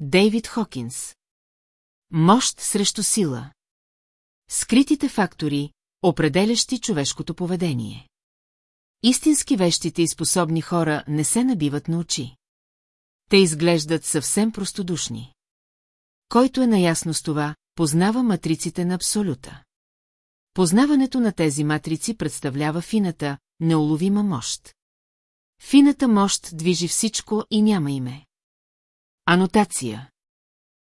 Дейвид Хокинс. Мощ срещу сила. Скритите фактори, определящи човешкото поведение. Истински вещите и способни хора не се набиват на очи. Те изглеждат съвсем простодушни. Който е наясно с това, познава матриците на абсолюта. Познаването на тези матрици представлява фината, неуловима мощ. Фината мощ движи всичко и няма име. Анотация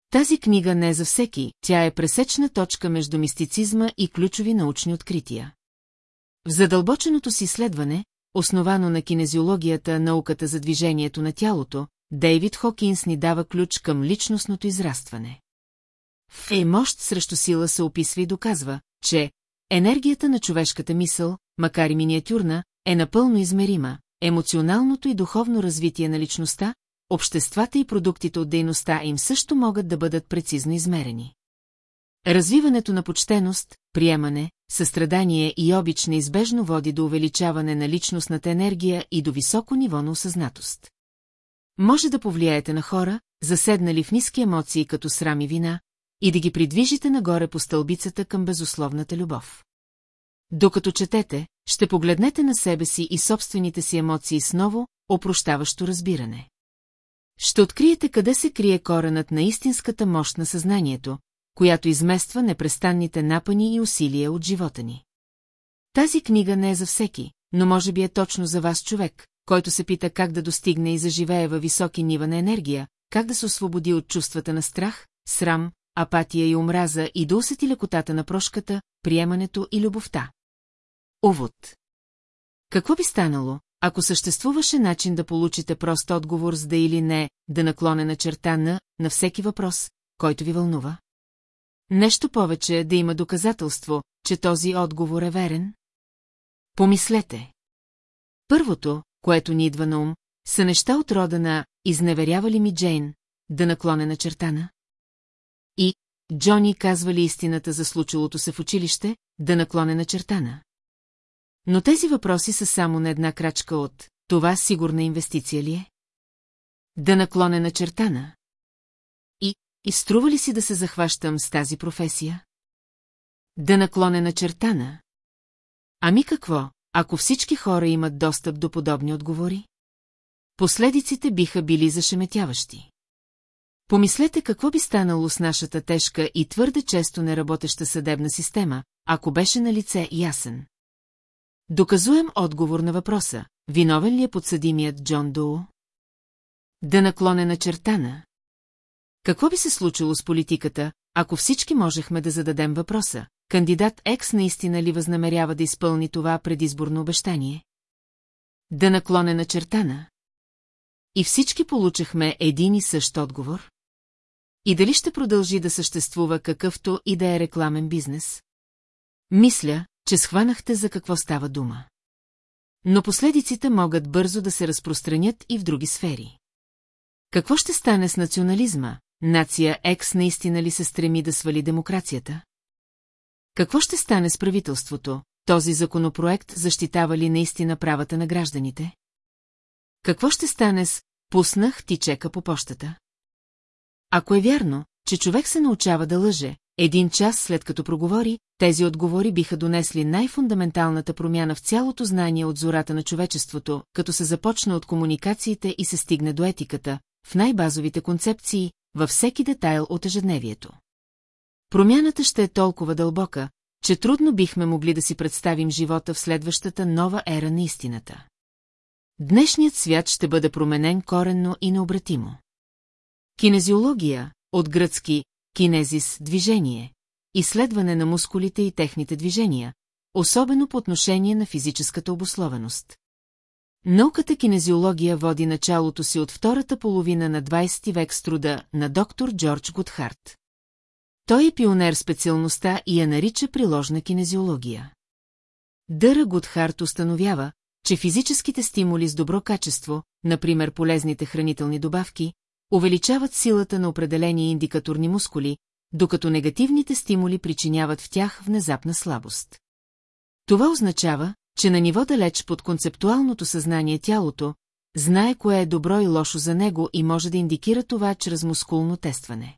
Тази книга не е за всеки, тя е пресечна точка между мистицизма и ключови научни открития. В задълбоченото си изследване, основано на кинезиологията, науката за движението на тялото, Дейвид Хокинс ни дава ключ към личностното израстване. В е мощ срещу сила се описва и доказва, че енергията на човешката мисъл, макар и миниатюрна, е напълно измерима, емоционалното и духовно развитие на личността, обществата и продуктите от дейността им също могат да бъдат прецизно измерени. Развиването на почтеност, приемане, състрадание и обич неизбежно води до увеличаване на личностната енергия и до високо ниво на осъзнатост. Може да повлияете на хора, заседнали в ниски емоции като срам и вина, и да ги придвижите нагоре по стълбицата към безусловната любов. Докато четете, ще погледнете на себе си и собствените си емоции с ново, опрощаващо разбиране. Ще откриете къде се крие коренът на истинската мощ на съзнанието, която измества непрестанните напани и усилия от живота ни. Тази книга не е за всеки, но може би е точно за вас човек, който се пита как да достигне и заживее във високи нива на енергия, как да се освободи от чувствата на страх, срам, апатия и омраза и да усети лекотата на прошката, приемането и любовта. Увод Какво би станало, ако съществуваше начин да получите прост отговор с да или не, да наклонена черта на, на всеки въпрос, който ви вълнува? Нещо повече да има доказателство, че този отговор е верен? Помислете. Първото, което ни идва на ум, са неща от рода на «Изневерява ли ми Джейн?» да наклоне на чертана? И Джони казва ли истината за случилото се в училище, да наклоне на чертана? Но тези въпроси са само на една крачка от «Това сигурна инвестиция ли е?» Да наклоне на чертана? И изтрува ли си да се захващам с тази професия? Да наклоне на чертана? Ами какво, ако всички хора имат достъп до подобни отговори? Последиците биха били зашеметяващи. Помислете какво би станало с нашата тежка и твърде често неработеща съдебна система, ако беше на лице ясен. Доказуем отговор на въпроса, виновен ли е подсъдимият Джон Доу? Да наклоне на чертана. Какво би се случило с политиката, ако всички можехме да зададем въпроса, кандидат Екс наистина ли възнамерява да изпълни това предизборно обещание? Да наклоне на чертана. И всички получихме един и същ отговор? И дали ще продължи да съществува какъвто и да е рекламен бизнес? Мисля, че схванахте за какво става дума. Но последиците могат бързо да се разпространят и в други сфери. Какво ще стане с национализма? Нация Екс наистина ли се стреми да свали демокрацията? Какво ще стане с правителството? Този законопроект защитава ли наистина правата на гражданите? Какво ще стане с «пуснах ти чека по почтата»? Ако е вярно, че човек се научава да лъже, един час след като проговори, тези отговори биха донесли най-фундаменталната промяна в цялото знание от зората на човечеството, като се започне от комуникациите и се стигне до етиката, в най-базовите концепции, във всеки детайл от ежедневието. Промяната ще е толкова дълбока, че трудно бихме могли да си представим живота в следващата нова ера на истината. Днешният свят ще бъде променен коренно и необратимо. Кинезиология, от гръцки кинезис – движение, изследване на мускулите и техните движения, особено по отношение на физическата обусловеност. Науката кинезиология води началото си от втората половина на 20 век с труда на доктор Джордж Гудхарт. Той е пионер специалността и я нарича приложна кинезиология. Дъра Гудхарт установява, че физическите стимули с добро качество, например полезните хранителни добавки, увеличават силата на определени индикаторни мускули, докато негативните стимули причиняват в тях внезапна слабост. Това означава, че на ниво далеч под концептуалното съзнание тялото, знае кое е добро и лошо за него и може да индикира това чрез мускулно тестване.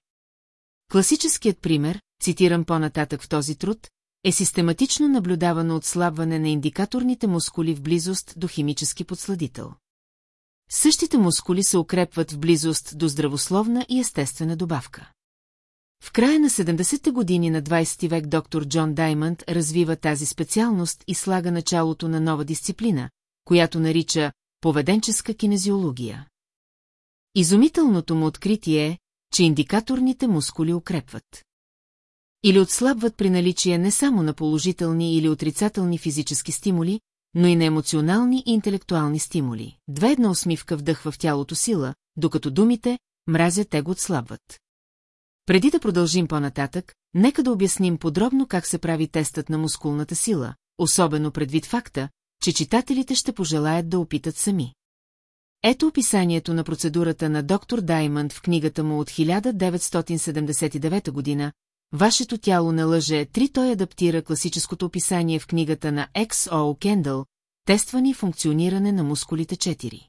Класическият пример, цитирам по-нататък в този труд, е систематично наблюдавано отслабване на индикаторните мускули в близост до химически подсладител. Същите мускули се укрепват в близост до здравословна и естествена добавка. В края на 70-те години на 20 век доктор Джон Даймънд развива тази специалност и слага началото на нова дисциплина, която нарича поведенческа кинезиология. Изумителното му откритие е, че индикаторните мускули укрепват. Или отслабват при наличие не само на положителни или отрицателни физически стимули, но и на емоционални и интелектуални стимули. Две една усмивка вдъхва в тялото сила, докато думите «мразя» те го отслабват. Преди да продължим по-нататък, нека да обясним подробно как се прави тестът на мускулната сила, особено предвид факта, че читателите ще пожелаят да опитат сами. Ето описанието на процедурата на доктор Даймънд в книгата му от 1979 година, Вашето тяло не лъже, три той адаптира класическото описание в книгата на X.O. Кендъл, тестване и функциониране на мускулите 4.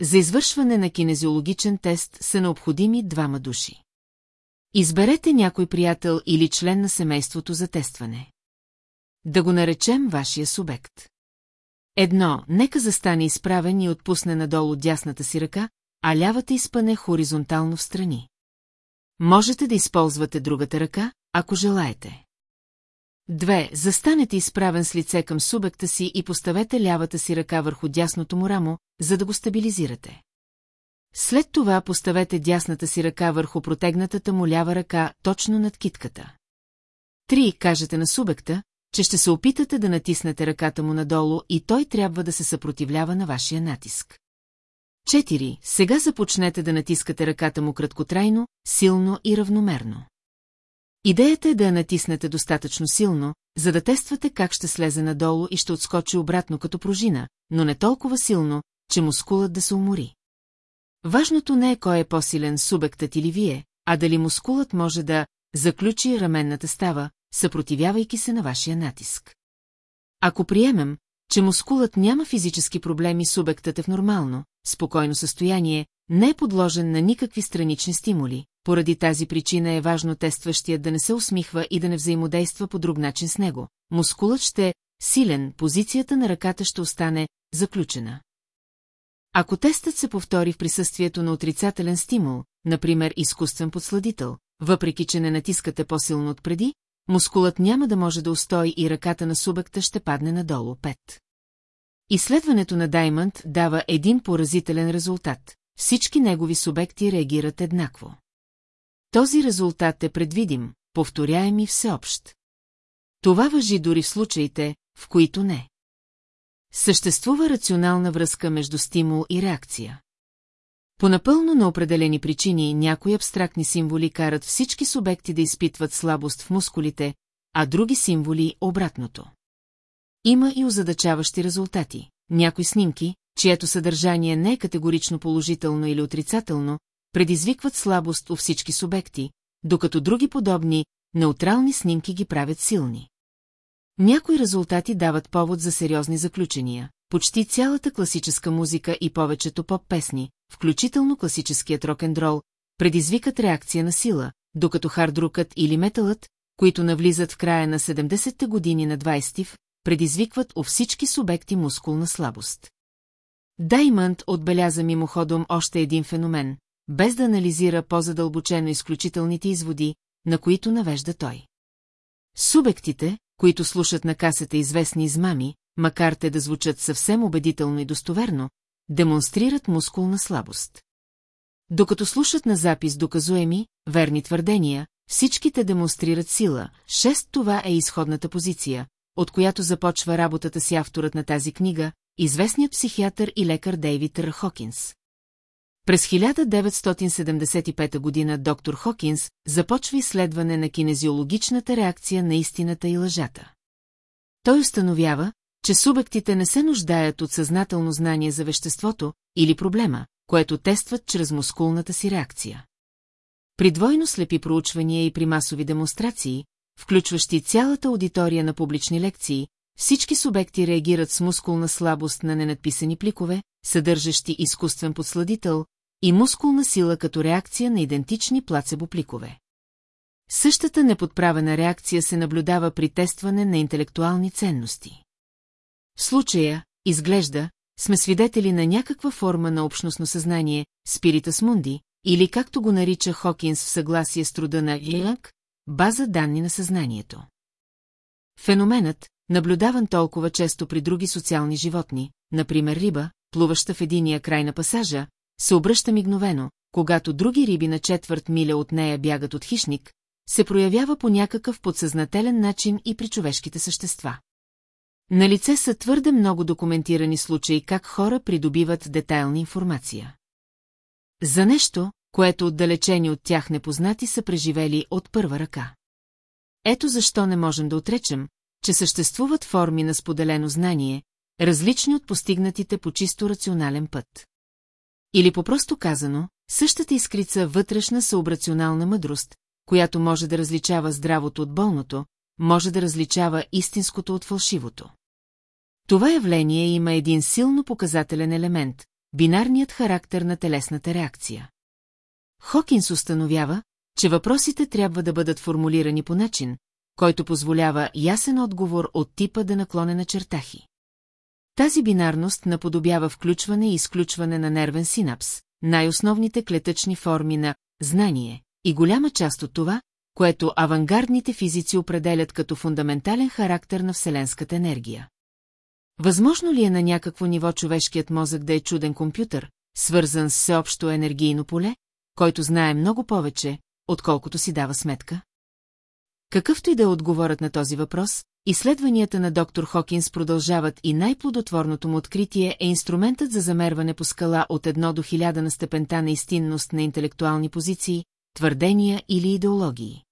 За извършване на кинезиологичен тест са необходими двама души. Изберете някой приятел или член на семейството за тестване. Да го наречем вашия субект. Едно, нека застане изправен и отпусне надолу дясната си ръка, а лявата изпъне хоризонтално в страни. Можете да използвате другата ръка, ако желаете. Две, застанете изправен с лице към субекта си и поставете лявата си ръка върху дясното му рамо, за да го стабилизирате. След това поставете дясната си ръка върху протегнатата му лява ръка точно над китката. Три, кажете на субекта, че ще се опитате да натиснете ръката му надолу и той трябва да се съпротивлява на вашия натиск. Четири, сега започнете да натискате ръката му краткотрайно, силно и равномерно. Идеята е да я натиснете достатъчно силно, за да тествате как ще слезе надолу и ще отскочи обратно като пружина, но не толкова силно, че мускулът да се умори. Важното не е кой е по-силен субектът или вие, а дали мускулът може да заключи раменната става, съпротивявайки се на вашия натиск. Ако приемем, че мускулът няма физически проблеми, субектът е в нормално, спокойно състояние, не е подложен на никакви странични стимули, поради тази причина е важно тестващият да не се усмихва и да не взаимодейства по друг начин с него. Мускулът ще е силен, позицията на ръката ще остане заключена. Ако тестът се повтори в присъствието на отрицателен стимул, например изкуствен подсладител, въпреки че не натискате по-силно от преди, мускулът няма да може да устои и ръката на субекта ще падне надолу 5. Изследването на Даймънд дава един поразителен резултат. Всички негови субекти реагират еднакво. Този резултат е предвидим, повторяем и всеобщ. Това въжи дори в случаите, в които не. Съществува рационална връзка между стимул и реакция. По напълно на определени причини някои абстрактни символи карат всички субекти да изпитват слабост в мускулите, а други символи – обратното. Има и озадачаващи резултати. Някои снимки, чието съдържание не е категорично положително или отрицателно, предизвикват слабост у всички субекти, докато други подобни, неутрални снимки ги правят силни. Някои резултати дават повод за сериозни заключения. Почти цялата класическа музика и повечето поп-песни, включително класическият рок-н-рол, предизвикат реакция на сила, докато хардрукът или металът, които навлизат в края на 70-те години на 20 в предизвикват у всички субекти мускулна слабост. Даймънд отбеляза мимоходом още един феномен, без да анализира по-задълбочено изключителните изводи, на които навежда той. Субектите, които слушат на касата известни измами, макар те да звучат съвсем убедително и достоверно, демонстрират мускулна слабост. Докато слушат на запис доказуеми, верни твърдения, всичките демонстрират сила, шест това е изходната позиция, от която започва работата си авторът на тази книга, известният психиатър и лекар Дейвид Р. Хокинс. През 1975 година доктор Хокинс започва изследване на кинезиологичната реакция на истината и лъжата. Той установява, че субектите не се нуждаят от съзнателно знание за веществото или проблема, което тестват чрез мускулната си реакция. При двойно слепи проучвания и при масови демонстрации, включващи цялата аудитория на публични лекции, всички субекти реагират с мускулна слабост на ненадписани пликове, съдържащи изкуствен подсладител, и мускулна сила като реакция на идентични плацебо пликове. Същата неподправена реакция се наблюдава при тестване на интелектуални ценности. В случая, изглежда, сме свидетели на някаква форма на общностно съзнание, спирита смунди, или както го нарича Хокинс в съгласие с труда на Янг, база данни на съзнанието. Феноменът, наблюдаван толкова често при други социални животни, например риба, плуваща в единия край на пасажа, се обръща мигновено, когато други риби на четвърт миля от нея бягат от хищник, се проявява по някакъв подсъзнателен начин и при човешките същества. На лице са твърде много документирани случаи как хора придобиват детайлна информация. За нещо, което отдалечени от тях непознати са преживели от първа ръка. Ето защо не можем да отречем, че съществуват форми на споделено знание, различни от постигнатите по чисто рационален път. Или по-просто казано, същата искрица вътрешна съобрационална мъдрост, която може да различава здравото от болното, може да различава истинското от фалшивото. Това явление има един силно показателен елемент – бинарният характер на телесната реакция. Хокинс установява, че въпросите трябва да бъдат формулирани по начин, който позволява ясен отговор от типа да наклонена чертахи. Тази бинарност наподобява включване и изключване на нервен синапс, най-основните клетъчни форми на знание, и голяма част от това, което авангардните физици определят като фундаментален характер на вселенската енергия. Възможно ли е на някакво ниво човешкият мозък да е чуден компютър, свързан с всеобщо енергийно поле, който знае много повече, отколкото си дава сметка? Какъвто и да е отговорът на този въпрос, изследванията на доктор Хокинс продължават и най-плодотворното му откритие е инструментът за замерване по скала от 1 до 1000 на степента на истинност на интелектуални позиции, твърдения или идеологии.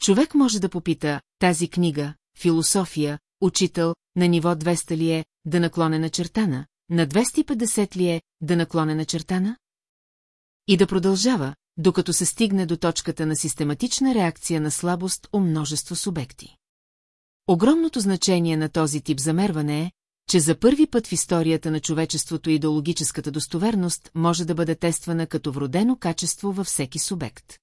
Човек може да попита, тази книга, философия, учител, на ниво 200 ли е, да наклоне на чертана, на 250 ли е, да наклоне на чертана? И да продължава, докато се стигне до точката на систематична реакция на слабост у множество субекти. Огромното значение на този тип замерване е, че за първи път в историята на човечеството идеологическата достоверност може да бъде тествана като вродено качество във всеки субект.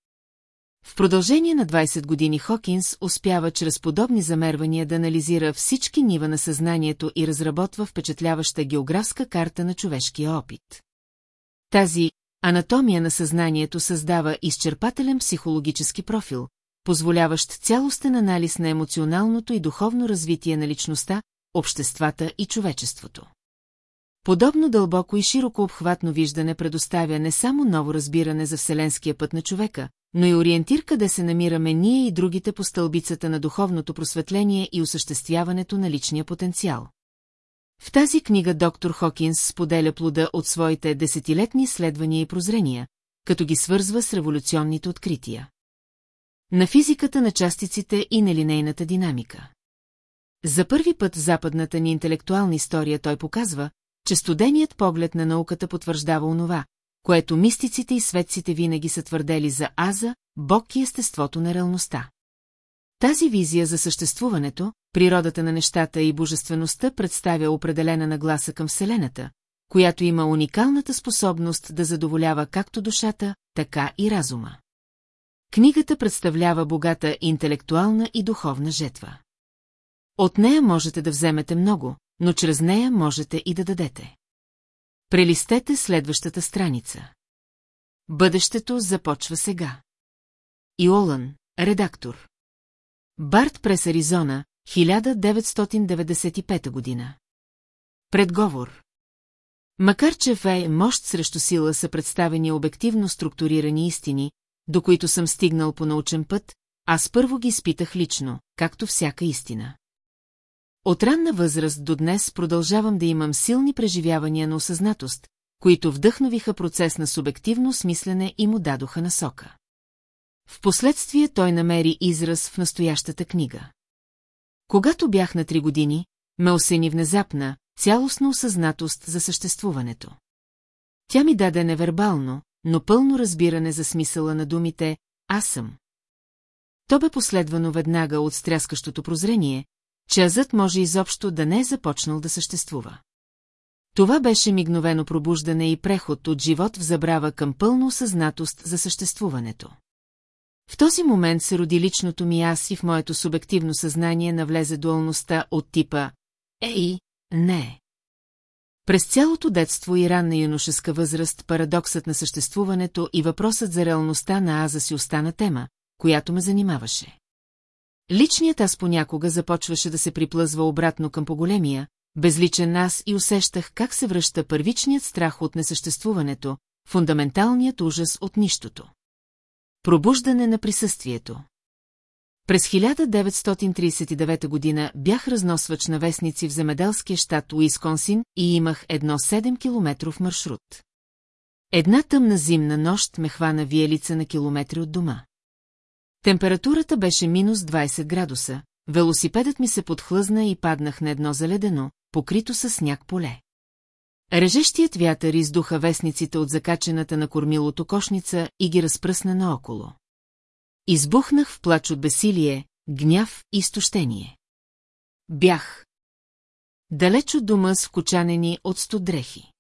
В продължение на 20 години Хокинс успява чрез подобни замервания да анализира всички нива на съзнанието и разработва впечатляваща географска карта на човешкия опит. Тази анатомия на съзнанието създава изчерпателен психологически профил, позволяващ цялостен анализ на емоционалното и духовно развитие на личността, обществата и човечеството. Подобно дълбоко и широко обхватно виждане предоставя не само ново разбиране за вселенския път на човека, но и ориентир къде се намираме ние и другите по стълбицата на духовното просветление и осъществяването на личния потенциал. В тази книга доктор Хокинс споделя плода от своите десетилетни изследвания и прозрения, като ги свързва с революционните открития. На физиката на частиците и нелинейната динамика. За първи път в западната ни интелектуална история той показва, че студеният поглед на науката потвърждава онова, което мистиците и светците винаги са твърдели за Аза, Бог и естеството на реалността. Тази визия за съществуването, природата на нещата и божествеността представя определена нагласа към Вселената, която има уникалната способност да задоволява както душата, така и разума. Книгата представлява богата интелектуална и духовна жетва. От нея можете да вземете много, но чрез нея можете и да дадете. Прелистете следващата страница. Бъдещето започва сега. Иолан, редактор. Барт през Аризона, 1995 година. Предговор. Макар че в е мощ срещу сила са представени обективно структурирани истини, до които съм стигнал по научен път, аз първо ги изпитах лично, както всяка истина. От ранна възраст до днес продължавам да имам силни преживявания на осъзнатост, които вдъхновиха процес на субективно смислене и му дадоха насока. Впоследствие той намери израз в настоящата книга. Когато бях на три години, ме осени внезапна, цялостна осъзнатост за съществуването. Тя ми даде невербално, но пълно разбиране за смисъла на думите «Аз съм». То бе последвано веднага от стряскащото прозрение, че азът може изобщо да не е започнал да съществува. Това беше мигновено пробуждане и преход от живот в забрава към пълно осъзнатост за съществуването. В този момент се роди личното ми аз и в моето субективно съзнание навлезе дуалността от типа «Ей, не». През цялото детство и ранна юношеска възраст парадоксът на съществуването и въпросът за реалността на Аза си остана тема, която ме занимаваше. Личният аз понякога започваше да се приплъзва обратно към поголемия, безличен аз и усещах как се връща първичният страх от несъществуването, фундаменталният ужас от нищото. Пробуждане на присъствието През 1939 година бях разносвач на вестници в земеделския щат Уисконсин и имах едно 7 километров маршрут. Една тъмна зимна нощ ме хвана виелица на километри от дома. Температурата беше минус 20 градуса, велосипедът ми се подхлъзна и паднах на едно заледено, покрито със сняг поле. Режещият вятър издуха вестниците от закачената на кормилото кошница и ги разпръсна наоколо. Избухнах в плач от бесилие, гняв и изтощение. Бях. Далеч от дома с кочанени от сто дрехи.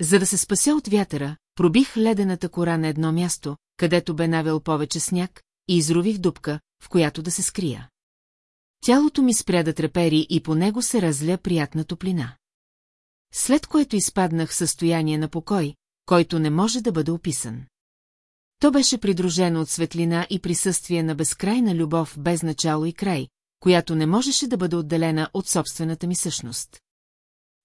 За да се спася от вятъра, пробих ледената кора на едно място, където бе навел повече сняг, и изрових дупка, в която да се скрия. Тялото ми спря да трепери и по него се разля приятна топлина. След което изпаднах в състояние на покой, който не може да бъде описан. То беше придружено от светлина и присъствие на безкрайна любов без начало и край, която не можеше да бъде отделена от собствената ми същност.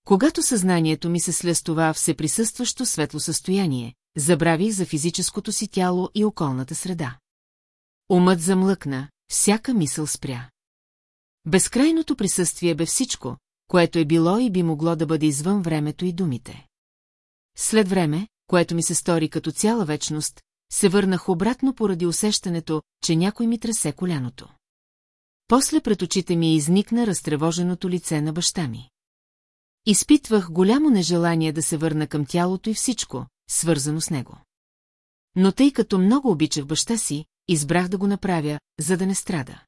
Когато съзнанието ми се слестова в всеприсъстващо светло състояние, забравих за физическото си тяло и околната среда. Умът замлъкна, всяка мисъл спря. Безкрайното присъствие бе всичко, което е било и би могло да бъде извън времето и думите. След време, което ми се стори като цяла вечност, се върнах обратно поради усещането, че някой ми тресе коляното. После пред очите ми изникна разтревоженото лице на баща ми. Изпитвах голямо нежелание да се върна към тялото и всичко, свързано с него. Но тъй като много обичах баща си, избрах да го направя, за да не страда.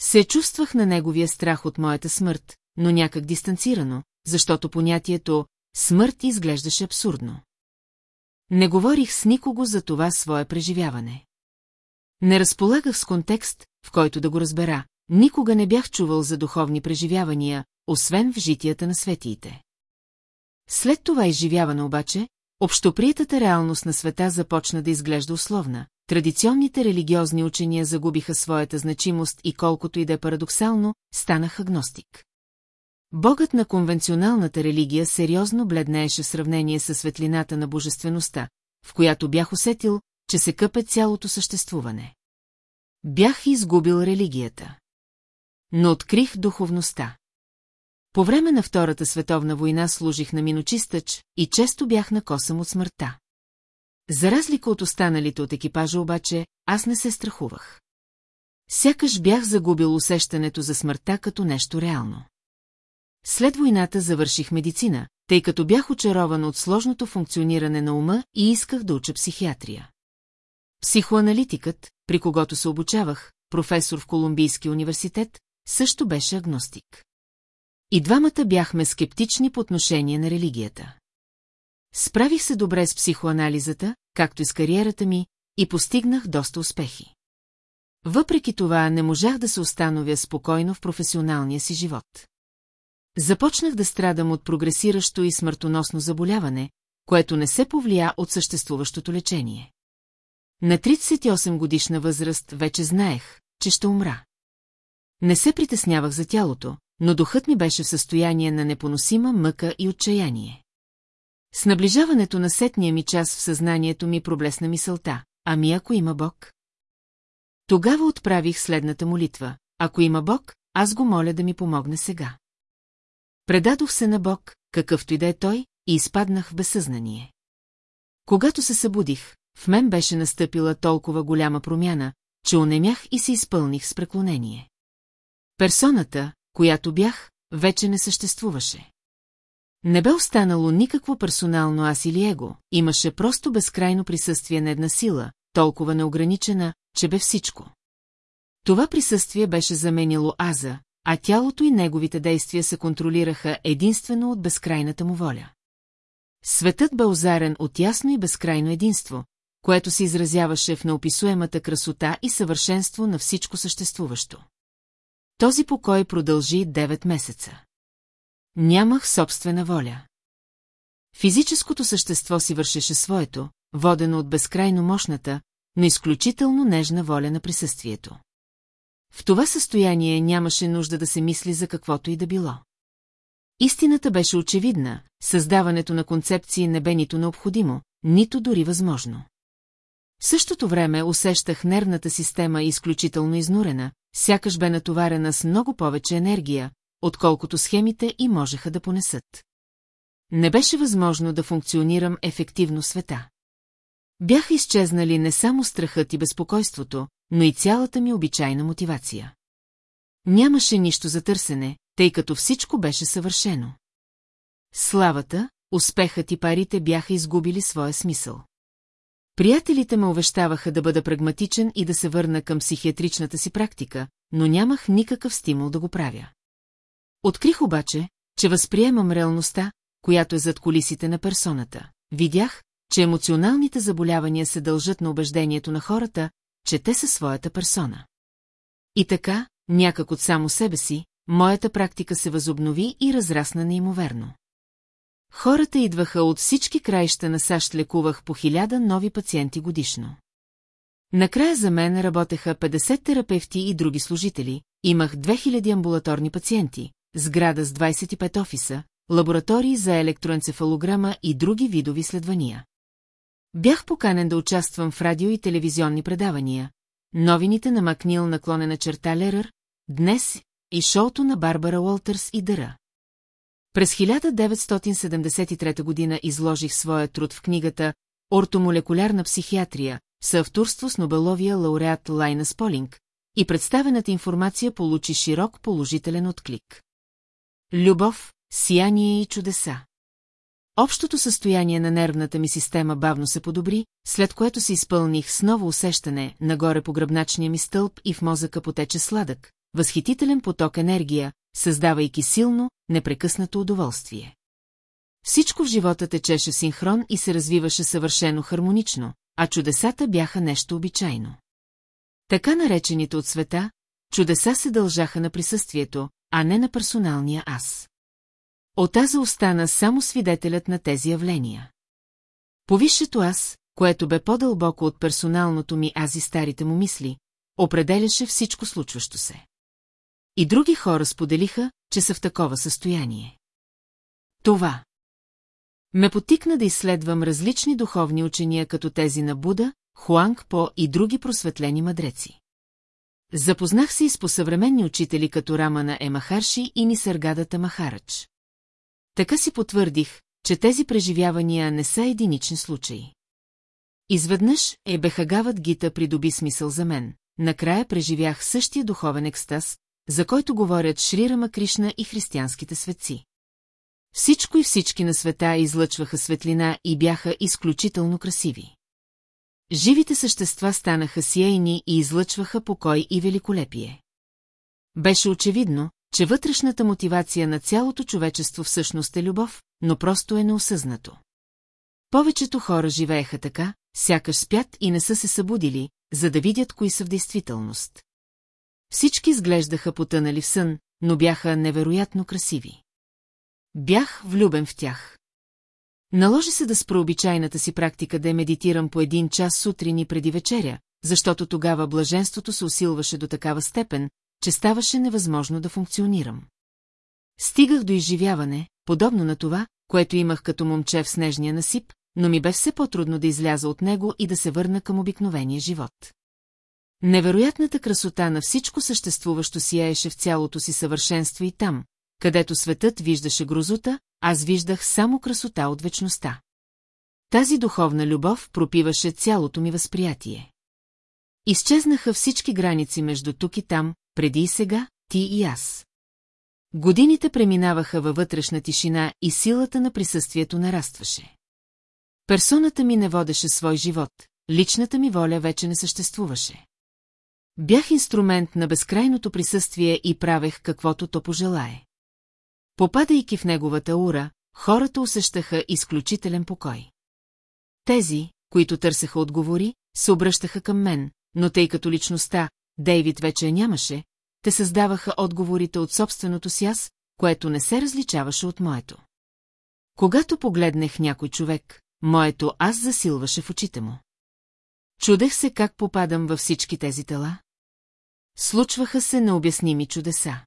Се чувствах на неговия страх от моята смърт, но някак дистанцирано, защото понятието «смърт» изглеждаше абсурдно. Не говорих с никого за това свое преживяване. Не разполагах с контекст, в който да го разбера, никога не бях чувал за духовни преживявания, освен в житията на светиите. След това изживяване обаче, общоприетата реалност на света започна да изглежда условна, традиционните религиозни учения загубиха своята значимост и колкото и да е парадоксално, станах агностик. Богът на конвенционалната религия сериозно бледнееше в сравнение с светлината на божествеността, в която бях усетил, че се къпе цялото съществуване. Бях изгубил религията. Но открих духовността. По време на Втората световна война служих на миночистъч и често бях на косъм от смъртта. За разлика от останалите от екипажа обаче, аз не се страхувах. Сякаш бях загубил усещането за смъртта като нещо реално. След войната завърших медицина, тъй като бях очарован от сложното функциониране на ума и исках да уча психиатрия. Психоаналитикът, при когото се обучавах, професор в Колумбийски университет, също беше агностик. И двамата бяхме скептични по отношение на религията. Справих се добре с психоанализата, както и с кариерата ми, и постигнах доста успехи. Въпреки това не можах да се установя спокойно в професионалния си живот. Започнах да страдам от прогресиращо и смъртоносно заболяване, което не се повлия от съществуващото лечение. На 38 годишна възраст вече знаех, че ще умра. Не се притеснявах за тялото, но духът ми беше в състояние на непоносима мъка и отчаяние. С наближаването на сетния ми час в съзнанието ми проблесна мисълта, ами ако има Бог? Тогава отправих следната молитва, ако има Бог, аз го моля да ми помогне сега. Предадох се на Бог, какъвто и да е той, и изпаднах в безсъзнание. Когато се събудих, в мен беше настъпила толкова голяма промяна, че онемях и се изпълних с преклонение. Персоната, която бях, вече не съществуваше. Не бе останало никакво персонално аз или его, имаше просто безкрайно присъствие на една сила, толкова неограничена, че бе всичко. Това присъствие беше заменило аза, а тялото и неговите действия се контролираха единствено от безкрайната му воля. Светът бе озарен от ясно и безкрайно единство, което се изразяваше в неописуемата красота и съвършенство на всичко съществуващо. Този покой продължи 9 месеца. Нямах собствена воля. Физическото същество си вършеше своето, водено от безкрайно мощната, но изключително нежна воля на присъствието. В това състояние нямаше нужда да се мисли за каквото и да било. Истината беше очевидна, създаването на концепции не бе нито необходимо, нито дори възможно. В същото време усещах нервната система изключително изнурена, сякаш бе натоварена с много повече енергия, отколкото схемите и можеха да понесат. Не беше възможно да функционирам ефективно света. Бяха изчезнали не само страхът и безпокойството, но и цялата ми обичайна мотивация. Нямаше нищо за търсене, тъй като всичко беше съвършено. Славата, успехът и парите бяха изгубили своя смисъл. Приятелите ме увещаваха да бъда прагматичен и да се върна към психиатричната си практика, но нямах никакъв стимул да го правя. Открих обаче, че възприемам реалността, която е зад колисите на персоната. Видях, че емоционалните заболявания се дължат на убеждението на хората, че те са своята персона. И така, някак от само себе си, моята практика се възобнови и разрасна неимоверно. Хората идваха от всички краища на САЩ лекувах по хиляда нови пациенти годишно. Накрая за мен работеха 50 терапевти и други служители, имах 2000 амбулаторни пациенти, сграда с 25 офиса, лаборатории за електроенцефалограма и други видови следвания. Бях поканен да участвам в радио и телевизионни предавания, новините на Макнил наклонена черта Лерър, днес и шоуто на Барбара Уолтърс и Дъра. През 1973 година изложих своя труд в книгата «Ортомолекулярна психиатрия», съавторство с Нобеловия лауреат Лайна Сполинг, и представената информация получи широк положителен отклик. Любов, сияние и чудеса. Общото състояние на нервната ми система бавно се подобри, след което се изпълних с ново усещане, нагоре по гръбначния ми стълб и в мозъка потече сладък, възхитителен поток енергия, създавайки силно, непрекъснато удоволствие. Всичко в живота течеше синхрон и се развиваше съвършено хармонично, а чудесата бяха нещо обичайно. Така наречените от света, чудеса се дължаха на присъствието, а не на персоналния аз. От аза остана само свидетелят на тези явления. Повисшето аз, което бе по-дълбоко от персоналното ми аз и старите му мисли, определяше всичко случващо се. И други хора споделиха, че са в такова състояние. Това ме потикна да изследвам различни духовни учения като тези на Буда, Хуанг По и други просветлени мъдреци. Запознах се и с посъвременни учители като Рамана Емахарши и Нисъргадата Махарач. Така си потвърдих, че тези преживявания не са единични случаи. Изведнъж Ебехагавът Гита придоби смисъл за мен. Накрая преживях същия духовен екстаз, за който говорят Шрирама Кришна и християнските светци. Всичко и всички на света излъчваха светлина и бяха изключително красиви. Живите същества станаха сияйни и излъчваха покой и великолепие. Беше очевидно, че вътрешната мотивация на цялото човечество всъщност е любов, но просто е неосъзнато. Повечето хора живееха така, сякаш спят и не са се събудили, за да видят кои са в действителност. Всички изглеждаха потънали в сън, но бяха невероятно красиви. Бях влюбен в тях. Наложи се да спра обичайната си практика да медитирам по един час сутрин и преди вечеря, защото тогава блаженството се усилваше до такава степен, че ставаше невъзможно да функционирам. Стигах до изживяване, подобно на това, което имах като момче в снежния насип, но ми бе все по-трудно да изляза от него и да се върна към обикновения живот. Невероятната красота на всичко съществуващо сияеше в цялото си съвършенство и там, където светът виждаше грозута, аз виждах само красота от вечността. Тази духовна любов пропиваше цялото ми възприятие. Изчезнаха всички граници между тук и там, преди и сега, ти и аз. Годините преминаваха във вътрешна тишина и силата на присъствието нарастваше. Персоната ми не водеше свой живот, личната ми воля вече не съществуваше. Бях инструмент на безкрайното присъствие и правех каквото то пожелае. Попадайки в неговата ура, хората усещаха изключителен покой. Тези, които търсеха отговори, се обръщаха към мен, но тъй като личността, Дейвид вече нямаше, те създаваха отговорите от собственото си аз, което не се различаваше от моето. Когато погледнах някой човек, моето аз засилваше в очите му. Чудех се как попадам във всички тези тела. Случваха се необясними чудеса.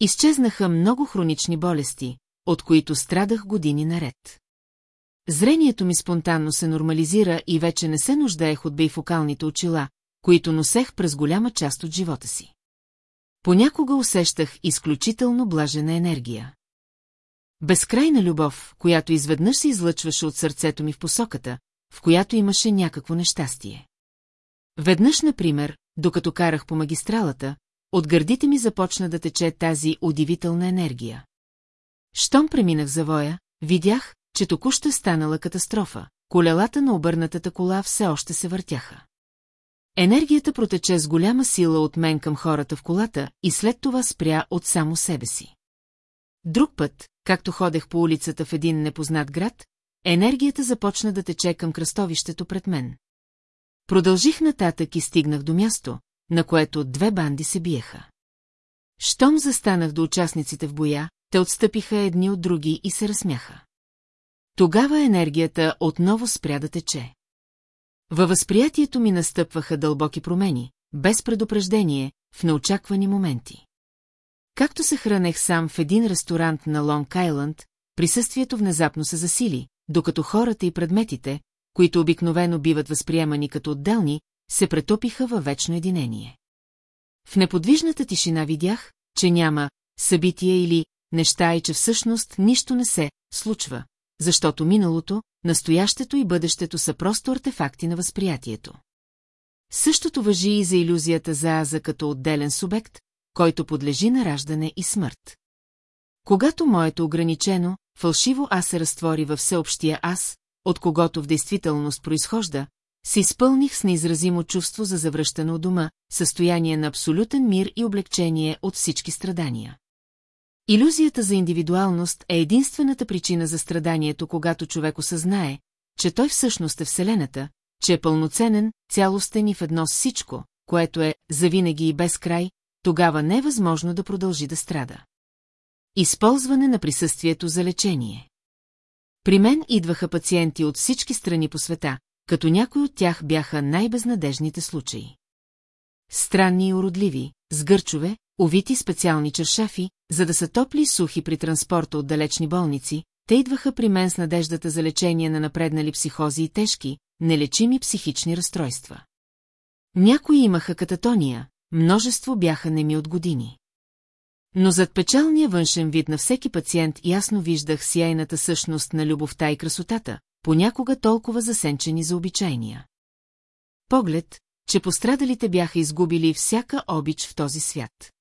Изчезнаха много хронични болести, от които страдах години наред. Зрението ми спонтанно се нормализира и вече не се нуждаех от бейфокалните очила, които носех през голяма част от живота си. Понякога усещах изключително блажена енергия. Безкрайна любов, която изведнъж се излъчваше от сърцето ми в посоката, в която имаше някакво нещастие. Веднъж, например, докато карах по магистралата, от гърдите ми започна да тече тази удивителна енергия. Щом преминах завоя, видях, че току-що станала катастрофа. Колелата на обърнатата кола все още се въртяха. Енергията протече с голяма сила от мен към хората в колата и след това спря от само себе си. Друг път, както ходех по улицата в един непознат град, енергията започна да тече към кръстовището пред мен. Продължих нататък и стигнах до място, на което две банди се биеха. Щом застанах до участниците в боя, те отстъпиха едни от други и се разсмяха. Тогава енергията отново спря да тече. Във възприятието ми настъпваха дълбоки промени, без предупреждение, в неочаквани моменти. Както се хранех сам в един ресторант на Лонг Айланд, присъствието внезапно се засили, докато хората и предметите, които обикновено биват възприемани като отделни, се претопиха във вечно единение. В неподвижната тишина видях, че няма събития или неща и че всъщност нищо не се случва, защото миналото, настоящето и бъдещето са просто артефакти на възприятието. Същото въжи и за иллюзията за Аза като отделен субект, който подлежи на раждане и смърт. Когато моето ограничено, фалшиво аз се разтвори във всеобщия аз, от когото в действителност произхожда, се изпълних с неизразимо чувство за завръщане от дома, състояние на абсолютен мир и облегчение от всички страдания. Илюзията за индивидуалност е единствената причина за страданието, когато човек осъзнае, че той всъщност е Вселената, че е пълноценен, цялостен и в едно с всичко, което е завинаги и без край, тогава не е възможно да продължи да страда. Използване на присъствието за лечение При мен идваха пациенти от всички страни по света, като някои от тях бяха най-безнадежните случаи. Странни и уродливи, с гърчове, овити специални чершафи, за да са топли и сухи при транспорта от далечни болници, те идваха при мен с надеждата за лечение на напреднали психози и тежки, нелечими психични разстройства. Някои имаха кататония, множество бяха неми от години. Но зад печалния външен вид на всеки пациент ясно виждах сияйната същност на любовта и красотата, понякога толкова засенчени за обичайния. Поглед, че пострадалите бяха изгубили всяка обич в този свят.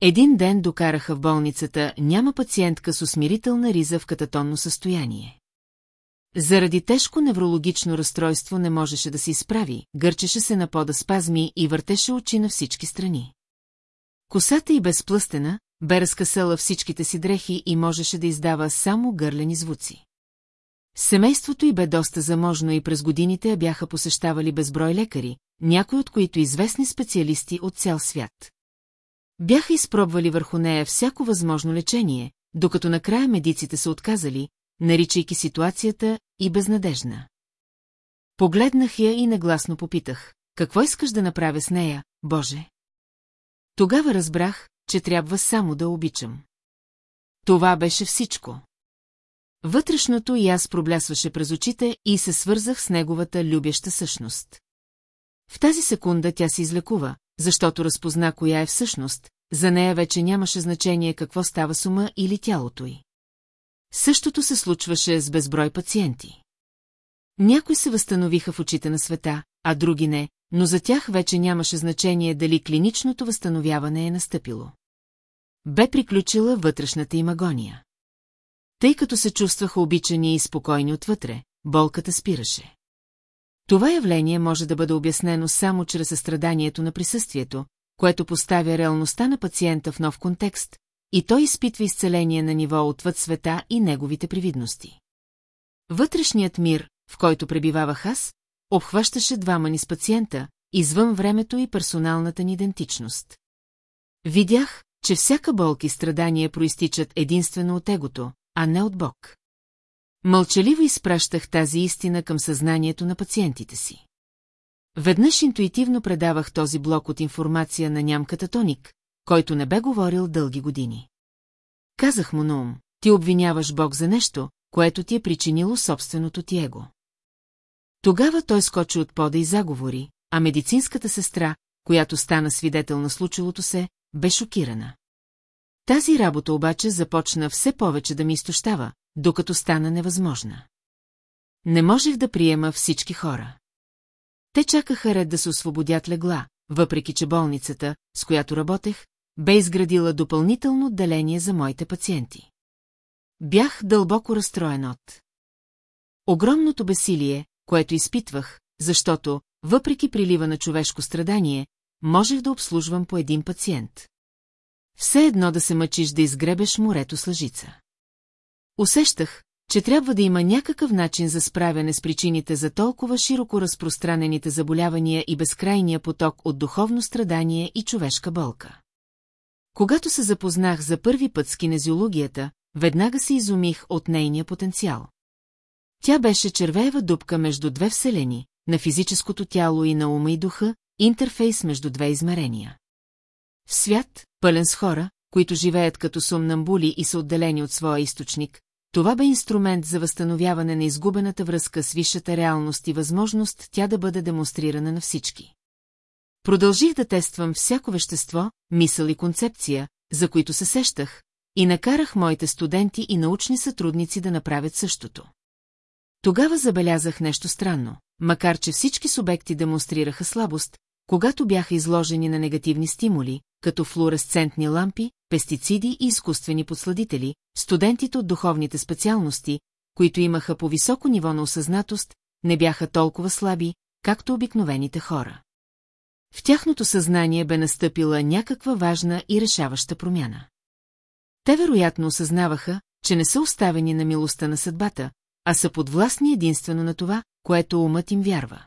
Един ден докараха в болницата няма пациентка с усмирителна риза в кататонно състояние. Заради тежко неврологично разстройство не можеше да се изправи, гърчеше се на пода спазми и въртеше очи на всички страни. Косата й безплъстена, бе разкъсала всичките си дрехи и можеше да издава само гърлени звуци. Семейството й бе доста заможно и през годините я бяха посещавали безброй лекари, някои от които известни специалисти от цял свят. Бяха изпробвали върху нея всяко възможно лечение, докато накрая медиците се отказали, наричайки ситуацията и безнадежна. Погледнах я и нагласно попитах, какво искаш да направя с нея, Боже? Тогава разбрах, че трябва само да обичам. Това беше всичко. Вътрешното и аз проблясваше през очите и се свързах с неговата любяща същност. В тази секунда тя се излекува, защото разпозна коя е всъщност, за нея вече нямаше значение какво става с ума или тялото й. Същото се случваше с безброй пациенти. Някои се възстановиха в очите на света, а други не, но за тях вече нямаше значение дали клиничното възстановяване е настъпило. Бе приключила вътрешната им агония. Тъй като се чувстваха обичани и спокойни отвътре, болката спираше. Това явление може да бъде обяснено само чрез състраданието на присъствието, което поставя реалността на пациента в нов контекст, и той изпитва изцеление на ниво отвъд света и неговите привидности. Вътрешният мир, в който пребивавах аз, обхващаше двама ни с пациента, извън времето и персоналната ни идентичност. Видях, че всяка болка и страдание проистичат единствено от егото, а не от Бог. Мълчаливо изпращах тази истина към съзнанието на пациентите си. Веднъж интуитивно предавах този блок от информация на нямката Тоник, който не бе говорил дълги години. Казах му на ум, ти обвиняваш Бог за нещо, което ти е причинило собственото ти его. Тогава той скочи от пода и заговори, а медицинската сестра, която стана свидетел на случилото се, бе шокирана. Тази работа обаче започна все повече да ми изтощава, докато стана невъзможна. Не можех да приема всички хора. Те чакаха ред да се освободят легла, въпреки че болницата, с която работех, бе изградила допълнително отделение за моите пациенти. Бях дълбоко разстроен от огромното бесилие, което изпитвах, защото, въпреки прилива на човешко страдание, можех да обслужвам по един пациент. Все едно да се мъчиш да изгребеш морето с лъжица. Усещах, че трябва да има някакъв начин за справяне с причините за толкова широко разпространените заболявания и безкрайния поток от духовно страдание и човешка болка. Когато се запознах за първи път с кинезиологията, веднага се изумих от нейния потенциал. Тя беше червеева дупка между две вселени, на физическото тяло и на ума и духа, интерфейс между две измерения. В свят, пълен с хора, които живеят като сумнамбули и са отделени от своя източник, това бе инструмент за възстановяване на изгубената връзка с висшата реалност и възможност тя да бъде демонстрирана на всички. Продължих да тествам всяко вещество, мисъл и концепция, за които се сещах, и накарах моите студенти и научни сътрудници да направят същото. Тогава забелязах нещо странно, макар че всички субекти демонстрираха слабост, когато бяха изложени на негативни стимули, като флуоресцентни лампи, пестициди и изкуствени подсладители, студентите от духовните специалности, които имаха по високо ниво на осъзнатост, не бяха толкова слаби, както обикновените хора. В тяхното съзнание бе настъпила някаква важна и решаваща промяна. Те вероятно осъзнаваха, че не са оставени на милостта на съдбата, а са подвластни единствено на това, което умът им вярва.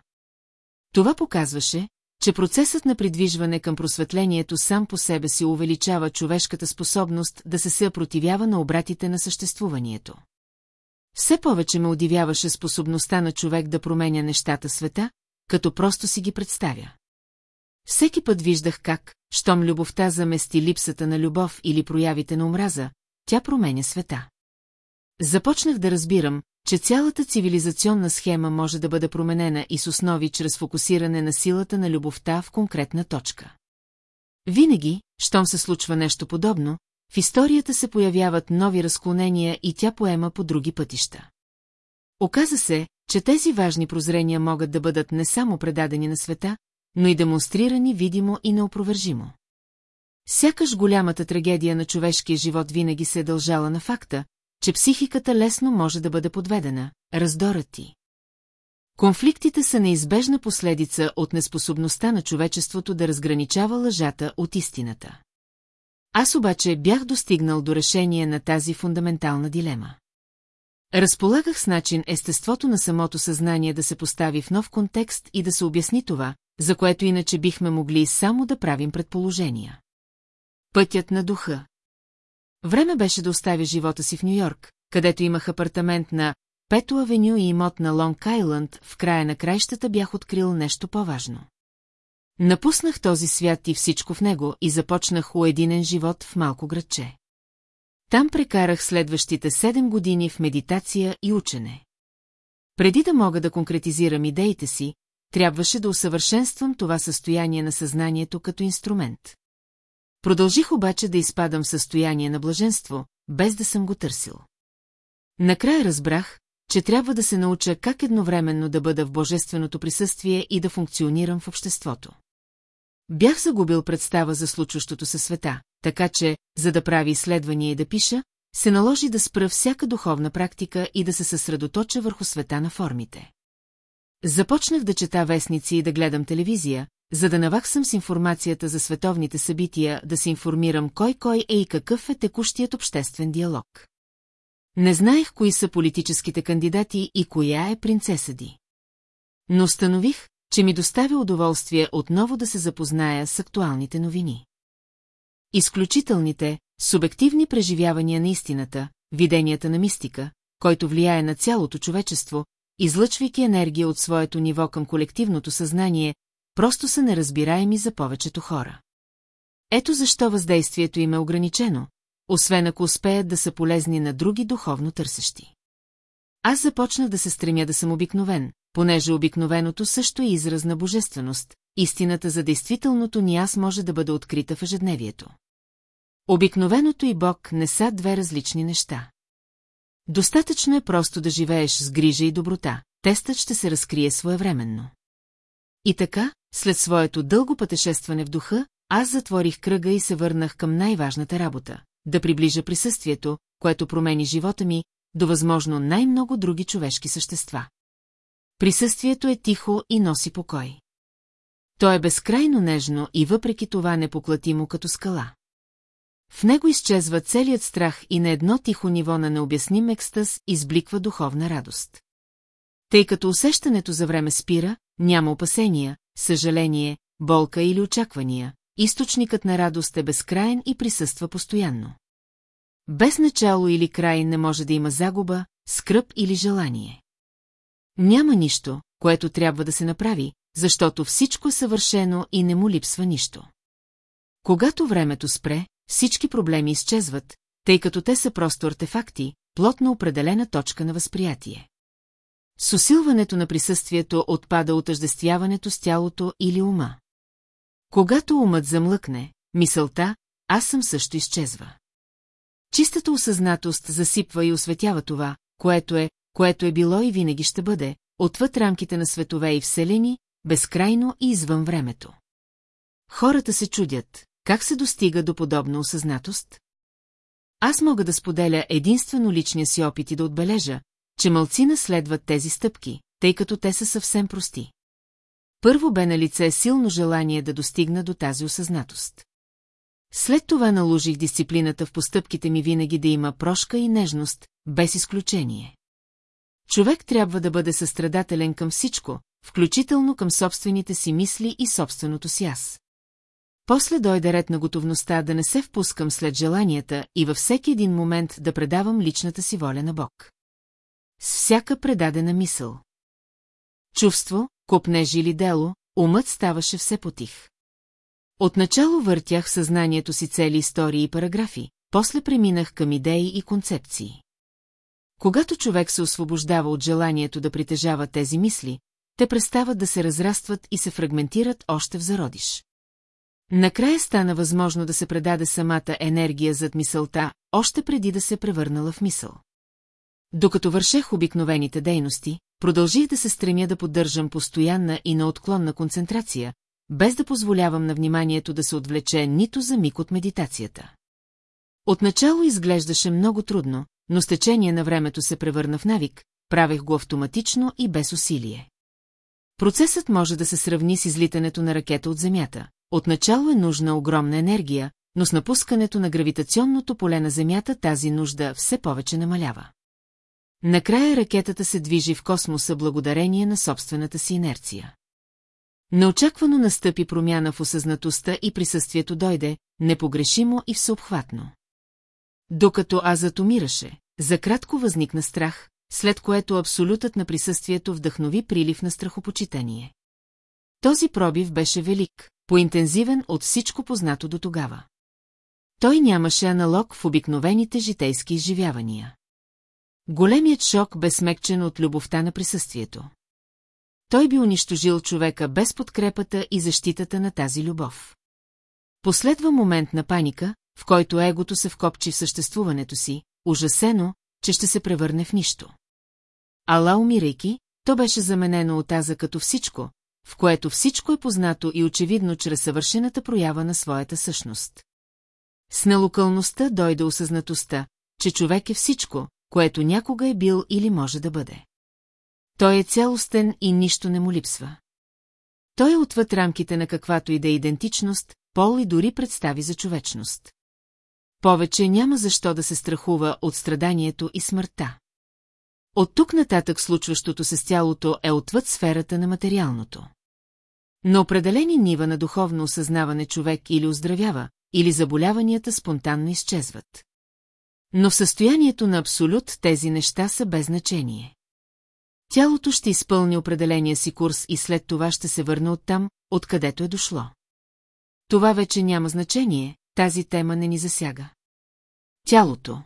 Това показваше, че процесът на придвижване към просветлението сам по себе си увеличава човешката способност да се съпротивява на обратите на съществуванието. Все повече ме удивяваше способността на човек да променя нещата света, като просто си ги представя. Всеки път виждах как, щом любовта замести липсата на любов или проявите на омраза, тя променя света. Започнах да разбирам, че цялата цивилизационна схема може да бъде променена и с основи чрез фокусиране на силата на любовта в конкретна точка. Винаги, щом се случва нещо подобно, в историята се появяват нови разклонения и тя поема по други пътища. Оказа се, че тези важни прозрения могат да бъдат не само предадени на света, но и демонстрирани видимо и неопровержимо. Сякаш голямата трагедия на човешкия живот винаги се е дължала на факта, че психиката лесно може да бъде подведена, раздорът ти. Конфликтите са неизбежна последица от неспособността на човечеството да разграничава лъжата от истината. Аз обаче бях достигнал до решение на тази фундаментална дилема. Разполагах с начин естеството на самото съзнание да се постави в нов контекст и да се обясни това, за което иначе бихме могли само да правим предположения. Пътят на духа. Време беше да оставя живота си в Нью-Йорк, където имах апартамент на Пето авеню и имот на Лонг Айланд, в края на краищата бях открил нещо по-важно. Напуснах този свят и всичко в него и започнах уединен живот в малко градче. Там прекарах следващите седем години в медитация и учене. Преди да мога да конкретизирам идеите си, трябваше да усъвършенствам това състояние на съзнанието като инструмент. Продължих обаче да изпадам в състояние на блаженство, без да съм го търсил. Накрая разбрах, че трябва да се науча как едновременно да бъда в божественото присъствие и да функционирам в обществото. Бях загубил представа за случващото се света, така че, за да прави изследвания и да пиша, се наложи да спра всяка духовна практика и да се съсредоточа върху света на формите. Започнах да чета вестници и да гледам телевизия, за да наваксам с информацията за световните събития, да се информирам кой кой е и какъв е текущият обществен диалог. Не знаех кои са политическите кандидати и коя е принцеса Ди. Но установих, че ми доставя удоволствие отново да се запозная с актуалните новини. Изключителните, субективни преживявания на истината, виденията на мистика, който влияе на цялото човечество, излъчвайки енергия от своето ниво към колективното съзнание, просто са неразбираеми за повечето хора. Ето защо въздействието им е ограничено, освен ако успеят да са полезни на други духовно търсещи. Аз започнах да се стремя да съм обикновен, понеже обикновеното също е израз на божественост, истината за действителното ни аз може да бъде открита в ежедневието. Обикновеното и Бог не са две различни неща. Достатъчно е просто да живееш с грижа и доброта, тестът ще се разкрие своевременно. И така, след своето дълго пътешестване в духа, аз затворих кръга и се върнах към най-важната работа – да приближа присъствието, което промени живота ми, до възможно най-много други човешки същества. Присъствието е тихо и носи покой. То е безкрайно нежно и въпреки това непоклатимо като скала. В него изчезва целият страх и на едно тихо ниво на необясним екстаз избликва духовна радост. Тъй като усещането за време спира, няма опасения, съжаление, болка или очаквания, източникът на радост е безкраен и присъства постоянно. Без начало или край не може да има загуба, скръп или желание. Няма нищо, което трябва да се направи, защото всичко е съвършено и не му липсва нищо. Когато времето спре, всички проблеми изчезват, тъй като те са просто артефакти, плотно определена точка на възприятие. С усилването на присъствието отпада отъждествяването с тялото или ума. Когато умът замлъкне, мисълта, аз съм също изчезва. Чистата осъзнатост засипва и осветява това, което е, което е било и винаги ще бъде, отвъд рамките на светове и вселени, безкрайно и извън времето. Хората се чудят, как се достига до подобна осъзнатост? Аз мога да споделя единствено личния си опит и да отбележа, че мълцина следват тези стъпки, тъй като те са съвсем прости. Първо бе на лице силно желание да достигна до тази осъзнатост. След това наложих дисциплината в постъпките ми винаги да има прошка и нежност, без изключение. Човек трябва да бъде състрадателен към всичко, включително към собствените си мисли и собственото си аз. После дойде ред на готовността да не се впускам след желанията и във всеки един момент да предавам личната си воля на Бог. С всяка предадена мисъл. Чувство, копнеж или дело, умът ставаше все потих. Отначало въртях в съзнанието си цели истории и параграфи, после преминах към идеи и концепции. Когато човек се освобождава от желанието да притежава тези мисли, те престават да се разрастват и се фрагментират още в зародиш. Накрая стана възможно да се предаде самата енергия зад мисълта, още преди да се превърнала в мисъл. Докато вършех обикновените дейности, продължих да се стремя да поддържам постоянна и неотклонна концентрация, без да позволявам на вниманието да се отвлече нито за миг от медитацията. Отначало изглеждаше много трудно, но с течение на времето се превърна в навик, правех го автоматично и без усилие. Процесът може да се сравни с излитането на ракета от Земята. Отначало е нужна огромна енергия, но с напускането на гравитационното поле на Земята тази нужда все повече намалява. Накрая ракетата се движи в космоса благодарение на собствената си инерция. Неочаквано настъпи промяна в осъзнатостта и присъствието дойде, непогрешимо и всеобхватно. Докато аз атомираше, за възникна страх, след което абсолютът на присъствието вдъхнови прилив на страхопочитание. Този пробив беше велик, поинтензивен от всичко познато до тогава. Той нямаше аналог в обикновените житейски изживявания. Големият шок бе смекчен от любовта на присъствието. Той би унищожил човека без подкрепата и защитата на тази любов. Последва момент на паника, в който егото се вкопчи в съществуването си, ужасено, че ще се превърне в нищо. Ала умирайки, то беше заменено от аза като всичко, в което всичко е познато и очевидно чрез съвършената проява на своята същност. С нелокалността дойде осъзнатостта, че човек е всичко, което някога е бил или може да бъде. Той е цялостен и нищо не му липсва. Той е отвъд рамките на каквато и да е идентичност, пол и дори представи за човечност. Повече няма защо да се страхува от страданието и смъртта. От тук нататък случващото се с тялото е отвъд сферата на материалното. На определени нива на духовно осъзнаване човек или оздравява, или заболяванията спонтанно изчезват. Но в състоянието на абсолют тези неща са без значение. Тялото ще изпълни определения си курс и след това ще се върне оттам, откъдето е дошло. Това вече няма значение, тази тема не ни засяга. Тялото.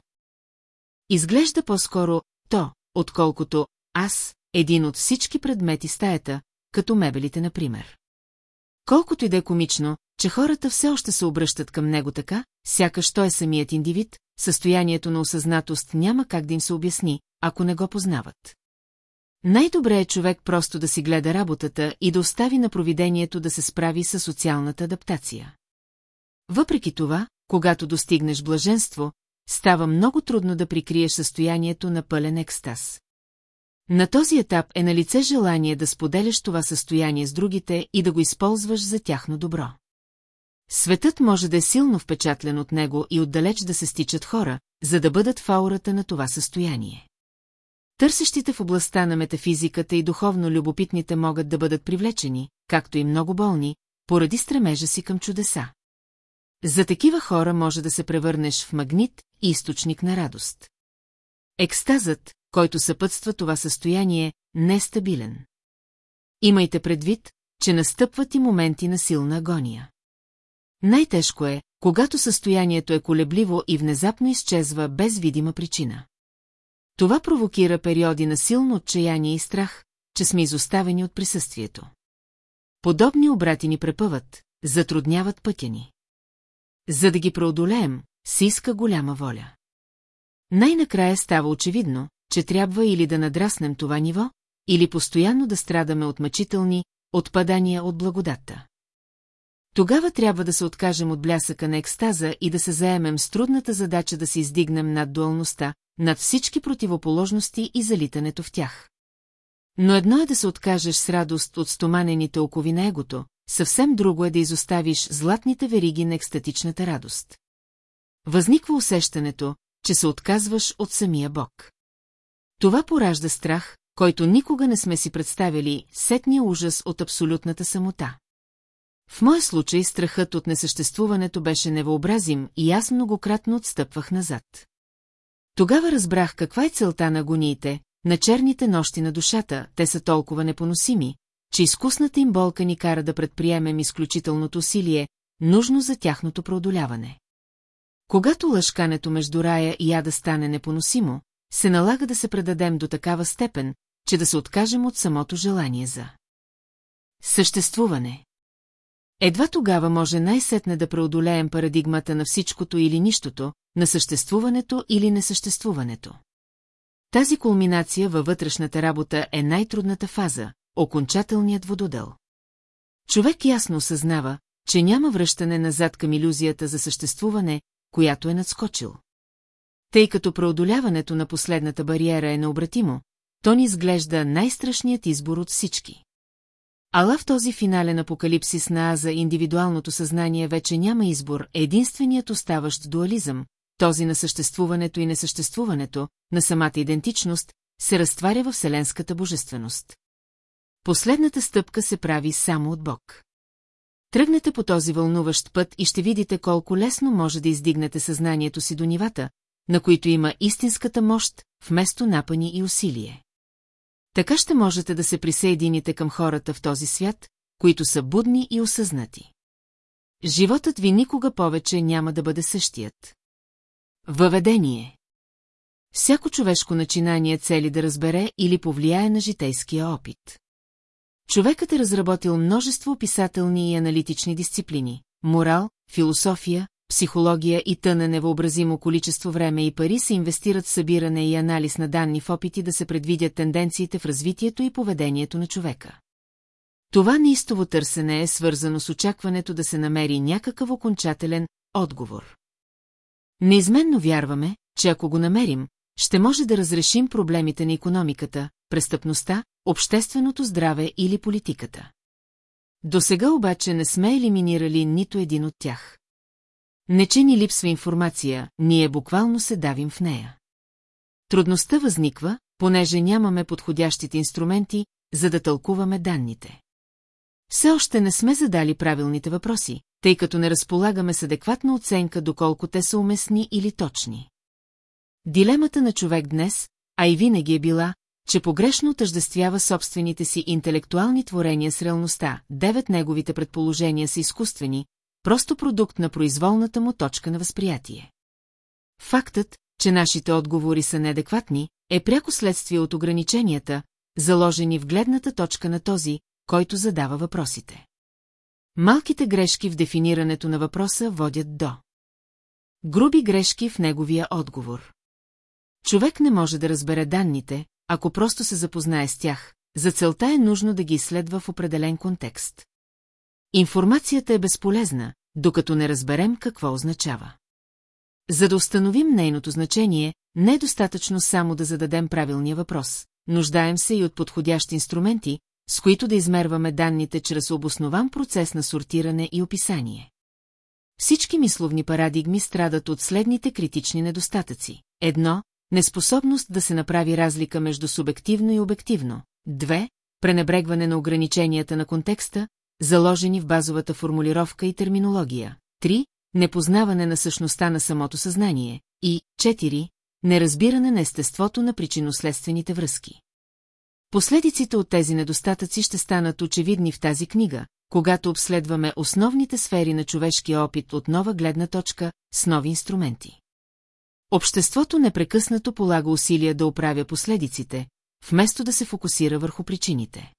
Изглежда по-скоро то, отколкото аз, един от всички предмети стаята, като мебелите, например. Колкото и да е комично, че хората все още се обръщат към него така, сякаш той е самият индивид, състоянието на осъзнатост няма как да им се обясни, ако не го познават. Най-добре е човек просто да си гледа работата и да остави на провидението да се справи с социалната адаптация. Въпреки това, когато достигнеш блаженство, става много трудно да прикриеш състоянието на пълен екстаз. На този етап е на лице желание да споделяш това състояние с другите и да го използваш за тяхно добро. Светът може да е силно впечатлен от него и отдалеч да се стичат хора, за да бъдат в аурата на това състояние. Търсещите в областта на метафизиката и духовно любопитните могат да бъдат привлечени, както и много болни, поради стремежа си към чудеса. За такива хора може да се превърнеш в магнит и източник на радост. Екстазът, който съпътства това състояние, не е стабилен. Имайте предвид, че настъпват и моменти на силна агония. Най-тежко е, когато състоянието е колебливо и внезапно изчезва без видима причина. Това провокира периоди на силно отчаяние и страх, че сме изоставени от присъствието. Подобни обрати ни препъват, затрудняват пътя ни. За да ги преодолеем, се иска голяма воля. Най-накрая става очевидно, че трябва или да надраснем това ниво, или постоянно да страдаме от мъчителни отпадания от благодата. Тогава трябва да се откажем от блясъка на екстаза и да се заемем с трудната задача да се издигнем над дуалността, над всички противоположности и залитането в тях. Но едно е да се откажеш с радост от стоманените окови на егото, съвсем друго е да изоставиш златните вериги на екстатичната радост. Възниква усещането, че се отказваш от самия Бог. Това поражда страх, който никога не сме си представили, сетния ужас от абсолютната самота. В моя случай страхът от несъществуването беше невъобразим и аз многократно отстъпвах назад. Тогава разбрах каква е целта на агониите, на черните нощи на душата, те са толкова непоносими, че изкусната им болка ни кара да предприемем изключителното усилие, нужно за тяхното преодоляване. Когато лъжкането между рая и яда стане непоносимо, се налага да се предадем до такава степен, че да се откажем от самото желание за съществуване. Едва тогава може най-сетне да преодолеем парадигмата на всичкото или нищото, на съществуването или несъществуването. Тази кулминация във вътрешната работа е най-трудната фаза, окончателният вододел. Човек ясно осъзнава, че няма връщане назад към иллюзията за съществуване, която е надскочил. Тъй като преодоляването на последната бариера е необратимо, то ни изглежда най-страшният избор от всички. Ала в този финален апокалипсис на Аза индивидуалното съзнание вече няма избор, единственият оставащ дуализъм, този на съществуването и несъществуването, на самата идентичност, се разтваря във вселенската божественост. Последната стъпка се прави само от Бог. Тръгнете по този вълнуващ път и ще видите колко лесно може да издигнете съзнанието си до нивата, на които има истинската мощ, вместо напани и усилие. Така ще можете да се присъедините към хората в този свят, които са будни и осъзнати. Животът ви никога повече няма да бъде същият. Въведение Всяко човешко начинание цели да разбере или повлияе на житейския опит. Човекът е разработил множество описателни и аналитични дисциплини – морал, философия, психология и тъна невъобразимо количество време и пари се инвестират в събиране и анализ на данни в опити да се предвидят тенденциите в развитието и поведението на човека. Това неистово търсене е свързано с очакването да се намери някакъв окончателен отговор. Неизменно вярваме, че ако го намерим, ще може да разрешим проблемите на економиката, престъпността, общественото здраве или политиката. До сега обаче не сме елиминирали нито един от тях. Не че ни липсва информация, ние буквално се давим в нея. Трудността възниква, понеже нямаме подходящите инструменти, за да тълкуваме данните. Все още не сме задали правилните въпроси, тъй като не разполагаме с адекватна оценка доколко те са уместни или точни. Дилемата на човек днес, а и винаги е била, че погрешно отъждествява собствените си интелектуални творения с реалността, девет неговите предположения са изкуствени, просто продукт на произволната му точка на възприятие. Фактът, че нашите отговори са неадекватни, е пряко следствие от ограниченията, заложени в гледната точка на този, който задава въпросите. Малките грешки в дефинирането на въпроса водят до. Груби грешки в неговия отговор. Човек не може да разбере данните, ако просто се запознае с тях, за целта е нужно да ги изследва в определен контекст. Информацията е безполезна, докато не разберем какво означава. За да установим нейното значение, не е достатъчно само да зададем правилния въпрос. Нуждаем се и от подходящи инструменти, с които да измерваме данните чрез обоснован процес на сортиране и описание. Всички мисловни парадигми страдат от следните критични недостатъци. Едно, неспособност да се направи разлика между субективно и обективно. Две, пренебрегване на ограниченията на контекста, заложени в базовата формулировка и терминология. Три, непознаване на същността на самото съзнание. И четири, неразбиране на естеството на причинно-следствените връзки. Последиците от тези недостатъци ще станат очевидни в тази книга, когато обследваме основните сфери на човешкия опит от нова гледна точка с нови инструменти. Обществото непрекъснато полага усилия да оправя последиците, вместо да се фокусира върху причините.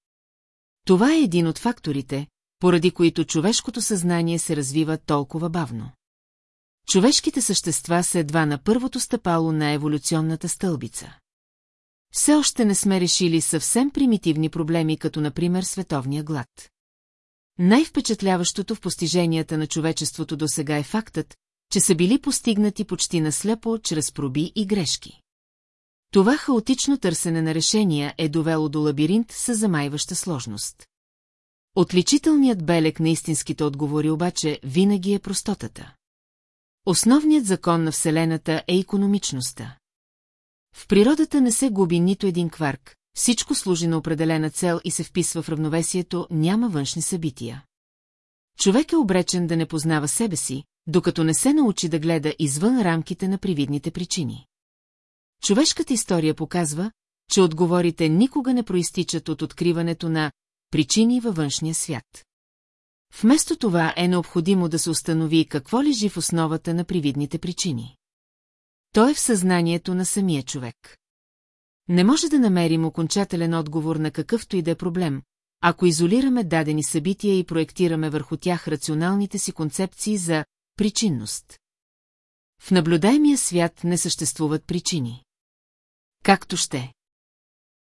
Това е един от факторите, поради които човешкото съзнание се развива толкова бавно. Човешките същества са едва на първото стъпало на еволюционната стълбица. Все още не сме решили съвсем примитивни проблеми, като например световния глад. Най-впечатляващото в постиженията на човечеството до сега е фактът, че са били постигнати почти наслепо чрез проби и грешки. Това хаотично търсене на решения е довело до лабиринт с замайваща сложност. Отличителният белег на истинските отговори обаче винаги е простотата. Основният закон на Вселената е економичността. В природата не се губи нито един кварк, всичко служи на определена цел и се вписва в равновесието, няма външни събития. Човек е обречен да не познава себе си, докато не се научи да гледа извън рамките на привидните причини. Човешката история показва, че отговорите никога не проистичат от откриването на причини във външния свят. Вместо това е необходимо да се установи какво лежи в основата на привидните причини. То е в съзнанието на самия човек. Не може да намерим окончателен отговор на какъвто и да е проблем, ако изолираме дадени събития и проектираме върху тях рационалните си концепции за причинност. В наблюдаемия свят не съществуват причини. Както ще.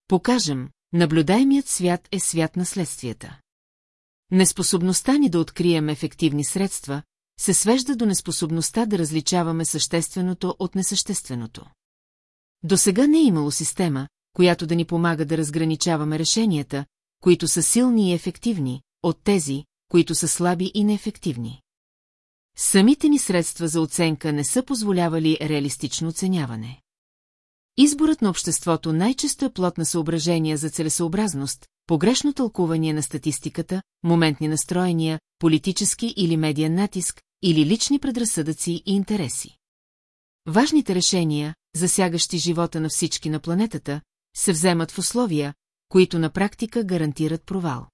Покажем, наблюдаемият свят е свят на следствията. Неспособността ни да открием ефективни средства се свежда до неспособността да различаваме същественото от несъщественото. До сега не е имало система, която да ни помага да разграничаваме решенията, които са силни и ефективни, от тези, които са слаби и неефективни. Самите ни средства за оценка не са позволявали реалистично оценяване. Изборът на обществото най-често е плод на съображения за целесообразност, погрешно тълкуване на статистиката, моментни настроения, политически или медиен натиск, или лични предразсъдъци и интереси. Важните решения, засягащи живота на всички на планетата, се вземат в условия, които на практика гарантират провал.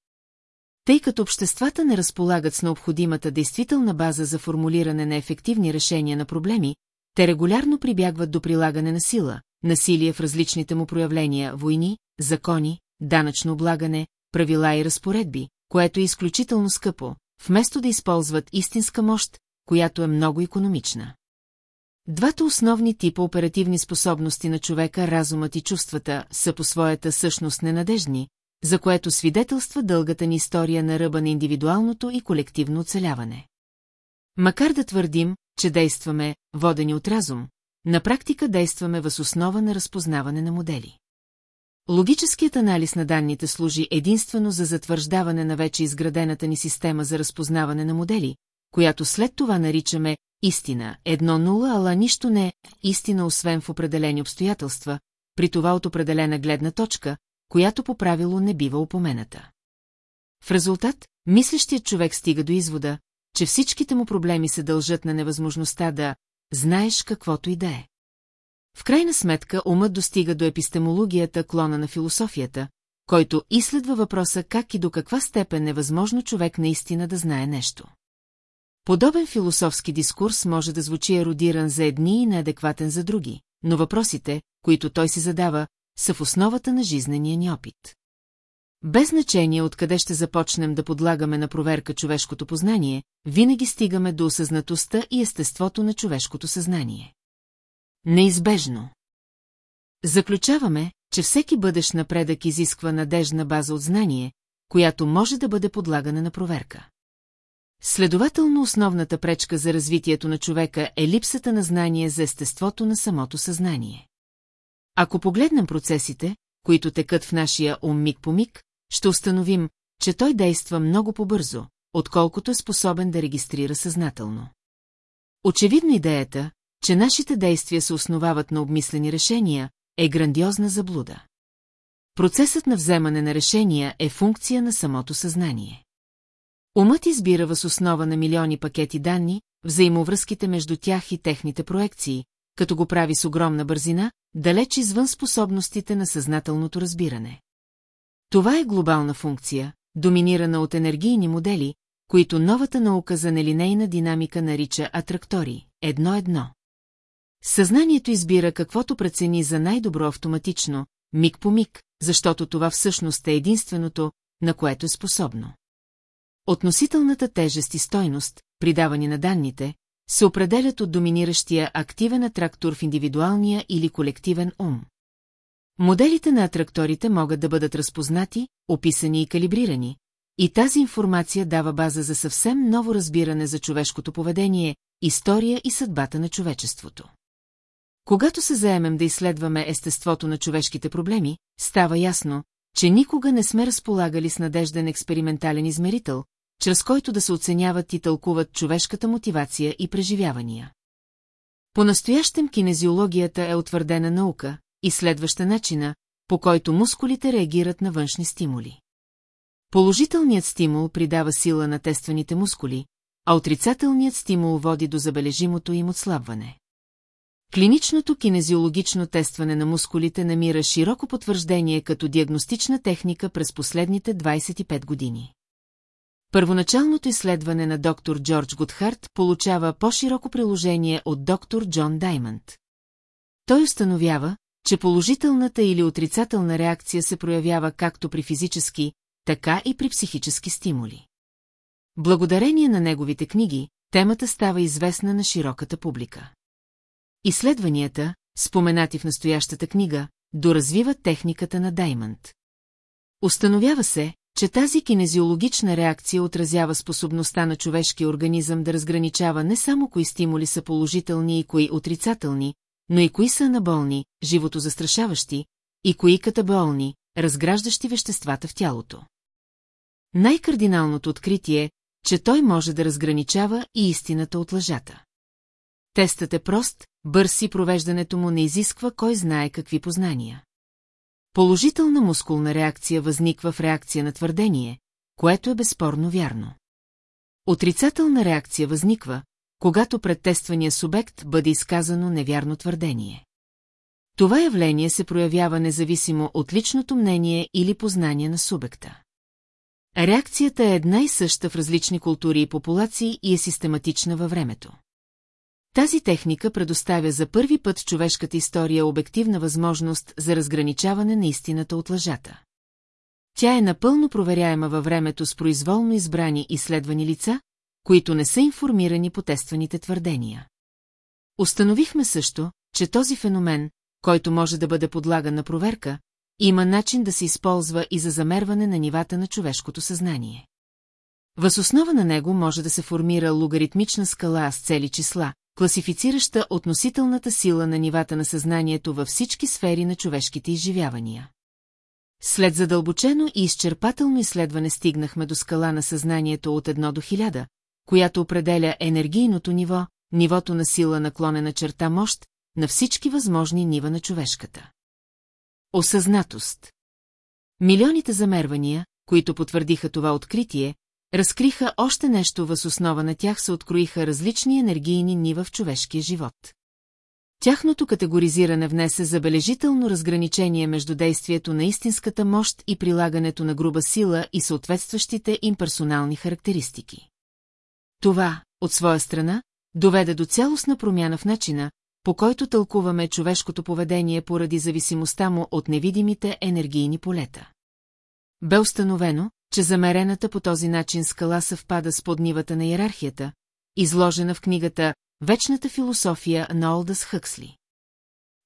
Тъй като обществата не разполагат с необходимата действителна база за формулиране на ефективни решения на проблеми, те регулярно прибягват до прилагане на сила, насилие в различните му проявления, войни, закони, данъчно облагане, правила и разпоредби, което е изключително скъпо, вместо да използват истинска мощ, която е много економична. Двата основни типа оперативни способности на човека, разумът и чувствата, са по своята същност ненадежни, за което свидетелства дългата ни история на ръба на индивидуалното и колективно оцеляване. Макар да твърдим, че действаме, водени от разум, на практика действаме въз основа на разпознаване на модели. Логическият анализ на данните служи единствено за затвърждаване на вече изградената ни система за разпознаване на модели, която след това наричаме истина, едно нула, ала нищо не е истина, освен в определени обстоятелства, при това от определена гледна точка, която по правило не бива упомената. В резултат, мислещият човек стига до извода, че всичките му проблеми се дължат на невъзможността да знаеш каквото и да е. В крайна сметка умът достига до епистемологията, клона на философията, който изследва въпроса как и до каква степен е възможно човек наистина да знае нещо. Подобен философски дискурс може да звучи еродиран за едни и неадекватен за други, но въпросите, които той си задава, са в основата на жизнения ни опит. Без значение откъде ще започнем да подлагаме на проверка човешкото познание, винаги стигаме до осъзнатостта и естеството на човешкото съзнание. Неизбежно. Заключаваме, че всеки бъдещ напредък изисква надежна база от знание, която може да бъде подлагана на проверка. Следователно основната пречка за развитието на човека е липсата на знание за естеството на самото съзнание. Ако погледнем процесите, които текат в нашия ум миг по миг, ще установим, че той действа много по-бързо, отколкото е способен да регистрира съзнателно. Очевидно идеята, че нашите действия се основават на обмислени решения, е грандиозна заблуда. Процесът на вземане на решения е функция на самото съзнание. Умът избира въз основа на милиони пакети данни, взаимовръзките между тях и техните проекции, като го прави с огромна бързина, далеч извън способностите на съзнателното разбиране. Това е глобална функция, доминирана от енергийни модели, които новата наука за нелинейна динамика нарича атрактори, едно-едно. Съзнанието избира каквото прецени за най-добро автоматично, миг по миг, защото това всъщност е единственото, на което е способно. Относителната тежест и стойност, придавани на данните, се определят от доминиращия активен атрактор в индивидуалния или колективен ум. Моделите на атракторите могат да бъдат разпознати, описани и калибрирани, и тази информация дава база за съвсем ново разбиране за човешкото поведение, история и съдбата на човечеството. Когато се заемем да изследваме естеството на човешките проблеми, става ясно, че никога не сме разполагали с надежден експериментален измерител, чрез който да се оценяват и тълкуват човешката мотивация и преживявания. По-настоящем кинезиологията е утвърдена наука, изследваща начина, по който мускулите реагират на външни стимули. Положителният стимул придава сила на тестваните мускули, а отрицателният стимул води до забележимото им отслабване. Клиничното кинезиологично тестване на мускулите намира широко потвърждение като диагностична техника през последните 25 години. Първоначалното изследване на доктор Джордж Гудхарт получава по-широко приложение от доктор Джон Даймонд. Той установява, че положителната или отрицателна реакция се проявява както при физически, така и при психически стимули. Благодарение на неговите книги, темата става известна на широката публика. Изследванията, споменати в настоящата книга, доразвиват техниката на Даймонд. Установява се, че тази кинезиологична реакция отразява способността на човешкия организъм да разграничава не само кои стимули са положителни и кои отрицателни, но и кои са анаболни, живото застрашаващи, и кои катаболни, разграждащи веществата в тялото. Най-кардиналното откритие че той може да разграничава и истината от лъжата. Тестът е прост, бърз и провеждането му не изисква кой знае какви познания. Положителна мускулна реакция възниква в реакция на твърдение, което е безспорно вярно. Отрицателна реакция възниква, когато пред тествания субект бъде изказано невярно твърдение. Това явление се проявява независимо от личното мнение или познание на субекта. Реакцията е една и съща в различни култури и популации и е систематична във времето. Тази техника предоставя за първи път човешката история обективна възможност за разграничаване на истината от лъжата. Тя е напълно проверяема във времето с произволно избрани изследвани лица, които не са информирани по тестваните твърдения. Установихме също, че този феномен, който може да бъде подлаган на проверка, има начин да се използва и за замерване на нивата на човешкото съзнание. Въз основа на него може да се формира логаритмична скала с цели числа, класифицираща относителната сила на нивата на съзнанието във всички сфери на човешките изживявания. След задълбочено и изчерпателно изследване стигнахме до скала на съзнанието от 1 до 1000, която определя енергийното ниво, нивото на сила наклонена черта мощ, на всички възможни нива на човешката. Осъзнатост Милионите замервания, които потвърдиха това откритие, разкриха още нещо въз основа на тях се откроиха различни енергийни нива в човешкия живот. Тяхното категоризиране внесе забележително разграничение между действието на истинската мощ и прилагането на груба сила и съответстващите им персонални характеристики. Това, от своя страна, доведе до цялостна промяна в начина, по който тълкуваме човешкото поведение поради зависимостта му от невидимите енергийни полета. Бе установено, че замерената по този начин скала съвпада с поднивата на иерархията, изложена в книгата «Вечната философия» на Олдъс Хъксли.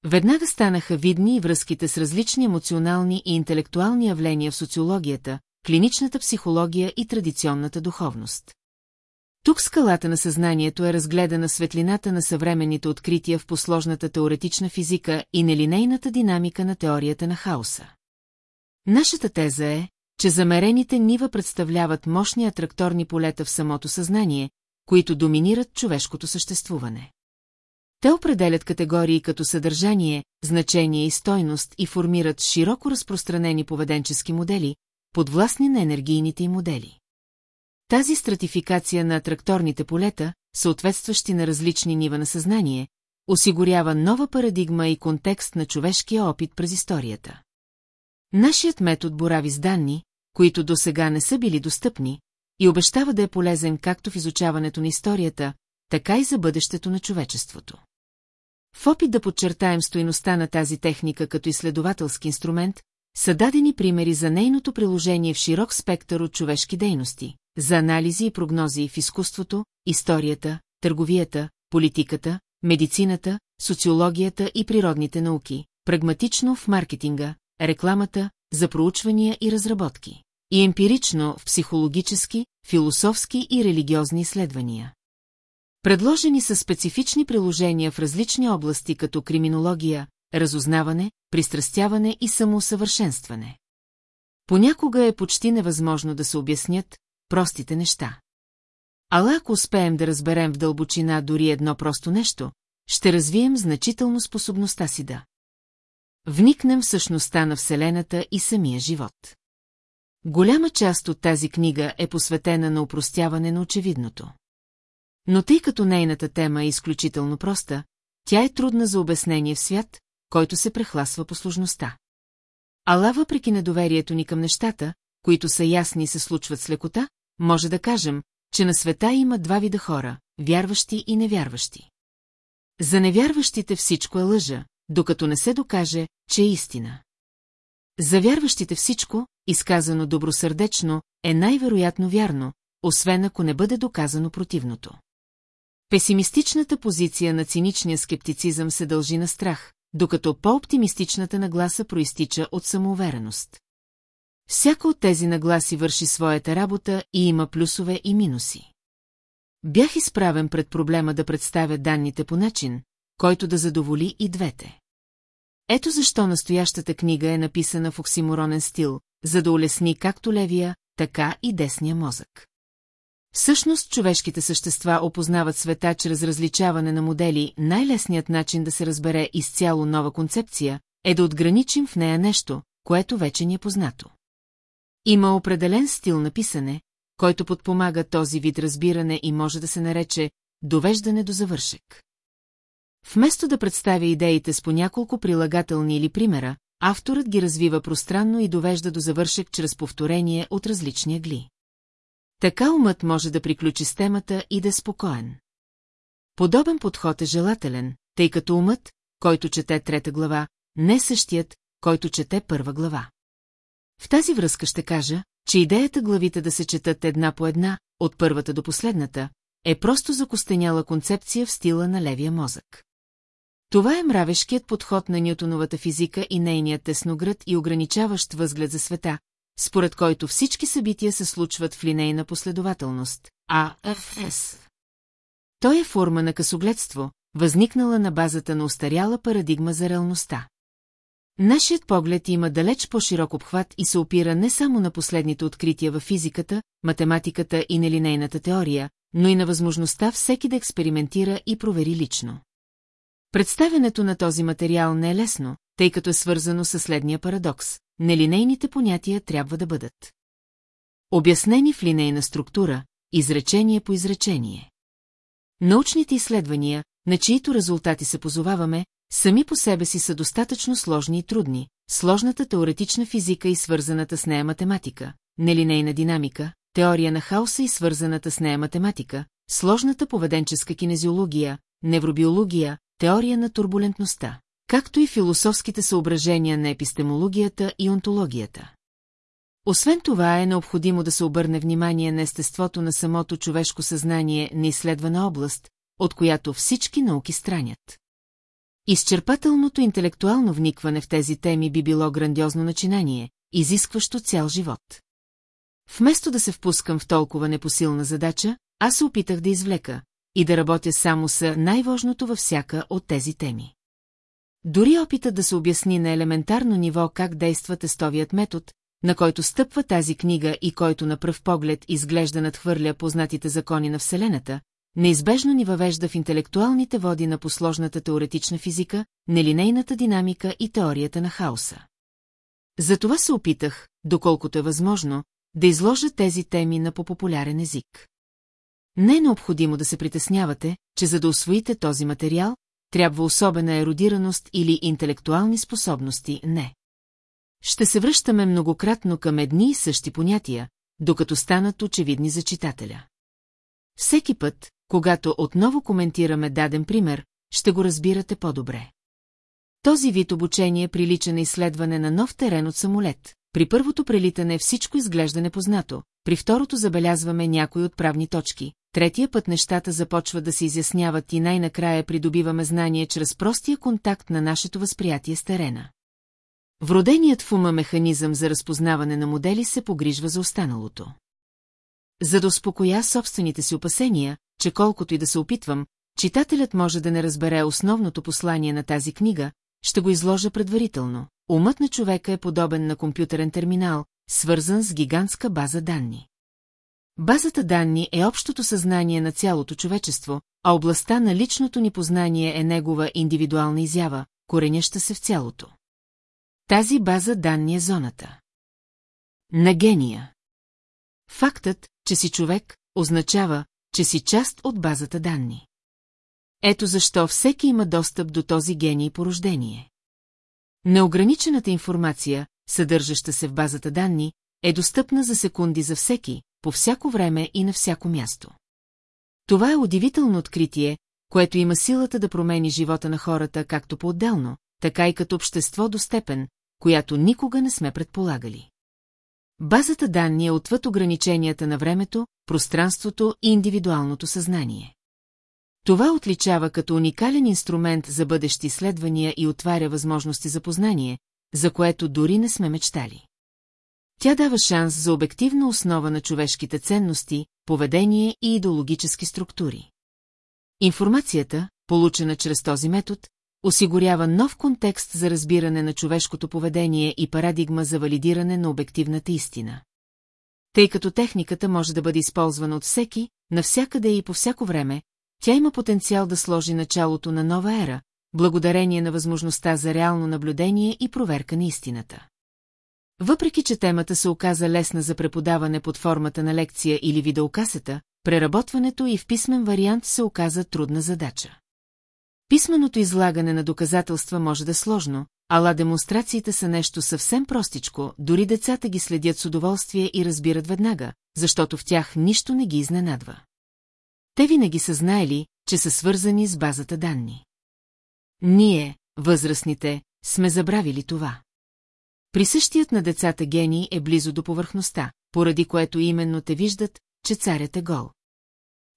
Веднага станаха видни връзките с различни емоционални и интелектуални явления в социологията, клиничната психология и традиционната духовност. Тук скалата на съзнанието е разгледана светлината на съвременните открития в посложната теоретична физика и нелинейната динамика на теорията на хаоса. Нашата теза е, че замерените нива представляват мощни атракторни полета в самото съзнание, които доминират човешкото съществуване. Те определят категории като съдържание, значение и стойност и формират широко разпространени поведенчески модели, подвластни на енергийните им модели. Тази стратификация на атракторните полета, съответстващи на различни нива на съзнание, осигурява нова парадигма и контекст на човешкия опит през историята. Нашият метод борави с данни, които до сега не са били достъпни, и обещава да е полезен както в изучаването на историята, така и за бъдещето на човечеството. В опит да подчертаем стоиността на тази техника като изследователски инструмент, са дадени примери за нейното приложение в широк спектър от човешки дейности, за анализи и прогнози в изкуството, историята, търговията, политиката, медицината, социологията и природните науки, прагматично в маркетинга, рекламата, за проучвания и разработки и емпирично в психологически, философски и религиозни изследвания. Предложени са специфични приложения в различни области като криминология, разузнаване, пристрастяване и самоусъвършенстване. Понякога е почти невъзможно да се обяснят простите неща. Ала ако успеем да разберем в дълбочина дори едно просто нещо, ще развием значително способността си да вникнем в същността на Вселената и самия живот. Голяма част от тази книга е посветена на упростяване на очевидното. Но тъй като нейната тема е изключително проста, тя е трудна за обяснение в свят, който се прехласва по сложността. Ала въпреки недоверието ни към нещата, които са ясни и се случват с лекота, може да кажем, че на света има два вида хора – вярващи и невярващи. За невярващите всичко е лъжа, докато не се докаже, че е истина. За вярващите всичко, изказано добросърдечно, е най-вероятно вярно, освен ако не бъде доказано противното. Песимистичната позиция на циничния скептицизъм се дължи на страх, докато по-оптимистичната нагласа проистича от самоувереност. Всяка от тези нагласи върши своята работа и има плюсове и минуси. Бях изправен пред проблема да представя данните по начин, който да задоволи и двете. Ето защо настоящата книга е написана в оксиморонен стил, за да улесни както левия, така и десния мозък. Всъщност човешките същества опознават света чрез различаване на модели, най-лесният начин да се разбере изцяло нова концепция е да отграничим в нея нещо, което вече ни е познато. Има определен стил на писане, който подпомага този вид разбиране и може да се нарече довеждане до завършек. Вместо да представя идеите с по няколко прилагателни или примера, авторът ги развива пространно и довежда до завършек чрез повторение от различни агли. Така умът може да приключи с темата и да е спокоен. Подобен подход е желателен, тъй като умът, който чете трета глава, не е същият, който чете първа глава. В тази връзка ще кажа, че идеята главите да се четат една по една, от първата до последната, е просто закостеняла концепция в стила на левия мозък. Това е мравешкият подход на Нютоновата физика и нейният тесноград и ограничаващ възглед за света, според който всички събития се случват в линейна последователност, а Ф.С. Той е форма на късогледство, възникнала на базата на устаряла парадигма за реалността. Нашият поглед има далеч по-широк обхват и се опира не само на последните открития във физиката, математиката и нелинейната теория, но и на възможността всеки да експериментира и провери лично. Представянето на този материал не е лесно, тъй като е свързано с следния парадокс. Нелинейните понятия трябва да бъдат обяснени в линейна структура, изречение по изречение. Научните изследвания, на чието резултати се позоваваме, сами по себе си са достатъчно сложни и трудни, сложната теоретична физика и свързаната с нея математика, нелинейна динамика, теория на хаоса и свързаната с нея математика, сложната поведенческа кинезиология, невробиология, теория на турбулентността, както и философските съображения на епистемологията и онтологията. Освен това е необходимо да се обърне внимание на естеството на самото човешко съзнание на изследвана област, от която всички науки странят. Изчерпателното интелектуално вникване в тези теми би било грандиозно начинание, изискващо цял живот. Вместо да се впускам в толкова непосилна задача, аз се опитах да извлека и да работя само с най-важното във всяка от тези теми. Дори опитът да се обясни на елементарно ниво как действа тестовият метод, на който стъпва тази книга и който на пръв поглед изглежда надхвърля познатите закони на Вселената, неизбежно ни въвежда в интелектуалните води на посложната теоретична физика, нелинейната динамика и теорията на хаоса. Затова се опитах, доколкото е възможно, да изложа тези теми на по-популярен език. Не е необходимо да се притеснявате, че за да освоите този материал, трябва особена еродираност или интелектуални способности, не. Ще се връщаме многократно към едни и същи понятия, докато станат очевидни за читателя. Всеки път, когато отново коментираме даден пример, ще го разбирате по-добре. Този вид обучение прилича на изследване на нов терен от самолет. При първото прелитане всичко изглежда непознато, при второто забелязваме някои от правни точки, третия път нещата започват да се изясняват и най-накрая придобиваме знание чрез простия контакт на нашето възприятие с терена. Вроденият в ума механизъм за разпознаване на модели се погрижва за останалото. За да успокоя собствените си опасения, че колкото и да се опитвам, читателят може да не разбере основното послание на тази книга, ще го изложа предварително. Умът на човека е подобен на компютърен терминал, свързан с гигантска база данни. Базата данни е общото съзнание на цялото човечество, а областта на личното ни познание е негова индивидуална изява, кореняща се в цялото. Тази база данни е зоната. На гения. Фактът, че си човек, означава, че си част от базата данни. Ето защо всеки има достъп до този гений по рождение. Неограничената информация, съдържаща се в базата данни, е достъпна за секунди за всеки, по всяко време и на всяко място. Това е удивително откритие, което има силата да промени живота на хората както по-отделно, така и като общество до степен, която никога не сме предполагали. Базата данни е отвъд ограниченията на времето, пространството и индивидуалното съзнание. Това отличава като уникален инструмент за бъдещи изследвания и отваря възможности за познание, за което дори не сме мечтали. Тя дава шанс за обективна основа на човешките ценности, поведение и идеологически структури. Информацията, получена чрез този метод, осигурява нов контекст за разбиране на човешкото поведение и парадигма за валидиране на обективната истина. Тъй като техниката може да бъде използвана от всеки, навсякъде и по всяко време, тя има потенциал да сложи началото на нова ера, благодарение на възможността за реално наблюдение и проверка на истината. Въпреки, че темата се оказа лесна за преподаване под формата на лекция или видеокасета, преработването и в писмен вариант се оказа трудна задача. Писменото излагане на доказателства може да е сложно, ала демонстрациите са нещо съвсем простичко, дори децата ги следят с удоволствие и разбират веднага, защото в тях нищо не ги изненадва. Те винаги са знаели, че са свързани с базата данни. Ние, възрастните, сме забравили това. Присъщият на децата гений е близо до повърхността, поради което именно те виждат, че царят е гол.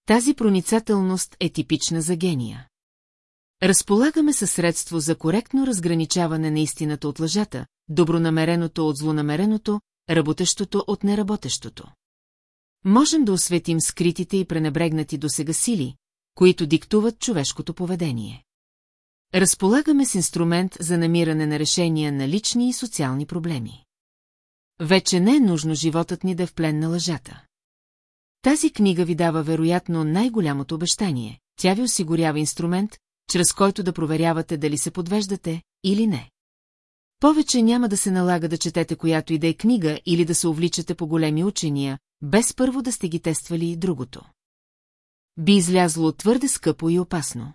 Тази проницателност е типична за гения. Разполагаме със средство за коректно разграничаване на истината от лъжата, добронамереното от злонамереното, работещото от неработещото. Можем да осветим скритите и пренебрегнати до сега сили, които диктуват човешкото поведение. Разполагаме с инструмент за намиране на решения на лични и социални проблеми. Вече не е нужно животът ни да е в плен на лъжата. Тази книга ви дава вероятно най-голямото обещание. Тя ви осигурява инструмент, чрез който да проверявате дали се подвеждате или не. Повече няма да се налага да четете която и да е книга или да се увличате по големи учения, без първо да сте ги тествали и другото. Би излязло твърде скъпо и опасно.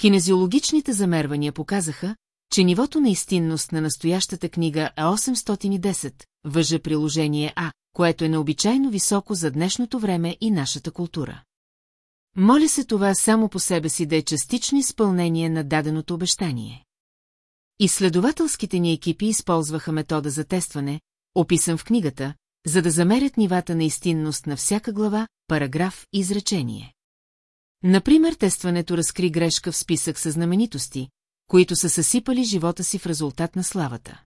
Кинезиологичните замервания показаха, че нивото на истинност на настоящата книга е 810, въже приложение А, което е необичайно високо за днешното време и нашата култура. Моля се това само по себе си да е частично изпълнение на даденото обещание. Изследователските ни екипи използваха метода за тестване, описан в книгата, за да замерят нивата на истинност на всяка глава, параграф и изречение. Например, тестването разкри грешка в списък с знаменитости, които са съсипали живота си в резултат на славата.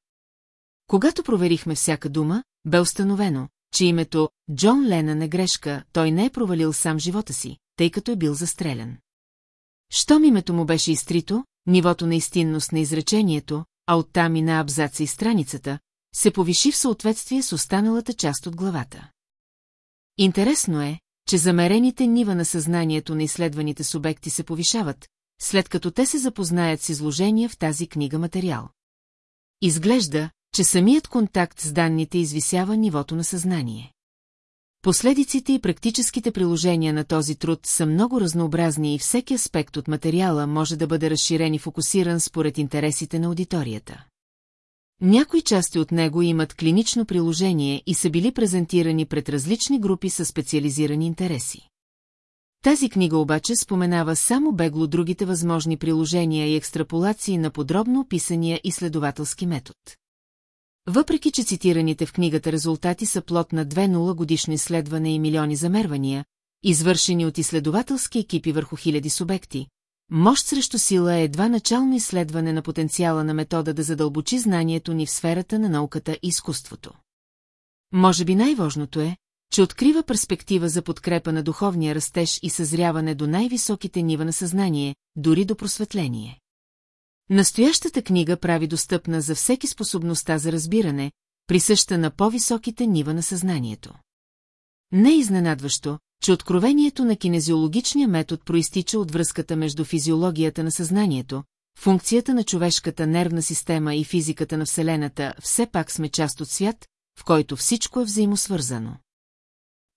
Когато проверихме всяка дума, бе установено, че името Джон Ленън е грешка, той не е провалил сам живота си, тъй като е бил застрелян. Щом името му беше изтрито, нивото на истинност на изречението, а оттам и на абзаца и страницата, се повиши в съответствие с останалата част от главата. Интересно е, че замерените нива на съзнанието на изследваните субекти се повишават, след като те се запознаят с изложения в тази книга материал. Изглежда, че самият контакт с данните извисява нивото на съзнание. Последиците и практическите приложения на този труд са много разнообразни и всеки аспект от материала може да бъде разширен и фокусиран според интересите на аудиторията. Някои части от него имат клинично приложение и са били презентирани пред различни групи със специализирани интереси. Тази книга обаче споменава само бегло другите възможни приложения и екстраполации на подробно описания изследователски метод. Въпреки, че цитираните в книгата резултати са плод на две нула годишно изследване и милиони замервания, извършени от изследователски екипи върху хиляди субекти, мощ срещу сила е едва начално изследване на потенциала на метода да задълбочи знанието ни в сферата на науката и изкуството. Може би най-важното е, че открива перспектива за подкрепа на духовния растеж и съзряване до най-високите нива на съзнание, дори до просветление. Настоящата книга прави достъпна за всеки способността за разбиране, присъща на по-високите нива на съзнанието. Не е изненадващо, че откровението на кинезиологичния метод проистича от връзката между физиологията на съзнанието, функцията на човешката нервна система и физиката на Вселената, все пак сме част от свят, в който всичко е взаимосвързано.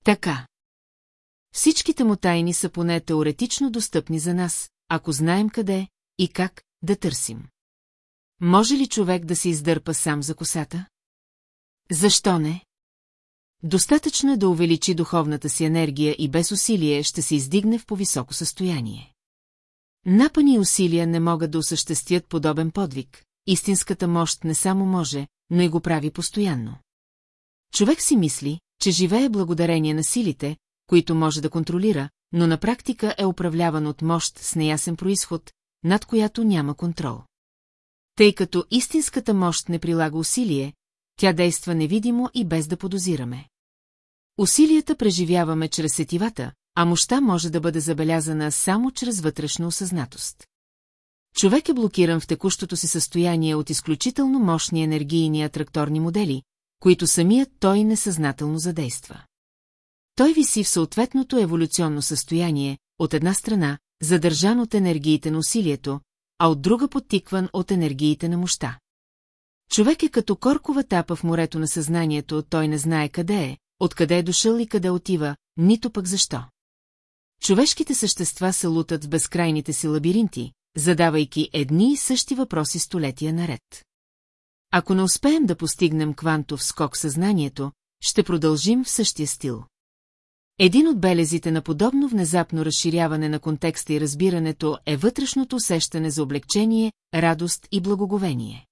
Така. Всичките му тайни са поне теоретично достъпни за нас, ако знаем къде и как да търсим. Може ли човек да се издърпа сам за косата? Защо не? Достатъчно е да увеличи духовната си енергия и без усилие ще се издигне в повисоко състояние. Напани и усилия не могат да осъществят подобен подвиг. Истинската мощ не само може, но и го прави постоянно. Човек си мисли, че живее благодарение на силите, които може да контролира, но на практика е управляван от мощ с неясен происход, над която няма контрол. Тъй като истинската мощ не прилага усилие, тя действа невидимо и без да подозираме. Усилията преживяваме чрез сетивата, а мощта може да бъде забелязана само чрез вътрешна осъзнатост. Човек е блокиран в текущото си състояние от изключително мощни енергийни атракторни модели, които самият той несъзнателно задейства. Той виси в съответното еволюционно състояние, от една страна, задържан от енергиите на усилието, а от друга подтикван от енергиите на мощта. Човек е като коркова тапа в морето на съзнанието, той не знае къде е, откъде е дошъл и къде отива, нито пък защо. Човешките същества се лутат в безкрайните си лабиринти, задавайки едни и същи въпроси столетия наред. Ако не успеем да постигнем квантов скок съзнанието, ще продължим в същия стил. Един от белезите на подобно внезапно разширяване на контекста и разбирането е вътрешното усещане за облегчение, радост и благоговение.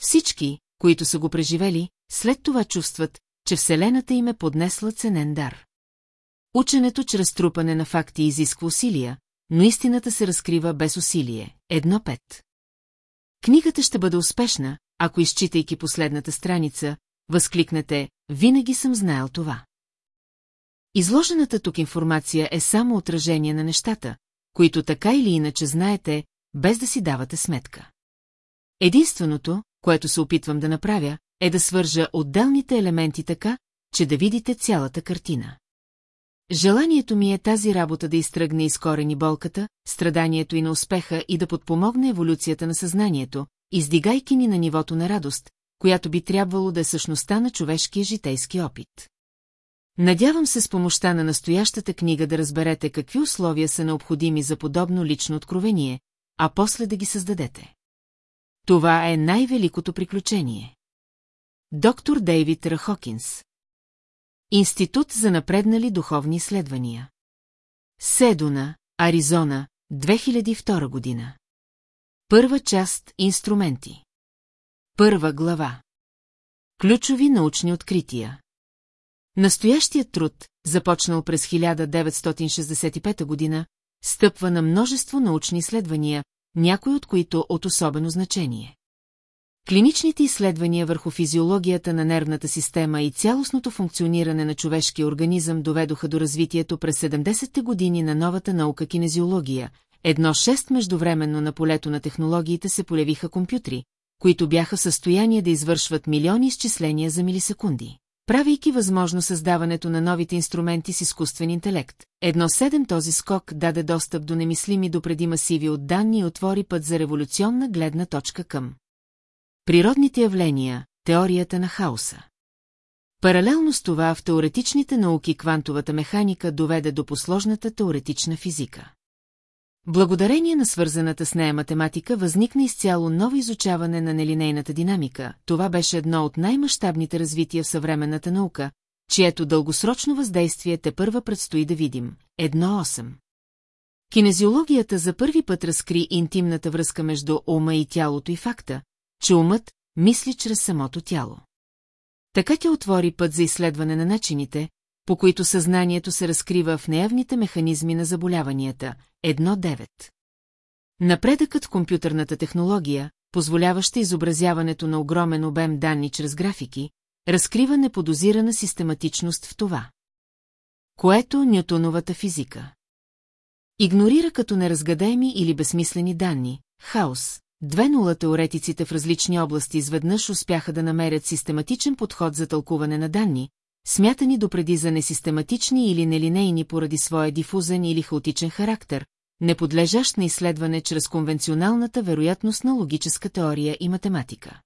Всички, които са го преживели, след това чувстват, че Вселената им е поднесла ценен дар. Ученето чрез трупане на факти изисква усилия, но истината се разкрива без усилие. Едно пет. Книгата ще бъде успешна, ако изчитайки последната страница, възкликнете «Винаги съм знаел това». Изложената тук информация е само отражение на нещата, които така или иначе знаете, без да си давате сметка. Единственото, което се опитвам да направя, е да свържа отделните елементи така, че да видите цялата картина. Желанието ми е тази работа да изтръгне из корени болката, страданието и на успеха и да подпомогне еволюцията на съзнанието, издигайки ни на нивото на радост, която би трябвало да е същността на човешкия житейски опит. Надявам се с помощта на настоящата книга да разберете какви условия са необходими за подобно лично откровение, а после да ги създадете. Това е най-великото приключение. Доктор Дейвид Рахокинс Институт за напреднали духовни изследвания. Седуна, Аризона, 2002 година. Първа част – Инструменти. Първа глава. Ключови научни открития Настоящият труд, започнал през 1965 година, стъпва на множество научни изследвания, някои от които от особено значение. Клиничните изследвания върху физиологията на нервната система и цялостното функциониране на човешкия организъм доведоха до развитието през 70-те години на новата наука кинезиология. Едно шест междувременно на полето на технологиите се полявиха компютри, които бяха в състояние да извършват милиони изчисления за милисекунди правейки възможно създаването на новите инструменти с изкуствен интелект. Едно седем този скок даде достъп до немислими допреди масиви от данни и отвори път за революционна гледна точка към природните явления, теорията на хаоса. Паралелно с това в теоретичните науки квантовата механика доведе до посложната теоретична физика. Благодарение на свързаната с нея математика възникна изцяло ново изучаване на нелинейната динамика. Това беше едно от най-мащабните развития в съвременната наука, чието дългосрочно въздействие те първа предстои да видим. 1.8 Кинезиологията за първи път разкри интимната връзка между ума и тялото и факта, че умът мисли чрез самото тяло. Така тя отвори път за изследване на начините, по които съзнанието се разкрива в неявните механизми на заболяванията. 1.9. Напредъкът в компютърната технология, позволяваща изобразяването на огромен обем данни чрез графики, разкрива неподозирана систематичност в това. Което Нютоновата физика. Игнорира като неразгадаеми или безсмислени данни, хаос. Две нула теоретиците в различни области изведнъж успяха да намерят систематичен подход за тълкуване на данни, смятани допреди за несистематични или нелинейни поради своя дифузен или хаотичен характер, не подлежащ на изследване чрез конвенционалната вероятностна логическа теория и математика.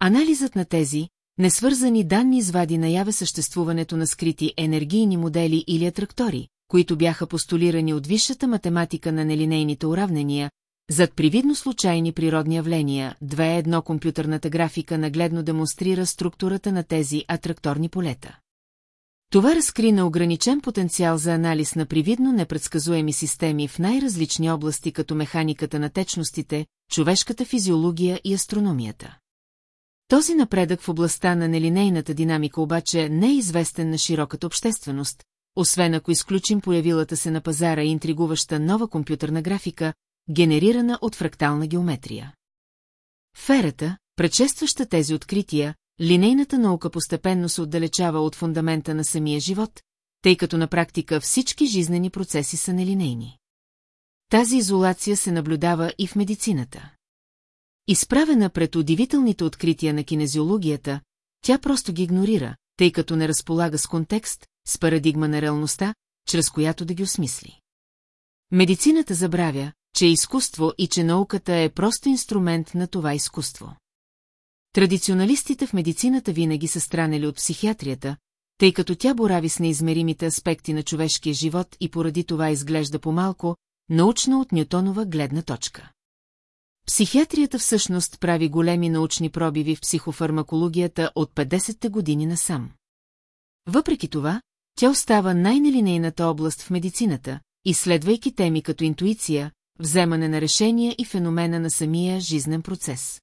Анализът на тези, несвързани данни извади наяве съществуването на скрити енергийни модели или атрактори, които бяха постулирани от висшата математика на нелинейните уравнения, зад привидно случайни природни явления, 2.1 компютърната графика нагледно демонстрира структурата на тези атракторни полета. Това разкри на ограничен потенциал за анализ на привидно непредсказуеми системи в най-различни области като механиката на течностите, човешката физиология и астрономията. Този напредък в областта на нелинейната динамика обаче не е известен на широката общественост, освен ако изключим появилата се на пазара интригуваща нова компютърна графика, генерирана от фрактална геометрия. Ферата, предшестваща тези открития, линейната наука постепенно се отдалечава от фундамента на самия живот, тъй като на практика всички жизнени процеси са нелинейни. Тази изолация се наблюдава и в медицината. Изправена пред удивителните открития на кинезиологията, тя просто ги игнорира, тъй като не разполага с контекст, с парадигма на реалността, чрез която да ги осмисли. Медицината забравя, че е изкуство и че науката е просто инструмент на това изкуство. Традиционалистите в медицината винаги са странели от психиатрията, тъй като тя борави с неизмеримите аспекти на човешкия живот и поради това изглежда по-малко, научна от Нютонова гледна точка. Психиатрията всъщност прави големи научни пробиви в психофармакологията от 50-те години насам. Въпреки това, тя остава най-нелинейната област в медицината, изследвайки теми като интуиция, вземане на решения и феномена на самия жизнен процес.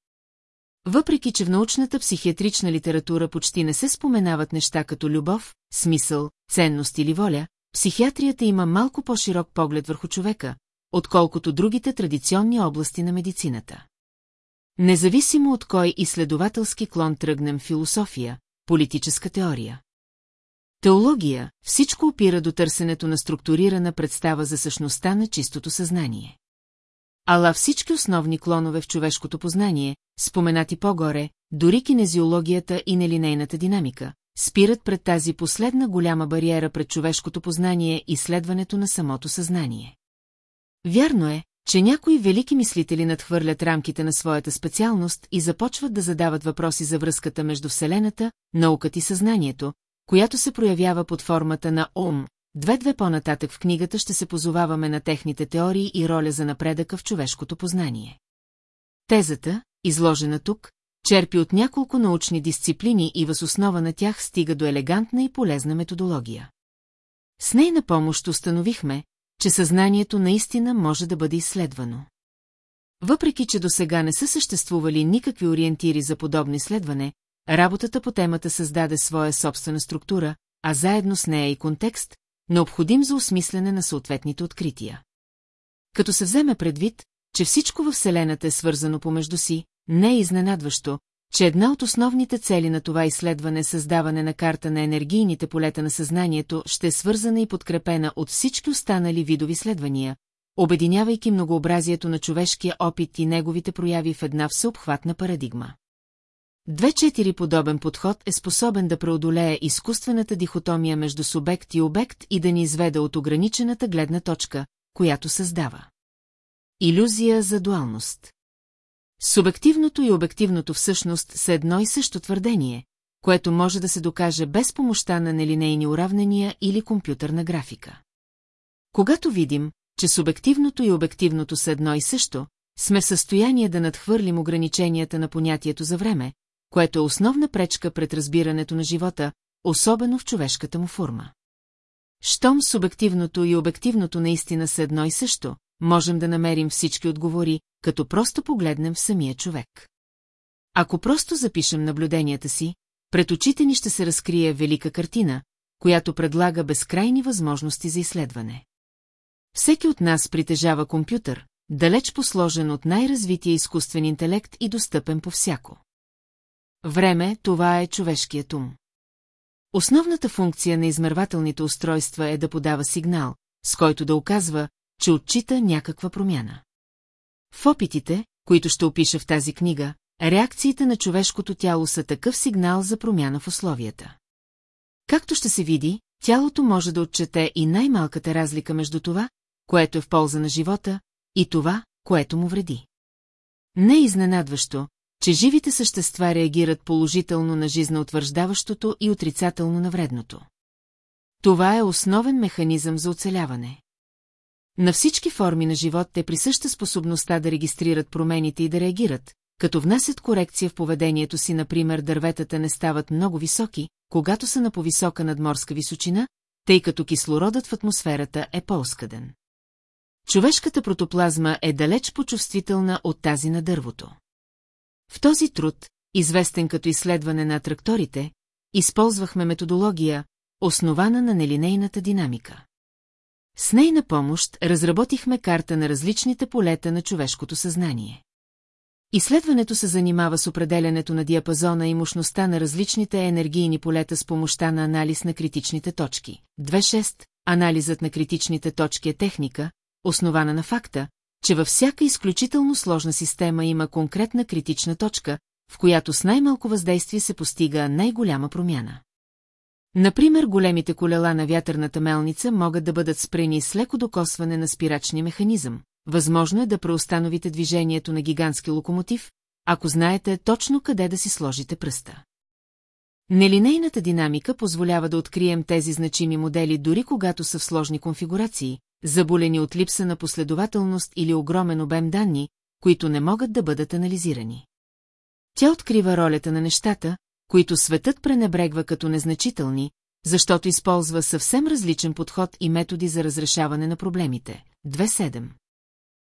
Въпреки, че в научната психиатрична литература почти не се споменават неща като любов, смисъл, ценност или воля, психиатрията има малко по-широк поглед върху човека, отколкото другите традиционни области на медицината. Независимо от кой изследователски клон тръгнем философия, политическа теория. Теология, всичко опира до търсенето на структурирана представа за същността на чистото съзнание. Ала всички основни клонове в човешкото познание, споменати по-горе, дори кинезиологията и нелинейната динамика, спират пред тази последна голяма бариера пред човешкото познание и следването на самото съзнание. Вярно е, че някои велики мислители надхвърлят рамките на своята специалност и започват да задават въпроси за връзката между Вселената, науката и съзнанието, която се проявява под формата на ум. Две-две по-нататък в книгата ще се позоваваме на техните теории и роля за напредъка в човешкото познание. Тезата, изложена тук, черпи от няколко научни дисциплини и въз основа на тях стига до елегантна и полезна методология. С нейна помощ установихме, че съзнанието наистина може да бъде изследвано. Въпреки, че до сега не са съществували никакви ориентири за подобно изследване, работата по темата създаде своя собствена структура, а заедно с нея и контекст, необходим за осмислене на съответните открития. Като се вземе предвид, че всичко във Вселената е свързано помежду си, не е изненадващо, че една от основните цели на това изследване създаване на карта на енергийните полета на съзнанието ще е свързана и подкрепена от всички останали видови следвания, обединявайки многообразието на човешкия опит и неговите прояви в една всеобхватна парадигма. Две-четири подобен подход е способен да преодолее изкуствената дихотомия между субект и обект и да ни изведе от ограничената гледна точка, която създава. Иллюзия за дуалност Субективното и обективното всъщност са едно и също твърдение, което може да се докаже без помощта на нелинейни уравнения или компютърна графика. Когато видим, че субективното и обективното са едно и също, сме в състояние да надхвърлим ограниченията на понятието за време, което е основна пречка пред разбирането на живота, особено в човешката му форма. Щом субективното и обективното наистина са едно и също, можем да намерим всички отговори, като просто погледнем в самия човек. Ако просто запишем наблюденията си, пред очите ни ще се разкрие велика картина, която предлага безкрайни възможности за изследване. Всеки от нас притежава компютър, далеч посложен от най-развития изкуствен интелект и достъпен по всяко. Време, това е човешкият ум. Основната функция на измервателните устройства е да подава сигнал, с който да оказва, че отчита някаква промяна. В опитите, които ще опиша в тази книга, реакциите на човешкото тяло са такъв сигнал за промяна в условията. Както ще се види, тялото може да отчете и най-малката разлика между това, което е в полза на живота, и това, което му вреди. Не изненадващо, че живите същества реагират положително на жизнеутвърждаващото и отрицателно на вредното. Това е основен механизъм за оцеляване. На всички форми на живот е присъща способността да регистрират промените и да реагират, като внасят корекция в поведението си, например дърветата не стават много високи, когато са на повисока надморска височина, тъй като кислородът в атмосферата е по-оскъден. Човешката протоплазма е далеч почувствителна от тази на дървото. В този труд, известен като изследване на атракторите, използвахме методология, основана на нелинейната динамика. С нейна помощ разработихме карта на различните полета на човешкото съзнание. Изследването се занимава с определенето на диапазона и мощността на различните енергийни полета с помощта на анализ на критичните точки. 2.6. Анализът на критичните точки е техника, основана на факта, че във всяка изключително сложна система има конкретна критична точка, в която с най-малко въздействие се постига най-голяма промяна. Например, големите колела на вятърната мелница могат да бъдат спрени с леко докосване на спирачния механизъм. Възможно е да преустановите движението на гигантски локомотив, ако знаете точно къде да си сложите пръста. Нелинейната динамика позволява да открием тези значими модели дори когато са в сложни конфигурации, заболени от липса на последователност или огромен обем данни, които не могат да бъдат анализирани. Тя открива ролята на нещата, които светът пренебрегва като незначителни, защото използва съвсем различен подход и методи за разрешаване на проблемите. 2.7.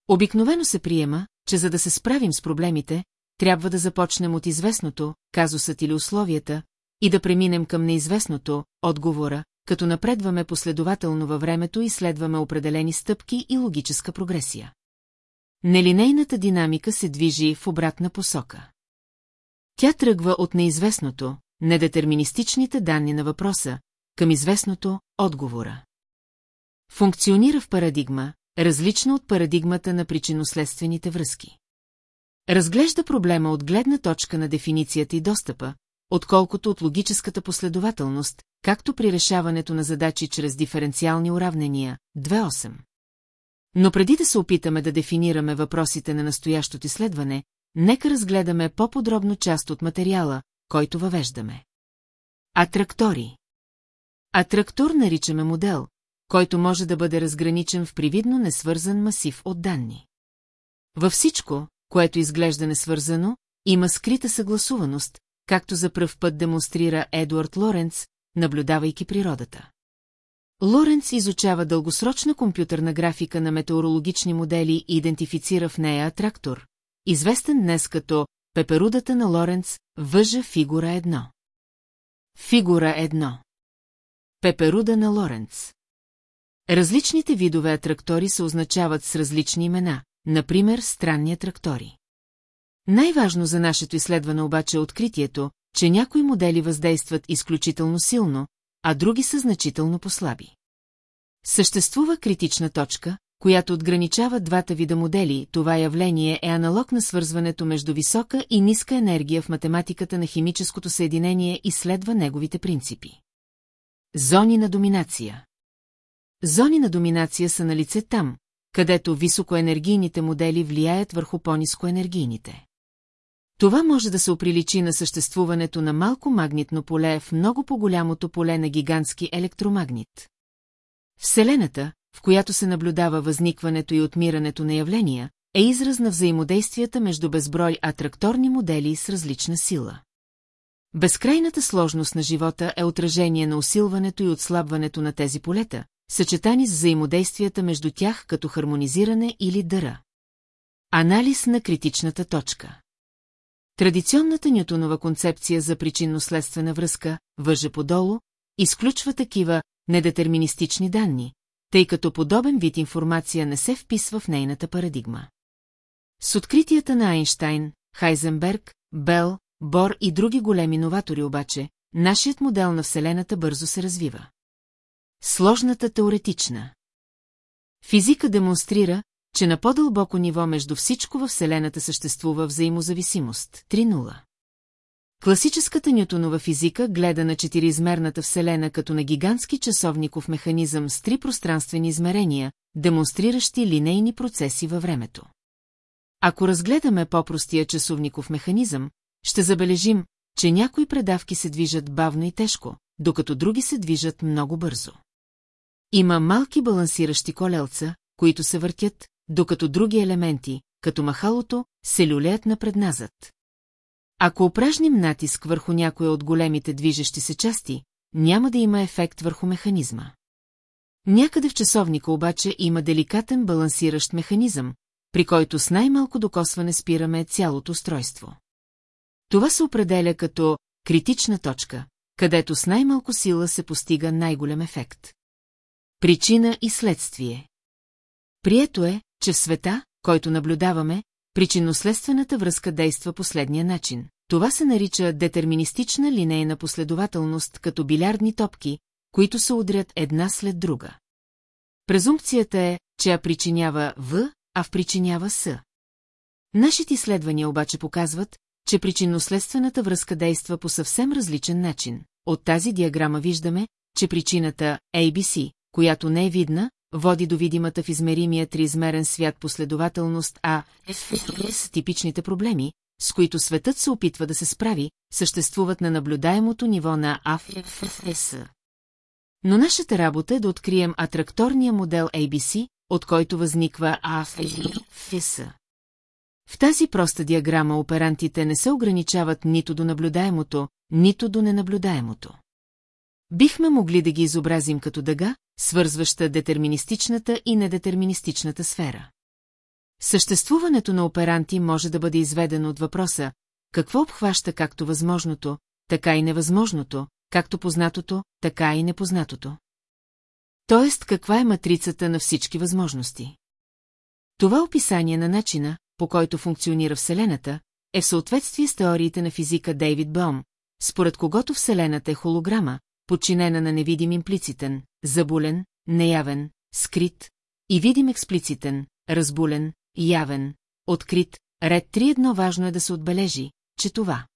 Обикновено се приема, че за да се справим с проблемите, трябва да започнем от известното, казусът или условията, и да преминем към неизвестното, отговора, като напредваме последователно във времето и следваме определени стъпки и логическа прогресия. Нелинейната динамика се движи в обратна посока. Тя тръгва от неизвестното, недетерминистичните данни на въпроса, към известното отговора. Функционира в парадигма, различна от парадигмата на причинно-следствените връзки. Разглежда проблема от гледна точка на дефиницията и достъпа, отколкото от логическата последователност, както при решаването на задачи чрез диференциални уравнения 2.8. Но преди да се опитаме да дефинираме въпросите на настоящото изследване, нека разгледаме по-подробно част от материала, който въвеждаме. Атрактори Атрактор наричаме модел, който може да бъде разграничен в привидно несвързан масив от данни. Във всичко, което изглежда несвързано, има скрита съгласуваност, както за пръв път демонстрира Едуард Лоренц, наблюдавайки природата. Лоренц изучава дългосрочна компютърна графика на метеорологични модели и идентифицира в нея атрактор, известен днес като пеперудата на Лоренц, въжа фигура 1. Фигура 1. Пеперуда на Лоренц. Различните видове атрактори се означават с различни имена, например странни атрактори. Най-важно за нашето изследване обаче е откритието, че някои модели въздействат изключително силно, а други са значително послаби. Съществува критична точка, която отграничава двата вида модели, това явление е аналог на свързването между висока и ниска енергия в математиката на химическото съединение и следва неговите принципи. Зони на доминация Зони на доминация са на лице там, където високоенергийните модели влияят върху по-низкоенергийните. Това може да се оприличи на съществуването на малко магнитно поле в много по-голямото поле на гигантски електромагнит. Вселената, в която се наблюдава възникването и отмирането на явления, е израз на взаимодействията между безброй атракторни модели с различна сила. Безкрайната сложност на живота е отражение на усилването и отслабването на тези полета, съчетани с взаимодействията между тях като хармонизиране или дъра. Анализ на критичната точка Традиционната Нютонова концепция за причинно-следствена връзка, въже подолу, изключва такива недетерминистични данни, тъй като подобен вид информация не се вписва в нейната парадигма. С откритията на Айнштайн, Хайзенберг, Бел, Бор и други големи новатори обаче, нашият модел на Вселената бързо се развива. Сложната теоретична. Физика демонстрира, че на по-дълбоко ниво между всичко във Вселената съществува взаимозависимост. 3.0. Класическата нютонова физика гледа на четириизмерната Вселена като на гигантски часовников механизъм с три пространствени измерения, демонстриращи линейни процеси във времето. Ако разгледаме по-простия часовников механизъм, ще забележим, че някои предавки се движат бавно и тежко, докато други се движат много бързо. Има малки балансиращи колелца, които се въртят, докато други елементи, като махалото, се люлеят напред-назад. Ако упражним натиск върху някоя от големите движещи се части, няма да има ефект върху механизма. Някъде в часовника обаче има деликатен балансиращ механизъм, при който с най-малко докосване спираме цялото устройство. Това се определя като критична точка, където с най-малко сила се постига най-голям ефект. Причина и следствие Прието е, че в света, който наблюдаваме, причинно-следствената връзка действа последния начин. Това се нарича детерминистична линейна последователност като билярдни топки, които се удрят една след друга. Презумпцията е, че А причинява В, а в причинява С. Нашите изследвания обаче показват, че причинно-следствената връзка действа по съвсем различен начин. От тази диаграма виждаме, че причината ABC, която не е видна, води до видимата в измеримия триизмерен свят последователност А, с типичните проблеми, с които светът се опитва да се справи, съществуват на наблюдаемото ниво на АФС. Но нашата работа е да открием атракторния модел ABC, от който възниква АФС. В тази проста диаграма оперантите не се ограничават нито до наблюдаемото, нито до ненаблюдаемото. Бихме могли да ги изобразим като дъга, свързваща детерминистичната и недетерминистичната сфера. Съществуването на операнти може да бъде изведено от въпроса, какво обхваща както възможното, така и невъзможното, както познатото, така и непознатото. Тоест, каква е матрицата на всички възможности? Това описание на начина, по който функционира Вселената, е в съответствие с теориите на физика Дейвид Бом, според когото Вселената е холограма, подчинена на невидим имплицитен, забулен, неявен, скрит и видим експлицитен, разбулен, явен, открит, ред 3.1 важно е да се отбележи, че това.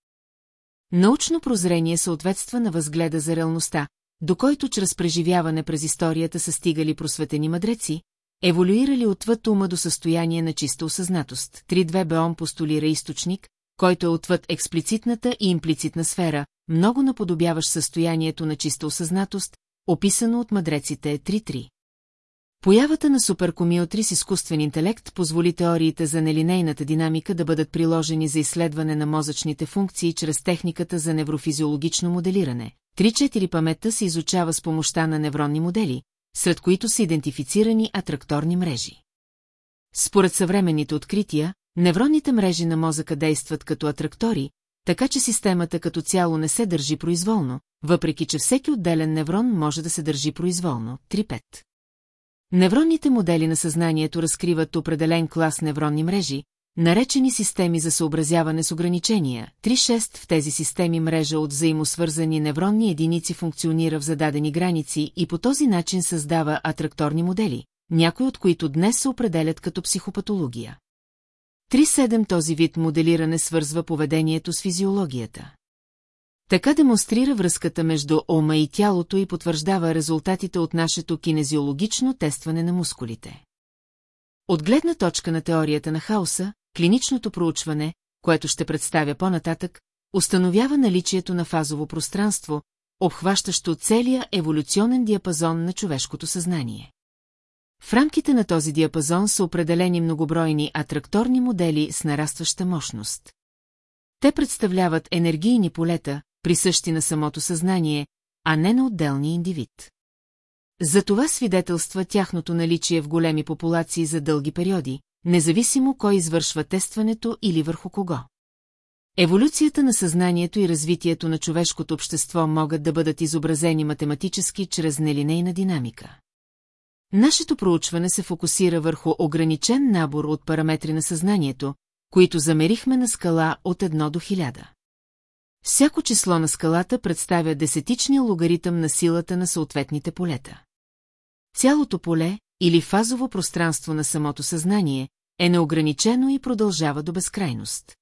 Научно прозрение съответства на възгледа за реалността, до който чрез преживяване през историята са стигали просветени мъдреци, еволюирали отвъд ума до състояние на чиста осъзнатост. 3.2 Беон постулира източник, който е отвъд експлицитната и имплицитна сфера, много наподобяваш състоянието на чиста осъзнатост, описано от мъдреците 3.3. Появата на суперкомиотри с изкуствен интелект позволи теориите за нелинейната динамика да бъдат приложени за изследване на мозъчните функции чрез техниката за неврофизиологично моделиране. 3-4 паметта се изучава с помощта на невронни модели, сред които са идентифицирани атракторни мрежи. Според съвременните открития, невронните мрежи на мозъка действат като атрактори, така че системата като цяло не се държи произволно, въпреки че всеки отделен неврон може да се държи произволно. 3-5. Невронните модели на съзнанието разкриват определен клас невронни мрежи, наречени системи за съобразяване с ограничения. 3-6 в тези системи мрежа от взаимосвързани невронни единици функционира в зададени граници и по този начин създава атракторни модели, някои от които днес се определят като психопатология. 3-7 този вид моделиране свързва поведението с физиологията. Така демонстрира връзката между ума и тялото и потвърждава резултатите от нашето кинезиологично тестване на мускулите. От гледна точка на теорията на хаоса, клиничното проучване, което ще представя по-нататък, установява наличието на фазово пространство, обхващащо целия еволюционен диапазон на човешкото съзнание. В рамките на този диапазон са определени многобройни атракторни модели с нарастваща мощност. Те представляват енергийни полета, присъщи на самото съзнание, а не на отделния индивид. За това свидетелства тяхното наличие в големи популации за дълги периоди, независимо кой извършва тестването или върху кого. Еволюцията на съзнанието и развитието на човешкото общество могат да бъдат изобразени математически чрез нелинейна динамика. Нашето проучване се фокусира върху ограничен набор от параметри на съзнанието, които замерихме на скала от 1 до 1000. Всяко число на скалата представя десетичния логаритъм на силата на съответните полета. Цялото поле, или фазово пространство на самото съзнание, е неограничено и продължава до безкрайност.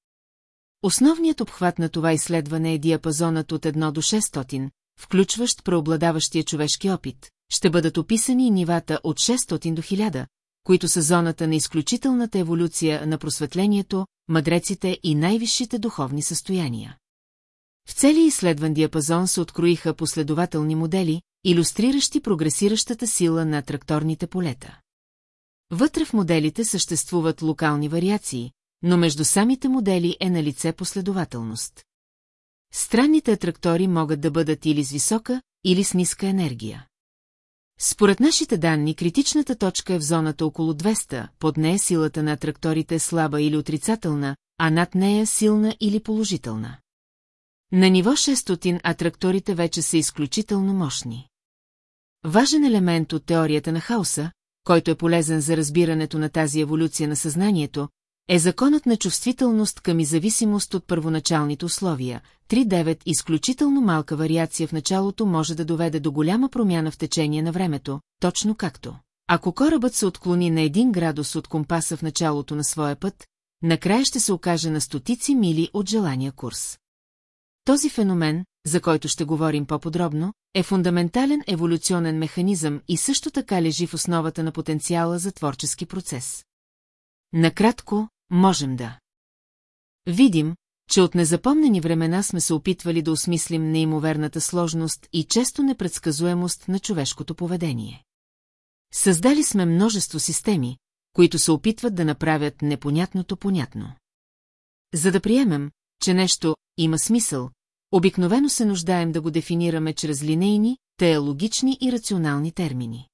Основният обхват на това изследване е диапазонът от 1 до 600, включващ преобладаващия човешки опит. Ще бъдат описани нивата от 600 до 1000, които са зоната на изключителната еволюция на просветлението, мъдреците и най-висшите духовни състояния. В целия изследван диапазон се откроиха последователни модели, иллюстриращи прогресиращата сила на тракторните полета. Вътре в моделите съществуват локални вариации, но между самите модели е на лице последователност. Странните атрактори могат да бъдат или с висока, или с ниска енергия. Според нашите данни, критичната точка е в зоната около 200, под нея силата на атракторите е слаба или отрицателна, а над нея силна или положителна. На ниво 600 атракторите вече са изключително мощни. Важен елемент от теорията на хаоса, който е полезен за разбирането на тази еволюция на съзнанието, е законът на чувствителност към и зависимост от първоначалните условия. 3.9 изключително малка вариация в началото може да доведе до голяма промяна в течение на времето, точно както. Ако корабът се отклони на един градус от компаса в началото на своя път, накрая ще се окаже на стотици мили от желания курс. Този феномен, за който ще говорим по-подробно, е фундаментален еволюционен механизъм и също така лежи в основата на потенциала за творчески процес. Накратко, можем да видим, че от незапомнени времена сме се опитвали да осмислим неимоверната сложност и често непредсказуемост на човешкото поведение. Създали сме множество системи, които се опитват да направят непонятното понятно. За да приемем, че нещо има смисъл, Обикновено се нуждаем да го дефинираме чрез линейни, теологични и рационални термини.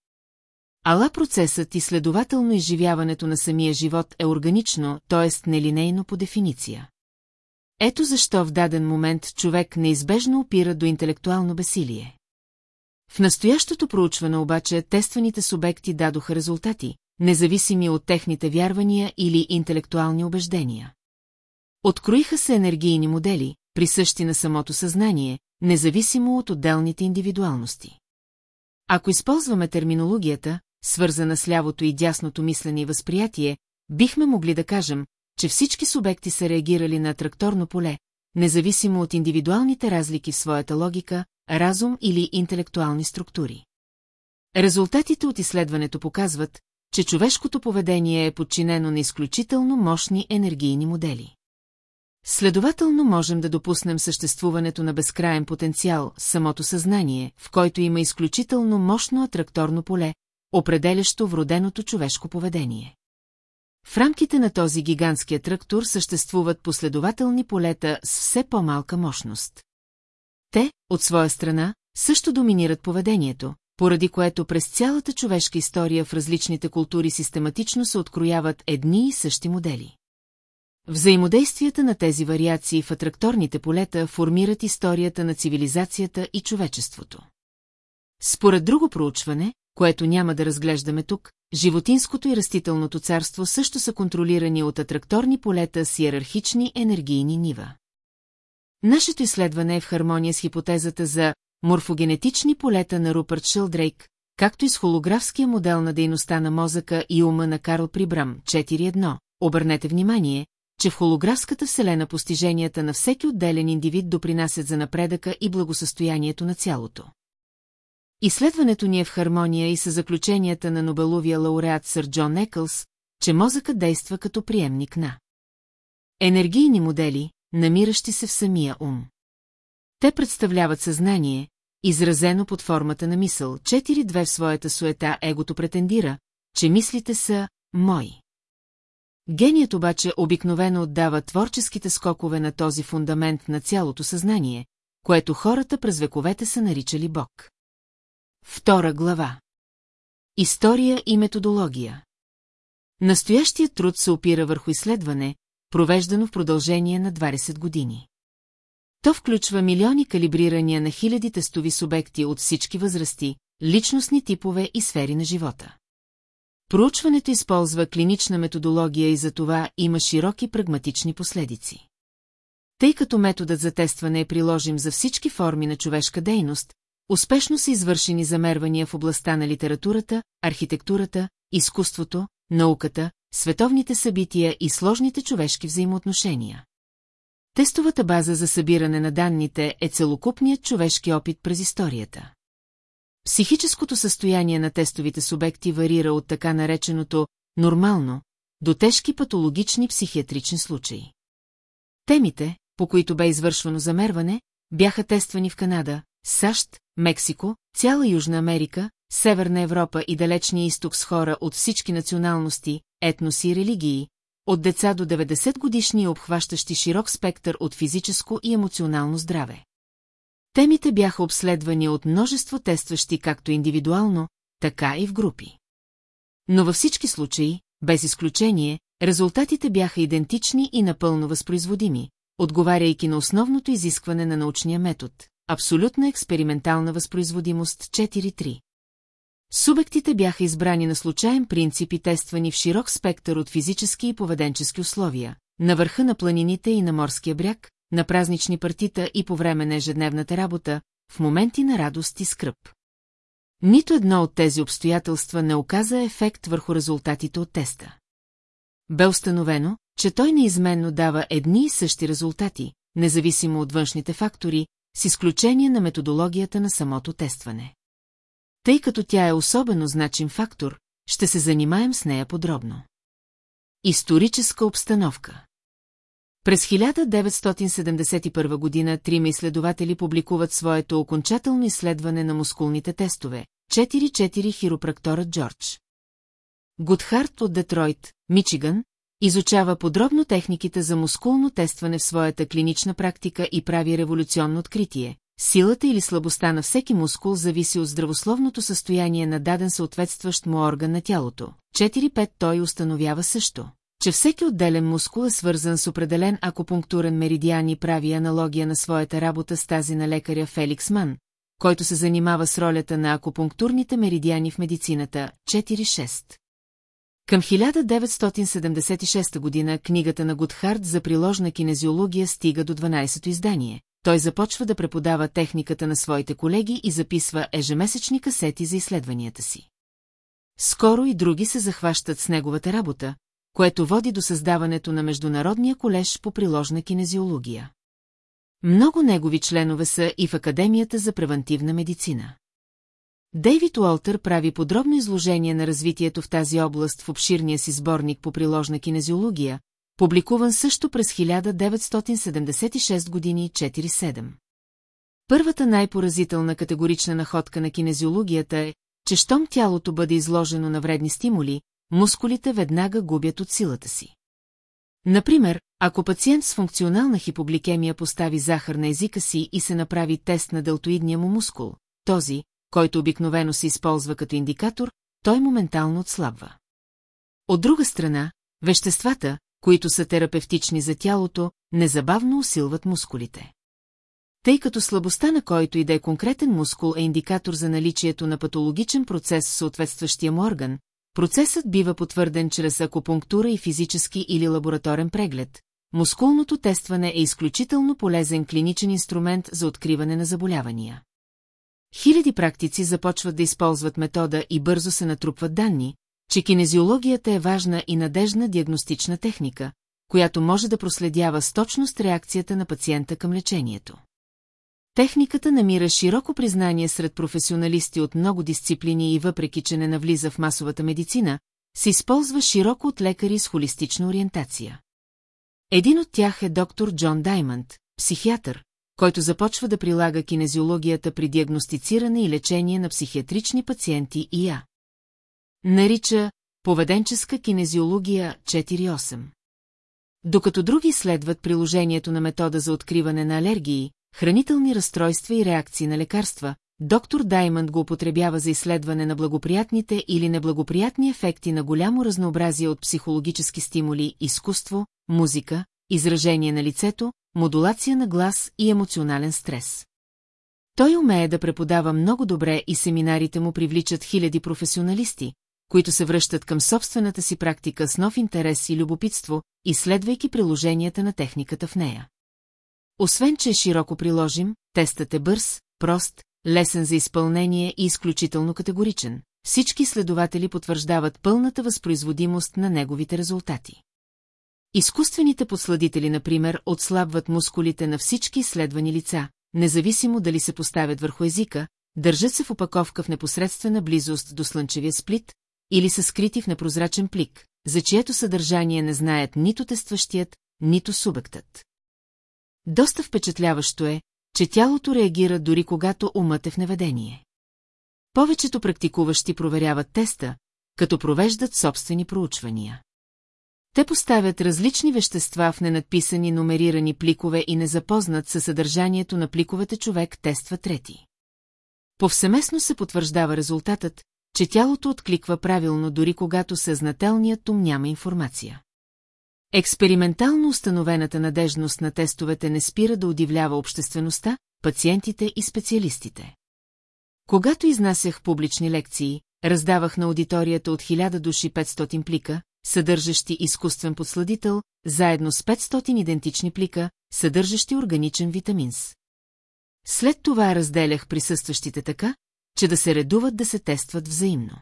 Ала процесът и следователно изживяването на самия живот е органично, т.е. нелинейно по дефиниция. Ето защо в даден момент човек неизбежно опира до интелектуално бесилие. В настоящото проучване обаче тестваните субекти дадоха резултати, независими от техните вярвания или интелектуални убеждения. Откроиха се енергийни модели, присъщи на самото съзнание, независимо от отделните индивидуалности. Ако използваме терминологията, свързана с лявото и дясното мислене и възприятие, бихме могли да кажем, че всички субекти са реагирали на тракторно поле, независимо от индивидуалните разлики в своята логика, разум или интелектуални структури. Резултатите от изследването показват, че човешкото поведение е подчинено на изключително мощни енергийни модели. Следователно можем да допуснем съществуването на безкраен потенциал, самото съзнание, в който има изключително мощно атракторно поле, определящо вроденото човешко поведение. В рамките на този гигантски трактор съществуват последователни полета с все по-малка мощност. Те, от своя страна, също доминират поведението, поради което през цялата човешка история в различните култури систематично се открояват едни и същи модели. Взаимодействията на тези вариации в атракторните полета формират историята на цивилизацията и човечеството. Според друго проучване, което няма да разглеждаме тук, животинското и растителното царство също са контролирани от атракторни полета с иерархични енергийни нива. Нашето изследване е в хармония с хипотезата за морфогенетични полета на Рупърт Шилдрейк, както и с холографския модел на дейността на мозъка и ума на Карл Прибрам 4.1. Обърнете внимание, че в холографската вселена постиженията на всеки отделен индивид допринасят за напредъка и благосъстоянието на цялото. Изследването ни е в хармония и с заключенията на Нобеловия лауреат сър Джон Екълс, че мозъкът действа като приемник на енергийни модели, намиращи се в самия ум. Те представляват съзнание, изразено под формата на мисъл. 4-2 в своята суета егото претендира, че мислите са «мои». Геният обаче обикновено отдава творческите скокове на този фундамент на цялото съзнание, което хората през вековете са наричали Бог. Втора глава История и методология Настоящият труд се опира върху изследване, провеждано в продължение на 20 години. То включва милиони калибрирания на хиляди тестови субекти от всички възрасти, личностни типове и сфери на живота. Проучването използва клинична методология и за това има широки прагматични последици. Тъй като методът за тестване е приложим за всички форми на човешка дейност, успешно са извършени замервания в областта на литературата, архитектурата, изкуството, науката, световните събития и сложните човешки взаимоотношения. Тестовата база за събиране на данните е целокупният човешки опит през историята. Психическото състояние на тестовите субекти варира от така нареченото «нормално» до тежки патологични психиатрични случаи. Темите, по които бе извършвано замерване, бяха тествани в Канада, САЩ, Мексико, цяла Южна Америка, Северна Европа и Далечния изток с хора от всички националности, етноси и религии, от деца до 90 годишни обхващащи широк спектър от физическо и емоционално здраве. Темите бяха обследвани от множество тестващи както индивидуално, така и в групи. Но във всички случаи, без изключение, резултатите бяха идентични и напълно възпроизводими, отговаряйки на основното изискване на научния метод – абсолютна експериментална възпроизводимост 4.3. Субектите бяха избрани на случайен принцип и тествани в широк спектър от физически и поведенчески условия, на върха на планините и на морския бряг, на празнични партита и по време на ежедневната работа, в моменти на радост и скръп. Нито едно от тези обстоятелства не оказа ефект върху резултатите от теста. Бе установено, че той неизменно дава едни и същи резултати, независимо от външните фактори, с изключение на методологията на самото тестване. Тъй като тя е особено значим фактор, ще се занимаем с нея подробно. Историческа обстановка През 1971 година трима изследователи публикуват своето окончателно изследване на мускулните тестове 4-4 хиропракторът Джордж. Гудхарт от Детройт, Мичиган, изучава подробно техниките за мускулно тестване в своята клинична практика и прави революционно откритие. Силата или слабостта на всеки мускул зависи от здравословното състояние на даден съответстващ му орган на тялото. 4-5 той установява също, че всеки отделен мускул е свързан с определен акупунктурен меридиан и прави аналогия на своята работа с тази на лекаря Феликс Ман, който се занимава с ролята на акупунктурните меридиани в медицината. 4-6. Към 1976 година книгата на Гудхард за приложна кинезиология стига до 12-то издание, той започва да преподава техниката на своите колеги и записва ежемесечни касети за изследванията си. Скоро и други се захващат с неговата работа, което води до създаването на Международния колеж по приложна кинезиология. Много негови членове са и в Академията за превентивна медицина. Дейвид Уолтер прави подробно изложение на развитието в тази област в обширния си сборник по приложна кинезиология, публикуван също през 1976 години 4-7. Първата най-поразителна категорична находка на кинезиологията е, че щом тялото бъде изложено на вредни стимули, мускулите веднага губят от силата си. Например, ако пациент с функционална хипогликемия постави захар на езика си и се направи тест на делтоидния му мускул, този, който обикновено се използва като индикатор, той моментално отслабва. От друга страна, веществата, които са терапевтични за тялото, незабавно усилват мускулите. Тъй като слабостта на който и да е конкретен мускул е индикатор за наличието на патологичен процес в съответстващия му орган, процесът бива потвърден чрез акупунктура и физически или лабораторен преглед. Мускулното тестване е изключително полезен клиничен инструмент за откриване на заболявания. Хиляди практици започват да използват метода и бързо се натрупват данни, че кинезиологията е важна и надежна диагностична техника, която може да проследява с точност реакцията на пациента към лечението. Техниката намира широко признание сред професионалисти от много дисциплини и въпреки, че не навлиза в масовата медицина, се използва широко от лекари с холистична ориентация. Един от тях е доктор Джон Даймонд, психиатър, който започва да прилага кинезиологията при диагностициране и лечение на психиатрични пациенти и я. Нарича поведенческа кинезиология 4.8. Докато други следват приложението на метода за откриване на алергии, хранителни разстройства и реакции на лекарства, доктор Даймонд го употребява за изследване на благоприятните или неблагоприятни ефекти на голямо разнообразие от психологически стимули, изкуство, музика, изражение на лицето, модулация на глас и емоционален стрес. Той умее да преподава много добре и семинарите му привличат хиляди професионалисти, които се връщат към собствената си практика с нов интерес и любопитство, изследвайки приложенията на техниката в нея. Освен, че е широко приложим, тестът е бърз, прост, лесен за изпълнение и изключително категоричен. Всички следователи потвърждават пълната възпроизводимост на неговите резултати. Изкуствените подсладители, например, отслабват мускулите на всички изследвани лица, независимо дали се поставят върху езика, държат се в опаковка в непосредствена близост до слънчевия сплит или са скрити в непрозрачен плик, за чието съдържание не знаят нито тестващият, нито субектът. Доста впечатляващо е, че тялото реагира дори когато умът е в неведение. Повечето практикуващи проверяват теста, като провеждат собствени проучвания. Те поставят различни вещества в ненадписани номерирани пликове и не запознат със съдържанието на пликовете човек тества трети. Повсеместно се потвърждава резултатът, че тялото откликва правилно дори когато съзнателният ум няма информация. Експериментално установената надежност на тестовете не спира да удивлява обществеността, пациентите и специалистите. Когато изнасях публични лекции, раздавах на аудиторията от 1000 души 500 плика, съдържащи изкуствен подсладител, заедно с 500 идентични плика, съдържащи органичен витаминс. След това разделях присъстващите така, че да се редуват да се тестват взаимно.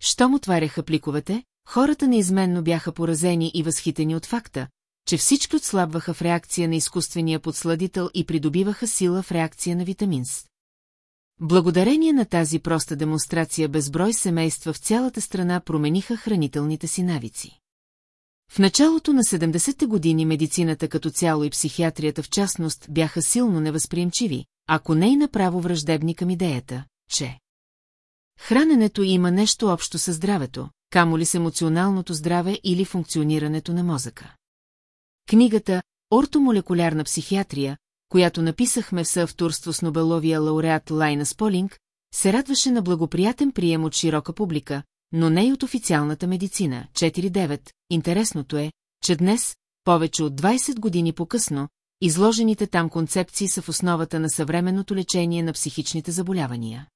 Щом отваряха пликовете, хората неизменно бяха поразени и възхитени от факта, че всички отслабваха в реакция на изкуствения подсладител и придобиваха сила в реакция на витаминс. Благодарение на тази проста демонстрация безброй семейства в цялата страна промениха хранителните си навици. В началото на 70-те години медицината като цяло и психиатрията в частност бяха силно невъзприемчиви, ако не и направо враждебни към идеята, че храненето има нещо общо със здравето, камо ли с емоционалното здраве или функционирането на мозъка. Книгата «Ортомолекулярна психиатрия», която написахме в съавторство с Нобеловия лауреат Лайна Сполинг, се радваше на благоприятен прием от широка публика, но не и от официалната медицина. 4.9. Интересното е, че днес, повече от 20 години по-късно, изложените там концепции са в основата на съвременното лечение на психичните заболявания.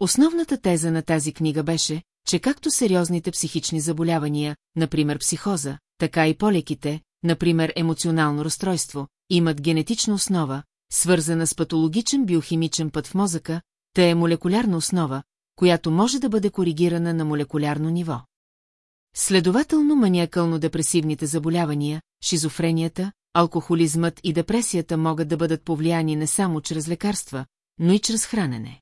Основната теза на тази книга беше, че както сериозните психични заболявания, например психоза, така и полеките, например емоционално разстройство, имат генетична основа, свързана с патологичен биохимичен път в мозъка, та е молекулярна основа, която може да бъде коригирана на молекулярно ниво. Следователно маниакално-депресивните заболявания, шизофренията, алкохолизмът и депресията могат да бъдат повлияни не само чрез лекарства, но и чрез хранене.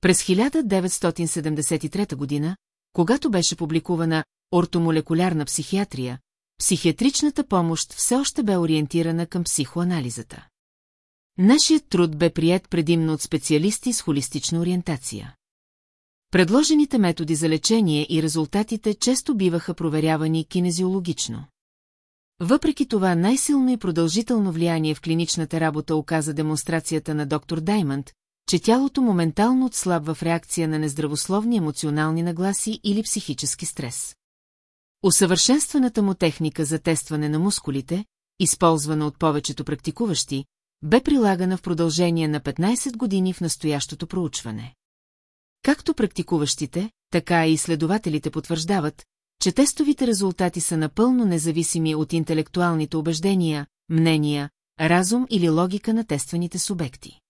През 1973 година, когато беше публикувана ортомолекулярна психиатрия, психиатричната помощ все още бе ориентирана към психоанализата. Нашият труд бе прият предимно от специалисти с холистична ориентация. Предложените методи за лечение и резултатите често биваха проверявани кинезиологично. Въпреки това най-силно и продължително влияние в клиничната работа оказа демонстрацията на доктор Даймонд, че тялото моментално отслабва в реакция на нездравословни емоционални нагласи или психически стрес. Усъвършенстваната му техника за тестване на мускулите, използвана от повечето практикуващи, бе прилагана в продължение на 15 години в настоящото проучване. Както практикуващите, така и изследователите потвърждават, че тестовите резултати са напълно независими от интелектуалните убеждения, мнения, разум или логика на тестваните субекти.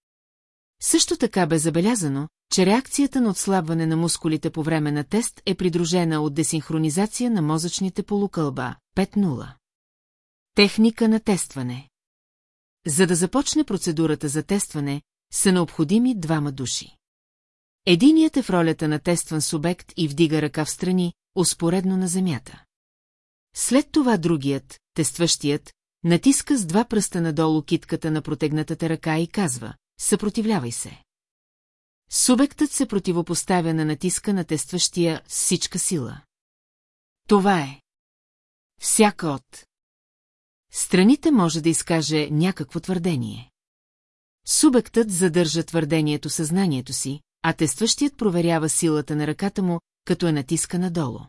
Също така бе забелязано, че реакцията на отслабване на мускулите по време на тест е придружена от десинхронизация на мозъчните полукълба 5.0. Техника на тестване За да започне процедурата за тестване, са необходими двама души. Единият е в ролята на тестван субект и вдига ръка в страни, успоредно на земята. След това другият, тестващият, натиска с два пръста надолу китката на протегнатата ръка и казва «Съпротивлявай се». Субектът се противопоставя на натиска на тестващия с всичка сила. Това е. Всяка от. Страните може да изкаже някакво твърдение. Субектът задържа твърдението съзнанието си, а тестващият проверява силата на ръката му, като е натиска надолу.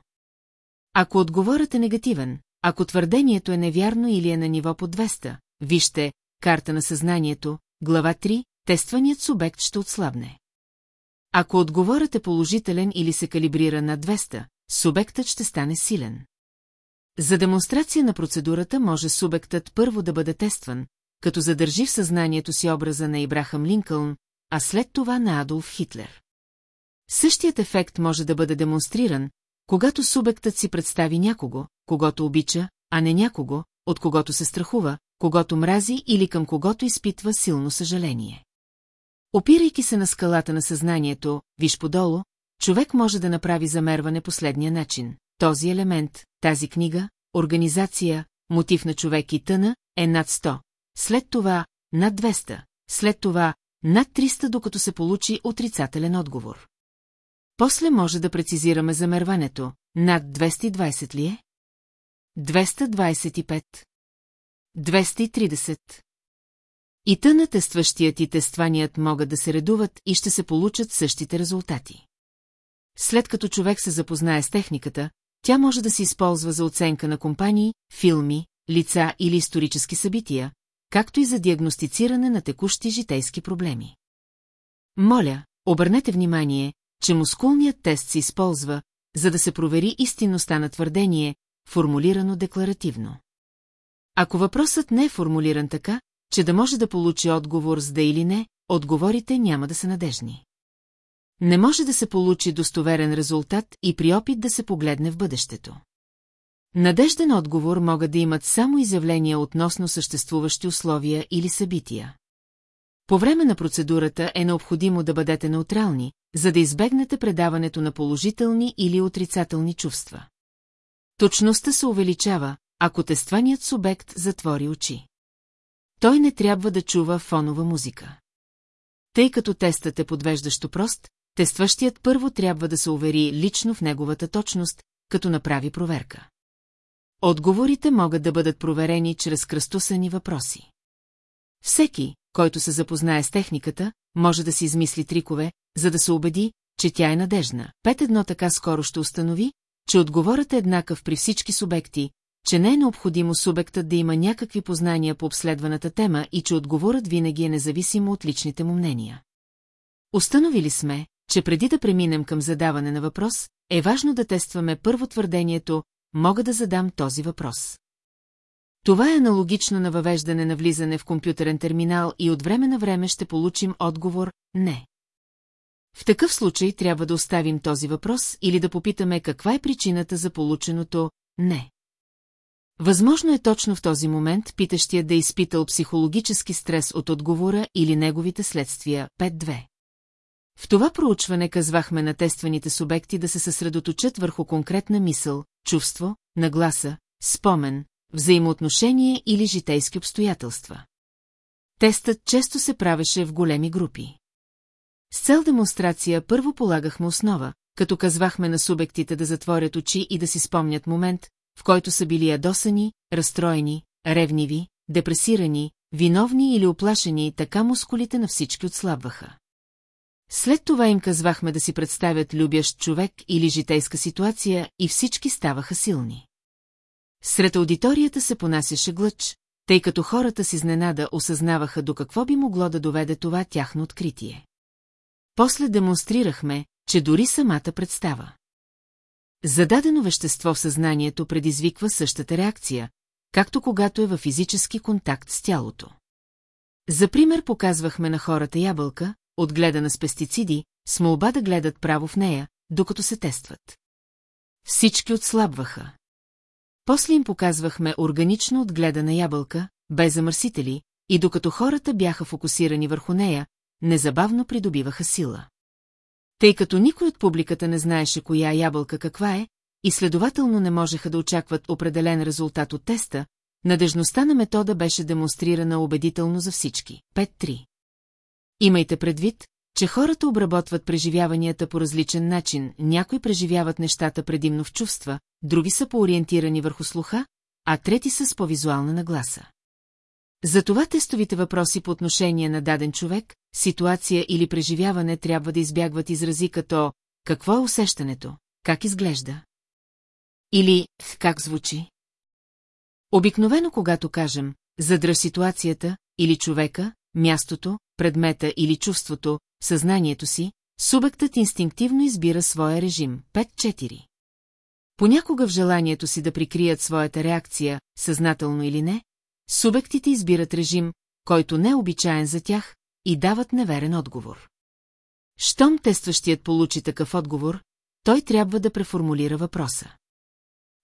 Ако отговорът е негативен, ако твърдението е невярно или е на ниво по 200, вижте, карта на съзнанието, глава 3, тестваният субект ще отслабне. Ако отговорът е положителен или се калибрира на 200, субектът ще стане силен. За демонстрация на процедурата може субектът първо да бъде тестван, като задържи в съзнанието си образа на Ибрахам Линкълн, а след това на Адолф Хитлер. Същият ефект може да бъде демонстриран, когато субектът си представи някого, когато обича, а не някого, от когото се страхува, когато мрази или към когото изпитва силно съжаление. Опирайки се на скалата на съзнанието, виж подолу, човек може да направи замерване последния начин. Този елемент, тази книга, организация, мотив на човек и тъна е над 100, след това над 200, след това над 300, докато се получи отрицателен отговор. После може да прецизираме замерването. Над 220 ли е? 225. 230. И тъна тестващият и тестваният могат да се редуват и ще се получат същите резултати. След като човек се запознае с техниката, тя може да се използва за оценка на компании, филми, лица или исторически събития, както и за диагностициране на текущи житейски проблеми. Моля, обърнете внимание, че мускулният тест се използва, за да се провери истинността на твърдение, формулирано декларативно. Ако въпросът не е формулиран така, че да може да получи отговор с да или не, отговорите няма да са надежни. Не може да се получи достоверен резултат и при опит да се погледне в бъдещето. Надежден отговор могат да имат само изявления относно съществуващи условия или събития. По време на процедурата е необходимо да бъдете неутрални, за да избегнете предаването на положителни или отрицателни чувства. Точността се увеличава, ако тестваният субект затвори очи. Той не трябва да чува фонова музика. Тъй като тестът е подвеждащо прост, тестващият първо трябва да се увери лично в неговата точност, като направи проверка. Отговорите могат да бъдат проверени чрез кръстосани въпроси. Всеки, който се запознае с техниката, може да си измисли трикове, за да се убеди, че тя е надежна. Пет едно така скоро ще установи, че отговорът е еднакъв при всички субекти, че не е необходимо субектът да има някакви познания по обследваната тема и че отговорът винаги е независимо от личните му мнения. Установили сме, че преди да преминем към задаване на въпрос, е важно да тестваме първо твърдението «Мога да задам този въпрос». Това е аналогично на въвеждане на влизане в компютърен терминал и от време на време ще получим отговор «не». В такъв случай трябва да оставим този въпрос или да попитаме каква е причината за полученото «не». Възможно е точно в този момент питащия да е изпитал психологически стрес от отговора или неговите следствия 5-2. В това проучване казвахме на тестваните субекти да се съсредоточат върху конкретна мисъл, чувство, нагласа, спомен, взаимоотношение или житейски обстоятелства. Тестът често се правеше в големи групи. С цел демонстрация първо полагахме основа, като казвахме на субектите да затворят очи и да си спомнят момент, в който са били ядосани, разстроени, ревниви, депресирани, виновни или оплашени, така мускулите на всички отслабваха. След това им казвахме да си представят любящ човек или житейска ситуация и всички ставаха силни. Сред аудиторията се понасяше глъч, тъй като хората с изненада осъзнаваха до какво би могло да доведе това тяхно откритие. После демонстрирахме, че дори самата представа. Зададено вещество в съзнанието предизвиква същата реакция, както когато е във физически контакт с тялото. За пример показвахме на хората ябълка, отгледана с пестициди, с молба да гледат право в нея, докато се тестват. Всички отслабваха. После им показвахме органично отгледана ябълка, без замърсители, и докато хората бяха фокусирани върху нея, незабавно придобиваха сила. Тъй като никой от публиката не знаеше коя ябълка каква е, и следователно не можеха да очакват определен резултат от теста, надежността на метода беше демонстрирана убедително за всички. 5-3. Имайте предвид, че хората обработват преживяванията по различен начин, някои преживяват нещата предимно в чувства, други са по-ориентирани върху слуха, а трети са с по-визуална нагласа. Затова тестовите въпроси по отношение на даден човек, ситуация или преживяване трябва да избягват изрази като «Какво е усещането? Как изглежда?» или «Как звучи?» Обикновено когато кажем «Задръж ситуацията» или човека, мястото, предмета или чувството, съзнанието си, субектът инстинктивно избира своя режим 5-4. Понякога в желанието си да прикрият своята реакция, съзнателно или не, субектите избират режим, който не е обичаен за тях, и дават неверен отговор. Щом тестващият получи такъв отговор, той трябва да преформулира въпроса.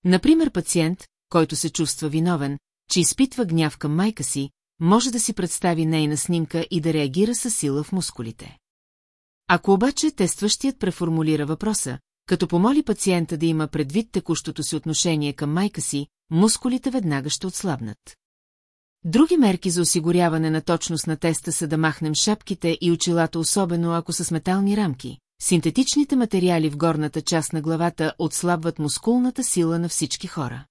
Например, пациент, който се чувства виновен, че изпитва гняв към майка си, може да си представи нейна снимка и да реагира със сила в мускулите. Ако обаче тестващият преформулира въпроса, като помоли пациента да има предвид текущото си отношение към майка си, мускулите веднага ще отслабнат. Други мерки за осигуряване на точност на теста са да махнем шапките и очилата, особено ако са с метални рамки. Синтетичните материали в горната част на главата отслабват мускулната сила на всички хора.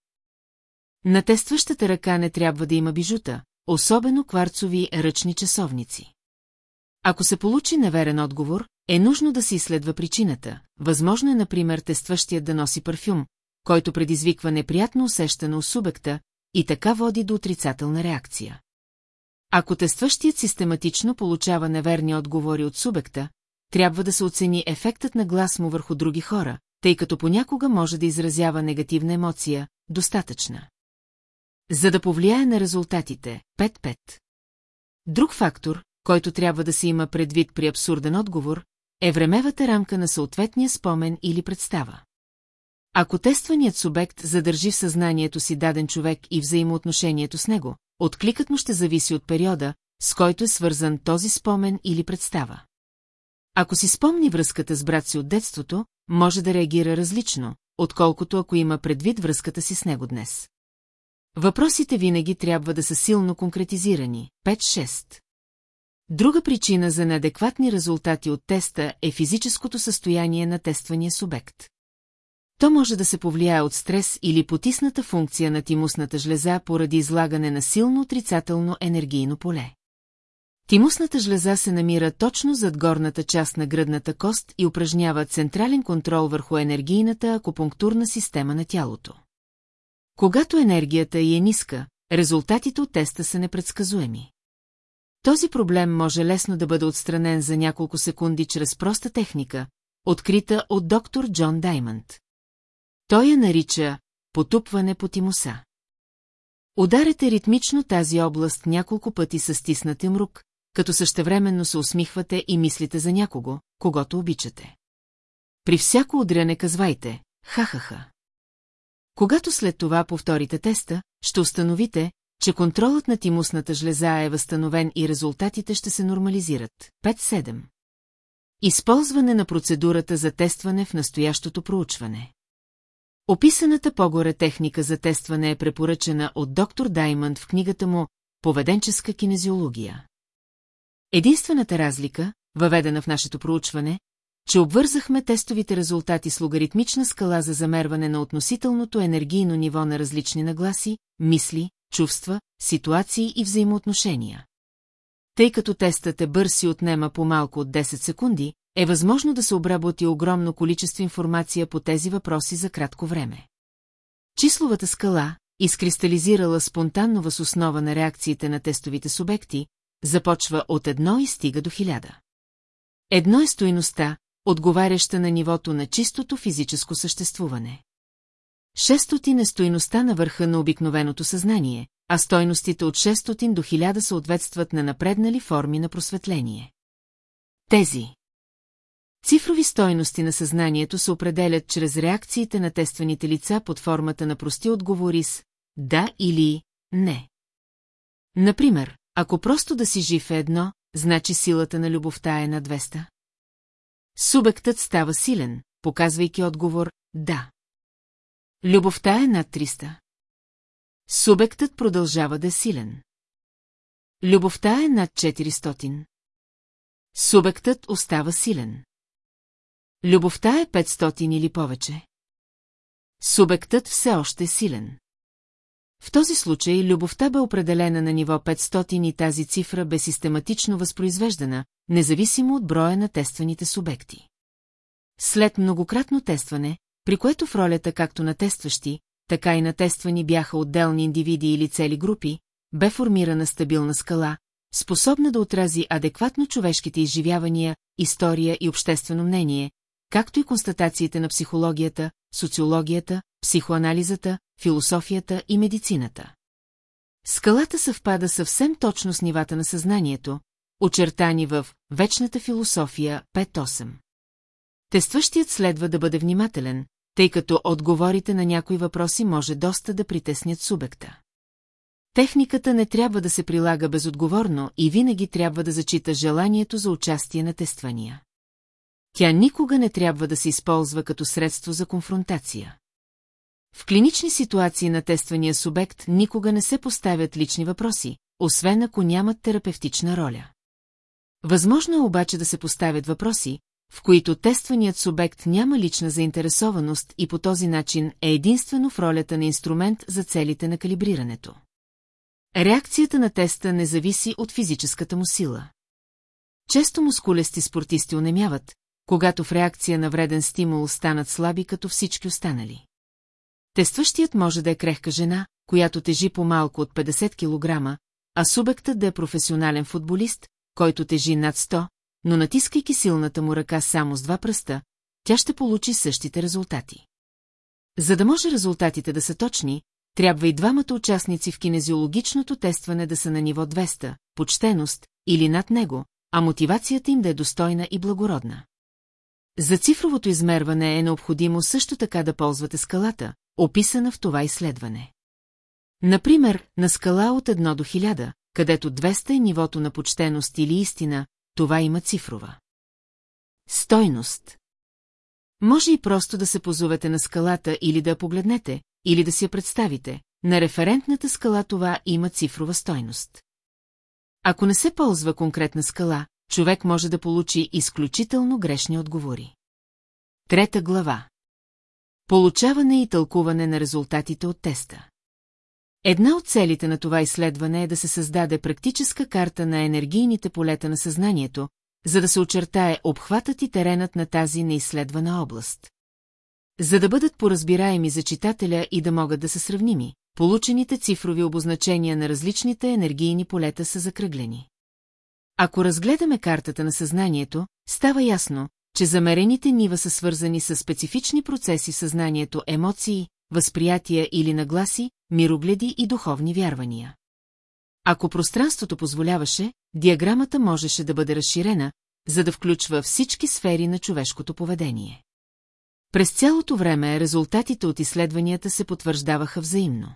На тестващата ръка не трябва да има бижута, особено кварцови ръчни часовници. Ако се получи неверен отговор, е нужно да се изследва причината. Възможно е, например, тестващият да носи парфюм, който предизвиква неприятно усещане у субекта и така води до отрицателна реакция. Ако тестващият систематично получава неверни отговори от субекта, трябва да се оцени ефектът на глас му върху други хора, тъй като понякога може да изразява негативна емоция, достатъчна. За да повлияе на резултатите, 5-5. Друг фактор, който трябва да се има предвид при абсурден отговор, е времевата рамка на съответния спомен или представа. Ако тестваният субект задържи в съзнанието си даден човек и взаимоотношението с него, откликът му ще зависи от периода, с който е свързан този спомен или представа. Ако си спомни връзката с брат си от детството, може да реагира различно, отколкото ако има предвид връзката си с него днес. Въпросите винаги трябва да са силно конкретизирани. 5-6. Друга причина за неадекватни резултати от теста е физическото състояние на тествания субект. То може да се повлияе от стрес или потисната функция на тимусната жлеза поради излагане на силно отрицателно енергийно поле. Тимусната жлеза се намира точно зад горната част на гръдната кост и упражнява централен контрол върху енергийната акупунктурна система на тялото. Когато енергията е ниска, резултатите от теста са непредсказуеми. Този проблем може лесно да бъде отстранен за няколко секунди чрез проста техника, открита от доктор Джон Даймънд. Той я нарича потупване по тимуса. Ударете ритмично тази област няколко пъти с стиснат им рук, като същевременно се усмихвате и мислите за някого, когато обичате. При всяко удряне казвайте «ха-ха-ха». Когато след това повторите теста, ще установите, че контролът на тимусната жлеза е възстановен и резултатите ще се нормализират. 5-7. Използване на процедурата за тестване в настоящото проучване. Описаната по-горе техника за тестване е препоръчена от доктор Даймънд в книгата му «Поведенческа кинезиология». Единствената разлика, въведена в нашето проучване, че обвързахме тестовите резултати с логаритмична скала за замерване на относителното енергийно ниво на различни нагласи, мисли, чувства, ситуации и взаимоотношения. Тъй като тестът е бърз и отнема по-малко от 10 секунди, е възможно да се обработи огромно количество информация по тези въпроси за кратко време. Числовата скала, изкристализирала спонтанно въз основа на реакциите на тестовите субекти, започва от едно и стига до хиляда. Едно е стоиността, отговаряща на нивото на чистото физическо съществуване. Шестотин е стойността на върха на обикновеното съзнание, а стойностите от 600 до 1000 съответстват на напреднали форми на просветление. Тези цифрови стойности на съзнанието се определят чрез реакциите на тестваните лица под формата на прости отговори с «да» или «не». Например, ако просто да си жив е едно, значи силата на любовта е на 200. Субектът става силен, показвайки отговор «да». Любовта е над 300. Субектът продължава да е силен. Любовта е над 400. Субектът остава силен. Любовта е 500 или повече. Субектът все още е силен. В този случай любовта бе определена на ниво 500 и тази цифра бе систематично възпроизвеждана, независимо от броя на тестваните субекти. След многократно тестване, при което в ролята както на тестващи, така и на тествани бяха отделни индивиди или цели групи, бе формирана стабилна скала, способна да отрази адекватно човешките изживявания, история и обществено мнение, както и констатациите на психологията, социологията, психоанализата, философията и медицината. Скалата съвпада съвсем точно с нивата на съзнанието, очертани в «Вечната философия 5.8». Тестващият следва да бъде внимателен, тъй като отговорите на някои въпроси може доста да притеснят субекта. Техниката не трябва да се прилага безотговорно и винаги трябва да зачита желанието за участие на тествания. Тя никога не трябва да се използва като средство за конфронтация. В клинични ситуации на тествания субект никога не се поставят лични въпроси, освен ако нямат терапевтична роля. Възможно е обаче да се поставят въпроси, в които тестваният субект няма лична заинтересованост и по този начин е единствено в ролята на инструмент за целите на калибрирането. Реакцията на теста не зависи от физическата му сила. Често мускулести спортисти онемяват, когато в реакция на вреден стимул станат слаби като всички останали. Тестващият може да е крехка жена, която тежи по-малко от 50 кг, а субектът да е професионален футболист, който тежи над 100, но натискайки силната му ръка само с два пръста, тя ще получи същите резултати. За да може резултатите да са точни, трябва и двамата участници в кинезиологичното тестване да са на ниво 200, почтеност или над него, а мотивацията им да е достойна и благородна. За цифровото измерване е необходимо също така да ползвате скалата, описана в това изследване. Например, на скала от 1 до 1000, където 200 е нивото на почтеност или истина, това има цифрова. Стойност. Може и просто да се позовете на скалата или да я погледнете, или да си я представите. На референтната скала това има цифрова стойност. Ако не се ползва конкретна скала, човек може да получи изключително грешни отговори. Трета глава. Получаване и тълкуване на резултатите от теста. Една от целите на това изследване е да се създаде практическа карта на енергийните полета на съзнанието, за да се очертае обхватът и теренът на тази неизследвана област. За да бъдат поразбираеми за читателя и да могат да са сравними, получените цифрови обозначения на различните енергийни полета са закръглени. Ако разгледаме картата на съзнанието, става ясно, че замерените нива са свързани с специфични процеси съзнанието, емоции, възприятия или нагласи, мирогледи и духовни вярвания. Ако пространството позволяваше, диаграмата можеше да бъде разширена, за да включва всички сфери на човешкото поведение. През цялото време резултатите от изследванията се потвърждаваха взаимно.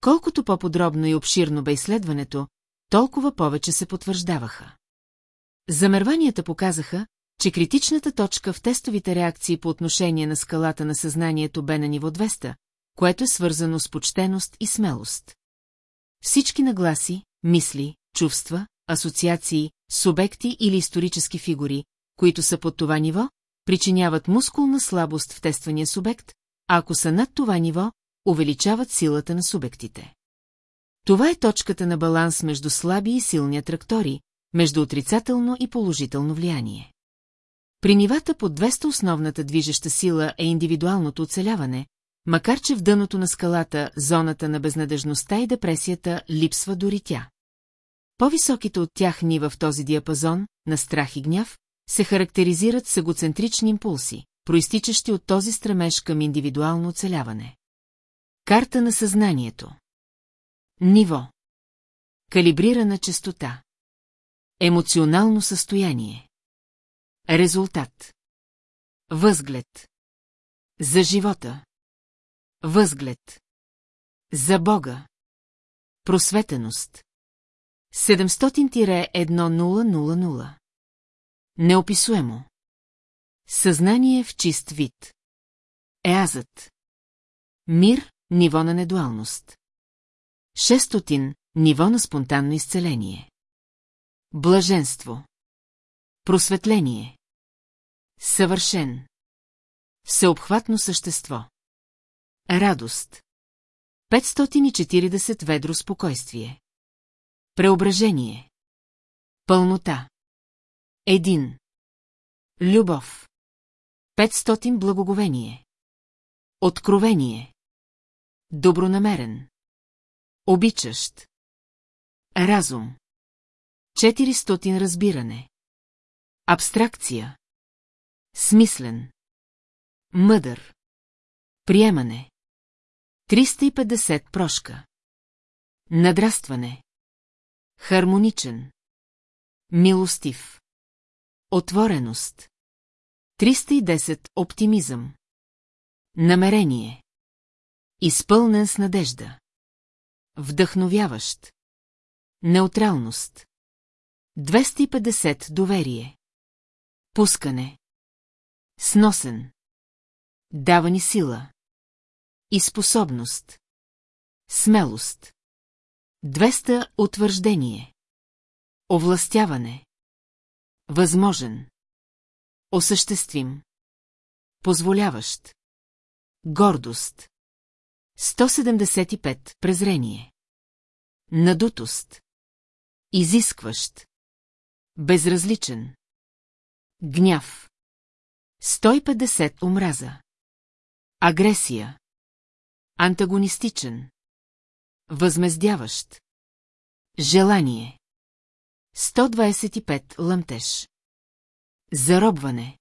Колкото по-подробно и обширно бе изследването, толкова повече се потвърждаваха. Замерванията показаха, че критичната точка в тестовите реакции по отношение на скалата на съзнанието бе на ниво 200, което е свързано с почтеност и смелост. Всички нагласи, мисли, чувства, асоциации, субекти или исторически фигури, които са под това ниво, причиняват мускулна слабост в тествания субект, а ако са над това ниво, увеличават силата на субектите. Това е точката на баланс между слаби и силни атрактори, между отрицателно и положително влияние. При нивата под 200 основната движеща сила е индивидуалното оцеляване, макар че в дъното на скалата, зоната на безнадежността и депресията липсва дори тя. По-високите от тях нива в този диапазон, на страх и гняв, се характеризират с егоцентрични импулси, проистичащи от този стремеж към индивидуално оцеляване. Карта на съзнанието Ниво. Калибрирана частота. Емоционално състояние. Резултат. Възглед. За живота. Възглед. За Бога. Просветеност. 700-1000 Неописуемо. Съзнание в чист вид. Еазът. Мир – ниво на недуалност 600 – ниво на спонтанно изцеление. Блаженство. Просветление. Съвършен. Всеобхватно същество. Радост. 540 ведро спокойствие. Преображение. Пълнота. Един. Любов. 500 благоговение. Откровение. Добронамерен Обичащ. Разум. 400 разбиране. Абстракция. Смислен. Мъдър. Приемане. 350 прошка. Надрастване. Хармоничен. Милостив. Отвореност. 310 Оптимизъм. Намерение. Изпълнен с надежда Вдъхновяващ. Неутралност. 250 Доверие. Пускане. Сносен. Дава ни сила. И способност. Смелост. 200 Утвърждение. Овластяване. Възможен. Осъществим. Позволяващ. Гордост 175 Презрение. Надутост. Изискващ. Безразличен. Гняв. 150 Омраза. Агресия. Антагонистичен. Възмездяващ. Желание. 125 Лъмтеж. Заробване.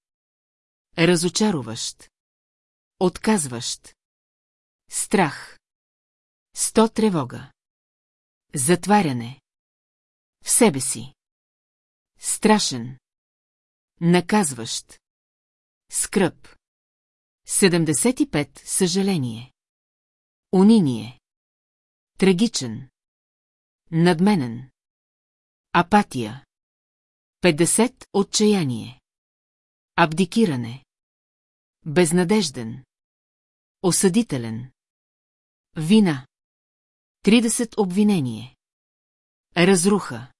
Разочароващ. Отказващ Страх. Сто тревога. Затваряне. В себе си. Страшен. Наказващ. Скръп. 75. Съжаление. Униние. Трагичен. Надменен. Апатия. 50. Отчаяние. Абдикиране. Безнадежден. Осъдителен. Вина. 30 обвинение. Разруха.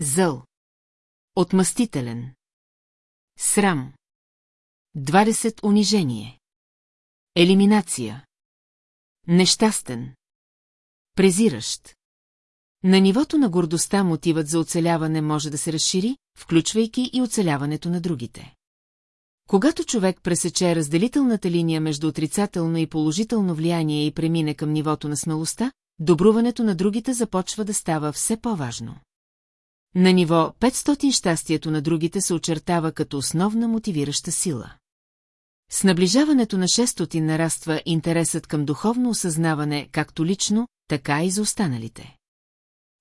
Зъл. Отмъстителен. Срам. 20 унижение. Елиминация. Нещастен. Презиращ. На нивото на гордостта мотивът за оцеляване може да се разшири, включвайки и оцеляването на другите. Когато човек пресече разделителната линия между отрицателно и положително влияние и премине към нивото на смелостта, добруването на другите започва да става все по-важно. На ниво 500 щастието на другите се очертава като основна мотивираща сила. С наближаването на 600 нараства интересът към духовно осъзнаване както лично, така и за останалите.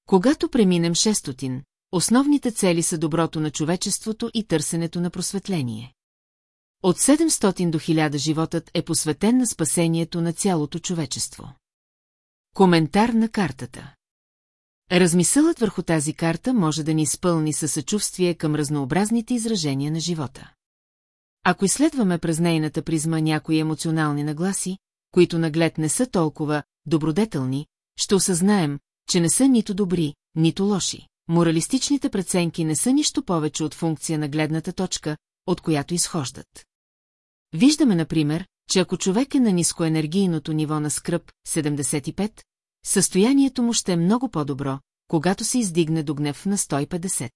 Когато преминем 600, основните цели са доброто на човечеството и търсенето на просветление. От 700 до 1000 животът е посветен на спасението на цялото човечество. Коментар на картата Размисълът върху тази карта може да ни изпълни със съчувствие към разнообразните изражения на живота. Ако изследваме през нейната призма някои емоционални нагласи, които наглед не са толкова добродетелни, ще осъзнаем, че не са нито добри, нито лоши. Моралистичните преценки не са нищо повече от функция на гледната точка, от която изхождат. Виждаме, например, че ако човек е на нискоенергийното ниво на скръп 75, състоянието му ще е много по-добро, когато се издигне до гнев на 150.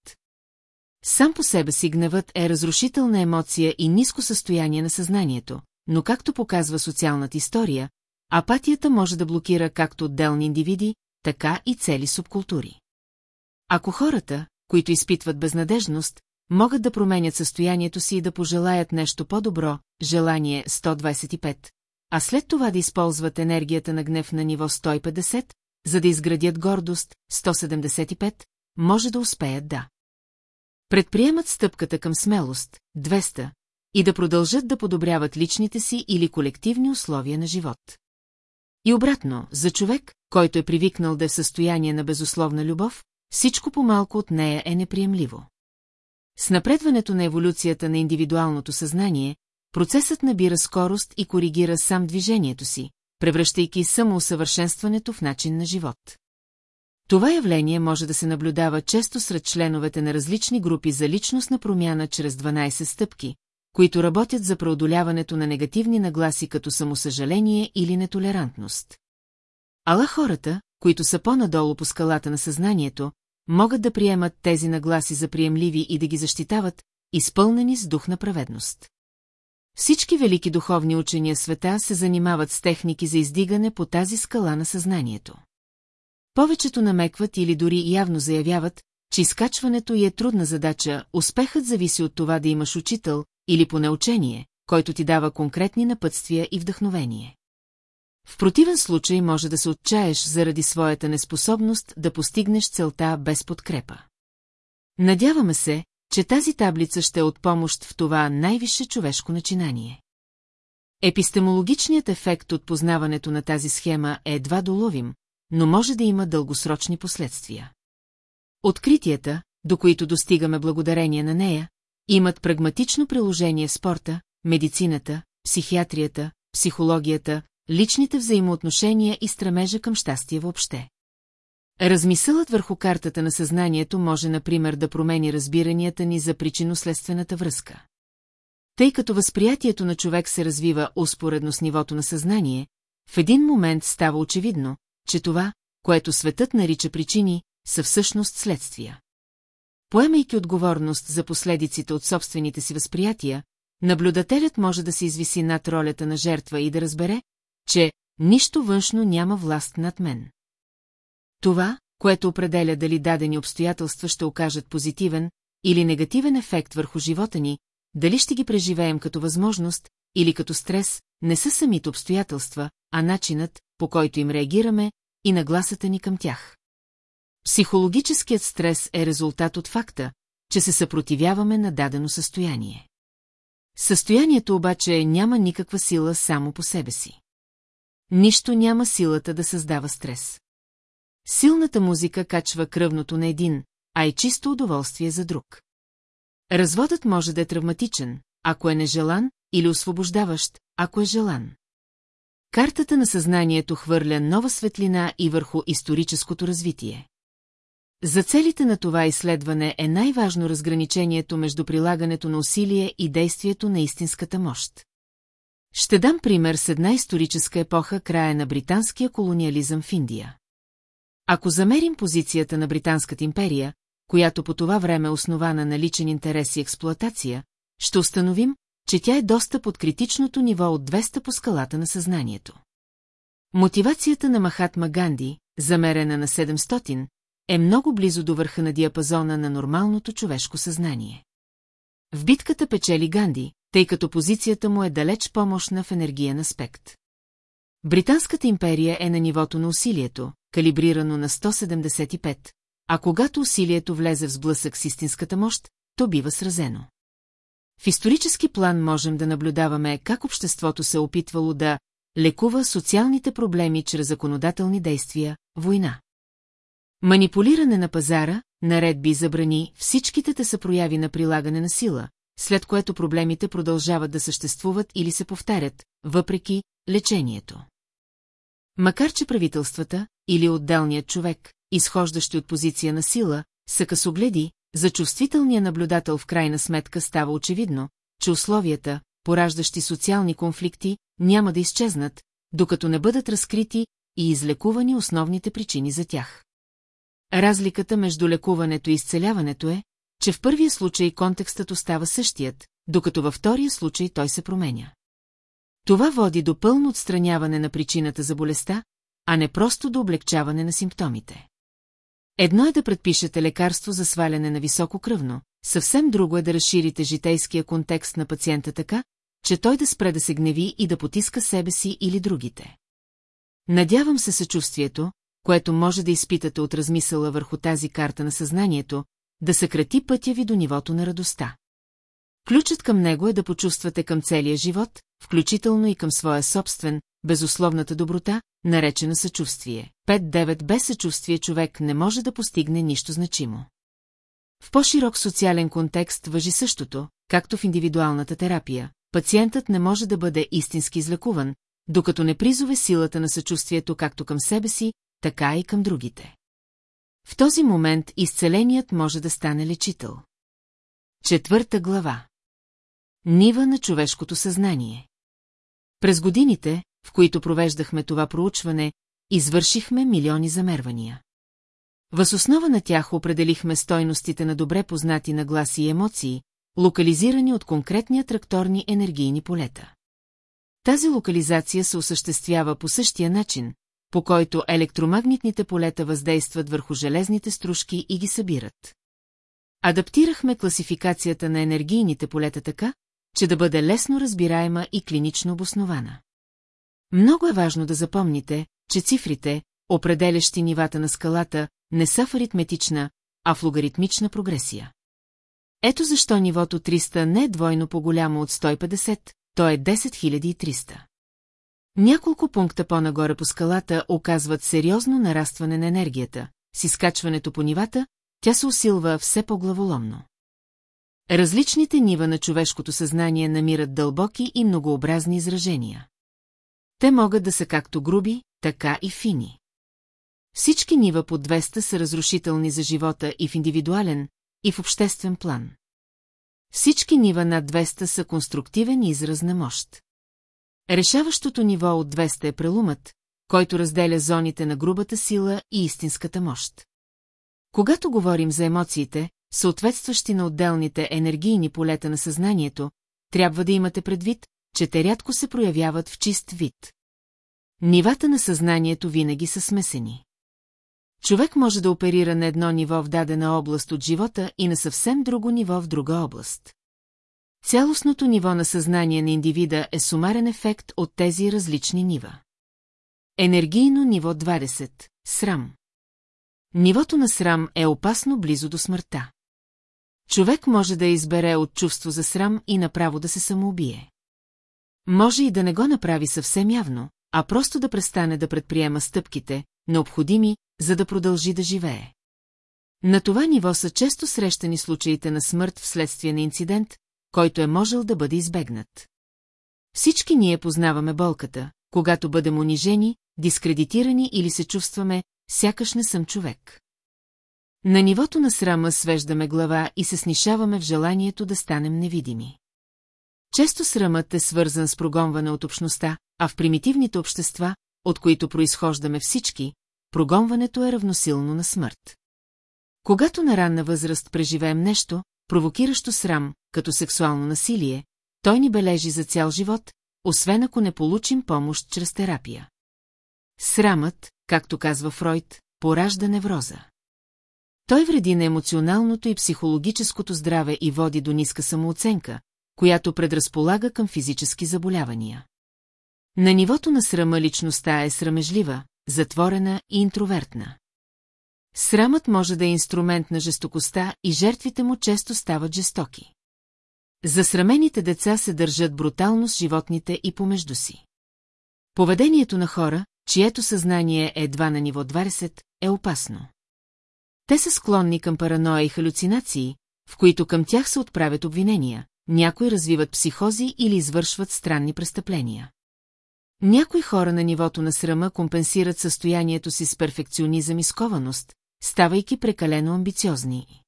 Сам по себе си гневът е разрушителна емоция и ниско състояние на съзнанието, но както показва социалната история, апатията може да блокира както отделни индивиди, така и цели субкултури. Ако хората, които изпитват безнадежност, могат да променят състоянието си и да пожелаят нещо по-добро, желание 125, а след това да използват енергията на гнев на ниво 150, за да изградят гордост 175, може да успеят да. Предприемат стъпката към смелост 200 и да продължат да подобряват личните си или колективни условия на живот. И обратно, за човек, който е привикнал да е в състояние на безусловна любов, всичко по-малко от нея е неприемливо. С напредването на еволюцията на индивидуалното съзнание, процесът набира скорост и коригира сам движението си, превръщайки самоусъвършенстването в начин на живот. Това явление може да се наблюдава често сред членовете на различни групи за личностна промяна чрез 12 стъпки, които работят за преодоляването на негативни нагласи като самосъжаление или нетолерантност. Ала хората, които са по-надолу по скалата на съзнанието, могат да приемат тези нагласи за приемливи и да ги защитават, изпълнени с дух на праведност. Всички велики духовни учения света се занимават с техники за издигане по тази скала на съзнанието. Повечето намекват или дори явно заявяват, че изкачването й е трудна задача, успехът зависи от това да имаш учител или поне учение, който ти дава конкретни напътствия и вдъхновение. В противен случай може да се отчаеш заради своята неспособност да постигнеш целта без подкрепа. Надяваме се, че тази таблица ще е от помощ в това най-висше човешко начинание. Епистемологичният ефект от познаването на тази схема е едва доловим, но може да има дългосрочни последствия. Откритията, до които достигаме благодарение на нея, имат прагматично приложение в спорта, медицината, психиатрията, психологията, личните взаимоотношения и стремежа към щастие въобще. Размисълът върху картата на съзнанието може, например, да промени разбиранията ни за причинно-следствената връзка. Тъй като възприятието на човек се развива успоредно с нивото на съзнание, в един момент става очевидно, че това, което светът нарича причини, са всъщност следствия. Поемайки отговорност за последиците от собствените си възприятия, наблюдателят може да се извиси над ролята на жертва и да разбере, че нищо външно няма власт над мен. Това, което определя дали дадени обстоятелства ще окажат позитивен или негативен ефект върху живота ни, дали ще ги преживеем като възможност или като стрес, не са самите обстоятелства, а начинът, по който им реагираме и нагласата ни към тях. Психологическият стрес е резултат от факта, че се съпротивяваме на дадено състояние. Състоянието обаче няма никаква сила само по себе си. Нищо няма силата да създава стрес. Силната музика качва кръвното на един, а и чисто удоволствие за друг. Разводът може да е травматичен, ако е нежелан, или освобождаващ, ако е желан. Картата на съзнанието хвърля нова светлина и върху историческото развитие. За целите на това изследване е най-важно разграничението между прилагането на усилие и действието на истинската мощ. Ще дам пример с една историческа епоха края на британския колониализъм в Индия. Ако замерим позицията на Британската империя, която по това време е основана на личен интерес и експлоатация, ще установим, че тя е доста под критичното ниво от 200 по скалата на съзнанието. Мотивацията на Махатма Ганди, замерена на 700, е много близо до върха на диапазона на нормалното човешко съзнание. В битката печели Ганди, тъй като позицията му е далеч помощна в енергиен аспект. Британската империя е на нивото на усилието, калибрирано на 175, а когато усилието влезе в сблъсък с истинската мощ, то бива сразено. В исторически план можем да наблюдаваме как обществото се е опитвало да лекува социалните проблеми чрез законодателни действия, война. Манипулиране на пазара, наредби и забрани, всичките те са прояви на прилагане на сила, след което проблемите продължават да съществуват или се повтарят, въпреки лечението. Макар че правителствата или отделният човек, изхождащи от позиция на сила, са късогледи, за чувствителния наблюдател в крайна сметка става очевидно, че условията, пораждащи социални конфликти, няма да изчезнат, докато не бъдат разкрити и излекувани основните причини за тях. Разликата между лекуването и изцеляването е, че в първия случай контекстът остава същият, докато във втория случай той се променя. Това води до пълно отстраняване на причината за болестта, а не просто до облегчаване на симптомите. Едно е да предпишете лекарство за сваляне на високо кръвно, съвсем друго е да разширите житейския контекст на пациента така, че той да спре да се гневи и да потиска себе си или другите. Надявам се съчувствието, което може да изпитате от размисъла върху тази карта на съзнанието, да съкрати пътя ви до нивото на радостта. Ключът към него е да почувствате към целия живот, включително и към своя собствен, безусловната доброта, наречена съчувствие. 5-9 без съчувствие човек не може да постигне нищо значимо. В по-широк социален контекст въжи същото, както в индивидуалната терапия. Пациентът не може да бъде истински излекуван, докато не призове силата на съчувствието както към себе си, така и към другите. В този момент изцеленият може да стане лечител. Четвърта глава Нива на човешкото съзнание През годините, в които провеждахме това проучване, извършихме милиони замервания. Въз основа на тях определихме стойностите на добре познати нагласи и емоции, локализирани от конкретни тракторни енергийни полета. Тази локализация се осъществява по същия начин, по който електромагнитните полета въздействат върху железните стружки и ги събират. Адаптирахме класификацията на енергийните полета така, че да бъде лесно разбираема и клинично обоснована. Много е важно да запомните, че цифрите, определящи нивата на скалата, не са в аритметична, а в логаритмична прогресия. Ето защо нивото 300 не е двойно по-голямо от 150, то е 10300. Няколко пункта по-нагоре по скалата оказват сериозно нарастване на енергията. С изкачването по нивата, тя се усилва все по-главоломно. Различните нива на човешкото съзнание намират дълбоки и многообразни изражения. Те могат да са както груби, така и фини. Всички нива по 200 са разрушителни за живота и в индивидуален, и в обществен план. Всички нива над 200 са конструктивен израз на мощ. Решаващото ниво от 200 е прелумът, който разделя зоните на грубата сила и истинската мощ. Когато говорим за емоциите, съответстващи на отделните енергийни полета на съзнанието, трябва да имате предвид, че те рядко се проявяват в чист вид. Нивата на съзнанието винаги са смесени. Човек може да оперира на едно ниво в дадена област от живота и на съвсем друго ниво в друга област. Цялостното ниво на съзнание на индивида е сумарен ефект от тези различни нива. Енергийно ниво 20 – срам. Нивото на срам е опасно близо до смъртта. Човек може да избере от чувство за срам и направо да се самоубие. Може и да не го направи съвсем явно, а просто да престане да предприема стъпките, необходими, за да продължи да живее. На това ниво са често срещани случаите на смърт вследствие на инцидент, който е можел да бъде избегнат. Всички ние познаваме болката, когато бъдем унижени, дискредитирани или се чувстваме, сякаш не съм човек. На нивото на срама свеждаме глава и се снишаваме в желанието да станем невидими. Често срамът е свързан с прогонване от общността, а в примитивните общества, от които произхождаме всички, прогонването е равносилно на смърт. Когато на ранна възраст преживеем нещо, провокиращо срам, като сексуално насилие, той ни бележи за цял живот, освен ако не получим помощ чрез терапия. Срамът, както казва Фройд, поражда невроза. Той вреди на емоционалното и психологическото здраве и води до ниска самооценка, която предразполага към физически заболявания. На нивото на срама личността е срамежлива, затворена и интровертна. Срамът може да е инструмент на жестокостта и жертвите му често стават жестоки. Засрамените деца се държат брутално с животните и помежду си. Поведението на хора, чието съзнание е едва на ниво 20, е опасно. Те са склонни към параноя и халюцинации, в които към тях се отправят обвинения, някои развиват психози или извършват странни престъпления. Някои хора на нивото на срама компенсират състоянието си с перфекционизъм и скованост, ставайки прекалено амбициозни.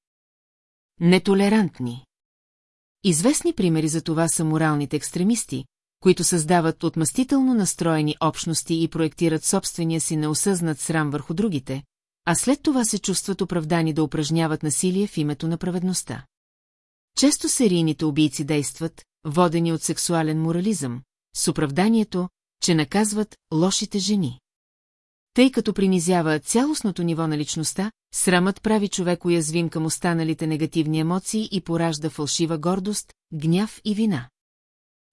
Нетолерантни. Известни примери за това са моралните екстремисти, които създават отмъстително настроени общности и проектират собствения си неосъзнат срам върху другите, а след това се чувстват оправдани да упражняват насилие в името на праведността. Често серийните убийци действат, водени от сексуален морализъм, с оправданието, че наказват лошите жени. Тъй като принизява цялостното ниво на личността, срамът прави човек уязвим към останалите негативни емоции и поражда фалшива гордост, гняв и вина.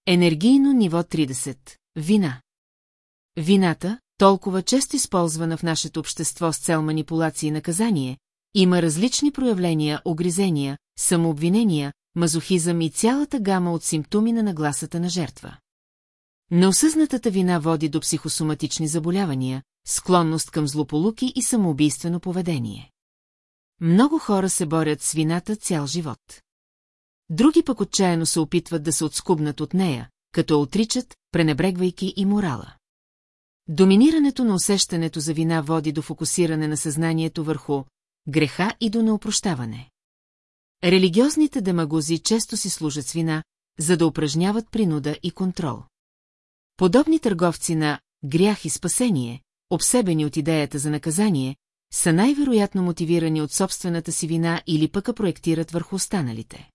Енергийно ниво 30. Вина. Вината, толкова често използвана в нашето общество с цел манипулация и наказание, има различни проявления, огризения, самообвинения, мазохизъм и цялата гама от симптоми на нагласата на жертва. Неосъзнатата вина води до психосоматични заболявания, склонност към злополуки и самоубийствено поведение. Много хора се борят с вината цял живот. Други пък отчаяно се опитват да се отскубнат от нея, като отричат, пренебрегвайки и морала. Доминирането на усещането за вина води до фокусиране на съзнанието върху греха и до неопрощаване. Религиозните демагози често си служат с вина, за да упражняват принуда и контрол. Подобни търговци на грях и спасение, обсебени от идеята за наказание, са най-вероятно мотивирани от собствената си вина или пъка проектират върху останалите.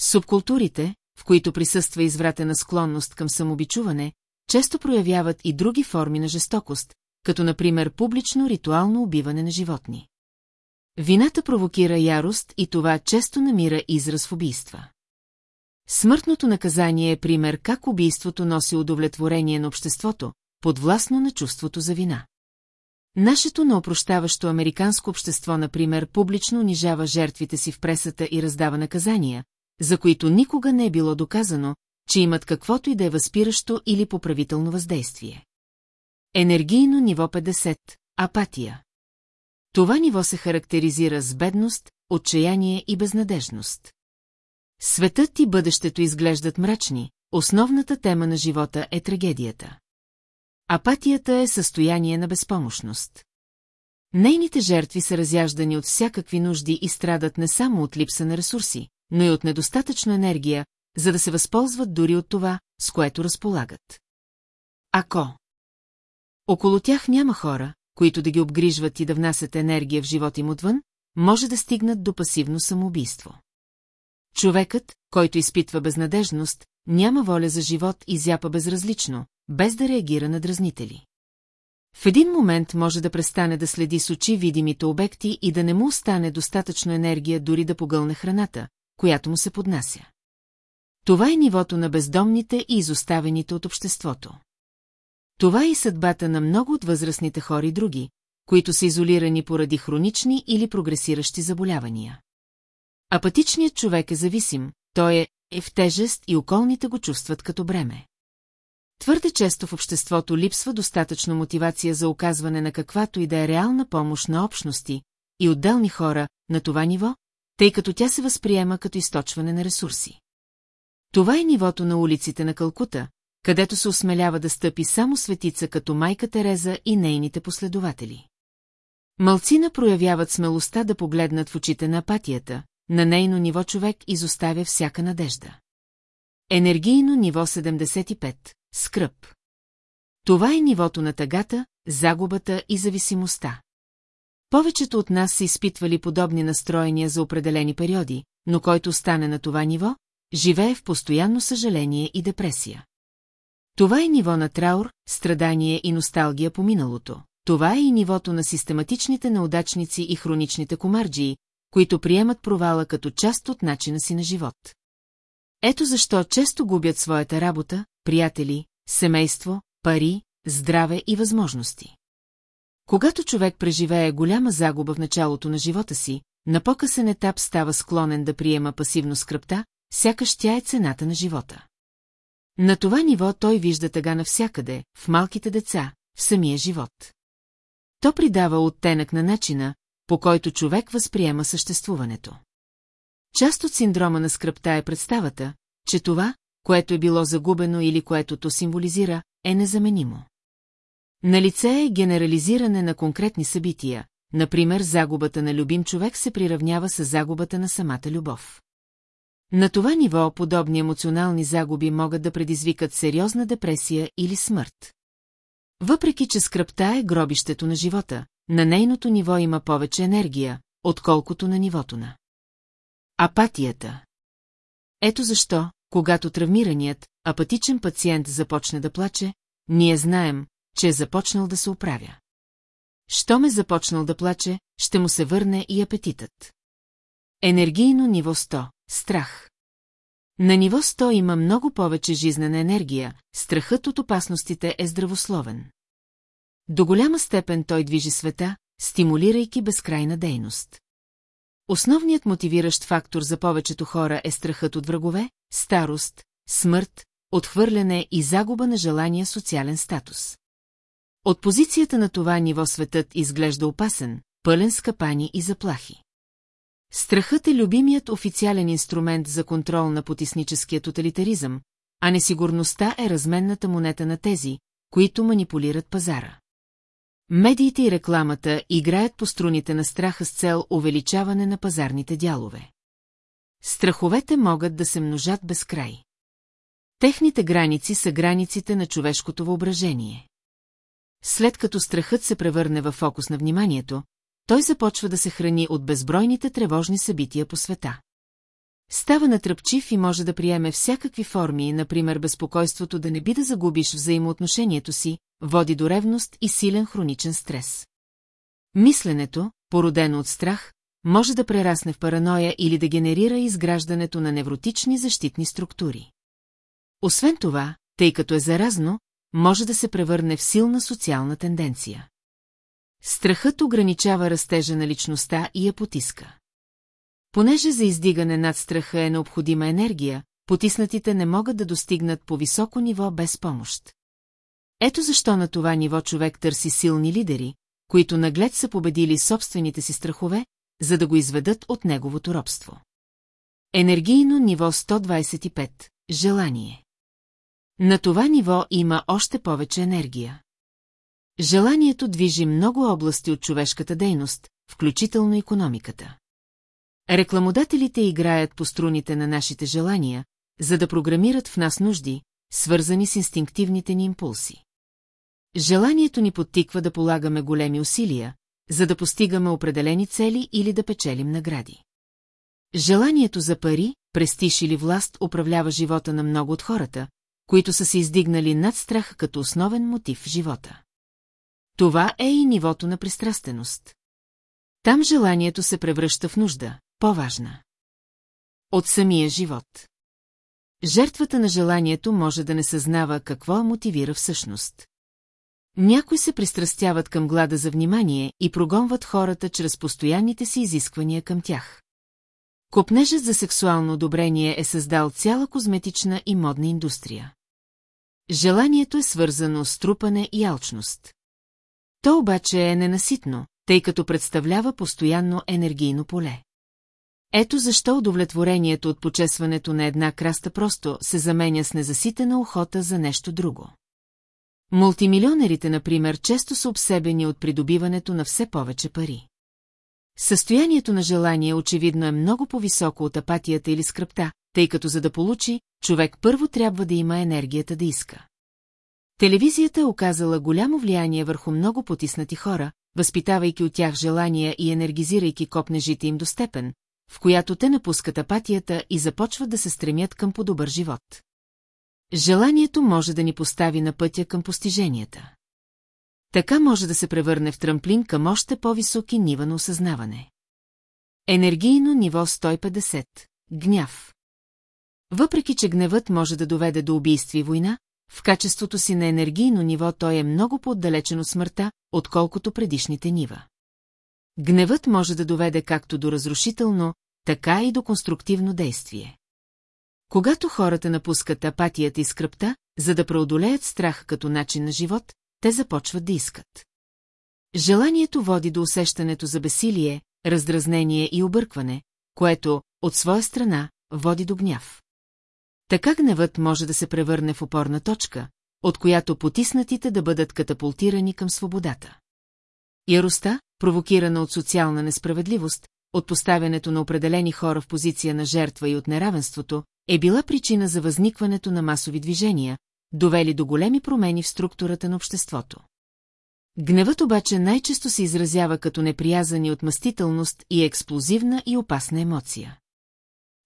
Субкултурите, в които присъства извратена склонност към самобичуване, често проявяват и други форми на жестокост, като например публично ритуално убиване на животни. Вината провокира ярост и това често намира израз в убийства. Смъртното наказание е пример как убийството носи удовлетворение на обществото, подвластно на чувството за вина. Нашето неопрощаващо американско общество, например, публично унижава жертвите си в пресата и раздава наказания, за които никога не е било доказано, че имат каквото и да е възпиращо или поправително въздействие. Енергийно ниво 50 – апатия. Това ниво се характеризира с бедност, отчаяние и безнадежност. Светът и бъдещето изглеждат мрачни, основната тема на живота е трагедията. Апатията е състояние на безпомощност. Нейните жертви са разяждани от всякакви нужди и страдат не само от липса на ресурси, но и от недостатъчно енергия, за да се възползват дори от това, с което разполагат. Ако около тях няма хора, които да ги обгрижват и да внасят енергия в живота им отвън, може да стигнат до пасивно самоубийство. Човекът, който изпитва безнадежност, няма воля за живот и зяпа безразлично, без да реагира на дразнители. В един момент може да престане да следи с очи видимите обекти и да не му остане достатъчно енергия дори да погълне храната, която му се поднася. Това е нивото на бездомните и изоставените от обществото. Това е и съдбата на много от възрастните хора и други, които са изолирани поради хронични или прогресиращи заболявания. Апатичният човек е зависим, той е, е в тежест и околните го чувстват като бреме. Твърде често в обществото липсва достатъчно мотивация за оказване на каквато и да е реална помощ на общности и отделни хора на това ниво, тъй като тя се възприема като източване на ресурси. Това е нивото на улиците на Калкута, където се осмелява да стъпи само светица като майка Тереза и нейните последователи. Малцина проявяват смелостта да погледнат в очите на апатията, на нейно ниво човек изоставя всяка надежда. Енергийно ниво 75. Скръп. Това е нивото на тъгата, загубата и зависимостта. Повечето от нас са изпитвали подобни настроения за определени периоди, но който стане на това ниво, живее в постоянно съжаление и депресия. Това е ниво на траур, страдание и носталгия по миналото. Това е и нивото на систематичните неудачници и хроничните комарджии, които приемат провала като част от начина си на живот. Ето защо често губят своята работа, приятели, семейство, пари, здраве и възможности. Когато човек преживее голяма загуба в началото на живота си, на по-късен етап става склонен да приема пасивно скръпта, сякаш тя е цената на живота. На това ниво той вижда тъга навсякъде, в малките деца, в самия живот. То придава оттенък на начина, по който човек възприема съществуването. Част от синдрома на скръпта е представата, че това, което е било загубено или което то символизира, е незаменимо. На лице е генерализиране на конкретни събития, например загубата на любим човек се приравнява с загубата на самата любов. На това ниво подобни емоционални загуби могат да предизвикат сериозна депресия или смърт. Въпреки, че скръпта е гробището на живота, на нейното ниво има повече енергия, отколкото на нивото на апатията. Ето защо, когато травмираният, апатичен пациент започне да плаче, ние знаем, че е започнал да се оправя. Що ме започнал да плаче, ще му се върне и апетитът. Енергийно ниво 100 – страх. На ниво 100 има много повече жизнена енергия, страхът от опасностите е здравословен. До голяма степен той движи света, стимулирайки безкрайна дейност. Основният мотивиращ фактор за повечето хора е страхът от врагове, старост, смърт, отхвърляне и загуба на желания социален статус. От позицията на това ниво светът изглежда опасен, пълен с капани и заплахи. Страхът е любимият официален инструмент за контрол на потисническия тоталитаризъм, а несигурността е разменната монета на тези, които манипулират пазара. Медиите и рекламата играят по струните на страха с цел увеличаване на пазарните дялове. Страховете могат да се множат без край. Техните граници са границите на човешкото въображение. След като страхът се превърне в фокус на вниманието, той започва да се храни от безбройните тревожни събития по света. Става натръпчив и може да приеме всякакви форми, например безпокойството да не би да загубиш взаимоотношението си, води до ревност и силен хроничен стрес. Мисленето, породено от страх, може да прерасне в параноя или да генерира изграждането на невротични защитни структури. Освен това, тъй като е заразно, може да се превърне в силна социална тенденция. Страхът ограничава растежа на личността и я потиска. Понеже за издигане над страха е необходима енергия, потиснатите не могат да достигнат по високо ниво без помощ. Ето защо на това ниво човек търси силни лидери, които наглед са победили собствените си страхове, за да го изведат от неговото робство. Енергийно ниво 125. Желание. На това ниво има още повече енергия. Желанието движи много области от човешката дейност, включително економиката. Рекламодателите играят по струните на нашите желания, за да програмират в нас нужди, свързани с инстинктивните ни импулси. Желанието ни подтиква да полагаме големи усилия, за да постигаме определени цели или да печелим награди. Желанието за пари, престиж или власт управлява живота на много от хората, които са се издигнали над страх като основен мотив в живота. Това е и нивото на пристрастеност. Там желанието се превръща в нужда, по-важна. От самия живот. Жертвата на желанието може да не съзнава какво мотивира всъщност. Някои се пристрастяват към глада за внимание и прогонват хората чрез постоянните си изисквания към тях. Копнежът за сексуално одобрение е създал цяла козметична и модна индустрия. Желанието е свързано с трупане и алчност. То обаче е ненаситно, тъй като представлява постоянно енергийно поле. Ето защо удовлетворението от почесването на една краста просто се заменя с незаситена охота за нещо друго. Мултимилионерите, например, често са обсебени от придобиването на все повече пари. Състоянието на желание очевидно е много по-високо от апатията или скръпта, тъй като за да получи, човек първо трябва да има енергията да иска. Телевизията е оказала голямо влияние върху много потиснати хора, възпитавайки от тях желания и енергизирайки копнежите им до степен, в която те напускат апатията и започват да се стремят към по-добър живот. Желанието може да ни постави на пътя към постиженията. Така може да се превърне в трамплин към още по-високи нива на осъзнаване. Енергийно ниво 150. Гняв. Въпреки, че гневът може да доведе до убийство и война, в качеството си на енергийно ниво той е много по-отдалечен от смъртта, отколкото предишните нива. Гневът може да доведе както до разрушително, така и до конструктивно действие. Когато хората напускат апатията и скръпта, за да преодолеят страх като начин на живот, те започват да искат. Желанието води до усещането за бесилие, раздразнение и объркване, което, от своя страна, води до гняв. Така гневът може да се превърне в опорна точка, от която потиснатите да бъдат катапултирани към свободата. Яростта, провокирана от социална несправедливост, от поставянето на определени хора в позиция на жертва и от неравенството, е била причина за възникването на масови движения, довели до големи промени в структурата на обществото. Гневът обаче най-често се изразява като неприязан и отмъстителност и експлозивна и опасна емоция.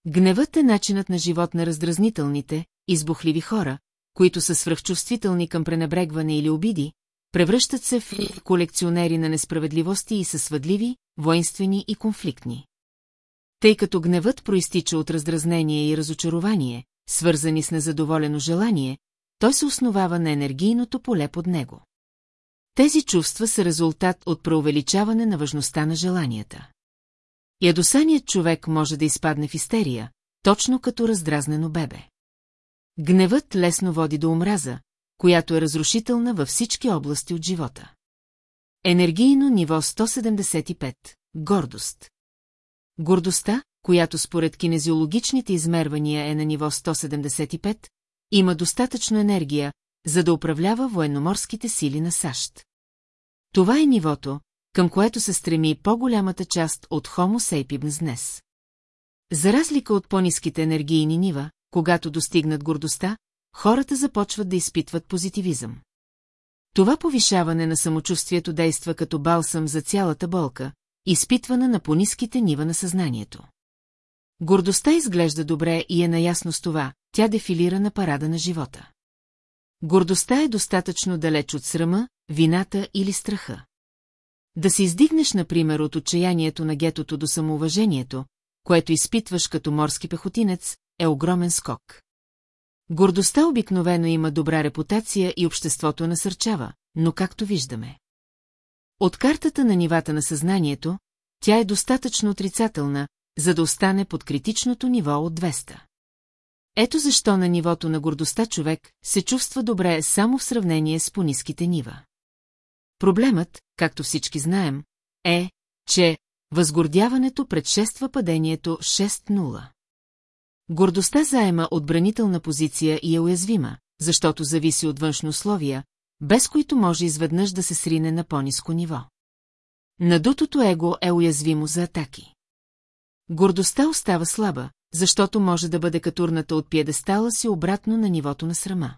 Гневът е начинът на живот на раздразнителните, избухливи хора, които са свръхчувствителни към пренебрегване или обиди, превръщат се в колекционери на несправедливости и са свъдливи, воинствени и конфликтни. Тъй като гневът проистича от раздразнение и разочарование, свързани с незадоволено желание, той се основава на енергийното поле под него. Тези чувства са резултат от преувеличаване на важността на желанията. Ядосаният човек може да изпадне в истерия, точно като раздразнено бебе. Гневът лесно води до омраза, която е разрушителна във всички области от живота. Енергийно ниво 175. Гордост. Гордостта, която според кинезиологичните измервания е на ниво 175, има достатъчно енергия, за да управлява военноморските сили на САЩ. Това е нивото, към което се стреми по-голямата част от Homo sapiens днес. За разлика от по-низките енергийни нива, когато достигнат гордостта, хората започват да изпитват позитивизъм. Това повишаване на самочувствието действа като балсам за цялата болка, изпитвана на по-низките нива на съзнанието. Гордостта изглежда добре и е наясно с това, тя дефилира на парада на живота. Гордостта е достатъчно далеч от срама, вината или страха. Да се издигнеш, например, от отчаянието на гетото до самоуважението, което изпитваш като морски пехотинец, е огромен скок. Гордостта обикновено има добра репутация и обществото насърчава, но както виждаме. От картата на нивата на съзнанието, тя е достатъчно отрицателна, за да остане под критичното ниво от 200. Ето защо на нивото на гордостта човек се чувства добре само в сравнение с пониските нива. Проблемът, както всички знаем, е, че възгордяването предшества падението 6-0. Гордостта заема отбранителна позиция и е уязвима, защото зависи от външни условия, без които може изведнъж да се срине на по-низко ниво. Надутото его е уязвимо за атаки. Гордостта остава слаба, защото може да бъде катурната от пиедестала си обратно на нивото на срама.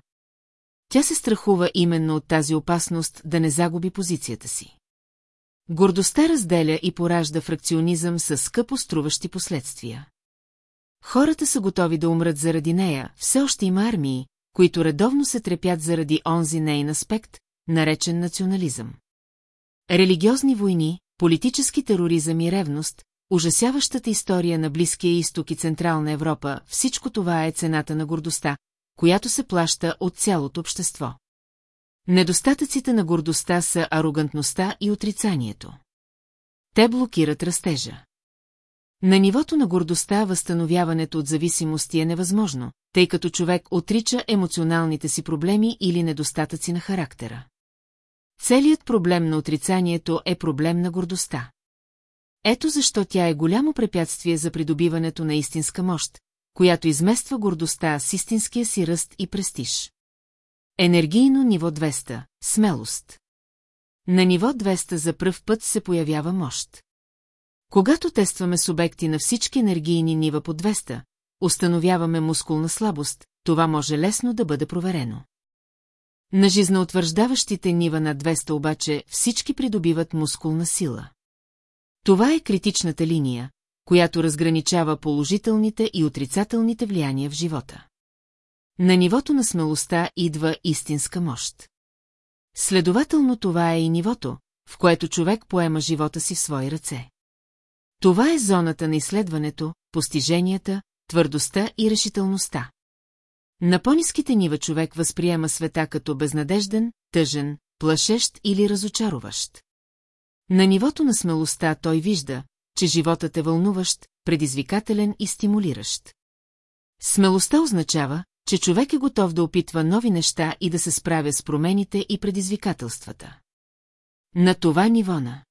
Тя се страхува именно от тази опасност да не загуби позицията си. Гордостта разделя и поражда фракционизъм с скъпо струващи последствия. Хората са готови да умрат заради нея, все още има армии, които редовно се трепят заради онзи нейн аспект, наречен национализъм. Религиозни войни, политически тероризъм и ревност, ужасяващата история на Близкия изток и Централна Европа, всичко това е цената на гордостта, която се плаща от цялото общество. Недостатъците на гордостта са арогантността и отрицанието. Те блокират растежа. На нивото на гордостта възстановяването от зависимости е невъзможно, тъй като човек отрича емоционалните си проблеми или недостатъци на характера. Целият проблем на отрицанието е проблем на гордостта. Ето защо тя е голямо препятствие за придобиването на истинска мощ, която измества гордостта с истинския си ръст и престиж. Енергийно ниво 200 – смелост. На ниво 200 за пръв път се появява мощ. Когато тестваме субекти на всички енергийни нива по 200, установяваме мускулна слабост, това може лесно да бъде проверено. На жизнеутвърждаващите нива на 200 обаче всички придобиват мускулна сила. Това е критичната линия, която разграничава положителните и отрицателните влияния в живота. На нивото на смелостта идва истинска мощ. Следователно това е и нивото, в което човек поема живота си в свои ръце. Това е зоната на изследването, постиженията, твърдостта и решителността. На по-ниските нива човек възприема света като безнадежден, тъжен, плашещ или разочароващ. На нивото на смелостта той вижда, че животът е вълнуващ, предизвикателен и стимулиращ. Смелостта означава, че човек е готов да опитва нови неща и да се справя с промените и предизвикателствата. На това ниво на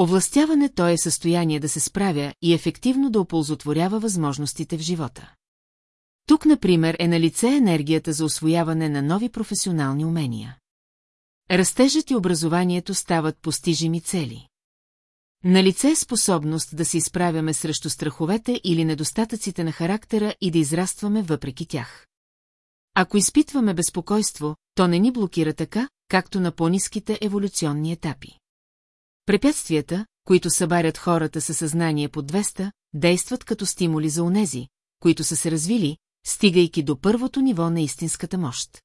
Овластяване той е състояние да се справя и ефективно да оползотворява възможностите в живота. Тук, например, е на лице енергията за освояване на нови професионални умения. Растежът и образованието стават постижими цели. На лице е способност да се изправяме срещу страховете или недостатъците на характера и да израстваме въпреки тях. Ако изпитваме безпокойство, то не ни блокира така, както на по-низките еволюционни етапи. Препятствията, които събарят хората със съзнание под 200, действат като стимули за онези, които са се развили, стигайки до първото ниво на истинската мощ.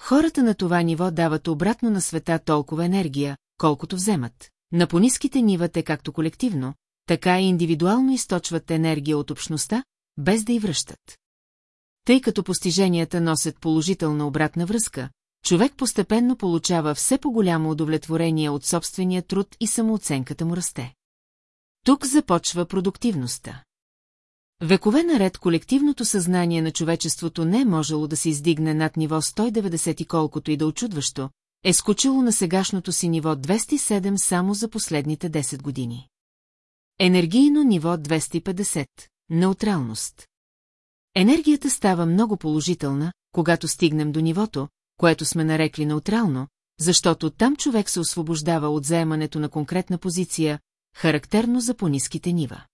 Хората на това ниво дават обратно на света толкова енергия, колкото вземат. На пониските нива те както колективно, така и индивидуално източват енергия от общността, без да й връщат. Тъй като постиженията носят положителна обратна връзка, човек постепенно получава все по-голямо удовлетворение от собствения труд и самооценката му расте. Тук започва продуктивността. Векове наред колективното съзнание на човечеството не е можело да се издигне над ниво 190 и колкото и да очудващо, е скочило на сегашното си ниво 207 само за последните 10 години. Енергийно ниво 250. Неутралност. Енергията става много положителна, когато стигнем до нивото, което сме нарекли неутрално, защото там човек се освобождава от заемането на конкретна позиция, характерно за по-низките нива.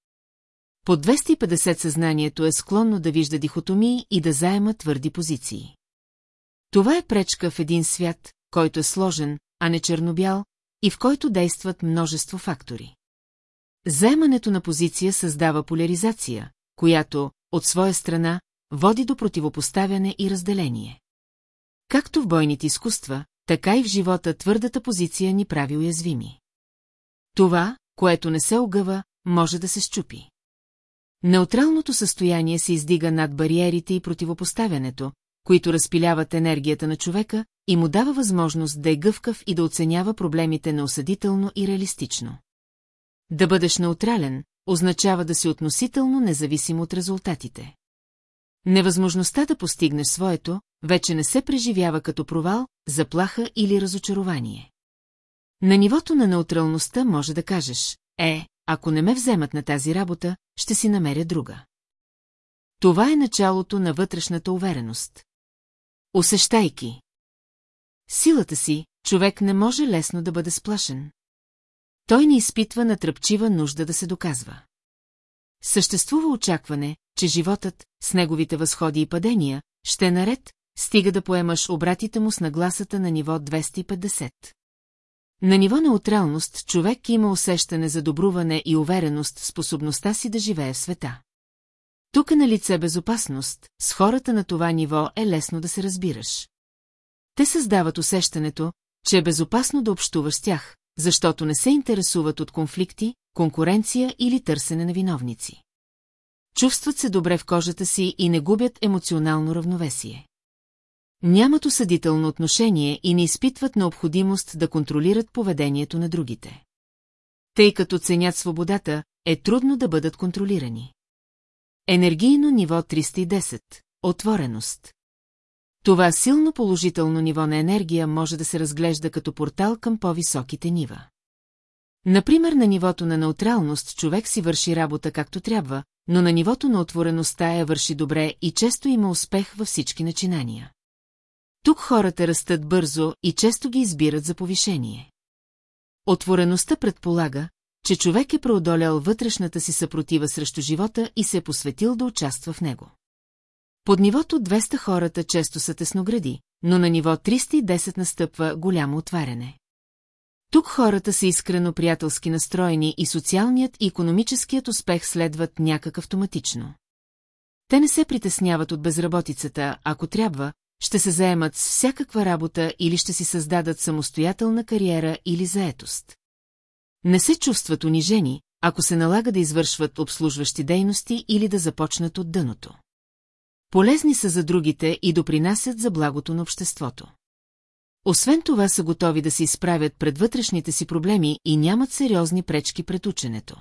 По 250 съзнанието е склонно да вижда дихотомии и да заема твърди позиции. Това е пречка в един свят, който е сложен, а не чернобял, и в който действат множество фактори. Заемането на позиция създава поляризация, която, от своя страна, води до противопоставяне и разделение. Както в бойните изкуства, така и в живота твърдата позиция ни прави уязвими. Това, което не се огъва, може да се щупи. Неутралното състояние се издига над бариерите и противопоставянето, които разпиляват енергията на човека и му дава възможност да е гъвкав и да оценява проблемите неосъдително и реалистично. Да бъдеш неутрален, означава да си относително независим от резултатите. Невъзможността да постигнеш своето, вече не се преживява като провал, заплаха или разочарование. На нивото на неутралността може да кажеш, е, ако не ме вземат на тази работа, ще си намеря друга. Това е началото на вътрешната увереност. Усещайки. Силата си, човек не може лесно да бъде сплашен. Той не изпитва натръпчива нужда да се доказва. Съществува очакване, че животът, с неговите възходи и падения, ще е наред, стига да поемаш обратите му с нагласата на ниво 250. На ниво неутралност човек има усещане за добруване и увереност в способността си да живее в света. Тук е на лице безопасност, с хората на това ниво е лесно да се разбираш. Те създават усещането, че е безопасно да общуваш с тях, защото не се интересуват от конфликти, конкуренция или търсене на виновници. Чувстват се добре в кожата си и не губят емоционално равновесие. Нямат осъдително отношение и не изпитват необходимост да контролират поведението на другите. Тъй като ценят свободата, е трудно да бъдат контролирани. Енергийно ниво 310. Отвореност. Това силно положително ниво на енергия може да се разглежда като портал към по-високите нива. Например, на нивото на неутралност човек си върши работа както трябва, но на нивото на отвореността я върши добре и често има успех във всички начинания. Тук хората растат бързо и често ги избират за повишение. Отвореността предполага, че човек е преодолял вътрешната си съпротива срещу живота и се е посветил да участва в него. Под нивото 200 хората често са тесногради, но на ниво 310 настъпва голямо отваряне. Тук хората са искрено приятелски настроени и социалният и економическият успех следват някак автоматично. Те не се притесняват от безработицата, ако трябва, ще се заемат с всякаква работа или ще си създадат самостоятелна кариера или заетост. Не се чувстват унижени, ако се налага да извършват обслужващи дейности или да започнат от дъното. Полезни са за другите и допринасят за благото на обществото. Освен това са готови да се изправят пред вътрешните си проблеми и нямат сериозни пречки пред ученето.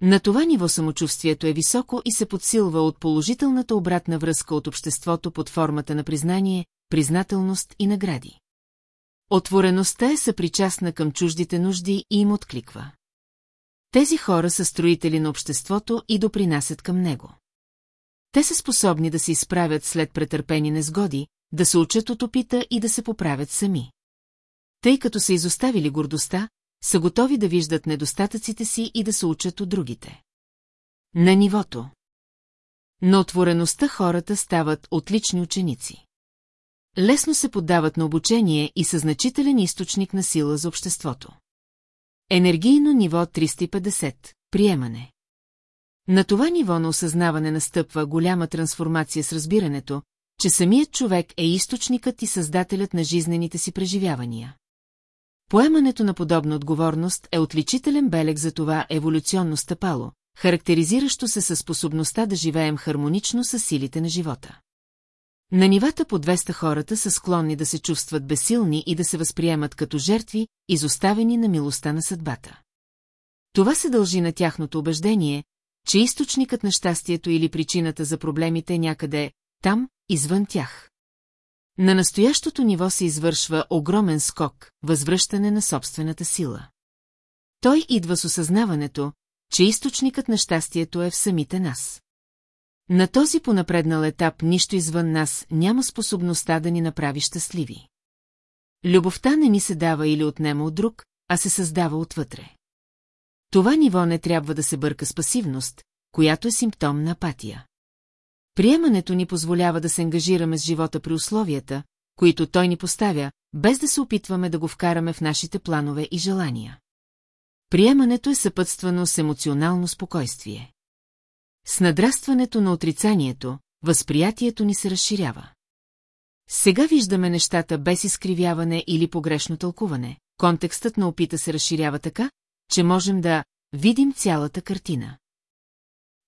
На това ниво самочувствието е високо и се подсилва от положителната обратна връзка от обществото под формата на признание, признателност и награди. Отвореността е съпричастна към чуждите нужди и им откликва. Тези хора са строители на обществото и допринасят към него. Те са способни да се изправят след претърпени незгоди, да се учат от опита и да се поправят сами. Тъй като са изоставили гордостта, са готови да виждат недостатъците си и да се учат от другите. На нивото. На отвореността хората стават отлични ученици. Лесно се поддават на обучение и са значителен източник на сила за обществото. Енергийно ниво 350. Приемане. На това ниво на осъзнаване настъпва голяма трансформация с разбирането, че самият човек е източникът и създателят на жизнените си преживявания. Поемането на подобна отговорност е отличителен белег за това еволюционно стъпало, характеризиращо се със способността да живеем хармонично с силите на живота. На нивата по 200 хората са склонни да се чувстват безсилни и да се възприемат като жертви, изоставени на милостта на съдбата. Това се дължи на тяхното убеждение, че източникът на щастието или причината за проблемите някъде там, извън тях. На настоящото ниво се извършва огромен скок, възвръщане на собствената сила. Той идва с осъзнаването, че източникът на щастието е в самите нас. На този понапреднал етап нищо извън нас няма способността да ни направи щастливи. Любовта не ни се дава или отнема от друг, а се създава отвътре. Това ниво не трябва да се бърка с пасивност, която е симптом на апатия. Приемането ни позволява да се ангажираме с живота при условията, които той ни поставя, без да се опитваме да го вкараме в нашите планове и желания. Приемането е съпътствано с емоционално спокойствие. С надрастването на отрицанието, възприятието ни се разширява. Сега виждаме нещата без изкривяване или погрешно тълкуване. Контекстът на опита се разширява така, че можем да видим цялата картина.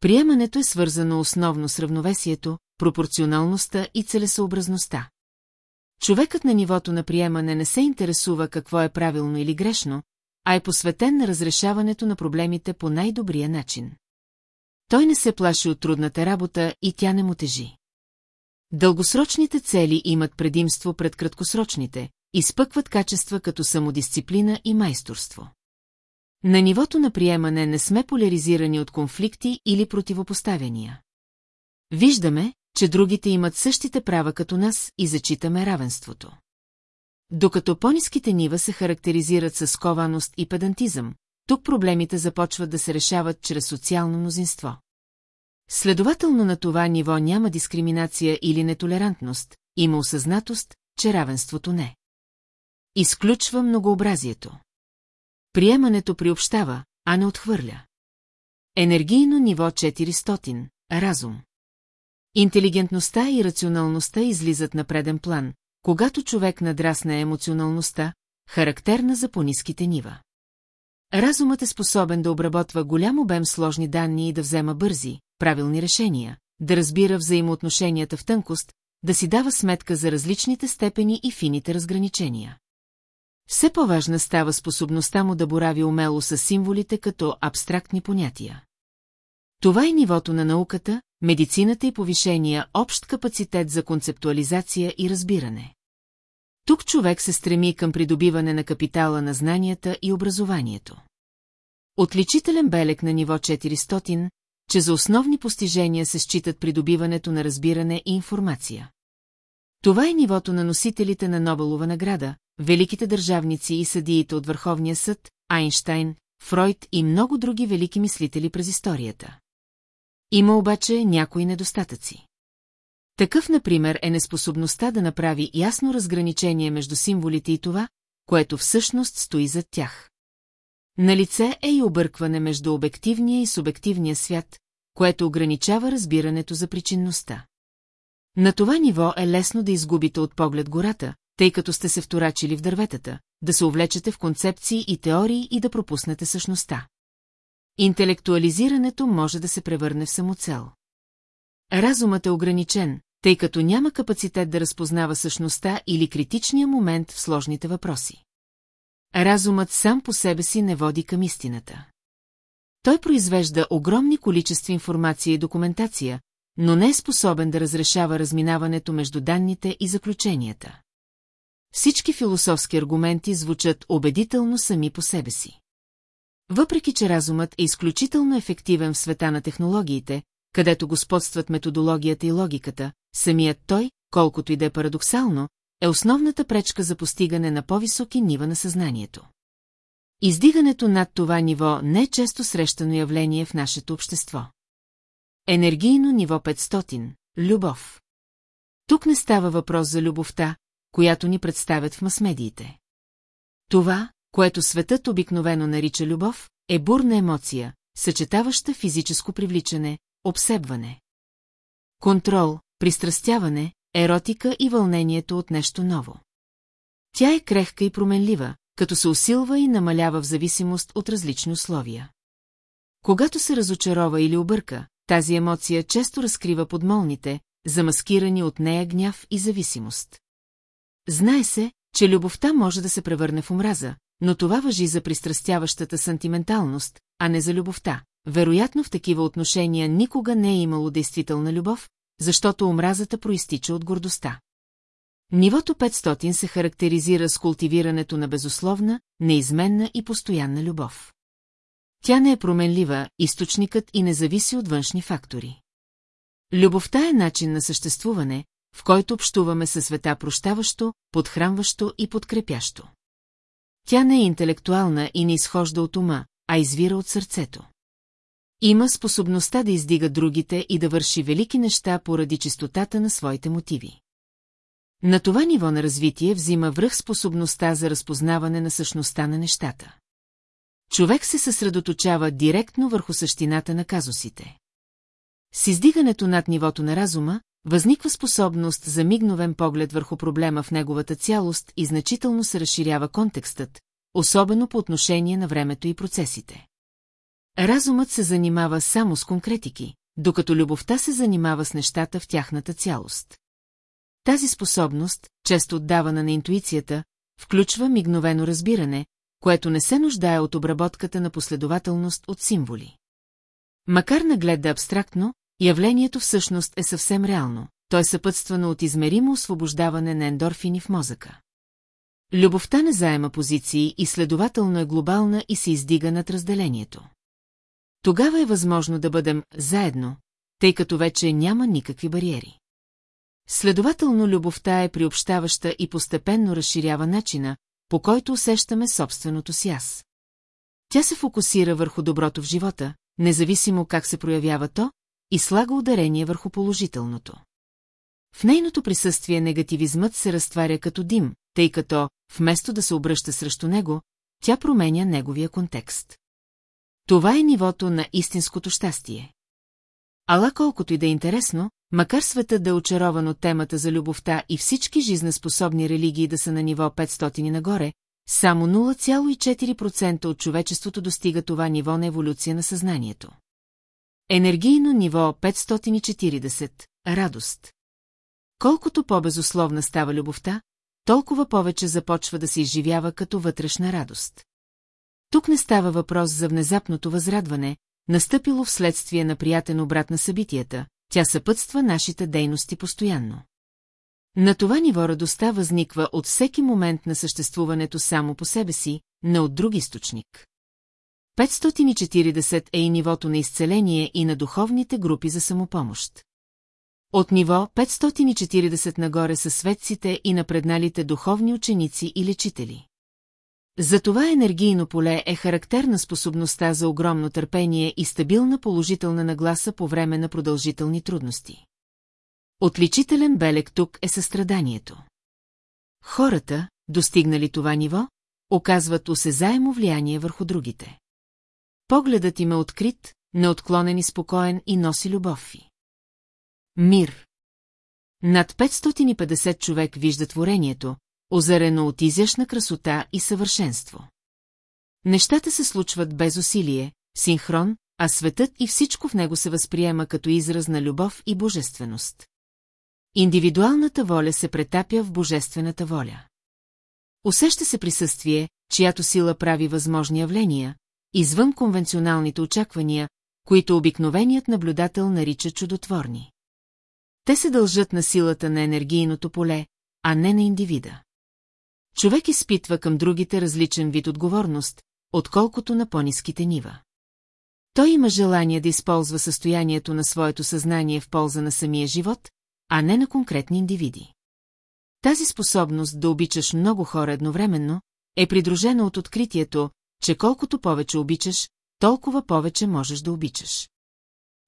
Приемането е свързано основно с равновесието, пропорционалността и целесъобразността. Човекът на нивото на приемане не се интересува какво е правилно или грешно, а е посветен на разрешаването на проблемите по най-добрия начин. Той не се плаши от трудната работа и тя не му тежи. Дългосрочните цели имат предимство пред краткосрочните, изпъкват качества като самодисциплина и майсторство. На нивото на приемане не сме поляризирани от конфликти или противопоставяния. Виждаме, че другите имат същите права като нас и зачитаме равенството. Докато по-низките нива се характеризират с скованост и педантизъм, тук проблемите започват да се решават чрез социално мнозинство. Следователно на това ниво няма дискриминация или нетолерантност, има осъзнатост, че равенството не. Изключва многообразието. Приемането приобщава, а не отхвърля. Енергийно ниво 400. Разум. Интелигентността и рационалността излизат на преден план, когато човек надрасне емоционалността, характерна за пониските нива. Разумът е способен да обработва голям обем сложни данни и да взема бързи, правилни решения, да разбира взаимоотношенията в тънкост, да си дава сметка за различните степени и фините разграничения. Все по-важна става способността му да борави умело с символите като абстрактни понятия. Това е нивото на науката, медицината и повишения общ капацитет за концептуализация и разбиране. Тук човек се стреми към придобиване на капитала на знанията и образованието. Отличителен белег на ниво 400, че за основни постижения се считат придобиването на разбиране и информация. Това е нивото на носителите на Нобелова награда, великите държавници и съдиите от Върховния съд, Айнштайн, Фройд и много други велики мислители през историята. Има обаче някои недостатъци. Такъв, например, е неспособността да направи ясно разграничение между символите и това, което всъщност стои зад тях. На лице е и объркване между обективния и субективния свят, което ограничава разбирането за причинността. На това ниво е лесно да изгубите от поглед гората, тъй като сте се вторачили в дърветата, да се увлечете в концепции и теории и да пропуснете същността. интелектуализирането може да се превърне в самоцел. Разумът е ограничен, тъй като няма капацитет да разпознава същността или критичния момент в сложните въпроси. Разумът сам по себе си не води към истината. Той произвежда огромни количества информация и документация, но не е способен да разрешава разминаването между данните и заключенията. Всички философски аргументи звучат убедително сами по себе си. Въпреки, че разумът е изключително ефективен в света на технологиите, където господстват методологията и логиката, самият той, колкото и да е парадоксално, е основната пречка за постигане на по-високи нива на съзнанието. Издигането над това ниво не е често срещано явление в нашето общество. Енергийно ниво 500 – любов. Тук не става въпрос за любовта, която ни представят в масмедиите. Това, което светът обикновено нарича любов, е бурна емоция, съчетаваща физическо привличане, обсебване. Контрол, пристрастяване, еротика и вълнението от нещо ново. Тя е крехка и променлива, като се усилва и намалява в зависимост от различни условия. Когато се разочарова или обърка, тази емоция често разкрива подмолните, замаскирани от нея гняв и зависимост. Знае се, че любовта може да се превърне в омраза, но това въжи за пристрастяващата сантименталност, а не за любовта. Вероятно в такива отношения никога не е имало действителна любов, защото омразата проистича от гордостта. Нивото 500 се характеризира с култивирането на безусловна, неизменна и постоянна любов. Тя не е променлива, източникът и не зависи от външни фактори. Любовта е начин на съществуване, в който общуваме със света прощаващо, подхранващо и подкрепящо. Тя не е интелектуална и не изхожда от ума, а извира от сърцето. Има способността да издига другите и да върши велики неща поради чистотата на своите мотиви. На това ниво на развитие взима връх способността за разпознаване на същността на нещата. Човек се съсредоточава директно върху същината на казусите. С издигането над нивото на разума, възниква способност за мигновен поглед върху проблема в неговата цялост и значително се разширява контекстът, особено по отношение на времето и процесите. Разумът се занимава само с конкретики, докато любовта се занимава с нещата в тяхната цялост. Тази способност, често отдавана на интуицията, включва мигновено разбиране, което не се нуждае от обработката на последователност от символи. Макар нагледа абстрактно, явлението всъщност е съвсем реално, то е съпътствано от измеримо освобождаване на ендорфини в мозъка. Любовта не заема позиции и следователно е глобална и се издига над разделението. Тогава е възможно да бъдем заедно, тъй като вече няма никакви бариери. Следователно, любовта е приобщаваща и постепенно разширява начина, по който усещаме собственото си аз. Тя се фокусира върху доброто в живота, независимо как се проявява то, и слага ударение върху положителното. В нейното присъствие негативизмът се разтваря като дим, тъй като, вместо да се обръща срещу него, тя променя неговия контекст. Това е нивото на истинското щастие. Ала колкото и да е интересно, макар светът да е очарован от темата за любовта и всички жизнеспособни религии да са на ниво 500 и нагоре, само 0,4% от човечеството достига това ниво на еволюция на съзнанието. Енергийно ниво 540 – радост. Колкото по-безусловна става любовта, толкова повече започва да се изживява като вътрешна радост. Тук не става въпрос за внезапното възрадване, настъпило вследствие на приятен обрат на събитията, тя съпътства нашите дейности постоянно. На това ниво радостта възниква от всеки момент на съществуването само по себе си, не от друг източник. 540 е и нивото на изцеление и на духовните групи за самопомощ. От ниво 540 нагоре са светците и напредналите духовни ученици и лечители. За това енергийно поле е характерна способността за огромно търпение и стабилна положителна нагласа по време на продължителни трудности. Отличителен белег тук е състраданието. Хората, достигнали това ниво, оказват осезаемо влияние върху другите. Погледът им е открит, неотклонен и спокоен и носи любов. Мир. Над 550 човек вижда творението, озарено от изящна красота и съвършенство. Нещата се случват без усилие, синхрон, а светът и всичко в него се възприема като израз на любов и божественост. Индивидуалната воля се претапя в божествената воля. Усеща се присъствие, чиято сила прави възможни явления, извън конвенционалните очаквания, които обикновеният наблюдател нарича чудотворни. Те се дължат на силата на енергийното поле, а не на индивида. Човек изпитва към другите различен вид отговорност, отколкото на по-низките нива. Той има желание да използва състоянието на своето съзнание в полза на самия живот, а не на конкретни индивиди. Тази способност да обичаш много хора едновременно е придружена от откритието, че колкото повече обичаш, толкова повече можеш да обичаш.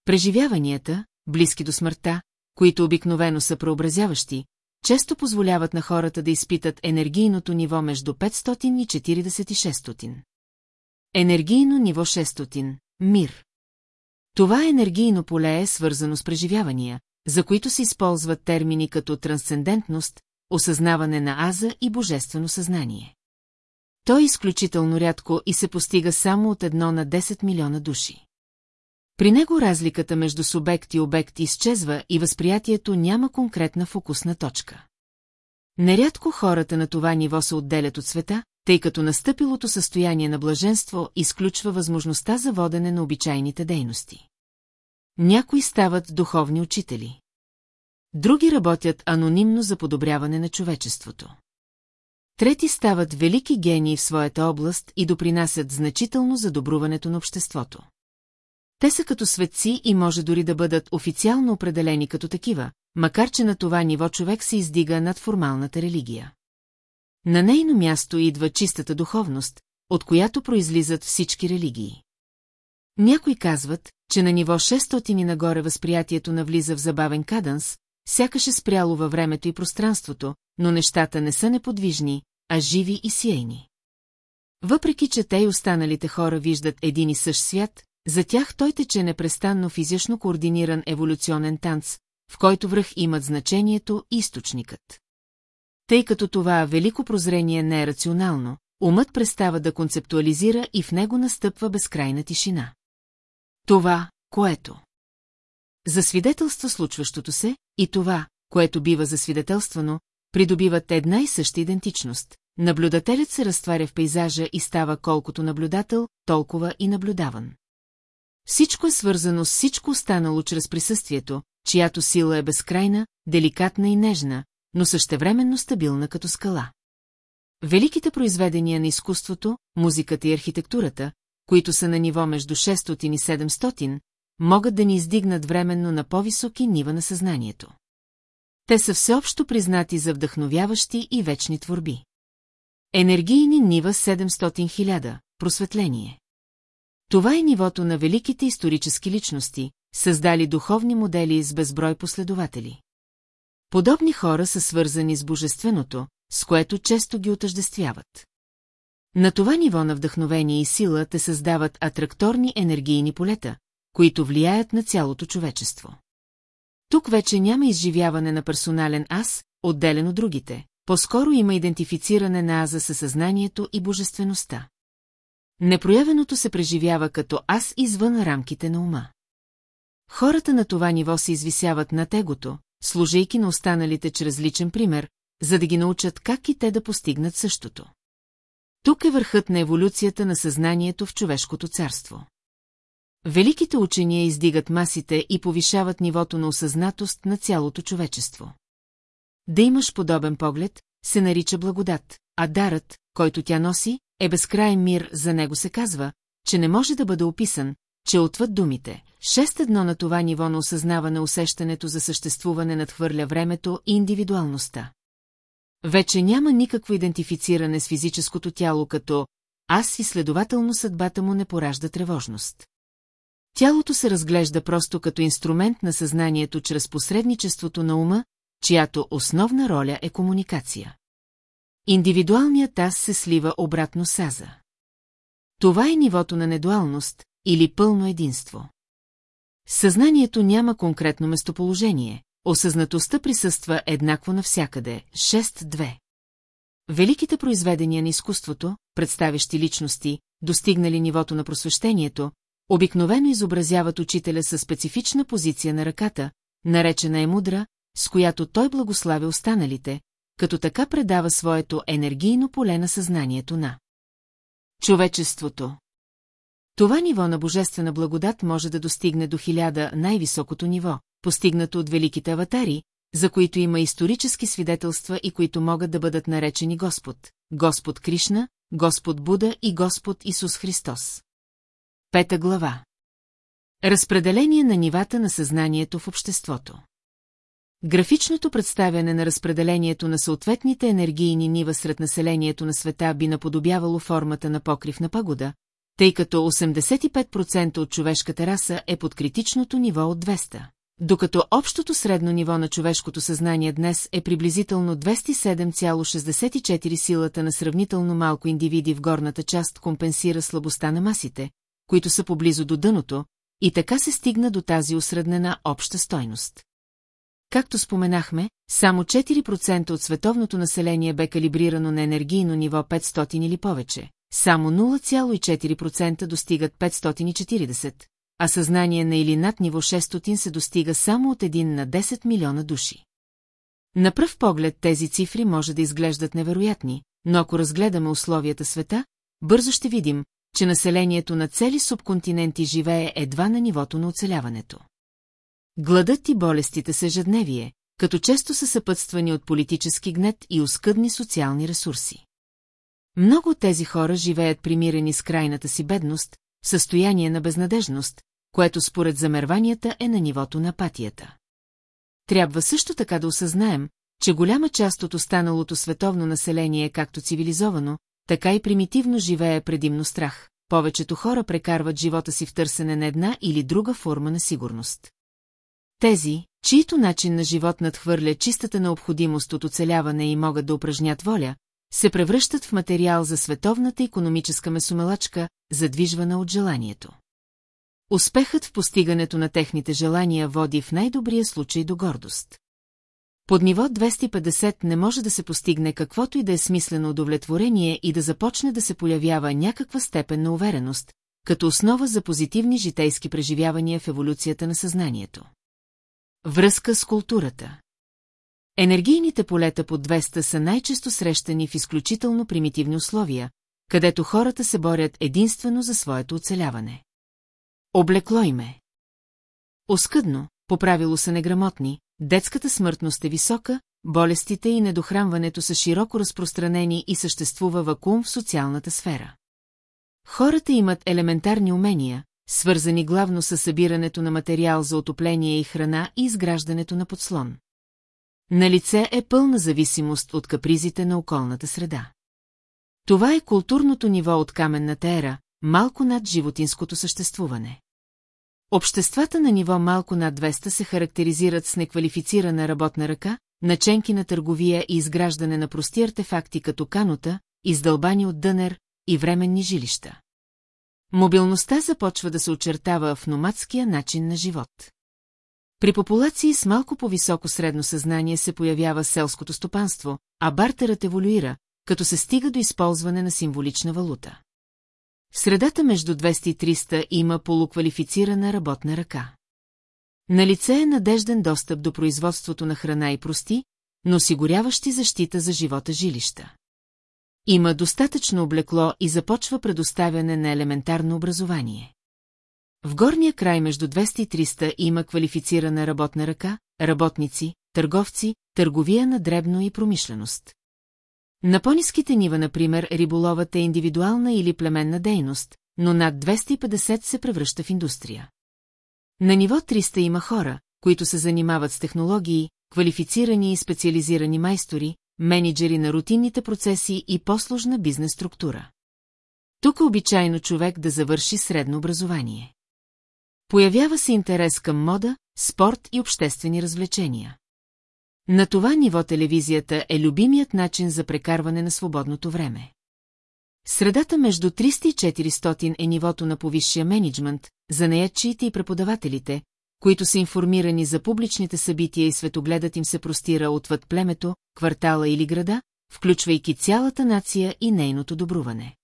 Преживяванията, близки до смъртта, които обикновено са преобразяващи, често позволяват на хората да изпитат енергийното ниво между 500 и 4600. Енергийно ниво 600 – мир. Това енергийно поле е свързано с преживявания, за които се използват термини като трансцендентност, осъзнаване на аза и божествено съзнание. То е изключително рядко и се постига само от едно на 10 милиона души. При него разликата между субект и обект изчезва и възприятието няма конкретна фокусна точка. Нерядко хората на това ниво се отделят от света, тъй като настъпилото състояние на блаженство изключва възможността за водене на обичайните дейности. Някои стават духовни учители. Други работят анонимно за подобряване на човечеството. Трети стават велики гении в своята област и допринасят значително за добруването на обществото. Те са като светци и може дори да бъдат официално определени като такива, макар че на това ниво човек се издига над формалната религия. На нейно място идва чистата духовност, от която произлизат всички религии. Някои казват, че на ниво 600 и нагоре възприятието навлиза в забавен каданс, сякаш е спряло във времето и пространството, но нещата не са неподвижни, а живи и сиейни. Въпреки, че те и останалите хора виждат един и същ свят, за тях той тече непрестанно физично координиран еволюционен танц, в който връх имат значението и източникът. Тъй като това велико прозрение не е рационално, умът престава да концептуализира и в него настъпва безкрайна тишина. Това, което засвидетелства случващото се, и това, което бива засвидетелствано, придобиват една и съща идентичност. Наблюдателят се разтваря в пейзажа и става колкото наблюдател, толкова и наблюдаван. Всичко е свързано с всичко останало чрез присъствието, чиято сила е безкрайна, деликатна и нежна, но същевременно стабилна като скала. Великите произведения на изкуството, музиката и архитектурата, които са на ниво между 600 и 700, могат да ни издигнат временно на по-високи нива на съзнанието. Те са всеобщо признати за вдъхновяващи и вечни творби. Енергийни нива 700 000, просветление. Това е нивото на великите исторически личности, създали духовни модели с безброй последователи. Подобни хора са свързани с божественото, с което често ги отъждествяват. На това ниво на вдъхновение и сила те създават атракторни енергийни полета, които влияят на цялото човечество. Тук вече няма изживяване на персонален аз, отделен от другите, по-скоро има идентифициране на аза със съзнанието и божествеността. Непроявеното се преживява като аз извън рамките на ума. Хората на това ниво се извисяват на тегото, служейки на останалите чрез личен пример, за да ги научат как и те да постигнат същото. Тук е върхът на еволюцията на съзнанието в човешкото царство. Великите учения издигат масите и повишават нивото на осъзнатост на цялото човечество. Да имаш подобен поглед, се нарича благодат, а дарът, който тя носи, е безкрайен мир, за него се казва, че не може да бъде описан, че отвъд думите. Шест едно на това ниво на осъзнаване усещането за съществуване надхвърля времето и индивидуалността. Вече няма никакво идентифициране с физическото тяло като аз и следователно съдбата му не поражда тревожност. Тялото се разглежда просто като инструмент на съзнанието чрез посредничеството на ума, чиято основна роля е комуникация. Индивидуалният аз се слива обратно с аза. Това е нивото на недуалност или пълно единство. Съзнанието няма конкретно местоположение, осъзнатостта присъства еднакво навсякъде, 6-2. Великите произведения на изкуството, представящи личности, достигнали нивото на просвещението, обикновено изобразяват учителя със специфична позиция на ръката, наречена е мудра, с която той благославя останалите, като така предава своето енергийно поле на съзнанието на човечеството. Това ниво на божествена благодат може да достигне до хиляда най-високото ниво, постигнато от великите аватари, за които има исторически свидетелства и които могат да бъдат наречени Господ, Господ Кришна, Господ Буда и Господ Исус Христос. Пета глава Разпределение на нивата на съзнанието в обществото Графичното представяне на разпределението на съответните енергийни нива сред населението на света би наподобявало формата на покрив на пагода, тъй като 85% от човешката раса е под критичното ниво от 200. Докато общото средно ниво на човешкото съзнание днес е приблизително 207,64 силата на сравнително малко индивиди в горната част компенсира слабостта на масите, които са поблизо до дъното, и така се стигна до тази осреднена обща стойност. Както споменахме, само 4% от световното население бе калибрирано на енергийно ниво 500 или повече, само 0,4% достигат 540, а съзнание на или над ниво 600 се достига само от 1 на 10 милиона души. На пръв поглед тези цифри може да изглеждат невероятни, но ако разгледаме условията света, бързо ще видим, че населението на цели субконтиненти живее едва на нивото на оцеляването. Гладът и болестите са ежедневие, като често са съпътствани от политически гнет и оскъдни социални ресурси. Много от тези хора живеят примирени с крайната си бедност, в състояние на безнадежност, което според замерванията е на нивото на апатията. Трябва също така да осъзнаем, че голяма част от останалото световно население е както цивилизовано, така и примитивно живее предимно страх. Повечето хора прекарват живота си в търсене на една или друга форма на сигурност. Тези, чието начин на живот надхвърля чистата необходимост от оцеляване и могат да упражнят воля, се превръщат в материал за световната економическа месомелачка, задвижвана от желанието. Успехът в постигането на техните желания води в най-добрия случай до гордост. Под ниво 250 не може да се постигне каквото и да е смислено удовлетворение и да започне да се появява някаква степен на увереност, като основа за позитивни житейски преживявания в еволюцията на съзнанието. Връзка с културата Енергийните полета под 200 са най-често срещани в изключително примитивни условия, където хората се борят единствено за своето оцеляване. Облекло име. Оскъдно, по правило са неграмотни, детската смъртност е висока, болестите и недохранването са широко разпространени и съществува вакуум в социалната сфера. Хората имат елементарни умения, свързани главно с събирането на материал за отопление и храна и изграждането на подслон. На лице е пълна зависимост от капризите на околната среда. Това е културното ниво от каменната ера, малко над животинското съществуване. Обществата на ниво малко над 200 се характеризират с неквалифицирана работна ръка, наченки на търговия и изграждане на прости артефакти като канота, издълбани от дънер и временни жилища. Мобилността започва да се очертава в номадския начин на живот. При популации с малко по-високо средно съзнание се появява селското стопанство, а бартерът еволюира, като се стига до използване на символична валута. В средата между 200 и 300 има полуквалифицирана работна ръка. На лице е надежден достъп до производството на храна и прости, но осигуряващи защита за живота жилища. Има достатъчно облекло и започва предоставяне на елементарно образование. В горния край между 200 и 300 има квалифицирана работна ръка, работници, търговци, търговия на дребно и промишленост. На по-низките нива, например, риболовът е индивидуална или племенна дейност, но над 250 се превръща в индустрия. На ниво 300 има хора, които се занимават с технологии, квалифицирани и специализирани майстори, менеджери на рутинните процеси и по-сложна бизнес структура. Тук е обичайно човек да завърши средно образование. Появява се интерес към мода, спорт и обществени развлечения. На това ниво телевизията е любимият начин за прекарване на свободното време. Средата между 300 и 400 е нивото на повисшия менеджмент, за неячиите и преподавателите, които са информирани за публичните събития и светогледът им се простира отвъд племето, квартала или града, включвайки цялата нация и нейното добруване.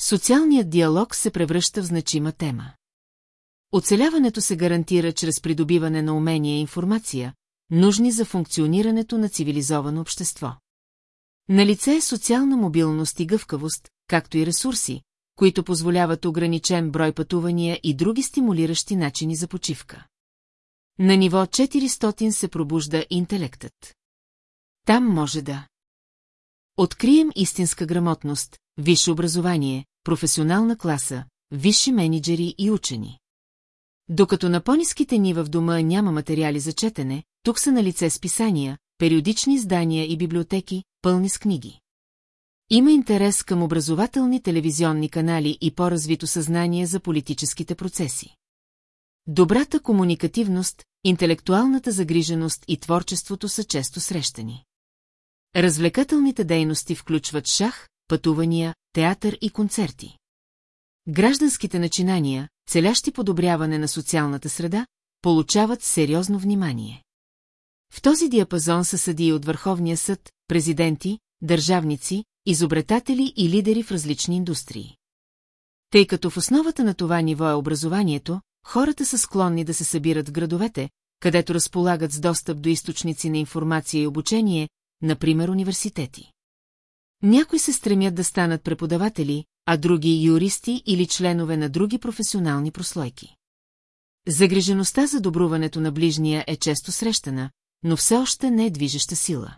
Социалният диалог се превръща в значима тема. Оцеляването се гарантира чрез придобиване на умения и информация, нужни за функционирането на цивилизовано общество. Налице е социална мобилност и гъвкавост, както и ресурси, които позволяват ограничен брой пътувания и други стимулиращи начини за почивка. На ниво 400 се пробужда интелектът. Там може да открием истинска грамотност, висше образование, професионална класа, висши менеджери и учени. Докато на по-низките нива в дома няма материали за четене, тук са на лице списания, периодични издания и библиотеки, пълни с книги. Има интерес към образователни телевизионни канали и по-развито съзнание за политическите процеси. Добрата комуникативност, интелектуалната загриженост и творчеството са често срещани. Развлекателните дейности включват шах, пътувания, театър и концерти. Гражданските начинания, целящи подобряване на социалната среда, получават сериозно внимание. В този диапазон са съдии от Върховния съд, президенти, държавници, изобретатели и лидери в различни индустрии. Тъй като в основата на това ниво е образованието, хората са склонни да се събират в градовете, където разполагат с достъп до източници на информация и обучение, например университети. Някои се стремят да станат преподаватели, а други юристи или членове на други професионални прослойки. Загрижеността за добруването на ближния е често срещана, но все още не е движеща сила.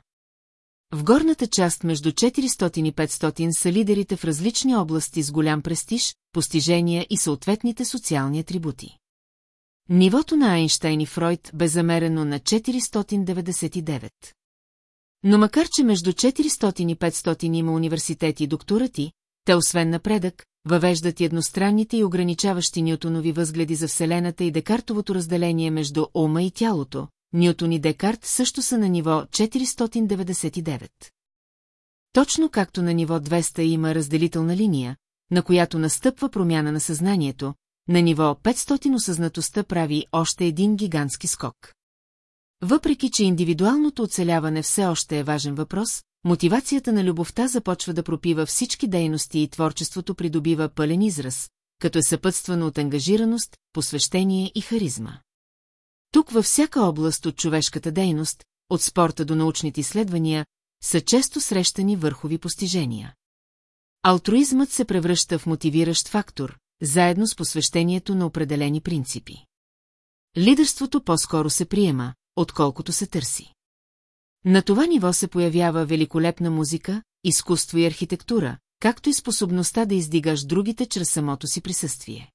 В горната част между 400 и 500 са лидерите в различни области с голям престиж, постижения и съответните социални атрибути. Нивото на Айнштайн и Фройд бе замерено на 499. Но макар, че между 400 и 500 има университети и докторати, те освен напредък, въвеждат едностранните и ограничаващи Нютонови възгледи за Вселената и Декартовото разделение между ума и тялото, Нютон и Декарт също са на ниво 499. Точно както на ниво 200 има разделителна линия, на която настъпва промяна на съзнанието, на ниво 500 осъзнатостта прави още един гигантски скок. Въпреки, че индивидуалното оцеляване все още е важен въпрос, мотивацията на любовта започва да пропива всички дейности и творчеството придобива пълен израз, като е съпътствано от ангажираност, посвещение и харизма. Тук във всяка област от човешката дейност, от спорта до научните изследвания, са често срещани върхови постижения. Алтруизмът се превръща в мотивиращ фактор, заедно с посвещението на определени принципи. Лидерството по-скоро се приема, отколкото се търси. На това ниво се появява великолепна музика, изкуство и архитектура, както и способността да издигаш другите чрез самото си присъствие.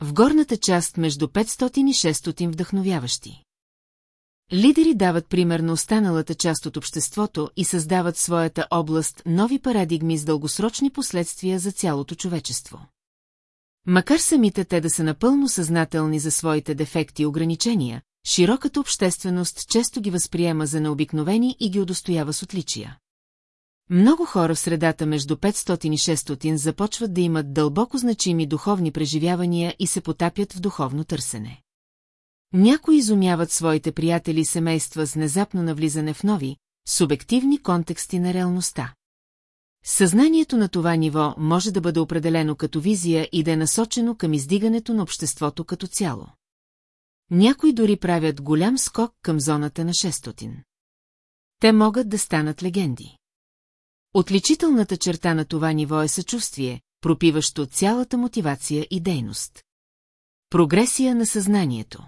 В горната част между 500 и 600 вдъхновяващи. Лидери дават пример на останалата част от обществото и създават своята област нови парадигми с дългосрочни последствия за цялото човечество. Макар самите те да са напълно съзнателни за своите дефекти и ограничения, широката общественост често ги възприема за необикновени и ги удостоява с отличия. Много хора в средата между 500 и 600 започват да имат дълбоко значими духовни преживявания и се потапят в духовно търсене. Някои изумяват своите приятели и семейства с внезапно навлизане в нови, субективни контексти на реалността. Съзнанието на това ниво може да бъде определено като визия и да е насочено към издигането на обществото като цяло. Някои дори правят голям скок към зоната на 600. Те могат да станат легенди. Отличителната черта на това ниво е съчувствие, пропиващо цялата мотивация и дейност. Прогресия на съзнанието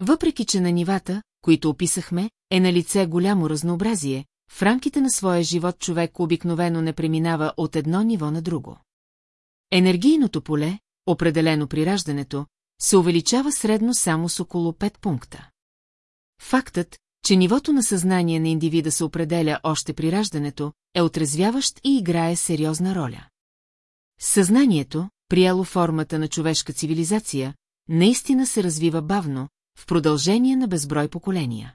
Въпреки, че на нивата, които описахме, е на лице голямо разнообразие, в рамките на своя живот човек обикновено не преминава от едно ниво на друго. Енергийното поле, определено при раждането, се увеличава средно само с около 5 пункта. Фактът, че нивото на съзнание на индивида се определя още при раждането, е отрезвяващ и играе сериозна роля. Съзнанието, приело формата на човешка цивилизация, наистина се развива бавно, в продължение на безброй поколения.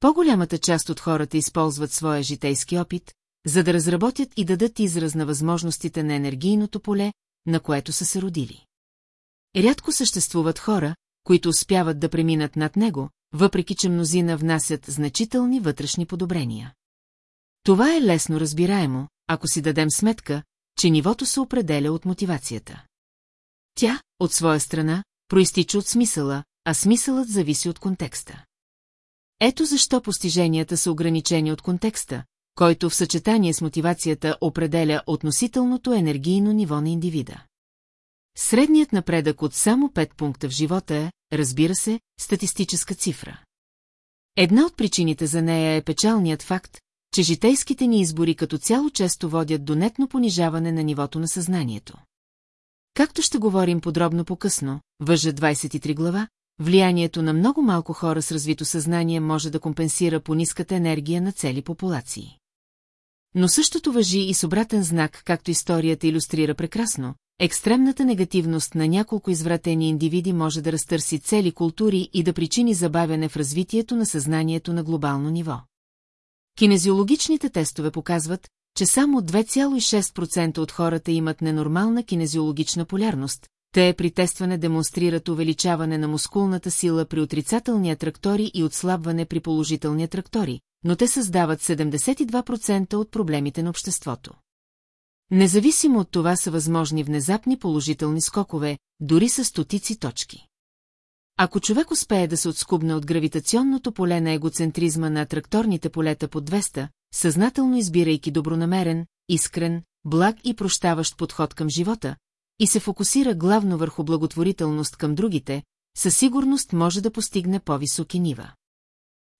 По-голямата част от хората използват своя житейски опит, за да разработят и дадат израз на възможностите на енергийното поле, на което са се родили. Рядко съществуват хора, които успяват да преминат над него, въпреки че мнозина внасят значителни вътрешни подобрения. Това е лесно разбираемо, ако си дадем сметка, че нивото се определя от мотивацията. Тя, от своя страна, проистича от смисъла, а смисълът зависи от контекста. Ето защо постиженията са ограничени от контекста, който в съчетание с мотивацията определя относителното енергийно ниво на индивида. Средният напредък от само 5 пункта в живота е, разбира се, статистическа цифра. Една от причините за нея е печалният факт, че житейските ни избори като цяло често водят до нетно понижаване на нивото на съзнанието. Както ще говорим подробно по-късно, въжа 23 глава, влиянието на много малко хора с развито съзнание може да компенсира по ниската енергия на цели популации. Но същото въжи и с обратен знак, както историята иллюстрира прекрасно, екстремната негативност на няколко извратени индивиди може да разтърси цели култури и да причини забавяне в развитието на съзнанието на глобално ниво. Кинезиологичните тестове показват, че само 2,6% от хората имат ненормална кинезиологична полярност, те при тестване демонстрират увеличаване на мускулната сила при отрицателния трактори и отслабване при положителния трактори, но те създават 72% от проблемите на обществото. Независимо от това са възможни внезапни положителни скокове, дори с стотици точки. Ако човек успее да се отскубне от гравитационното поле на егоцентризма на тракторните полета по 200, съзнателно избирайки добронамерен, искрен, благ и прощаващ подход към живота, и се фокусира главно върху благотворителност към другите, със сигурност може да постигне по-високи нива.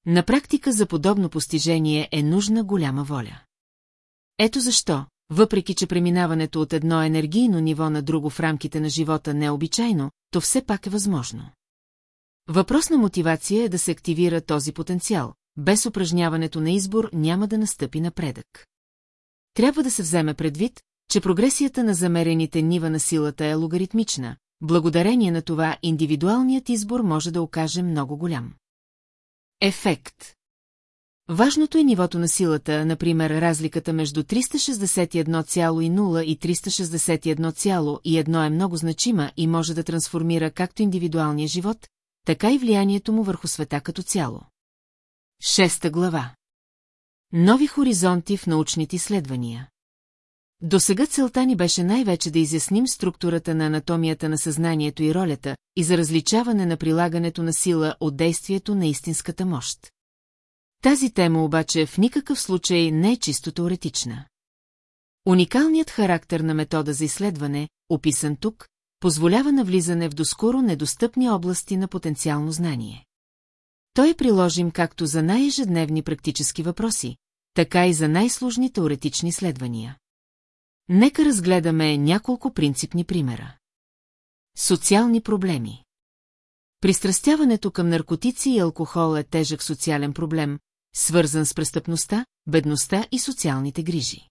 На практика за подобно постижение е нужна голяма воля. Ето защо, въпреки че преминаването от едно енергийно ниво на друго в рамките на живота не е обичайно, то все пак е възможно. Въпрос на мотивация е да се активира този потенциал. Без упражняването на избор няма да настъпи напредък. Трябва да се вземе предвид, че прогресията на замерените нива на силата е логаритмична, благодарение на това индивидуалният избор може да окаже много голям. Ефект Важното е нивото на силата, например разликата между 361,0 и 361,1 е много значима и може да трансформира както индивидуалния живот, така и влиянието му върху света като цяло. Шеста глава Нови хоризонти в научните изследвания до сега целта ни беше най-вече да изясним структурата на анатомията на съзнанието и ролята и за различаване на прилагането на сила от действието на истинската мощ. Тази тема обаче в никакъв случай не е чисто теоретична. Уникалният характер на метода за изследване, описан тук, позволява навлизане в доскоро недостъпни области на потенциално знание. Той е приложим както за най-ежедневни практически въпроси, така и за най-сложни теоретични изследвания. Нека разгледаме няколко принципни примера. Социални проблеми Пристрастяването към наркотици и алкохол е тежък социален проблем, свързан с престъпността, бедността и социалните грижи.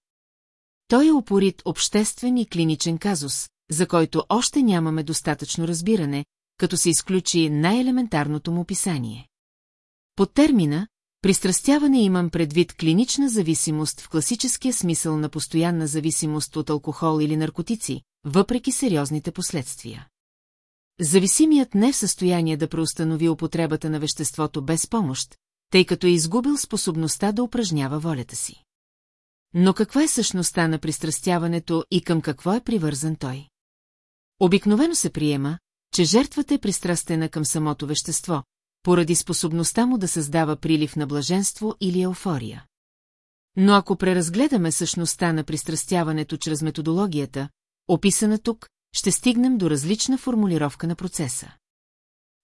Той е упорит обществен и клиничен казус, за който още нямаме достатъчно разбиране, като се изключи най-елементарното му описание. Под термина Пристрастяване имам предвид клинична зависимост в класическия смисъл на постоянна зависимост от алкохол или наркотици, въпреки сериозните последствия. Зависимият не е в състояние да преустанови употребата на веществото без помощ, тъй като е изгубил способността да упражнява волята си. Но каква е същността на пристрастяването и към какво е привързан той? Обикновено се приема, че жертвата е пристрастена към самото вещество, поради способността му да създава прилив на блаженство или еуфория. Но ако преразгледаме същността на пристрастяването чрез методологията, описана тук, ще стигнем до различна формулировка на процеса.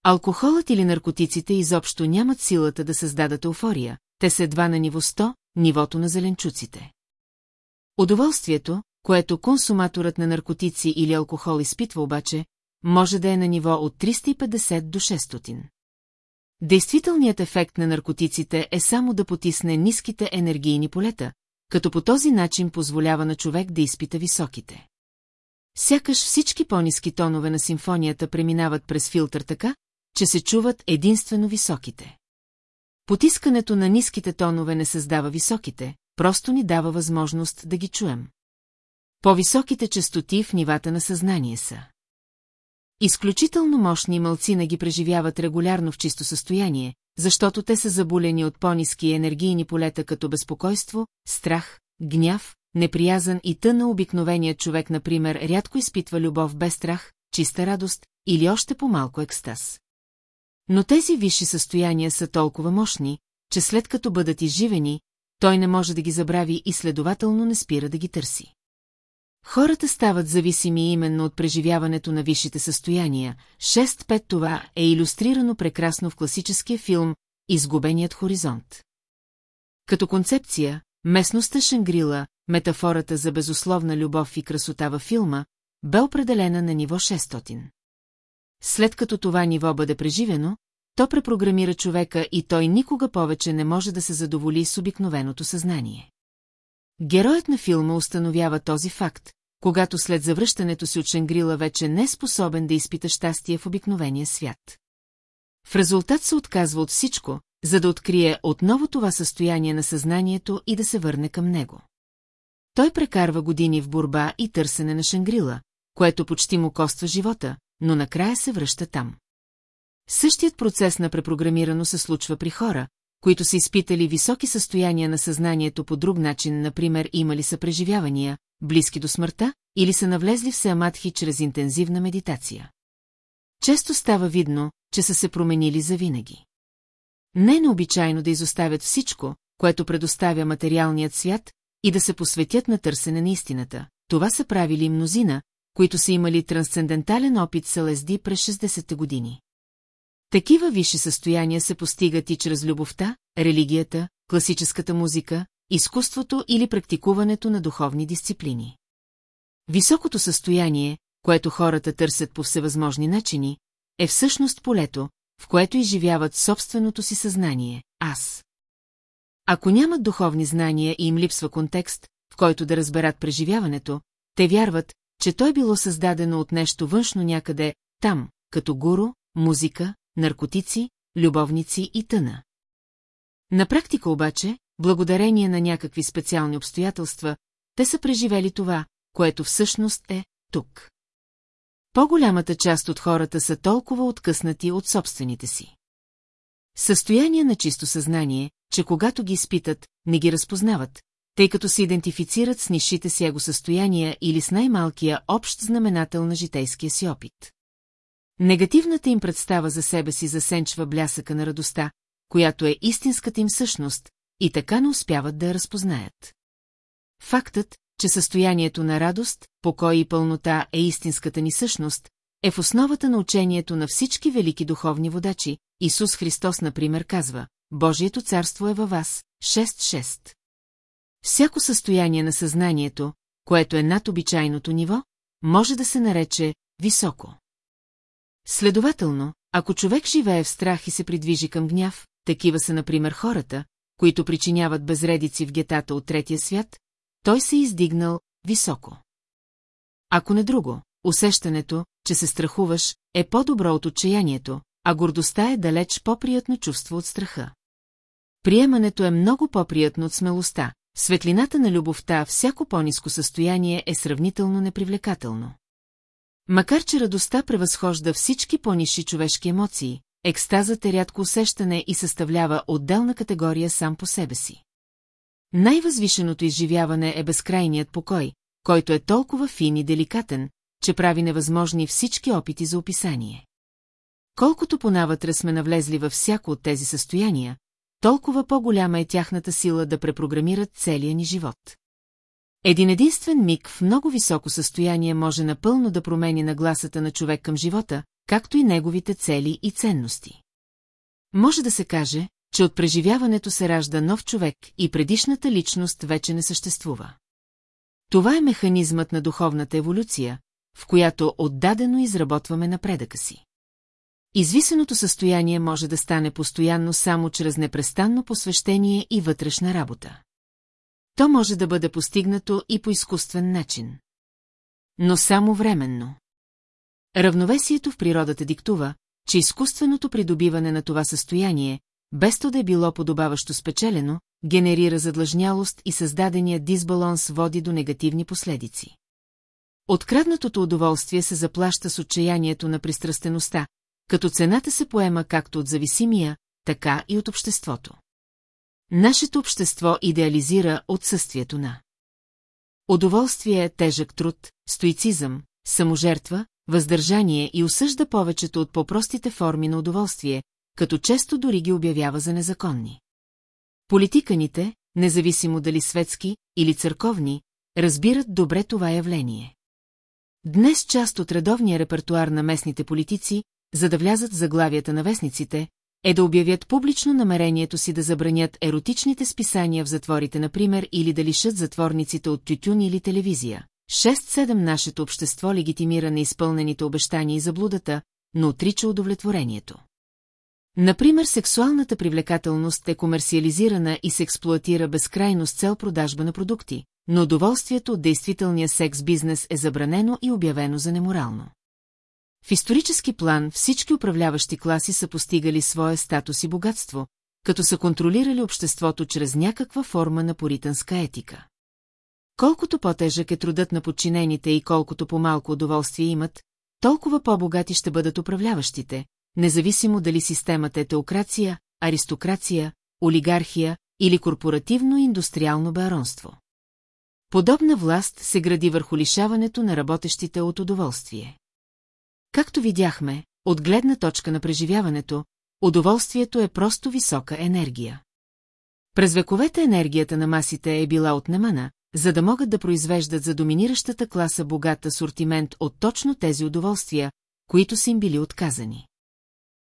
Алкохолът или наркотиците изобщо нямат силата да създадат еуфория, те са едва на ниво 100, нивото на зеленчуците. Удоволствието, което консуматорът на наркотици или алкохол изпитва обаче, може да е на ниво от 350 до 600. Действителният ефект на наркотиците е само да потисне ниските енергийни полета, като по този начин позволява на човек да изпита високите. Сякаш всички по-низки тонове на симфонията преминават през филтър така, че се чуват единствено високите. Потискането на ниските тонове не създава високите, просто ни дава възможност да ги чуем. По-високите частоти в нивата на съзнание са. Изключително мощни мълцина ги преживяват регулярно в чисто състояние, защото те са заболени от по-низки енергийни полета като безпокойство, страх, гняв, неприязан и тъна обикновеният човек, например, рядко изпитва любов без страх, чиста радост или още по-малко екстаз. Но тези висши състояния са толкова мощни, че след като бъдат изживени, той не може да ги забрави и следователно не спира да ги търси. Хората стават зависими именно от преживяването на висшите състояния. 6-5 това е иллюстрирано прекрасно в класическия филм «Изгубеният хоризонт». Като концепция, местността Шангрила, метафората за безусловна любов и красота във филма, бе определена на ниво 600. След като това ниво бъде преживено, то препрограмира човека и той никога повече не може да се задоволи с обикновеното съзнание. Героят на филма установява този факт, когато след завръщането си от Шенгрила вече не е способен да изпита щастие в обикновения свят. В резултат се отказва от всичко, за да открие отново това състояние на съзнанието и да се върне към него. Той прекарва години в борба и търсене на Шангрила, което почти му коства живота, но накрая се връща там. Същият процес на препрограмирано се случва при хора, които са изпитали високи състояния на съзнанието по друг начин, например имали са преживявания, близки до смъртта, или са навлезли в Сеаматхи чрез интензивна медитация. Често става видно, че са се променили завинаги. Не е необичайно да изоставят всичко, което предоставя материалният свят, и да се посветят на търсене на истината. Това са правили мнозина, които са имали трансцендентален опит с ЛСД през 60-те години. Такива висши състояния се постигат и чрез любовта, религията, класическата музика, изкуството или практикуването на духовни дисциплини. Високото състояние, което хората търсят по всевъзможни начини, е всъщност полето, в което изживяват собственото си съзнание – аз. Ако нямат духовни знания и им липсва контекст, в който да разберат преживяването, те вярват, че той било създадено от нещо външно някъде, там, като гуру, музика, наркотици, любовници и тъна. На практика обаче, благодарение на някакви специални обстоятелства, те са преживели това, което всъщност е тук. По-голямата част от хората са толкова откъснати от собствените си. Състояние на чисто съзнание, че когато ги изпитат, не ги разпознават, тъй като се идентифицират с нишите си егосъстояния или с най-малкия общ знаменател на житейския си опит. Негативната им представа за себе си засенчва блясъка на радостта, която е истинската им същност, и така не успяват да я разпознаят. Фактът, че състоянието на радост, покой и пълнота е истинската ни същност, е в основата на учението на всички велики духовни водачи. Исус Христос, например, казва, Божието царство е във вас, 6-6. Всяко състояние на съзнанието, което е над обичайното ниво, може да се нарече високо. Следователно, ако човек живее в страх и се придвижи към гняв, такива са, например, хората, които причиняват безредици в гетата от третия свят, той се е издигнал високо. Ако не друго, усещането, че се страхуваш, е по-добро от отчаянието, а гордостта е далеч по-приятно чувство от страха. Приемането е много по-приятно от смелостта, светлината на любовта всяко по-низко състояние е сравнително непривлекателно. Макар че радостта превъзхожда всички по-ниши човешки емоции, екстазът е рядко усещане и съставлява отделна категория сам по себе си. Най-възвишеното изживяване е безкрайният покой, който е толкова фин и деликатен, че прави невъзможни всички опити за описание. Колкото понавътре сме навлезли във всяко от тези състояния, толкова по-голяма е тяхната сила да препрограмират целия ни живот. Един единствен миг в много високо състояние може напълно да промени нагласата на човек към живота, както и неговите цели и ценности. Може да се каже, че от преживяването се ражда нов човек и предишната личност вече не съществува. Това е механизмът на духовната еволюция, в която отдадено изработваме напредъка си. Извисеното състояние може да стане постоянно само чрез непрестанно посвещение и вътрешна работа. То може да бъде постигнато и по изкуствен начин. Но само временно. Равновесието в природата диктува, че изкуственото придобиване на това състояние, без то да е било подобаващо спечелено, генерира задлъжнялост и създадения дисбаланс води до негативни последици. Откраднатото удоволствие се заплаща с отчаянието на пристрастеността, като цената се поема както от зависимия, така и от обществото. Нашето общество идеализира отсъствието на. Удоволствие тежък труд, стоицизъм, саможертва, въздържание и осъжда повечето от по-простите форми на удоволствие, като често дори ги обявява за незаконни. Политиканите, независимо дали светски или църковни, разбират добре това явление. Днес част от редовния репертуар на местните политици, за да влязат в заглавията на вестниците, е да обявят публично намерението си да забранят еротичните списания в затворите, например, или да лишат затворниците от тютюн или телевизия. 6-7 нашето общество легитимира неизпълнените обещания и заблудата, но отрича удовлетворението. Например, сексуалната привлекателност е комерциализирана и се експлуатира безкрайно с цел продажба на продукти, но удоволствието от действителния секс-бизнес е забранено и обявено за неморално. В исторически план всички управляващи класи са постигали своя статус и богатство, като са контролирали обществото чрез някаква форма на поританска етика. Колкото по-тежък е трудът на подчинените и колкото по-малко удоволствие имат, толкова по-богати ще бъдат управляващите, независимо дали системата е теокрация, аристокрация, олигархия или корпоративно-индустриално баронство. Подобна власт се гради върху лишаването на работещите от удоволствие. Както видяхме, от гледна точка на преживяването, удоволствието е просто висока енергия. През вековете енергията на масите е била отнемана, за да могат да произвеждат за доминиращата класа богат асортимент от точно тези удоволствия, които са им били отказани.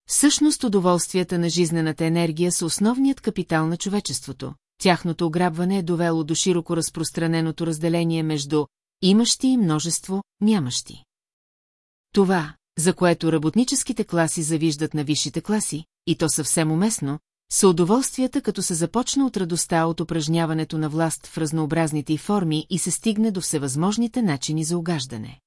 Всъщност удоволствията на жизнената енергия са основният капитал на човечеството. Тяхното ограбване е довело до широко разпространеното разделение между имащи и множество нямащи. Това, за което работническите класи завиждат на висшите класи, и то съвсем уместно, са удоволствията, като се започна от радостта от упражняването на власт в разнообразните й форми и се стигне до всевъзможните начини за огаждане.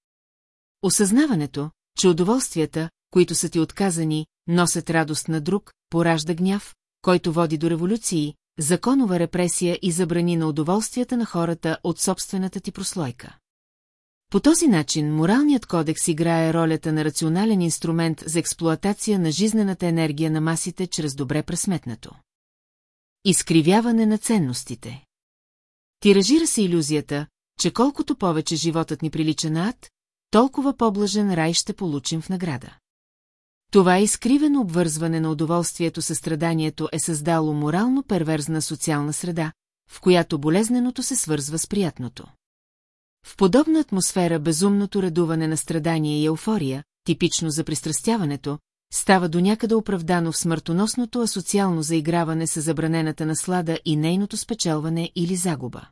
Осъзнаването, че удоволствията, които са ти отказани, носят радост на друг, поражда гняв, който води до революции, законова репресия и забрани на удоволствията на хората от собствената ти прослойка. По този начин моралният кодекс играе ролята на рационален инструмент за експлоатация на жизнената енергия на масите чрез добре пресметнато. Изкривяване на ценностите Тиражира се иллюзията, че колкото повече животът ни прилича на ад, толкова по-блажен рай ще получим в награда. Това изкривено обвързване на удоволствието със страданието е създало морално перверзна социална среда, в която болезненото се свързва с приятното. В подобна атмосфера безумното редуване на страдание и еуфория, типично за пристрастяването, става до някъде оправдано в смъртоносното асоциално заиграване с забранената наслада и нейното спечелване или загуба.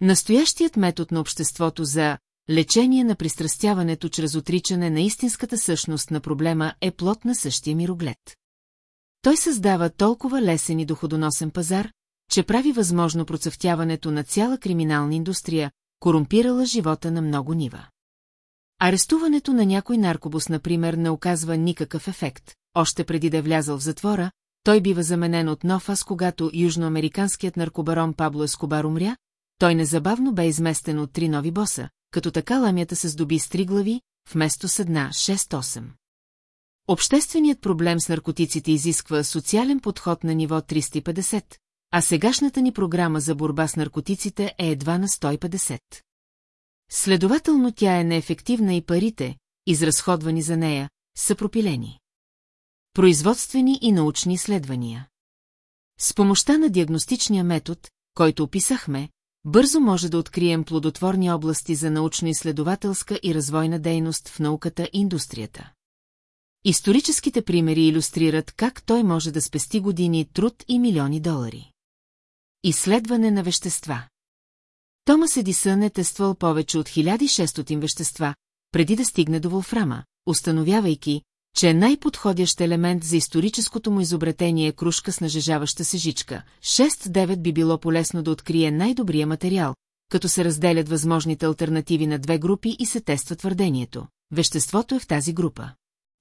Настоящият метод на обществото за лечение на пристрастяването чрез отричане на истинската същност на проблема е плод на същия мироглед. Той създава толкова лесен и доходоносен пазар, че прави възможно процъфтяването на цяла криминална индустрия, корумпирала живота на много нива. Арестуването на някой наркобус, например, не оказва никакъв ефект. Още преди да е влязъл в затвора, той бива заменен от нов аз, когато южноамериканският наркобарон Пабло Ескобар умря, той незабавно бе изместен от три нови боса, като така ламята се здоби с три глави, вместо с една 6-8. Общественият проблем с наркотиците изисква социален подход на ниво 350, а сегашната ни програма за борба с наркотиците е едва на 150. Следователно тя е неефективна и парите, изразходвани за нея, са пропилени. Производствени и научни изследвания. С помощта на диагностичния метод, който описахме, бързо може да открием плодотворни области за научно-изследователска и развойна дейност в науката и индустрията. Историческите примери иллюстрират как той може да спести години труд и милиони долари. Изследване на вещества Томас Едисън е тествал повече от 1600 вещества, преди да стигне до Волфрама, установявайки, че най-подходящ елемент за историческото му изобретение е кружка с нажежаваща се жичка. 6-9 би било полезно да открие най-добрия материал, като се разделят възможните альтернативи на две групи и се тества твърдението. Веществото е в тази група.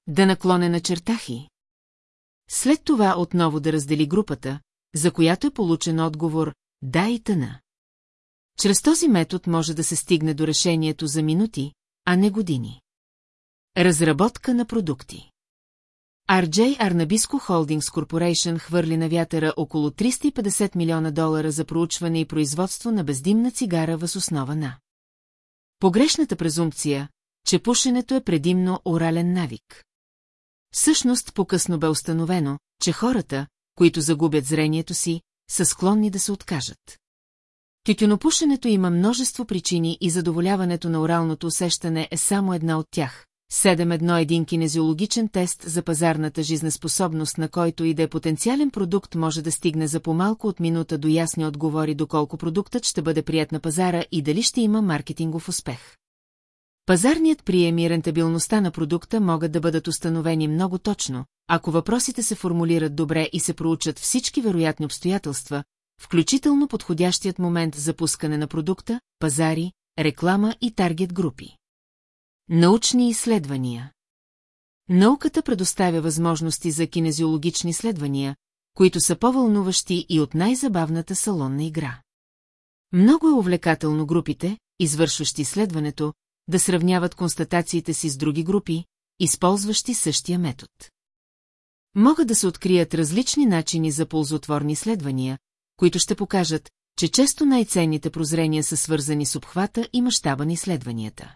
Да наклоне на чертахи. След това отново да раздели групата, за която е получен отговор «да» и «тъна». Чрез този метод може да се стигне до решението за минути, а не години. Разработка на продукти RJ Arnabisco Holdings Corporation хвърли на вятъра около 350 милиона долара за проучване и производство на бездимна цигара въз основа на. Погрешната презумпция, че пушенето е предимно орален навик. Всъщност по-късно бе установено, че хората, които загубят зрението си, са склонни да се откажат. Тютюнопушенето има множество причини и задоволяването на оралното усещане е само една от тях. 7.1 един кинезиологичен тест за пазарната жизнеспособност, на който и да е потенциален продукт може да стигне за по-малко от минута до ясни отговори доколко продуктът ще бъде прият на пазара и дали ще има маркетингов успех. Пазарният прием и рентабилността на продукта могат да бъдат установени много точно, ако въпросите се формулират добре и се проучат всички вероятни обстоятелства, включително подходящият момент за пускане на продукта, пазари, реклама и таргет групи. Научни изследвания Науката предоставя възможности за кинезиологични изследвания, които са по-вълнуващи и от най-забавната салонна игра. Много е увлекателно групите, извършващи изследването, да сравняват констатациите си с други групи, използващи същия метод. Могат да се открият различни начини за ползотворни изследвания, които ще покажат, че често най-ценните прозрения са свързани с обхвата и мащаба на изследванията.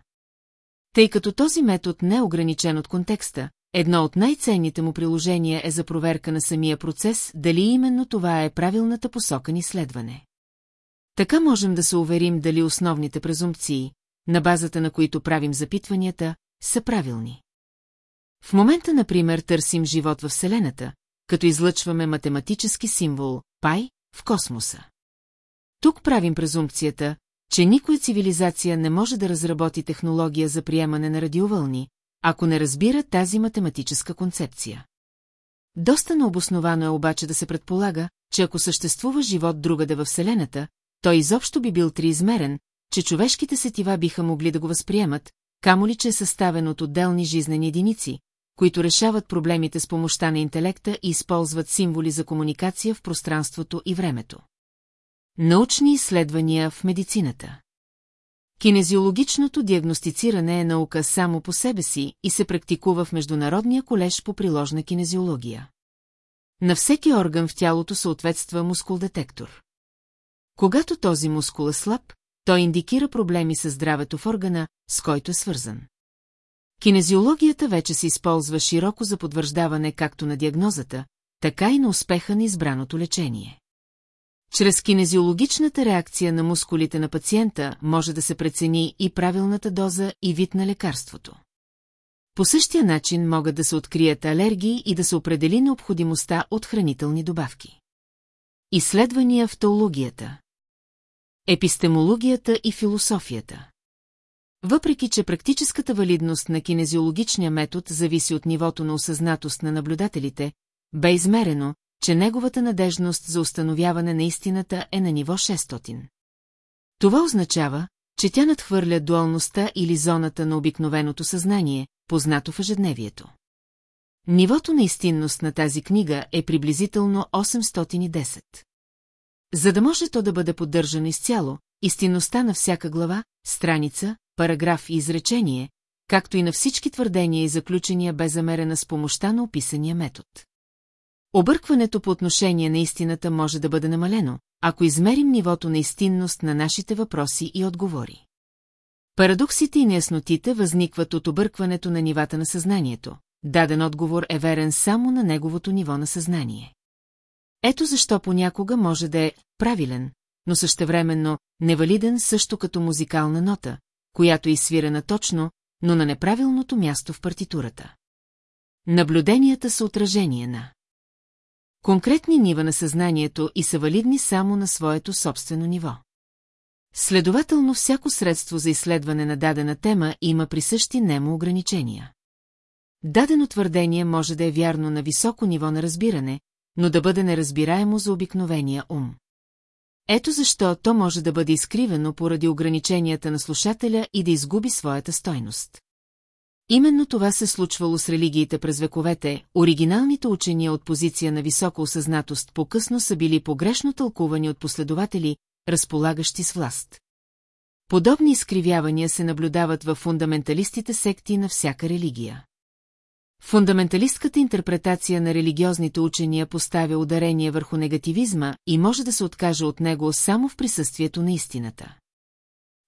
Тъй като този метод не е ограничен от контекста, едно от най-ценните му приложения е за проверка на самия процес, дали именно това е правилната посока ни изследване. Така можем да се уверим дали основните презумпции, на базата на които правим запитванията, са правилни. В момента, например, търсим живот във Вселената, като излъчваме математически символ пай в космоса. Тук правим презумпцията, че никоя цивилизация не може да разработи технология за приемане на радиовълни, ако не разбира тази математическа концепция. Доста необосновано е обаче да се предполага, че ако съществува живот другаде във Вселената, той изобщо би бил триизмерен, че човешките сетива биха могли да го възприемат, камо ли че е съставен от отделни жизнени единици, които решават проблемите с помощта на интелекта и използват символи за комуникация в пространството и времето. Научни изследвания в медицината Кинезиологичното диагностициране е наука само по себе си и се практикува в Международния колеж по приложна кинезиология. На всеки орган в тялото съответства мускул-детектор. Когато този мускул е слаб, той индикира проблеми със здравето в органа, с който е свързан. Кинезиологията вече се използва широко за подвърждаване както на диагнозата, така и на успеха на избраното лечение. Чрез кинезиологичната реакция на мускулите на пациента може да се прецени и правилната доза и вид на лекарството. По същия начин могат да се открият алергии и да се определи необходимостта от хранителни добавки. Изследвания в теологията Епистемологията и философията Въпреки, че практическата валидност на кинезиологичния метод зависи от нивото на осъзнатост на наблюдателите, бе измерено, че неговата надежност за установяване на истината е на ниво 600. Това означава, че тя надхвърля дуалността или зоната на обикновеното съзнание, познато в ежедневието. Нивото на истинност на тази книга е приблизително 810. За да може то да бъде поддържано изцяло, истинността на всяка глава, страница, параграф и изречение, както и на всички твърдения и заключения бе замерена с помощта на описания метод. Объркването по отношение на истината може да бъде намалено, ако измерим нивото на истинност на нашите въпроси и отговори. Парадоксите и неяснотите възникват от объркването на нивата на съзнанието. Даден отговор е верен само на неговото ниво на съзнание. Ето защо понякога може да е правилен, но същевременно невалиден също като музикална нота, която е изсвирена точно, но на неправилното място в партитурата. Наблюденията са отражение на конкретни нива на съзнанието и са валидни само на своето собствено ниво. Следователно, всяко средство за изследване на дадена тема има присъщи немо ограничения. Дадено твърдение може да е вярно на високо ниво на разбиране, но да бъде неразбираемо за обикновения ум. Ето защо то може да бъде изкривено поради ограниченията на слушателя и да изгуби своята стойност. Именно това се случвало с религиите през вековете, оригиналните учения от позиция на висока осъзнатост по-късно са били погрешно тълкувани от последователи, разполагащи с власт. Подобни изкривявания се наблюдават в фундаменталистите секти на всяка религия. Фундаменталистката интерпретация на религиозните учения поставя ударение върху негативизма и може да се откаже от него само в присъствието на истината.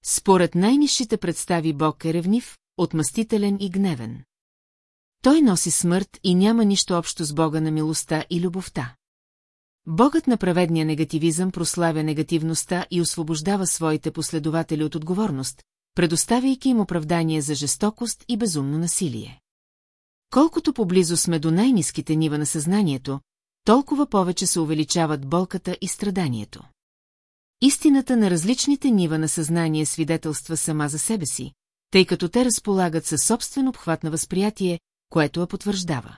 Според най-низшите представи Бог е ревнив, отмъстителен и гневен. Той носи смърт и няма нищо общо с Бога на милостта и любовта. Богът на праведния негативизъм прославя негативността и освобождава своите последователи от отговорност, предоставяйки им оправдание за жестокост и безумно насилие. Колкото поблизо сме до най-низките нива на съзнанието, толкова повече се увеличават болката и страданието. Истината на различните нива на съзнание свидетелства сама за себе си, тъй като те разполагат със собствен обхват на възприятие, което я потвърждава.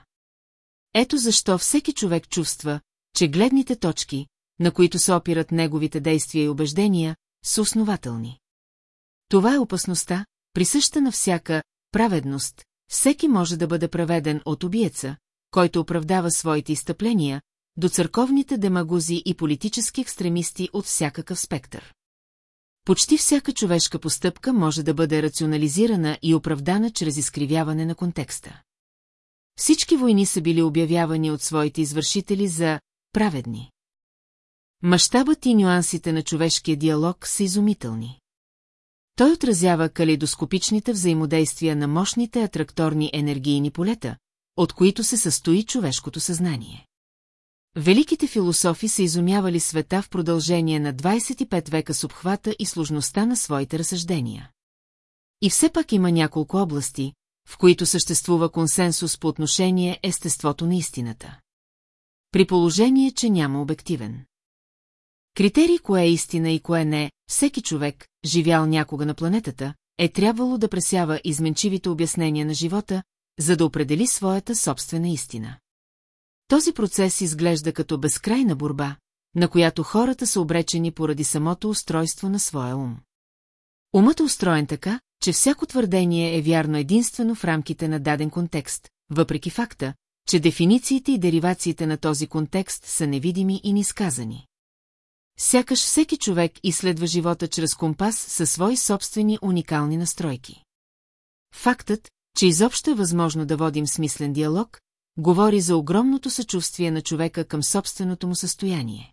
Ето защо всеки човек чувства, че гледните точки, на които се опират неговите действия и убеждения, са основателни. Това е опасността, присъща на всяка праведност. Всеки може да бъде праведен от убиеца, който оправдава своите изтъпления, до църковните демагози и политически екстремисти от всякакъв спектър. Почти всяка човешка постъпка може да бъде рационализирана и оправдана чрез изкривяване на контекста. Всички войни са били обявявани от своите извършители за праведни. Мащабът и нюансите на човешкия диалог са изумителни. Той отразява калейдоскопичните взаимодействия на мощните атракторни енергийни полета, от които се състои човешкото съзнание. Великите философи са изумявали света в продължение на 25 века с обхвата и сложността на своите разсъждения. И все пак има няколко области, в които съществува консенсус по отношение естеството на истината. При положение, че няма обективен. Критерий кое е истина и кое не, всеки човек, живял някога на планетата, е трябвало да пресява изменчивите обяснения на живота, за да определи своята собствена истина. Този процес изглежда като безкрайна борба, на която хората са обречени поради самото устройство на своя ум. Умът е устроен така, че всяко твърдение е вярно единствено в рамките на даден контекст, въпреки факта, че дефинициите и деривациите на този контекст са невидими и нисказани. Сякаш всеки човек изследва живота чрез компас със свои собствени уникални настройки. Фактът, че изобщо е възможно да водим смислен диалог, говори за огромното съчувствие на човека към собственото му състояние.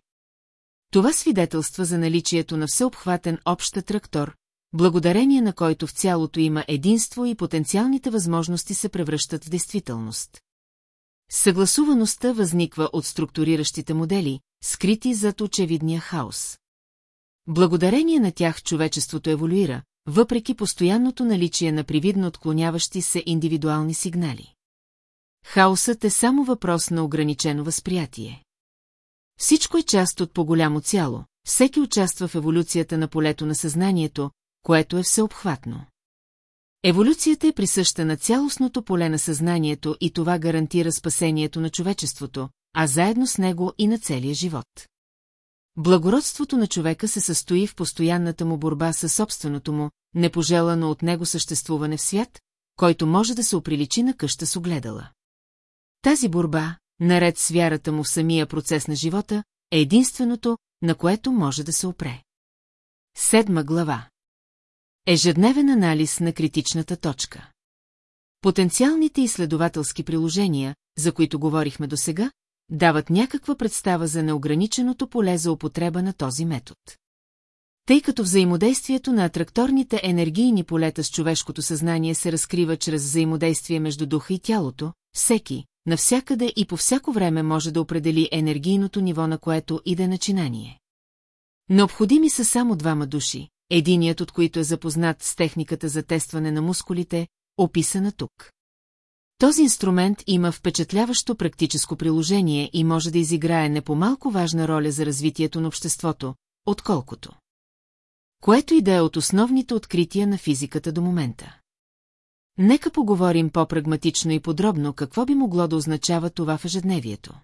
Това свидетелства за наличието на всеобхватен общ трактор, благодарение на който в цялото има единство и потенциалните възможности се превръщат в действителност. Съгласуваността възниква от структуриращите модели, скрити зад очевидния хаос. Благодарение на тях човечеството еволюира, въпреки постоянното наличие на привидно отклоняващи се индивидуални сигнали. Хаосът е само въпрос на ограничено възприятие. Всичко е част от по-голямо цяло, всеки участва в еволюцията на полето на съзнанието, което е всеобхватно. Еволюцията е присъща на цялостното поле на съзнанието и това гарантира спасението на човечеството, а заедно с него и на целия живот. Благородството на човека се състои в постоянната му борба със собственото му, непожелано от него съществуване в свят, който може да се оприличи на къща с огледала. Тази борба, наред с вярата му в самия процес на живота, е единственото, на което може да се опре. Седма глава Ежедневен анализ на критичната точка. Потенциалните изследователски приложения, за които говорихме досега, дават някаква представа за неограниченото поле за употреба на този метод. Тъй като взаимодействието на атракторните енергийни полета с човешкото съзнание се разкрива чрез взаимодействие между духа и тялото, всеки, навсякъде и по всяко време може да определи енергийното ниво, на което иде начинание. Необходими са само двама души, единият от които е запознат с техниката за тестване на мускулите, описана тук. Този инструмент има впечатляващо практическо приложение и може да изиграе не по-малко важна роля за развитието на обществото, отколкото. Което и да е от основните открития на физиката до момента. Нека поговорим по-прагматично и подробно какво би могло да означава това в ежедневието.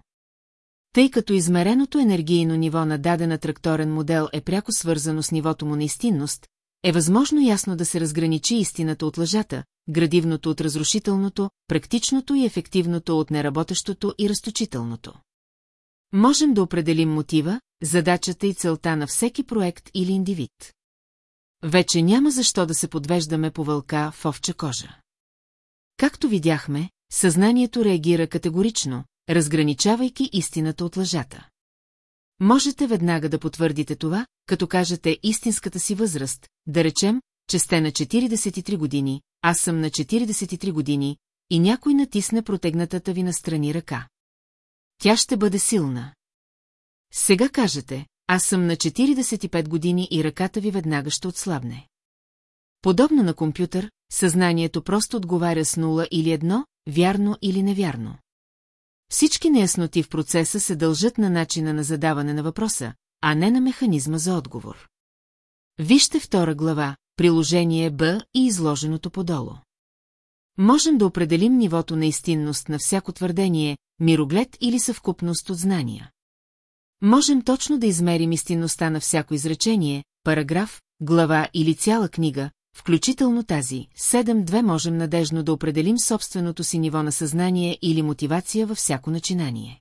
Тъй като измереното енергийно ниво на даден тракторен модел е пряко свързано с нивото му на истинност, е възможно ясно да се разграничи истината от лъжата, градивното от разрушителното, практичното и ефективното от неработещото и разточителното. Можем да определим мотива, задачата и целта на всеки проект или индивид. Вече няма защо да се подвеждаме по вълка в овча кожа. Както видяхме, съзнанието реагира категорично, разграничавайки истината от лъжата. Можете веднага да потвърдите това, като кажете истинската си възраст, да речем, че сте на 43 години, аз съм на 43 години, и някой натисне протегнатата ви настрани ръка. Тя ще бъде силна. Сега кажете, аз съм на 45 години и ръката ви веднага ще отслабне. Подобно на компютър, съзнанието просто отговаря с нула или едно, вярно или невярно. Всички неясноти в процеса се дължат на начина на задаване на въпроса, а не на механизма за отговор. Вижте втора глава, приложение Б и изложеното подолу. Можем да определим нивото на истинност на всяко твърдение, мироглед или съвкупност от знания. Можем точно да измерим истинността на всяко изречение, параграф, глава или цяла книга, включително тази, 7-2 можем надежно да определим собственото си ниво на съзнание или мотивация във всяко начинание.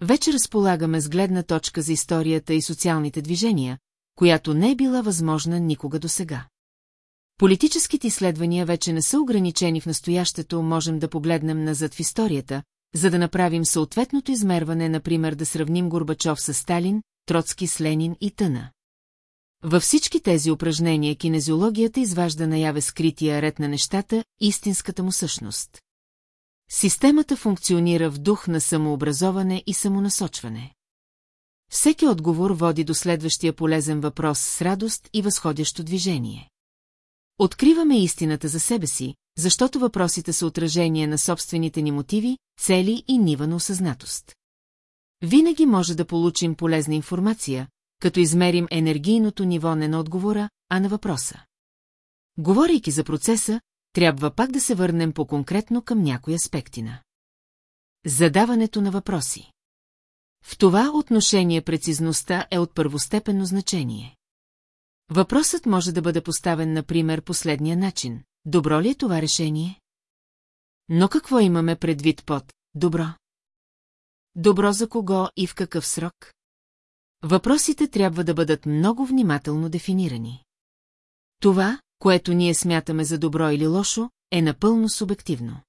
Вече разполагаме с гледна точка за историята и социалните движения, която не е била възможна никога досега. Политическите изследвания вече не са ограничени в настоящето, можем да погледнем назад в историята, за да направим съответното измерване, например да сравним Горбачов с Сталин, Троцки с Ленин и тъна. Във всички тези упражнения кинезиологията изважда наяве скрития ред на нещата, истинската му същност. Системата функционира в дух на самообразоване и самонасочване. Всеки отговор води до следващия полезен въпрос с радост и възходящо движение. Откриваме истината за себе си, защото въпросите са отражение на собствените ни мотиви, цели и нива на осъзнатост. Винаги може да получим полезна информация, като измерим енергийното ниво не на отговора, а на въпроса. Говорейки за процеса, трябва пак да се върнем по-конкретно към някои аспекти на задаването на въпроси. В това отношение прецизността е от първостепенно значение. Въпросът може да бъде поставен, например, последния начин. Добро ли е това решение? Но какво имаме предвид под «добро»? Добро за кого и в какъв срок? Въпросите трябва да бъдат много внимателно дефинирани. Това, което ние смятаме за добро или лошо, е напълно субективно.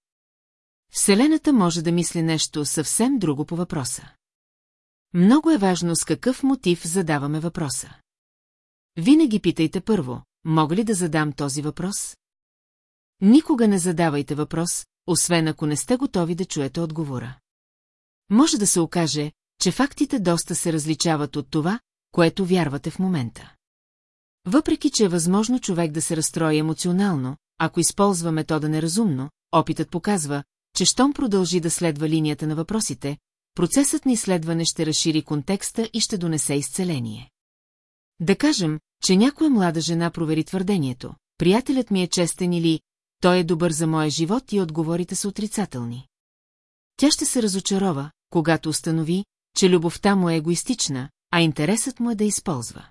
Вселената може да мисли нещо съвсем друго по въпроса. Много е важно с какъв мотив задаваме въпроса. Винаги питайте първо, мога ли да задам този въпрос? Никога не задавайте въпрос, освен ако не сте готови да чуете отговора. Може да се окаже, че фактите доста се различават от това, което вярвате в момента. Въпреки, че е възможно човек да се разстрои емоционално, ако използва метода неразумно, опитът показва, че щом продължи да следва линията на въпросите, процесът на изследване ще разшири контекста и ще донесе изцеление. Да кажем, че някоя млада жена провери твърдението, приятелят ми е честен или той е добър за моя живот и отговорите са отрицателни. Тя ще се разочарова, когато установи, че любовта му е егоистична, а интересът му е да използва.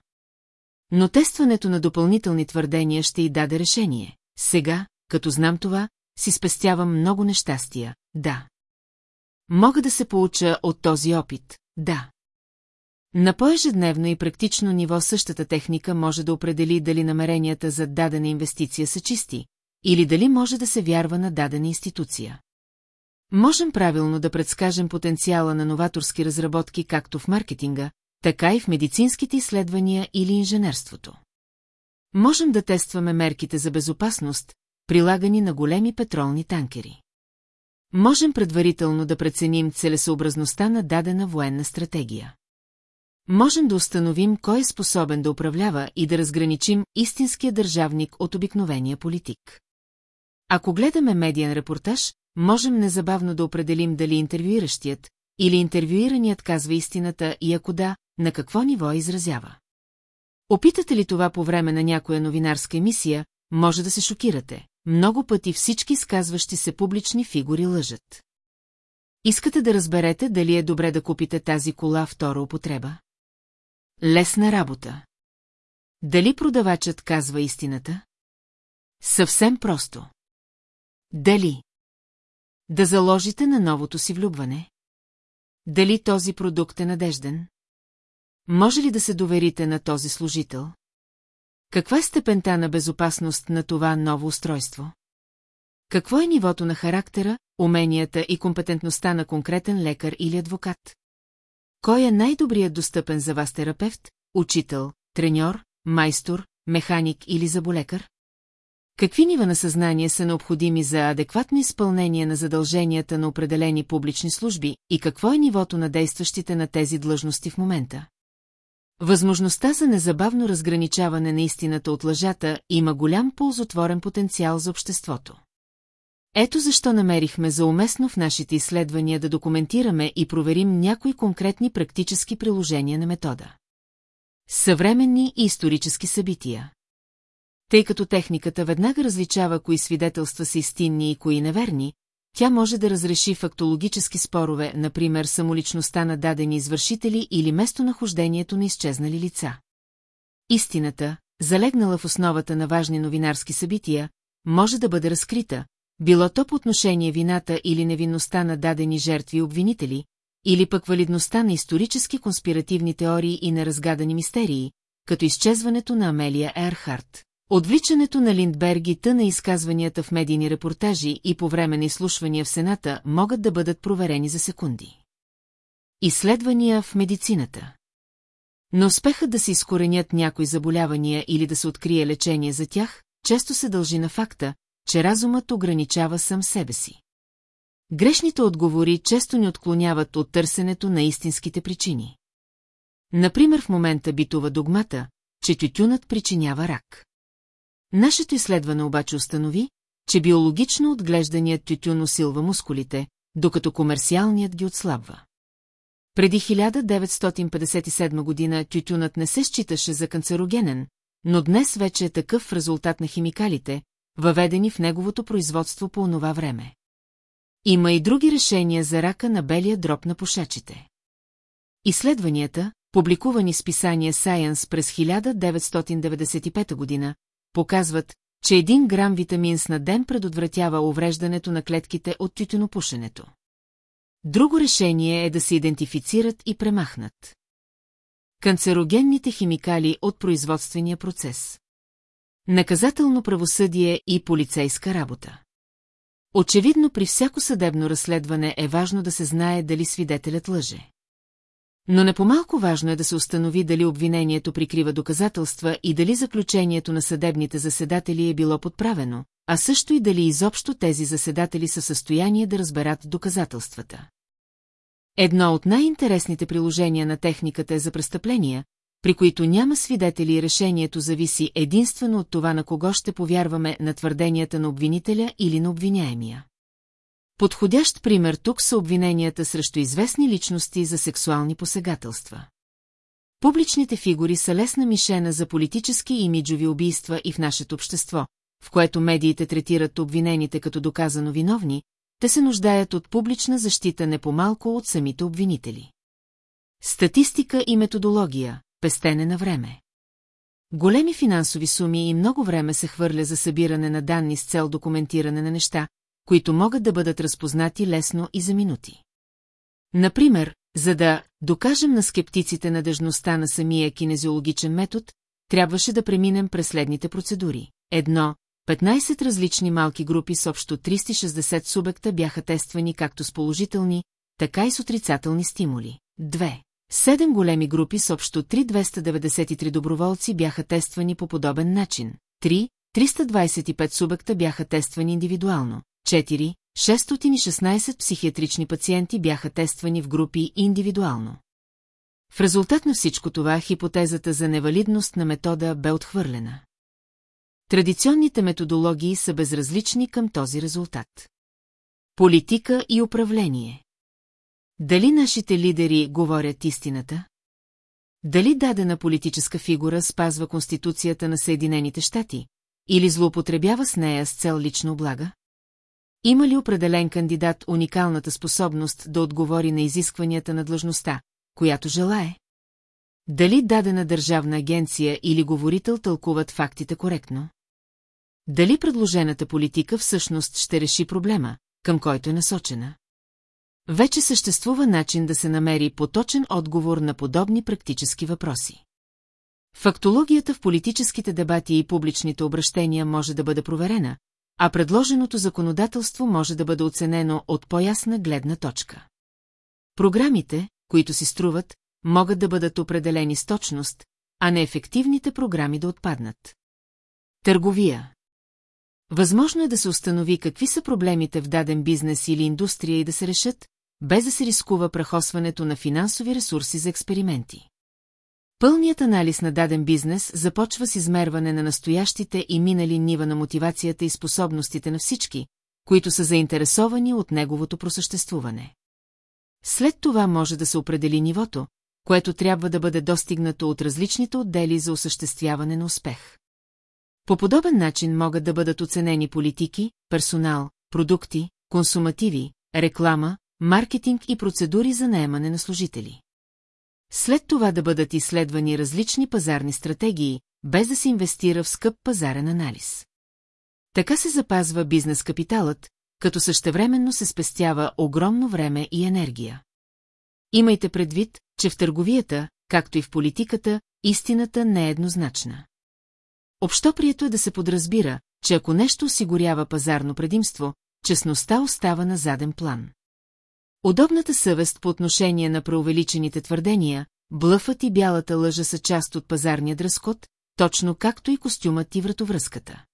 Но тестването на допълнителни твърдения ще й даде решение. Сега, като знам това, си спестявам много нещастия, да. Мога да се получа от този опит, да. На по-ежедневно и практично ниво същата техника може да определи дали намеренията за дадена инвестиция са чисти, или дали може да се вярва на дадена институция. Можем правилно да предскажем потенциала на новаторски разработки както в маркетинга, така и в медицинските изследвания или инженерството. Можем да тестваме мерките за безопасност, прилагани на големи петролни танкери. Можем предварително да преценим целесообразността на дадена военна стратегия. Можем да установим кой е способен да управлява и да разграничим истинския държавник от обикновения политик. Ако гледаме медиен репортаж, можем незабавно да определим дали интервюиращият или интервюираният казва истината и ако да, на какво ниво изразява. Опитате ли това по време на някоя новинарска емисия, може да се шокирате. Много пъти всички сказващи се публични фигури лъжат. Искате да разберете дали е добре да купите тази кола втора употреба? Лесна работа. Дали продавачът казва истината? Съвсем просто. Дали? Да заложите на новото си влюбване? Дали този продукт е надежден? Може ли да се доверите на този служител? Каква е степента на безопасност на това ново устройство? Какво е нивото на характера, уменията и компетентността на конкретен лекар или адвокат? Кой е най-добрият достъпен за вас терапевт, учител, треньор, майстор, механик или заболекар? Какви нива на съзнание са необходими за адекватно изпълнение на задълженията на определени публични служби и какво е нивото на действащите на тези длъжности в момента? Възможността за незабавно разграничаване на истината от лъжата има голям ползотворен потенциал за обществото. Ето защо намерихме за уместно в нашите изследвания да документираме и проверим някои конкретни практически приложения на метода. Съвременни и исторически събития. Тъй като техниката веднага различава кои свидетелства са истинни и кои неверни, тя може да разреши фактологически спорове, например самоличността на дадени извършители или местонахождението на изчезнали лица. Истината, залегнала в основата на важни новинарски събития, може да бъде разкрита, било то по отношение вината или невинността на дадени жертви и обвинители, или пък валидността на исторически конспиративни теории и неразгадани мистерии, като изчезването на Амелия Ерхарт. Отвличането на Линдберги на изказванията в медийни репортажи и по време на изслушвания в Сената могат да бъдат проверени за секунди. Изследвания в медицината Но успехът да се изкоренят някои заболявания или да се открие лечение за тях, често се дължи на факта, че разумът ограничава сам себе си. Грешните отговори често ни отклоняват от търсенето на истинските причини. Например, в момента битува догмата, че тютюнът причинява рак. Нашето изследване обаче установи, че биологично отглежданият тютюн усилва мускулите, докато комерциалният ги отслабва. Преди 1957 година тютюнът не се считаше за канцерогенен, но днес вече е такъв в резултат на химикалите, въведени в неговото производство по онова време. Има и други решения за рака на белия дроб на пушачите. Изследванията, публикувани с писание Science през 1995 година, показват, че един грам витамин с на ден предотвратява увреждането на клетките от тютюнопушенето. Друго решение е да се идентифицират и премахнат. Канцерогенните химикали от производствения процес. Наказателно правосъдие и полицейска работа. Очевидно при всяко съдебно разследване е важно да се знае дали свидетелят лъже. Но не по-малко важно е да се установи дали обвинението прикрива доказателства и дали заключението на съдебните заседатели е било подправено, а също и дали изобщо тези заседатели са в състояние да разберат доказателствата. Едно от най-интересните приложения на техниката е за престъпления, при които няма свидетели и решението зависи единствено от това на кого ще повярваме на твърденията на обвинителя или на обвиняемия. Подходящ пример тук са обвиненията срещу известни личности за сексуални посегателства. Публичните фигури са лесна мишена за политически и имиджови убийства и в нашето общество, в което медиите третират обвинените като доказано виновни, те се нуждаят от публична защита не по-малко от самите обвинители. Статистика и методология, пестене на време. Големи финансови суми и много време се хвърля за събиране на данни с цел документиране на неща, които могат да бъдат разпознати лесно и за минути. Например, за да докажем на скептиците надежността на самия кинезиологичен метод, трябваше да преминем през следните процедури. Едно, 15 различни малки групи с общо 360 субекта бяха тествани както с положителни, така и с отрицателни стимули. Две. Седем големи групи с общо 3293 доброволци бяха тествани по подобен начин. Три. 325 субекта бяха тествани индивидуално. 4. 616 психиатрични пациенти бяха тествани в групи индивидуално. В резултат на всичко това хипотезата за невалидност на метода бе отхвърлена. Традиционните методологии са безразлични към този резултат. Политика и управление Дали нашите лидери говорят истината? Дали дадена политическа фигура спазва Конституцията на Съединените щати или злоупотребява с нея с цел лично облага? Има ли определен кандидат уникалната способност да отговори на изискванията на длъжността, която желае? Дали дадена държавна агенция или говорител тълкуват фактите коректно? Дали предложената политика всъщност ще реши проблема, към който е насочена? Вече съществува начин да се намери поточен отговор на подобни практически въпроси. Фактологията в политическите дебати и публичните обращения може да бъде проверена, а предложеното законодателство може да бъде оценено от по-ясна гледна точка. Програмите, които си струват, могат да бъдат определени с точност, а неефективните програми да отпаднат. Търговия Възможно е да се установи какви са проблемите в даден бизнес или индустрия и да се решат, без да се рискува прахосването на финансови ресурси за експерименти. Пълният анализ на даден бизнес започва с измерване на настоящите и минали нива на мотивацията и способностите на всички, които са заинтересовани от неговото просъществуване. След това може да се определи нивото, което трябва да бъде достигнато от различните отдели за осъществяване на успех. По подобен начин могат да бъдат оценени политики, персонал, продукти, консумативи, реклама, маркетинг и процедури за наемане на служители. След това да бъдат изследвани различни пазарни стратегии, без да се инвестира в скъп пазарен анализ. Така се запазва бизнес капиталът, като същевременно се спестява огромно време и енергия. Имайте предвид, че в търговията, както и в политиката, истината не е еднозначна. Общоприето е да се подразбира, че ако нещо осигурява пазарно предимство, честността остава на заден план. Удобната съвест по отношение на преувеличените твърдения, блъфът и бялата лъжа са част от пазарния дръскот, точно както и костюмът и вратовръзката.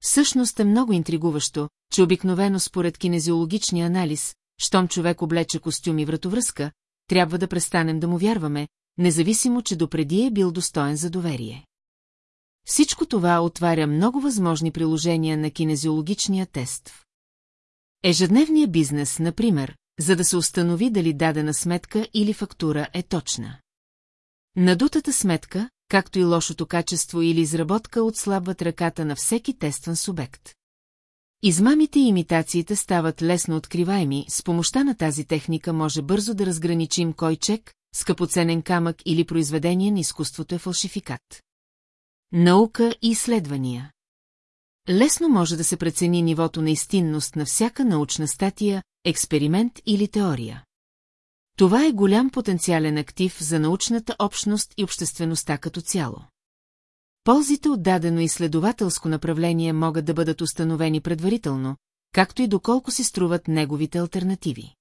Всъщност е много интригуващо, че обикновено според кинезиологичния анализ, щом човек облече костюм и вратовръзка, трябва да престанем да му вярваме, независимо, че допреди е бил достоен за доверие. Всичко това отваря много възможни приложения на кинезиологичния тест. Ежедневния бизнес, например, за да се установи дали дадена сметка или фактура е точна. Надутата сметка, както и лошото качество или изработка отслабват ръката на всеки тестван субект. Измамите и имитациите стават лесно откриваеми, с помощта на тази техника може бързо да разграничим кой чек, скъпоценен камък или произведение на изкуството е фалшификат. Наука и изследвания Лесно може да се прецени нивото на истинност на всяка научна статия, експеримент или теория. Това е голям потенциален актив за научната общност и обществеността като цяло. Ползите от дадено изследователско направление могат да бъдат установени предварително, както и доколко си струват неговите альтернативи.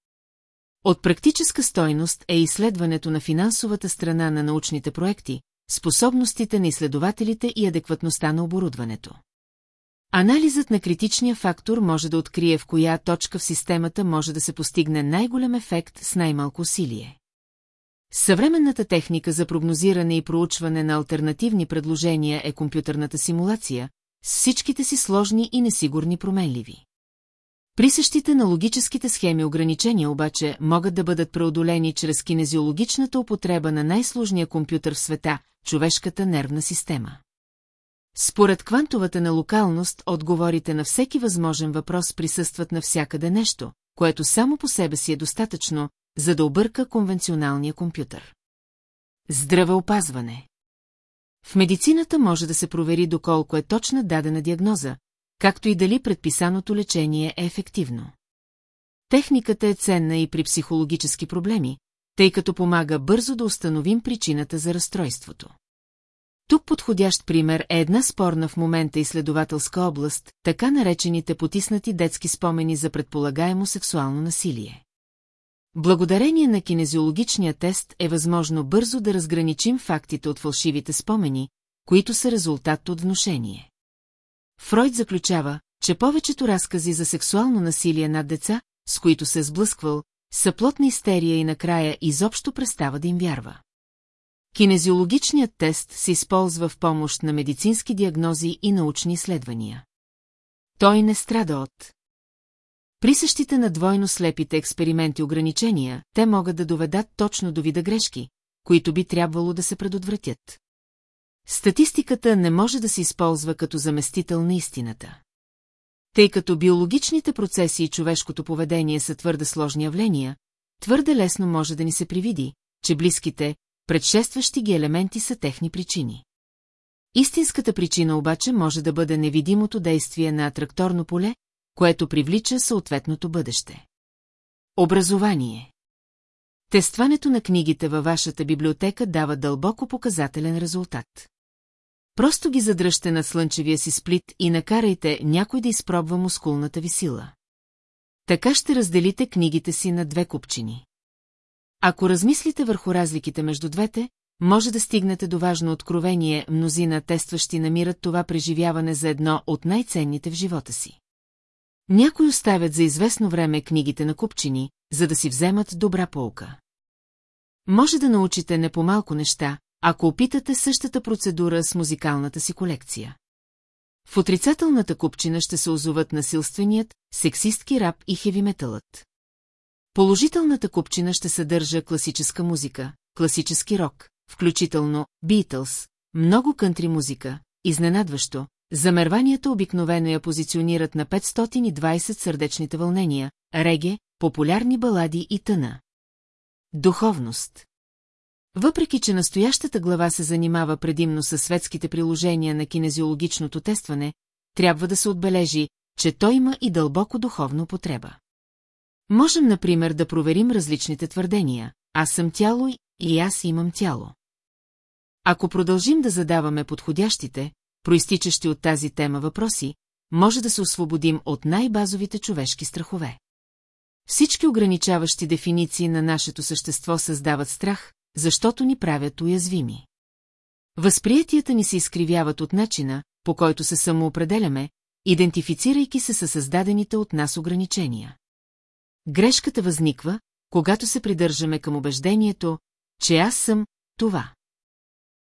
От практическа стойност е изследването на финансовата страна на научните проекти, способностите на изследователите и адекватността на оборудването. Анализът на критичния фактор може да открие в коя точка в системата може да се постигне най-голям ефект с най-малко усилие. Съвременната техника за прогнозиране и проучване на альтернативни предложения е компютърната симулация, с всичките си сложни и несигурни променливи. Присъщите на логическите схеми ограничения обаче могат да бъдат преодолени чрез кинезиологичната употреба на най-сложния компютър в света – човешката нервна система. Според квантовата на локалност, отговорите на всеки възможен въпрос присъстват навсякъде нещо, което само по себе си е достатъчно, за да обърка конвенционалния компютър. Здравеопазване В медицината може да се провери доколко е точна дадена диагноза, както и дали предписаното лечение е ефективно. Техниката е ценна и при психологически проблеми, тъй като помага бързо да установим причината за разстройството. Тук подходящ пример е една спорна в момента изследователска област, така наречените потиснати детски спомени за предполагаемо сексуално насилие. Благодарение на кинезиологичния тест е възможно бързо да разграничим фактите от фалшивите спомени, които са резултат от внушение. Фройд заключава, че повечето разкази за сексуално насилие над деца, с които се сблъсквал, са плотна истерия и накрая изобщо престава да им вярва. Кинезиологичният тест се използва в помощ на медицински диагнози и научни изследвания. Той не страда от Присъщите на двойно слепите експерименти ограничения, те могат да доведат точно до вида грешки, които би трябвало да се предотвратят. Статистиката не може да се използва като заместител на истината. Тъй като биологичните процеси и човешкото поведение са твърде сложни явления, твърде лесно може да ни се привиди, че близките, предшестващи ги елементи са техни причини. Истинската причина обаче може да бъде невидимото действие на атракторно поле, което привлича съответното бъдеще. Образование Тестването на книгите във вашата библиотека дава дълбоко показателен резултат. Просто ги задръжте на слънчевия си сплит и накарайте някой да изпробва мускулната ви сила. Така ще разделите книгите си на две купчини. Ако размислите върху разликите между двете, може да стигнете до важно откровение, мнозина тестващи намират това преживяване за едно от най-ценните в живота си. Някои оставят за известно време книгите на купчини, за да си вземат добра полка. Може да научите не по-малко неща, ако опитате същата процедура с музикалната си колекция. В отрицателната купчина ще се озоват насилственият, сексистки рап и хевиметалът. Положителната купчина ще съдържа класическа музика, класически рок, включително Beatles, много кънтри музика, изненадващо, замерванията обикновено я позиционират на 520 сърдечните вълнения, реге, популярни балади и тъна. Духовност Въпреки, че настоящата глава се занимава предимно с светските приложения на кинезиологичното тестване, трябва да се отбележи, че той има и дълбоко духовно потреба. Можем, например, да проверим различните твърдения. Аз съм тяло и аз имам тяло. Ако продължим да задаваме подходящите, проистичащи от тази тема въпроси, може да се освободим от най-базовите човешки страхове. Всички ограничаващи дефиниции на нашето същество създават страх, защото ни правят уязвими. Възприятията ни се изкривяват от начина, по който се самоопределяме, идентифицирайки се със създадените от нас ограничения. Грешката възниква, когато се придържаме към убеждението, че аз съм това.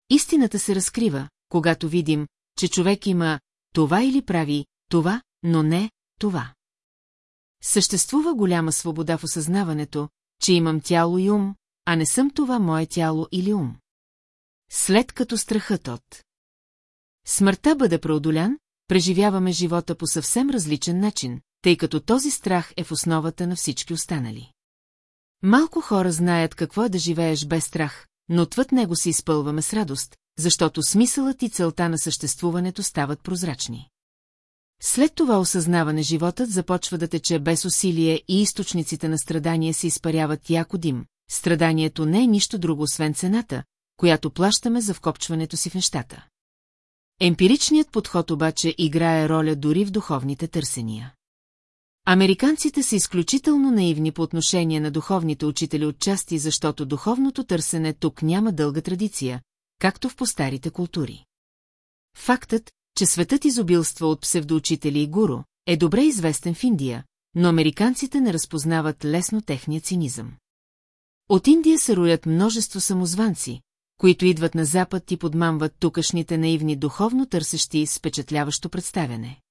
Истината се разкрива, когато видим, че човек има това или прави това, но не това. Съществува голяма свобода в осъзнаването, че имам тяло и ум, а не съм това мое тяло или ум. След като страхът от смъртта бъде преодолян, преживяваме живота по съвсем различен начин, тъй като този страх е в основата на всички останали. Малко хора знаят какво е да живееш без страх, но отвъд него се изпълваме с радост, защото смисълът и целта на съществуването стават прозрачни. След това осъзнаване животът започва да тече без усилие и източниците на страдание се изпаряват яко дим. Страданието не е нищо друго, освен цената, която плащаме за вкопчването си в нещата. Емпиричният подход обаче играе роля дори в духовните търсения. Американците са изключително наивни по отношение на духовните учители отчасти, защото духовното търсене тук няма дълга традиция, както в постарите култури. Фактът, че светът изобилства от псевдоучители и гуру, е добре известен в Индия, но американците не разпознават лесно техния цинизъм. От Индия се роят множество самозванци, които идват на запад и подмамват тукашните наивни духовно търсещи с впечатляващо представяне.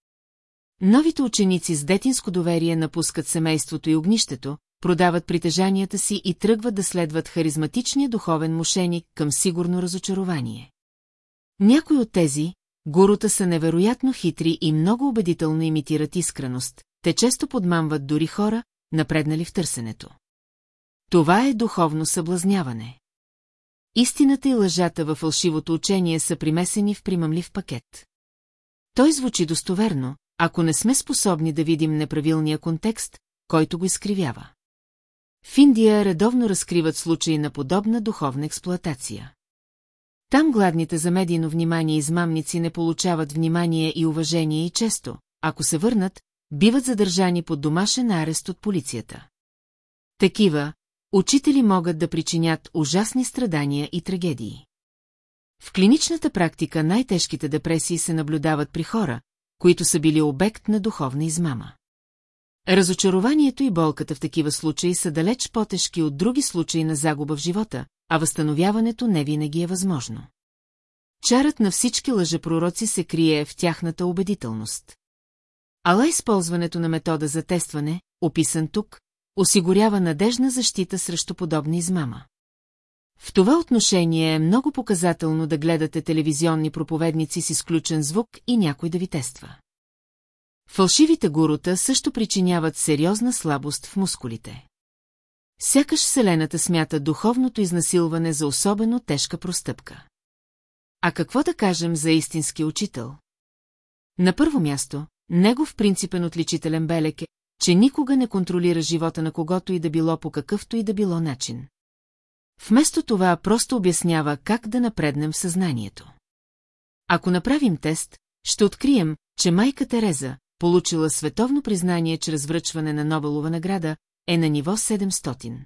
Новите ученици с детинско доверие напускат семейството и огнището, продават притежанията си и тръгват да следват харизматичния духовен мошеник към сигурно разочарование. Някои от тези, гурута са невероятно хитри и много убедително имитират искреност, те често подмамват дори хора, напреднали в търсенето. Това е духовно съблазняване. Истината и лъжата във фалшивото учение са примесени в примамлив пакет. Той звучи достоверно, ако не сме способни да видим неправилния контекст, който го изкривява. В Индия редовно разкриват случаи на подобна духовна експлоатация. Там гладните за медийно внимание измамници не получават внимание и уважение и често, ако се върнат, биват задържани под домашен арест от полицията. Такива, учители могат да причинят ужасни страдания и трагедии. В клиничната практика най-тежките депресии се наблюдават при хора, които са били обект на духовна измама. Разочарованието и болката в такива случаи са далеч по-тежки от други случаи на загуба в живота, а възстановяването не винаги е възможно. Чарът на всички лъжепророци се крие в тяхната убедителност. Ала използването на метода за тестване, описан тук, осигурява надежна защита срещу подобна измама. В това отношение е много показателно да гледате телевизионни проповедници с изключен звук и някой да ви тества. Фалшивите гурута също причиняват сериозна слабост в мускулите. Сякаш Вселената смята духовното изнасилване за особено тежка простъпка. А какво да кажем за истински учител? На първо място, негов принципен отличителен белек е, че никога не контролира живота на когото и да било по какъвто и да било начин. Вместо това просто обяснява как да напреднем в съзнанието. Ако направим тест, ще открием, че майка Тереза, получила световно признание чрез връчване на Нобелова награда, е на ниво 700.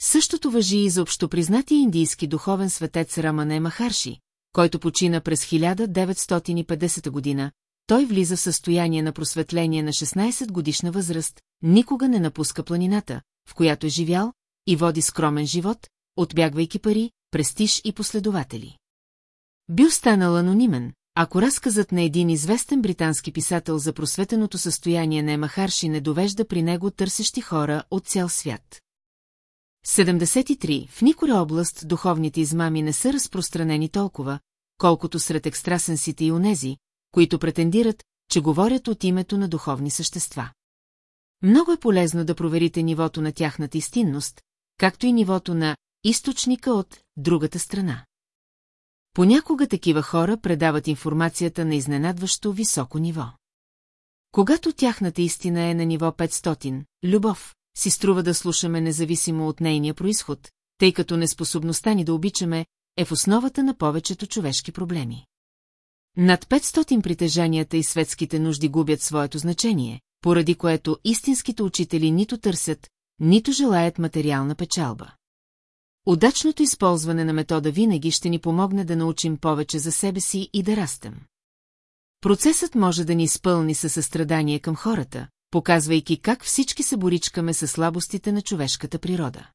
Същото въжи и за общопризнатия индийски духовен светец Рамане Махарши, който почина през 1950 година, той влиза в състояние на просветление на 16 годишна възраст, никога не напуска планината, в която е живял, и води скромен живот, отбягвайки пари, престиж и последователи. Бил станал анонимен, ако разказът на един известен британски писател за просветеното състояние на Емахарши не довежда при него търсещи хора от цял свят. 73. В никоя област духовните измами не са разпространени толкова, колкото сред екстрасенсите и онези, които претендират, че говорят от името на духовни същества. Много е полезно да проверите нивото на тяхната истинност, както и нивото на източника от другата страна. Понякога такива хора предават информацията на изненадващо високо ниво. Когато тяхната истина е на ниво 500, любов, си струва да слушаме независимо от нейния происход, тъй като неспособността ни да обичаме е в основата на повечето човешки проблеми. Над 500 притежанията и светските нужди губят своето значение, поради което истинските учители нито търсят, нито желаят материална печалба. Удачното използване на метода винаги ще ни помогне да научим повече за себе си и да растем. Процесът може да ни изпълни със състрадание към хората, показвайки как всички се боричкаме с слабостите на човешката природа.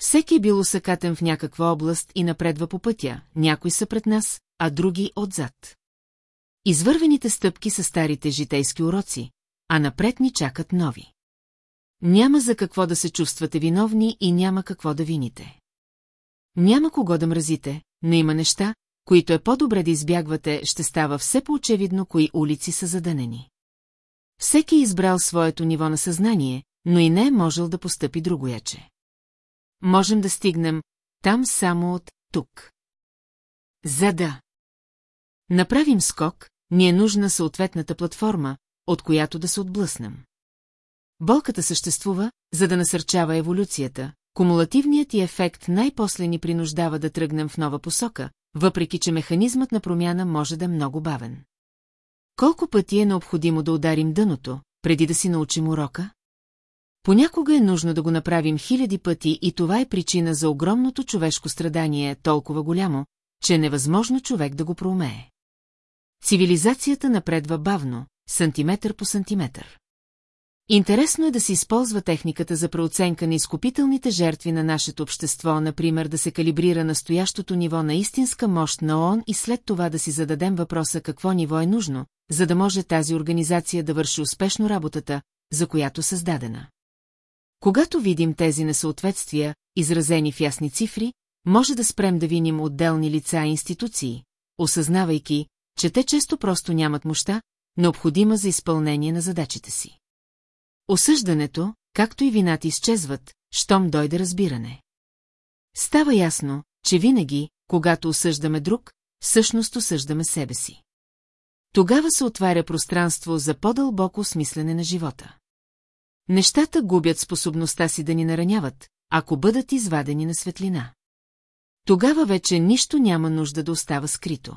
Всеки е бил усъкатен в някаква област и напредва по пътя, някои са пред нас, а други отзад. Извървените стъпки са старите житейски уроци, а напред ни чакат нови. Няма за какво да се чувствате виновни и няма какво да вините. Няма кого да мразите, но има неща, които е по-добре да избягвате, ще става все по-очевидно кои улици са заданени. Всеки е избрал своето ниво на съзнание, но и не е можел да постъпи другояче. Можем да стигнем там само от тук. За да направим скок, ни е нужна съответната платформа, от която да се отблъснем. Болката съществува, за да насърчава еволюцията, кумулативният и ефект най-после ни принуждава да тръгнем в нова посока, въпреки че механизмът на промяна може да е много бавен. Колко пъти е необходимо да ударим дъното, преди да си научим урока? Понякога е нужно да го направим хиляди пъти и това е причина за огромното човешко страдание, толкова голямо, че е невъзможно човек да го проумее. Цивилизацията напредва бавно, сантиметър по сантиметър. Интересно е да се използва техниката за преоценка на изкупителните жертви на нашето общество, например да се калибрира настоящото ниво на истинска мощ на ООН и след това да си зададем въпроса какво ниво е нужно, за да може тази организация да върши успешно работата, за която създадена. Когато видим тези несъответствия, изразени в ясни цифри, може да спрем да виним отделни лица и институции, осъзнавайки, че те често просто нямат мощта, необходима за изпълнение на задачите си. Осъждането, както и вината изчезват, щом дойде разбиране. Става ясно, че винаги, когато осъждаме друг, всъщност осъждаме себе си. Тогава се отваря пространство за по-дълбоко осмислене на живота. Нещата губят способността си да ни нараняват, ако бъдат извадени на светлина. Тогава вече нищо няма нужда да остава скрито.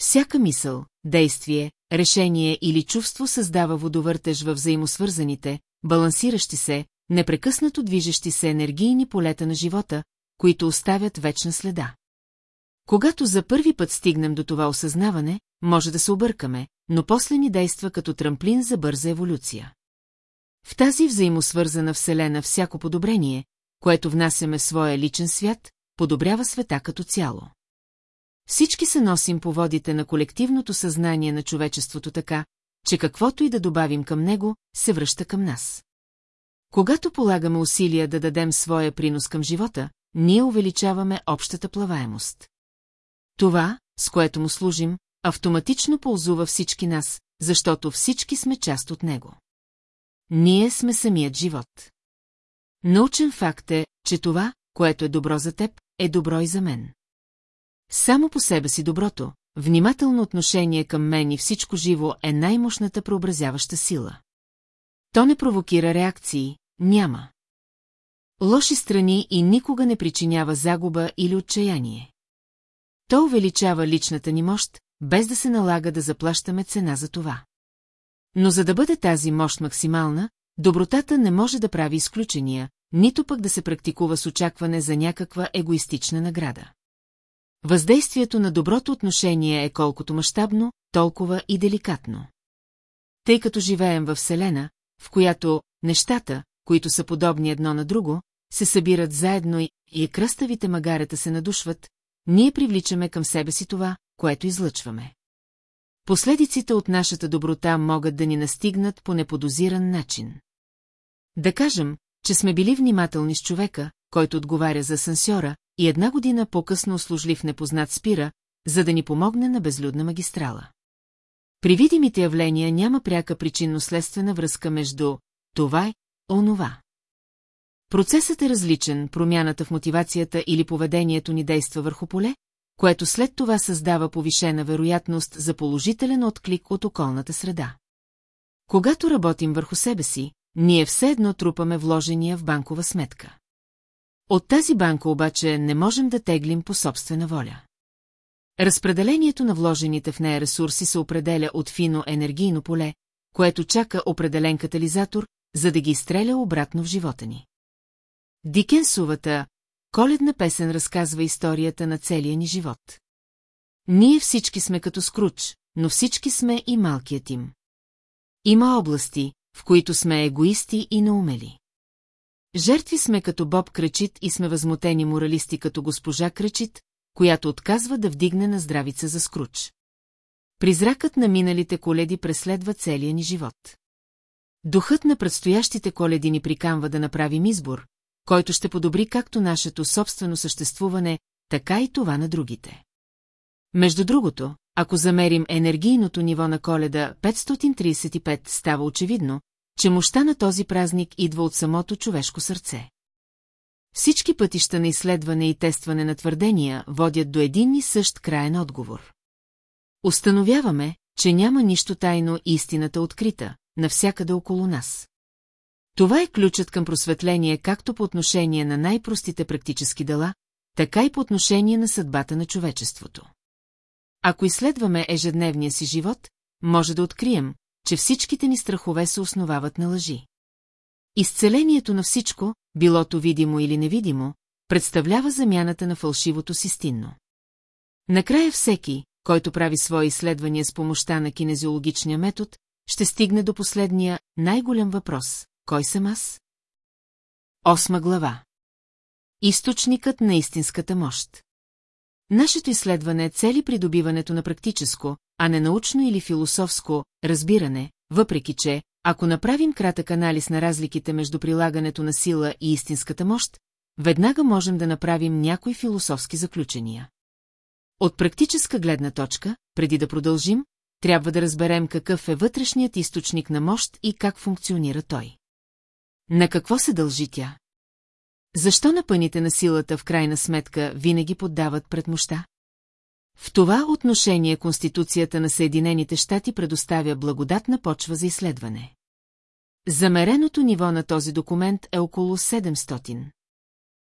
Всяка мисъл, действие, решение или чувство създава водовъртеж във взаимосвързаните, балансиращи се, непрекъснато движещи се енергийни полета на живота, които оставят вечна следа. Когато за първи път стигнем до това осъзнаване, може да се объркаме, но после ни действа като трамплин за бърза еволюция. В тази взаимосвързана вселена всяко подобрение, което внасяме в своя личен свят, подобрява света като цяло. Всички се носим по водите на колективното съзнание на човечеството така, че каквото и да добавим към него, се връща към нас. Когато полагаме усилия да дадем своя принос към живота, ние увеличаваме общата плаваемост. Това, с което му служим, автоматично ползува всички нас, защото всички сме част от него. Ние сме самият живот. Научен факт е, че това, което е добро за теб, е добро и за мен. Само по себе си доброто, внимателно отношение към мен и всичко живо е най-мощната преобразяваща сила. То не провокира реакции, няма. Лоши страни и никога не причинява загуба или отчаяние. То увеличава личната ни мощ, без да се налага да заплащаме цена за това. Но за да бъде тази мощ максимална, добротата не може да прави изключения, нито пък да се практикува с очакване за някаква егоистична награда. Въздействието на доброто отношение е колкото мащабно, толкова и деликатно. Тъй като живеем във Вселена, в която нещата, които са подобни едно на друго, се събират заедно и, и кръставите магарета се надушват, ние привличаме към себе си това, което излъчваме. Последиците от нашата доброта могат да ни настигнат по неподозиран начин. Да кажем, че сме били внимателни с човека, който отговаря за сансьора, и една година по-късно услужлив непознат спира, за да ни помогне на безлюдна магистрала. При видимите явления няма пряка причинно-следствена връзка между това и онова. Процесът е различен, промяната в мотивацията или поведението ни действа върху поле, което след това създава повишена вероятност за положителен отклик от околната среда. Когато работим върху себе си, ние все едно трупаме вложения в банкова сметка. От тази банка обаче не можем да теглим по собствена воля. Разпределението на вложените в нея ресурси се определя от фино енергийно поле, което чака определен катализатор, за да ги изстреля обратно в живота ни. Дикенсовата коледна песен разказва историята на целия ни живот. Ние всички сме като скруч, но всички сме и малкият им. Има области, в които сме егоисти и наумели. Жертви сме като Боб Кръчит и сме възмутени моралисти като госпожа Кръчит, която отказва да вдигне на здравица за скруч. Призракът на миналите коледи преследва целия ни живот. Духът на предстоящите коледи ни приканва да направим избор, който ще подобри както нашето собствено съществуване, така и това на другите. Между другото, ако замерим енергийното ниво на коледа 535, става очевидно, че мощта на този празник идва от самото човешко сърце. Всички пътища на изследване и тестване на твърдения водят до един и същ краен отговор. Установяваме, че няма нищо тайно и истината открита, навсякъде около нас. Това е ключът към просветление както по отношение на най-простите практически дела, така и по отношение на съдбата на човечеството. Ако изследваме ежедневния си живот, може да открием, че всичките ни страхове се основават на лъжи. Изцелението на всичко, билото видимо или невидимо, представлява замяната на фалшивото с истинно. Накрая всеки, който прави свои изследвания с помощта на кинезиологичния метод, ще стигне до последния, най-голям въпрос – кой съм аз? Осма глава Източникът на истинската мощ Нашето изследване цели придобиването на практическо, а не научно или философско, разбиране, въпреки че, ако направим кратък анализ на разликите между прилагането на сила и истинската мощ, веднага можем да направим някои философски заключения. От практическа гледна точка, преди да продължим, трябва да разберем какъв е вътрешният източник на мощ и как функционира той. На какво се дължи тя? Защо напъните на силата в крайна сметка винаги поддават пред мощта? В това отношение Конституцията на Съединените щати предоставя благодатна почва за изследване. Замереното ниво на този документ е около 700.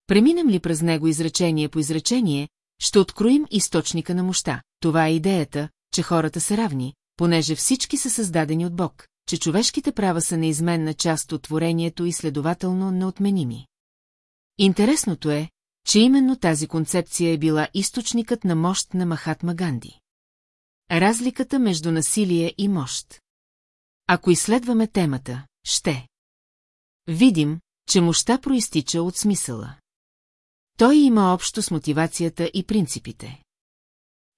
Преминем ли през него изречение по изречение, ще откроим източника на мощта. Това е идеята, че хората са равни, понеже всички са създадени от Бог, че човешките права са неизменна част от творението и следователно неотменими. Интересното е, че именно тази концепция е била източникът на мощ на Махатма Ганди. Разликата между насилие и мощ. Ако изследваме темата, ще видим, че мощта проистича от смисъла. Той има общо с мотивацията и принципите.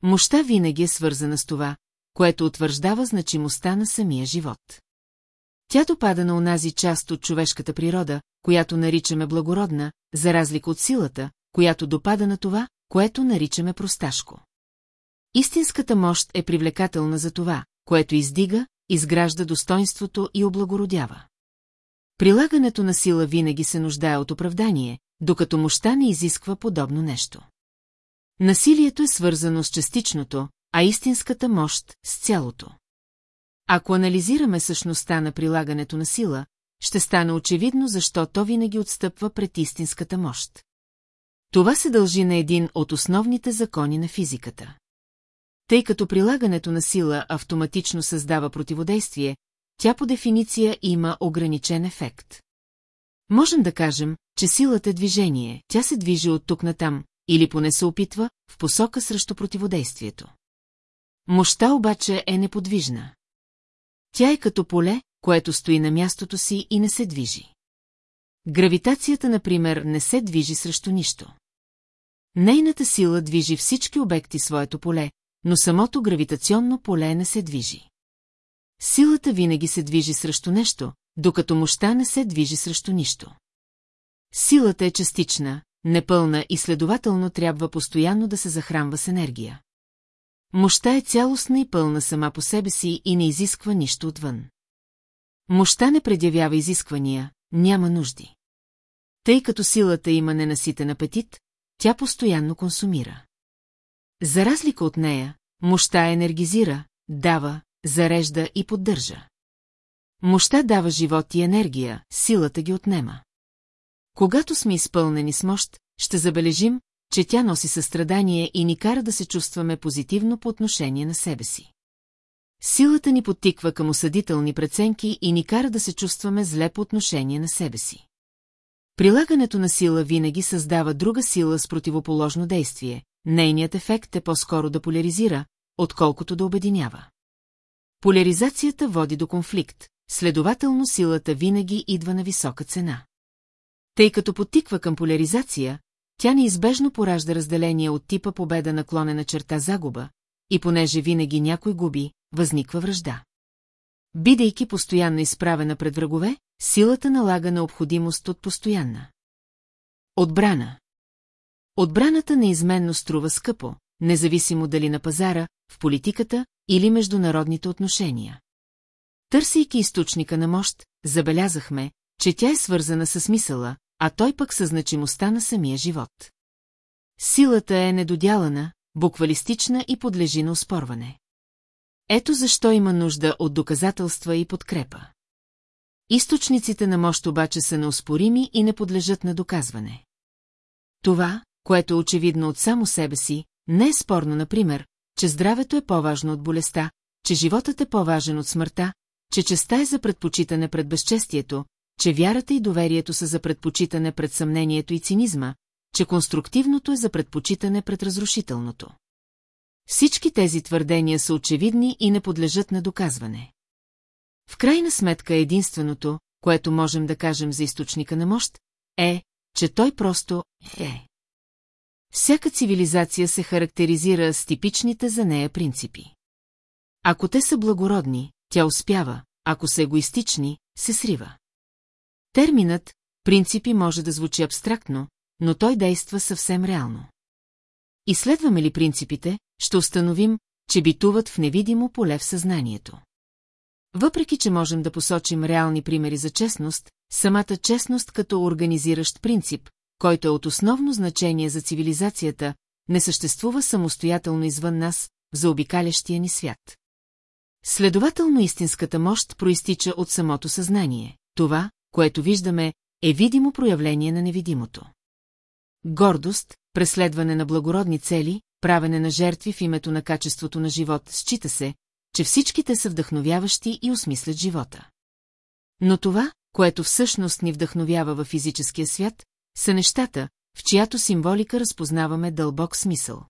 Мощта винаги е свързана с това, което утвърждава значимостта на самия живот. Тя допада на онази част от човешката природа, която наричаме благородна, за разлика от силата, която допада на това, което наричаме просташко. Истинската мощ е привлекателна за това, което издига, изгражда достоинството и облагородява. Прилагането на сила винаги се нуждае от оправдание, докато мощта не изисква подобно нещо. Насилието е свързано с частичното, а истинската мощ – с цялото. Ако анализираме същността на прилагането на сила, ще стане очевидно защо то винаги отстъпва пред истинската мощ. Това се дължи на един от основните закони на физиката. Тъй като прилагането на сила автоматично създава противодействие, тя по дефиниция има ограничен ефект. Можем да кажем, че силата е движение, тя се движи от тук на там, или поне се опитва, в посока срещу противодействието. Мощта обаче е неподвижна. Тя е като поле, което стои на мястото си и не се движи. Гравитацията, например, не се движи срещу нищо. Нейната сила движи всички обекти своето поле, но самото гравитационно поле не се движи. Силата винаги се движи срещу нещо, докато мощта не се движи срещу нищо. Силата е частична, непълна и следователно трябва постоянно да се захранва с енергия. Мощта е цялостна и пълна сама по себе си и не изисква нищо отвън. Мощта не предявява изисквания, няма нужди. Тъй като силата има ненаситен апетит, тя постоянно консумира. За разлика от нея, мощта енергизира, дава, зарежда и поддържа. Мощта дава живот и енергия, силата ги отнема. Когато сме изпълнени с мощ, ще забележим, че тя носи състрадание и ни кара да се чувстваме позитивно по отношение на себе си. Силата ни подтиква към осъдителни преценки и ни кара да се чувстваме зле по отношение на себе си. Прилагането на сила винаги създава друга сила с противоположно действие. Нейният ефект е по-скоро да поляризира, отколкото да обединява. Поляризацията води до конфликт, следователно силата винаги идва на висока цена. Тъй като потиква към поляризация, тя неизбежно поражда разделение от типа победа наклонена черта загуба, и понеже винаги някой губи, възниква връжда. Бидейки постоянно изправена пред врагове, силата налага необходимост от постоянна. Отбрана Отбраната неизменно струва скъпо, независимо дали на пазара, в политиката или международните отношения. Търсейки източника на мощ, забелязахме, че тя е свързана с смисъла, а той пък със значимостта на самия живот. Силата е недодялана, буквалистична и подлежи на оспорване. Ето защо има нужда от доказателства и подкрепа. Източниците на мощ обаче са неоспорими и не подлежат на доказване. Това, което е очевидно от само себе си, не е спорно, например, че здравето е по-важно от болестта, че животът е по-важен от смъртта, че честа е за предпочитане пред безчестието, че вярата и доверието са за предпочитане пред съмнението и цинизма, че конструктивното е за предпочитане пред разрушителното. Всички тези твърдения са очевидни и не подлежат на доказване. В крайна сметка единственото, което можем да кажем за източника на мощ, е, че той просто е. Всяка цивилизация се характеризира с типичните за нея принципи. Ако те са благородни, тя успява, ако са егоистични, се срива. Терминът «принципи» може да звучи абстрактно, но той действа съвсем реално. Изследваме ли принципите, ще установим, че битуват в невидимо поле в съзнанието. Въпреки, че можем да посочим реални примери за честност, самата честност като организиращ принцип, който е от основно значение за цивилизацията, не съществува самостоятелно извън нас, за обикалящия ни свят. Следователно истинската мощ проистича от самото съзнание. Това, което виждаме, е видимо проявление на невидимото. Гордост, преследване на благородни цели, правене на жертви в името на качеството на живот, счита се, че всичките са вдъхновяващи и осмислят живота. Но това, което всъщност ни вдъхновява във физическия свят, са нещата, в чиято символика разпознаваме дълбок смисъл.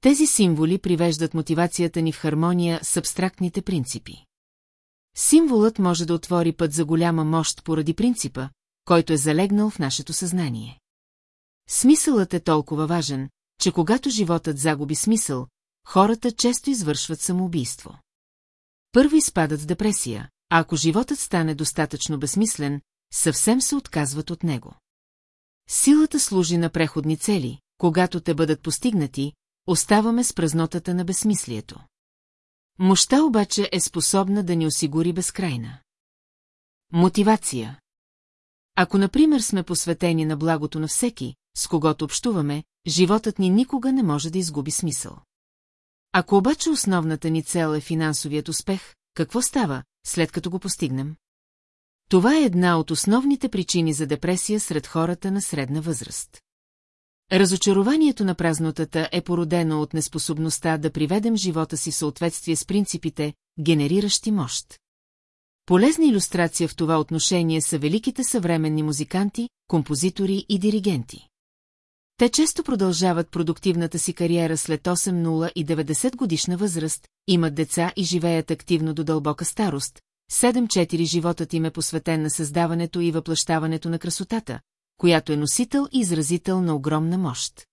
Тези символи привеждат мотивацията ни в хармония с абстрактните принципи. Символът може да отвори път за голяма мощ поради принципа, който е залегнал в нашето съзнание. Смисълът е толкова важен, че когато животът загуби смисъл, хората често извършват самоубийство. Първо изпадат в депресия, а ако животът стане достатъчно безсмислен, съвсем се отказват от него. Силата служи на преходни цели, когато те бъдат постигнати, оставаме с празнотата на безсмислието. Мощта обаче е способна да ни осигури безкрайна. Мотивация Ако, например, сме посветени на благото на всеки, с когото общуваме, животът ни никога не може да изгуби смисъл. Ако обаче основната ни цел е финансовият успех, какво става, след като го постигнем? Това е една от основните причини за депресия сред хората на средна възраст. Разочарованието на празнотата е породено от неспособността да приведем живота си в съответствие с принципите, генериращи мощ. Полезна иллюстрация в това отношение са великите съвременни музиканти, композитори и диригенти. Те често продължават продуктивната си кариера след 8-0 и 90 годишна възраст, имат деца и живеят активно до дълбока старост. 7-4 животът им е посветен на създаването и въплащаването на красотата, която е носител и изразител на огромна мощ.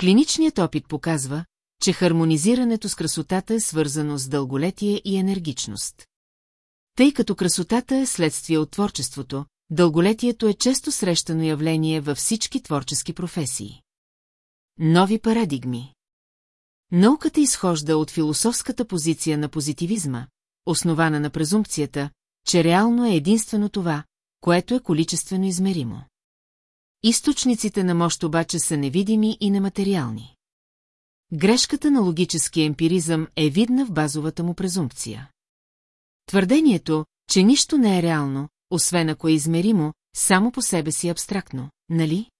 Клиничният опит показва, че хармонизирането с красотата е свързано с дълголетие и енергичност. Тъй като красотата е следствие от творчеството, дълголетието е често срещано явление във всички творчески професии. Нови парадигми Науката изхожда от философската позиция на позитивизма, основана на презумпцията, че реално е единствено това, което е количествено измеримо. Източниците на мощ обаче са невидими и нематериални. Грешката на логическия емпиризъм е видна в базовата му презумпция. Твърдението, че нищо не е реално, освен ако е измеримо, само по себе си абстрактно, нали?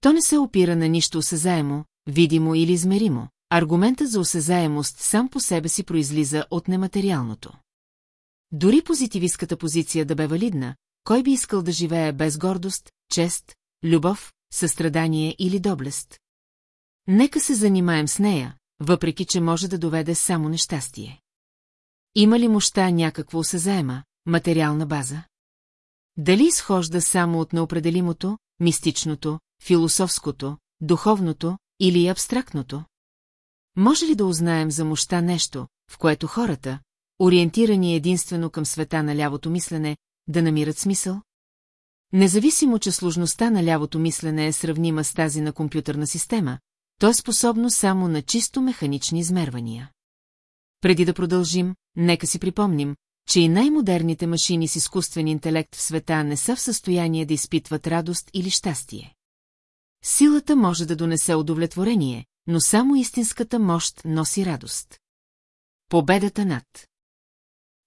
То не се опира на нищо осезаемо, видимо или измеримо. Аргументът за осезаемост сам по себе си произлиза от нематериалното. Дори позитивистката позиция да бе валидна, кой би искал да живее без гордост, чест, любов, състрадание или доблест? Нека се занимаем с нея, въпреки че може да доведе само нещастие. Има ли мощта някаква осезаема, материална база? Дали изхожда само от неопределимото, мистичното, философското, духовното или абстрактното? Може ли да узнаем за мощта нещо, в което хората, ориентирани единствено към света на лявото мислене, да намират смисъл? Независимо, че сложността на лявото мислене е сравнима с тази на компютърна система, то е способно само на чисто механични измервания. Преди да продължим, нека си припомним, че и най-модерните машини с изкуствен интелект в света не са в състояние да изпитват радост или щастие. Силата може да донесе удовлетворение, но само истинската мощ носи радост. Победата над.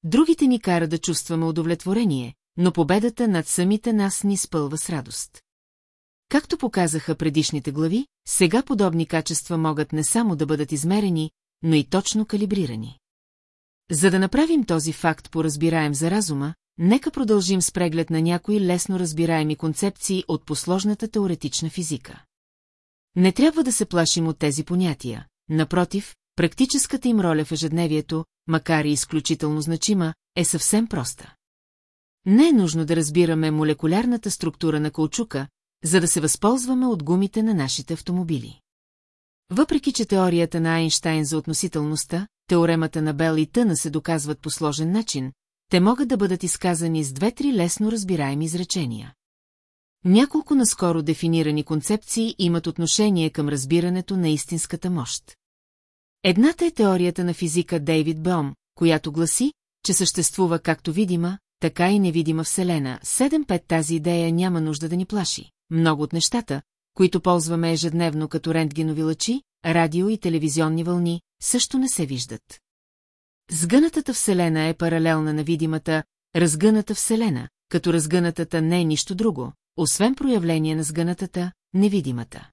Другите ни кара да чувстваме удовлетворение, но победата над самите нас ни спълва с радост. Както показаха предишните глави, сега подобни качества могат не само да бъдат измерени, но и точно калибрирани. За да направим този факт по-разбираем за разума, нека продължим с преглед на някои лесно разбираеми концепции от посложната теоретична физика. Не трябва да се плашим от тези понятия. Напротив, практическата им роля в ежедневието, макар и изключително значима, е съвсем проста. Не е нужно да разбираме молекулярната структура на каучука, за да се възползваме от гумите на нашите автомобили. Въпреки, че теорията на Айнштайн за относителността, теоремата на Бел и Тъна се доказват по сложен начин, те могат да бъдат изказани с две-три лесно разбираеми изречения. Няколко наскоро дефинирани концепции имат отношение към разбирането на истинската мощ. Едната е теорията на физика Дейвид Бом, която гласи, че съществува както видима, така и невидима Вселена. 7-5 тази идея няма нужда да ни плаши. Много от нещата, които ползваме ежедневно като рентгенови лъчи, радио и телевизионни вълни, също не се виждат. Сгънатата Вселена е паралелна на видимата, разгъната Вселена, като разгънатата не е нищо друго, освен проявление на сгънатата, невидимата.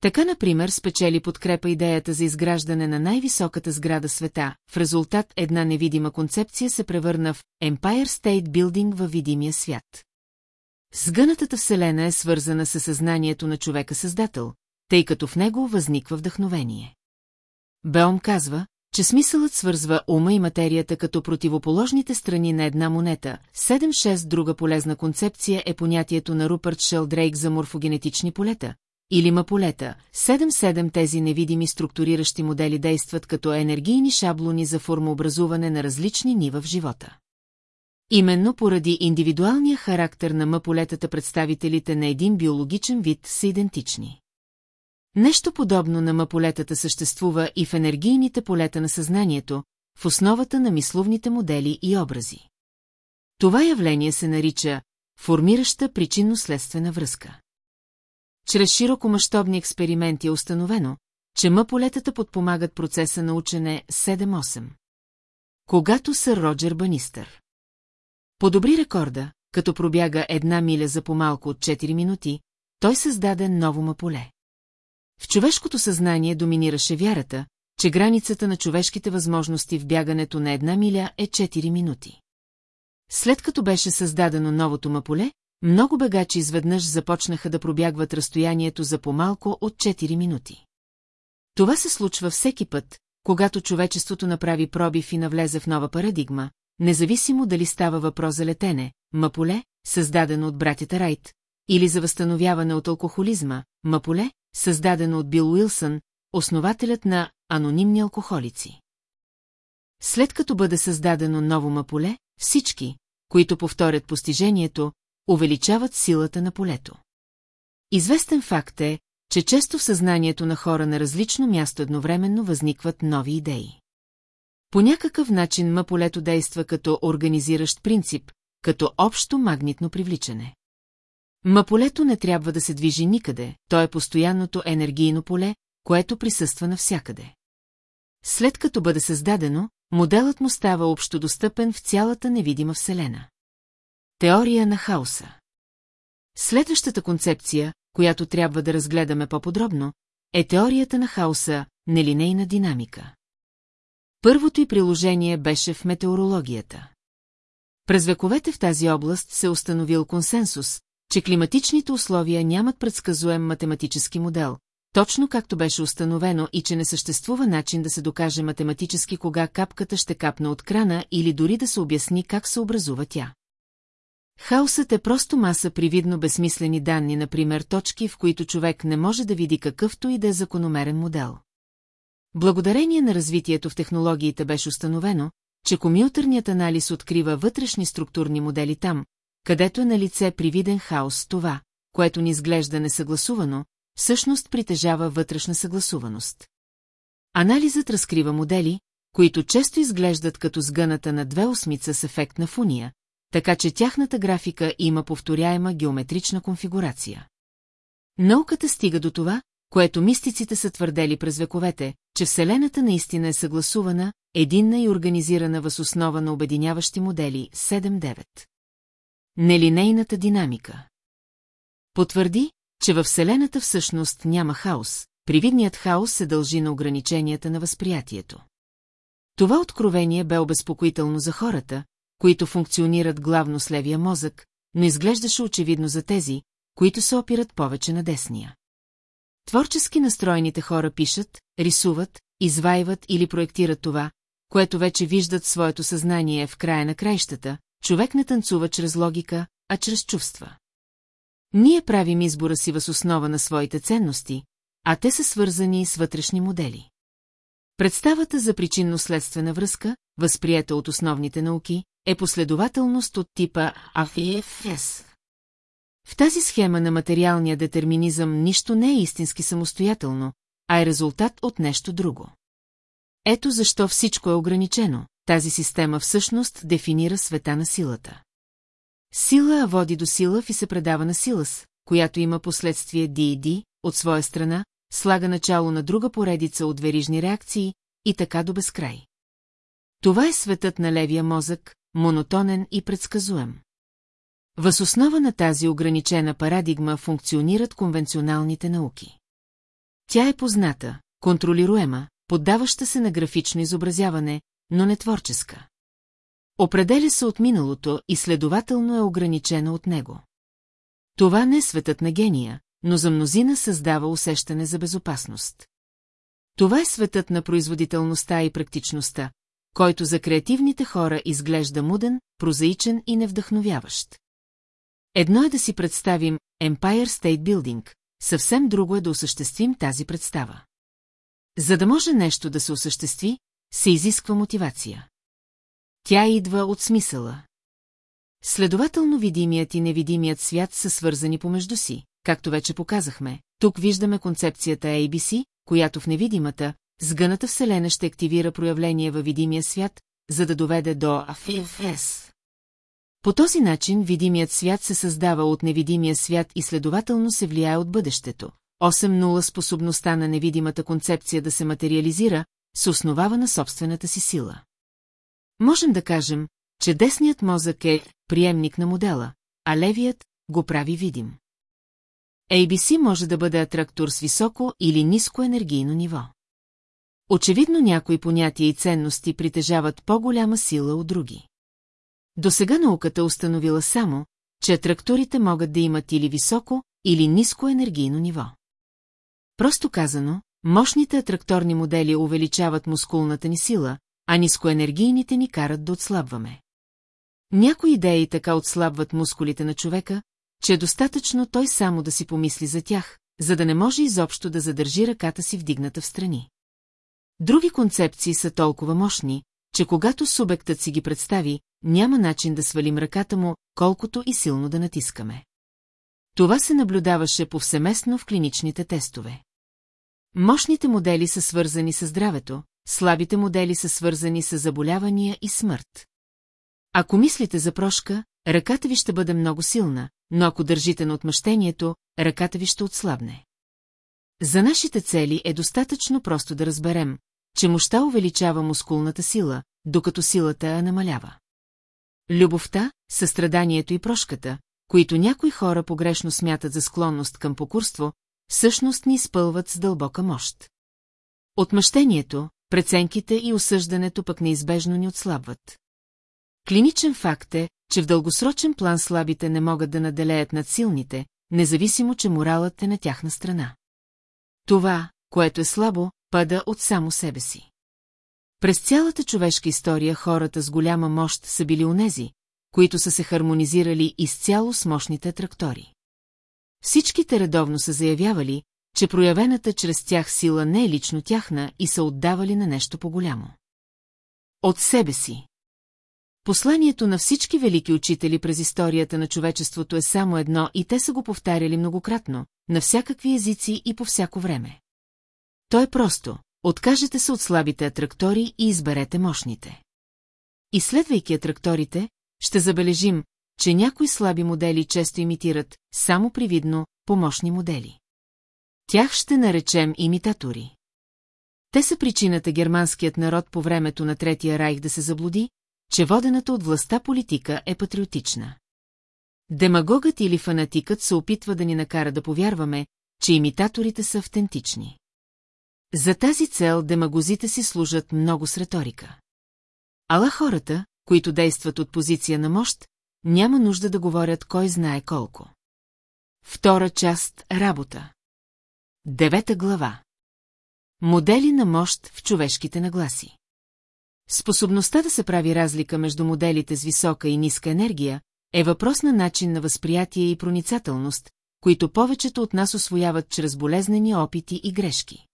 Така, например, спечели подкрепа идеята за изграждане на най-високата сграда света, в резултат една невидима концепция се превърна в Empire State Building във видимия свят. Сгънатата вселена е свързана със съзнанието на човека-създател, тъй като в него възниква вдъхновение. Беом казва, че смисълът свързва ума и материята като противоположните страни на една монета. 7-6 друга полезна концепция е понятието на Рупърт Шелдрейк за морфогенетични полета, или маполета. 7-7 тези невидими структуриращи модели действат като енергийни шаблони за формообразуване на различни нива в живота. Именно поради индивидуалния характер на мъполетата представителите на един биологичен вид са идентични. Нещо подобно на мъполетата съществува и в енергийните полета на съзнанието, в основата на мисловните модели и образи. Това явление се нарича формираща причинно-следствена връзка. Чрез широкомащобни експерименти е установено, че мъполетата подпомагат процеса на учене 7-8. Когато сър Роджер Банистър Подобри рекорда, като пробяга една миля за по-малко от 4 минути, той създаде ново маполе. В човешкото съзнание доминираше вярата, че границата на човешките възможности в бягането на една миля е 4 минути. След като беше създадено новото маполе, много бегачи изведнъж започнаха да пробягват разстоянието за по-малко от 4 минути. Това се случва всеки път, когато човечеството направи пробив и навлезе в нова парадигма, независимо дали става въпрос за летене, маполе, създадено от братята Райт, или за възстановяване от алкохолизма, маполе, създадено от Бил Уилсън, основателят на анонимни алкохолици. След като бъде създадено ново маполе, всички, които повторят постижението, увеличават силата на полето. Известен факт е, че често в съзнанието на хора на различно място едновременно възникват нови идеи. По някакъв начин маполето действа като организиращ принцип, като общо магнитно привличане. Маполето не трябва да се движи никъде, то е постоянното енергийно поле, което присъства навсякъде. След като бъде създадено, моделът му става общодостъпен в цялата невидима вселена. Теория на хаоса Следващата концепция, която трябва да разгледаме по-подробно, е теорията на хаоса, нелинейна динамика. Първото й приложение беше в метеорологията. През вековете в тази област се установил консенсус, че климатичните условия нямат предсказуем математически модел, точно както беше установено и че не съществува начин да се докаже математически кога капката ще капне от крана или дори да се обясни как се образува тя. Хаосът е просто маса привидно безсмислени данни, например точки, в които човек не може да види какъвто и да е закономерен модел. Благодарение на развитието в технологиите беше установено, че компютърният анализ открива вътрешни структурни модели там, където е на лице привиден хаос това, което ни изглежда несъгласувано, всъщност притежава вътрешна съгласуваност. Анализът разкрива модели, които често изглеждат като сгъната на две осмица с ефект на фуния, така че тяхната графика има повторяема геометрична конфигурация. Науката стига до това, което мистиците са твърдели през вековете, че Вселената наистина е съгласувана, единна и организирана въз основа на обединяващи модели 7-9. Нелинейната динамика Потвърди, че във Вселената всъщност няма хаос, привидният хаос се дължи на ограниченията на възприятието. Това откровение бе обезпокоително за хората, които функционират главно с левия мозък, но изглеждаше очевидно за тези, които се опират повече на десния. Творчески настроените хора пишат, рисуват, извайват или проектират това, което вече виждат своето съзнание в края на краищата, човек не танцува чрез логика, а чрез чувства. Ние правим избора си въз основа на своите ценности, а те са свързани с вътрешни модели. Представата за причинно-следствена връзка, възприета от основните науки, е последователност от типа АФИФС. В тази схема на материалния детерминизъм нищо не е истински самостоятелно, а е резултат от нещо друго. Ето защо всичко е ограничено. Тази система всъщност дефинира света на силата. Сила води до сила и се предава на силас, която има последствие D от своя страна, слага начало на друга поредица от верижни реакции и така до безкрай. Това е светът на левия мозък, монотонен и предсказуем. Въз основа на тази ограничена парадигма функционират конвенционалните науки. Тя е позната, контролируема, поддаваща се на графично изобразяване, но не творческа. Определя се от миналото и следователно е ограничена от него. Това не е светът на гения, но за мнозина създава усещане за безопасност. Това е светът на производителността и практичността, който за креативните хора изглежда муден, прозаичен и невдъхновяващ. Едно е да си представим Empire State Building, съвсем друго е да осъществим тази представа. За да може нещо да се осъществи, се изисква мотивация. Тя идва от смисъла. Следователно видимият и невидимият свят са свързани помежду си, както вече показахме. Тук виждаме концепцията ABC, която в невидимата, сгъната вселена ще активира проявление във видимия свят, за да доведе до АФФС. По този начин видимият свят се създава от невидимия свят и следователно се влияе от бъдещето. 8.0 способността на невидимата концепция да се материализира се основава на собствената си сила. Можем да кажем, че десният мозък е приемник на модела, а левият го прави видим. ABC може да бъде атрактор с високо или ниско енергийно ниво. Очевидно някои понятия и ценности притежават по-голяма сила от други. До сега науката установила само, че атракторите могат да имат или високо, или ниско енергийно ниво. Просто казано, мощните атракторни модели увеличават мускулната ни сила, а нискоенергийните ни карат да отслабваме. Някои идеи така отслабват мускулите на човека, че е достатъчно той само да си помисли за тях, за да не може изобщо да задържи ръката си вдигната в страни. Други концепции са толкова мощни, че когато субектът си ги представи, няма начин да свалим ръката му, колкото и силно да натискаме. Това се наблюдаваше повсеместно в клиничните тестове. Мощните модели са свързани с здравето, слабите модели са свързани с заболявания и смърт. Ако мислите за прошка, ръката ви ще бъде много силна, но ако държите на отмъщението, ръката ви ще отслабне. За нашите цели е достатъчно просто да разберем, че мощта увеличава мускулната сила, докато силата я намалява. Любовта, състраданието и прошката, които някои хора погрешно смятат за склонност към покурство, всъщност ни изпълват с дълбока мощ. Отмъщението, преценките и осъждането пък неизбежно ни отслабват. Клиничен факт е, че в дългосрочен план слабите не могат да наделеят над силните, независимо, че моралът е на тяхна страна. Това, което е слабо, пада от само себе си. През цялата човешка история хората с голяма мощ са били онези, които са се хармонизирали изцяло с мощните трактори. Всичките редовно са заявявали, че проявената чрез тях сила не е лично тяхна и са отдавали на нещо по-голямо. От себе си. Посланието на всички велики учители през историята на човечеството е само едно и те са го повтаряли многократно, на всякакви езици и по всяко време. То е просто, откажете се от слабите атрактори и изберете мощните. Изследвайки атракторите, ще забележим, че някои слаби модели често имитират, само привидно, помощни модели. Тях ще наречем имитатори. Те са причината германският народ по времето на Третия райх да се заблуди, че водената от властта политика е патриотична. Демагогът или фанатикът се опитва да ни накара да повярваме, че имитаторите са автентични. За тази цел демагозите си служат много с риторика. Ала хората, които действат от позиция на мощ, няма нужда да говорят кой знае колко. Втора част – работа. Девета глава. Модели на мощ в човешките нагласи. Способността да се прави разлика между моделите с висока и ниска енергия е въпрос на начин на възприятие и проницателност, които повечето от нас освояват чрез болезнени опити и грешки.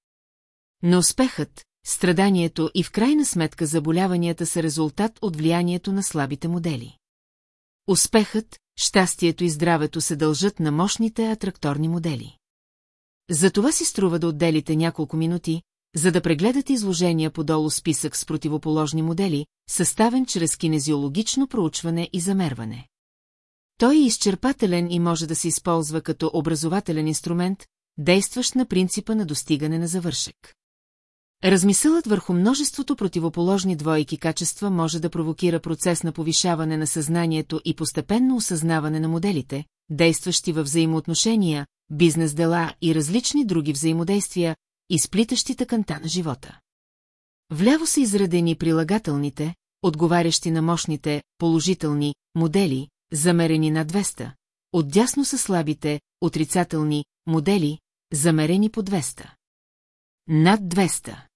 Но успехът, страданието и в крайна сметка заболяванията са резултат от влиянието на слабите модели. Успехът, щастието и здравето се дължат на мощните атракторни модели. Затова си струва да отделите няколко минути, за да прегледате изложения подолу списък с противоположни модели, съставен чрез кинезиологично проучване и замерване. Той е изчерпателен и може да се използва като образователен инструмент, действащ на принципа на достигане на завършек. Размисълът върху множеството противоположни двойки качества може да провокира процес на повишаване на съзнанието и постепенно осъзнаване на моделите, действащи във взаимоотношения, бизнес дела и различни други взаимодействия, изплитащи тъканта на живота. Вляво са изредени прилагателните, отговарящи на мощните, положителни, модели, замерени на 200, отдясно са слабите, отрицателни, модели, замерени по 200. Над 200.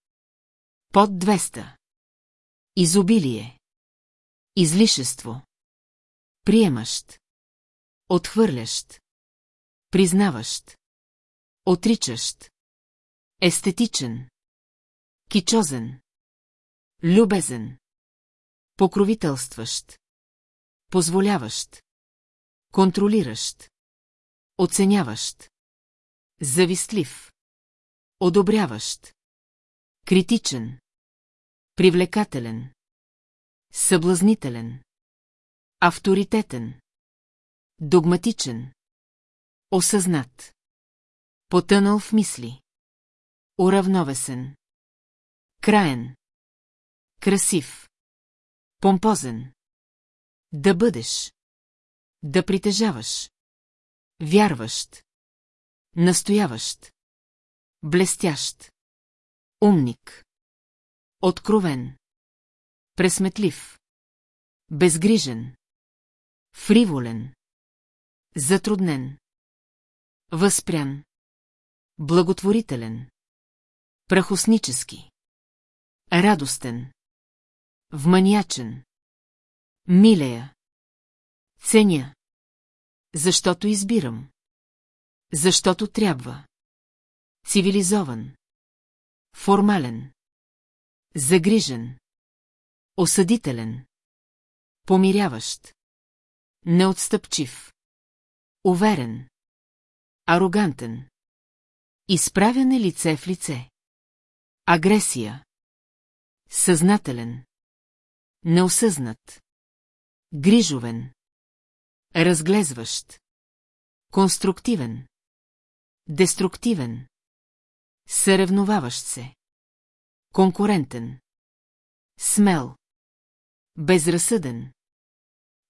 Под 200. Изобилие. Излишество. Приемащ. Отхвърлящ. Признаващ. Отричащ. Естетичен. Кичозен. Любезен. Покровителстващ. Позволяващ. Контролиращ. Оценяващ. Завистлив. Одобряващ. Критичен. Привлекателен. Съблазнителен. Авторитетен. Догматичен. Осъзнат. Потънал в мисли. Уравновесен. Краен. Красив. Помпозен. Да бъдеш. Да притежаваш. Вярващ. Настояващ. Блестящ. Умник. Откровен. Пресметлив. Безгрижен. Фриволен. Затруднен. Възпрян. Благотворителен. Прахоснически. Радостен. Вманячен. Милея. Ценя. Защото избирам. Защото трябва. Цивилизован. Формален. Загрижен. Осъдителен. Помиряващ. Неотстъпчив. Уверен. Арогантен. Изправяне лице в лице. Агресия. Съзнателен. Неосъзнат. Грижовен. Разглезващ. Конструктивен. Деструктивен. Съревноваващ се. Конкурентен. Смел. Безразсъден.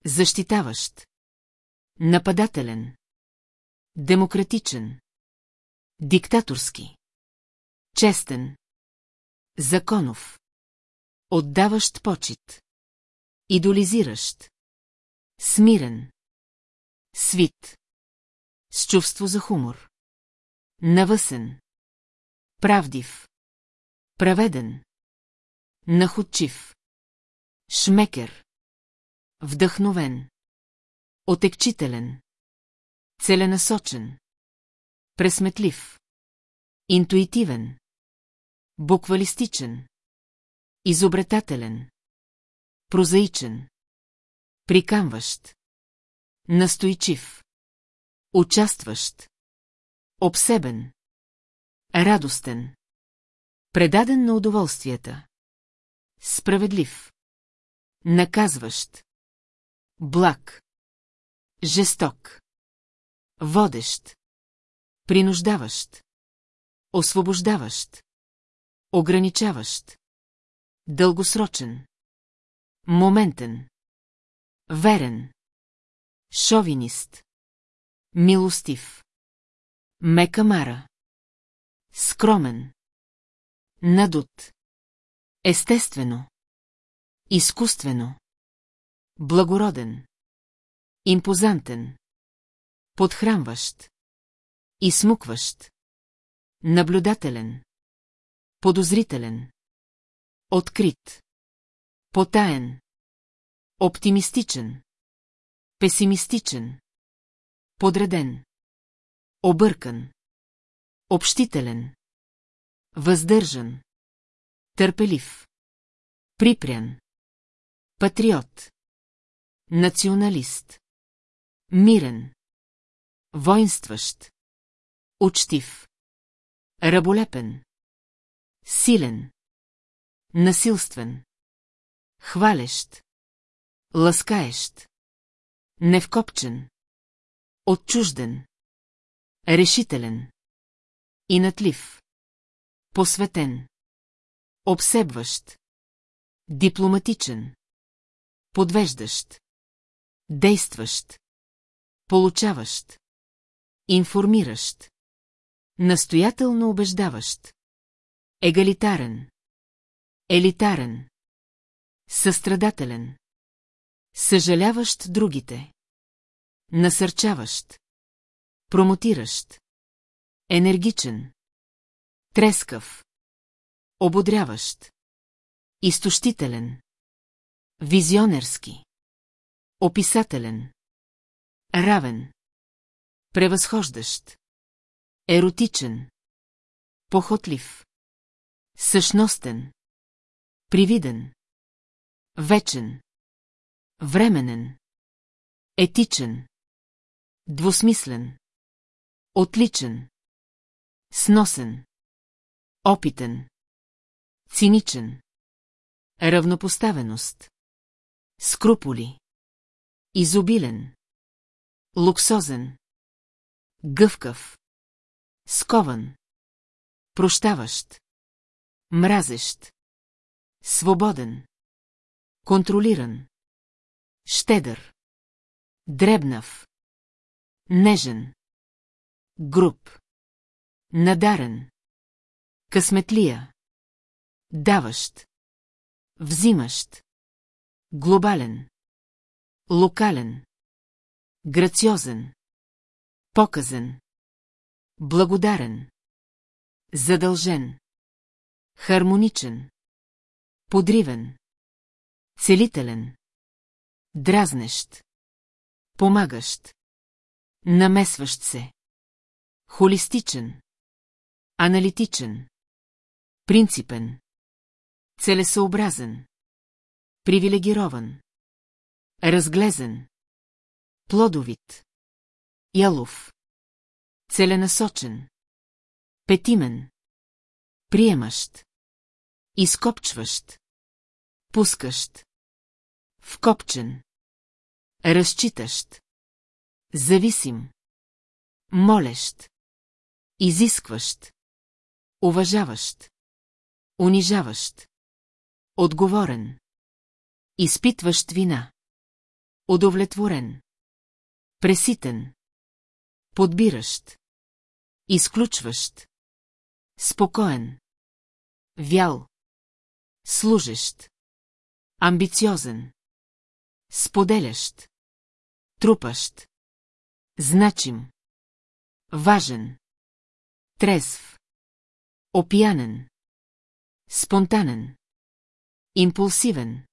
Защитаващ. Нападателен. Демократичен. Диктаторски. Честен. Законов. Отдаващ почет. Идолизиращ. Смирен. Свит. С чувство за хумор. Навъсен. Правдив. Праведен. Находчив. Шмекер. Вдъхновен. Отекчителен. Целенасочен. Пресметлив. Интуитивен. Буквалистичен. Изобретателен. Прозаичен. Прикамващ. Настойчив. Участващ. Обсебен. Радостен. Предаден на удоволствията. Справедлив. Наказващ. Благ. Жесток. Водещ. Принуждаващ. Освобождаващ. Ограничаващ. Дългосрочен. Моментен. Верен. Шовинист. Милостив. Мекамара. Скромен. Надут. Естествено. Изкуствено. Благороден. Импозантен. Подхранващ. Изсмукващ. Наблюдателен. Подозрителен. Открит. Потаен. Оптимистичен. Песимистичен. Подреден. Объркан. Общителен. Въздържан. Търпелив. Припрян. Патриот. Националист. Мирен. Воинстващ. Учтив. Раболепен. Силен. Насилствен. Хвалещ. Ласкаещ. Невкопчен. Отчужден. Решителен. Инатлив. Посветен. Обсебващ. Дипломатичен. Подвеждащ. Действащ. Получаващ. Информиращ. Настоятелно убеждаващ. Егалитарен. Елитарен. Състрадателен. Съжаляващ другите. Насърчаващ. Промотиращ. Енергичен. Трескав. Ободряващ. Изтощителен. Визионерски. Описателен. Равен. Превъзхождащ. Еротичен. Похотлив. Същностен. Привиден. Вечен. Временен. Етичен. Двусмислен. Отличен. Сносен. Опитен. Циничен. Равнопоставеност. Скруполи. Изобилен. Луксозен. Гъвкав. Скован. Прощаващ. Мразещ. Свободен. Контролиран. Щедър. Дребнав. Нежен. Груп. Надарен. Късметлия. Даващ. Взимащ. Глобален. Локален. Грациозен. Показен. Благодарен. Задължен. Хармоничен. Подривен. Целителен. Дразнещ. Помагащ. Намесващ се. Холистичен. Аналитичен. Принципен. Целесъобразен. Привилегирован. Разглезен. Плодовит. Ялов. Целенасочен. Петимен. Приемащ. Изкопчващ. Пускащ. Вкопчен. Разчитащ. Зависим. Молещ. Изискващ. Уважаващ. Унижаващ. Отговорен. Изпитващ вина. Удовлетворен. Преситен. Подбиращ. Изключващ. Спокоен. Вял. Служещ. Амбициозен. Споделящ. Трупащ. Значим. Важен. Трезв. Опиянен. Спонтанен. Импулсивен.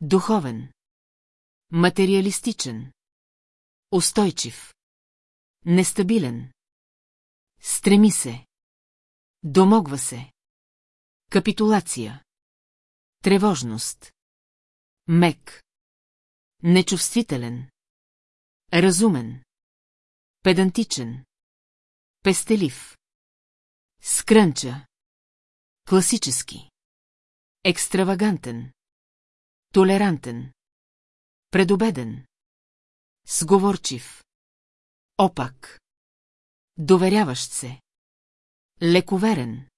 Духовен. Материалистичен. Устойчив. Нестабилен. Стреми се. Домогва се. Капитулация. Тревожност. Мек. Нечувствителен. Разумен. Педантичен. Пестелив. Скрънча. Класически. Екстравагантен. Толерантен. Предобеден. Сговорчив. Опак. Доверяващ се. Лековерен.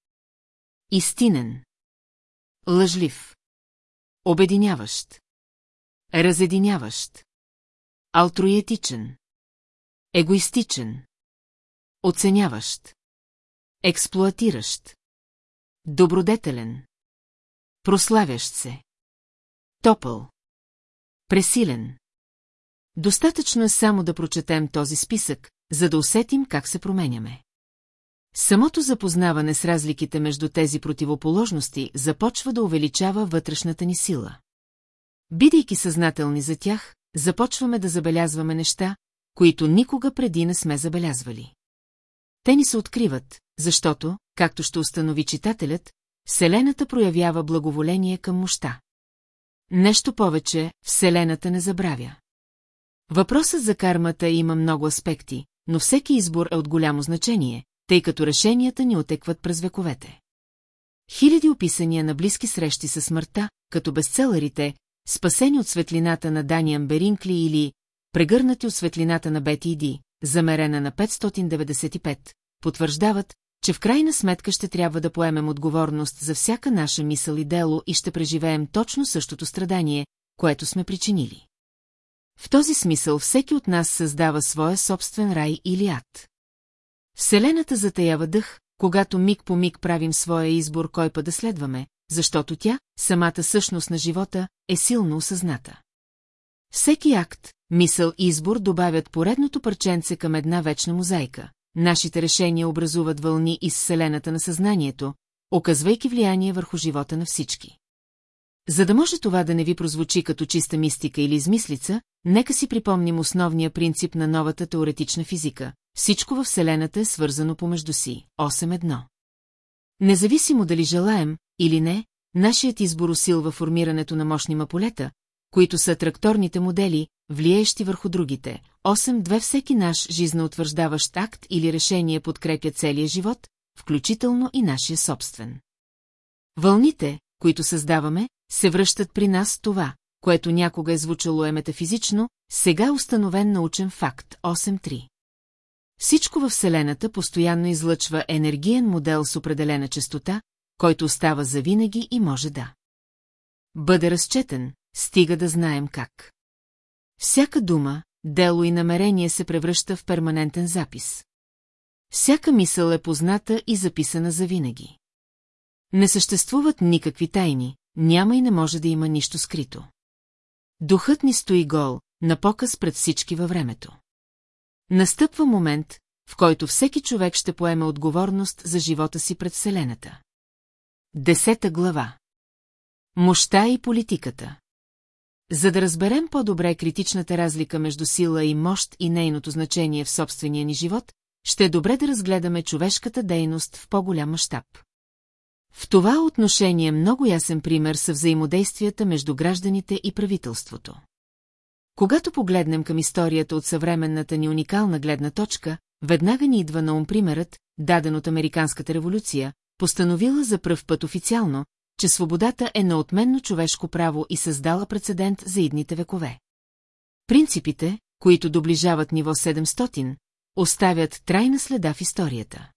Истинен. Лъжлив. Обединяващ. Разединяващ. Алтруетичен. Егоистичен. Оценяващ. Експлоатиращ. Добродетелен. Прославящ се. Топъл. Пресилен. Достатъчно е само да прочетем този списък, за да усетим как се променяме. Самото запознаване с разликите между тези противоположности започва да увеличава вътрешната ни сила. Бидейки съзнателни за тях, започваме да забелязваме неща, които никога преди не сме забелязвали. Те ни се откриват, защото, както ще установи читателят, Вселената проявява благоволение към мощта. Нещо повече, Вселената не забравя. Въпросът за кармата има много аспекти, но всеки избор е от голямо значение, тъй като решенията ни отекват през вековете. Хиляди описания на близки срещи със смъртта, като безцеларите, спасени от светлината на Даниан Беринкли или прегърнати от светлината на Бети и Ди, замерена на 595, потвърждават, че в крайна сметка ще трябва да поемем отговорност за всяка наша мисъл и дело и ще преживеем точно същото страдание, което сме причинили. В този смисъл всеки от нас създава своя собствен рай или ад. Вселената затаява дъх, когато миг по миг правим своя избор кой път да следваме, защото тя, самата същност на живота, е силно осъзната. Всеки акт, мисъл и избор добавят поредното парченце към една вечна мозайка. Нашите решения образуват вълни из вселената на съзнанието, оказвайки влияние върху живота на всички. За да може това да не ви прозвучи като чиста мистика или измислица, нека си припомним основния принцип на новата теоретична физика. Всичко във Вселената е свързано помежду си. 8.1. Независимо дали желаем или не, нашият избор усилва формирането на мощни маполета, които са тракторните модели, влияещи върху другите. 8.2 Всеки наш жизнеутвърждаващ акт или решение подкрепя целия живот, включително и нашия собствен. Вълните, които създаваме, се връщат при нас това, което някога е звучало е метафизично, сега установен научен факт 8.3. Всичко във Вселената постоянно излъчва енергиен модел с определена частота, който остава завинаги и може да бъде разчетен, стига да знаем как. Всяка дума, дело и намерение се превръща в перманентен запис. Всяка мисъл е позната и записана завинаги. Не съществуват никакви тайни, няма и не може да има нищо скрито. Духът ни стои гол, на показ пред всички във времето. Настъпва момент, в който всеки човек ще поеме отговорност за живота си пред Вселената. Десета глава Мощта и политиката За да разберем по-добре критичната разлика между сила и мощ и нейното значение в собствения ни живот, ще е добре да разгледаме човешката дейност в по-голям мащаб. В това отношение много ясен пример са взаимодействията между гражданите и правителството. Когато погледнем към историята от съвременната ни уникална гледна точка, веднага ни идва на ум примерът, даден от Американската революция, постановила за пръв път официално, че свободата е неотменно човешко право и създала прецедент за идните векове. Принципите, които доближават ниво 700, оставят трайна следа в историята.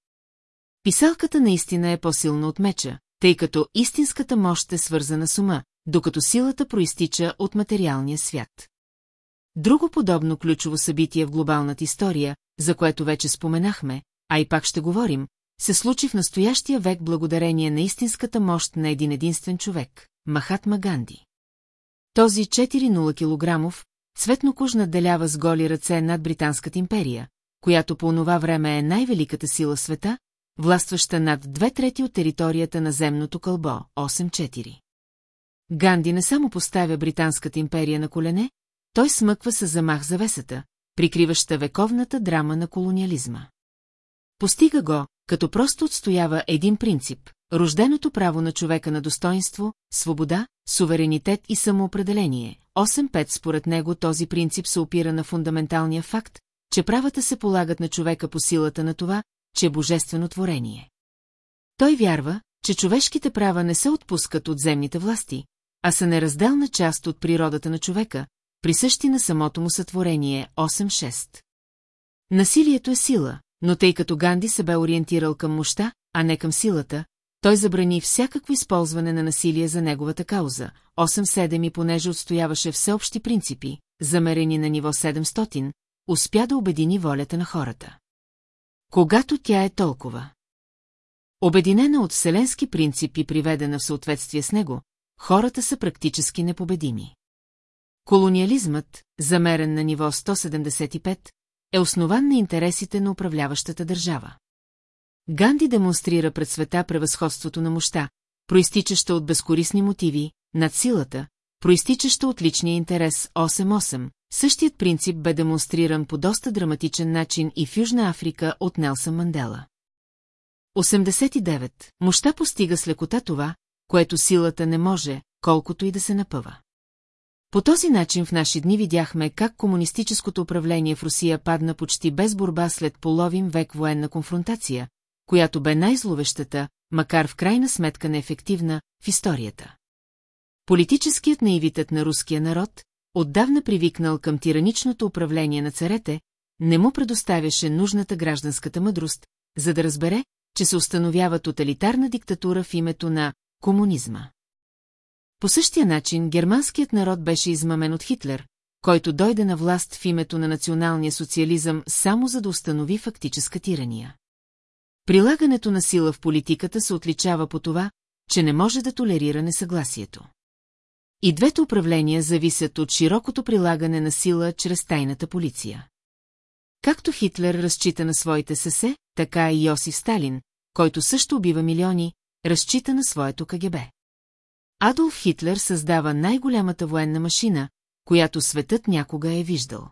Писалката наистина е по-силна от меча, тъй като истинската мощ е свързана с ума, докато силата проистича от материалния свят. Друго подобно ключово събитие в глобалната история, за което вече споменахме, а и пак ще говорим, се случи в настоящия век благодарение на истинската мощ на един единствен човек – Махатма Ганди. Този 4-0 килограмов, цветнокож наделява с голи ръце над Британската империя, която по онова време е най-великата сила света, властваща над две трети от територията на земното кълбо – 8-4. Ганди не само поставя Британската империя на колене, той смъква с замах завесата, прикриваща вековната драма на колониализма. Постига го, като просто отстоява един принцип – рожденото право на човека на достоинство, свобода, суверенитет и самоопределение. 8.5 според него този принцип се опира на фундаменталния факт, че правата се полагат на човека по силата на това, че е божествено творение. Той вярва, че човешките права не се отпускат от земните власти, а са неразделна част от природата на човека, присъщи на самото му сътворение 8-6. Насилието е сила, но тъй като Ганди се бе ориентирал към мощта, а не към силата, той забрани всякакво използване на насилие за неговата кауза. 8-7 и понеже отстояваше всеобщи принципи, замерени на ниво 700, успя да обедини волята на хората. Когато тя е толкова. Обединена от вселенски принцип и приведена в съответствие с него, хората са практически непобедими. Колониализмът, замерен на ниво 175, е основан на интересите на управляващата държава. Ганди демонстрира пред света превъзходството на мощта, проистичаща от безкорисни мотиви, над силата, проистичаща от личния интерес 8-8, същият принцип бе демонстриран по доста драматичен начин и в Южна Африка от Нелсън Мандела. 89. Мощта постига с лекота това, което силата не може, колкото и да се напъва. По този начин в наши дни видяхме как комунистическото управление в Русия падна почти без борба след половин век военна конфронтация, която бе най-зловещата, макар в крайна сметка неефективна, в историята. Политическият наивитет на руския народ, отдавна привикнал към тираничното управление на царете, не му предоставяше нужната гражданската мъдрост, за да разбере, че се установява тоталитарна диктатура в името на комунизма. По същия начин германският народ беше измамен от Хитлер, който дойде на власт в името на националния социализъм само за да установи фактическа тирания. Прилагането на сила в политиката се отличава по това, че не може да толерира несъгласието. И двете управления зависят от широкото прилагане на сила чрез тайната полиция. Както Хитлер разчита на своите сесе, така и Йосиф Сталин, който също убива милиони, разчита на своето КГБ. Адолф Хитлер създава най-голямата военна машина, която светът някога е виждал.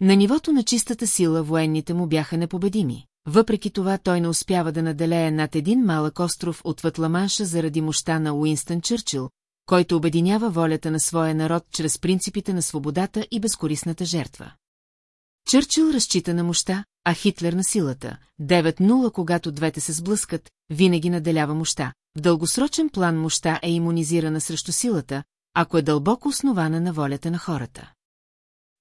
На нивото на чистата сила военните му бяха непобедими. Въпреки това той не успява да наделее над един малък остров от Ламанша заради мощта на Уинстън Чърчил, който обединява волята на своя народ чрез принципите на свободата и безкорисната жертва. Чърчил разчита на мощта, а Хитлер на силата. 9-0, когато двете се сблъскат, винаги наделява мощта. В дългосрочен план мощта е иммунизирана срещу силата, ако е дълбоко основана на волята на хората.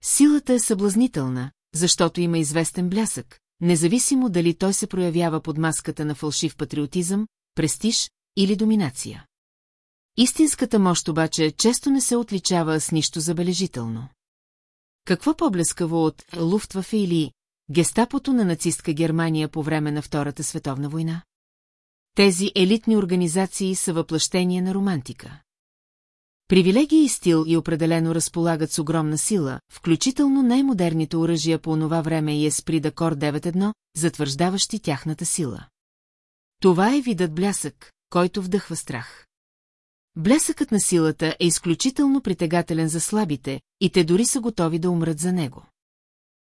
Силата е съблазнителна, защото има известен блясък, независимо дали той се проявява под маската на фалшив патриотизъм, престиж или доминация. Истинската мощ обаче често не се отличава с нищо забележително. Какво по-блескаво от Луфтвафе или гестапото на нацистка Германия по време на Втората световна война? Тези елитни организации са въплъщение на романтика. Привилегия и стил и определено разполагат с огромна сила, включително най-модерните оръжия по онова време и Еспри Дакор 9.1, затвърждаващи тяхната сила. Това е видът блясък, който вдъхва страх. Блясъкът на силата е изключително притегателен за слабите, и те дори са готови да умрат за него.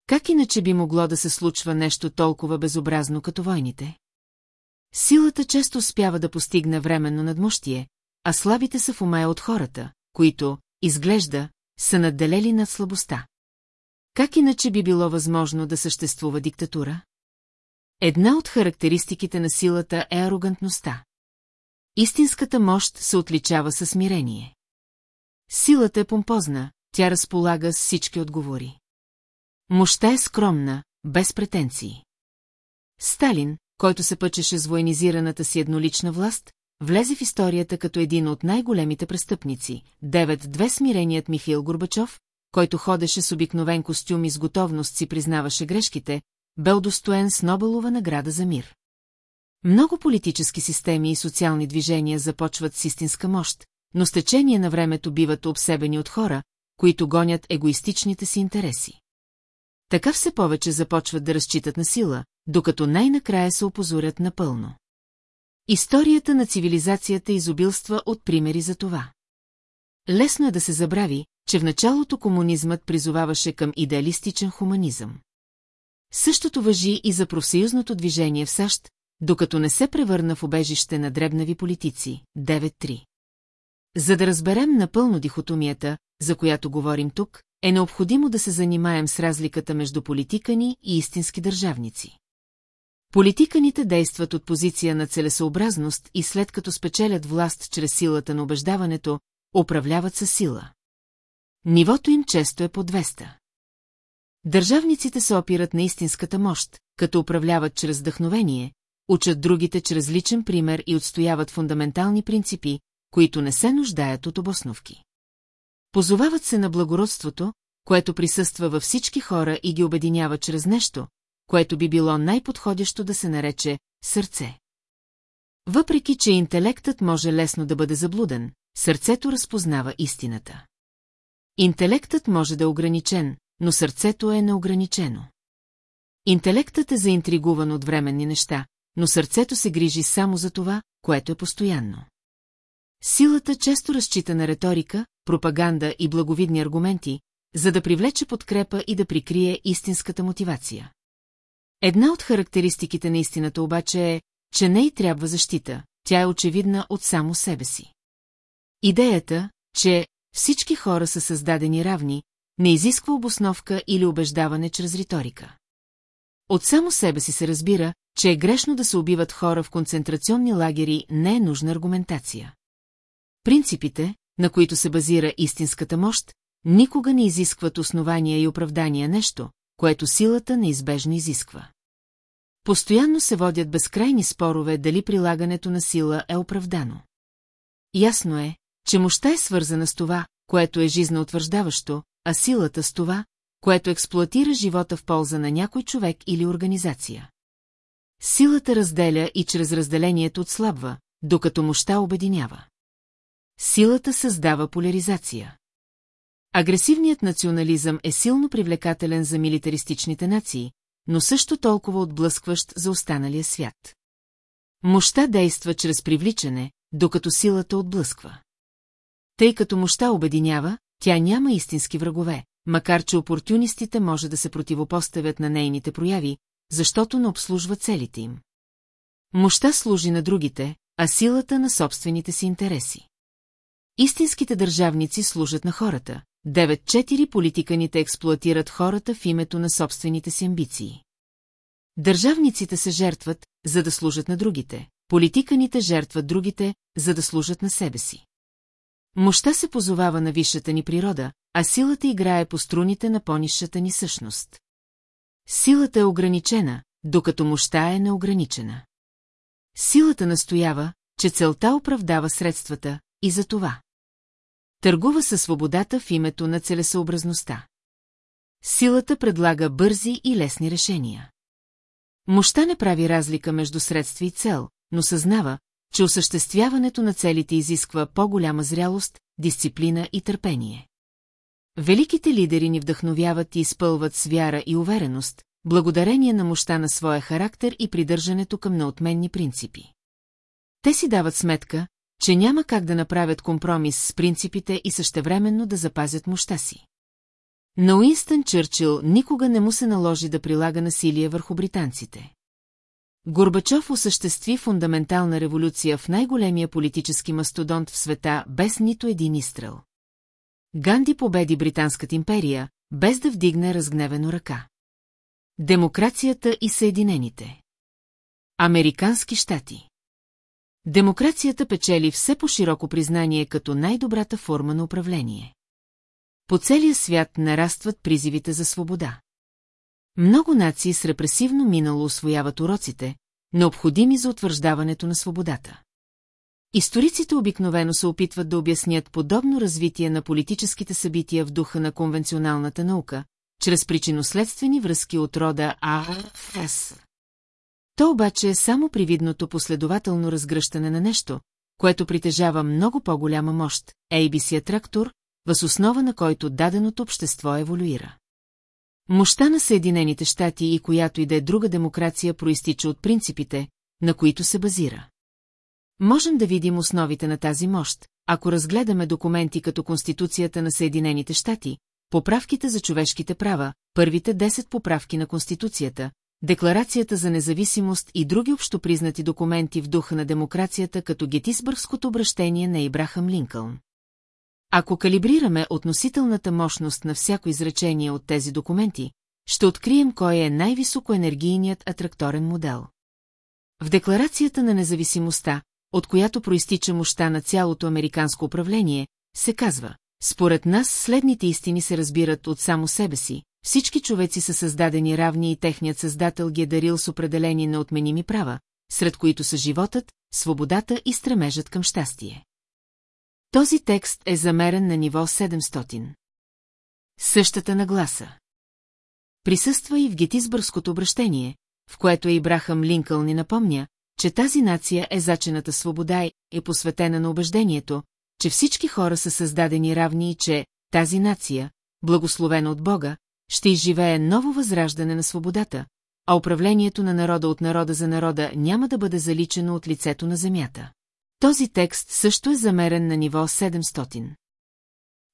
Как иначе би могло да се случва нещо толкова безобразно като войните? Силата често успява да постигне временно надмощие, а слабите са в умея от хората, които, изглежда, са надделели над слабостта. Как иначе би било възможно да съществува диктатура? Една от характеристиките на силата е арогантността. Истинската мощ се отличава със смирение. Силата е помпозна, тя разполага с всички отговори. Мощта е скромна, без претенции. Сталин, който се пъчеше с военизираната си еднолична власт, влезе в историята като един от най-големите престъпници. 9-2 смиреният Михаил Горбачов, който ходеше с обикновен костюм и с готовност си признаваше грешките, бе удостоен с Нобелова награда за мир. Много политически системи и социални движения започват с истинска мощ, но с течение на времето биват обсебени от хора, които гонят егоистичните си интереси. Така все повече започват да разчитат на сила, докато най-накрая се опозорят напълно. Историята на цивилизацията изобилства от примери за това. Лесно е да се забрави, че в началото комунизмът призоваваше към идеалистичен хуманизъм. Същото въжи и за профсъюзното движение в САЩ, докато не се превърна в обежище на дребнави политици. 9.3. За да разберем напълно дихотомията, за която говорим тук, е необходимо да се занимаем с разликата между политикани и истински държавници. Политиканите действат от позиция на целесообразност и след като спечелят власт чрез силата на убеждаването, управляват със сила. Нивото им често е по 200. Държавниците се опират на истинската мощ, като управляват чрез вдъхновение, учат другите чрез личен пример и отстояват фундаментални принципи, които не се нуждаят от обосновки. Позовават се на благородството, което присъства във всички хора и ги обединява чрез нещо, което би било най-подходящо да се нарече сърце. Въпреки, че интелектът може лесно да бъде заблуден, сърцето разпознава истината. Интелектът може да е ограничен, но сърцето е неограничено. Интелектът е заинтригуван от временни неща, но сърцето се грижи само за това, което е постоянно. Силата често разчита на риторика, пропаганда и благовидни аргументи, за да привлече подкрепа и да прикрие истинската мотивация. Една от характеристиките на истината обаче е, че не й трябва защита, тя е очевидна от само себе си. Идеята, че всички хора са създадени равни, не изисква обосновка или убеждаване чрез риторика. От само себе си се разбира, че е грешно да се убиват хора в концентрационни лагери, не е нужна аргументация. Принципите, на които се базира истинската мощ, никога не изискват основания и оправдания нещо, което силата неизбежно изисква. Постоянно се водят безкрайни спорове дали прилагането на сила е оправдано. Ясно е, че мощта е свързана с това, което е жизнеутвърждаващо, а силата с това, което експлуатира живота в полза на някой човек или организация. Силата разделя и чрез разделението отслабва, докато мощта обединява. Силата създава поляризация. Агресивният национализъм е силно привлекателен за милитаристичните нации, но също толкова отблъскващ за останалия свят. Мощта действа чрез привличане, докато силата отблъсква. Тъй като мощта обединява, тя няма истински врагове, макар че опортюнистите може да се противопоставят на нейните прояви, защото не обслужва целите им. Мощта служи на другите, а силата на собствените си интереси. Истинските държавници служат на хората. 9-4 политиканите експлуатират хората в името на собствените си амбиции. Държавниците се жертват, за да служат на другите. Политиканите жертват другите, за да служат на себе си. Мощта се позовава на висшата ни природа, а силата играе по струните на понишата ни същност. Силата е ограничена, докато мощта е неограничена. Силата настоява, че целта оправдава средствата, и за това. Търгува със свободата в името на целесъобразността. Силата предлага бързи и лесни решения. Мощта не прави разлика между средства и цел, но съзнава, че осъществяването на целите изисква по-голяма зрялост, дисциплина и търпение. Великите лидери ни вдъхновяват и изпълват с вяра и увереност, благодарение на мощта на своя характер и придържането към неотменни принципи. Те си дават сметка, че няма как да направят компромис с принципите и същевременно да запазят мощта си. На Уинстън Чърчил никога не му се наложи да прилага насилие върху британците. Горбачов осъществи фундаментална революция в най-големия политически мастодонт в света без нито един изстрел. Ганди победи Британската империя, без да вдигне разгневено ръка. Демокрацията и Съединените. Американски щати. Демокрацията печели все по-широко признание като най-добрата форма на управление. По целия свят нарастват призивите за свобода. Много нации с репресивно минало освояват уроците, необходими за утвърждаването на свободата. Историците обикновено се опитват да обяснят подобно развитие на политическите събития в духа на конвенционалната наука, чрез причинно-следствени връзки от рода А-С. То обаче е само привидното последователно разгръщане на нещо, което притежава много по-голяма мощ, ABC трактор, въз основа на който даденото общество еволюира. Мощта на Съединените щати и която и да е друга демокрация проистича от принципите, на които се базира. Можем да видим основите на тази мощ, ако разгледаме документи като Конституцията на Съединените щати, поправките за човешките права, първите 10 поправки на Конституцията, Декларацията за независимост и други общопризнати документи в духа на демокрацията като Гетисбъргското обращение на Ибрахам Линкълн. Ако калибрираме относителната мощност на всяко изречение от тези документи, ще открием кой е най-високоенергийният атракторен модел. В Декларацията на независимостта, от която проистича мощта на цялото американско управление, се казва, според нас следните истини се разбират от само себе си, всички човеци са създадени равни и техният създател ги е дарил с определени неотменими права, сред които са животът, свободата и стремежът към щастие. Този текст е замерен на ниво 700. Същата нагласа. Присъства и в Гетисбъргското обращение, в което Ибрахам Линкъл ни напомня, че тази нация е зачената свобода и е посветена на убеждението, че всички хора са създадени равни и че тази нация, благословена от Бога, ще изживее ново възраждане на свободата, а управлението на народа от народа за народа няма да бъде заличено от лицето на земята. Този текст също е замерен на ниво 700.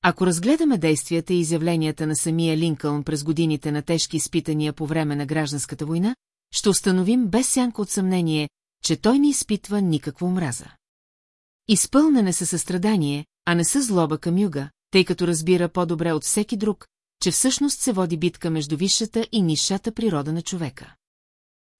Ако разгледаме действията и изявленията на самия Линкълн през годините на тежки изпитания по време на гражданската война, ще установим без сянка от съмнение, че той не изпитва никаква омраза. Изпълнене със състрадание, а не със злоба към юга, тъй като разбира по-добре от всеки друг, че всъщност се води битка между висшата и нишата природа на човека.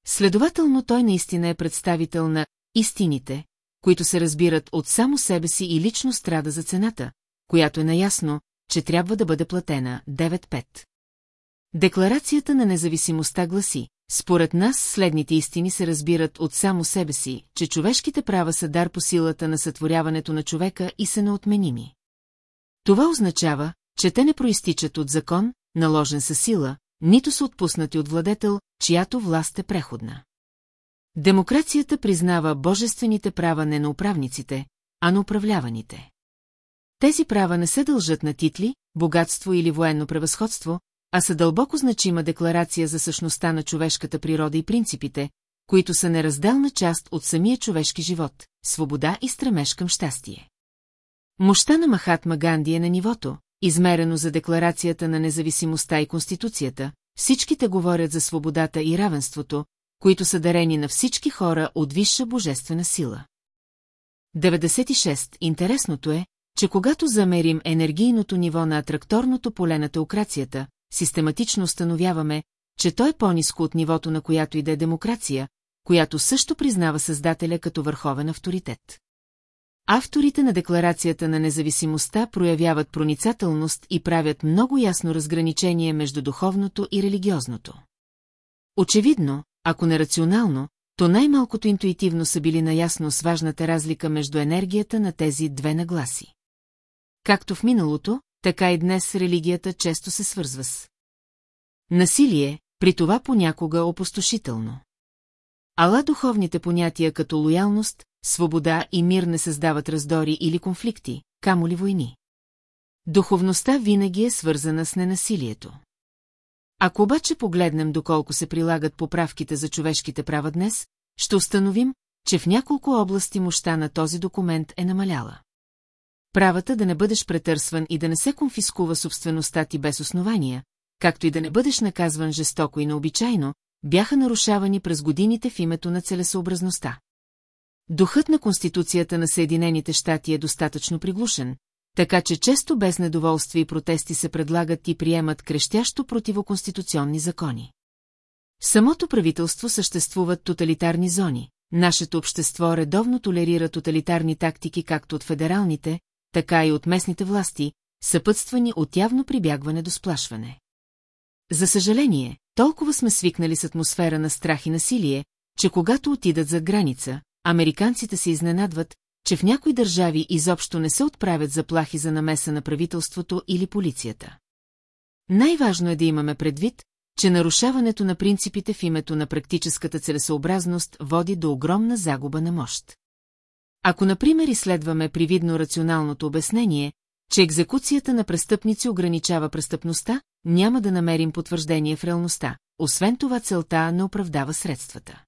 Следователно той наистина е представител на истините, които се разбират от само себе си и лично страда за цената, която е наясно, че трябва да бъде платена 9-5. Декларацията на независимостта гласи, според нас следните истини се разбират от само себе си, че човешките права са дар по силата на сътворяването на човека и са неотменими. Това означава, че те не проистичат от закон, наложен със сила, нито са отпуснати от владетел, чиято власт е преходна. Демокрацията признава божествените права не на управниците, а на управляваните. Тези права не се дължат на титли, богатство или военно превъзходство, а са дълбоко значима декларация за същността на човешката природа и принципите, които са неразделна част от самия човешки живот, свобода и стремеж към щастие. Мощта на Махатма Ганди е на нивото, измерено за декларацията на независимостта и Конституцията, всичките говорят за свободата и равенството, които са дарени на всички хора от висша божествена сила. 96. Интересното е, че когато замерим енергийното ниво на атракторното поле на теокрацията, систематично установяваме, че той е по-низко от нивото на която и да е демокрация, която също признава Създателя като върховен авторитет. Авторите на Декларацията на независимостта проявяват проницателност и правят много ясно разграничение между духовното и религиозното. Очевидно, ако не рационално, то най-малкото интуитивно са били наясно с важната разлика между енергията на тези две нагласи. Както в миналото, така и днес религията често се свързва с насилие, при това понякога опустошително. Ала духовните понятия като лоялност, свобода и мир не създават раздори или конфликти, камо ли войни. Духовността винаги е свързана с ненасилието. Ако обаче погледнем доколко се прилагат поправките за човешките права днес, ще установим, че в няколко области мощта на този документ е намаляла. Правата да не бъдеш претърсван и да не се конфискува собствеността ти без основания, както и да не бъдеш наказван жестоко и необичайно, бяха нарушавани през годините в името на целесообразността. Духът на Конституцията на Съединените щати е достатъчно приглушен, така че често без недоволствие и протести се предлагат и приемат крещящо противоконституционни закони. В самото правителство съществуват тоталитарни зони. Нашето общество редовно толерира тоталитарни тактики както от федералните, така и от местните власти, съпътствани от явно прибягване до сплашване. За съжаление, толкова сме свикнали с атмосфера на страх и насилие, че когато отидат за граница, американците се изненадват, че в някои държави изобщо не се отправят заплахи за намеса на правителството или полицията. Най-важно е да имаме предвид, че нарушаването на принципите в името на практическата целесообразност води до огромна загуба на мощ. Ако, например, изследваме привидно рационалното обяснение, че екзекуцията на престъпници ограничава престъпността, няма да намерим потвърждение в реалността. Освен това целта не оправдава средствата.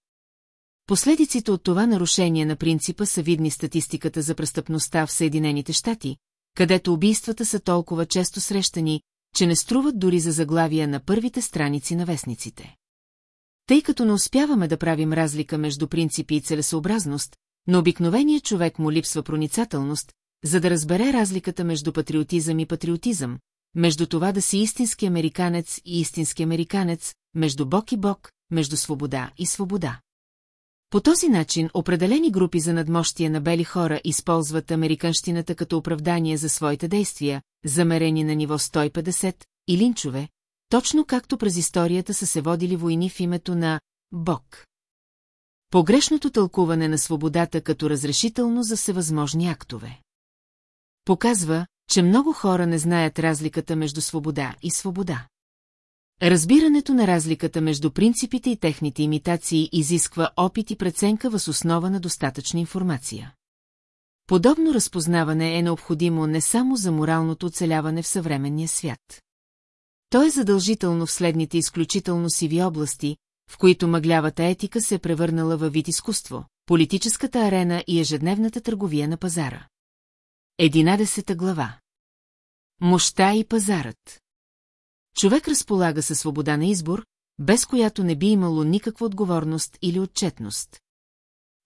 Последиците от това нарушение на принципа са видни статистиката за престъпността в Съединените щати, където убийствата са толкова често срещани, че не струват дори за заглавия на първите страници на вестниците. Тъй като не успяваме да правим разлика между принципи и целесообразност, но обикновеният човек му липсва проницателност, за да разбере разликата между патриотизъм и патриотизъм, между това да си истински американец и истински американец, между Бог и Бог, между свобода и свобода. По този начин определени групи за надмощие на бели хора използват американщината като оправдание за своите действия, замерени на ниво 150, и линчове, точно както през историята са се водили войни в името на Бог. Погрешното тълкуване на свободата като разрешително за всевъзможни актове. Показва, че много хора не знаят разликата между свобода и свобода. Разбирането на разликата между принципите и техните имитации изисква опит и преценка въз основа на достатъчна информация. Подобно разпознаване е необходимо не само за моралното оцеляване в съвременния свят. То е задължително в следните изключително сиви области, в които мъглявата етика се е превърнала във вид изкуство, политическата арена и ежедневната търговия на пазара. Единадесета глава Мощта и пазарът Човек разполага със свобода на избор, без която не би имало никаква отговорност или отчетност.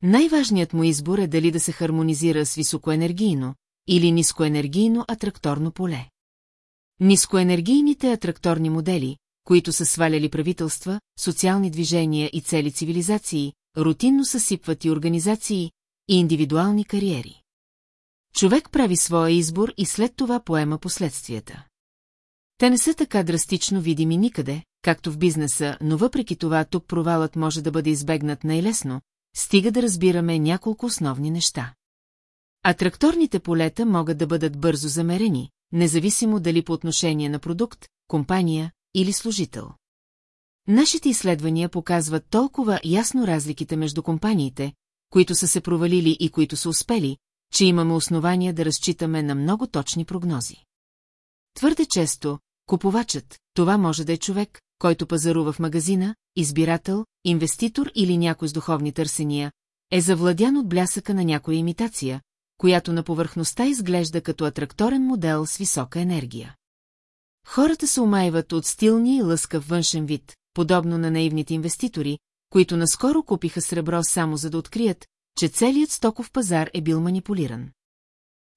Най-важният му избор е дали да се хармонизира с високоенергийно или нискоенергийно атракторно поле. Нискоенергийните атракторни модели, които са сваляли правителства, социални движения и цели цивилизации, рутинно съсипват и организации, и индивидуални кариери. Човек прави своя избор и след това поема последствията. Те не са така драстично видими никъде, както в бизнеса, но въпреки това тук провалът може да бъде избегнат най-лесно, стига да разбираме няколко основни неща. Атракторните полета могат да бъдат бързо замерени, независимо дали по отношение на продукт, компания или служител. Нашите изследвания показват толкова ясно разликите между компаниите, които са се провалили и които са успели, че имаме основания да разчитаме на много точни прогнози. Твърде често, Купувачът, това може да е човек, който пазарува в магазина, избирател, инвеститор или някой с духовни търсения, е завладян от блясъка на някоя имитация, която на повърхността изглежда като атракторен модел с висока енергия. Хората се умайват от стилния и лъскав външен вид, подобно на наивните инвеститори, които наскоро купиха сребро само за да открият, че целият стоков пазар е бил манипулиран.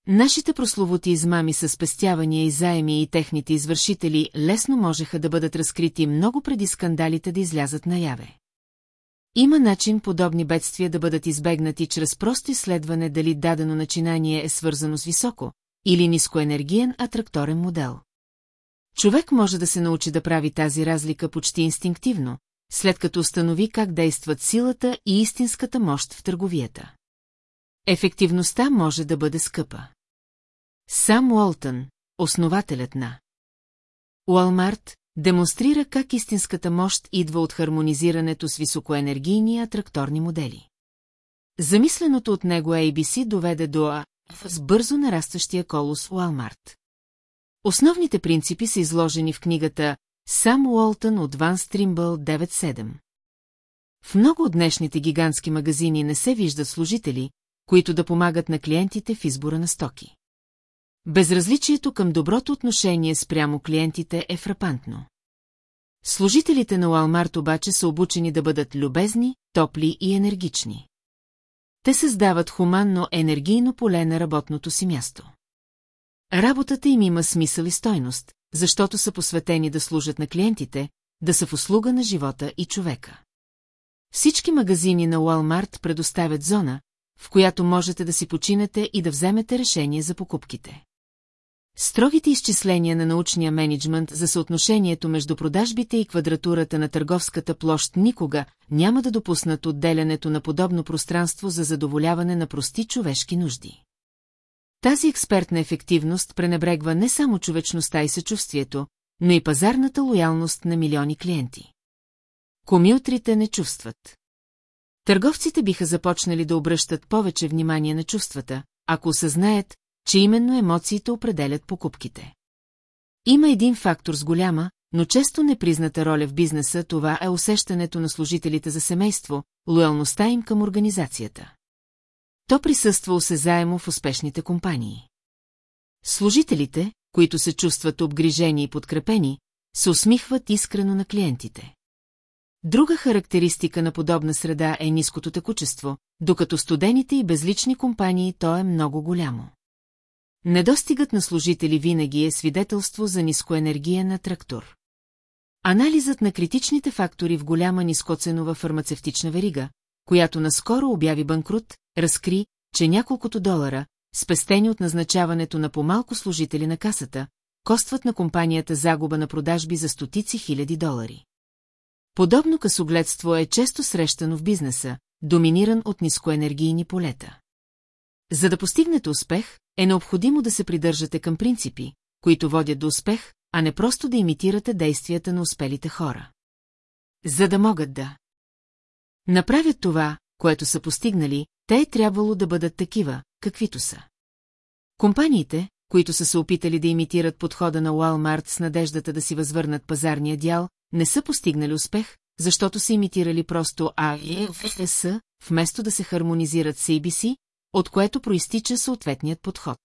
Нашите прословути измами с спестявания и заеми и техните извършители лесно можеха да бъдат разкрити много преди скандалите да излязат наяве. Има начин подобни бедствия да бъдат избегнати чрез просто изследване дали дадено начинание е свързано с високо или нискоенергиен атракторен модел. Човек може да се научи да прави тази разлика почти инстинктивно, след като установи как действат силата и истинската мощ в търговията. Ефективността може да бъде скъпа. Сам Уолтън, основателят на Уалмарт, демонстрира как истинската мощ идва от хармонизирането с високоенергийни атракторни модели. Замисленото от него ABC доведе до А с бързо нарастващия колос Уалмарт. Основните принципи са изложени в книгата Сам Уолтън от Ван Стримбъл 9.7. В много от днешните гигантски магазини не се виждат служители, които да помагат на клиентите в избора на стоки. Безразличието към доброто отношение спрямо клиентите е фрапантно. Служителите на Уалмарт обаче са обучени да бъдат любезни, топли и енергични. Те създават хуманно енергийно поле на работното си място. Работата им има смисъл и стойност, защото са посветени да служат на клиентите, да са в услуга на живота и човека. Всички магазини на Уалмарт предоставят зона, в която можете да си починете и да вземете решение за покупките. Строгите изчисления на научния менеджмент за съотношението между продажбите и квадратурата на търговската площ никога няма да допуснат отделянето на подобно пространство за задоволяване на прости човешки нужди. Тази експертна ефективност пренебрегва не само човечността и съчувствието, но и пазарната лоялност на милиони клиенти. Комилтрите не чувстват. Търговците биха започнали да обръщат повече внимание на чувствата, ако осъзнаят, че именно емоциите определят покупките. Има един фактор с голяма, но често непризната роля в бизнеса, това е усещането на служителите за семейство, лоялността им към организацията. То присъства осезаемо в успешните компании. Служителите, които се чувстват обгрижени и подкрепени, се усмихват искрено на клиентите. Друга характеристика на подобна среда е ниското текучество, докато студените и безлични компании то е много голямо. Недостигът на служители винаги е свидетелство за нискоенергия трактор. Анализът на критичните фактори в голяма нискоценова фармацевтична верига, която наскоро обяви банкрут, разкри, че няколкото долара, спестени от назначаването на по-малко служители на касата, костват на компанията загуба на продажби за стотици хиляди долари. Подобно късогледство е често срещано в бизнеса, доминиран от нискоенергийни полета. За да постигнете успех, е необходимо да се придържате към принципи, които водят до успех, а не просто да имитирате действията на успелите хора. За да могат да направят това, което са постигнали, те е трябвало да бъдат такива, каквито са. Компаниите, които са се опитали да имитират подхода на Walmart с надеждата да си възвърнат пазарния дял, не са постигнали успех, защото са имитирали просто АЕФС, вместо да се хармонизират с ABC, от което проистича съответният подход.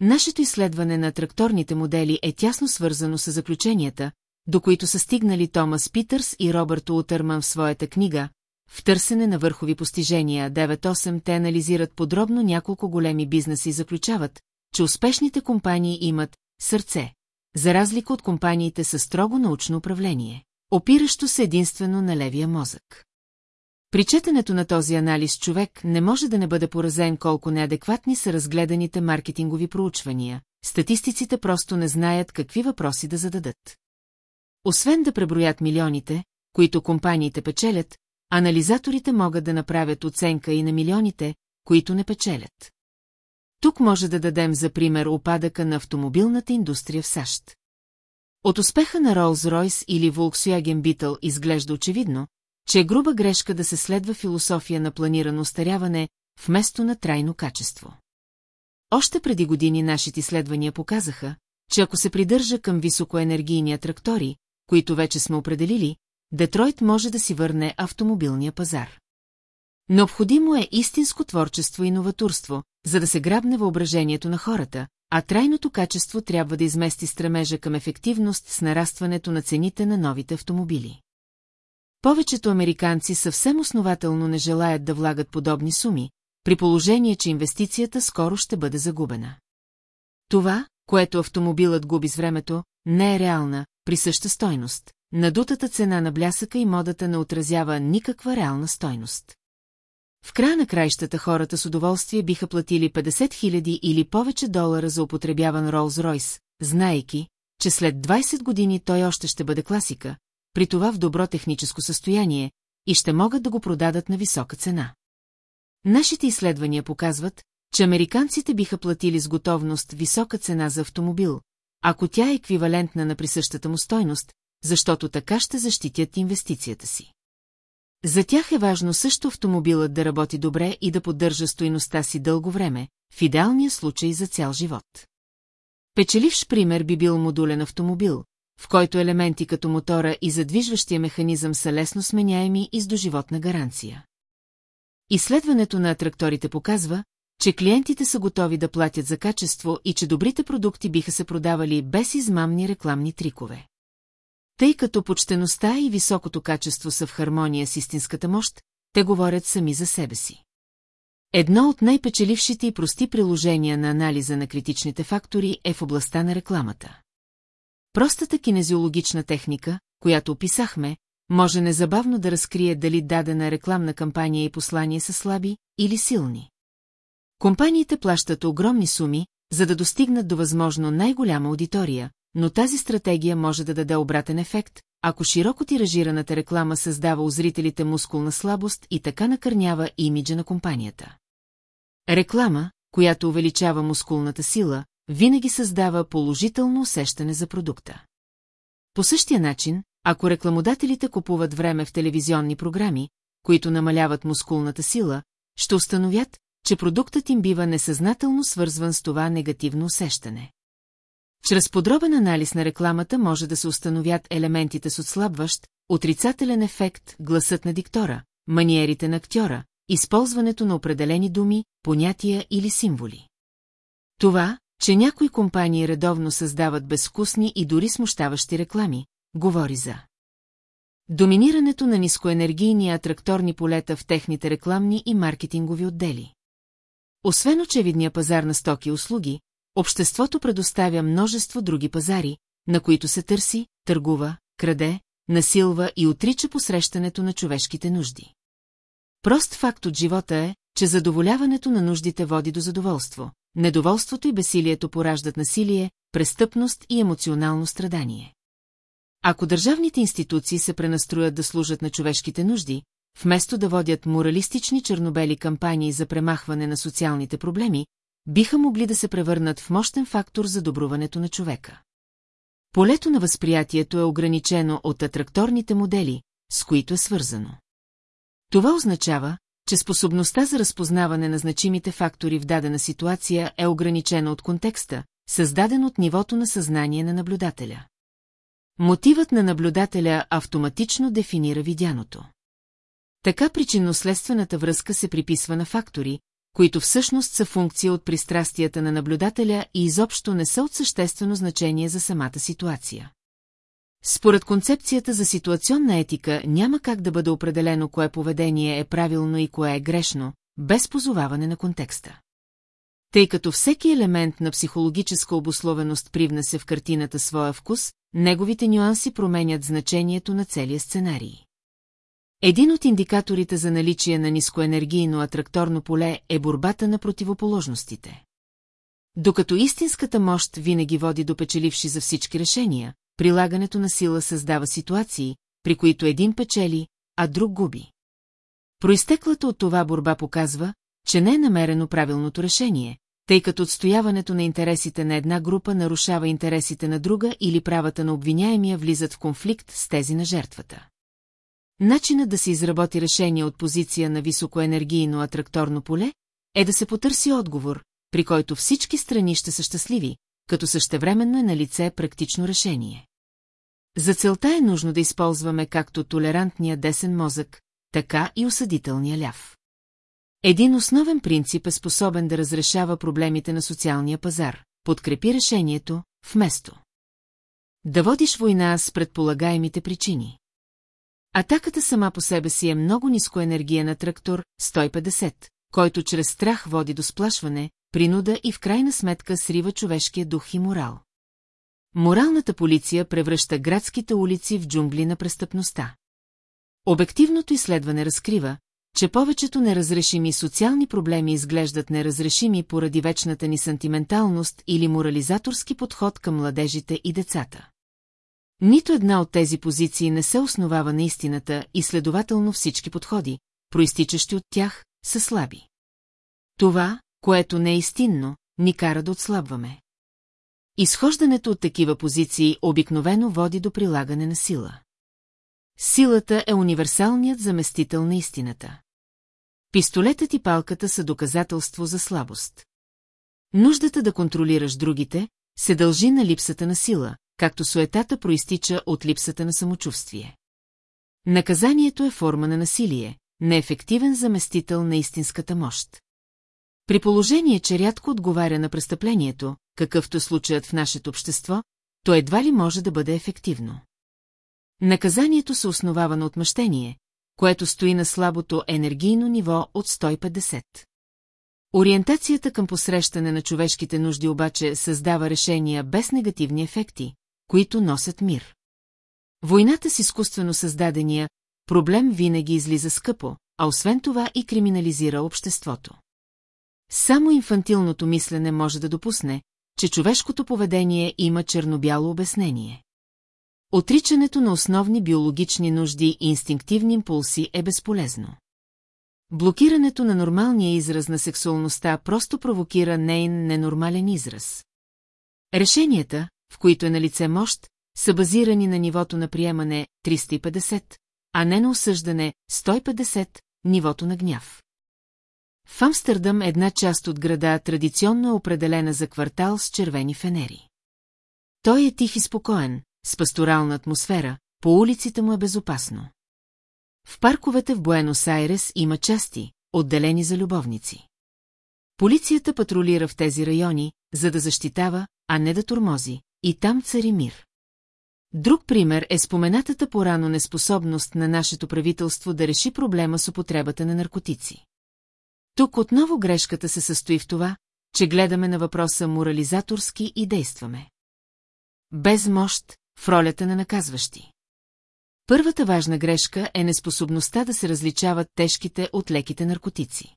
Нашето изследване на тракторните модели е тясно свързано с заключенията, до които са стигнали Томас Питърс и Робърт Утърман в своята книга «В търсене на върхови постижения 9.8» те анализират подробно няколко големи бизнеси и заключават, че успешните компании имат сърце, за разлика от компаниите с строго научно управление, опиращо се единствено на левия мозък. При четенето на този анализ човек не може да не бъде поразен колко неадекватни са разгледаните маркетингови проучвания. Статистиците просто не знаят какви въпроси да зададат. Освен да преброят милионите, които компаниите печелят, анализаторите могат да направят оценка и на милионите, които не печелят. Тук може да дадем за пример опадъка на автомобилната индустрия в САЩ. От успеха на Rolls-Royce или Volkswagen Beetle изглежда очевидно, че е груба грешка да се следва философия на планирано старяване, вместо на трайно качество. Още преди години нашите изследвания показаха, че ако се придържа към високоенергийния трактори, които вече сме определили, Детройт може да си върне автомобилния пазар. Необходимо е истинско творчество и новатурство, за да се грабне въображението на хората, а трайното качество трябва да измести стремежа към ефективност с нарастването на цените на новите автомобили. Повечето американци съвсем основателно не желаят да влагат подобни суми, при положение, че инвестицията скоро ще бъде загубена. Това, което автомобилът губи с времето, не е реална, при съща стойност. Надутата цена на блясъка и модата не отразява никаква реална стойност. В края на краищата хората с удоволствие биха платили 50 000 или повече долара за употребяван Ролз-Ройс, знаейки, че след 20 години той още ще бъде класика, при това в добро техническо състояние, и ще могат да го продадат на висока цена. Нашите изследвания показват, че американците биха платили с готовност висока цена за автомобил, ако тя е еквивалентна на присъщата му стойност, защото така ще защитят инвестицията си. За тях е важно също автомобилът да работи добре и да поддържа стоиността си дълго време, в идеалния случай за цял живот. Печеливш пример би бил модулен автомобил, в който елементи като мотора и задвижващия механизъм са лесно сменяеми и с доживотна гаранция. Изследването на атракторите показва, че клиентите са готови да платят за качество и че добрите продукти биха се продавали без измамни рекламни трикове. Тъй като почтеността и високото качество са в хармония с истинската мощ, те говорят сами за себе си. Едно от най-печелившите и прости приложения на анализа на критичните фактори е в областта на рекламата. Простата кинезиологична техника, която описахме, може незабавно да разкрие дали дадена рекламна кампания и послание са слаби или силни. Компаниите плащат огромни суми, за да достигнат до възможно най-голяма аудитория, но тази стратегия може да даде обратен ефект, ако широко тиражираната реклама създава у зрителите мускулна слабост и така накърнява имиджа на компанията. Реклама, която увеличава мускулната сила, винаги създава положително усещане за продукта. По същия начин, ако рекламодателите купуват време в телевизионни програми, които намаляват мускулната сила, ще установят, че продуктът им бива несъзнателно свързван с това негативно усещане. Чрез подробен анализ на рекламата може да се установят елементите с отслабващ, отрицателен ефект, гласът на диктора, маниерите на актьора, използването на определени думи, понятия или символи. Това, че някои компании редовно създават безвкусни и дори смущаващи реклами, говори за доминирането на нискоенергийни атракторни полета в техните рекламни и маркетингови отдели. Освен очевидния пазар на стоки и услуги, обществото предоставя множество други пазари, на които се търси, търгува, краде, насилва и отрича посрещането на човешките нужди. Прост факт от живота е, че задоволяването на нуждите води до задоволство, недоволството и бесилието пораждат насилие, престъпност и емоционално страдание. Ако държавните институции се пренастроят да служат на човешките нужди, вместо да водят моралистични чернобели кампании за премахване на социалните проблеми, биха могли да се превърнат в мощен фактор за добруването на човека. Полето на възприятието е ограничено от атракторните модели, с които е свързано. Това означава, че способността за разпознаване на значимите фактори в дадена ситуация е ограничена от контекста, създаден от нивото на съзнание на наблюдателя. Мотивът на наблюдателя автоматично дефинира видяното. Така причинно-следствената връзка се приписва на фактори, които всъщност са функция от пристрастията на наблюдателя и изобщо не са от съществено значение за самата ситуация. Според концепцията за ситуационна етика няма как да бъде определено кое поведение е правилно и кое е грешно, без позоваване на контекста. Тъй като всеки елемент на психологическа обусловеност привнесе в картината своя вкус, неговите нюанси променят значението на целия сценарий. Един от индикаторите за наличие на нискоенергийно атракторно поле е борбата на противоположностите. Докато истинската мощ винаги води до печеливши за всички решения, прилагането на сила създава ситуации, при които един печели, а друг губи. Произтеклата от това борба показва, че не е намерено правилното решение, тъй като отстояването на интересите на една група нарушава интересите на друга или правата на обвиняемия влизат в конфликт с тези на жертвата. Начинът да се изработи решение от позиция на високоенергийно атракторно поле е да се потърси отговор, при който всички страни ще са щастливи, като същевременно е на лице практично решение. За целта е нужно да използваме както толерантния десен мозък, така и осъдителния ляв. Един основен принцип е способен да разрешава проблемите на социалния пазар, подкрепи решението, вместо да водиш война с предполагаемите причини. Атаката сама по себе си е много нискоенергиен трактор 150, който чрез страх води до сплашване, принуда и в крайна сметка срива човешкия дух и морал. Моралната полиция превръща градските улици в джунгли на престъпността. Обективното изследване разкрива, че повечето неразрешими социални проблеми изглеждат неразрешими поради вечната ни сантименталност или морализаторски подход към младежите и децата. Нито една от тези позиции не се основава на истината и следователно всички подходи, проистичащи от тях, са слаби. Това, което не е истинно, ни кара да отслабваме. Изхождането от такива позиции обикновено води до прилагане на сила. Силата е универсалният заместител на истината. Пистолетът и палката са доказателство за слабост. Нуждата да контролираш другите, се дължи на липсата на сила, както суетата проистича от липсата на самочувствие. Наказанието е форма на насилие, неефективен заместител на истинската мощ. При положение, че рядко отговаря на престъплението, какъвто случаят в нашето общество, то едва ли може да бъде ефективно. Наказанието се основава на отмъщение, което стои на слабото енергийно ниво от 150. Ориентацията към посрещане на човешките нужди обаче създава решения без негативни ефекти, които носят мир. Войната с изкуствено създадения проблем винаги излиза скъпо, а освен това и криминализира обществото. Само инфантилното мислене може да допусне, че човешкото поведение има чернобяло обяснение. Отричането на основни биологични нужди и инстинктивни импулси е безполезно. Блокирането на нормалния израз на сексуалността просто провокира нейн ненормален израз. Решенията, в които е на лице мощ, са базирани на нивото на приемане 350, а не на осъждане 150, нивото на гняв. В Амстердам една част от града традиционно е определена за квартал с червени фенери. Той е тих и спокоен, с пасторална атмосфера, по улиците му е безопасно. В парковете в Буенос-Айрес има части, отделени за любовници. Полицията патрулира в тези райони, за да защитава, а не да тормози, и там цари мир. Друг пример е споменатата порано неспособност на нашето правителство да реши проблема с употребата на наркотици. Тук отново грешката се състои в това, че гледаме на въпроса морализаторски и действаме. Без мощ, в ролята на наказващи. Първата важна грешка е неспособността да се различават тежките от леките наркотици.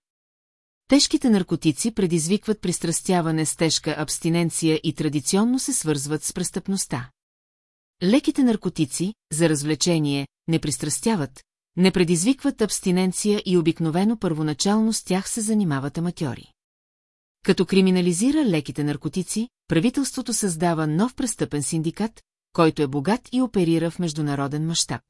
Тежките наркотици предизвикват пристрастяване с тежка абстиненция и традиционно се свързват с престъпността. Леките наркотици, за развлечение, не пристрастяват, не предизвикват абстиненция и обикновено първоначално с тях се занимават аматьори. Като криминализира леките наркотици, правителството създава нов престъпен синдикат, който е богат и оперира в международен мащаб.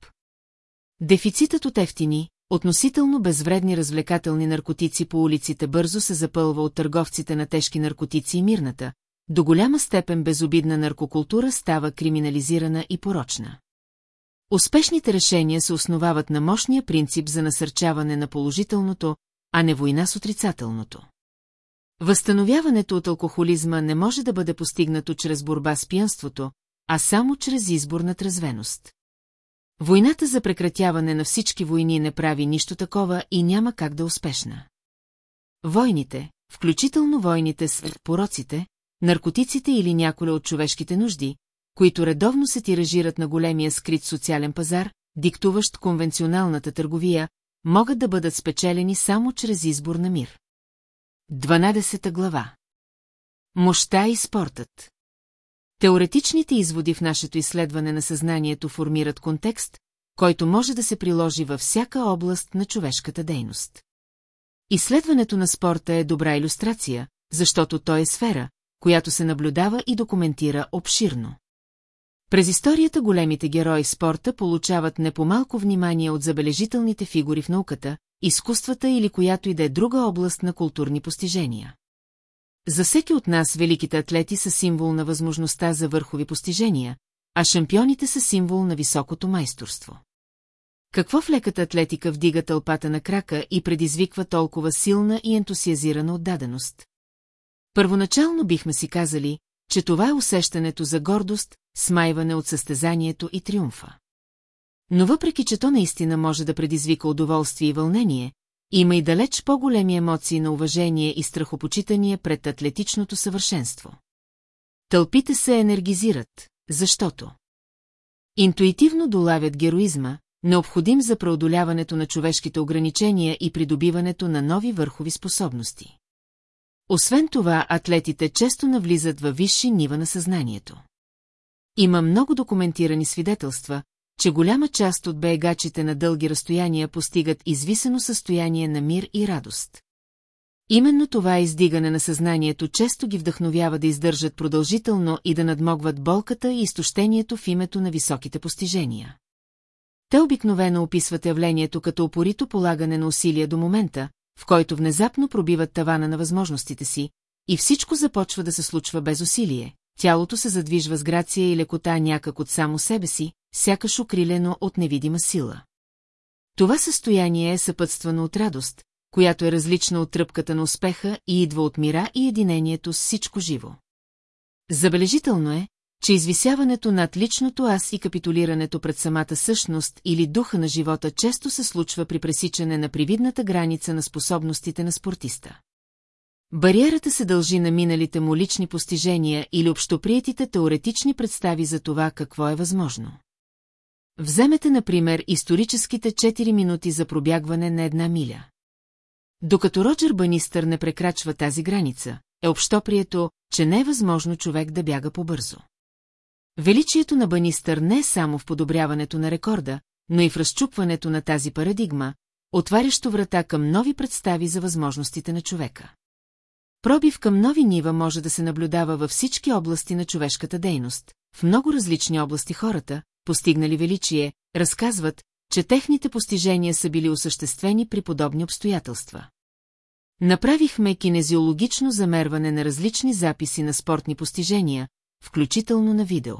Дефицитът от ефтини, относително безвредни развлекателни наркотици по улиците бързо се запълва от търговците на тежки наркотици и мирната, до голяма степен безобидна наркокултура става криминализирана и порочна. Успешните решения се основават на мощния принцип за насърчаване на положителното, а не война с отрицателното. Възстановяването от алкохолизма не може да бъде постигнато чрез борба с пиянството, а само чрез избор на трезвеност. Войната за прекратяване на всички войни не прави нищо такова и няма как да е успешна. Войните, включително войните с пороците, наркотиците или някои от човешките нужди, които редовно се тиражират на големия скрит социален пазар, диктуващ конвенционалната търговия, могат да бъдат спечелени само чрез избор на мир. 12 глава Мощта и спортът Теоретичните изводи в нашето изследване на съзнанието формират контекст, който може да се приложи във всяка област на човешката дейност. Изследването на спорта е добра иллюстрация, защото той е сфера, която се наблюдава и документира обширно. През историята големите герои спорта получават не по-малко внимание от забележителните фигури в науката, изкуствата или която и да е друга област на културни постижения. За всеки от нас великите атлети са символ на възможността за върхови постижения, а шампионите са символ на високото майсторство. Какво в леката атлетика вдига тълпата на крака и предизвиква толкова силна и ентусиазирана отдаденост? Първоначално бихме си казали, че това е усещането за гордост, смайване от състезанието и триумфа. Но въпреки, че то наистина може да предизвика удоволствие и вълнение, има и далеч по-големи емоции на уважение и страхопочитание пред атлетичното съвършенство. Тълпите се енергизират, защото интуитивно долавят героизма, необходим за преодоляването на човешките ограничения и придобиването на нови върхови способности. Освен това, атлетите често навлизат във висши нива на съзнанието. Има много документирани свидетелства, че голяма част от бегачите на дълги разстояния постигат извисено състояние на мир и радост. Именно това издигане на съзнанието често ги вдъхновява да издържат продължително и да надмогват болката и изтощението в името на високите постижения. Те обикновено описват явлението като опорито полагане на усилия до момента, в който внезапно пробиват тавана на възможностите си, и всичко започва да се случва без усилие, тялото се задвижва с грация и лекота някак от само себе си, сякаш укрилено от невидима сила. Това състояние е съпътствано от радост, която е различна от тръпката на успеха и идва от мира и единението с всичко живо. Забележително е, че извисяването над личното аз и капитулирането пред самата същност или духа на живота често се случва при пресичане на привидната граница на способностите на спортиста. Бариерата се дължи на миналите му лични постижения или общоприетите теоретични представи за това какво е възможно. Вземете, например, историческите 4 минути за пробягване на една миля. Докато Роджер Банистър не прекрачва тази граница, е общоприето, че не е възможно човек да бяга по-бързо. Величието на Банистър не е само в подобряването на рекорда, но и в разчупването на тази парадигма, отварящо врата към нови представи за възможностите на човека. Пробив към нови нива може да се наблюдава във всички области на човешката дейност. В много различни области хората, постигнали величие, разказват, че техните постижения са били осъществени при подобни обстоятелства. Направихме кинезиологично замерване на различни записи на спортни постижения, включително на видео.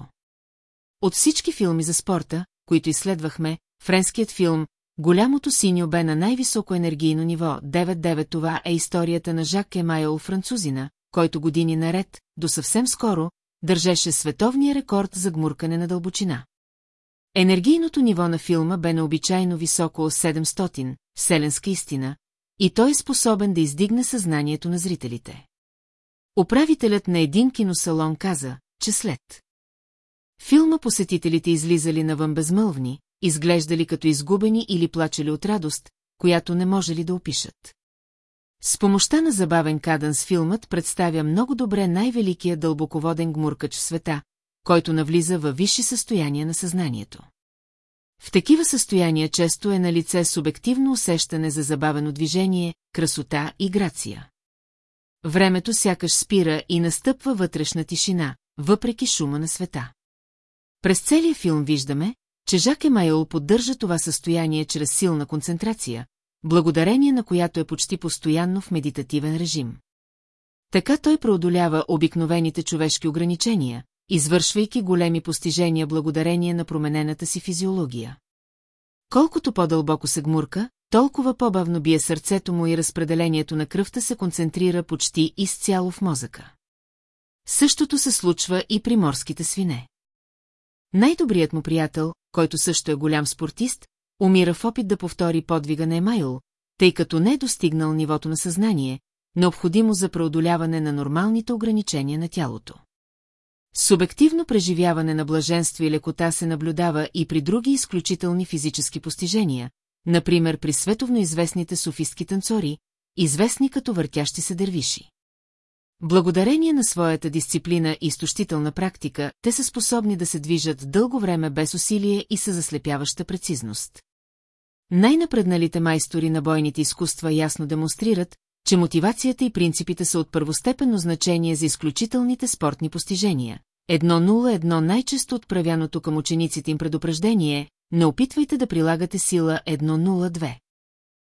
От всички филми за спорта, които изследвахме, френският филм Голямото синьо бе на най-високо енергийно ниво, 9-9 това е историята на Жак Емайол французина, който години наред, до съвсем скоро, държеше световния рекорд за гмуркане на дълбочина. Енергийното ниво на филма бе необичайно високо 700, вселенска истина, и той е способен да издигне съзнанието на зрителите. Управителят на един киносалон каза, че след филма посетителите излизали навън безмълвни, изглеждали като изгубени или плачели от радост, която не може ли да опишат. С помощта на забавен каданс филмът представя много добре най-великия дълбоководен гмуркач в света, който навлиза във висши състояния на съзнанието. В такива състояния често е на лице субективно усещане за забавено движение, красота и грация. Времето сякаш спира и настъпва вътрешна тишина, въпреки шума на света. През целия филм виждаме, че Жак Емайол поддържа това състояние чрез силна концентрация, благодарение на която е почти постоянно в медитативен режим. Така той преодолява обикновените човешки ограничения, извършвайки големи постижения благодарение на променената си физиология. Колкото по-дълбоко се гмурка, толкова по-бавно бие сърцето му и разпределението на кръвта се концентрира почти изцяло в мозъка. Същото се случва и при морските свине. Най-добрият му приятел, който също е голям спортист, умира в опит да повтори подвига на Емайл, тъй като не е достигнал нивото на съзнание, необходимо за преодоляване на нормалните ограничения на тялото. Субективно преживяване на блаженство и лекота се наблюдава и при други изключителни физически постижения, например при световно известните софистки танцори, известни като въртящи се дървиши. Благодарение на своята дисциплина и изтощителна практика, те са способни да се движат дълго време без усилие и са заслепяваща прецизност. Най-напредналите майстори на бойните изкуства ясно демонстрират, че мотивацията и принципите са от първостепенно значение за изключителните спортни постижения. Едно 0 едно най-често отправяното към учениците им предупреждение не опитвайте да прилагате сила 102.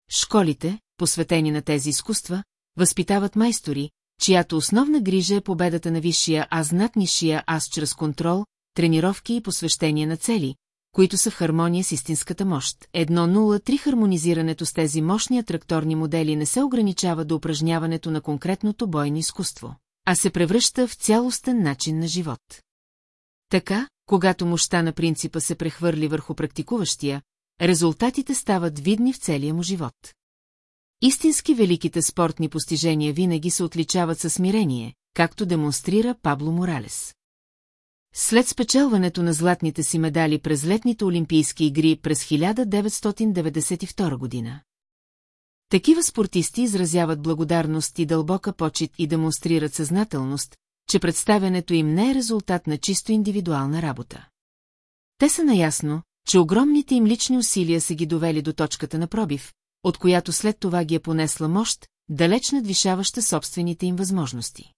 Школите, посветени на тези изкуства, възпитават майстори, чиято основна грижа е победата на висшия аз над нишия аз чрез контрол, тренировки и посвещение на цели, които са в хармония с истинската мощ. 1.03 хармонизирането с тези мощни атракторни модели не се ограничава до упражняването на конкретното бойно изкуство, а се превръща в цялостен начин на живот. Така, когато мощта на принципа се прехвърли върху практикуващия, резултатите стават видни в целия му живот. Истински великите спортни постижения винаги се отличават със смирение, както демонстрира Пабло Моралес. След спечелването на златните си медали през летните Олимпийски игри през 1992 година. Такива спортисти изразяват благодарност и дълбока почет и демонстрират съзнателност, че представянето им не е резултат на чисто индивидуална работа. Те са наясно, че огромните им лични усилия са ги довели до точката на пробив, от която след това ги е понесла мощ, далеч надвишаваща собствените им възможности.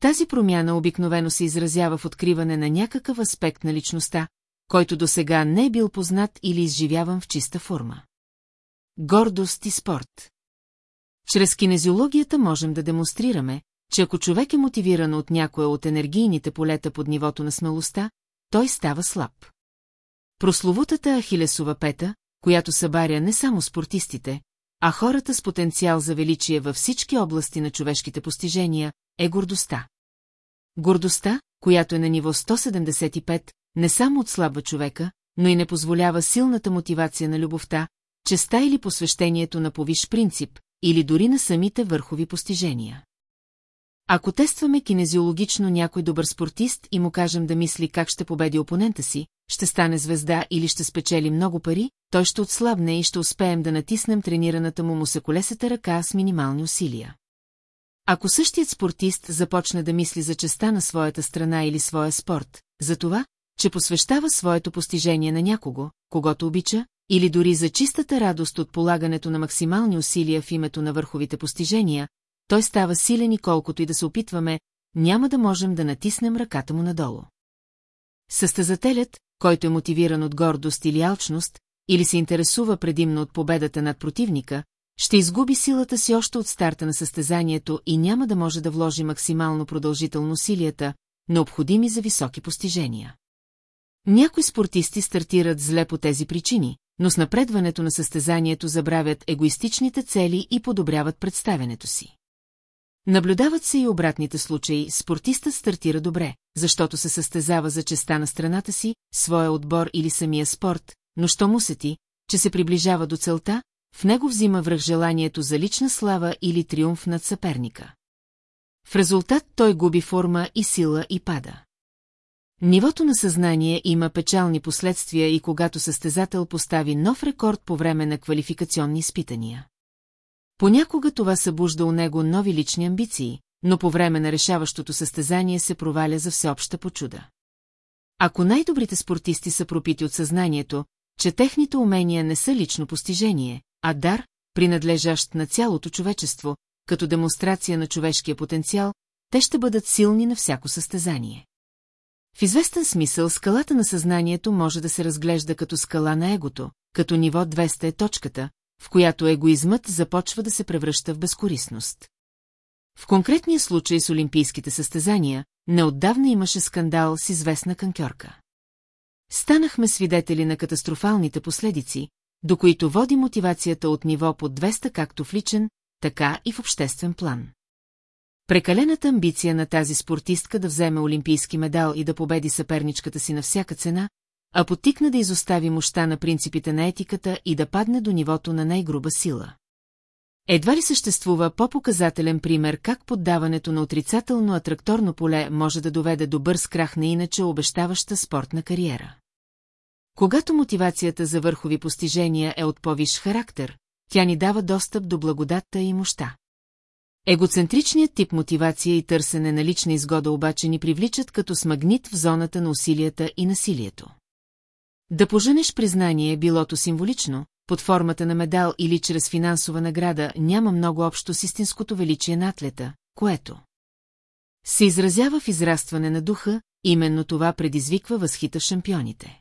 Тази промяна обикновено се изразява в откриване на някакъв аспект на личността, който до сега не е бил познат или изживяван в чиста форма. Гордост и спорт Чрез кинезиологията можем да демонстрираме, че ако човек е мотивиран от някоя от енергийните полета под нивото на смелостта, той става слаб. Прословутата Ахилесова пета, която събаря не само спортистите, а хората с потенциал за величие във всички области на човешките постижения, е гордостта. Гордостта, която е на ниво 175, не само отслабва човека, но и не позволява силната мотивация на любовта, честа или посвещението на повиш принцип, или дори на самите върхови постижения. Ако тестваме кинезиологично някой добър спортист и му кажем да мисли как ще победи опонента си, ще стане звезда или ще спечели много пари, той ще отслабне и ще успеем да натиснем тренираната му мусаколесата ръка с минимални усилия. Ако същият спортист започне да мисли за честа на своята страна или своя спорт, за това, че посвещава своето постижение на някого, когато обича, или дори за чистата радост от полагането на максимални усилия в името на върховите постижения, той става силен и колкото и да се опитваме, няма да можем да натиснем ръката му надолу. Състезателят, който е мотивиран от гордост или алчност, или се интересува предимно от победата над противника, ще изгуби силата си още от старта на състезанието и няма да може да вложи максимално продължително усилията, необходими за високи постижения. Някои спортисти стартират зле по тези причини, но с напредването на състезанието забравят егоистичните цели и подобряват представянето си. Наблюдават се и обратните случаи, спортистът стартира добре, защото се състезава за честа на страната си, своя отбор или самия спорт, но що му сети, че се приближава до целта, в него взима връх желанието за лична слава или триумф над съперника. В резултат той губи форма и сила и пада. Нивото на съзнание има печални последствия и когато състезател постави нов рекорд по време на квалификационни изпитания. Понякога това събужда у него нови лични амбиции, но по време на решаващото състезание се проваля за всеобща почуда. Ако най-добрите спортисти са пропити от съзнанието, че техните умения не са лично постижение, а дар, принадлежащ на цялото човечество, като демонстрация на човешкия потенциал, те ще бъдат силни на всяко състезание. В известен смисъл скалата на съзнанието може да се разглежда като скала на егото, като ниво 200 е точката, в която егоизмът започва да се превръща в безкорисност. В конкретния случай с олимпийските състезания, неотдавна имаше скандал с известна канкьорка. Станахме свидетели на катастрофалните последици, до които води мотивацията от ниво под 200 както в личен, така и в обществен план. Прекалената амбиция на тази спортистка да вземе олимпийски медал и да победи съперничката си на всяка цена, а потикна да изостави мощта на принципите на етиката и да падне до нивото на най-груба сила. Едва ли съществува по-показателен пример как поддаването на отрицателно атракторно поле може да доведе до бърз крах на иначе обещаваща спортна кариера. Когато мотивацията за върхови постижения е от по-виш характер, тя ни дава достъп до благодатта и мощта. Егоцентричният тип мотивация и търсене на лична изгода обаче ни привличат като с магнит в зоната на усилията и насилието. Да поженеш признание, билото символично, под формата на медал или чрез финансова награда, няма много общо с истинското величие на атлета, което се изразява в израстване на духа, именно това предизвиква възхита в шампионите.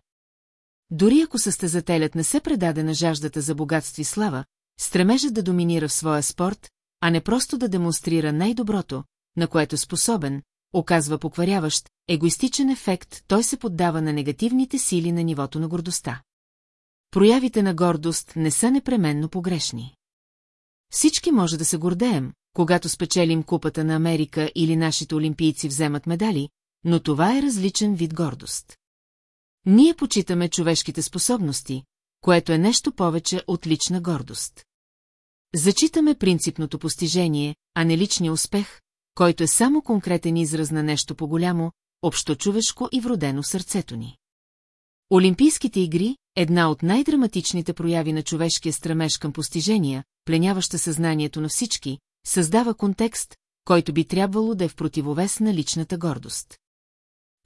Дори ако състезателят не се предаде на жаждата за богатство и слава, стремежът да доминира в своя спорт, а не просто да демонстрира най-доброто, на което е способен, оказва покваряващ, егоистичен ефект, той се поддава на негативните сили на нивото на гордостта. Проявите на гордост не са непременно погрешни. Всички може да се гордеем, когато спечелим купата на Америка или нашите олимпийци вземат медали, но това е различен вид гордост. Ние почитаме човешките способности, което е нещо повече от лична гордост. Зачитаме принципното постижение, а не личния успех, който е само конкретен израз на нещо по-голямо, общочовешко и вродено в сърцето ни. Олимпийските игри, една от най-драматичните прояви на човешкия стремеж към постижения, пленяваща съзнанието на всички, създава контекст, който би трябвало да е в противовес на личната гордост.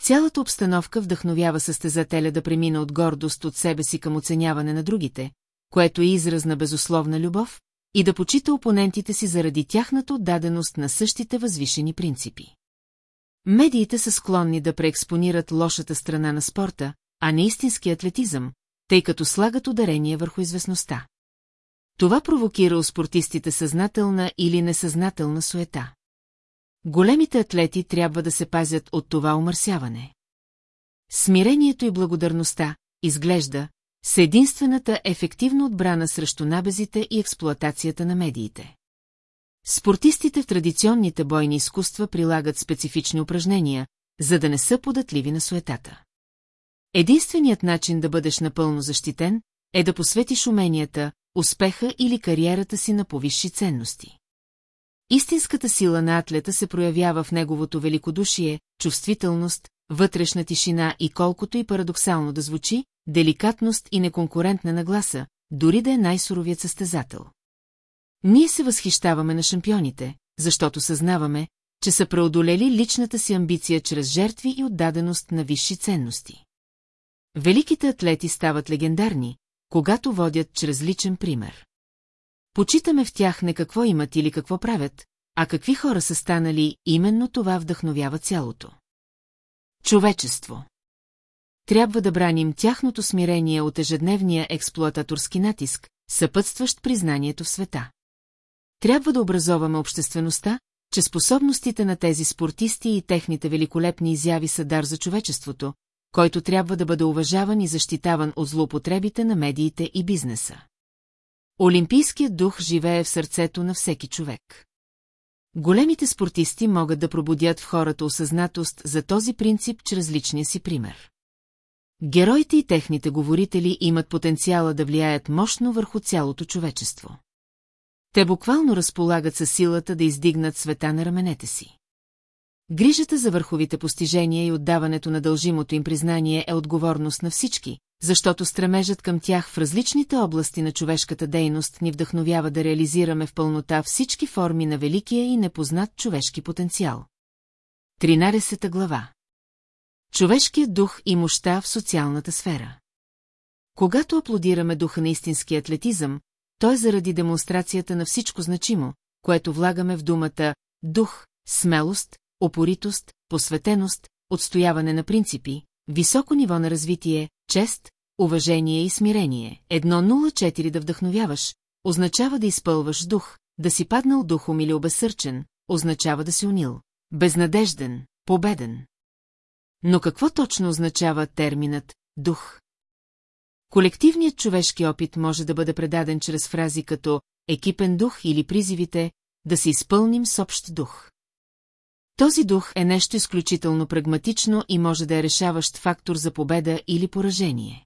Цялата обстановка вдъхновява състезателя да премина от гордост от себе си към оценяване на другите, което е израз на безусловна любов, и да почита опонентите си заради тяхната отдаденост на същите възвишени принципи. Медиите са склонни да преекспонират лошата страна на спорта, а не истински атлетизъм, тъй като слагат ударение върху известността. Това провокира у спортистите съзнателна или несъзнателна суета. Големите атлети трябва да се пазят от това умърсяване. Смирението и благодарността, изглежда, са единствената ефективна отбрана срещу набезите и експлоатацията на медиите. Спортистите в традиционните бойни изкуства прилагат специфични упражнения, за да не са податливи на суетата. Единственият начин да бъдеш напълно защитен е да посветиш уменията, успеха или кариерата си на повисши ценности. Истинската сила на атлета се проявява в неговото великодушие, чувствителност, вътрешна тишина и колкото и парадоксално да звучи, деликатност и неконкурентна нагласа, дори да е най-суровият състезател. Ние се възхищаваме на шампионите, защото съзнаваме, че са преодолели личната си амбиция чрез жертви и отдаденост на висши ценности. Великите атлети стават легендарни, когато водят чрез личен пример. Почитаме в тях не какво имат или какво правят, а какви хора са станали, именно това вдъхновява цялото. Човечество Трябва да браним тяхното смирение от ежедневния експлуататорски натиск, съпътстващ признанието в света. Трябва да образоваме обществеността, че способностите на тези спортисти и техните великолепни изяви са дар за човечеството, който трябва да бъде уважаван и защитаван от злоупотребите на медиите и бизнеса. Олимпийският дух живее в сърцето на всеки човек. Големите спортисти могат да пробудят в хората осъзнатост за този принцип чрез личния си пример. Героите и техните говорители имат потенциала да влияят мощно върху цялото човечество. Те буквално разполагат със силата да издигнат света на раменете си. Грижата за върховите постижения и отдаването на дължимото им признание е отговорност на всички, защото стремежът към тях в различните области на човешката дейност ни вдъхновява да реализираме в пълнота всички форми на великия и непознат човешки потенциал. 13 глава Човешкият дух и мощта в социалната сфера Когато аплодираме духа на истински атлетизъм, то е заради демонстрацията на всичко значимо, което влагаме в думата дух, смелост, опоритост, посветеност, отстояване на принципи, високо ниво на развитие, чест, уважение и смирение. Едно 0,4 да вдъхновяваш, означава да изпълваш дух, да си паднал духом или обесърчен, означава да си унил, безнадежден, победен. Но какво точно означава терминът «дух»? Колективният човешки опит може да бъде предаден чрез фрази като «екипен дух» или призивите «да се изпълним с общ дух». Този дух е нещо изключително прагматично и може да е решаващ фактор за победа или поражение.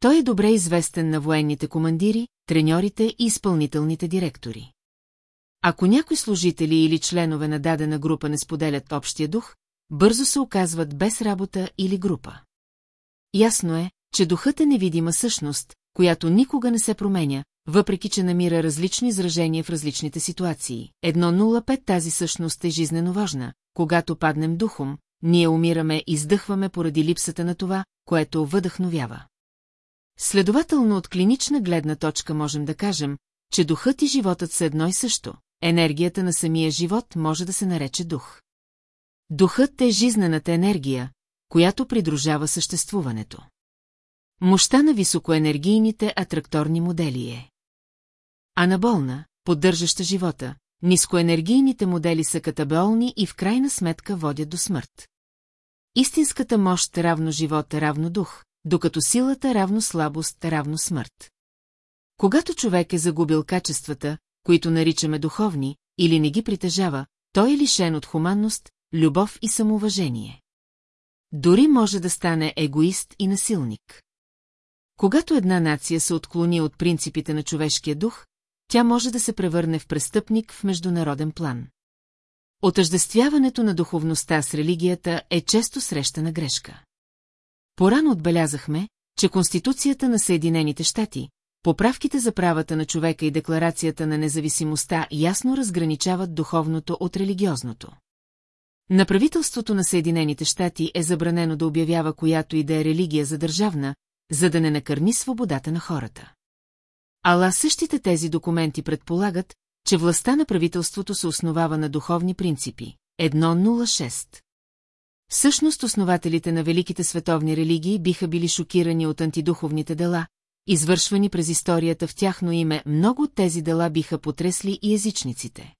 Той е добре известен на военните командири, треньорите и изпълнителните директори. Ако някои служители или членове на дадена група не споделят общия дух, бързо се оказват без работа или група. Ясно е, че духът е невидима същност, която никога не се променя, въпреки че намира различни изражения в различните ситуации. 1.05 тази същност е жизнено важна. Когато паднем духом, ние умираме и издъхваме поради липсата на това, което въдъхновява. Следователно от клинична гледна точка можем да кажем, че духът и животът са едно и също. Енергията на самия живот може да се нарече дух. Духът е жизнената енергия, която придружава съществуването. Мощта на високоенергийните атракторни модели е. Анаболна, поддържаща живота, нискоенергийните модели са катабеолни и в крайна сметка водят до смърт. Истинската мощ равно живот равно дух, докато силата равно слабост равно смърт. Когато човек е загубил качествата, които наричаме духовни, или не ги притежава, той е лишен от хуманност, любов и самоуважение. Дори може да стане егоист и насилник. Когато една нация се отклони от принципите на човешкия дух, тя може да се превърне в престъпник в международен план. Отъждествяването на духовността с религията е често срещана грешка. Порано отбелязахме, че Конституцията на Съединените щати, поправките за правата на човека и Декларацията на независимостта ясно разграничават духовното от религиозното. На правителството на Съединените щати е забранено да обявява която и да е религия за държавна, за да не накърни свободата на хората. Ала същите тези документи предполагат, че властта на правителството се основава на духовни принципи. 1.06 Всъщност основателите на великите световни религии биха били шокирани от антидуховните дела, извършвани през историята в тяхно име, много от тези дела биха потресли и езичниците.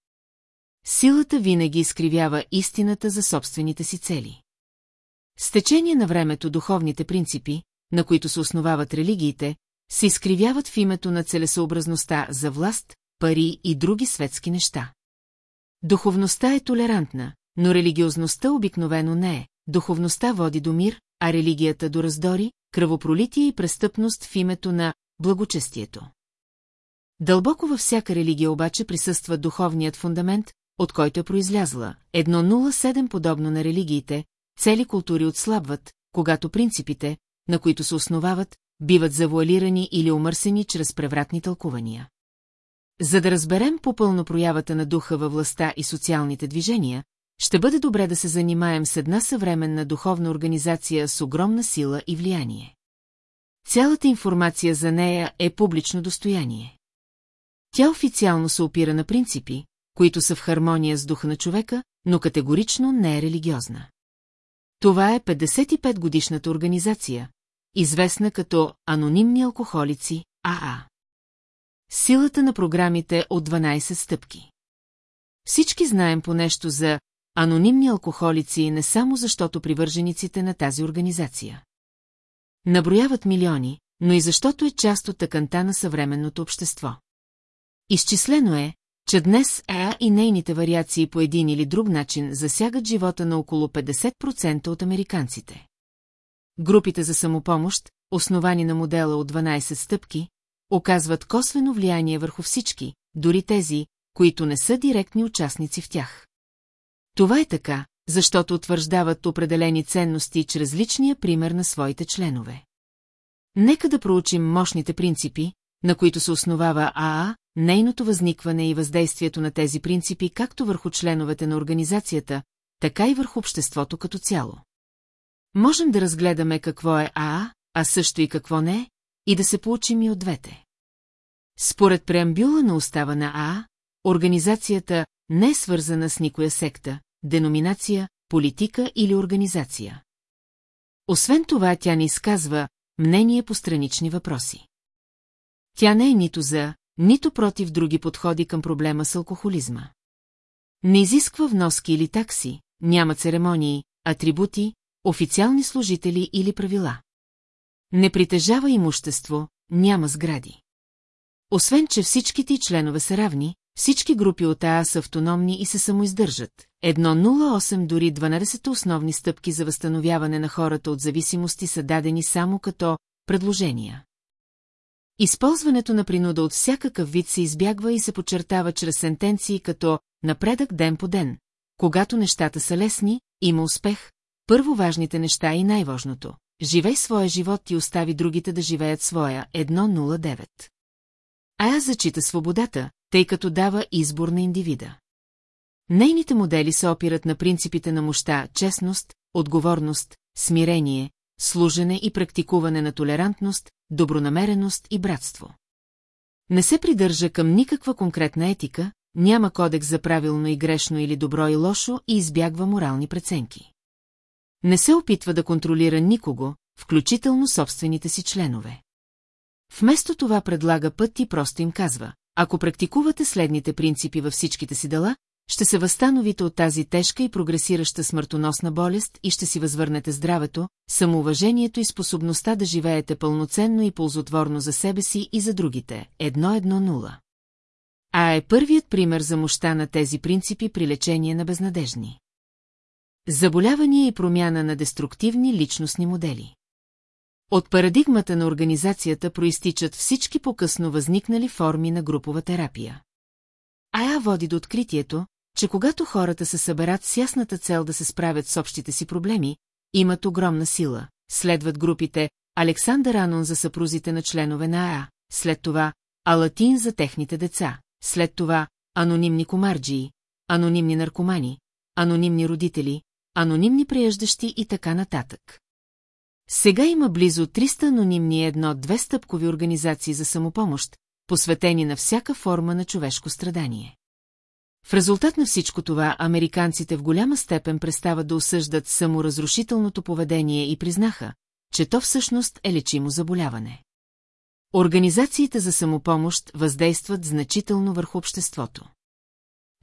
силата винаги изкривява истината за собствените си цели. С течение на времето духовните принципи, на които се основават религиите, се изкривяват в името на целесообразността за власт, пари и други светски неща. Духовността е толерантна, но религиозността обикновено не е. Духовността води до мир, а религията до раздори, кръвопролитие и престъпност в името на благочестието. Дълбоко във всяка религия обаче присъства духовният фундамент, от който е произлязла. 1.07 подобно на религиите, цели култури отслабват, когато принципите, на които се основават, биват завуалирани или омърсени чрез превратни тълкувания. За да разберем по-пълно проявата на духа във властта и социалните движения, ще бъде добре да се занимаем с една съвременна духовна организация с огромна сила и влияние. Цялата информация за нея е публично достояние. Тя официално се опира на принципи, които са в хармония с духа на човека, но категорично не е религиозна. Това е 55-годишната организация, известна като анонимни алкохолици АА. Силата на програмите от 12 стъпки. Всички знаем по нещо за анонимни алкохолици не само защото привържениците на тази организация. Наброяват милиони, но и защото е част от тъканта на съвременното общество. Изчислено е, че днес ЕА и нейните вариации по един или друг начин засягат живота на около 50% от американците. Групите за самопомощ, основани на модела от 12 стъпки, оказват косвено влияние върху всички, дори тези, които не са директни участници в тях. Това е така, защото утвърждават определени ценности чрез личния пример на своите членове. Нека да проучим мощните принципи, на които се основава АА, нейното възникване и въздействието на тези принципи както върху членовете на организацията, така и върху обществото като цяло. Можем да разгледаме какво е АА, а също и какво не и да се получим и от двете. Според преамбюла на устава на АА, организацията не е свързана с никоя секта, деноминация, политика или организация. Освен това, тя не изказва мнение по странични въпроси. Тя не е нито за, нито против други подходи към проблема с алкохолизма. Не изисква вноски или такси, няма церемонии, атрибути, официални служители или правила. Не притежава имущество, няма сгради. Освен, че всичките членове са равни, всички групи от АА са автономни и се самоиздържат. 1.08 дори 12 основни стъпки за възстановяване на хората от зависимости са дадени само като предложения. Използването на принуда от всякакъв вид се избягва и се подчертава чрез сентенции като «напредък ден по ден». Когато нещата са лесни, има успех, първо важните неща и най-важното. Живей своя живот и остави другите да живеят своя 1.09. А аз зачита свободата, тъй като дава избор на индивида. Нейните модели се опират на принципите на мощта, честност, отговорност, смирение, служене и практикуване на толерантност, добронамереност и братство. Не се придържа към никаква конкретна етика, няма кодекс за правилно и грешно или добро и лошо и избягва морални преценки. Не се опитва да контролира никого, включително собствените си членове. Вместо това предлага път и просто им казва, ако практикувате следните принципи във всичките си дела, ще се възстановите от тази тежка и прогресираща смъртоносна болест и ще си възвърнете здравето, самоуважението и способността да живеете пълноценно и ползотворно за себе си и за другите. Едно едно нула. А е първият пример за мощта на тези принципи при лечение на безнадежни. Заболявания и промяна на деструктивни личностни модели. От парадигмата на организацията проистичат всички по-късно възникнали форми на групова терапия. Ая води до откритието, че когато хората се съберат с ясната цел да се справят с общите си проблеми, имат огромна сила. Следват групите Александър Анон за съпрузите на членове на АА, след това Алатин за техните деца, след това анонимни комарджии, анонимни наркомани, анонимни родители, анонимни приеждащи и така нататък. Сега има близо 300 анонимни едно-две стъпкови организации за самопомощ, посветени на всяка форма на човешко страдание. В резултат на всичко това, американците в голяма степен престават да осъждат саморазрушителното поведение и признаха, че то всъщност е лечимо заболяване. Организациите за самопомощ въздействат значително върху обществото.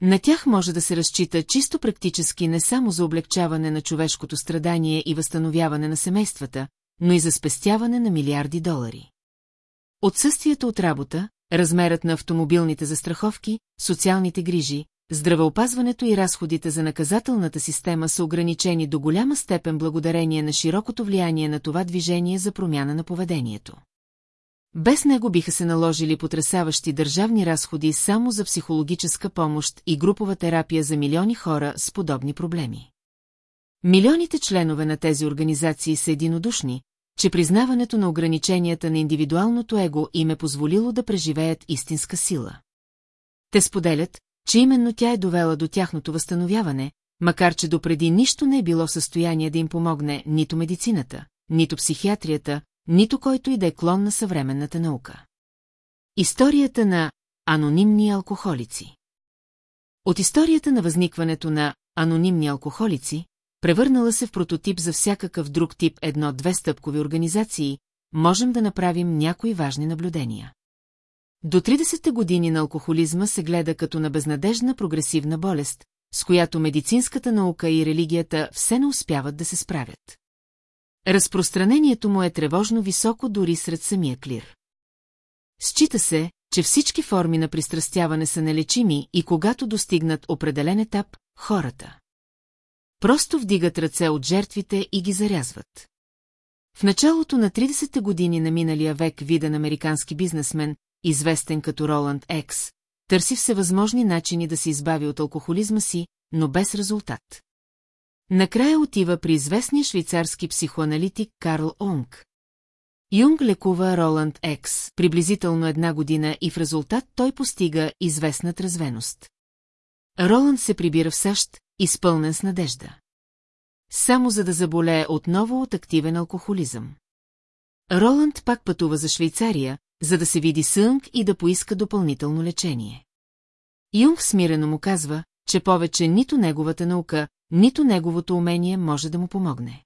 На тях може да се разчита чисто практически не само за облегчаване на човешкото страдание и възстановяване на семействата, но и за спестяване на милиарди долари. Отсъствието от работа, размерът на автомобилните застраховки, социалните грижи, здравеопазването и разходите за наказателната система са ограничени до голяма степен благодарение на широкото влияние на това движение за промяна на поведението. Без него биха се наложили потрясаващи държавни разходи само за психологическа помощ и групова терапия за милиони хора с подобни проблеми. Милионите членове на тези организации са единодушни, че признаването на ограниченията на индивидуалното его им е позволило да преживеят истинска сила. Те споделят, че именно тя е довела до тяхното възстановяване, макар че допреди нищо не е било в състояние да им помогне нито медицината, нито психиатрията, нито който и да е клон на съвременната наука. Историята на анонимни алкохолици От историята на възникването на анонимни алкохолици, превърнала се в прототип за всякакъв друг тип едно-две стъпкови организации, можем да направим някои важни наблюдения. До 30-те години на алкохолизма се гледа като на безнадежна прогресивна болест, с която медицинската наука и религията все не успяват да се справят. Разпространението му е тревожно високо дори сред самия клир. Счита се, че всички форми на пристрастяване са нелечими и когато достигнат определен етап, хората. Просто вдигат ръце от жертвите и ги зарязват. В началото на 30-те години на миналия век виден американски бизнесмен, известен като Роланд Екс, търси всевъзможни начини да се избави от алкохолизма си, но без резултат. Накрая отива при известния швейцарски психоаналитик Карл Онг. Юнг лекува Роланд Екс приблизително една година и в резултат той постига известна трезвеност. Роланд се прибира в САЩ, изпълнен с надежда. Само за да заболее отново от активен алкохолизъм. Роланд пак пътува за Швейцария, за да се види Сънг и да поиска допълнително лечение. Юнг смирено му казва, че повече нито неговата наука, нито неговото умение може да му помогне.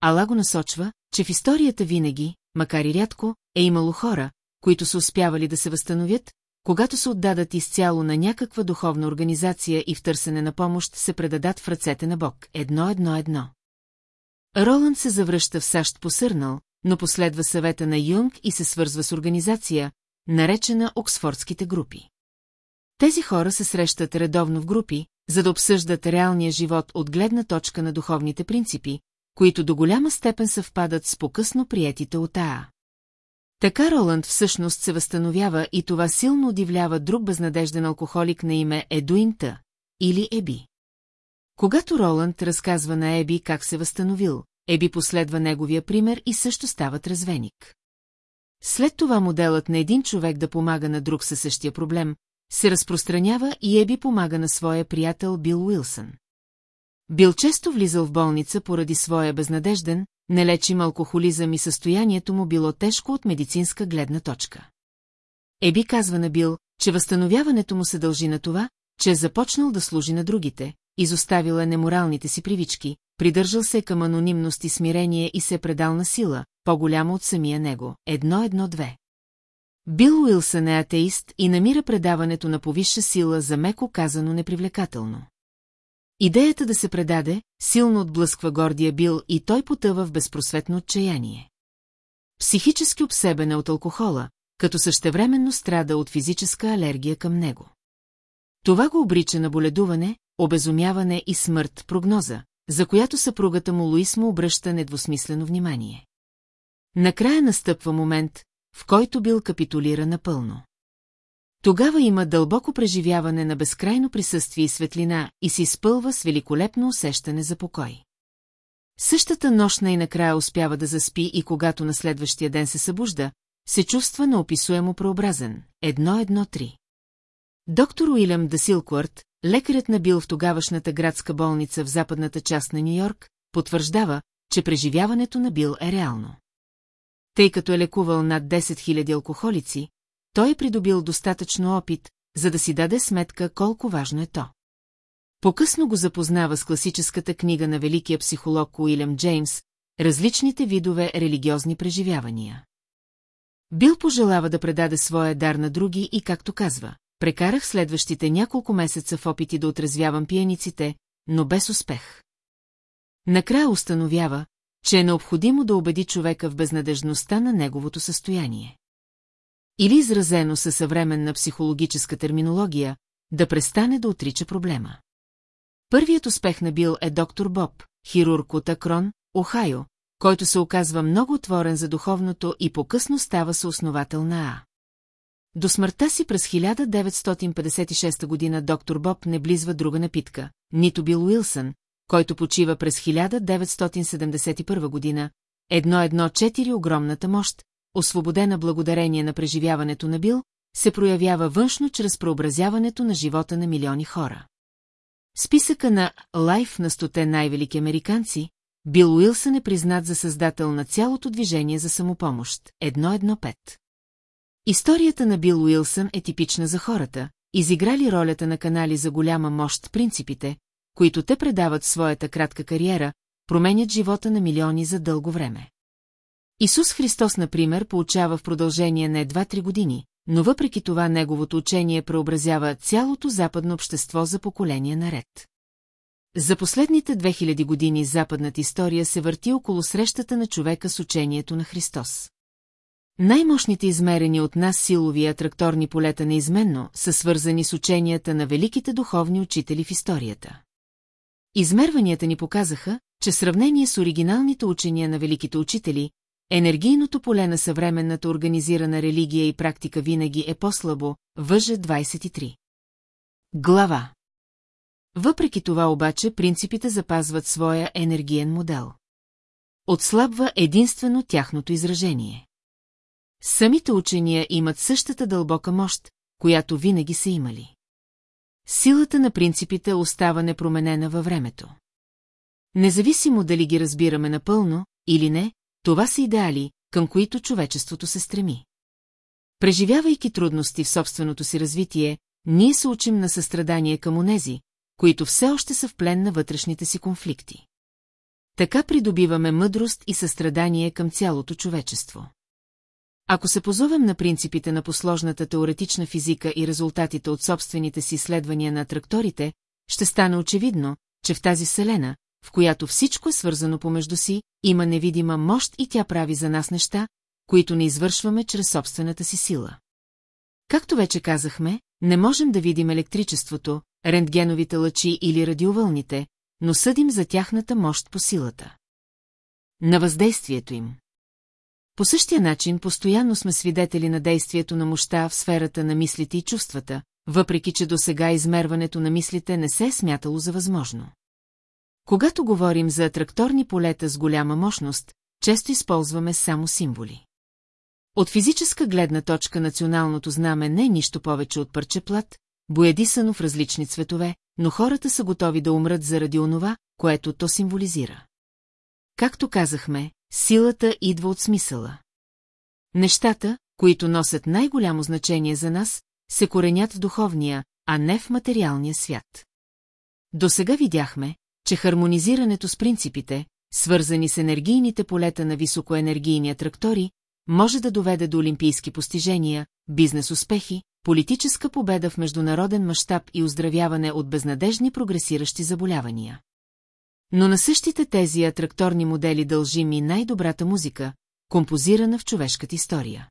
Ала го насочва, че в историята винаги, макар и рядко, е имало хора, които са успявали да се възстановят, когато се отдадат изцяло на някаква духовна организация и в търсене на помощ се предадат в ръцете на Бог. Едно-едно-едно. Роланд се завръща в САЩ посърнал, но последва съвета на Юнг и се свързва с организация, наречена Оксфордските групи. Тези хора се срещат редовно в групи, за да обсъждат реалния живот от гледна точка на духовните принципи, които до голяма степен съвпадат с покъсно приетите от АА. Така Роланд всъщност се възстановява и това силно удивлява друг безнадежден алкохолик на име Едуин Т. или Еби. Когато Роланд разказва на Еби как се възстановил, Еби последва неговия пример и също става трезвеник. След това моделът на един човек да помага на друг със същия проблем, се разпространява и Еби помага на своя приятел Бил Уилсън. Бил често влизал в болница поради своя безнадежден, нелечим алкохолизъм и състоянието му било тежко от медицинска гледна точка. Еби казва на Бил, че възстановяването му се дължи на това, че е започнал да служи на другите, изоставил е неморалните си привички, придържал се към анонимност и смирение и се е предал на сила, по-голяма от самия него. Едно-едно-две. Бил Уилсън е атеист и намира предаването на повисша сила за меко казано непривлекателно. Идеята да се предаде силно отблъсква гордия Бил и той потъва в безпросветно отчаяние. Психически обсебен е от алкохола, като същевременно страда от физическа алергия към него. Това го обрича на боледуване, обезумяване и смърт прогноза, за която съпругата му Луис му обръща недвусмислено внимание. Накрая настъпва момент, в който бил капитулира напълно. Тогава има дълбоко преживяване на безкрайно присъствие и светлина и се изпълва с великолепно усещане за покой. Същата нощ най-накрая успява да заспи и когато на следващия ден се събужда, се чувства неописуемо преобразен. Едно-едно-три. Доктор Уилям Дасилкуарт, лекарят на Бил в тогавашната градска болница в западната част на Нью-Йорк, потвърждава, че преживяването на Бил е реално. Тъй като е лекувал над 10 000 алкохолици, той е придобил достатъчно опит, за да си даде сметка колко важно е то. По-късно го запознава с класическата книга на великия психолог Уилям Джеймс «Различните видове религиозни преживявания». Бил пожелава да предаде своя дар на други и, както казва, прекарах следващите няколко месеца в опити да отрезвявам пияниците, но без успех. Накрая установява, че е необходимо да убеди човека в безнадежността на неговото състояние. Или изразено със съвременна психологическа терминология, да престане да отрича проблема. Първият успех на Бил е доктор Боб, хирург от Акрон, Охайо, който се оказва много отворен за духовното и по-късно става съосновател на А. До смъртта си през 1956 година доктор Боб не близва друга напитка, нито Бил Уилсън, който почива през 1971 година, едно-едно-четири огромната мощ, освободена благодарение на преживяването на Бил, се проявява външно чрез преобразяването на живота на милиони хора. Списъка на «Лайф» на стоте най-велики американци, Бил Уилсън е признат за създател на цялото движение за самопомощ, 1-1-5. Историята на Бил Уилсън е типична за хората, изиграли ролята на канали за голяма мощ принципите, които те предават в своята кратка кариера, променят живота на милиони за дълго време. Исус Христос, например, получава в продължение на едва три години, но въпреки това неговото учение преобразява цялото западно общество за поколение наред. За последните 2000 години западната история се върти около срещата на човека с учението на Христос. Най-мощните измерени от нас силови атракторни полета неизменно са свързани с ученията на великите духовни учители в историята. Измерванията ни показаха, че в сравнение с оригиналните учения на великите учители, енергийното поле на съвременната организирана религия и практика винаги е по-слабо, въже 23. Глава Въпреки това обаче принципите запазват своя енергиен модел. Отслабва единствено тяхното изражение. Самите учения имат същата дълбока мощ, която винаги са имали. Силата на принципите остава непроменена във времето. Независимо дали ги разбираме напълно или не, това са идеали, към които човечеството се стреми. Преживявайки трудности в собственото си развитие, ние се учим на състрадание към онези, които все още са в плен на вътрешните си конфликти. Така придобиваме мъдрост и състрадание към цялото човечество. Ако се позовем на принципите на посложната теоретична физика и резултатите от собствените си изследвания на тракторите, ще стане очевидно, че в тази вселена, в която всичко е свързано помежду си, има невидима мощ и тя прави за нас неща, които не извършваме чрез собствената си сила. Както вече казахме, не можем да видим електричеството, рентгеновите лъчи или радиовълните, но съдим за тяхната мощ по силата. На въздействието им. По същия начин постоянно сме свидетели на действието на мощта в сферата на мислите и чувствата, въпреки че до сега измерването на мислите не се е смятало за възможно. Когато говорим за атракторни полета с голяма мощност, често използваме само символи. От физическа гледна точка националното знаме не е нищо повече от парче плат, боядисано в различни цветове, но хората са готови да умрат заради онова, което то символизира. Както казахме, силата идва от смисъла. Нещата, които носят най-голямо значение за нас, се коренят в духовния, а не в материалния свят. До сега видяхме, че хармонизирането с принципите, свързани с енергийните полета на високоенергийния трактори, може да доведе до олимпийски постижения, бизнес успехи, политическа победа в международен мащаб и оздравяване от безнадежни прогресиращи заболявания. Но на същите тези атракторни модели дължим и най-добрата музика, композирана в човешката история.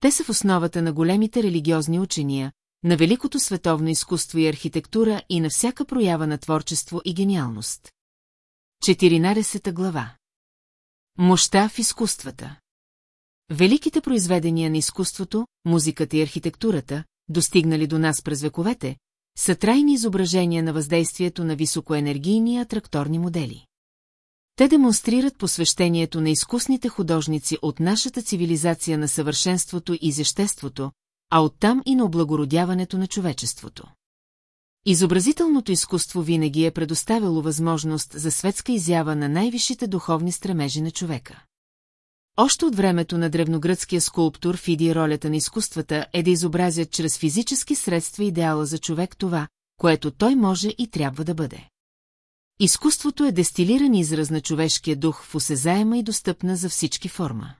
Те са в основата на големите религиозни учения, на великото световно изкуство и архитектура и на всяка проява на творчество и гениалност. 14 глава Мощта в изкуствата Великите произведения на изкуството, музиката и архитектурата, достигнали до нас през вековете, са трайни изображения на въздействието на високоенергийни атракторни модели. Те демонстрират посвещението на изкусните художници от нашата цивилизация на съвършенството и изяществото, а оттам и на облагородяването на човечеството. Изобразителното изкуство винаги е предоставило възможност за светска изява на най-висшите духовни стремежи на човека. Още от времето на древногръцкия скулптор Фиди ролята на изкуствата е да изобразят чрез физически средства идеала за човек това, което той може и трябва да бъде. Изкуството е дестилиран израз на човешкия дух в осезаема и достъпна за всички форма.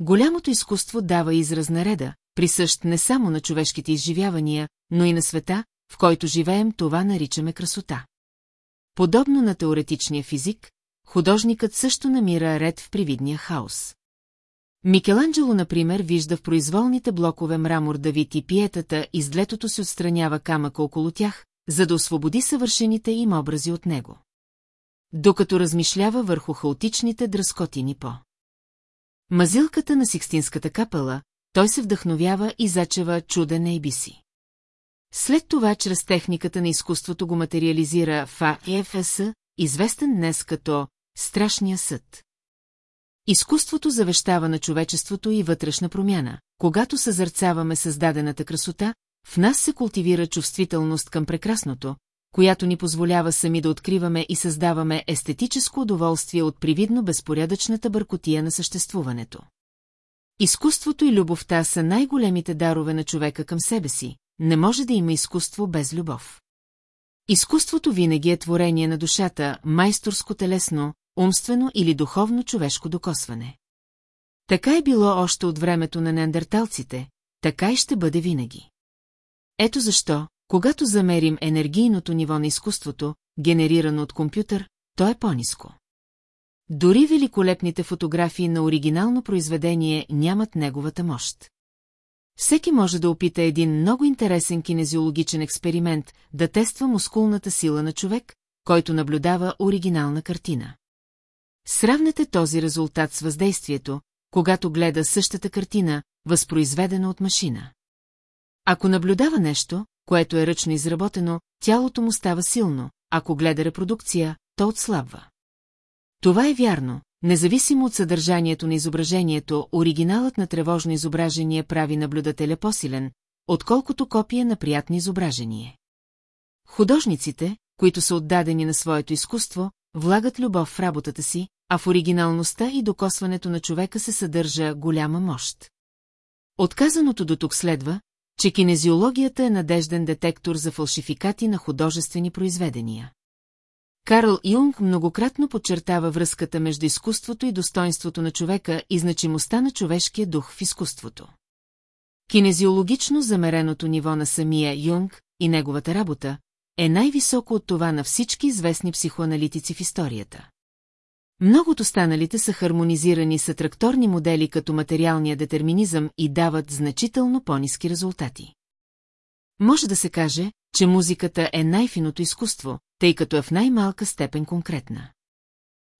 Голямото изкуство дава израз на реда, присъщ не само на човешките изживявания, но и на света, в който живеем, това наричаме красота. Подобно на теоретичния физик, художникът също намира ред в привидния хаос. Микеланджело, например, вижда в произволните блокове мрамор Давид и пиетата и с длетото си отстранява камъка около тях, за да освободи съвършените им образи от него. Докато размишлява върху хаотичните дръскотини по. Мазилката на Сикстинската капела, той се вдъхновява и зачева чуден Ейбиси. След това, чрез техниката на изкуството го материализира в АФС, известен днес като «Страшния съд». Изкуството завещава на човечеството и вътрешна промяна. Когато съзърцаваме създадената красота, в нас се култивира чувствителност към прекрасното, която ни позволява сами да откриваме и създаваме естетическо удоволствие от привидно безпорядъчната бъркотия на съществуването. Изкуството и любовта са най-големите дарове на човека към себе си, не може да има изкуство без любов. Изкуството винаги е творение на душата, майсторско телесно, умствено или духовно човешко докосване. Така е било още от времето на неандерталците, така и ще бъде винаги. Ето защо, когато замерим енергийното ниво на изкуството, генерирано от компютър, то е по-низко. Дори великолепните фотографии на оригинално произведение нямат неговата мощ. Всеки може да опита един много интересен кинезиологичен експеримент да тества мускулната сила на човек, който наблюдава оригинална картина. Сравнете този резултат с въздействието, когато гледа същата картина, възпроизведена от машина. Ако наблюдава нещо, което е ръчно изработено, тялото му става силно, ако гледа репродукция, то отслабва. Това е вярно, независимо от съдържанието на изображението, оригиналът на тревожно изображение прави наблюдателя по-силен, отколкото копия на приятно изображение. Художниците, които са отдадени на своето изкуство, влагат любов в работата си, а в оригиналността и докосването на човека се съдържа голяма мощ. Отказаното до тук следва, че кинезиологията е надежден детектор за фалшификати на художествени произведения. Карл Юнг многократно подчертава връзката между изкуството и достоинството на човека и значимостта на човешкия дух в изкуството. Кинезиологично замереното ниво на самия Юнг и неговата работа е най-високо от това на всички известни психоаналитици в историята. Многото станалите са хармонизирани с атракторни модели като материалния детерминизъм и дават значително по-низки резултати. Може да се каже, че музиката е най-финото изкуство, тъй като е в най-малка степен конкретна.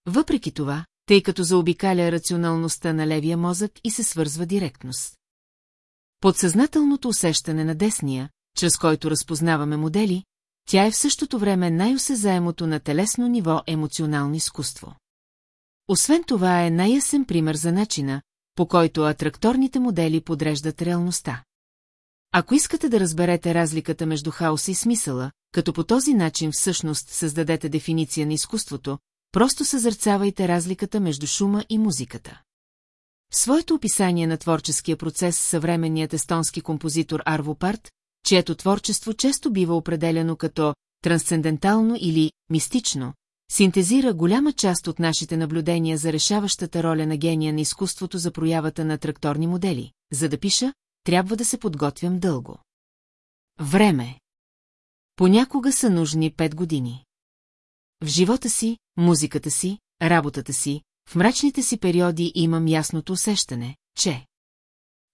Въпреки това, тъй като заобикаля рационалността на левия мозък и се свързва директност. Подсъзнателното усещане на десния, чрез който разпознаваме модели, тя е в същото време най-осезаемото на телесно ниво емоционално изкуство. Освен това е най-ясен пример за начина, по който атракторните модели подреждат реалността. Ако искате да разберете разликата между хаоса и смисъла, като по този начин всъщност създадете дефиниция на изкуството, просто съзърцавайте разликата между шума и музиката. В своето описание на творческия процес съвременният естонски композитор Арво Парт, чието творчество често бива определено като трансцендентално или мистично, синтезира голяма част от нашите наблюдения за решаващата роля на гения на изкуството за проявата на тракторни модели. За да пиша, трябва да се подготвям дълго. Време. Понякога са нужни пет години. В живота си, музиката си, работата си, в мрачните си периоди имам ясното усещане, че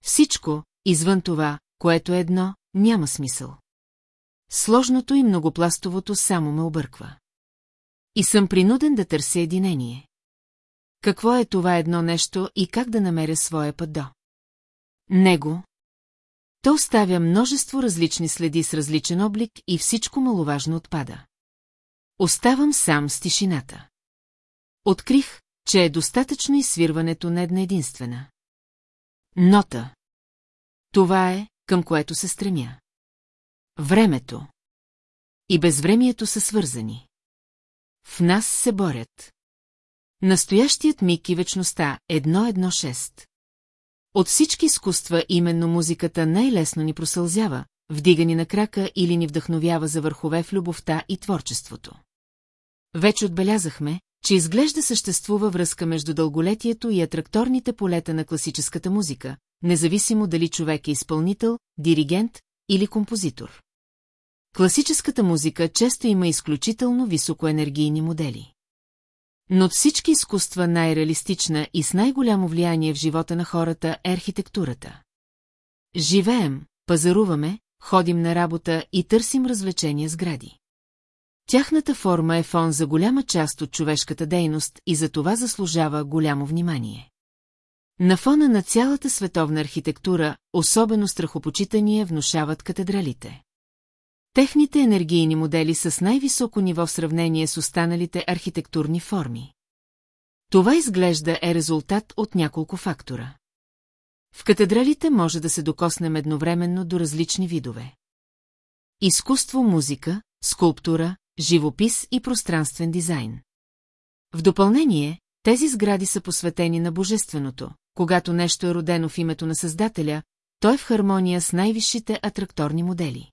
всичко, извън това, което е едно, няма смисъл. Сложното и многопластовото само ме обърква. И съм принуден да търся единение. Какво е това едно нещо и как да намеря своя път до? Него. То оставя множество различни следи с различен облик и всичко маловажно отпада. Оставам сам с тишината. Открих, че е достатъчно изсвирването на една единствена. Нота. Това е, към което се стремя. Времето. И безвремието са свързани. В нас се борят. Настоящият миг и вечността едно-едно шест. От всички изкуства именно музиката най-лесно ни просълзява, вдигани на крака или ни вдъхновява за върхове в любовта и творчеството. Вече отбелязахме, че изглежда съществува връзка между дълголетието и атракторните полета на класическата музика, независимо дали човек е изпълнител, диригент или композитор. Класическата музика често има изключително високоенергийни модели. Но от всички изкуства най-реалистична и с най-голямо влияние в живота на хората е архитектурата. Живеем, пазаруваме, ходим на работа и търсим развлечения с гради. Тяхната форма е фон за голяма част от човешката дейност и за това заслужава голямо внимание. На фона на цялата световна архитектура, особено страхопочитания внушават катедралите. Техните енергийни модели са с най-високо ниво в сравнение с останалите архитектурни форми. Това изглежда е резултат от няколко фактора. В катедралите може да се докоснем едновременно до различни видове. Изкуство, музика, скулптура, живопис и пространствен дизайн. В допълнение, тези сгради са посветени на божественото. Когато нещо е родено в името на Създателя, той е в хармония с най-висшите атракторни модели.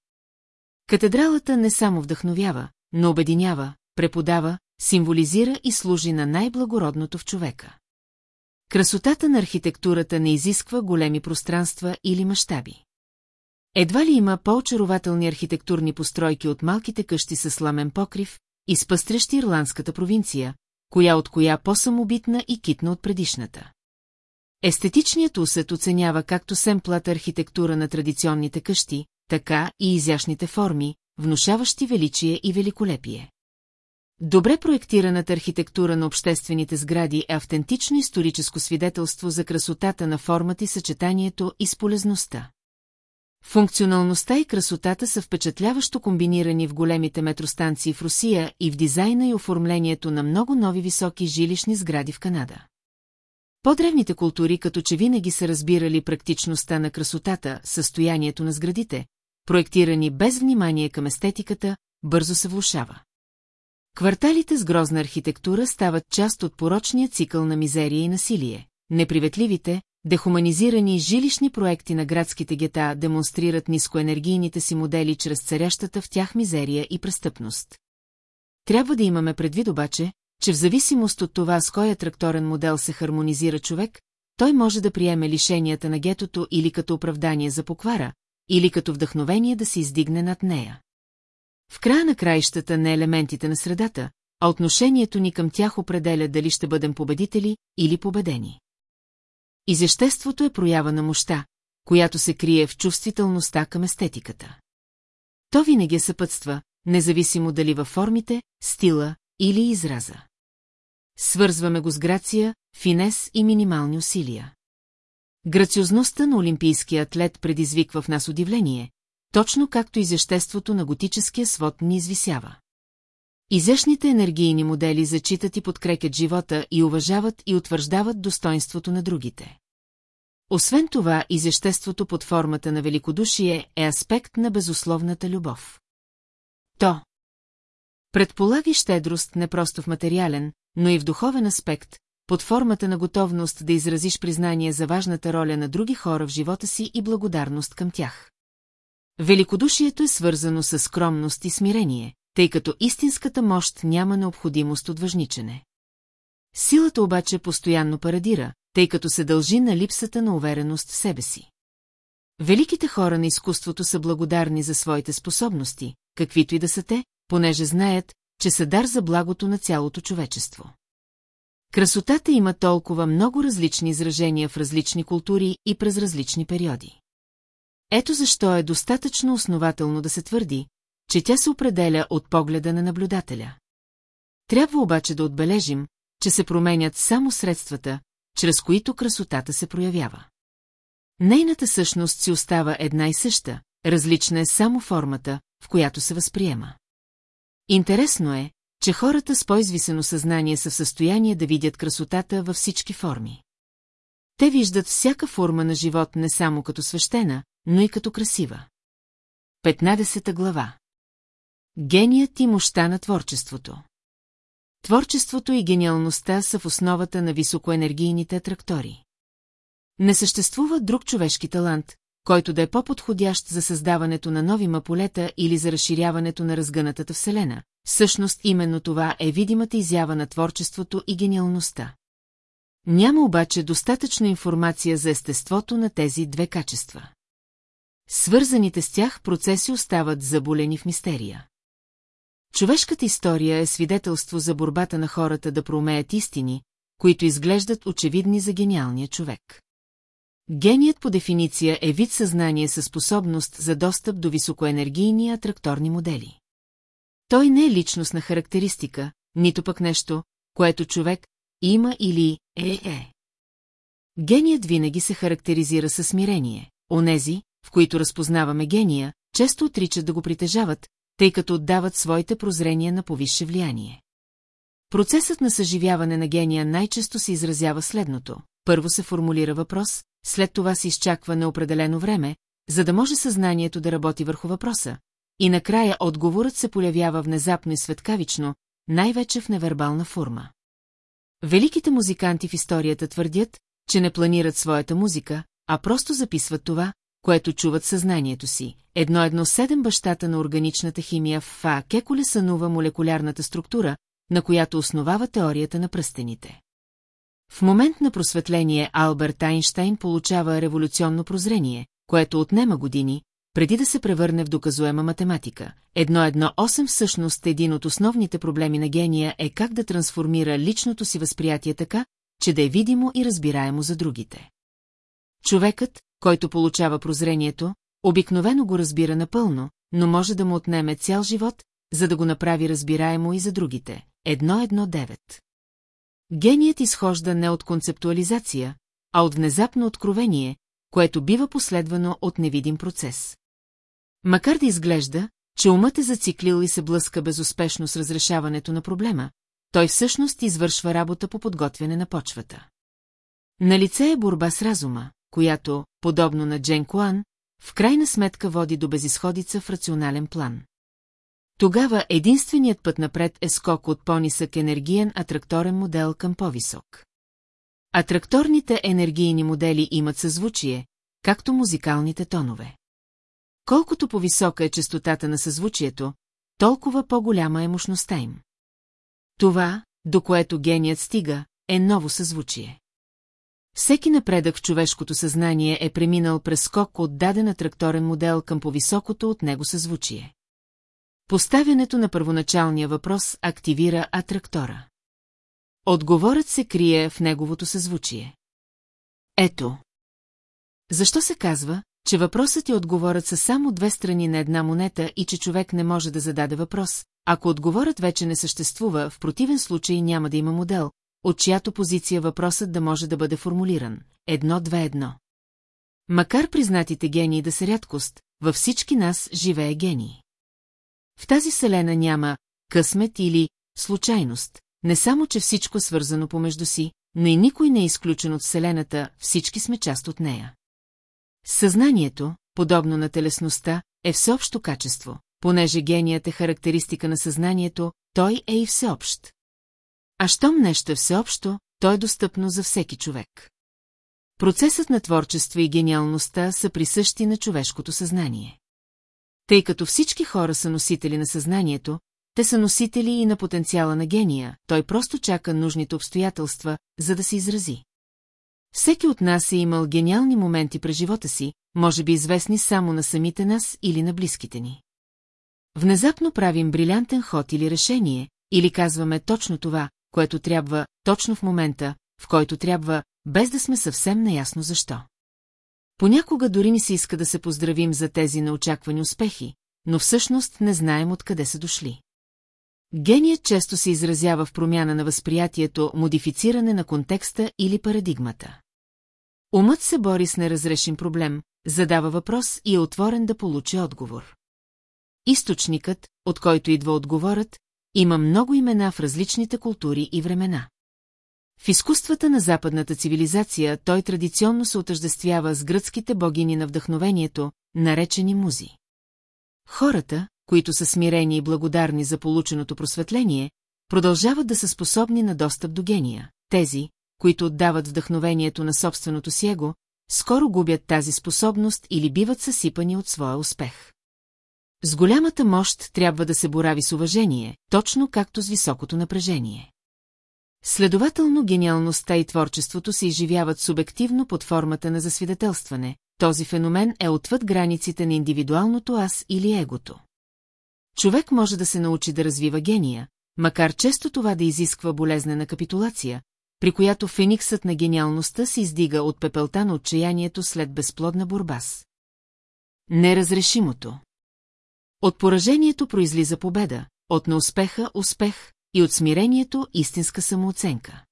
Катедралата не само вдъхновява, но обединява, преподава, символизира и служи на най-благородното в човека. Красотата на архитектурата не изисква големи пространства или мащаби. Едва ли има по-очарователни архитектурни постройки от малките къщи с сламен покрив, изпъстрящи ирландската провинция, коя от коя по-самобитна и китна от предишната. Естетичният усет оценява както семплата архитектура на традиционните къщи, така и изящните форми, внушаващи величие и великолепие. Добре проектираната архитектура на обществените сгради е автентично историческо свидетелство за красотата на формата и съчетанието и с полезността. Функционалността и красотата са впечатляващо комбинирани в големите метростанции в Русия и в дизайна и оформлението на много нови високи жилищни сгради в Канада. По-древните култури като че винаги са разбирали практичността на красотата, състоянието на сградите, проектирани без внимание към естетиката, бързо се влушава. Кварталите с грозна архитектура стават част от порочния цикъл на мизерия и насилие. Неприветливите, дехуманизирани жилищни проекти на градските гета демонстрират нискоенергийните си модели чрез царящата в тях мизерия и престъпност. Трябва да имаме предвид обаче, че в зависимост от това с кой тракторен модел се хармонизира човек, той може да приеме лишенията на гетото или като оправдание за поквара, или като вдъхновение да се издигне над нея. В края на краищата не елементите на средата, а отношението ни към тях определя дали ще бъдем победители или победени. Изяществото е проява на мощта, която се крие в чувствителността към естетиката. То винаги съпътства, независимо дали във формите, стила или израза. Свързваме го с грация, финес и минимални усилия. Грациозността на олимпийския атлет предизвиква в нас удивление, точно както изяществото на готическия свод ни извисява. Изящните енергийни модели зачитат и подкрепят живота и уважават и утвърждават достоинството на другите. Освен това, изяществото под формата на великодушие е аспект на безусловната любов. То предполага щедрост не просто в материален, но и в духовен аспект, под формата на готовност да изразиш признание за важната роля на други хора в живота си и благодарност към тях. Великодушието е свързано с скромност и смирение, тъй като истинската мощ няма необходимост от въжничене. Силата обаче постоянно парадира, тъй като се дължи на липсата на увереност в себе си. Великите хора на изкуството са благодарни за своите способности, каквито и да са те, понеже знаят, че са дар за благото на цялото човечество. Красотата има толкова много различни изражения в различни култури и през различни периоди. Ето защо е достатъчно основателно да се твърди, че тя се определя от погледа на наблюдателя. Трябва обаче да отбележим, че се променят само средствата, чрез които красотата се проявява. Нейната същност си остава една и съща, различна е само формата, в която се възприема. Интересно е, че хората с по-извисено съзнание са в състояние да видят красотата във всички форми. Те виждат всяка форма на живот не само като свещена, но и като красива. 15 глава Геният и мощта на творчеството Творчеството и гениалността са в основата на високоенергийните атрактори. Не съществува друг човешки талант, който да е по-подходящ за създаването на нови маполета или за разширяването на разгънатата вселена. Всъщност именно това е видимата изява на творчеството и гениалността. Няма обаче достатъчно информация за естеството на тези две качества. Свързаните с тях процеси остават заболени в мистерия. Човешката история е свидетелство за борбата на хората да проумеят истини, които изглеждат очевидни за гениалния човек. Геният по дефиниция е вид съзнание със способност за достъп до високоенергийни атракторни модели. Той не е личностна характеристика, нито пък нещо, което човек има или е-е. Геният винаги се характеризира със смирение. Онези, в които разпознаваме гения, често отричат да го притежават, тъй като отдават своите прозрения на повисше влияние. Процесът на съживяване на гения най-често се изразява следното. Първо се формулира въпрос, след това се изчаква неопределено време, за да може съзнанието да работи върху въпроса, и накрая отговорът се появява внезапно и светкавично, най-вече в невербална форма. Великите музиканти в историята твърдят, че не планират своята музика, а просто записват това, което чуват съзнанието си. Едно едно седем бащата на органичната химия в ФА Кеколе сънува молекулярната структура, на която основава теорията на пръстените. В момент на просветление Алберт Айнштайн получава революционно прозрение, което отнема години, преди да се превърне в доказуема математика. Едно едно осем всъщност един от основните проблеми на гения е как да трансформира личното си възприятие така, че да е видимо и разбираемо за другите. Човекът, който получава прозрението, обикновено го разбира напълно, но може да му отнеме цял живот, за да го направи разбираемо и за другите. Едно едно девет. Геният изхожда не от концептуализация, а от внезапно откровение, което бива последвано от невидим процес. Макар да изглежда, че умът е зациклил и се блъска безуспешно с разрешаването на проблема, той всъщност извършва работа по подготвяне на почвата. На лице е борба с разума, която, подобно на Джен Куан, в крайна сметка води до безисходица в рационален план. Тогава единственият път напред е скок от по-нисък енергиен атракторен модел към по-висок. Атракторните енергийни модели имат съзвучие, както музикалните тонове. Колкото по-висока е частотата на съзвучието, толкова по-голяма е мощността им. Това, до което геният стига, е ново съзвучие. Всеки напредък в човешкото съзнание е преминал през скок от даден атракторен модел към повисокото от него съзвучие. Поставянето на първоначалния въпрос активира атрактора. Отговорът се крие в неговото съзвучие. Ето. Защо се казва, че въпросът и отговорът са само две страни на една монета и че човек не може да зададе въпрос, ако отговорът вече не съществува, в противен случай няма да има модел, от чиято позиция въпросът да може да бъде формулиран. Едно-две-едно. Макар признатите гении да са рядкост, във всички нас живее гений. В тази вселена няма късмет или случайност, не само, че всичко е свързано помежду си, но и никой не е изключен от вселената, всички сме част от нея. Съзнанието, подобно на телесността, е всеобщо качество, понеже геният е характеристика на съзнанието, той е и всеобщ. А щом нещо е всеобщо, то е достъпно за всеки човек. Процесът на творчество и гениалността са присъщи на човешкото съзнание. Тъй като всички хора са носители на съзнанието, те са носители и на потенциала на гения, той просто чака нужните обстоятелства, за да се изрази. Всеки от нас е имал гениални моменти през живота си, може би известни само на самите нас или на близките ни. Внезапно правим брилянтен ход или решение, или казваме точно това, което трябва, точно в момента, в който трябва, без да сме съвсем наясно защо. Понякога дори ни се иска да се поздравим за тези неочаквани успехи, но всъщност не знаем откъде са дошли. Геният често се изразява в промяна на възприятието, модифициране на контекста или парадигмата. Умът се бори с неразрешен проблем, задава въпрос и е отворен да получи отговор. Източникът, от който идва отговорът, има много имена в различните култури и времена. В изкуствата на западната цивилизация той традиционно се отъждествява с гръцките богини на вдъхновението, наречени музи. Хората, които са смирени и благодарни за полученото просветление, продължават да са способни на достъп до гения. Тези, които отдават вдъхновението на собственото си его, скоро губят тази способност или биват съсипани от своя успех. С голямата мощ трябва да се борави с уважение, точно както с високото напрежение. Следователно гениалността и творчеството се изживяват субективно под формата на засвидетелстване. Този феномен е отвъд границите на индивидуалното аз или егото. Човек може да се научи да развива гения, макар често това да изисква болезнена капитулация, при която фениксът на гениалността се издига от пепелта на отчаянието след безплодна борба с. Неразрешимото. От поражението произлиза победа, от неуспеха – успех и от смирението – истинска самооценка.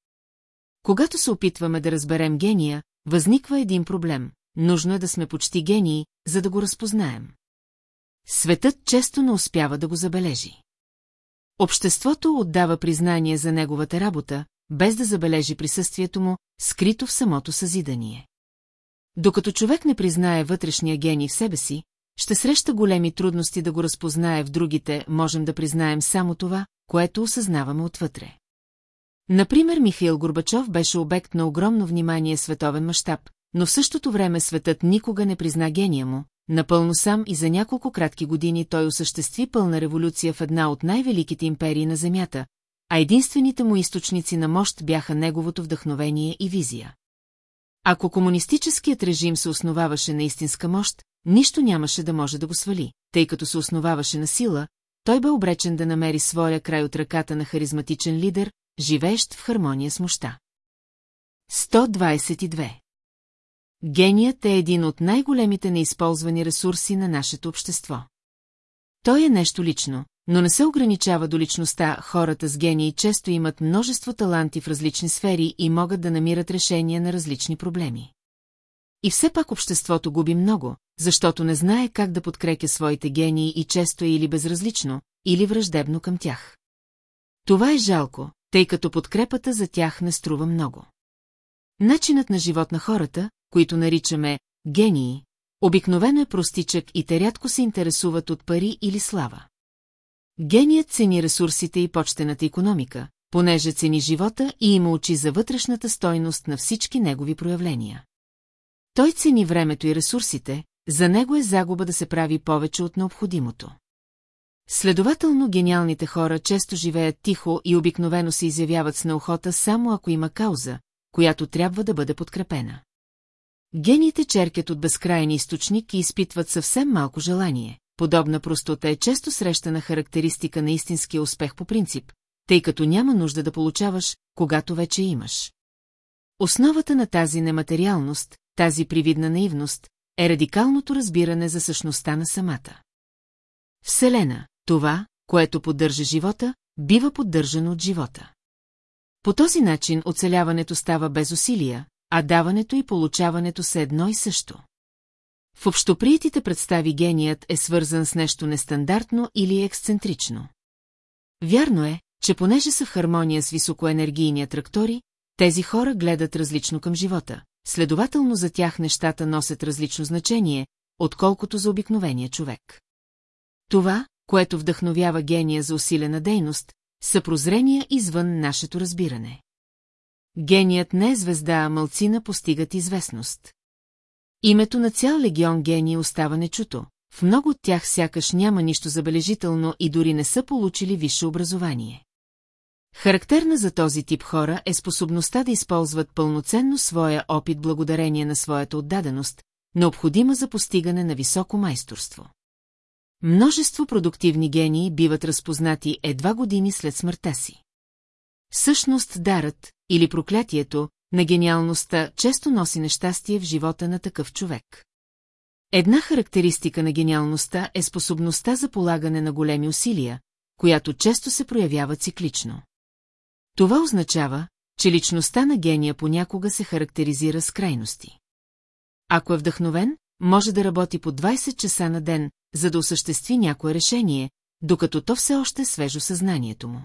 Когато се опитваме да разберем гения, възниква един проблем. Нужно е да сме почти гении, за да го разпознаем. Светът често не успява да го забележи. Обществото отдава признание за неговата работа, без да забележи присъствието му, скрито в самото съзидание. Докато човек не признае вътрешния гений в себе си, ще среща големи трудности да го разпознае в другите, можем да признаем само това, което осъзнаваме отвътре. Например, Михаил Горбачов беше обект на огромно внимание световен мащаб, но в същото време светът никога не призна гения му, напълно сам и за няколко кратки години той осъществи пълна революция в една от най-великите империи на Земята, а единствените му източници на мощ бяха неговото вдъхновение и визия. Ако комунистическият режим се основаваше на истинска мощ, нищо нямаше да може да го свали, тъй като се основаваше на сила, той бе обречен да намери своя край от ръката на харизматичен лидер, живеещ в хармония с мощта. 122. Геният е един от най-големите неизползвани ресурси на нашето общество. Той е нещо лично, но не се ограничава до личността, хората с гении често имат множество таланти в различни сфери и могат да намират решения на различни проблеми. И все пак обществото губи много, защото не знае как да подкрепя своите гении и често е или безразлично, или враждебно към тях. Това е жалко, тъй като подкрепата за тях не струва много. Начинът на живот на хората, които наричаме гении, обикновено е простичък и те рядко се интересуват от пари или слава. Геният цени ресурсите и почтената економика, понеже цени живота и има очи за вътрешната стойност на всички негови проявления. Той цени времето и ресурсите, за него е загуба да се прави повече от необходимото. Следователно, гениалните хора често живеят тихо и обикновено се изявяват с неохота само ако има кауза, която трябва да бъде подкрепена. Гениите черкят от безкрайен източник и изпитват съвсем малко желание. Подобна простота е често срещана характеристика на истинския успех по принцип, тъй като няма нужда да получаваш, когато вече имаш. Основата на тази нематериалност, тази привидна наивност, е радикалното разбиране за същността на самата. Вселена, това, което поддържа живота, бива поддържано от живота. По този начин оцеляването става без усилия, а даването и получаването са едно и също. В общоприетите представи геният е свързан с нещо нестандартно или ексцентрично. Вярно е, че понеже са в хармония с високоенергийния трактори, тези хора гледат различно към живота, следователно за тях нещата носят различно значение, отколкото за обикновения човек. Това, което вдъхновява гения за усилена дейност, са прозрения извън нашето разбиране. Геният не е звезда, а мълцина постигат известност. Името на цял легион гении остава нечуто. В много от тях сякаш няма нищо забележително и дори не са получили висше образование. Характерна за този тип хора е способността да използват пълноценно своя опит благодарение на своята отдаденост, необходима за постигане на високо майсторство. Множество продуктивни гении биват разпознати едва години след смъртта си. Всъщност дарът, или проклятието, на гениалността често носи нещастие в живота на такъв човек. Една характеристика на гениалността е способността за полагане на големи усилия, която често се проявява циклично. Това означава, че личността на гения понякога се характеризира с крайности. Ако е вдъхновен, може да работи по 20 часа на ден, за да осъществи някое решение, докато то все още е свежо съзнанието му.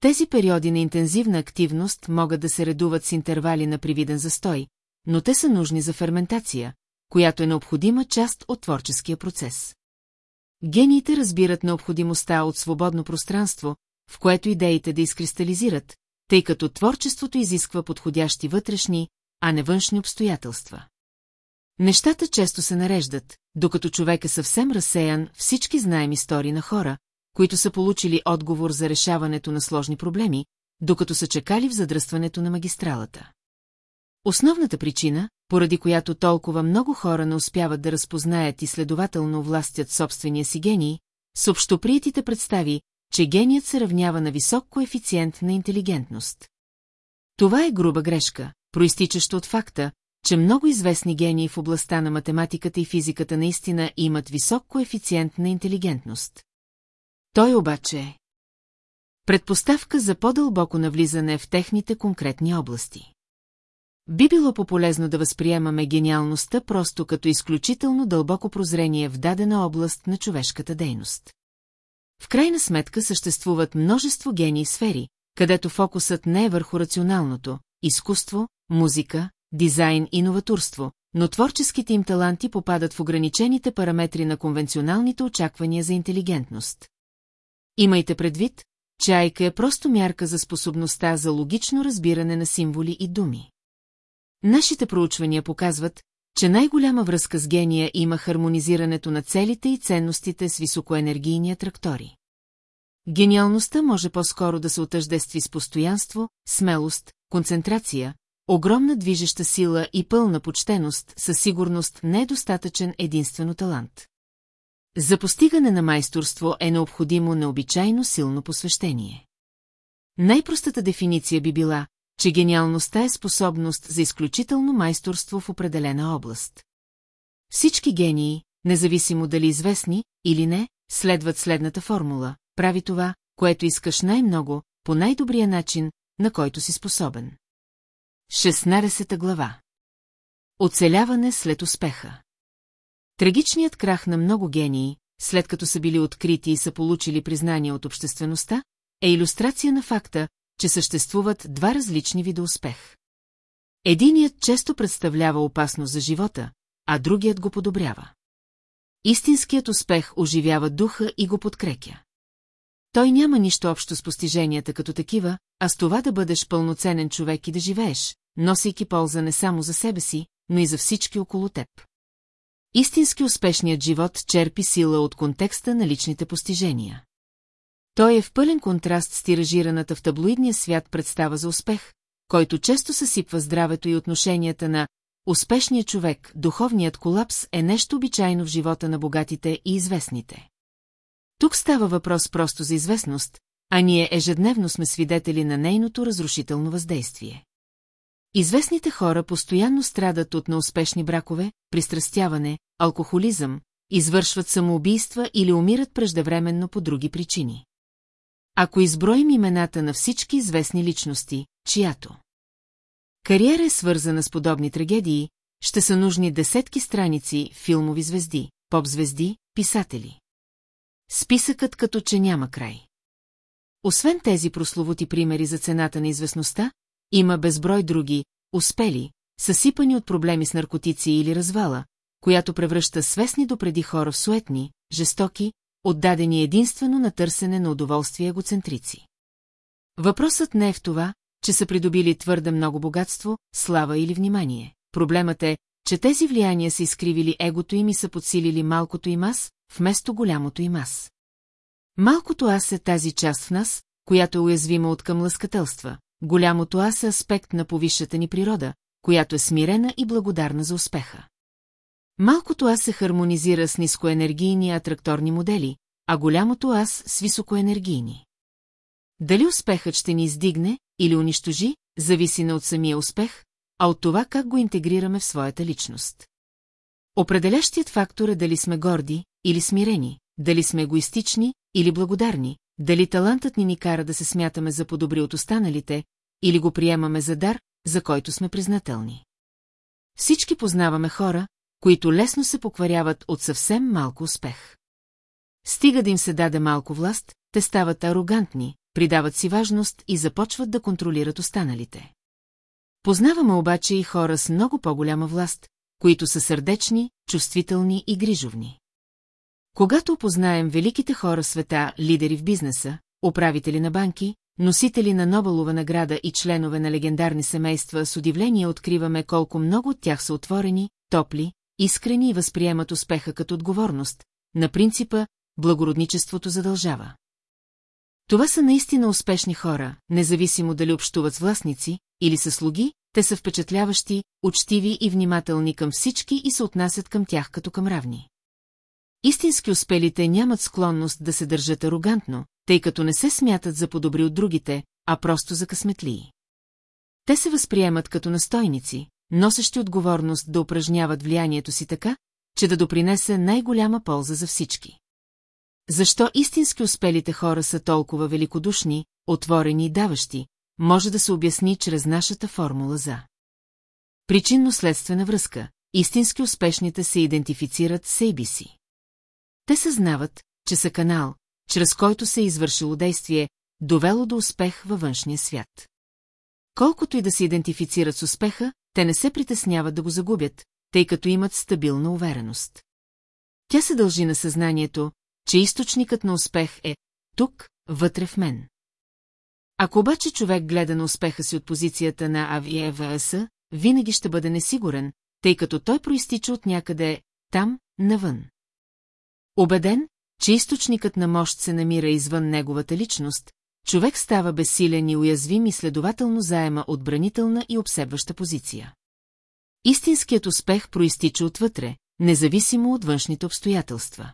Тези периоди на интензивна активност могат да се редуват с интервали на привиден застой, но те са нужни за ферментация, която е необходима част от творческия процес. Гениите разбират необходимостта от свободно пространство, в което идеите да изкристализират, тъй като творчеството изисква подходящи вътрешни, а не външни обстоятелства. Нещата често се нареждат, докато човек е съвсем разсеян, всички знаем истории на хора, които са получили отговор за решаването на сложни проблеми, докато са чекали в задръстването на магистралата. Основната причина, поради която толкова много хора не успяват да разпознаят и следователно властят собствения си гений, с общоприетите представи, че геният се равнява на висок коефициент на интелигентност. Това е груба грешка, проистичаща от факта, че много известни гении в областта на математиката и физиката наистина имат висок коефициент на интелигентност. Той обаче е предпоставка за по-дълбоко навлизане в техните конкретни области. Би било по-полезно да възприемаме гениалността просто като изключително дълбоко прозрение в дадена област на човешката дейност. В крайна сметка съществуват множество гении сфери, където фокусът не е върху рационалното, изкуство, музика, дизайн и новаторство, но творческите им таланти попадат в ограничените параметри на конвенционалните очаквания за интелигентност. Имайте предвид, че Айка е просто мярка за способността за логично разбиране на символи и думи. Нашите проучвания показват, че най-голяма връзка с гения има хармонизирането на целите и ценностите с високоенергийния трактори. Гениалността може по-скоро да се отъждестви с постоянство, смелост, концентрация, огромна движеща сила и пълна почтеност, със сигурност не е достатъчен единствено талант. За постигане на майсторство е необходимо необичайно силно посвещение. Най-простата дефиниция би била, че гениалността е способност за изключително майсторство в определена област. Всички гении, независимо дали известни или не, следват следната формула – прави това, което искаш най-много, по най-добрия начин, на който си способен. 16 глава Оцеляване след успеха Трагичният крах на много гении, след като са били открити и са получили признание от обществеността, е иллюстрация на факта, че съществуват два различни вида успех. Единият често представлява опасност за живота, а другият го подобрява. Истинският успех оживява духа и го подкрепя. Той няма нищо общо с постиженията като такива, а с това да бъдеш пълноценен човек и да живееш, носейки полза не само за себе си, но и за всички около теб. Истински успешният живот черпи сила от контекста на личните постижения. Той е в пълен контраст с тиражираната в таблоидния свят представа за успех, който често съсипва здравето и отношенията на успешния човек, духовният колапс е нещо обичайно в живота на богатите и известните. Тук става въпрос просто за известност, а ние ежедневно сме свидетели на нейното разрушително въздействие. Известните хора постоянно страдат от неуспешни бракове, пристрастяване, алкохолизъм, извършват самоубийства или умират преждевременно по други причини. Ако изброим имената на всички известни личности, чиято кариера е свързана с подобни трагедии, ще са нужни десетки страници филмови звезди, поп-звезди, писатели. Списъкът като че няма край. Освен тези прословути примери за цената на известността, има безброй други, успели, съсипани от проблеми с наркотици или развала, която превръща свестни допреди хора в суетни, жестоки, отдадени единствено на търсене на удоволствие егоцентрици. Въпросът не е в това, че са придобили твърде много богатство, слава или внимание. Проблемът е, че тези влияния са изкривили егото им и са подсилили малкото им аз, вместо голямото им аз. Малкото аз е тази част в нас, която е уязвима от към лъскателства. Голямото аз е аспект на повисшата ни природа, която е смирена и благодарна за успеха. Малкото аз се хармонизира с нискоенергийни атракторни модели, а голямото аз с високоенергийни. Дали успехът ще ни издигне или унищожи, зависи не от самия успех, а от това как го интегрираме в своята личност. Определящият фактор е дали сме горди или смирени, дали сме егоистични или благодарни, дали талантът ни ни кара да се смятаме за подобри от останалите, или го приемаме за дар, за който сме признателни. Всички познаваме хора, които лесно се покваряват от съвсем малко успех. Стига да им се даде малко власт, те стават арогантни, придават си важност и започват да контролират останалите. Познаваме обаче и хора с много по-голяма власт, които са сърдечни, чувствителни и грижовни. Когато опознаем великите хора света, лидери в бизнеса, управители на банки, носители на Нобелова награда и членове на легендарни семейства, с удивление откриваме колко много от тях са отворени, топли, искрени и възприемат успеха като отговорност, на принципа «благородничеството задължава». Това са наистина успешни хора, независимо дали общуват с властници или са слуги, те са впечатляващи, учтиви и внимателни към всички и се отнасят към тях като към равни. Истински успелите нямат склонност да се държат арогантно, тъй като не се смятат за подобри от другите, а просто за късметлии. Те се възприемат като настойници, носещи отговорност да упражняват влиянието си така, че да допринесе най-голяма полза за всички. Защо истински успелите хора са толкова великодушни, отворени и даващи, може да се обясни чрез нашата формула за причинно-следствена връзка. Истински успешните се идентифицират с себе си. Те съзнават, че са канал, чрез който се е извършило действие, довело до успех във външния свят. Колкото и да се идентифицират с успеха, те не се притесняват да го загубят, тъй като имат стабилна увереност. Тя се дължи на съзнанието, че източникът на успех е тук, вътре в мен. Ако обаче човек гледа на успеха си от позицията на АВИЕВС, винаги ще бъде несигурен, тъй като той проистича от някъде там, навън. Обеден, че източникът на мощ се намира извън неговата личност, човек става безсилен и уязвим и следователно заема отбранителна и обсебваща позиция. Истинският успех проистича отвътре, независимо от външните обстоятелства.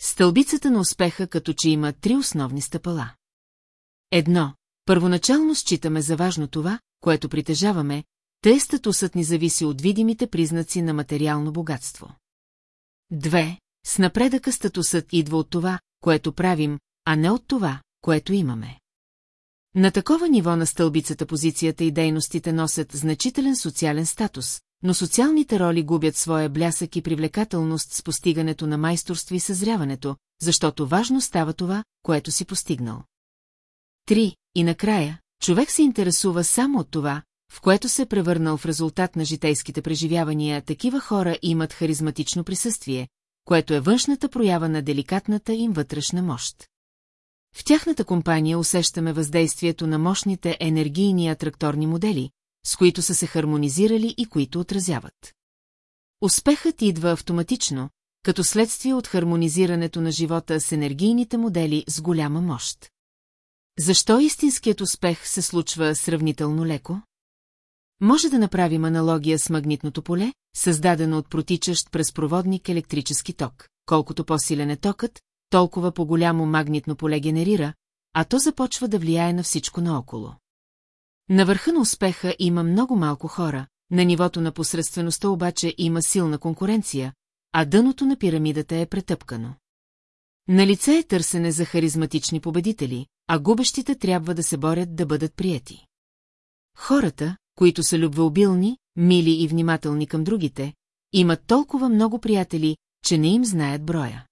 Стълбицата на успеха като че има три основни стъпала. Едно, първоначално считаме за важно това, което притежаваме, тъй статусът ни зависи от видимите признаци на материално богатство. Две, с напредъка статусът идва от това, което правим, а не от това, което имаме. На такова ниво на стълбицата позицията и дейностите носят значителен социален статус, но социалните роли губят своя блясък и привлекателност с постигането на майсторство и съзряването, защото важно става това, което си постигнал. Три, и накрая, човек се интересува само от това, в което се е превърнал в резултат на житейските преживявания, такива хора имат харизматично присъствие, което е външната проява на деликатната им вътрешна мощ. В тяхната компания усещаме въздействието на мощните енергийни атракторни модели, с които са се хармонизирали и които отразяват. Успехът идва автоматично, като следствие от хармонизирането на живота с енергийните модели с голяма мощ. Защо истинският успех се случва сравнително леко? Може да направим аналогия с магнитното поле, създадено от протичащ през проводник електрически ток. Колкото по-силен е токът, толкова по-голямо магнитно поле генерира, а то започва да влияе на всичко наоколо. На върха на успеха има много малко хора, на нивото на посредствеността обаче има силна конкуренция, а дъното на пирамидата е претъпкано. На лице е търсене за харизматични победители, а губещите трябва да се борят да бъдат прияти. Хората, които са любвеобилни, мили и внимателни към другите, имат толкова много приятели, че не им знаят броя.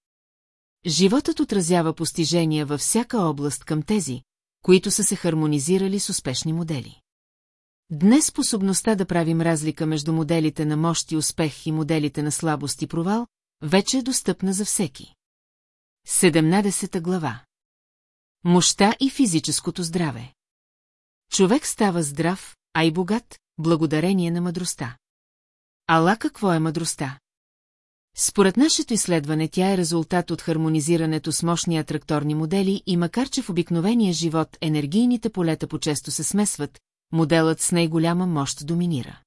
Животът отразява постижения във всяка област към тези, които са се хармонизирали с успешни модели. Днес способността да правим разлика между моделите на мощ и успех и моделите на слабост и провал вече е достъпна за всеки. 17 глава Мощта и физическото здраве Човек става здрав, а и богат, благодарение на мъдростта. Ала какво е мъдростта? Според нашето изследване тя е резултат от хармонизирането с мощни атракторни модели и макар че в обикновения живот енергийните полета по-често се смесват, моделът с най-голяма мощ доминира.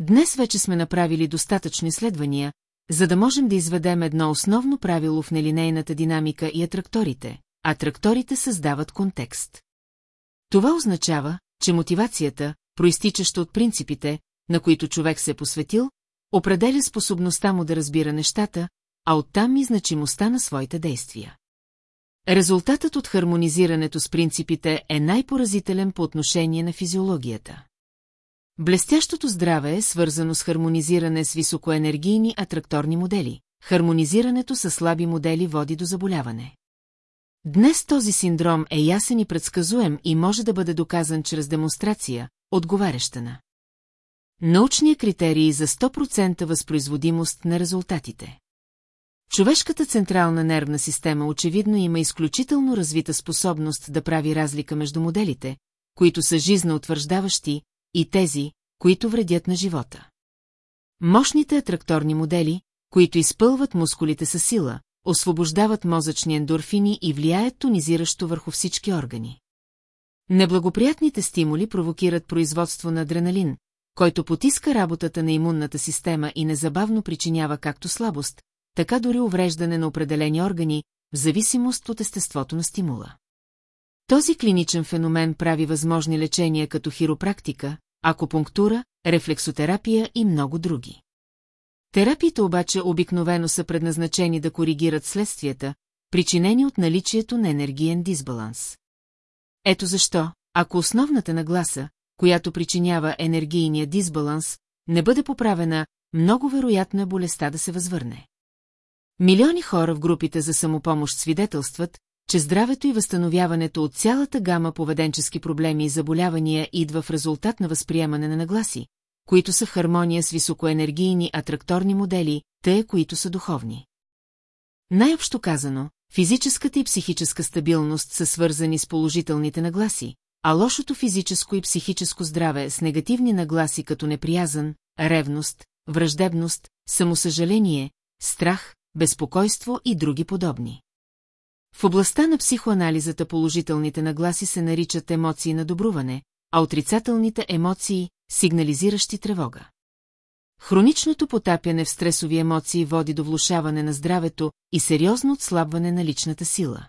Днес вече сме направили достатъчно изследвания, за да можем да изведем едно основно правило в нелинейната динамика и атракторите. Атракторите създават контекст. Това означава, че мотивацията, проистичаща от принципите, на които човек се е посветил, определя способността му да разбира нещата, а оттам и значимостта на своите действия. Резултатът от хармонизирането с принципите е най-поразителен по отношение на физиологията. Блестящото здраве е свързано с хармонизиране с високоенергийни атракторни модели. Хармонизирането с слаби модели води до заболяване. Днес този синдром е ясен и предсказуем и може да бъде доказан чрез демонстрация, отговаряща на научния критерий за 100% възпроизводимост на резултатите. Човешката централна нервна система очевидно има изключително развита способност да прави разлика между моделите, които са жизнеутвърждаващи, и тези, които вредят на живота. Мощните атракторни модели, които изпълват мускулите със сила, освобождават мозъчни ендорфини и влияят тонизиращо върху всички органи. Неблагоприятните стимули провокират производство на адреналин, който потиска работата на имунната система и незабавно причинява както слабост, така дори увреждане на определени органи, в зависимост от естеството на стимула. Този клиничен феномен прави възможни лечения като хиропрактика, акупунктура, рефлексотерапия и много други. Терапиите обаче обикновено са предназначени да коригират следствията, причинени от наличието на енергиен дисбаланс. Ето защо, ако основната нагласа, която причинява енергийния дисбаланс, не бъде поправена, много вероятно е болестта да се възвърне. Милиони хора в групите за самопомощ свидетелстват, че здравето и възстановяването от цялата гама поведенчески проблеми и заболявания идва в резултат на възприемане на нагласи, които са в хармония с високоенергийни атракторни модели, те, които са духовни. Най-общо казано, физическата и психическа стабилност са свързани с положителните нагласи, а лошото физическо и психическо здраве с негативни нагласи като неприязан, ревност, враждебност, самосъжаление, страх, безпокойство и други подобни. В областта на психоанализата положителните нагласи се наричат емоции на добруване, а отрицателните емоции – сигнализиращи тревога. Хроничното потапяне в стресови емоции води до влушаване на здравето и сериозно отслабване на личната сила.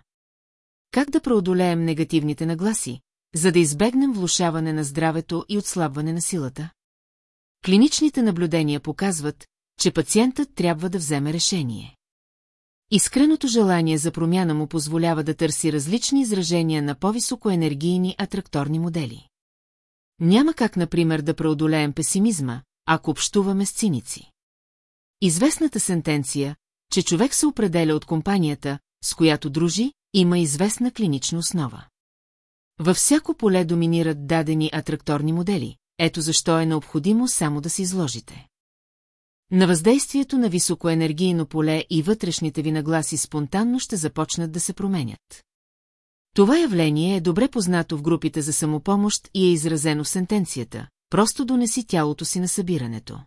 Как да преодолеем негативните нагласи, за да избегнем влушаване на здравето и отслабване на силата? Клиничните наблюдения показват, че пациентът трябва да вземе решение. Искреното желание за промяна му позволява да търси различни изражения на по-високоенергийни атракторни модели. Няма как, например, да преодолеем песимизма, ако общуваме с циници. Известната сентенция, че човек се определя от компанията, с която дружи, има известна клинична основа. Във всяко поле доминират дадени атракторни модели, ето защо е необходимо само да се изложите. На въздействието на високоенергийно поле и вътрешните ви нагласи спонтанно ще започнат да се променят. Това явление е добре познато в групите за самопомощ и е изразено в сентенцията. Просто донеси тялото си на събирането.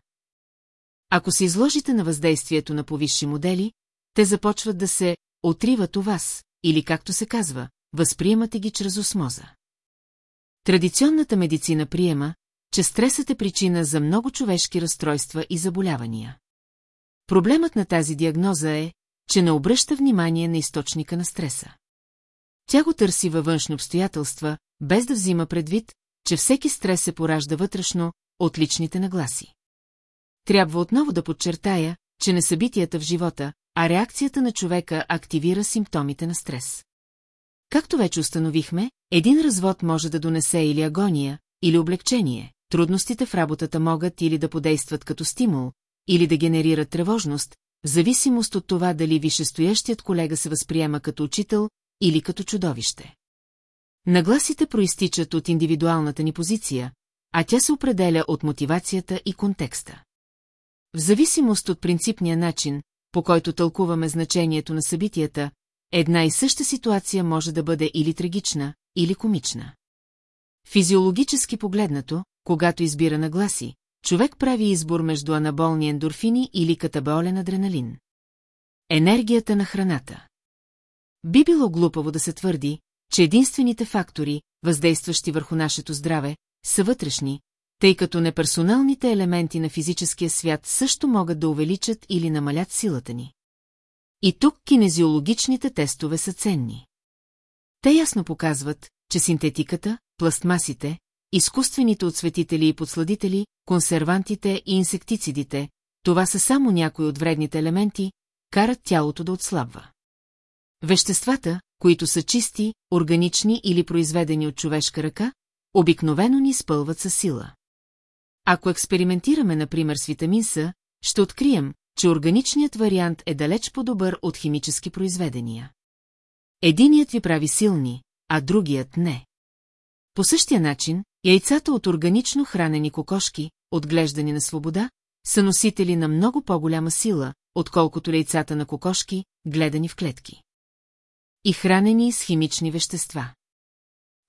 Ако се изложите на въздействието на повисши модели, те започват да се отриват у вас, или както се казва, възприемате ги чрез осмоза. Традиционната медицина приема, че стресът е причина за много човешки разстройства и заболявания. Проблемът на тази диагноза е, че не обръща внимание на източника на стреса. Тя го търси във външни обстоятелства, без да взима предвид, че всеки стрес се поражда вътрешно от личните нагласи. Трябва отново да подчертая, че не събитията в живота, а реакцията на човека активира симптомите на стрес. Както вече установихме, един развод може да донесе или агония, или облегчение, трудностите в работата могат или да подействат като стимул, или да генерират тревожност, в зависимост от това дали висшестоящият колега се възприема като учител или като чудовище. Нагласите проистичат от индивидуалната ни позиция, а тя се определя от мотивацията и контекста. В зависимост от принципния начин, по който тълкуваме значението на събитията, една и съща ситуация може да бъде или трагична, или комична. Физиологически погледнато, когато избира нагласи, човек прави избор между анаболни ендорфини или катаболен адреналин. Енергията на храната Би било глупаво да се твърди, че единствените фактори, въздействащи върху нашето здраве, са вътрешни, тъй като неперсоналните елементи на физическия свят също могат да увеличат или намалят силата ни. И тук кинезиологичните тестове са ценни. Те ясно показват, че синтетиката, пластмасите, изкуствените отсветители и подсладители, консервантите и инсектицидите, това са само някои от вредните елементи, карат тялото да отслабва. Веществата, които са чисти, органични или произведени от човешка ръка, обикновено ни спълват със сила. Ако експериментираме, например, с витамин С, ще открием, че органичният вариант е далеч по-добър от химически произведения. Единият ви прави силни, а другият не. По същия начин, яйцата от органично хранени кокошки, отглеждани на свобода, са носители на много по-голяма сила, отколкото яйцата на кокошки, гледани в клетки. И хранени с химични вещества.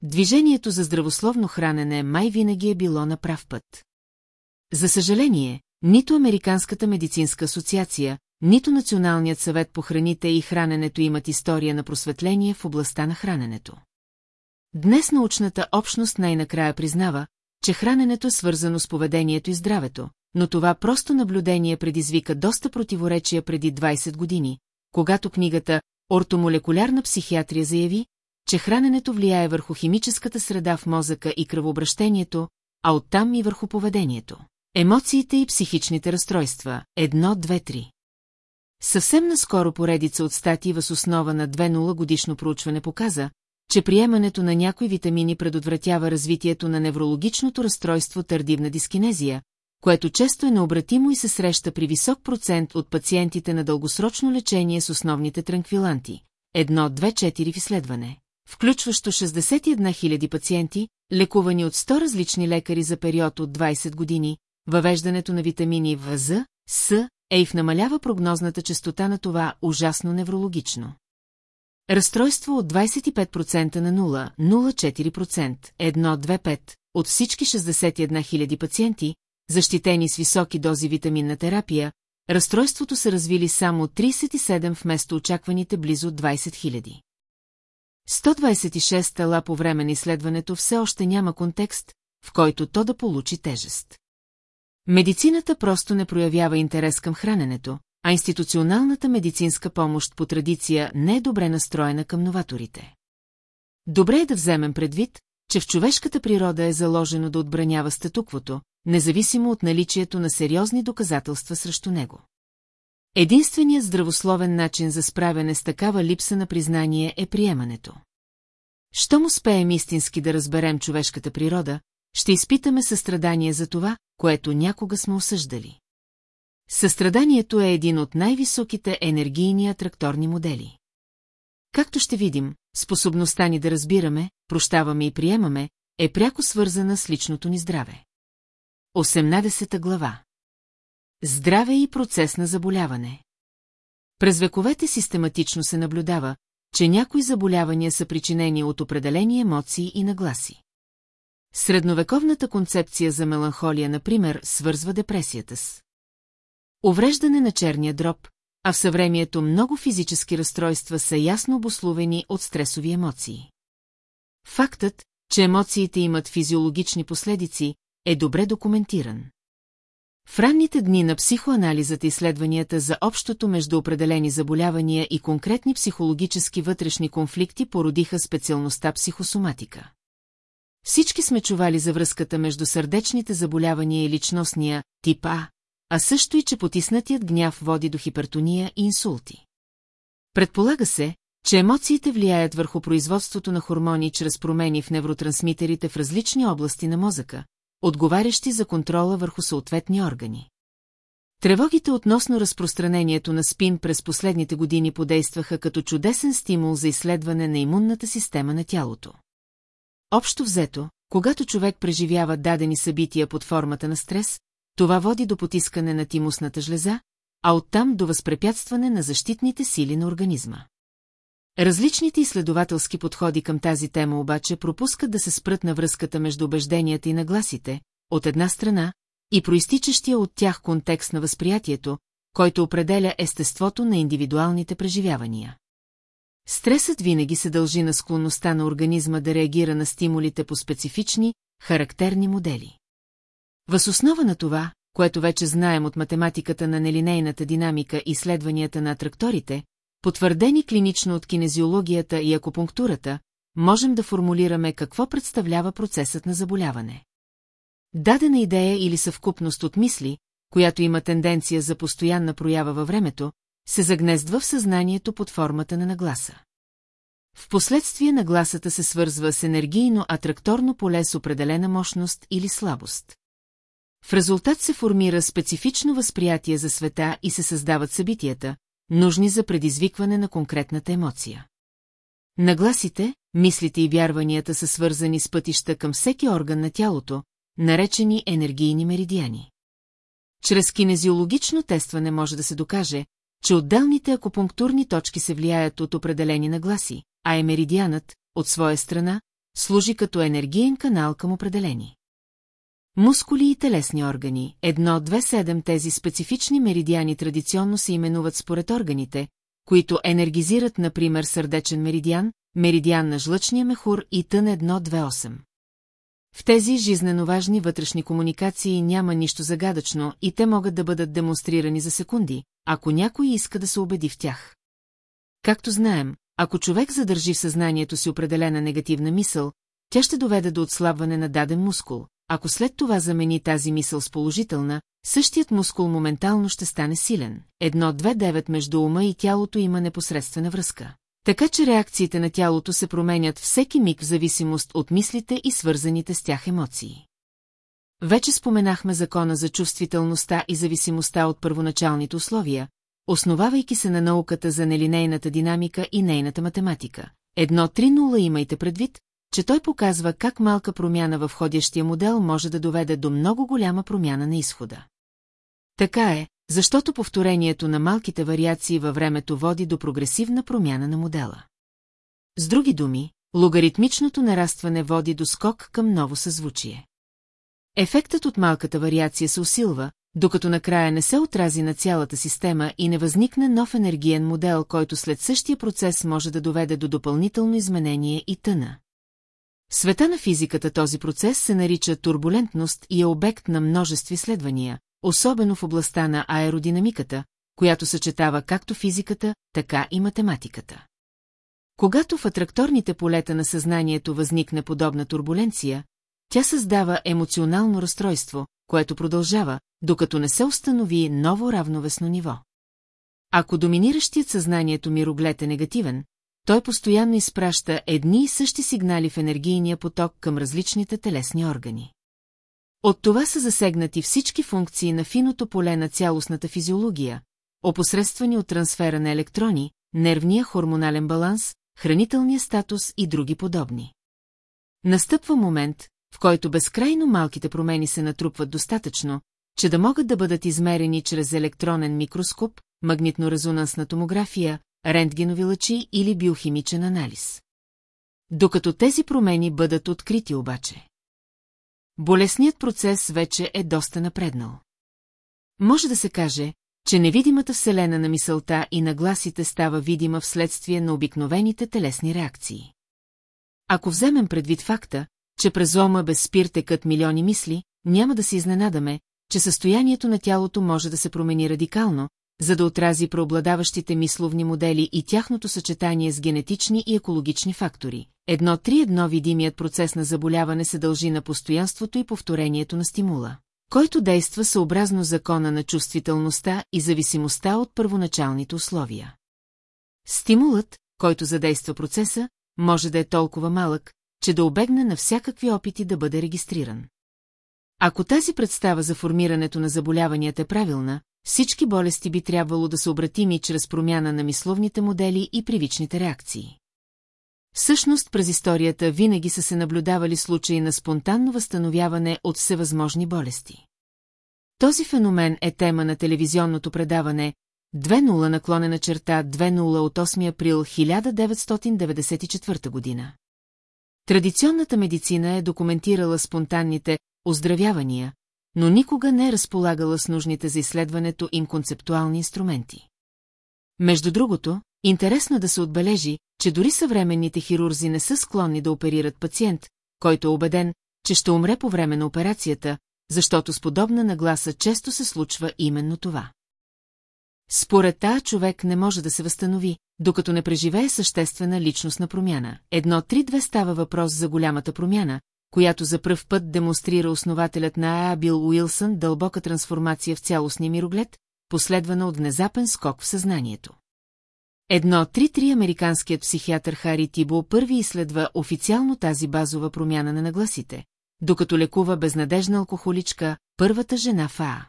Движението за здравословно хранене май винаги е било на прав път. За съжаление, нито Американската медицинска асоциация, нито Националният съвет по храните и храненето имат история на просветление в областта на храненето. Днес научната общност най-накрая признава, че храненето е свързано с поведението и здравето, но това просто наблюдение предизвика доста противоречия преди 20 години, когато книгата «Ортомолекулярна психиатрия» заяви, че храненето влияе върху химическата среда в мозъка и кръвообращението, а оттам и върху поведението. Емоциите и психичните разстройства – едно, две, три. Съвсем наскоро поредица от статии въз основа на 2.0 годишно проучване показа, че приемането на някои витамини предотвратява развитието на неврологичното разстройство тардивна дискинезия, което често е необратимо и се среща при висок процент от пациентите на дългосрочно лечение с основните транквиланти. 1-2-4 в изследване, включващо 61 000 пациенти, лекувани от 100 различни лекари за период от 20 години, въвеждането на витамини В, З, С, Ейф намалява прогнозната частота на това ужасно неврологично. Разстройство от 25% на 0,04%, 1,25% от всички 61 000 пациенти, защитени с високи дози витаминна терапия, разстройството са развили само 37 вместо очакваните близо 20 000. 126 тела по време на изследването все още няма контекст, в който то да получи тежест. Медицината просто не проявява интерес към храненето, а институционалната медицинска помощ по традиция не е добре настроена към новаторите. Добре е да вземем предвид, че в човешката природа е заложено да отбранява статуквото, независимо от наличието на сериозни доказателства срещу него. Единственият здравословен начин за справяне с такава липса на признание е приемането. Щом успеем истински да разберем човешката природа, ще изпитаме състрадание за това, което някога сме осъждали. Състраданието е един от най-високите енергийни атракторни модели. Както ще видим, способността ни да разбираме, прощаваме и приемаме, е пряко свързана с личното ни здраве. 18 глава Здраве и процес на заболяване През вековете систематично се наблюдава, че някои заболявания са причинени от определени емоции и нагласи. Средновековната концепция за меланхолия, например, свързва депресията с увреждане на черния дроб, а в съвремието много физически разстройства са ясно обословени от стресови емоции. Фактът, че емоциите имат физиологични последици, е добре документиран. В ранните дни на психоанализата изследванията за общото между определени заболявания и конкретни психологически вътрешни конфликти породиха специалността психосоматика. Всички сме чували за връзката между сърдечните заболявания и личностния тип А, а също и че потиснатият гняв води до хипертония и инсулти. Предполага се, че емоциите влияят върху производството на хормони чрез промени в невротрансмитерите в различни области на мозъка, отговарящи за контрола върху съответни органи. Тревогите относно разпространението на спин през последните години подействаха като чудесен стимул за изследване на имунната система на тялото. Общо взето, когато човек преживява дадени събития под формата на стрес, това води до потискане на тимусната жлеза, а оттам до възпрепятстване на защитните сили на организма. Различните изследователски подходи към тази тема обаче пропускат да се спрат на връзката между убежденията и нагласите, от една страна, и проистичащия от тях контекст на възприятието, който определя естеството на индивидуалните преживявания. Стресът винаги се дължи на склонността на организма да реагира на стимулите по специфични, характерни модели. Въз основа на това, което вече знаем от математиката на нелинейната динамика и изследванията на атракторите, потвърдени клинично от кинезиологията и акупунктурата, можем да формулираме какво представлява процесът на заболяване. Дадена идея или съвкупност от мисли, която има тенденция за постоянна проява във времето, се загнездва в съзнанието под формата на нагласа. Впоследствие нагласата се свързва с енергийно атракторно поле с определена мощност или слабост. В резултат се формира специфично възприятие за света и се създават събитията, нужни за предизвикване на конкретната емоция. Нагласите, мислите и вярванията са свързани с пътища към всеки орган на тялото, наречени енергийни меридиани. Чрез кинезиологично тестване може да се докаже, че отделните акупунктурни точки се влияят от определени нагласи, а емеридианът, от своя страна, служи като енергиен канал към определени. Мускули и телесни органи. Едно, две, седем тези специфични меридиани традиционно се именуват според органите, които енергизират, например, сърдечен меридиан, меридиан на жлъчния мехур и тън 1-2-8. В тези жизнено важни вътрешни комуникации няма нищо загадъчно и те могат да бъдат демонстрирани за секунди, ако някой иска да се убеди в тях. Както знаем, ако човек задържи в съзнанието си определена негативна мисъл, тя ще доведе до отслабване на даден мускул. Ако след това замени тази мисъл с положителна, същият мускул моментално ще стане силен. Едно-две-девет между ума и тялото има непосредствена връзка. Така че реакциите на тялото се променят всеки миг в зависимост от мислите и свързаните с тях емоции. Вече споменахме закона за чувствителността и зависимостта от първоначалните условия, основавайки се на науката за нелинейната динамика и нейната математика. Едно 3.0 имайте предвид, че той показва как малка промяна в входящия модел може да доведе до много голяма промяна на изхода. Така е, защото повторението на малките вариации във времето води до прогресивна промяна на модела. С други думи, логаритмичното нарастване води до скок към ново съзвучие. Ефектът от малката вариация се усилва, докато накрая не се отрази на цялата система и не възникне нов енергиен модел, който след същия процес може да доведе до допълнително изменение и тъна. Света на физиката този процес се нарича турбулентност и е обект на множество изследвания, особено в областта на аеродинамиката, която съчетава както физиката, така и математиката. Когато в атракторните полета на съзнанието възникне подобна турбуленция, тя създава емоционално разстройство, което продължава, докато не се установи ново равновесно ниво. Ако доминиращият съзнанието мироглед е негативен, той постоянно изпраща едни и същи сигнали в енергийния поток към различните телесни органи. От това са засегнати всички функции на финото поле на цялостната физиология, опосредствани от трансфера на електрони, нервния хормонален баланс, хранителния статус и други подобни. Настъпва момент, в който безкрайно малките промени се натрупват достатъчно, че да могат да бъдат измерени чрез електронен микроскоп, магнитно-резонансна томография, рентгенови лъчи или биохимичен анализ. Докато тези промени бъдат открити обаче. Болесният процес вече е доста напреднал. Може да се каже, че невидимата вселена на мисълта и на гласите става видима вследствие на обикновените телесни реакции. Ако вземем предвид факта, че през ома без спир текат милиони мисли, няма да се изненадаме, че състоянието на тялото може да се промени радикално, за да отрази преобладаващите мисловни модели и тяхното съчетание с генетични и екологични фактори. Едно три едно видимият процес на заболяване се дължи на постоянството и повторението на стимула, който действа съобразно закона на чувствителността и зависимостта от първоначалните условия. Стимулът, който задейства процеса, може да е толкова малък, че да обегне на всякакви опити да бъде регистриран. Ако тази представа за формирането на заболяванията е правилна, всички болести би трябвало да са обратими чрез промяна на мисловните модели и привичните реакции. Всъщност през историята винаги са се наблюдавали случаи на спонтанно възстановяване от всевъзможни болести. Този феномен е тема на телевизионното предаване 2.0 наклонена черта 2.0 от 8 април 1994 година. Традиционната медицина е документирала спонтанните оздравявания, но никога не е разполагала с нужните за изследването им концептуални инструменти. Между другото, интересно да се отбележи, че дори съвременните хирурзи не са склонни да оперират пациент, който е убеден, че ще умре по време на операцията, защото с подобна нагласа често се случва именно това. Според та човек не може да се възстанови, докато не преживее съществена личностна промяна. Едно три-две става въпрос за голямата промяна, която за пръв път демонстрира основателят на АА Бил Уилсън дълбока трансформация в цялостния мироглед, последвана от внезапен скок в съзнанието. Едно три-три американският психиатър Хари Тибо първи изследва официално тази базова промяна на нагласите, докато лекува безнадежна алкохоличка, първата жена в АА.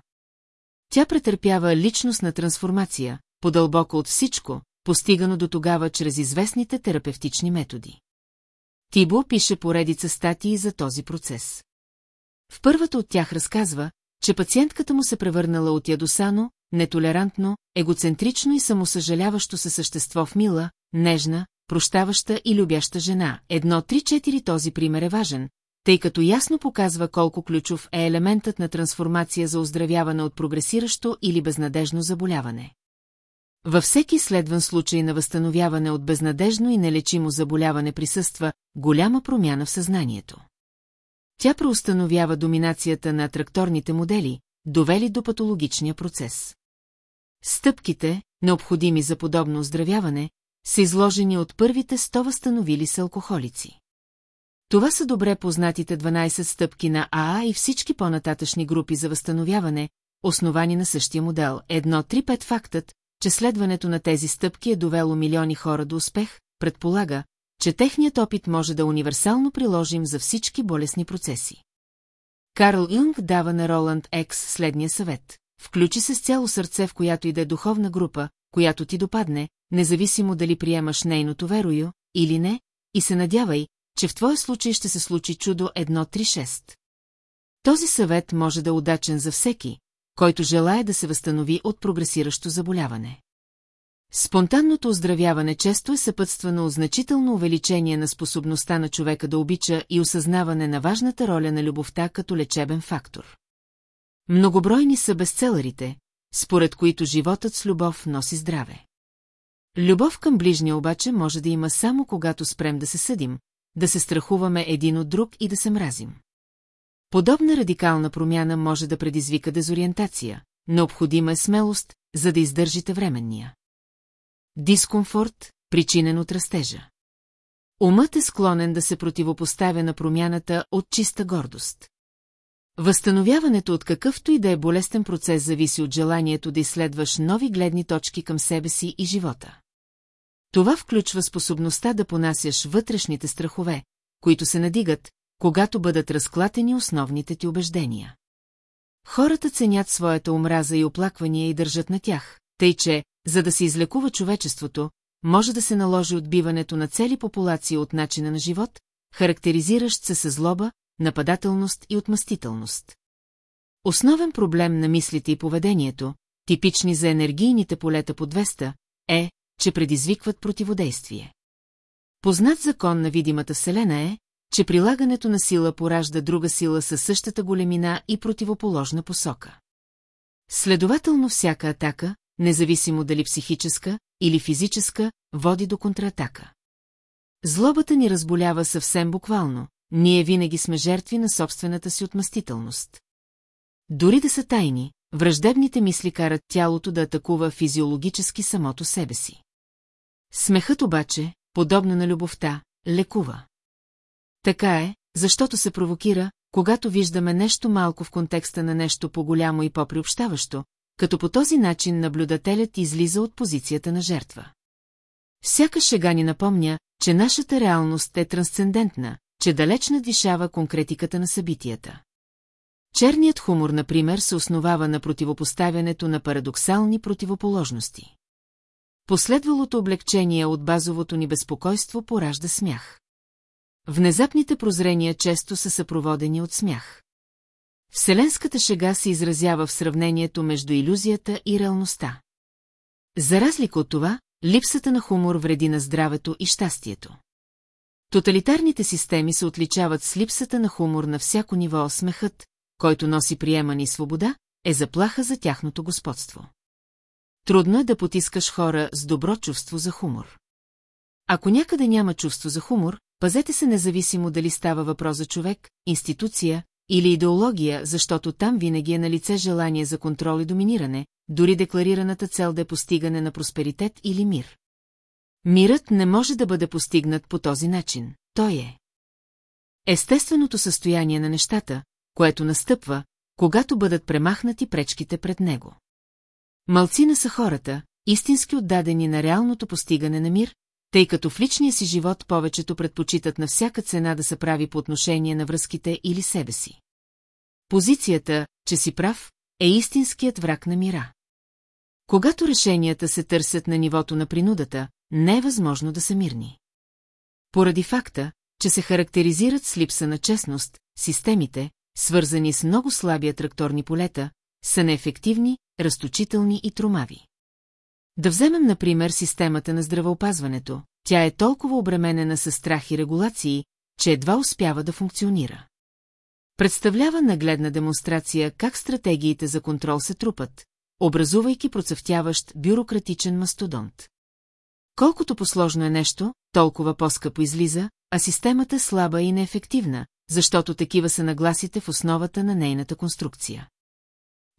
Тя претърпява личностна трансформация, подълбоко от всичко, постигано до тогава чрез известните терапевтични методи. Тибо пише поредица статии за този процес. В първата от тях разказва, че пациентката му се превърнала от ядосано, нетолерантно, егоцентрично и самосъжаляващо се същество в мила, нежна, прощаваща и любяща жена. Едно три-четири този пример е важен, тъй като ясно показва колко ключов е елементът на трансформация за оздравяване от прогресиращо или безнадежно заболяване. Във всеки следван случай на възстановяване от безнадежно и нелечимо заболяване присъства голяма промяна в съзнанието. Тя преустановява доминацията на атракторните модели, довели до патологичния процес. Стъпките, необходими за подобно оздравяване, са изложени от първите 100 възстановили се алкохолици. Това са добре познатите 12 стъпки на АА и всички по-нататъчни групи за възстановяване, основани на същия модел. Едно 3-5 фактът, че следването на тези стъпки е довело милиони хора до успех, предполага, че техният опит може да универсално приложим за всички болесни процеси. Карл Юнг дава на Роланд Екс следния съвет. Включи се с цяло сърце в която и да е духовна група, която ти допадне, независимо дали приемаш нейното верою или не, и се надявай, че в твоя случай ще се случи чудо 1-3-6. Този съвет може да е удачен за всеки, който желая да се възстанови от прогресиращо заболяване. Спонтанното оздравяване често е съпътствано от значително увеличение на способността на човека да обича и осъзнаване на важната роля на любовта като лечебен фактор. Многобройни са безцеларите, според които животът с любов носи здраве. Любов към ближния обаче може да има само когато спрем да се съдим, да се страхуваме един от друг и да се мразим. Подобна радикална промяна може да предизвика дезориентация, необходима е смелост, за да издържите временния. Дискомфорт, причинен от растежа. Умът е склонен да се противопоставя на промяната от чиста гордост. Възстановяването от какъвто и да е болестен процес зависи от желанието да изследваш нови гледни точки към себе си и живота. Това включва способността да понасяш вътрешните страхове, които се надигат, когато бъдат разклатени основните ти убеждения. Хората ценят своята омраза и оплаквания и държат на тях, тъй че, за да се излекува човечеството, може да се наложи отбиването на цели популации от начина на живот, характеризиращ се със злоба, нападателност и отмъстителност. Основен проблем на мислите и поведението, типични за енергийните полета по 200, е, че предизвикват противодействие. Познат закон на видимата Вселена е, че прилагането на сила поражда друга сила със същата големина и противоположна посока. Следователно всяка атака, независимо дали психическа или физическа, води до контратака. Злобата ни разболява съвсем буквално, ние винаги сме жертви на собствената си отмъстителност. Дори да са тайни, враждебните мисли карат тялото да атакува физиологически самото себе си. Смехът обаче, подобно на любовта, лекува. Така е, защото се провокира, когато виждаме нещо малко в контекста на нещо по-голямо и по-приобщаващо, като по този начин наблюдателят излиза от позицията на жертва. Всяка шега ни напомня, че нашата реалност е трансцендентна, че далеч надвишава конкретиката на събитията. Черният хумор, например, се основава на противопоставянето на парадоксални противоположности. Последвалото облегчение от базовото ни безпокойство поражда смях. Внезапните прозрения често са съпроводени от смях. Вселенската шега се изразява в сравнението между иллюзията и реалността. За разлика от това, липсата на хумор вреди на здравето и щастието. Тоталитарните системи се отличават с липсата на хумор на всяко ниво, смехът, който носи приемане и свобода, е заплаха за тяхното господство. Трудно е да потискаш хора с добро чувство за хумор. Ако някъде няма чувство за хумор, пазете се независимо дали става въпрос за човек, институция или идеология, защото там винаги е на лице желание за контрол и доминиране, дори декларираната цел да е постигане на просперитет или мир. Мирът не може да бъде постигнат по този начин, той е. Естественото състояние на нещата, което настъпва, когато бъдат премахнати пречките пред него. Малцина са хората, истински отдадени на реалното постигане на мир, тъй като в личния си живот повечето предпочитат на всяка цена да се прави по отношение на връзките или себе си. Позицията, че си прав, е истинският враг на мира. Когато решенията се търсят на нивото на принудата, не е възможно да са мирни. Поради факта, че се характеризират с липса на честност, системите, свързани с много слаби атракторни полета, са неефективни, разточителни и тромави. Да вземем, например, системата на здравеопазването. Тя е толкова обременена със страх и регулации, че едва успява да функционира. Представлява нагледна демонстрация как стратегиите за контрол се трупат, образувайки процъфтяващ бюрократичен мастодонт. Колкото посложно е нещо, толкова по-скъпо излиза, а системата слаба и неефективна, защото такива са нагласите в основата на нейната конструкция.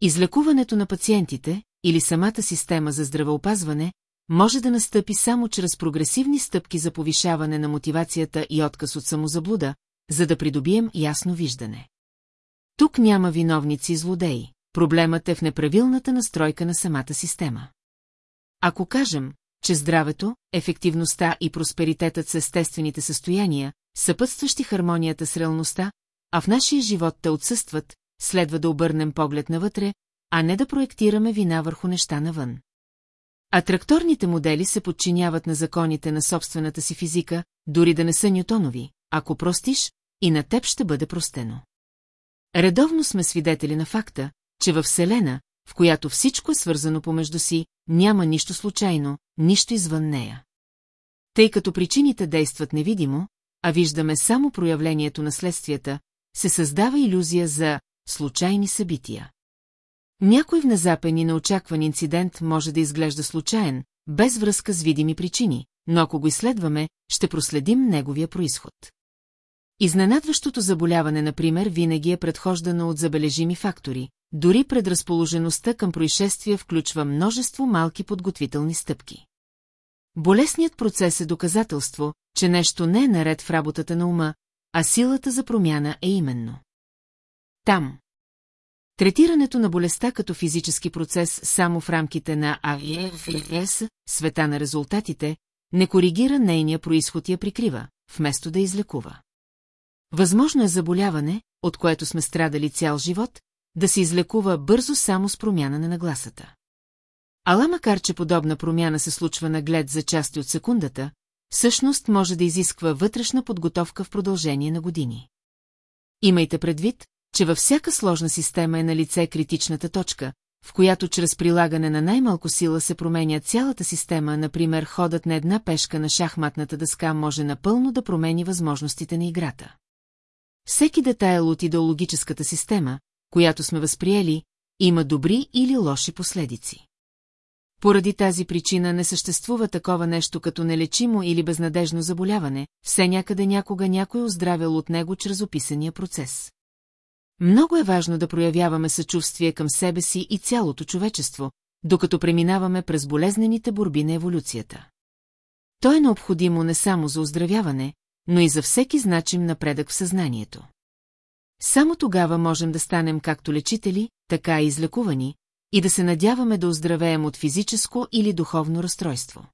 Излекуването на пациентите или самата система за здравеопазване може да настъпи само чрез прогресивни стъпки за повишаване на мотивацията и отказ от самозаблуда, за да придобием ясно виждане. Тук няма виновници и злодеи, проблемът е в неправилната настройка на самата система. Ако кажем, че здравето, ефективността и просперитетът са естествените състояния, съпътстващи хармонията с реалността, а в нашия живот те отсъстват, следва да обърнем поглед навътре, а не да проектираме вина върху неща навън. А тракторните модели се подчиняват на законите на собствената си физика, дори да не са нютонови, ако простиш, и на теб ще бъде простено. Редовно сме свидетели на факта, че във Вселена, в която всичко е свързано помежду си, няма нищо случайно, нищо извън нея. Тъй като причините действат невидимо, а виждаме само проявлението на следствията, се създава иллюзия за случайни събития. Някой внезапен и неочакван инцидент може да изглежда случайен, без връзка с видими причини, но ако го изследваме, ще проследим неговия происход. Изненадващото заболяване, например, винаги е предхождано от забележими фактори, дори предразположеността към происшествия включва множество малки подготвителни стъпки. Болесният процес е доказателство, че нещо не е наред в работата на ума, а силата за промяна е именно. Там. Третирането на болестта като физически процес само в рамките на АВС, света на резултатите, не коригира нейния происход и я прикрива, вместо да излекува. Възможно е заболяване, от което сме страдали цял живот, да се излекува бързо само с промяна на нагласата. Ала макар, че подобна промяна се случва на глед за части от секундата, всъщност може да изисква вътрешна подготовка в продължение на години. Имайте предвид, че във всяка сложна система е на лице критичната точка, в която чрез прилагане на най-малко сила се променя цялата система, например ходът на една пешка на шахматната дъска може напълно да промени възможностите на играта. Всеки детайл от идеологическата система, която сме възприели, има добри или лоши последици. Поради тази причина не съществува такова нещо като нелечимо или безнадежно заболяване, все някъде някога някой оздравял от него чрез описания процес. Много е важно да проявяваме съчувствие към себе си и цялото човечество, докато преминаваме през болезнените борби на еволюцията. То е необходимо не само за оздравяване, но и за всеки значим напредък в съзнанието. Само тогава можем да станем както лечители, така и излекувани, и да се надяваме да оздравеем от физическо или духовно разстройство.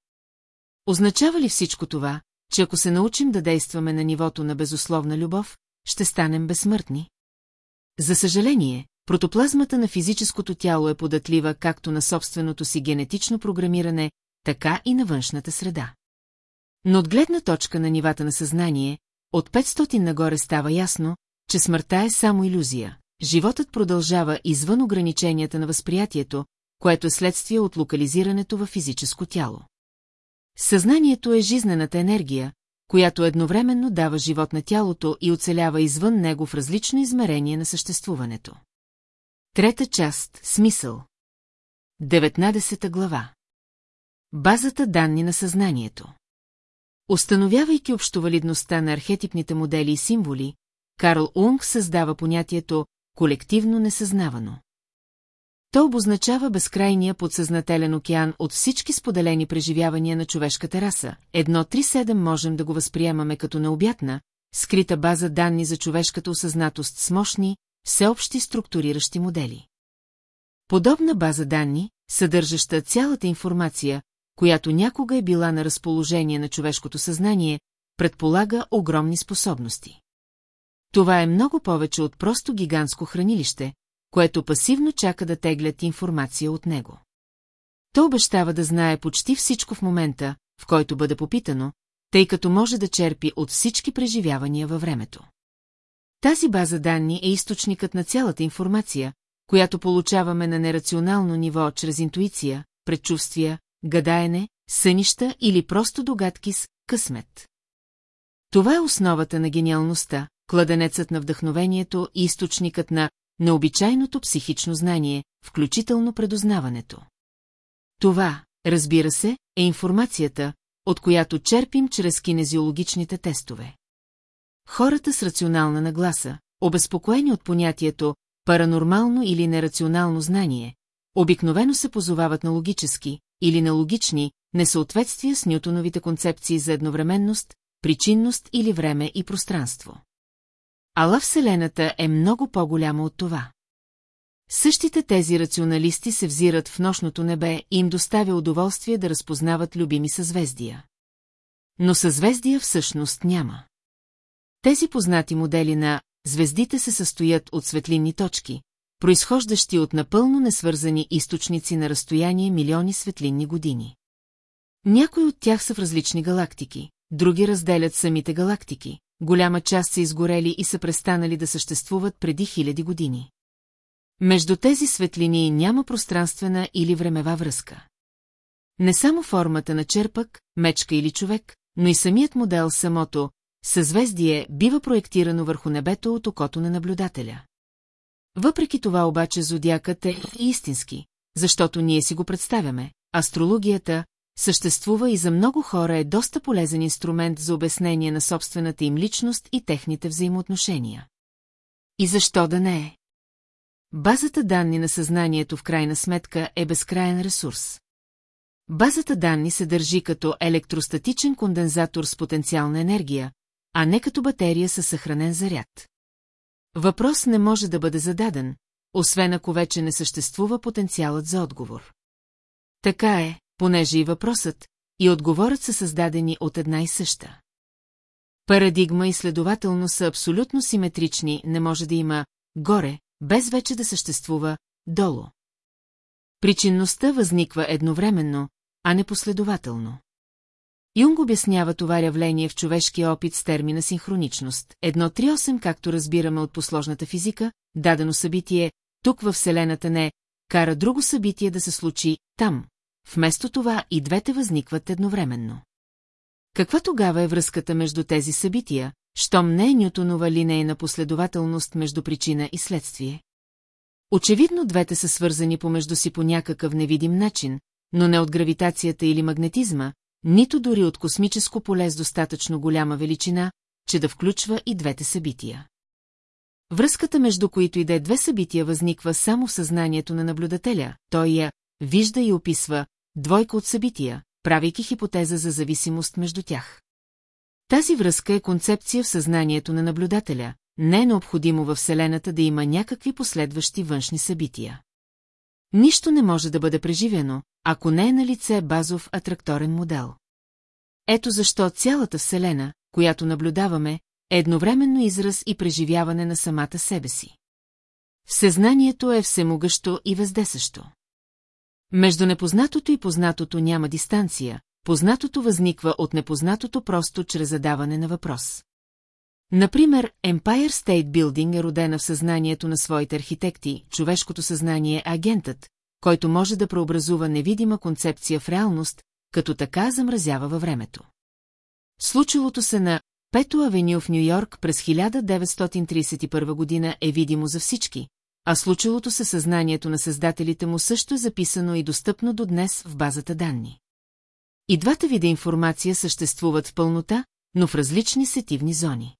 Означава ли всичко това, че ако се научим да действаме на нивото на безусловна любов, ще станем безсмъртни? За съжаление, протоплазмата на физическото тяло е податлива както на собственото си генетично програмиране, така и на външната среда. Но от гледна точка на нивата на съзнание, от 500 нагоре става ясно, че смъртта е само иллюзия. Животът продължава извън ограниченията на възприятието, което е следствие от локализирането във физическо тяло. Съзнанието е жизнената енергия, която едновременно дава живот на тялото и оцелява извън него в различно измерение на съществуването. Трета част – Смисъл 19 глава Базата данни на съзнанието Установявайки общовалидността на архетипните модели и символи, Карл Унг създава понятието колективно несъзнавано. То обозначава безкрайния подсъзнателен океан от всички споделени преживявания на човешката раса. Едно 3.7 можем да го възприемаме като необятна, скрита база данни за човешката осъзнатост с мощни, всеобщи структуриращи модели. Подобна база данни, съдържаща цялата информация, която някога е била на разположение на човешкото съзнание, предполага огромни способности. Това е много повече от просто гигантско хранилище, което пасивно чака да теглят информация от него. То обещава да знае почти всичко в момента, в който бъде попитано, тъй като може да черпи от всички преживявания във времето. Тази база данни е източникът на цялата информация, която получаваме на нерационално ниво чрез интуиция, предчувствия, гадаене, сънища или просто догадки с късмет. Това е основата на гениалността, кладенецът на вдъхновението и източникът на необичайното психично знание, включително предознаването. Това, разбира се, е информацията, от която черпим чрез кинезиологичните тестове. Хората с рационална нагласа, обезпокоени от понятието паранормално или нерационално знание, обикновено се позовават на логически или на логични несъответствия с Нютоновите концепции за едновременност, причинност или време и пространство. Ала Вселената е много по-голяма от това. Същите тези рационалисти се взират в нощното небе и им доставя удоволствие да разпознават любими съзвездия. Но съзвездия всъщност няма. Тези познати модели на звездите се състоят от светлинни точки, произхождащи от напълно несвързани източници на разстояние милиони светлинни години. Някои от тях са в различни галактики, други разделят самите галактики, голяма част са изгорели и са престанали да съществуват преди хиляди години. Между тези светлини няма пространствена или времева връзка. Не само формата на черпък, мечка или човек, но и самият модел самото, съзвездие, бива проектирано върху небето от окото на наблюдателя. Въпреки това обаче зодиакът е истински, защото ние си го представяме. Астрологията съществува и за много хора е доста полезен инструмент за обяснение на собствената им личност и техните взаимоотношения. И защо да не е? Базата данни на съзнанието в крайна сметка е безкрайен ресурс. Базата данни се държи като електростатичен кондензатор с потенциална енергия, а не като батерия със съхранен заряд. Въпрос не може да бъде зададен, освен ако вече не съществува потенциалът за отговор. Така е, понеже и въпросът, и отговорът са създадени от една и съща. Парадигма и следователно са абсолютно симетрични, не може да има горе, без вече да съществува долу. Причинността възниква едновременно, а не последователно. Юнг обяснява това явление в човешкия опит с термина синхроничност. Едно 3-8, както разбираме от посложната физика, дадено събитие, тук във Вселената не, кара друго събитие да се случи там. Вместо това и двете възникват едновременно. Каква тогава е връзката между тези събития, щом не е Нютонова линейна последователност между причина и следствие? Очевидно двете са свързани помежду си по някакъв невидим начин, но не от гравитацията или магнетизма, нито дори от космическо поле с достатъчно голяма величина, че да включва и двете събития. Връзката между които и да е две събития възниква само в съзнанието на наблюдателя, той я вижда и описва двойка от събития, правейки хипотеза за зависимост между тях. Тази връзка е концепция в съзнанието на наблюдателя, не е необходимо във Вселената да има някакви последващи външни събития. Нищо не може да бъде преживено, ако не е на лице базов атракторен модел. Ето защо цялата Вселена, която наблюдаваме, е едновременно израз и преживяване на самата себе си. Всезнанието е всемогъщо и вездесъщо. Между непознатото и познатото няма дистанция, познатото възниква от непознатото просто чрез задаване на въпрос. Например, Empire State Building е родена в съзнанието на своите архитекти, човешкото съзнание е агентът, който може да преобразува невидима концепция в реалност, като така замразява във времето. Случилото се на Пето авеню в Нью-Йорк през 1931 година е видимо за всички, а случилото се съзнанието на създателите му също е записано и достъпно до днес в базата данни. И двата вида информация съществуват в пълнота, но в различни сетивни зони.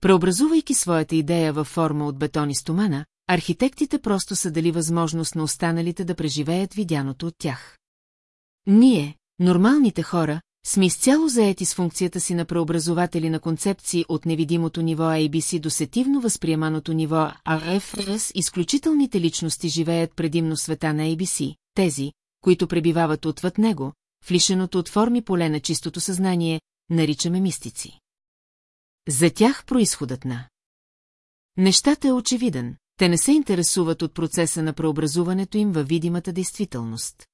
Преобразувайки своята идея във форма от бетон и стомана, архитектите просто са дали възможност на останалите да преживеят видяното от тях. Ние, нормалните хора, сме изцяло заети с функцията си на преобразователи на концепции от невидимото ниво ABC до сетивно възприеманото ниво AFRS. Изключителните личности живеят предимно света на ABC, тези, които пребивават отвъд него, в лишеното от форми поле на чистото съзнание, наричаме мистици. За тях происходът на Нещата е очевиден, те не се интересуват от процеса на преобразуването им във видимата действителност.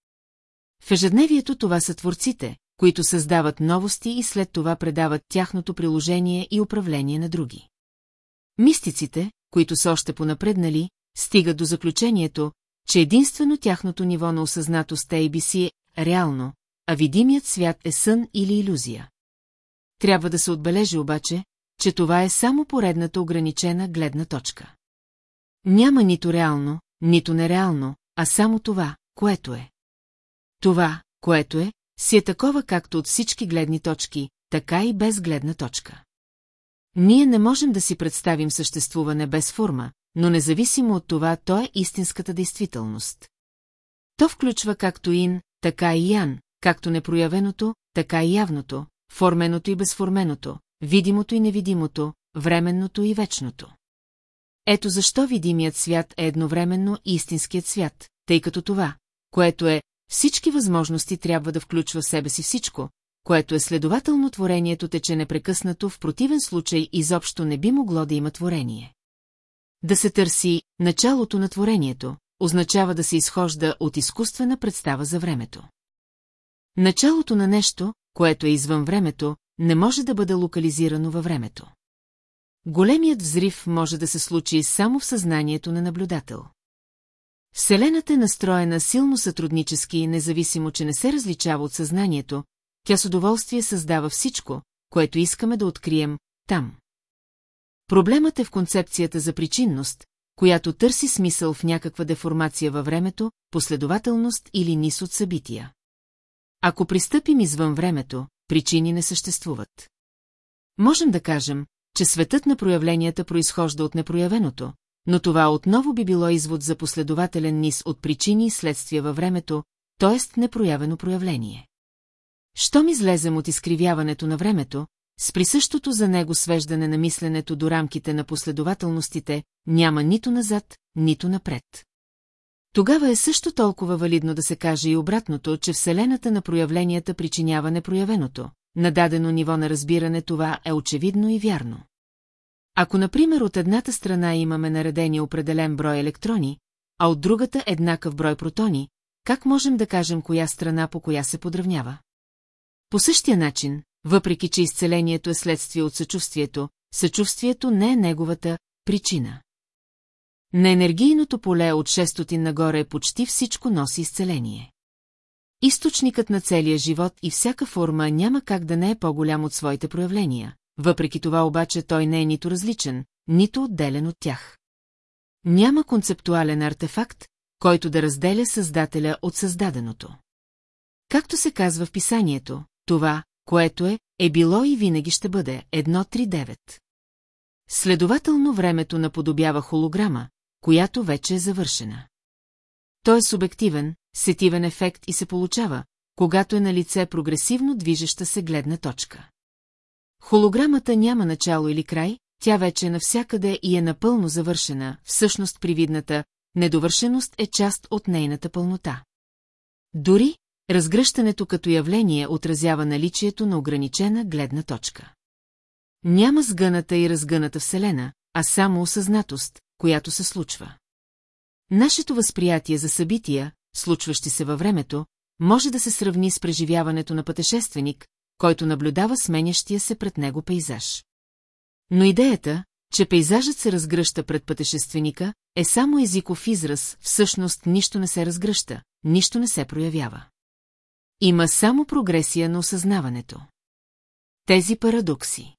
В ежедневието това са творците, които създават новости и след това предават тяхното приложение и управление на други. Мистиците, които са още понапреднали, стигат до заключението, че единствено тяхното ниво на осъзнатост ABC е реално, а видимият свят е сън или иллюзия. Трябва да се отбележи обаче, че това е само поредната ограничена гледна точка. Няма нито реално, нито нереално, а само това, което е. Това, което е, си е такова както от всички гледни точки, така и без гледна точка. Ние не можем да си представим съществуване без форма, но независимо от това, то е истинската действителност. То включва както ин, така и ян, както непроявеното, така и явното, форменото и безформеното, видимото и невидимото, временното и вечното. Ето защо видимият свят е едновременно истинският свят, тъй като това, което е всички възможности трябва да включва в себе си всичко, което е следователно творението тече непрекъснато, в противен случай изобщо не би могло да има творение. Да се търси началото на творението, означава да се изхожда от изкуствена представа за времето. Началото на нещо, което е извън времето, не може да бъде локализирано във времето. Големият взрив може да се случи само в съзнанието на наблюдател. Вселената е настроена силно сътруднически и независимо, че не се различава от съзнанието, тя с удоволствие създава всичко, което искаме да открием там. Проблемът е в концепцията за причинност, която търси смисъл в някаква деформация във времето, последователност или нис от събития. Ако пристъпим извън времето, причини не съществуват. Можем да кажем, че светът на проявленията произхожда от непроявеното, но това отново би било извод за последователен низ от причини и следствия във времето, т.е. непроявено проявление. Щом излезем от изкривяването на времето, с присъщото за него свеждане на мисленето до рамките на последователностите, няма нито назад, нито напред. Тогава е също толкова валидно да се каже и обратното, че Вселената на проявленията причинява непроявеното. На дадено ниво на разбиране това е очевидно и вярно. Ако, например, от едната страна имаме наредени определен брой електрони, а от другата еднакъв брой протони, как можем да кажем коя страна по коя се подравнява? По същия начин, въпреки че изцелението е следствие от съчувствието, съчувствието не е неговата причина. На енергийното поле от 600 нагоре почти всичко носи изцеление. Източникът на целия живот и всяка форма няма как да не е по-голям от своите проявления, въпреки това обаче той не е нито различен, нито отделен от тях. Няма концептуален артефакт, който да разделя създателя от създаденото. Както се казва в писанието, това, което е, е било и винаги ще бъде 1.3.9. Следователно времето наподобява холограма, която вече е завършена. Той е субективен, сетивен ефект и се получава, когато е на лице прогресивно движеща се гледна точка. Холограмата няма начало или край, тя вече е навсякъде и е напълно завършена, всъщност привидната недовършеност е част от нейната пълнота. Дори, разгръщането като явление отразява наличието на ограничена гледна точка. Няма сгъната и разгъната Вселена, а само осъзнатост, която се случва. Нашето възприятие за събития, случващи се във времето, може да се сравни с преживяването на пътешественик, който наблюдава сменящия се пред него пейзаж. Но идеята, че пейзажът се разгръща пред пътешественика, е само езиков израз, всъщност нищо не се разгръща, нищо не се проявява. Има само прогресия на осъзнаването. Тези парадокси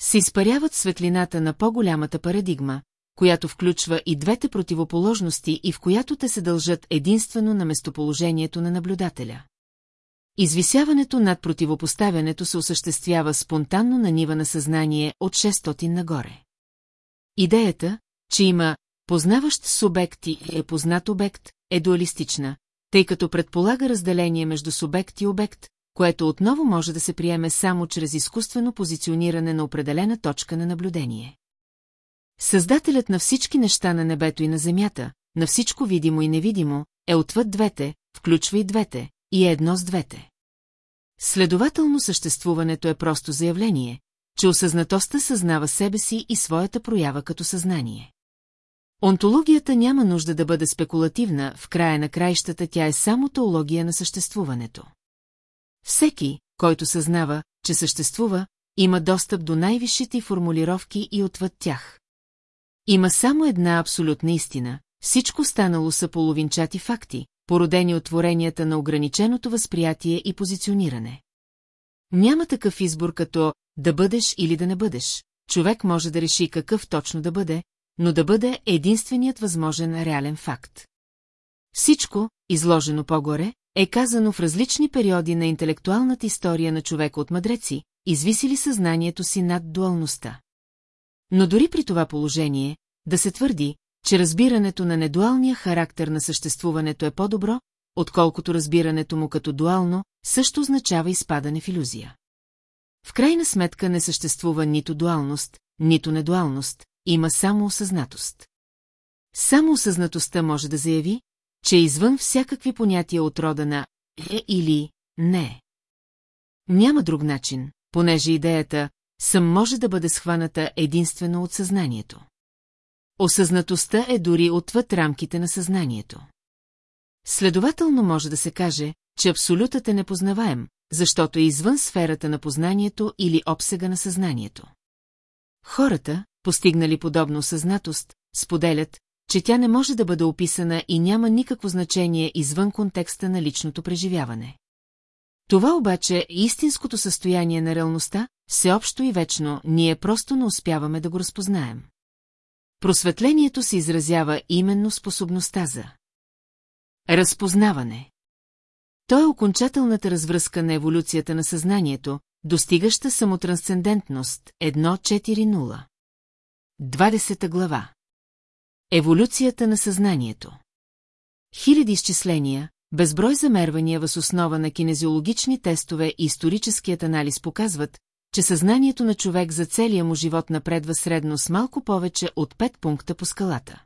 се изпаряват светлината на по-голямата парадигма, която включва и двете противоположности и в която те се дължат единствено на местоположението на наблюдателя. Извисяването над противопоставянето се осъществява спонтанно на нива на съзнание от 600 нагоре. Идеята, че има познаващ субект и е познат обект, е дуалистична, тъй като предполага разделение между субект и обект, което отново може да се приеме само чрез изкуствено позициониране на определена точка на наблюдение. Създателят на всички неща на небето и на земята, на всичко видимо и невидимо, е отвъд двете, включва и двете, и е едно с двете. Следователно съществуването е просто заявление, че осъзнатостта съзнава себе си и своята проява като съзнание. Онтологията няма нужда да бъде спекулативна, в края на краищата тя е само теология на съществуването. Всеки, който съзнава, че съществува, има достъп до най-висшите формулировки и отвъд тях. Има само една абсолютна истина, всичко станало са половинчати факти, породени от творенията на ограниченото възприятие и позициониране. Няма такъв избор като да бъдеш или да не бъдеш. Човек може да реши какъв точно да бъде, но да бъде единственият възможен реален факт. Всичко, изложено по-горе, е казано в различни периоди на интелектуалната история на човека от мъдреци, извисили съзнанието си над дуалността. Но дори при това положение, да се твърди, че разбирането на недуалния характер на съществуването е по-добро, отколкото разбирането му като дуално, също означава изпадане в иллюзия. В крайна сметка не съществува нито дуалност, нито недуалност, има само осъзнатост. Само осъзнатостта може да заяви, че е извън всякакви понятия от рода на «е» или «не». Няма друг начин, понеже идеята «съм» може да бъде схваната единствено от съзнанието. Осъзнатостта е дори отвъд рамките на съзнанието. Следователно може да се каже, че абсолютът е непознаваем, защото е извън сферата на познанието или обсега на съзнанието. Хората, постигнали подобно съзнатост, споделят, че тя не може да бъде описана и няма никакво значение извън контекста на личното преживяване. Това обаче е истинското състояние на реалността, всеобщо и вечно, ние просто не успяваме да го разпознаем. Просветлението се изразява именно способността за разпознаване. То е окончателната развръзка на еволюцията на съзнанието, достигаща самотрансцендентност 1.4.0. 20 глава Еволюцията на съзнанието Хиляди изчисления, безброй замервания въз основа на кинезиологични тестове и историческият анализ показват, че съзнанието на човек за целия му живот напредва средно с малко повече от 5 пункта по скалата.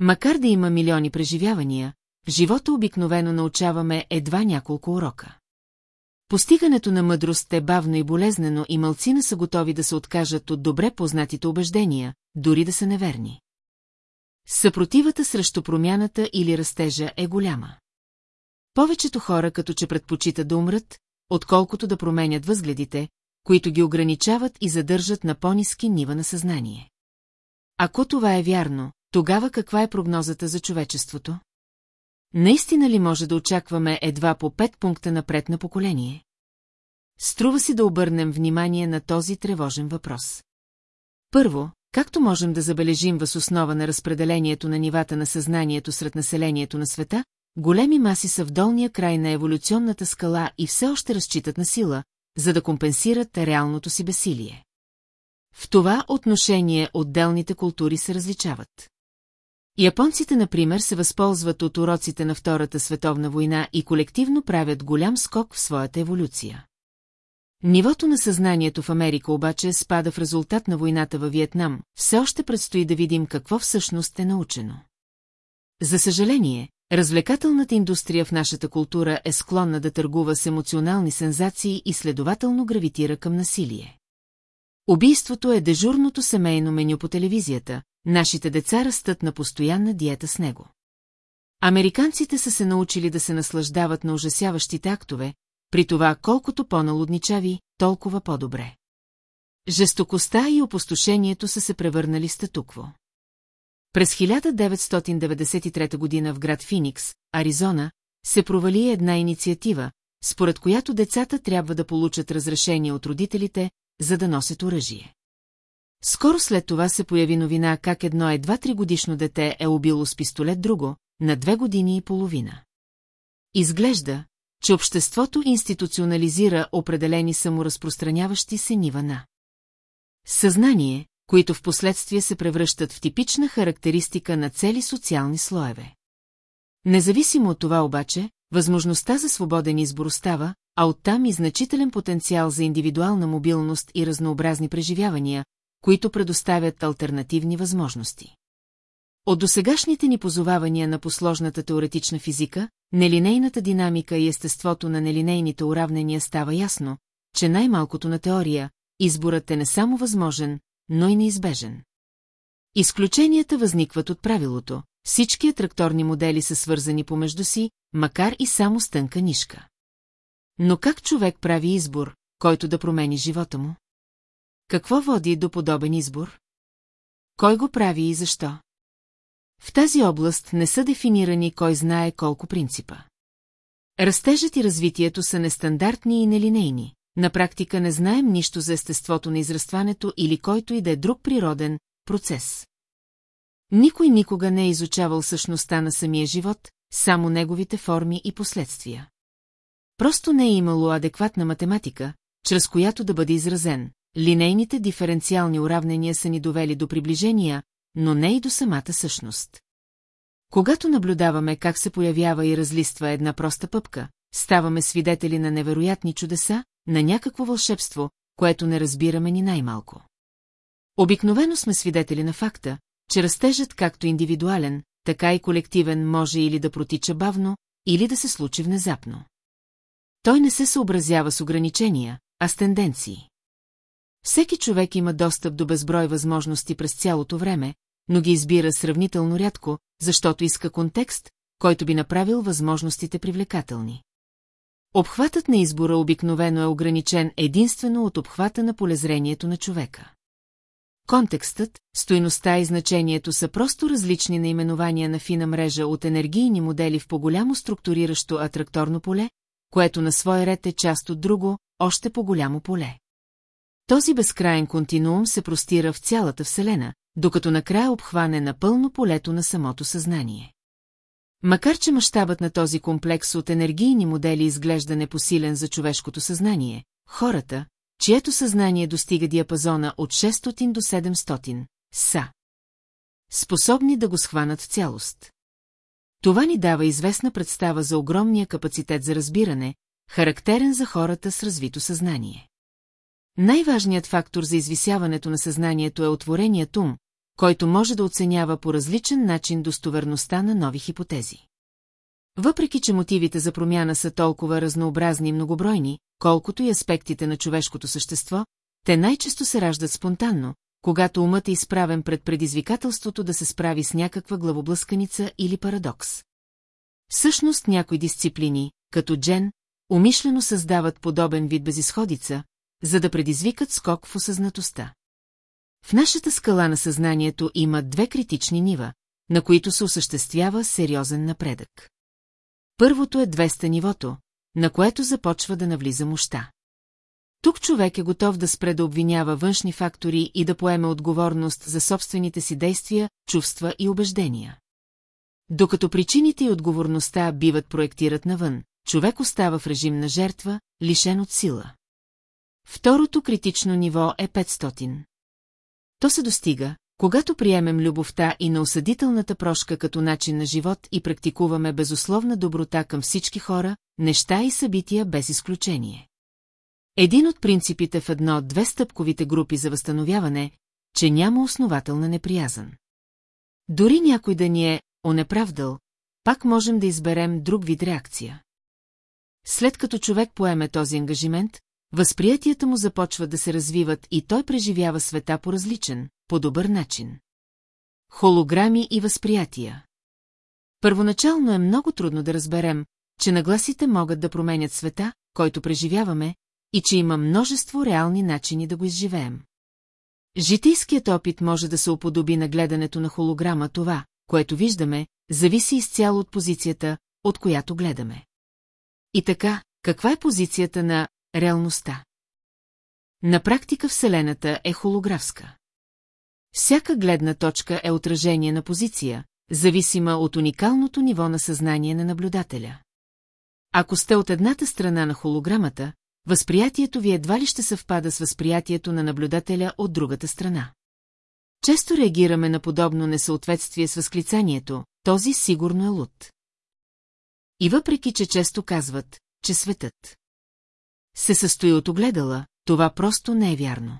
Макар да има милиони преживявания, в живота обикновено научаваме едва няколко урока. Постигането на мъдрост е бавно и болезнено и мълцина са готови да се откажат от добре познатите убеждения, дори да са неверни. Съпротивата срещу промяната или растежа е голяма. Повечето хора като че предпочитат да умрат, отколкото да променят възгледите, които ги ограничават и задържат на по-низки нива на съзнание. Ако това е вярно, тогава каква е прогнозата за човечеството? Наистина ли може да очакваме едва по пет пункта напред на поколение? Струва си да обърнем внимание на този тревожен въпрос. Първо, както можем да забележим въз основа на разпределението на нивата на съзнанието сред населението на света, големи маси са в долния край на еволюционната скала и все още разчитат на сила, за да компенсират реалното си бесилие. В това отношение отделните култури се различават. Японците, например, се възползват от уроците на Втората световна война и колективно правят голям скок в своята еволюция. Нивото на съзнанието в Америка обаче спада в резултат на войната във Виетнам, все още предстои да видим какво всъщност е научено. За съжаление, развлекателната индустрия в нашата култура е склонна да търгува с емоционални сензации и следователно гравитира към насилие. Убийството е дежурното семейно меню по телевизията, нашите деца растат на постоянна диета с него. Американците са се научили да се наслаждават на ужасяващите актове, при това колкото по-налудничави, толкова по-добре. Жестокостта и опустошението са се превърнали статукво. През 1993 година в град Финикс, Аризона, се провали една инициатива, според която децата трябва да получат разрешение от родителите, за да носят оръжие. Скоро след това се появи новина как едно едва три годишно дете е убило с пистолет друго, на две години и половина. Изглежда, че обществото институционализира определени саморазпространяващи се нива на съзнание, които в последствие се превръщат в типична характеристика на цели социални слоеве. Независимо от това обаче, възможността за свободен избор остава, а оттам и значителен потенциал за индивидуална мобилност и разнообразни преживявания, които предоставят альтернативни възможности. От досегашните ни позовавания на посложната теоретична физика, нелинейната динамика и естеството на нелинейните уравнения става ясно, че най-малкото на теория, изборът е не само възможен, но и неизбежен. Изключенията възникват от правилото. Всички атракторни модели са свързани помежду си, макар и само с тънка нишка. Но как човек прави избор, който да промени живота му? Какво води до подобен избор? Кой го прави и защо? В тази област не са дефинирани кой знае колко принципа. Растежът и развитието са нестандартни и нелинейни, на практика не знаем нищо за естеството на израстването или който и да е друг природен процес. Никой никога не е изучавал същността на самия живот, само неговите форми и последствия. Просто не е имало адекватна математика, чрез която да бъде изразен. Линейните диференциални уравнения са ни довели до приближения, но не и до самата същност. Когато наблюдаваме как се появява и разлиства една проста пъпка, ставаме свидетели на невероятни чудеса, на някакво вълшебство, което не разбираме ни най-малко. Обикновено сме свидетели на факта, че растежът както индивидуален, така и колективен може или да протича бавно, или да се случи внезапно. Той не се съобразява с ограничения, а с тенденции. Всеки човек има достъп до безброй възможности през цялото време, но ги избира сравнително рядко, защото иска контекст, който би направил възможностите привлекателни. Обхватът на избора обикновено е ограничен единствено от обхвата на полезрението на човека. Контекстът, стойността и значението са просто различни наименования на фина мрежа от енергийни модели в по-голямо структуриращо атракторно поле, което на свой ред е част от друго, още по-голямо поле. Този безкрайен континуум се простира в цялата Вселена, докато накрая обхване напълно полето на самото съзнание. Макар че мащабът на този комплекс от енергийни модели изглежда непосилен за човешкото съзнание, хората, чието съзнание достига диапазона от 600 до 700, са способни да го схванат в цялост. Това ни дава известна представа за огромния капацитет за разбиране, характерен за хората с развито съзнание. Най-важният фактор за извисяването на съзнанието е отвореният ум, който може да оценява по различен начин достоверността на нови хипотези. Въпреки, че мотивите за промяна са толкова разнообразни и многобройни, колкото и аспектите на човешкото същество, те най-често се раждат спонтанно, когато умът е изправен пред предизвикателството да се справи с някаква главоблъсканица или парадокс. Всъщност някои дисциплини, като джен, умишлено създават подобен вид безисходица, за да предизвикат скок в осъзнатостта. В нашата скала на съзнанието има две критични нива, на които се осъществява сериозен напредък. Първото е 200 нивото, на което започва да навлиза мощта. Тук човек е готов да спре да обвинява външни фактори и да поеме отговорност за собствените си действия, чувства и убеждения. Докато причините и отговорността биват проектират навън, човек остава в режим на жертва, лишен от сила. Второто критично ниво е 500. То се достига, когато приемем любовта и на осъдителната прошка като начин на живот и практикуваме безусловна доброта към всички хора, неща и събития без изключение. Един от принципите в едно-две стъпковите групи за възстановяване, че няма основателна неприязан. Дори някой да ни е онеправдал, пак можем да изберем друг вид реакция. След като човек поеме този ангажимент, възприятията му започват да се развиват и той преживява света по различен, по добър начин. Холограми и възприятия Първоначално е много трудно да разберем, че нагласите могат да променят света, който преживяваме, и че има множество реални начини да го изживеем. Житейският опит може да се уподоби на гледането на холограма това, което виждаме, зависи изцяло от позицията, от която гледаме. И така, каква е позицията на реалността? На практика Вселената е холографска. Всяка гледна точка е отражение на позиция, зависима от уникалното ниво на съзнание на наблюдателя. Ако сте от едната страна на холограмата, възприятието ви едва ли ще съвпада с възприятието на наблюдателя от другата страна. Често реагираме на подобно несъответствие с възклицанието, този сигурно е луд. И въпреки, че често казват, че светът се състои от огледала, това просто не е вярно.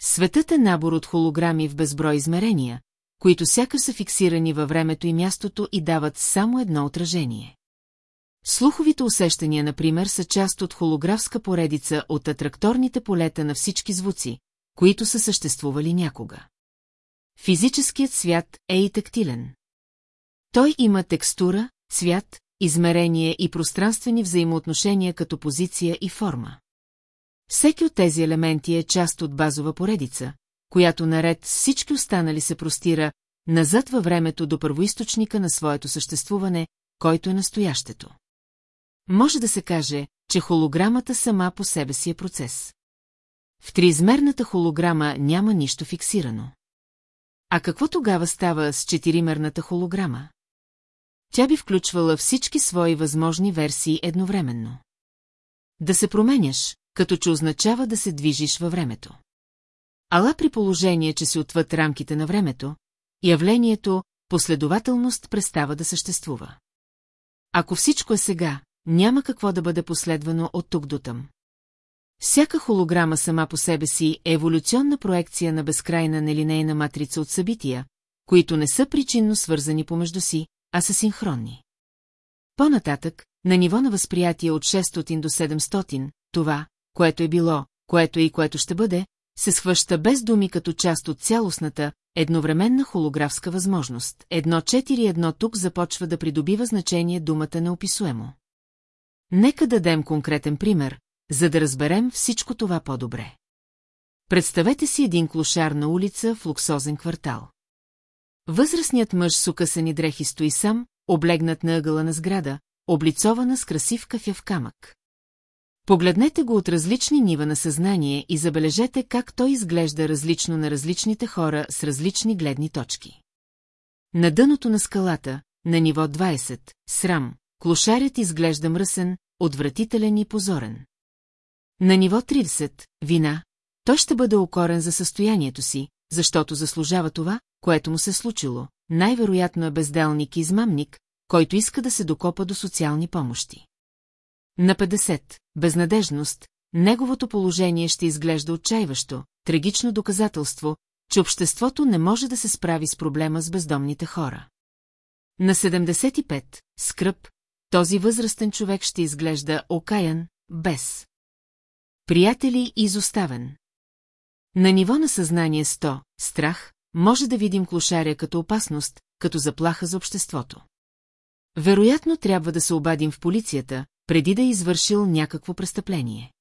Светът е набор от холограми в безброй измерения, които сякаш са фиксирани във времето и мястото и дават само едно отражение. Слуховите усещания, например, са част от холографска поредица от атракторните полета на всички звуци, които са съществували някога. Физическият свят е и тактилен. Той има текстура, цвят, измерение и пространствени взаимоотношения като позиция и форма. Всеки от тези елементи е част от базова поредица, която наред с всички останали се простира назад във времето до първоисточника на своето съществуване, който е настоящето. Може да се каже, че холограмата сама по себе си е процес. В триизмерната холограма няма нищо фиксирано. А какво тогава става с четиримерната холограма? Тя би включвала всички свои възможни версии едновременно. Да се променяш, като че означава да се движиш във времето. Ала при положение, че си отвъд рамките на времето, явлението последователност престава да съществува. Ако всичко е сега, няма какво да бъде последвано от тук до там. Всяка холограма сама по себе си е еволюционна проекция на безкрайна нелинейна матрица от събития, които не са причинно свързани помежду си, а са синхронни. По-нататък, на ниво на възприятие от 600 до 700, това, което е било, което е и което ще бъде, се схваща без думи като част от цялостната, едновременна холографска възможност. Едно 4-1 тук започва да придобива значение думата неописуемо. Нека дадем конкретен пример, за да разберем всичко това по-добре. Представете си един клошар на улица в луксозен квартал. Възрастният мъж с укъсани дрехи стои сам, облегнат на ъгъла на сграда, облицована с красив кафяв камък. Погледнете го от различни нива на съзнание и забележете как той изглежда различно на различните хора с различни гледни точки. На дъното на скалата, на ниво 20, срам, клошарят изглежда мръсен, отвратителен и позорен. На ниво 30, вина, той ще бъде окорен за състоянието си, защото заслужава това, което му се случило. Най-вероятно е безделник и измамник, който иска да се докопа до социални помощи. На 50, безнадежност, неговото положение ще изглежда отчаиващо, трагично доказателство, че обществото не може да се справи с проблема с бездомните хора. На 75, скръп, този възрастен човек ще изглежда окаян, без. Приятели изоставен. На ниво на съзнание 100, страх, може да видим клошаря като опасност, като заплаха за обществото. Вероятно трябва да се обадим в полицията, преди да е извършил някакво престъпление.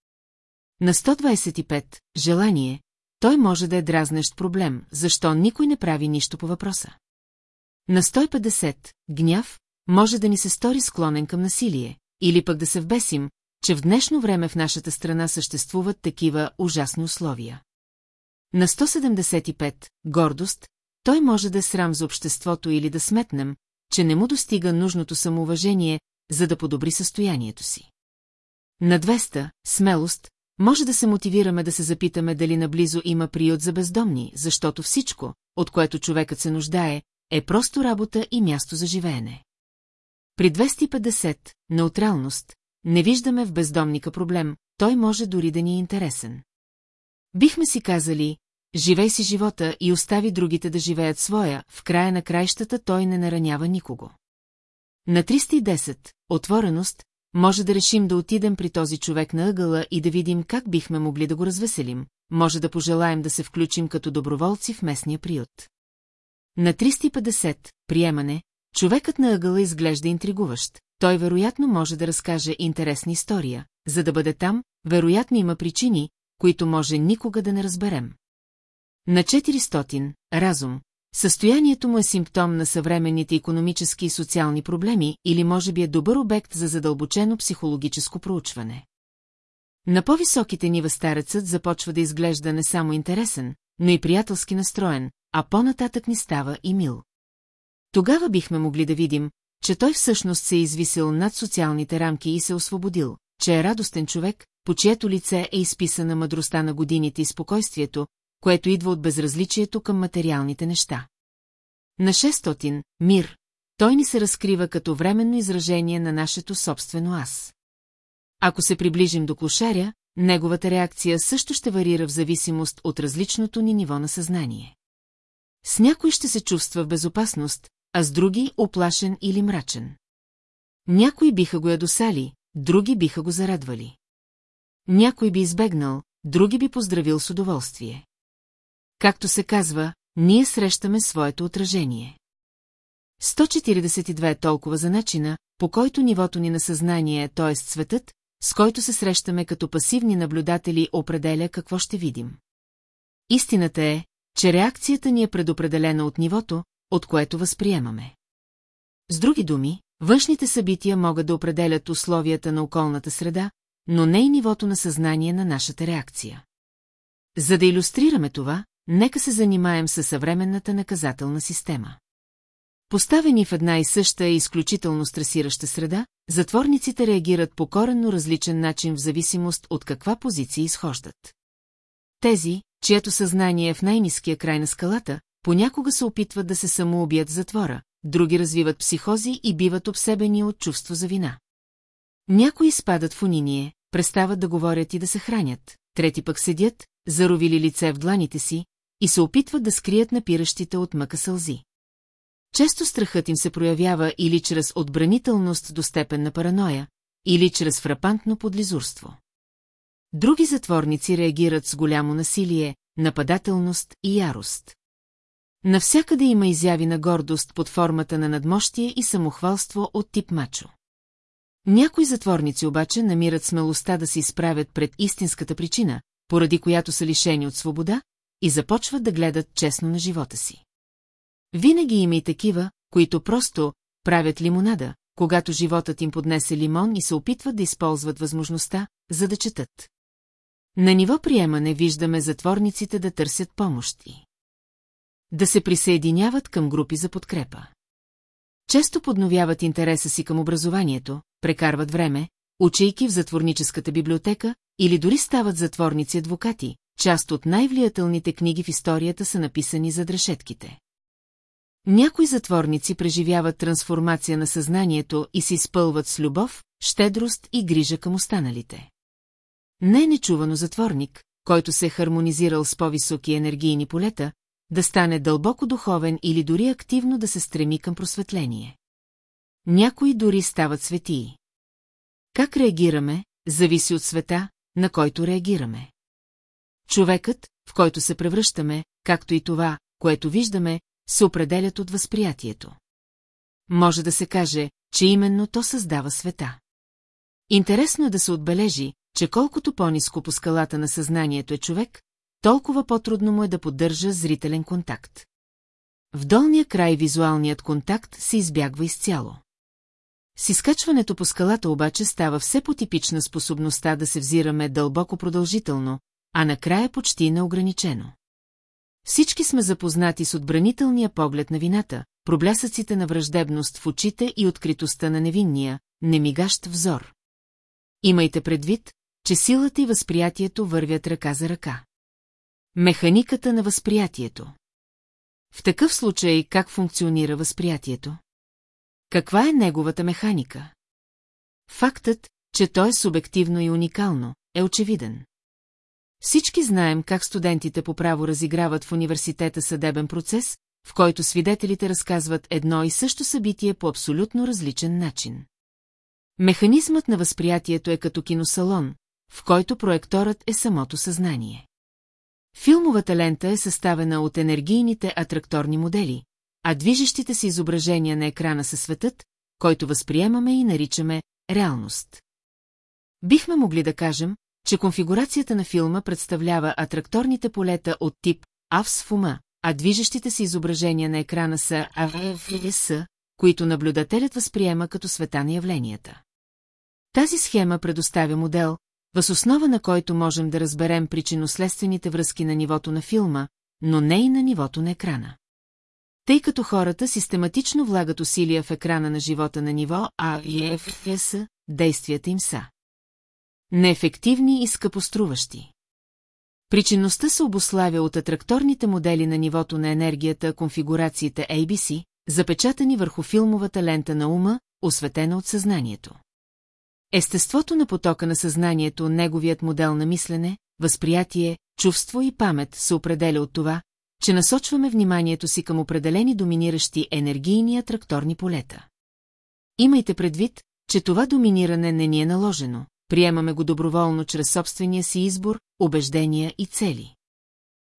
На 125, желание, той може да е дразнещ проблем, защо никой не прави нищо по въпроса. На 150, гняв, може да ни се стори склонен към насилие, или пък да се вбесим, че в днешно време в нашата страна съществуват такива ужасни условия. На 175, гордост, той може да е срам за обществото или да сметнем, че не му достига нужното самоуважение, за да подобри състоянието си. На 200, смелост, може да се мотивираме да се запитаме дали наблизо има приют за бездомни, защото всичко, от което човекът се нуждае, е просто работа и място за живеене. При 250, неутралност, не виждаме в бездомника проблем, той може дори да ни е интересен. Бихме си казали, живей си живота и остави другите да живеят своя, в края на краищата той не наранява никого. На 310, отвореност, може да решим да отидем при този човек на ъгъла и да видим как бихме могли да го развеселим, може да пожелаем да се включим като доброволци в местния приют. На 350, приемане, човекът на ъгъла изглежда интригуващ, той вероятно може да разкаже интересна история, за да бъде там, вероятно има причини, които може никога да не разберем. На 400, разум, състоянието му е симптом на съвременните економически и социални проблеми или може би е добър обект за задълбочено психологическо проучване. На по-високите нива старецът започва да изглежда не само интересен, но и приятелски настроен, а по-нататък ни става и мил. Тогава бихме могли да видим, че той всъщност се е извисил над социалните рамки и се освободил, че е радостен човек, по чието лице е изписана мъдростта на годините и спокойствието, което идва от безразличието към материалните неща. На 600, мир, той ни се разкрива като временно изражение на нашето собствено аз. Ако се приближим до клошаря, неговата реакция също ще варира в зависимост от различното ни ниво на съзнание. С някой ще се чувства в безопасност, а с други оплашен или мрачен. Някои биха го ядосали, други биха го зарадвали. Някой би избегнал, други би поздравил с удоволствие. Както се казва, ние срещаме своето отражение. 142 е толкова за начина, по който нивото ни на съзнание, т.е. светът, с който се срещаме като пасивни наблюдатели, определя какво ще видим. Истината е, че реакцията ни е предопределена от нивото, от което възприемаме. С други думи, Външните събития могат да определят условията на околната среда, но не и нивото на съзнание на нашата реакция. За да иллюстрираме това, нека се занимаем със съвременната наказателна система. Поставени в една и съща и изключително стресираща среда, затворниците реагират по коренно различен начин в зависимост от каква позиция изхождат. Тези, чието съзнание е в най-низкия край на скалата, понякога се опитват да се самоубият в затвора, други развиват психози и биват обсебени от чувство за вина. Някои спадат в униние, престават да говорят и да се хранят, трети пък седят, заровили лице в дланите си, и се опитват да скрият напиращите от мъка сълзи. Често страхът им се проявява или чрез отбранителност до степен на параноя, или чрез фрапантно подлизурство. Други затворници реагират с голямо насилие, нападателност и ярост. Навсякъде има изяви на гордост под формата на надмощие и самохвалство от тип мачо. Някои затворници обаче намират смелостта да се изправят пред истинската причина, поради която са лишени от свобода, и започват да гледат честно на живота си. Винаги има и такива, които просто правят лимонада, когато животът им поднесе лимон и се опитват да използват възможността, за да четат. На ниво приемане виждаме затворниците да търсят помощи. Да се присъединяват към групи за подкрепа. Често подновяват интереса си към образованието, прекарват време, учейки в затворническата библиотека или дори стават затворници-адвокати, част от най-влиятелните книги в историята са написани за дрешетките. Някои затворници преживяват трансформация на съзнанието и се изпълват с любов, щедрост и грижа към останалите. Не е нечувано затворник, който се е хармонизирал с по-високи енергийни полета, да стане дълбоко духовен или дори активно да се стреми към просветление. Някои дори стават светии. Как реагираме, зависи от света, на който реагираме. Човекът, в който се превръщаме, както и това, което виждаме, се определят от възприятието. Може да се каже, че именно то създава света. Интересно е да се отбележи, че колкото по-низко по скалата на съзнанието е човек, толкова по-трудно му е да поддържа зрителен контакт. В долния край визуалният контакт се избягва изцяло. С изкачването по скалата обаче става все по-типична способността да се взираме дълбоко продължително, а накрая почти неограничено. Всички сме запознати с отбранителния поглед на вината, проблясъците на враждебност в очите и откритостта на невинния, немигащ взор. Имайте предвид, че силата и възприятието вървят ръка за ръка. Механиката на възприятието В такъв случай как функционира възприятието? Каква е неговата механика? Фактът, че то е субективно и уникално, е очевиден. Всички знаем как студентите по право разиграват в университета съдебен процес, в който свидетелите разказват едно и също събитие по абсолютно различен начин. Механизмът на възприятието е като киносалон, в който проекторът е самото съзнание. Филмовата лента е съставена от енергийните атракторни модели, а движещите се изображения на екрана са светът, който възприемаме и наричаме реалност. Бихме могли да кажем, че конфигурацията на филма представлява атракторните полета от тип АВС в ума, а движещите се изображения на екрана са АВС, които наблюдателят възприема като света на явленията. Тази схема предоставя модел, въз основа на който можем да разберем причинно-следствените връзки на нивото на филма, но не и на нивото на екрана. Тъй като хората систематично влагат усилия в екрана на живота на ниво А и ЕФС, действията им са неефективни и скъпоструващи. Причинността се обославя от атракторните модели на нивото на енергията, конфигурациите ABC, запечатани върху филмовата лента на ума, осветена от съзнанието. Естеството на потока на съзнанието, неговият модел на мислене, възприятие, чувство и памет се определя от това, че насочваме вниманието си към определени доминиращи енергийни атракторни полета. Имайте предвид, че това доминиране не ни е наложено, приемаме го доброволно чрез собствения си избор, убеждения и цели.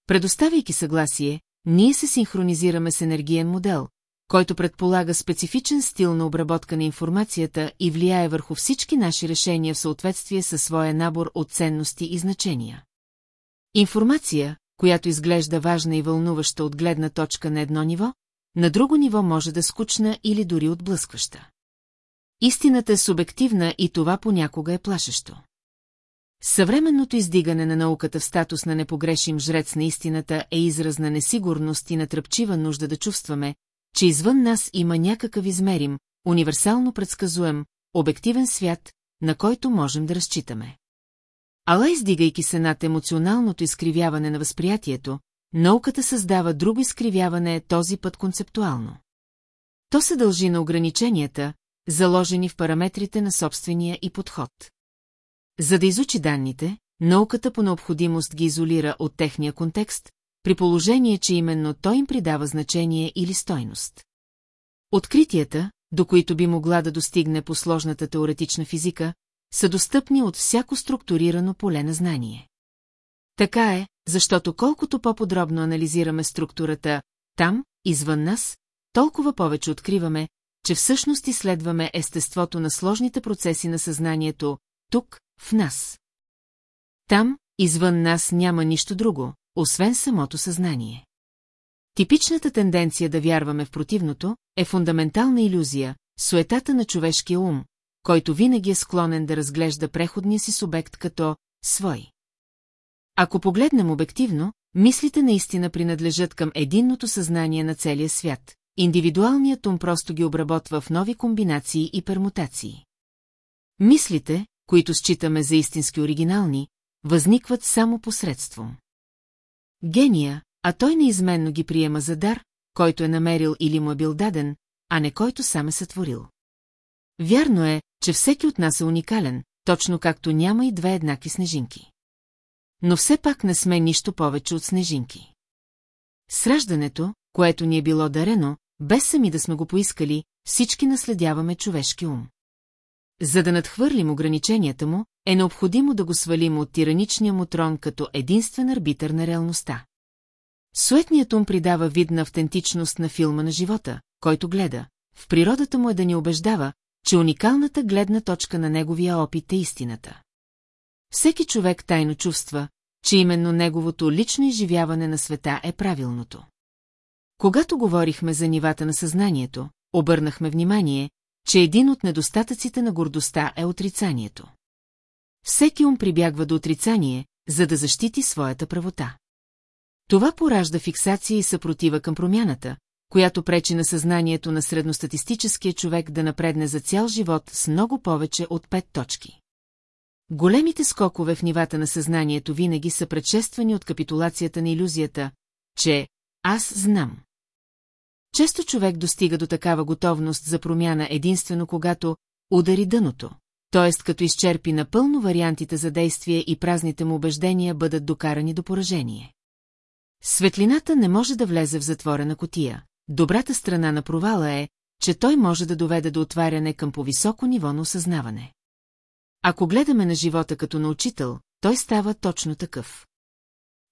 Предоставяйки съгласие, ние се синхронизираме с енергиен модел, който предполага специфичен стил на обработка на информацията и влияе върху всички наши решения в съответствие със своя набор от ценности и значения. Информация, която изглежда важна и вълнуваща от гледна точка на едно ниво, на друго ниво може да скучна или дори отблъскваща. Истината е субективна и това понякога е плашещо. Съвременното издигане на науката в статус на непогрешим жрец на истината е израз на несигурност и натръпчива нужда да чувстваме, че извън нас има някакъв измерим, универсално предсказуем, обективен свят, на който можем да разчитаме. Ала издигайки се над емоционалното изкривяване на възприятието, науката създава друго изкривяване този път концептуално. То се дължи на ограниченията, заложени в параметрите на собствения и подход. За да изучи данните, науката по необходимост ги изолира от техния контекст, при положение, че именно той им придава значение или стойност. Откритията, до които би могла да достигне по сложната теоретична физика, са достъпни от всяко структурирано поле на знание. Така е, защото колкото по-подробно анализираме структурата там, извън нас, толкова повече откриваме, че всъщност изследваме естеството на сложните процеси на съзнанието, тук, в нас. Там, извън нас няма нищо друго, освен самото съзнание. Типичната тенденция да вярваме в противното е фундаментална иллюзия, суетата на човешкия ум, който винаги е склонен да разглежда преходния си субект като свой. Ако погледнем обективно, мислите наистина принадлежат към единното съзнание на целия свят. Индивидуалният ум просто ги обработва в нови комбинации и пермутации. Мислите, които считаме за истински оригинални, възникват само посредством. Гения, а той неизменно ги приема за дар, който е намерил или му е бил даден, а не който сам е сътворил. Вярно е, че всеки от нас е уникален, точно както няма и две еднакви снежинки. Но все пак не сме нищо повече от снежинки. С раждането, което ни е било дарено, без сами да сме го поискали, всички наследяваме човешки ум. За да надхвърлим ограниченията му, е необходимо да го свалим от тираничния му трон като единствен арбитър на реалността. Суетният ум придава вид на автентичност на филма на живота, който гледа. В природата му е да ни убеждава, че уникалната гледна точка на неговия опит е истината. Всеки човек тайно чувства, че именно неговото лично изживяване на света е правилното. Когато говорихме за нивата на съзнанието, обърнахме внимание, че един от недостатъците на гордостта е отрицанието. Всеки ум прибягва до отрицание, за да защити своята правота. Това поражда фиксация и съпротива към промяната, която пречи на съзнанието на средностатистическия човек да напредне за цял живот с много повече от пет точки. Големите скокове в нивата на съзнанието винаги са предшествани от капитулацията на иллюзията, че аз знам. Често човек достига до такава готовност за промяна единствено когато удари дъното, т.е. като изчерпи напълно вариантите за действие и празните му убеждения бъдат докарани до поражение. Светлината не може да влезе в затворена котия. Добрата страна на провала е, че той може да доведе до отваряне към по-високо ниво на осъзнаване. Ако гледаме на живота като на учител, той става точно такъв.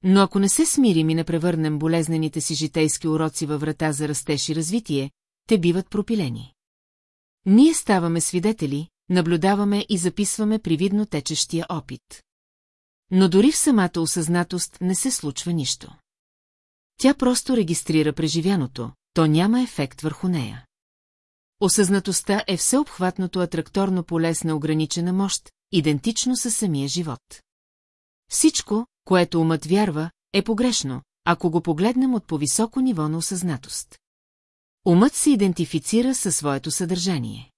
Но ако не се смирим и не превърнем болезнените си житейски уроци във врата за растеж и развитие, те биват пропилени. Ние ставаме свидетели, наблюдаваме и записваме привидно течещия опит. Но дори в самата осъзнатост не се случва нищо. Тя просто регистрира преживяното, то няма ефект върху нея. Осъзнатостта е всеобхватното атракторно поле с неограничена мощ, идентично със самия живот. Всичко, което умът вярва, е погрешно, ако го погледнем от по-високо ниво на осъзнатост. Умът се идентифицира със своето съдържание.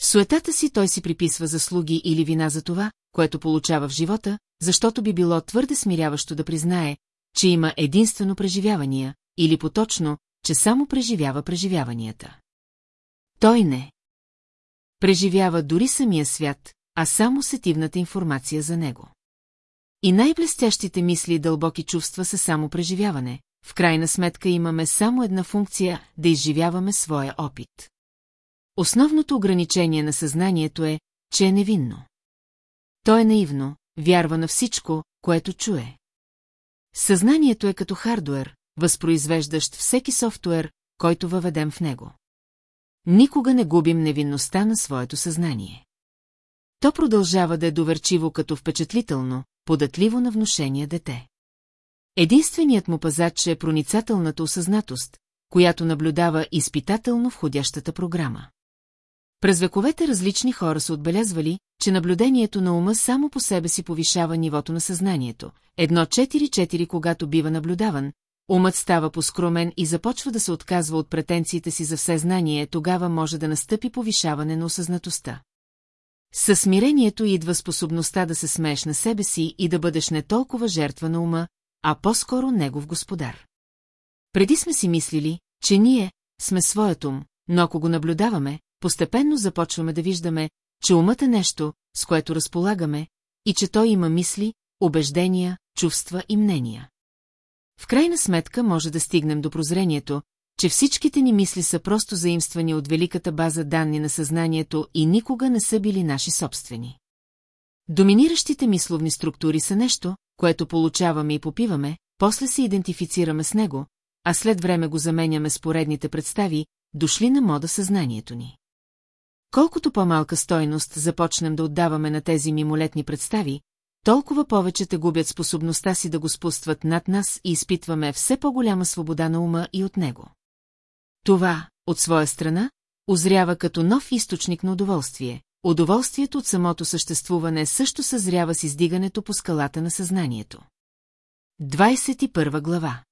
В суетата си той си приписва заслуги или вина за това, което получава в живота, защото би било твърде смиряващо да признае, че има единствено преживявания, или поточно, че само преживява преживяванията. Той не. Преживява дори самия свят, а само сетивната информация за него. И най-блестящите мисли и дълбоки чувства са само преживяване. В крайна сметка имаме само една функция – да изживяваме своя опит. Основното ограничение на съзнанието е, че е невинно. То е наивно, вярва на всичко, което чуе. Съзнанието е като хардуер, възпроизвеждащ всеки софтуер, който въведем в него. Никога не губим невинността на своето съзнание. То продължава да е доверчиво като впечатлително, податливо на внушение дете. Единственият му пазач е проницателната осъзнатост, която наблюдава изпитателно входящата програма. През вековете различни хора са отбелязвали, че наблюдението на ума само по себе си повишава нивото на съзнанието. Едно 4-4 когато бива наблюдаван, умът става поскромен и започва да се отказва от претенциите си за все знание, тогава може да настъпи повишаване на осъзнатостта. Със смирението идва способността да се смееш на себе си и да бъдеш не толкова жертва на ума, а по-скоро негов господар. Преди сме си мислили, че ние сме своят ум, но ако го наблюдаваме, постепенно започваме да виждаме, че умът е нещо, с което разполагаме, и че той има мисли, убеждения, чувства и мнения. В крайна сметка може да стигнем до прозрението, че всичките ни мисли са просто заимствани от великата база данни на съзнанието и никога не са били наши собствени. Доминиращите мисловни структури са нещо, което получаваме и попиваме, после се идентифицираме с него, а след време го заменяме с поредните представи, дошли на мода съзнанието ни. Колкото по-малка стойност започнем да отдаваме на тези мимолетни представи, толкова повече те губят способността си да го спустват над нас и изпитваме все по-голяма свобода на ума и от него. Това, от своя страна, озрява като нов източник на удоволствие. Удоволствието от самото съществуване също съзрява с издигането по скалата на съзнанието. 21 глава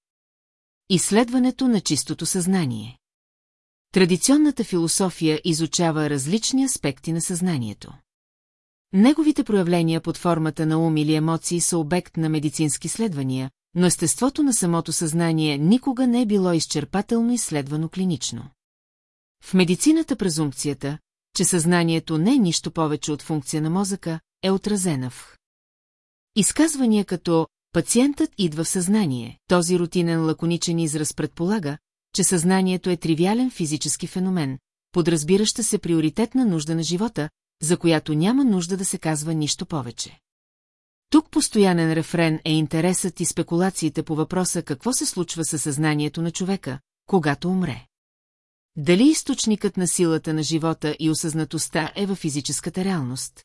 Изследването на чистото съзнание Традиционната философия изучава различни аспекти на съзнанието. Неговите проявления под формата на ум или емоции са обект на медицински следвания, но естеството на самото съзнание никога не е било изчерпателно изследвано клинично. В медицината презумпцията, че съзнанието не е нищо повече от функция на мозъка, е отразена в изказвания като «пациентът идва в съзнание», този рутинен лаконичен израз предполага, че съзнанието е тривиален физически феномен, подразбираща се приоритетна нужда на живота, за която няма нужда да се казва нищо повече. Тук постоянен рефрен е интересът и спекулациите по въпроса какво се случва със съзнанието на човека, когато умре. Дали източникът на силата на живота и осъзнатостта е във физическата реалност?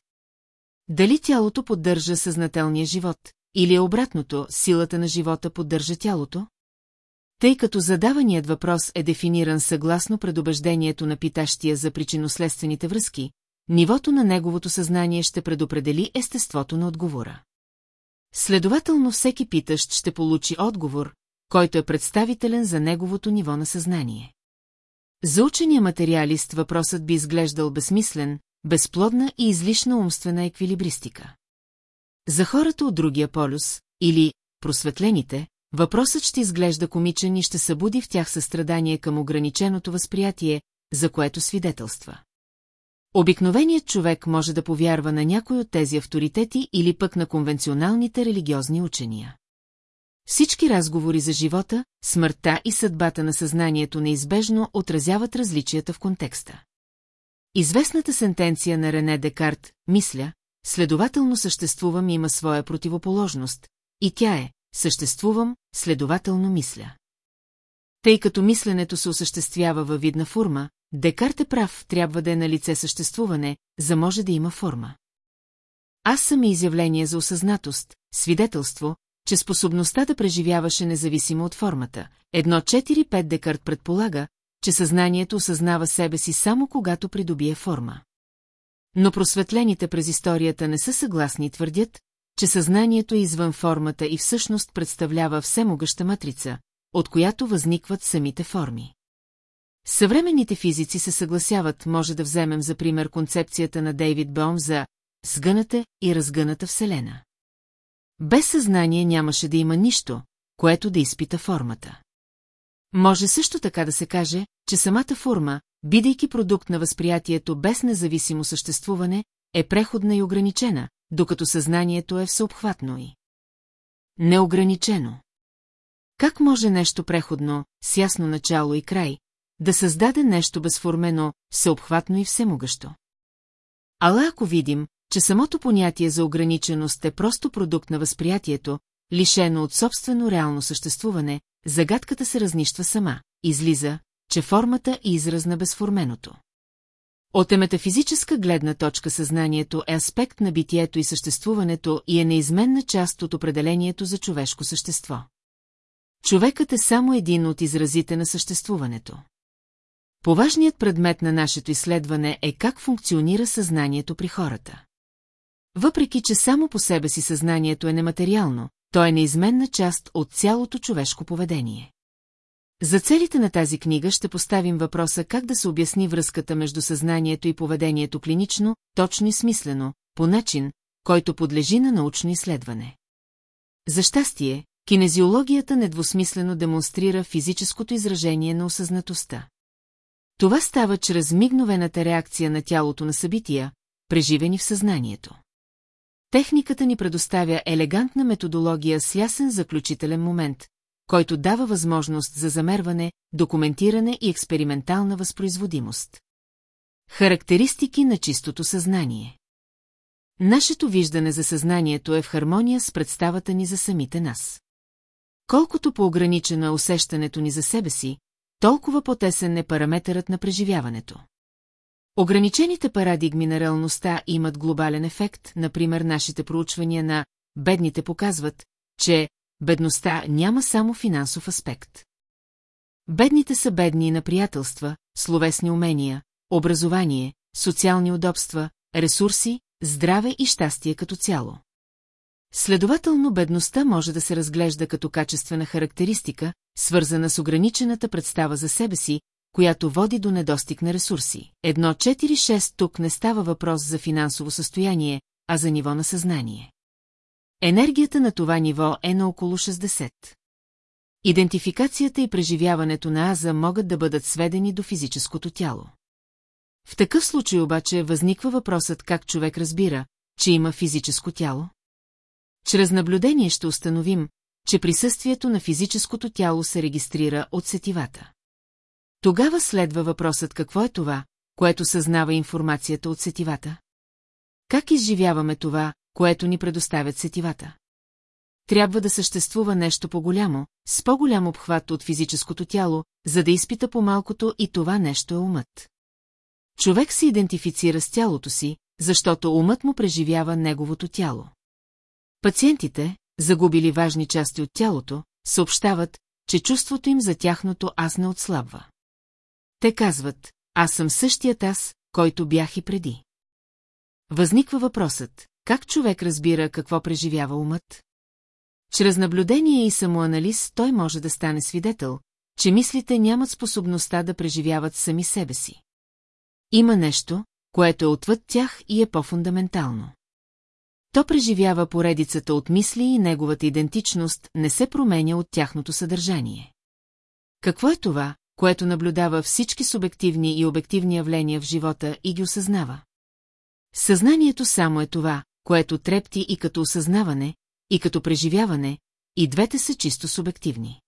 Дали тялото поддържа съзнателния живот, или е обратното, силата на живота поддържа тялото? Тъй като задаваният въпрос е дефиниран съгласно предубеждението на питащия за причинно-следствените връзки, нивото на неговото съзнание ще предопредели естеството на отговора. Следователно всеки питащ ще получи отговор, който е представителен за неговото ниво на съзнание. За учения материалист въпросът би изглеждал безсмислен, безплодна и излишна умствена еквилибристика. За хората от другия полюс, или просветлените, въпросът ще изглежда комичен и ще събуди в тях състрадание към ограниченото възприятие, за което свидетелства. Обикновеният човек може да повярва на някой от тези авторитети или пък на конвенционалните религиозни учения. Всички разговори за живота, смъртта и съдбата на съзнанието неизбежно отразяват различията в контекста. Известната сентенция на Рене Декарт «Мисля», следователно съществувам има своя противоположност, и тя е «Съществувам, следователно мисля». Тъй като мисленето се осъществява във видна форма, Декарт е прав, трябва да е на лице съществуване, за може да има форма. Аз съм изявление за осъзнатост, свидетелство, че способността да преживяваше независимо от формата. Едно 4-5 Декарт предполага, че съзнанието осъзнава себе си само когато придобие форма. Но просветлените през историята не са съгласни и твърдят, че съзнанието е извън формата и всъщност представлява всемогъща матрица, от която възникват самите форми. Съвременните физици се съгласяват, може да вземем за пример концепцията на Дейвид Бом за сгъната и разгъната Вселена. Без съзнание нямаше да има нищо, което да изпита формата. Може също така да се каже, че самата форма, бидейки продукт на възприятието без независимо съществуване, е преходна и ограничена, докато съзнанието е всеобхватно и неограничено. Как може нещо преходно, с ясно начало и край, да създаде нещо безформено, всеобхватно и всемогъщо? Ала ако видим, че самото понятие за ограниченост е просто продукт на възприятието, лишено от собствено реално съществуване, загадката се разнищва сама, излиза, че формата е израз на безформеното. От метафизическа гледна точка съзнанието е аспект на битието и съществуването и е неизменна част от определението за човешко същество. Човекът е само един от изразите на съществуването. Поважният предмет на нашето изследване е как функционира съзнанието при хората. Въпреки, че само по себе си съзнанието е нематериално, то е неизменна част от цялото човешко поведение. За целите на тази книга ще поставим въпроса как да се обясни връзката между съзнанието и поведението клинично, точно и смислено, по начин, който подлежи на научно изследване. За щастие, кинезиологията недвусмислено демонстрира физическото изражение на осъзнатостта. Това става чрез мигновената реакция на тялото на събития, преживени в съзнанието. Техниката ни предоставя елегантна методология с ясен заключителен момент, който дава възможност за замерване, документиране и експериментална възпроизводимост. Характеристики на чистото съзнание Нашето виждане за съзнанието е в хармония с представата ни за самите нас. Колкото по-ограничено е усещането ни за себе си, толкова по-тесен е параметърът на преживяването. Ограничените парадигми на реалността имат глобален ефект, например нашите проучвания на «бедните» показват, че бедността няма само финансов аспект. Бедните са бедни на приятелства, словесни умения, образование, социални удобства, ресурси, здраве и щастие като цяло. Следователно, бедността може да се разглежда като качествена характеристика, свързана с ограничената представа за себе си, която води до недостиг на ресурси. Едно 4-6 тук не става въпрос за финансово състояние, а за ниво на съзнание. Енергията на това ниво е на около 60. Идентификацията и преживяването на аза могат да бъдат сведени до физическото тяло. В такъв случай обаче възниква въпросът как човек разбира, че има физическо тяло. Чрез наблюдение ще установим, че присъствието на физическото тяло се регистрира от сетивата. Тогава следва въпросът какво е това, което съзнава информацията от сетивата? Как изживяваме това, което ни предоставят сетивата? Трябва да съществува нещо по-голямо, с по-голям обхват от физическото тяло, за да изпита по-малкото и това нещо е умът. Човек се идентифицира с тялото си, защото умът му преживява неговото тяло. Пациентите, загубили важни части от тялото, съобщават, че чувството им за тяхното аз не отслабва. Те казват, аз съм същият аз, който бях и преди. Възниква въпросът, как човек разбира какво преживява умът? Чрез наблюдение и самоанализ той може да стане свидетел, че мислите нямат способността да преживяват сами себе си. Има нещо, което е отвъд тях и е по-фундаментално. То преживява поредицата от мисли и неговата идентичност не се променя от тяхното съдържание. Какво е това, което наблюдава всички субективни и обективни явления в живота и ги осъзнава? Съзнанието само е това, което трепти и като осъзнаване, и като преживяване, и двете са чисто субективни.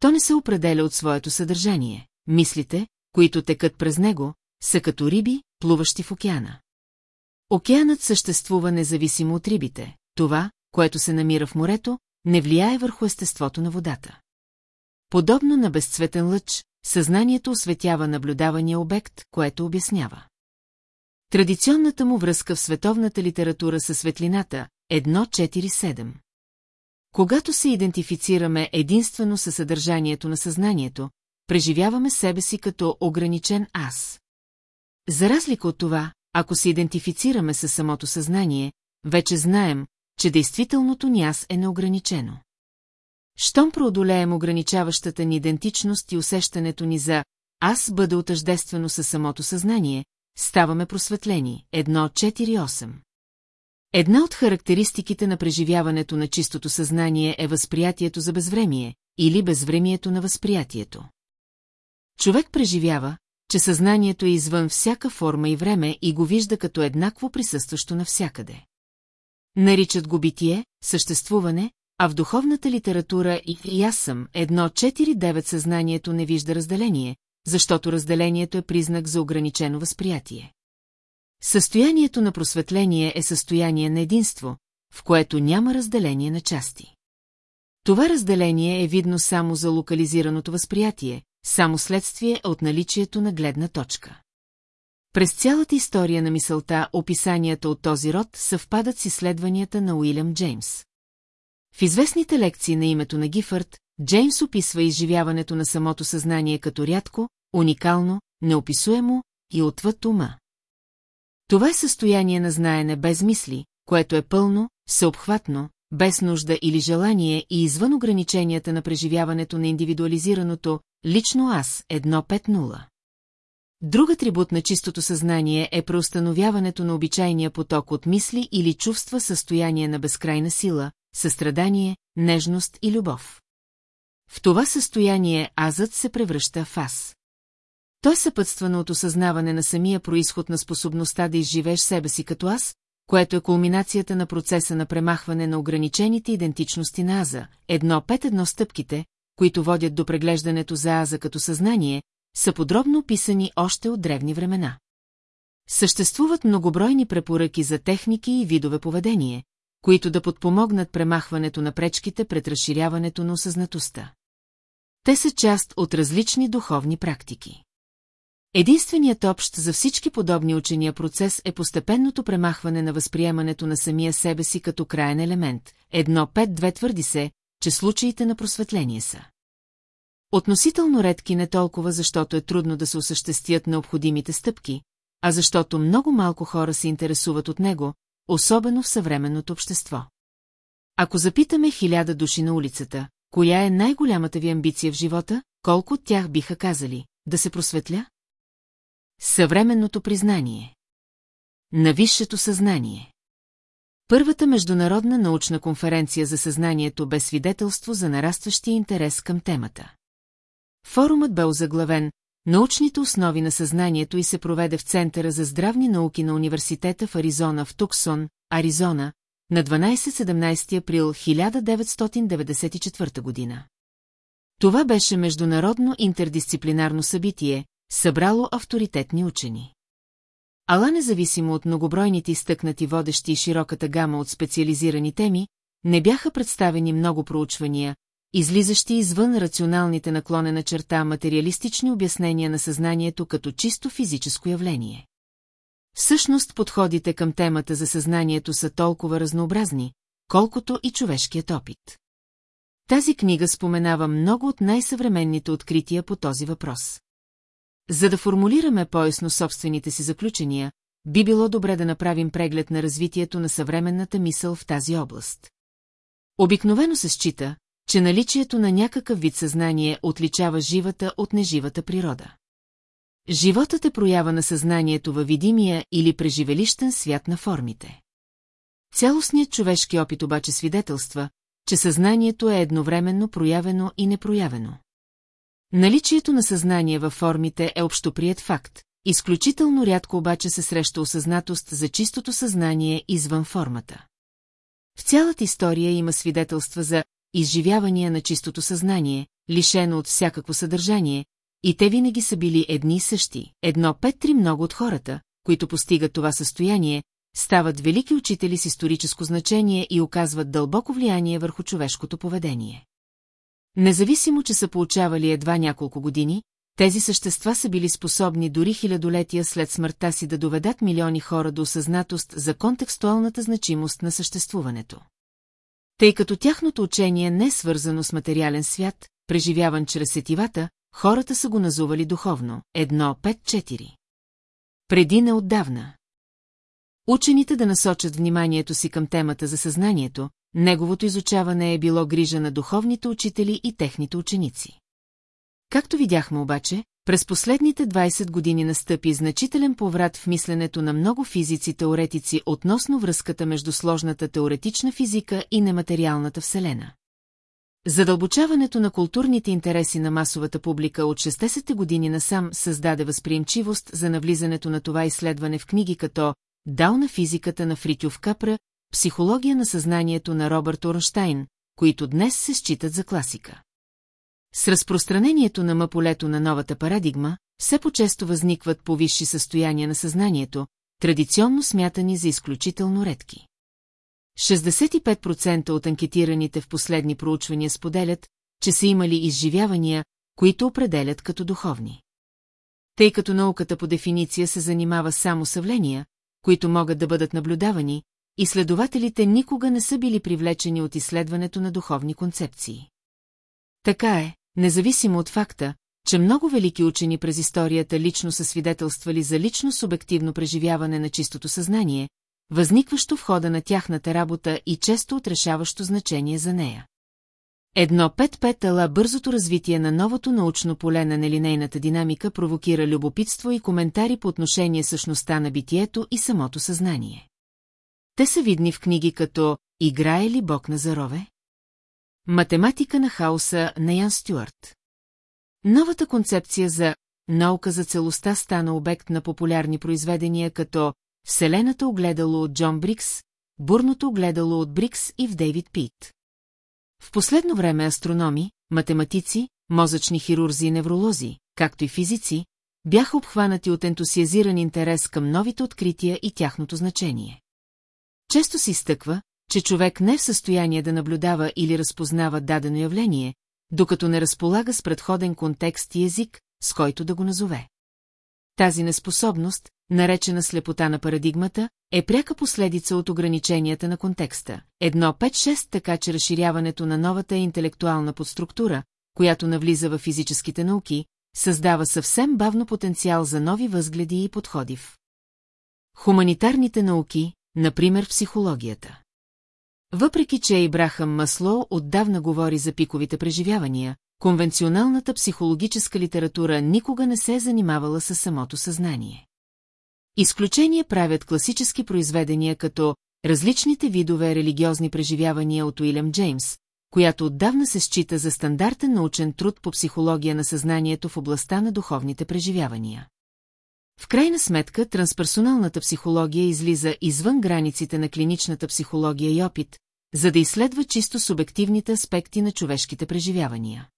То не се определя от своето съдържание. Мислите, които текат през него, са като риби, плуващи в океана. Океанът съществува независимо от рибите. Това, което се намира в морето, не влияе върху естеството на водата. Подобно на безцветен лъч, съзнанието осветява наблюдавания обект, което обяснява. Традиционната му връзка в световната литература със светлината 1.4.7 Когато се идентифицираме единствено със съдържанието на съзнанието, преживяваме себе си като ограничен аз. За разлика от това, ако се идентифицираме със самото съзнание, вече знаем, че действителното ни аз е неограничено. Щом преодолеем ограничаващата ни идентичност и усещането ни за «аз бъда отъждествено със самото съзнание», ставаме просветлени. 1.4.8 Една от характеристиките на преживяването на чистото съзнание е възприятието за безвремие или безвремието на възприятието. Човек преживява, че съзнанието е извън всяка форма и време и го вижда като еднакво присъстващо навсякъде. Наричат го битие, съществуване, а в духовната литература и, и аз съм едно 4-9 съзнанието не вижда разделение, защото разделението е признак за ограничено възприятие. Състоянието на просветление е състояние на единство, в което няма разделение на части. Това разделение е видно само за локализираното възприятие, само следствие от наличието на гледна точка. През цялата история на мисълта описанията от този род съвпадат с изследванията на Уилям Джеймс. В известните лекции на името на Гифърт, Джеймс описва изживяването на самото съзнание като рядко, уникално, неописуемо и отвъд ума. Това е състояние на знаене без мисли, което е пълно, всеобхватно, без нужда или желание и извън ограниченията на преживяването на индивидуализираното лично аз 1.5.0. Друг атрибут на чистото съзнание е преустановяването на обичайния поток от мисли или чувства състояние на безкрайна сила, състрадание, нежност и любов. В това състояние азът се превръща в аз. Той съпътствано от осъзнаване на самия происход на способността да изживееш себе си като аз, което е кулминацията на процеса на премахване на ограничените идентичности на аза, едно-пет-едно стъпките, които водят до преглеждането за аза като съзнание, са подробно описани още от древни времена. Съществуват многобройни препоръки за техники и видове поведение, които да подпомогнат премахването на пречките пред разширяването на осъзнатостта. Те са част от различни духовни практики. Единственият общ за всички подобни учения процес е постепенното премахване на възприемането на самия себе си като краен елемент. Едно пет две твърди се, че случаите на просветление са. Относително редки не толкова, защото е трудно да се осъществят необходимите стъпки, а защото много малко хора се интересуват от него, особено в съвременното общество. Ако запитаме хиляда души на улицата, коя е най-голямата ви амбиция в живота, колко от тях биха казали, да се просветля? Съвременното признание. На висшето съзнание. Първата международна научна конференция за съзнанието бе свидетелство за нарастващия интерес към темата. Форумът бе озаглавен Научните основи на съзнанието и се проведе в Центъра за здравни науки на Университета в Аризона в Туксон, Аризона, на 12-17 април 1994 година. Това беше международно интердисциплинарно събитие, събрало авторитетни учени. Ала независимо от многобройните изтъкнати водещи и широката гама от специализирани теми, не бяха представени много проучвания, излизащи извън рационалните наклонена черта материалистични обяснения на съзнанието като чисто физическо явление. Всъщност подходите към темата за съзнанието са толкова разнообразни, колкото и човешкият опит. Тази книга споменава много от най-съвременните открития по този въпрос. За да формулираме поясно собствените си заключения, би било добре да направим преглед на развитието на съвременната мисъл в тази област. Обикновено се счита, че наличието на някакъв вид съзнание отличава живата от неживата природа. Животът е проява на съзнанието във видимия или преживелищен свят на формите. Цялостният човешки опит обаче свидетелства, че съзнанието е едновременно проявено и непроявено. Наличието на съзнание във формите е общоприят факт, изключително рядко обаче се среща осъзнатост за чистото съзнание извън формата. В цялата история има свидетелства за изживявания на чистото съзнание, лишено от всякакво съдържание, и те винаги са били едни и същи. Едно пет-три много от хората, които постигат това състояние, стават велики учители с историческо значение и оказват дълбоко влияние върху човешкото поведение. Независимо, че са получавали едва няколко години, тези същества са били способни дори хилядолетия след смъртта си да доведат милиони хора до осъзнатост за контекстуалната значимост на съществуването. Тъй като тяхното учение не е свързано с материален свят, преживяван чрез сетивата, хората са го назували духовно. Едно, пет, четири. Преди неотдавна. Учените да насочат вниманието си към темата за съзнанието, неговото изучаване е било грижа на духовните учители и техните ученици. Както видяхме обаче, през последните 20 години настъпи значителен поврат в мисленето на много физици-теоретици относно връзката между сложната теоретична физика и нематериалната вселена. Задълбочаването на културните интереси на масовата публика от 60-те години насам създаде възприемчивост за навлизането на това изследване в книги като «Дал на физиката на Фритюв Капра», «Психология на съзнанието на Робърт Орнштайн», които днес се считат за класика. С разпространението на мъполето на новата парадигма, все по-често възникват повисши състояния на съзнанието, традиционно смятани за изключително редки. 65% от анкетираните в последни проучвания споделят, че са имали изживявания, които определят като духовни. Тъй като науката по дефиниция се занимава само с явления, които могат да бъдат наблюдавани, изследователите никога не са били привлечени от изследването на духовни концепции. Така е, независимо от факта, че много велики учени през историята лично са свидетелствали за лично субективно преживяване на чистото съзнание, възникващо в хода на тяхната работа и често отрешаващо значение за нея. Едно 5-5 ала бързото развитие на новото научно поле на нелинейната динамика провокира любопитство и коментари по отношение същността на битието и самото съзнание. Те са видни в книги като «Играе ли Бог на зарове?» Математика на хаоса на Ян Стюарт. Новата концепция за наука за целостта стана обект на популярни произведения като Вселената огледало от Джон Брикс, Бурното огледало от Брикс и в Дейвид Пит. В последно време астрономи, математици, мозъчни хирурзи и невролози, както и физици, бяха обхванати от ентусиазиран интерес към новите открития и тяхното значение. Често се изтъква, че човек не е в състояние да наблюдава или разпознава дадено явление, докато не разполага с предходен контекст и език, с който да го назове. Тази неспособност, наречена слепота на парадигмата, е пряка последица от ограниченията на контекста. Едно 5-6 така че разширяването на новата интелектуална подструктура, която навлиза в физическите науки, създава съвсем бавно потенциал за нови възгледи и подходи в хуманитарните науки, например психологията. Въпреки, че Ибрахам Масло отдавна говори за пиковите преживявания, конвенционалната психологическа литература никога не се е занимавала с самото съзнание. Изключение правят класически произведения като различните видове религиозни преживявания от Уилям Джеймс, която отдавна се счита за стандартен научен труд по психология на съзнанието в областта на духовните преживявания. В крайна сметка, трансперсоналната психология излиза извън границите на клиничната психология и опит, за да изследва чисто субективните аспекти на човешките преживявания.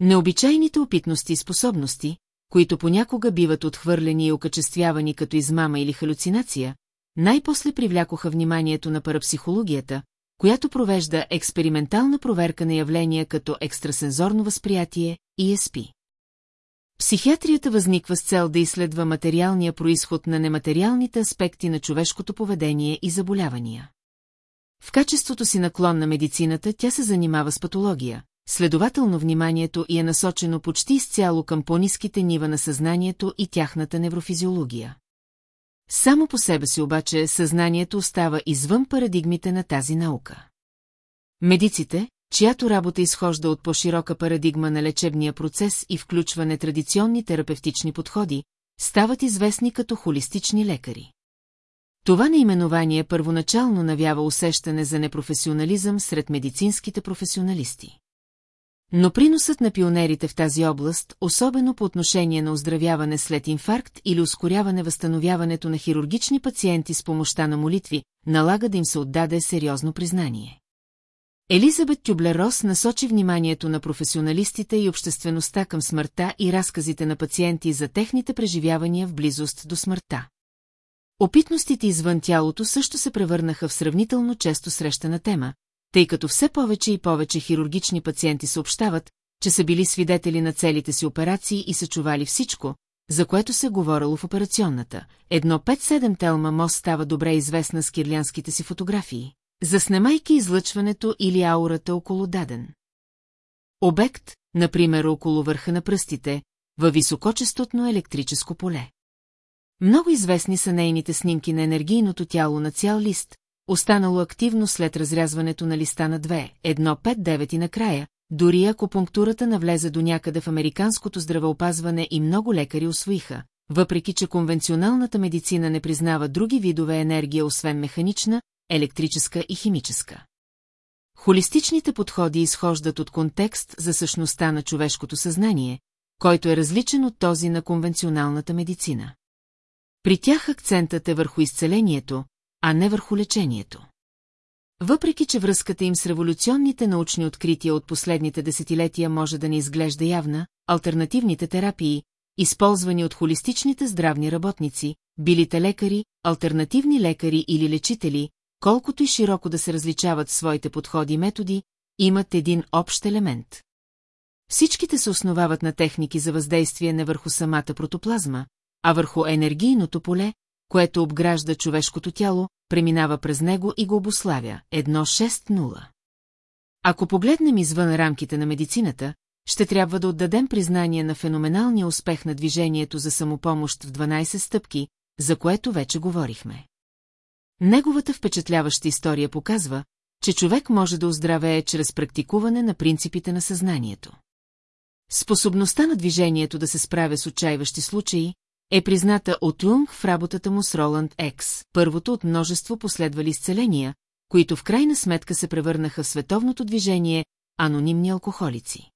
Необичайните опитности и способности, които понякога биват отхвърлени и окачествявани като измама или халюцинация, най-после привлякоха вниманието на парапсихологията, която провежда експериментална проверка на явления като екстрасензорно възприятие и ЕСПИ. Психиатрията възниква с цел да изследва материалния происход на нематериалните аспекти на човешкото поведение и заболявания. В качеството си наклон на медицината тя се занимава с патология, следователно вниманието и е насочено почти изцяло към по-низките нива на съзнанието и тяхната неврофизиология. Само по себе си обаче съзнанието остава извън парадигмите на тази наука. Медиците, чиято работа изхожда от по-широка парадигма на лечебния процес и включва нетрадиционни терапевтични подходи, стават известни като холистични лекари. Това наименование първоначално навява усещане за непрофесионализъм сред медицинските професионалисти. Но приносът на пионерите в тази област, особено по отношение на оздравяване след инфаркт или ускоряване възстановяването на хирургични пациенти с помощта на молитви, налага да им се отдаде сериозно признание. Елизабет Тюблерос насочи вниманието на професионалистите и обществеността към смъртта и разказите на пациенти за техните преживявания в близост до смъртта. Опитностите извън тялото също се превърнаха в сравнително често срещана тема, тъй като все повече и повече хирургични пациенти съобщават, че са били свидетели на целите си операции и са чували всичко, за което се говорило в операционната. Едно 5-7 Телма Мос става добре известна с кирлянските си фотографии, заснемайки излъчването или аурата около даден. Обект, например около върха на пръстите, във високочастотно електрическо поле. Много известни са нейните снимки на енергийното тяло на цял лист, останало активно след разрязването на листа на 2, 1-5-9 и накрая, дори ако пунктурата навлезе до някъде в американското здравеопазване и много лекари освоиха, въпреки че конвенционалната медицина не признава други видове енергия, освен механична, електрическа и химическа. Холистичните подходи изхождат от контекст за същността на човешкото съзнание, който е различен от този на конвенционалната медицина. При тях акцентът е върху изцелението, а не върху лечението. Въпреки, че връзката им с революционните научни открития от последните десетилетия може да не изглежда явна, альтернативните терапии, използвани от холистичните здравни работници, билите лекари, альтернативни лекари или лечители, колкото и широко да се различават своите подходи и методи, имат един общ елемент. Всичките се основават на техники за въздействие не върху самата протоплазма, а върху енергийното поле, което обгражда човешкото тяло, преминава през него и го обославя. 1.6.0. Ако погледнем извън рамките на медицината, ще трябва да отдадем признание на феноменалния успех на движението за самопомощ в 12 стъпки, за което вече говорихме. Неговата впечатляваща история показва, че човек може да оздравее чрез практикуване на принципите на съзнанието. Способността на движението да се справя с отчаиващи случаи е призната от Юнг в работата му с Роланд Екс, първото от множество последвали изцеления, които в крайна сметка се превърнаха в световното движение анонимни алкохолици.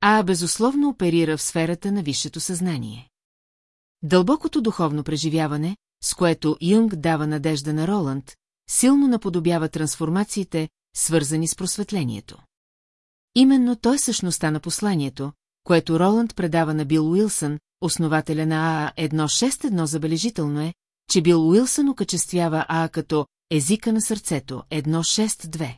А безусловно оперира в сферата на висшето съзнание. Дълбокото духовно преживяване, с което Юнг дава надежда на Роланд, силно наподобява трансформациите, свързани с просветлението. Именно той същността на посланието, което Роланд предава на Бил Уилсън, основателя на АА 161 забележително е, че Бил Уилсън окачествява АА като езика на сърцето 162.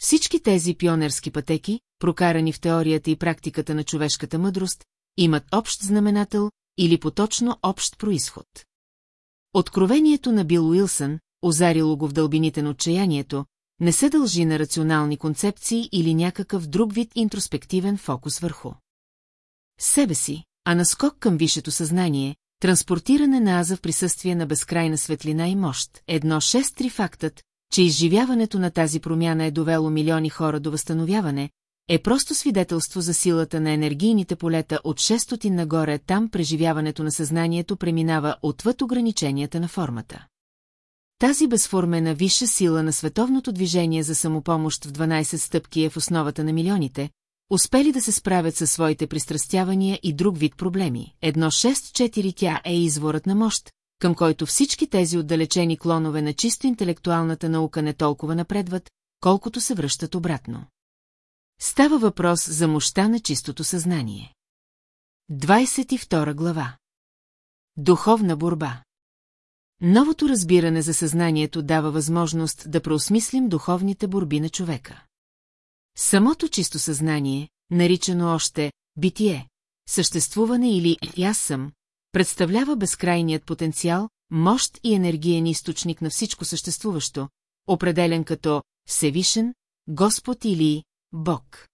Всички тези пионерски пътеки, прокарани в теорията и практиката на човешката мъдрост, имат общ знаменател или поточно общ происход. Откровението на Бил Уилсън, озарило го в дълбините на отчаянието, не се дължи на рационални концепции или някакъв друг вид интроспективен фокус върху себе си, а наскок към висшето съзнание, транспортиране на аза в присъствие на безкрайна светлина и мощ. Едно 6-3 фактът, че изживяването на тази промяна е довело милиони хора до възстановяване, е просто свидетелство за силата на енергийните полета от 600 нагоре, там преживяването на съзнанието преминава отвъд ограниченията на формата. Тази безформена висша сила на световното движение за самопомощ в 12 стъпки е в основата на милионите, успели да се справят със своите пристрастявания и друг вид проблеми. Едно 6-4 тя е изворът на мощ, към който всички тези отдалечени клонове на чисто интелектуалната наука не толкова напредват, колкото се връщат обратно. Става въпрос за мощта на чистото съзнание. 22 глава Духовна борба Новото разбиране за съзнанието дава възможност да преосмислим духовните борби на човека. Самото чисто съзнание, наричано още битие, съществуване или аз съм, представлява безкрайният потенциал, мощ и енергиен източник на всичко съществуващо, определен като Всевишен, Господ или Бог.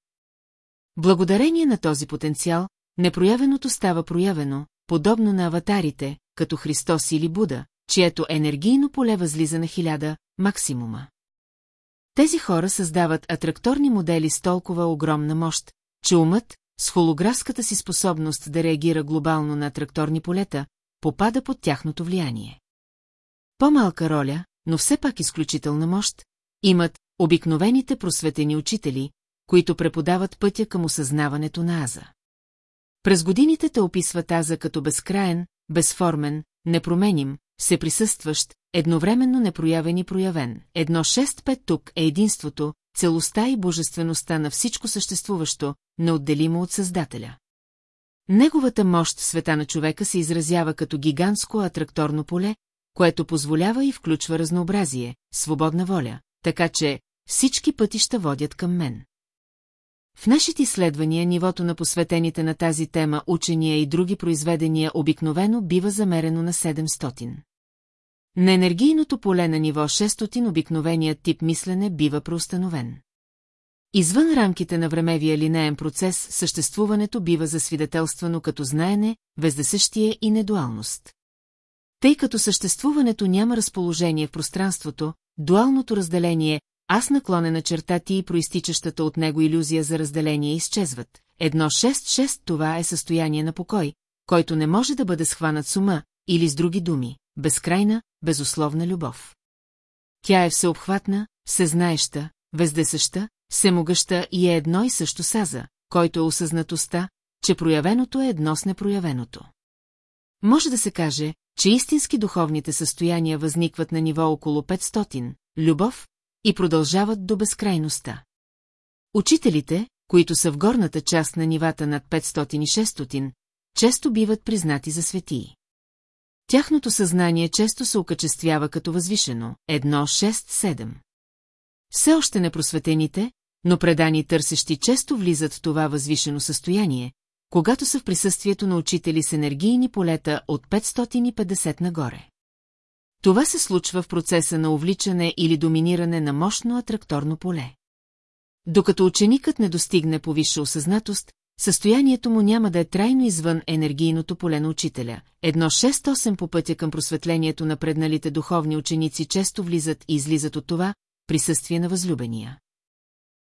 Благодарение на този потенциал, непроявеното става проявено, подобно на аватарите, като Христос или Буда, чието енергийно поле възлиза на хиляда, максимума. Тези хора създават атракторни модели с толкова огромна мощ, че умът, с холографската си способност да реагира глобално на атракторни полета, попада под тяхното влияние. По-малка роля, но все пак изключителна мощ, имат обикновените просветени учители, които преподават пътя към осъзнаването на Аза. През годините те описват Аза като безкраен, безформен, непроменим, всеприсъстващ, едновременно непроявен и проявен. Едно 6-5 тук е единството, целостта и божествеността на всичко съществуващо, неотделимо от Създателя. Неговата мощ в света на човека се изразява като гигантско атракторно поле, което позволява и включва разнообразие, свободна воля, така че всички пътища водят към мен. В нашите изследвания нивото на посветените на тази тема учения и други произведения обикновено бива замерено на 700. На енергийното поле на ниво 600 обикновеният тип мислене бива проустановен. Извън рамките на времевия линеен процес съществуването бива засвидетелствано като знаене, вездесъщие и недуалност. Тъй като съществуването няма разположение в пространството, дуалното разделение аз наклонена черта ти и проистичащата от него иллюзия за разделение изчезват. Едно 6-6 това е състояние на покой, който не може да бъде схванат с ума, или с други думи, безкрайна, безусловна любов. Тя е всеобхватна, всезнаеща, вездесъща, всемогъща и е едно и също саза, който е осъзнатостта, че проявеното е едно с непроявеното. Може да се каже, че истински духовните състояния възникват на ниво около 500, любов, и продължават до безкрайността. Учителите, които са в горната част на нивата над 500 и 600, често биват признати за светии. Тяхното съзнание често се окачествява като възвишено, 1-6-7. Все още непросветените, но предани търсещи често влизат в това възвишено състояние, когато са в присъствието на учители с енергийни полета от 550 нагоре. Това се случва в процеса на увличане или доминиране на мощно атракторно поле. Докато ученикът не достигне по висша осъзнатост, състоянието му няма да е трайно извън енергийното поле на учителя. Едно 6-8 по пътя към просветлението на предналите духовни ученици често влизат и излизат от това, присъствие на възлюбения.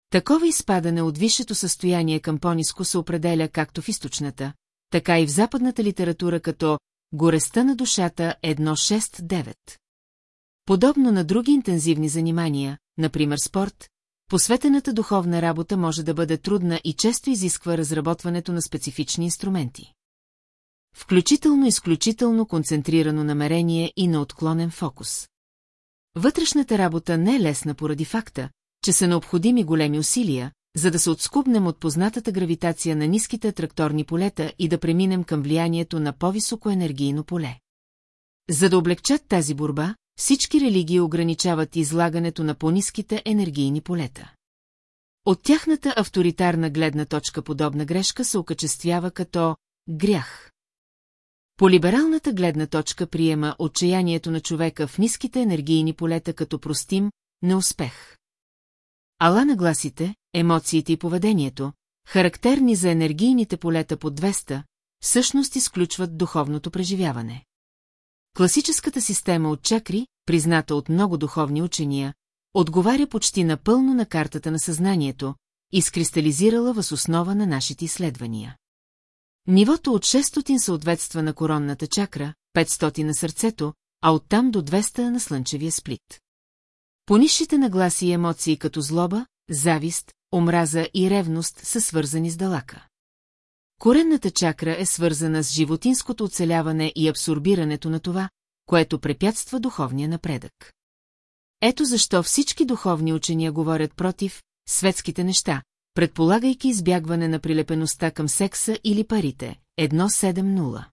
Такова изпадане от висшето състояние към по-ниско се определя както в източната, така и в западната литература като «Гореста на душата 1.6.9». Подобно на други интензивни занимания, например спорт, посветената духовна работа може да бъде трудна и често изисква разработването на специфични инструменти. Включително изключително концентрирано намерение и на отклонен фокус. Вътрешната работа не е лесна поради факта, че са необходими големи усилия, за да се отскубнем от познатата гравитация на ниските атракторни полета и да преминем към влиянието на по-високо енергийно поле. За да облегчат тази борба, всички религии ограничават излагането на по-ниските енергийни полета. От тяхната авторитарна гледна точка подобна грешка се окачествява като грях. По либералната гледна точка приема отчаянието на човека в ниските енергийни полета като простим неуспех. Ала на гласите, емоциите и поведението, характерни за енергийните полета по 200, всъщност изключват духовното преживяване. Класическата система от чакри, призната от много духовни учения, отговаря почти напълно на картата на съзнанието, изкристализирала въз основа на нашите изследвания. Нивото от 600 съответства на коронната чакра, 500 на сърцето, а оттам до 200 на слънчевия сплит. Понисшите нагласи и емоции като злоба, завист, омраза и ревност са свързани с далака. Коренната чакра е свързана с животинското оцеляване и абсорбирането на това, което препятства духовния напредък. Ето защо всички духовни учения говорят против светските неща, предполагайки избягване на прилепеността към секса или парите. 1.7.0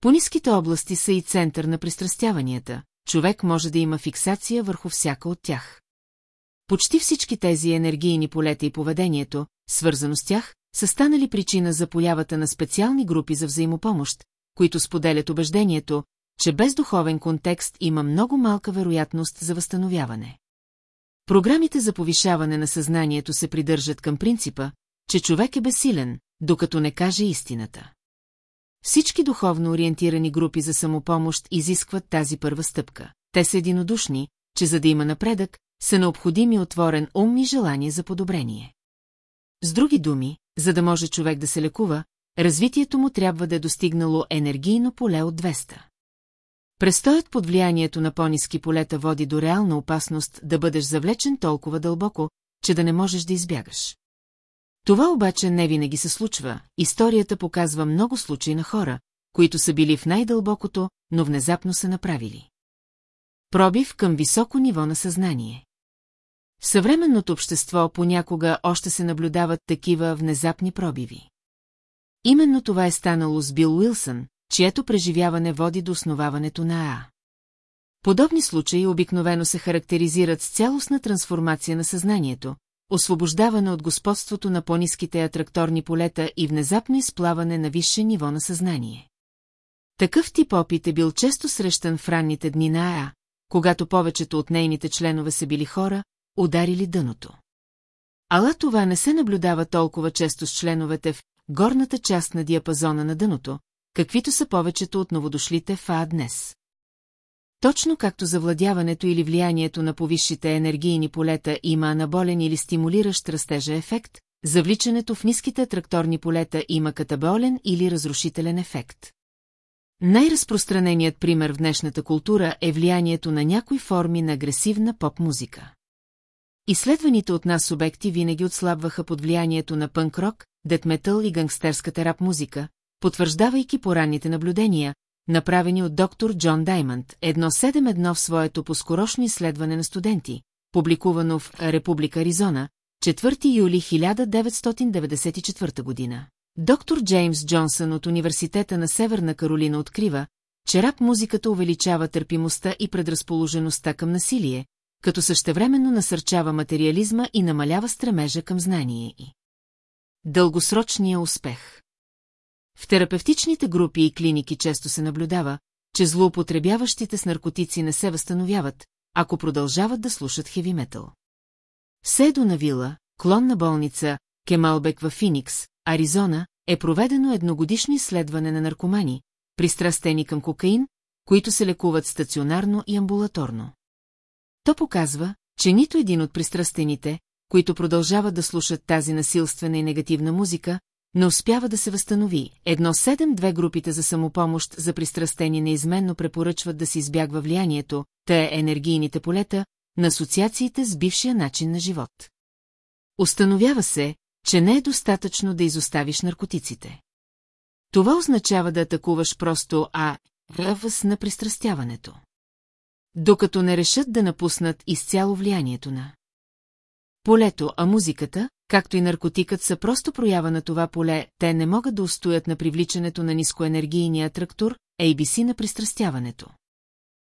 По-ниските области са и център на пристрастяванията, човек може да има фиксация върху всяка от тях. Почти всички тези енергийни полета и поведението, свързано с тях, са станали причина за появата на специални групи за взаимопомощ, които споделят убеждението, че без духовен контекст има много малка вероятност за възстановяване. Програмите за повишаване на съзнанието се придържат към принципа, че човек е безсилен, докато не каже истината. Всички духовно ориентирани групи за самопомощ изискват тази първа стъпка. Те са единодушни, че за да има напредък, са необходими отворен ум и желание за подобрение. С други думи, за да може човек да се лекува, развитието му трябва да е достигнало енергийно поле от 200. Престоят под влиянието на по-низки полета води до реална опасност да бъдеш завлечен толкова дълбоко, че да не можеш да избягаш. Това обаче не винаги се случва, историята показва много случаи на хора, които са били в най-дълбокото, но внезапно са направили. Пробив към високо ниво на съзнание. В съвременното общество понякога още се наблюдават такива внезапни пробиви. Именно това е станало с Бил Уилсън, чието преживяване води до основаването на АА. Подобни случаи обикновено се характеризират с цялостна трансформация на съзнанието, освобождаване от господството на по-низките атракторни полета и внезапно изплаване на висше ниво на съзнание. Такъв тип опит е бил често срещан в ранните дни на АА, когато повечето от нейните членове са били хора, ударили дъното. Ала това не се наблюдава толкова често с членовете в горната част на диапазона на дъното, каквито са повечето от новодошлите в АА днес. Точно както завладяването или влиянието на повисшите енергийни полета има анаболен или стимулиращ растежа ефект, завличането в ниските тракторни полета има катаболен или разрушителен ефект. Най-разпространеният пример в днешната култура е влиянието на някои форми на агресивна поп-музика. Изследваните от нас субекти винаги отслабваха под влиянието на пънк-рок, детметъл и гангстерската рап-музика, потвърждавайки поранните наблюдения, направени от доктор Джон Даймонд, 171 в своето поскорошно изследване на студенти, публикувано в Република Аризона, 4 юли 1994 година. Доктор Джеймс Джонсън от Университета на Северна Каролина открива, че рап музиката увеличава търпимостта и предразположеността към насилие, като същевременно насърчава материализма и намалява стремежа към знание и дългосрочния успех. В терапевтичните групи и клиники често се наблюдава, че злоупотребяващите с наркотици не се възстановяват, ако продължават да слушат хеви метал. Седо на вила, клонна болница Кемалбек в Финикс, Аризона, е проведено едногодишно изследване на наркомани, пристрастени към кокаин, които се лекуват стационарно и амбулаторно. То показва, че нито един от пристрастените, които продължават да слушат тази насилствена и негативна музика, не успява да се възстанови. Едно седем-две групите за самопомощ за пристрастени неизменно препоръчват да се избягва влиянието, те енергийните полета, на асоциациите с бившия начин на живот. Установява се, че не е достатъчно да изоставиш наркотиците. Това означава да атакуваш просто А, ръвъс на пристрастяването. Докато не решат да напуснат изцяло влиянието на полето, а музиката, както и наркотикът са просто проява на това поле, те не могат да устоят на привличането на нискоенергийния трактор, ABC на пристрастяването.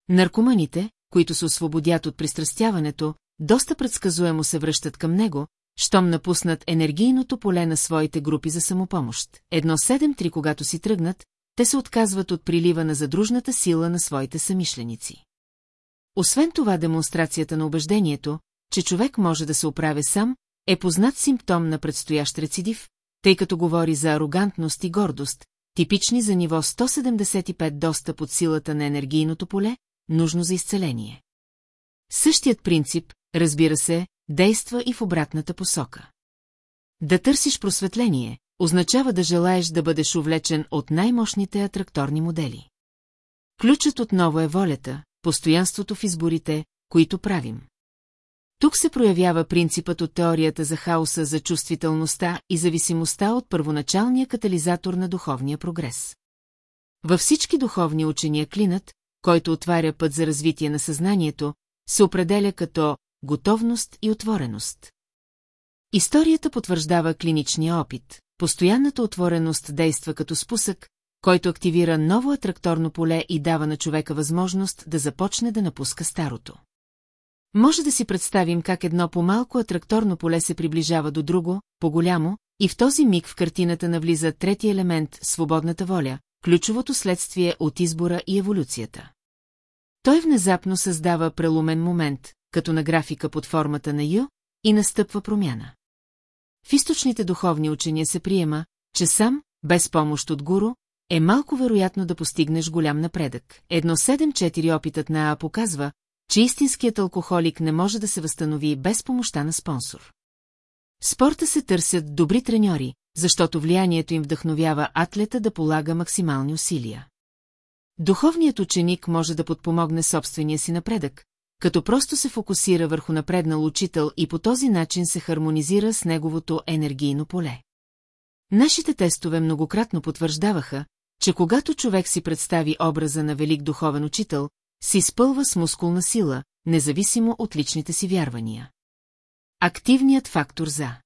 Наркоманите, които се освободят от пристрастяването, доста предсказуемо се връщат към него, щом напуснат енергийното поле на своите групи за самопомощ. Едно 7-3 когато си тръгнат, те се отказват от прилива на задружната сила на своите самишленици. Освен това демонстрацията на убеждението, че човек може да се оправя сам, е познат симптом на предстоящ рецидив, тъй като говори за арогантност и гордост, типични за ниво 175 достъп от силата на енергийното поле, нужно за изцеление. Същият принцип, разбира се, действа и в обратната посока. Да търсиш просветление, означава да желаеш да бъдеш увлечен от най-мощните атракторни модели. Ключът отново е волята, постоянството в изборите, които правим. Тук се проявява принципът от теорията за хаоса за чувствителността и зависимостта от първоначалния катализатор на духовния прогрес. Във всички духовни учения клинът, който отваря път за развитие на съзнанието, се определя като готовност и отвореност. Историята потвърждава клиничния опит. Постоянната отвореност действа като спусък, който активира ново атракторно поле и дава на човека възможност да започне да напуска старото. Може да си представим как едно по-малко атракторно поле се приближава до друго, по-голямо, и в този миг в картината навлиза трети елемент – свободната воля, ключовото следствие от избора и еволюцията. Той внезапно създава преломен момент, като на графика под формата на Ю, и настъпва промяна. В източните духовни учения се приема, че сам, без помощ от гуру, е малко вероятно да постигнеш голям напредък. Едно 7-4 опитът на А показва, че истинският алкохолик не може да се възстанови без помощта на спонсор. В спорта се търсят добри треньори, защото влиянието им вдъхновява атлета да полага максимални усилия. Духовният ученик може да подпомогне собствения си напредък, като просто се фокусира върху напреднал учител и по този начин се хармонизира с неговото енергийно поле. Нашите тестове многократно потвърждаваха, че когато човек си представи образа на велик духовен учител, се изпълва с мускулна сила, независимо от личните си вярвания. Активният фактор за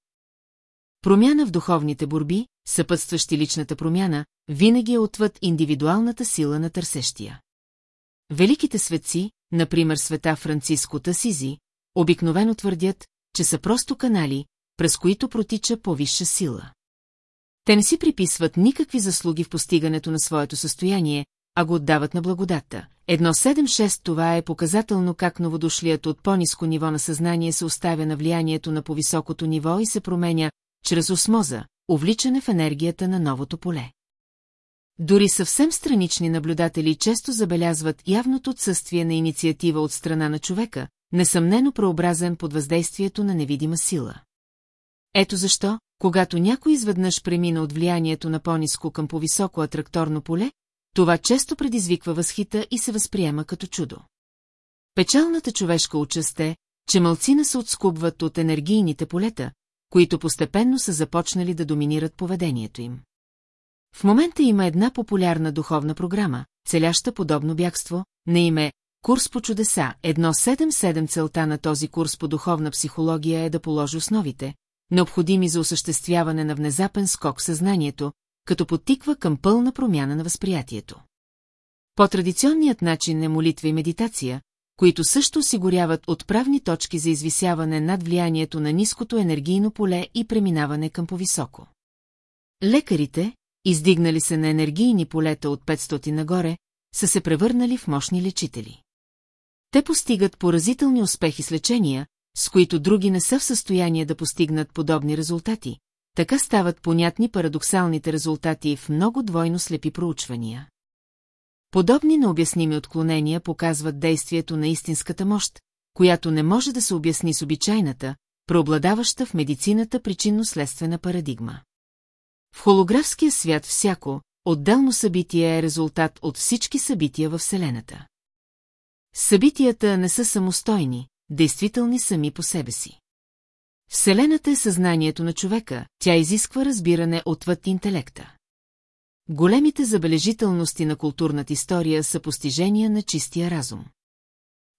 Промяна в духовните борби, съпътстващи личната промяна, винаги е отвъд индивидуалната сила на търсещия. Великите светци, например света Франциско Тасизи, обикновено твърдят, че са просто канали, през които протича по-висша сила. Те не си приписват никакви заслуги в постигането на своето състояние, а го отдават на благодата. Едно 7-6 това е показателно как новодошлият от по-низко ниво на съзнание се оставя на влиянието на по-високото ниво и се променя, чрез осмоза, увличане в енергията на новото поле. Дори съвсем странични наблюдатели често забелязват явното отсъствие на инициатива от страна на човека, несъмнено преобразен под въздействието на невидима сила. Ето защо, когато някой изведнъж премина от влиянието на по-низко към по-високо атракторно поле, това често предизвиква възхита и се възприема като чудо. Печалната човешка участ е, че мълцина се отскубват от енергийните полета, които постепенно са започнали да доминират поведението им. В момента има една популярна духовна програма, целяща подобно бягство, на име Курс по чудеса. Едно 7-7 целта на този курс по духовна психология е да положи основите, необходими за осъществяване на внезапен скок съзнанието, като подтиква към пълна промяна на възприятието. По-традиционният начин е молитва и медитация, които също осигуряват отправни точки за извисяване над влиянието на ниското енергийно поле и преминаване към повисоко. Лекарите, издигнали се на енергийни полета от 500 нагоре, са се превърнали в мощни лечители. Те постигат поразителни успехи с лечения, с които други не са в състояние да постигнат подобни резултати, така стават понятни парадоксалните резултати в много двойно слепи проучвания. Подобни необясними отклонения показват действието на истинската мощ, която не може да се обясни с обичайната, преобладаваща в медицината причинно-следствена парадигма. В холографския свят всяко, отделно събитие е резултат от всички събития във Вселената. Събитията не са самостойни, действителни сами по себе си. Вселената е съзнанието на човека, тя изисква разбиране отвъд интелекта. Големите забележителности на културната история са постижения на чистия разум.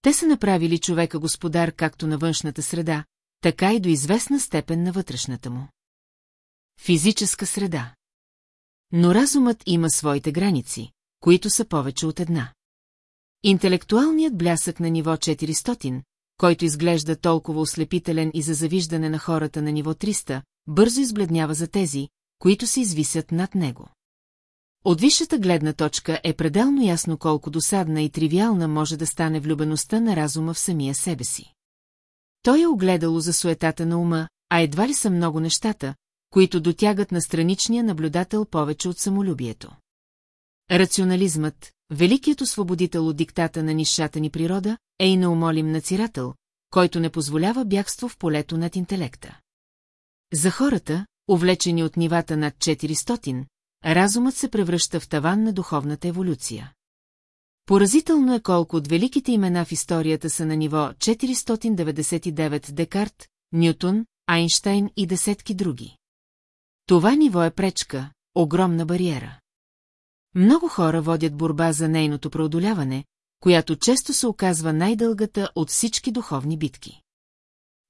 Те са направили човека господар както на външната среда, така и до известна степен на вътрешната му. Физическа среда. Но разумът има своите граници, които са повече от една. Интелектуалният блясък на ниво 400, който изглежда толкова ослепителен и за завиждане на хората на ниво 300, бързо избледнява за тези, които се извисят над него. От висшата гледна точка е пределно ясно колко досадна и тривиална може да стане влюбеността на разума в самия себе си. Той е огледало за суетата на ума, а едва ли са много нещата, които дотягат на страничния наблюдател повече от самолюбието. Рационализмът, великият освободител от диктата на нишата ни природа, е и неумолим нацирател, който не позволява бягство в полето над интелекта. За хората, увлечени от нивата над 400, разумът се превръща в таван на духовната еволюция. Поразително е колко от великите имена в историята са на ниво 499 Декарт, Нютон, Айнштайн и десетки други. Това ниво е пречка, огромна бариера. Много хора водят борба за нейното преодоляване, която често се оказва най-дългата от всички духовни битки.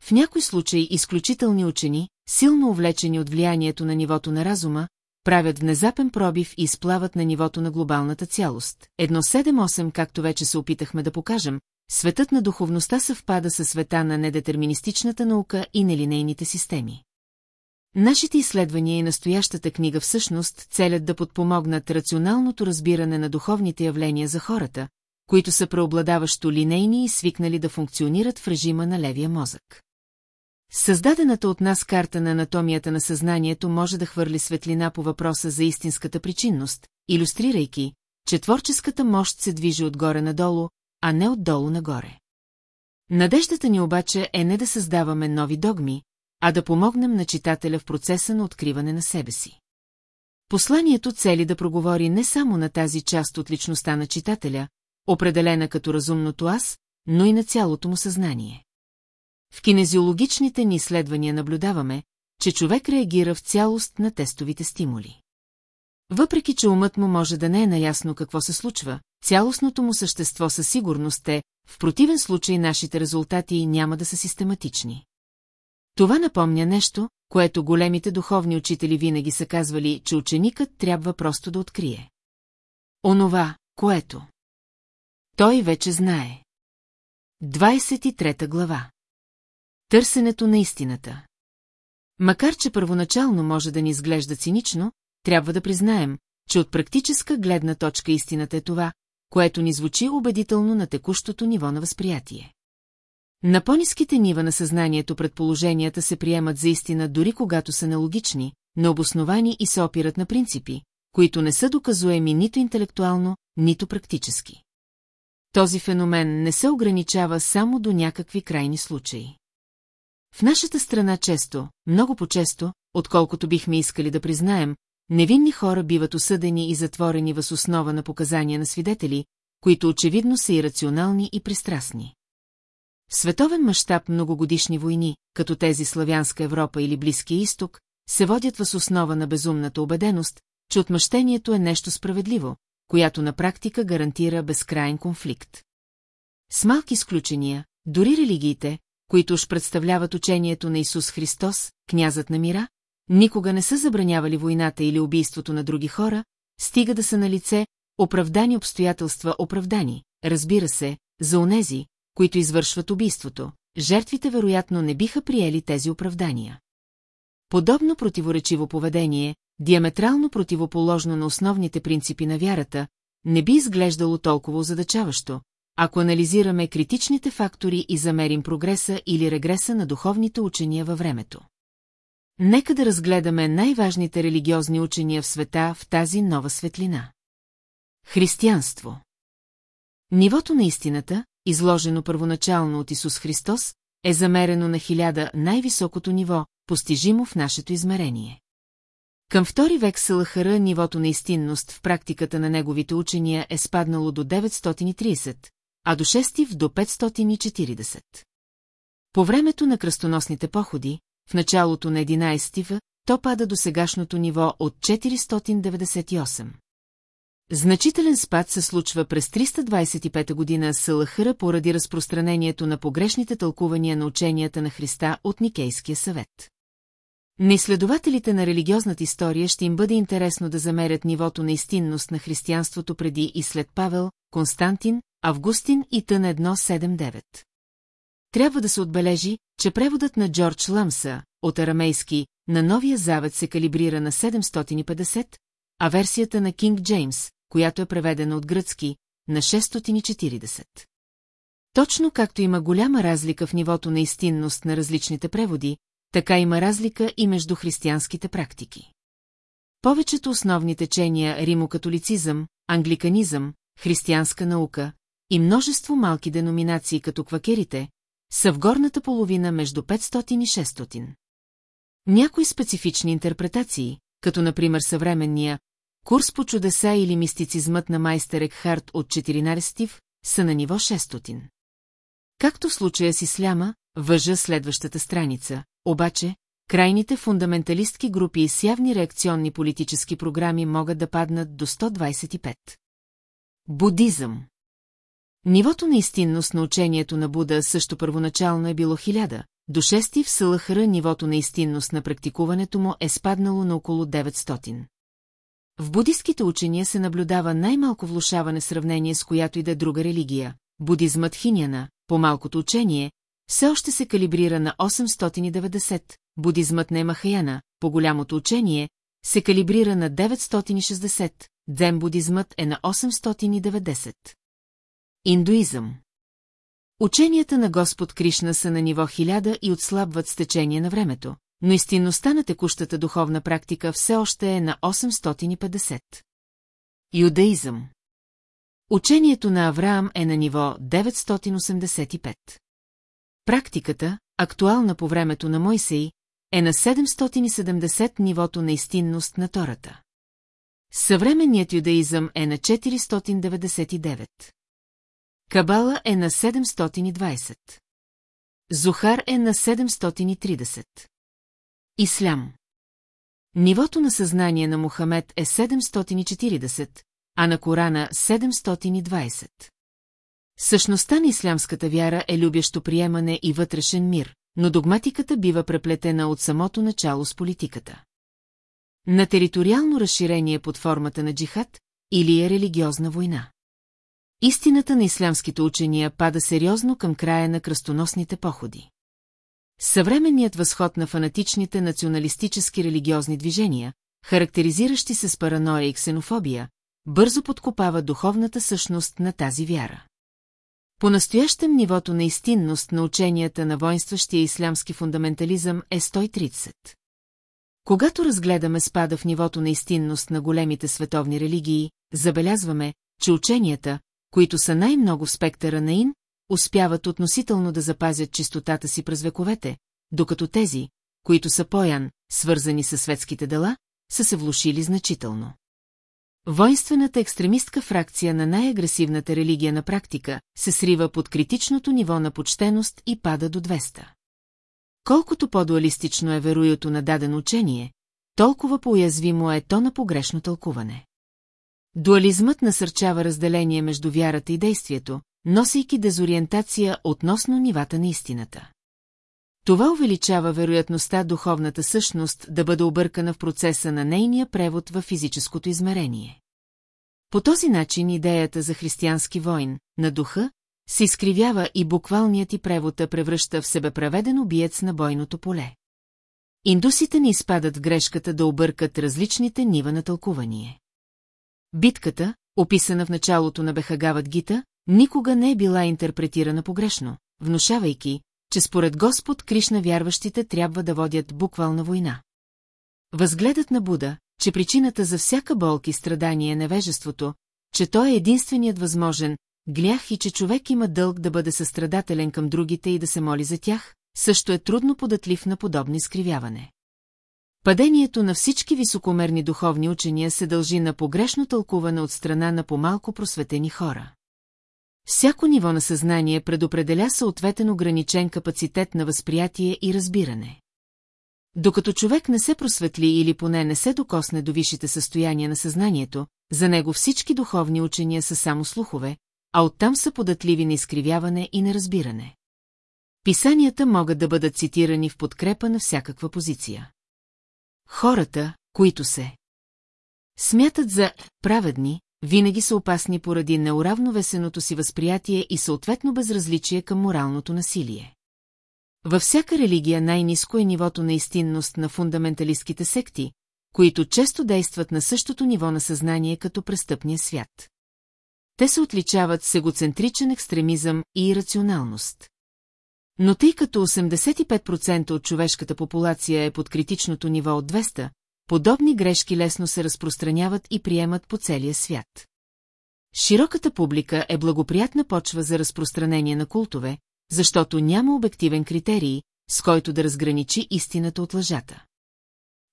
В някои случаи изключителни учени, силно увлечени от влиянието на нивото на разума, правят внезапен пробив и изплават на нивото на глобалната цялост. Едно 7-8, както вече се опитахме да покажем, светът на духовността съвпада със света на недетерминистичната наука и нелинейните системи. Нашите изследвания и настоящата книга всъщност целят да подпомогнат рационалното разбиране на духовните явления за хората, които са преобладаващо линейни и свикнали да функционират в режима на левия мозък. Създадената от нас карта на анатомията на съзнанието може да хвърли светлина по въпроса за истинската причинност, иллюстрирайки, че творческата мощ се движи отгоре надолу, а не отдолу нагоре. Надеждата ни обаче е не да създаваме нови догми, а да помогнем на читателя в процеса на откриване на себе си. Посланието цели да проговори не само на тази част от личността на читателя, определена като разумното аз, но и на цялото му съзнание. В кинезиологичните ни изследвания наблюдаваме, че човек реагира в цялост на тестовите стимули. Въпреки, че умът му може да не е наясно какво се случва, цялостното му същество със сигурност е, в противен случай нашите резултати няма да са систематични. Това напомня нещо, което големите духовни учители винаги са казвали, че ученикът трябва просто да открие. Онова, което. Той вече знае. 23 глава Търсенето на истината. Макар, че първоначално може да ни изглежда цинично, трябва да признаем, че от практическа гледна точка истината е това, което ни звучи убедително на текущото ниво на възприятие. На по-низките нива на съзнанието предположенията се приемат за истина дори когато са нелогични, необосновани и се опират на принципи, които не са доказуеми нито интелектуално, нито практически. Този феномен не се ограничава само до някакви крайни случаи. В нашата страна често, много по-често, отколкото бихме искали да признаем, невинни хора биват осъдени и затворени въз основа на показания на свидетели, които очевидно са ирационални и пристрастни. В световен мащаб многогодишни войни, като тези Славянска Европа или Близкия изток, се водят въз основа на безумната убеденост, че отмъщението е нещо справедливо, която на практика гарантира безкрайен конфликт. С малки изключения, дори религиите, които уж представляват учението на Исус Христос, князът на мира, никога не са забранявали войната или убийството на други хора, стига да са на лице оправдани обстоятелства оправдани, разбира се, за онези, които извършват убийството, жертвите вероятно не биха приели тези оправдания. Подобно противоречиво поведение, диаметрално противоположно на основните принципи на вярата, не би изглеждало толкова озадачаващо, ако анализираме критичните фактори и замерим прогреса или регреса на духовните учения във времето. Нека да разгледаме най-важните религиозни учения в света в тази нова светлина. Християнство Нивото на истината, изложено първоначално от Исус Христос, е замерено на хиляда най-високото ниво, постижимо в нашето измерение. Към втори век Салахара нивото на истинност в практиката на неговите учения е спаднало до 930, а до 6 в до 540. По времето на кръстоносните походи, в началото на 11 в, то пада до сегашното ниво от 498. Значителен спад се случва през 325 година Салахара поради разпространението на погрешните тълкувания на ученията на Христа от Никейския съвет. На изследователите на религиозната история ще им бъде интересно да замерят нивото на истинност на християнството преди и след Павел, Константин, Августин и Тън 179. Трябва да се отбележи, че преводът на Джордж Ламса, от арамейски, на Новия Завет се калибрира на 750, а версията на Кинг Джеймс, която е преведена от гръцки, на 640. Точно както има голяма разлика в нивото на истинност на различните преводи, така има разлика и между християнските практики. Повечето основни течения римокатолицизъм, англиканизъм, християнска наука и множество малки деноминации като квакерите са в горната половина между 500 и 600. Някои специфични интерпретации, като например съвременния курс по чудеса или мистицизмът на майстер Екхарт от 14 са на ниво 600. Както в случая с исляма, въжа следващата страница, обаче, крайните фундаменталистки групи с явни реакционни политически програми могат да паднат до 125. Будизъм Нивото на истинност на учението на Буда също първоначално е било хиляда, до 6 в Салахара нивото на истинност на практикуването му е спаднало на около 900. В будистските учения се наблюдава най-малко влушаване сравнение с която и да е друга религия. Будизмът хиняна, по малкото учение, все още се калибрира на 890, будизмът на Емахаяна, по голямото учение, се калибрира на 960, дзен будизмът е на 890. Индуизъм Ученията на Господ Кришна са на ниво 1000 и отслабват с течение на времето, но истинността на текущата духовна практика все още е на 850. Юдаизъм Учението на Авраам е на ниво 985. Практиката, актуална по времето на Мойсей, е на 770 нивото на истинност на Тората. Съвременният юдаизъм е на 499. Кабала е на 720. Зухар е на 730. Ислям Нивото на съзнание на Мухамед е 740, а на Корана 720. Същността на ислямската вяра е любящо приемане и вътрешен мир, но догматиката бива преплетена от самото начало с политиката. На териториално разширение под формата на джихад или е религиозна война. Истината на ислямските учения пада сериозно към края на кръстоносните походи. Съвременният възход на фанатичните националистически религиозни движения, характеризиращи се с параноя и ксенофобия, бързо подкопава духовната същност на тази вяра. По-настоящем нивото на истинност на ученията на воинстващия ислямски фундаментализъм е 130. Когато разгледаме спада в нивото на истинност на големите световни религии, забелязваме, че ученията, които са най-много в спектъра на ин, успяват относително да запазят чистотата си през вековете, докато тези, които са поян, свързани с светските дела, са се влушили значително. Воинствената екстремистка фракция на най-агресивната религия на практика се срива под критичното ниво на почтеност и пада до 200. Колкото по-дуалистично е веруюто на даден учение, толкова по-уязвимо е то на погрешно тълкуване. Дуализмът насърчава разделение между вярата и действието, носейки дезориентация относно нивата на истината. Това увеличава вероятността духовната същност да бъде объркана в процеса на нейния превод в физическото измерение. По този начин идеята за християнски войн, на духа, се изкривява и буквалният и превода превръща в себеправеден убиец на бойното поле. Индусите не изпадат в грешката да объркат различните нива на тълкувание. Битката, описана в началото на Бехагават Гита, никога не е била интерпретирана погрешно, внушавайки, че според Господ Кришна вярващите трябва да водят буквална война. Възгледът на Буда, че причината за всяка болки и страдание е невежеството, че той е единственият възможен, глях и че човек има дълг да бъде състрадателен към другите и да се моли за тях, също е трудно податлив на подобно изкривяване. Падението на всички високомерни духовни учения се дължи на погрешно тълкуване от страна на помалко просветени хора. Всяко ниво на съзнание предопределя съответен ограничен капацитет на възприятие и разбиране. Докато човек не се просветли или поне не се докосне до висшите състояния на съзнанието, за него всички духовни учения са само слухове, а оттам са податливи на изкривяване и неразбиране. Писанията могат да бъдат цитирани в подкрепа на всякаква позиция. Хората, които се смятат за праведни, винаги са опасни поради неуравновесеното си възприятие и съответно безразличие към моралното насилие. Във всяка религия най-низко е нивото на истинност на фундаменталистските секти, които често действат на същото ниво на съзнание като престъпния свят. Те се отличават с егоцентричен екстремизъм и ирационалност. Но тъй като 85% от човешката популация е под критичното ниво от 200, подобни грешки лесно се разпространяват и приемат по целия свят. Широката публика е благоприятна почва за разпространение на култове, защото няма обективен критерий, с който да разграничи истината от лъжата.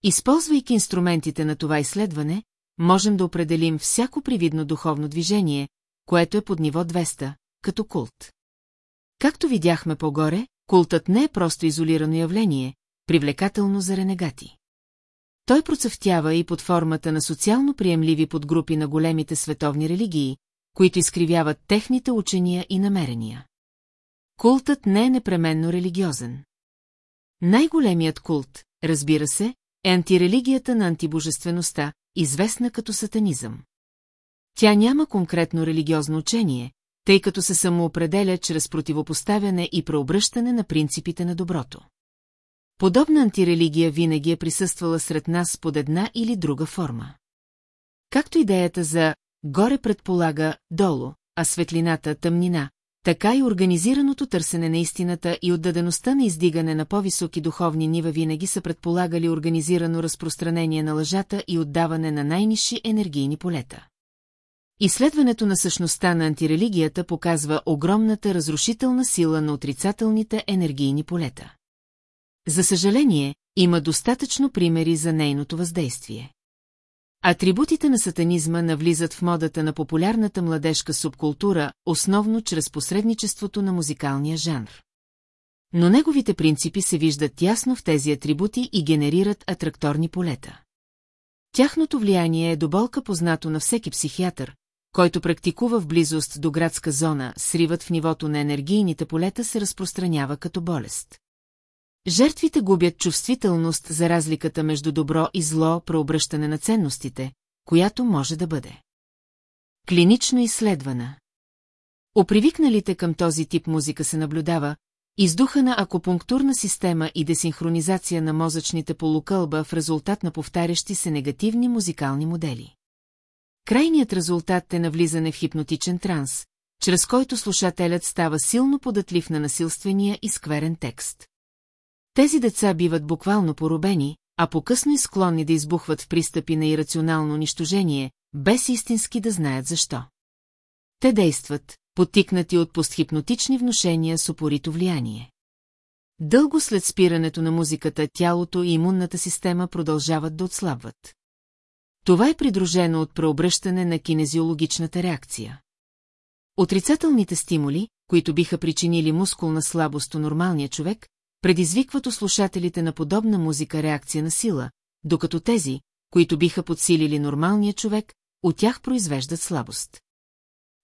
Използвайки инструментите на това изследване, можем да определим всяко привидно духовно движение, което е под ниво 200, като култ. Както видяхме по-горе, култът не е просто изолирано явление, привлекателно за ренегати. Той процъфтява и под формата на социално приемливи подгрупи на големите световни религии, които изкривяват техните учения и намерения. Култът не е непременно религиозен. Най-големият култ, разбира се, е антирелигията на антибожествеността, известна като сатанизъм. Тя няма конкретно религиозно учение, тъй като се самоопределя чрез противопоставяне и преобръщане на принципите на доброто. Подобна антирелигия винаги е присъствала сред нас под една или друга форма. Както идеята за «горе предполага долу», а светлината – тъмнина, така и организираното търсене на истината и отдадеността на издигане на по-високи духовни нива винаги са предполагали организирано разпространение на лъжата и отдаване на най-низши енергийни полета. Изследването на същността на антирелигията показва огромната разрушителна сила на отрицателните енергийни полета. За съжаление, има достатъчно примери за нейното въздействие. Атрибутите на сатанизма навлизат в модата на популярната младежка субкултура, основно чрез посредничеството на музикалния жанр. Но неговите принципи се виждат ясно в тези атрибути и генерират атракторни полета. Тяхното влияние е до болка познато на всеки психиатър, който практикува в близост до градска зона, сривът в нивото на енергийните полета се разпространява като болест. Жертвите губят чувствителност за разликата между добро и зло преобръщане на ценностите, която може да бъде. Клинично изследвана. Опривикналите към този тип музика се наблюдава, издухана акупунктурна система и десинхронизация на мозъчните полукълба в резултат на повтарящи се негативни музикални модели. Крайният резултат е навлизане в хипнотичен транс, чрез който слушателят става силно податлив на насилствения и скверен текст. Тези деца биват буквално поробени, а по-късно и склонни да избухват в пристъпи на ирационално унищожение, без истински да знаят защо. Те действат, потикнати от постхипнотични внушения с опорито влияние. Дълго след спирането на музиката тялото и имунната система продължават да отслабват. Това е придружено от преобръщане на кинезиологичната реакция. Отрицателните стимули, които биха причинили мускулна слабост у нормалния човек, предизвикват у слушателите на подобна музика реакция на сила, докато тези, които биха подсилили нормалния човек, от тях произвеждат слабост.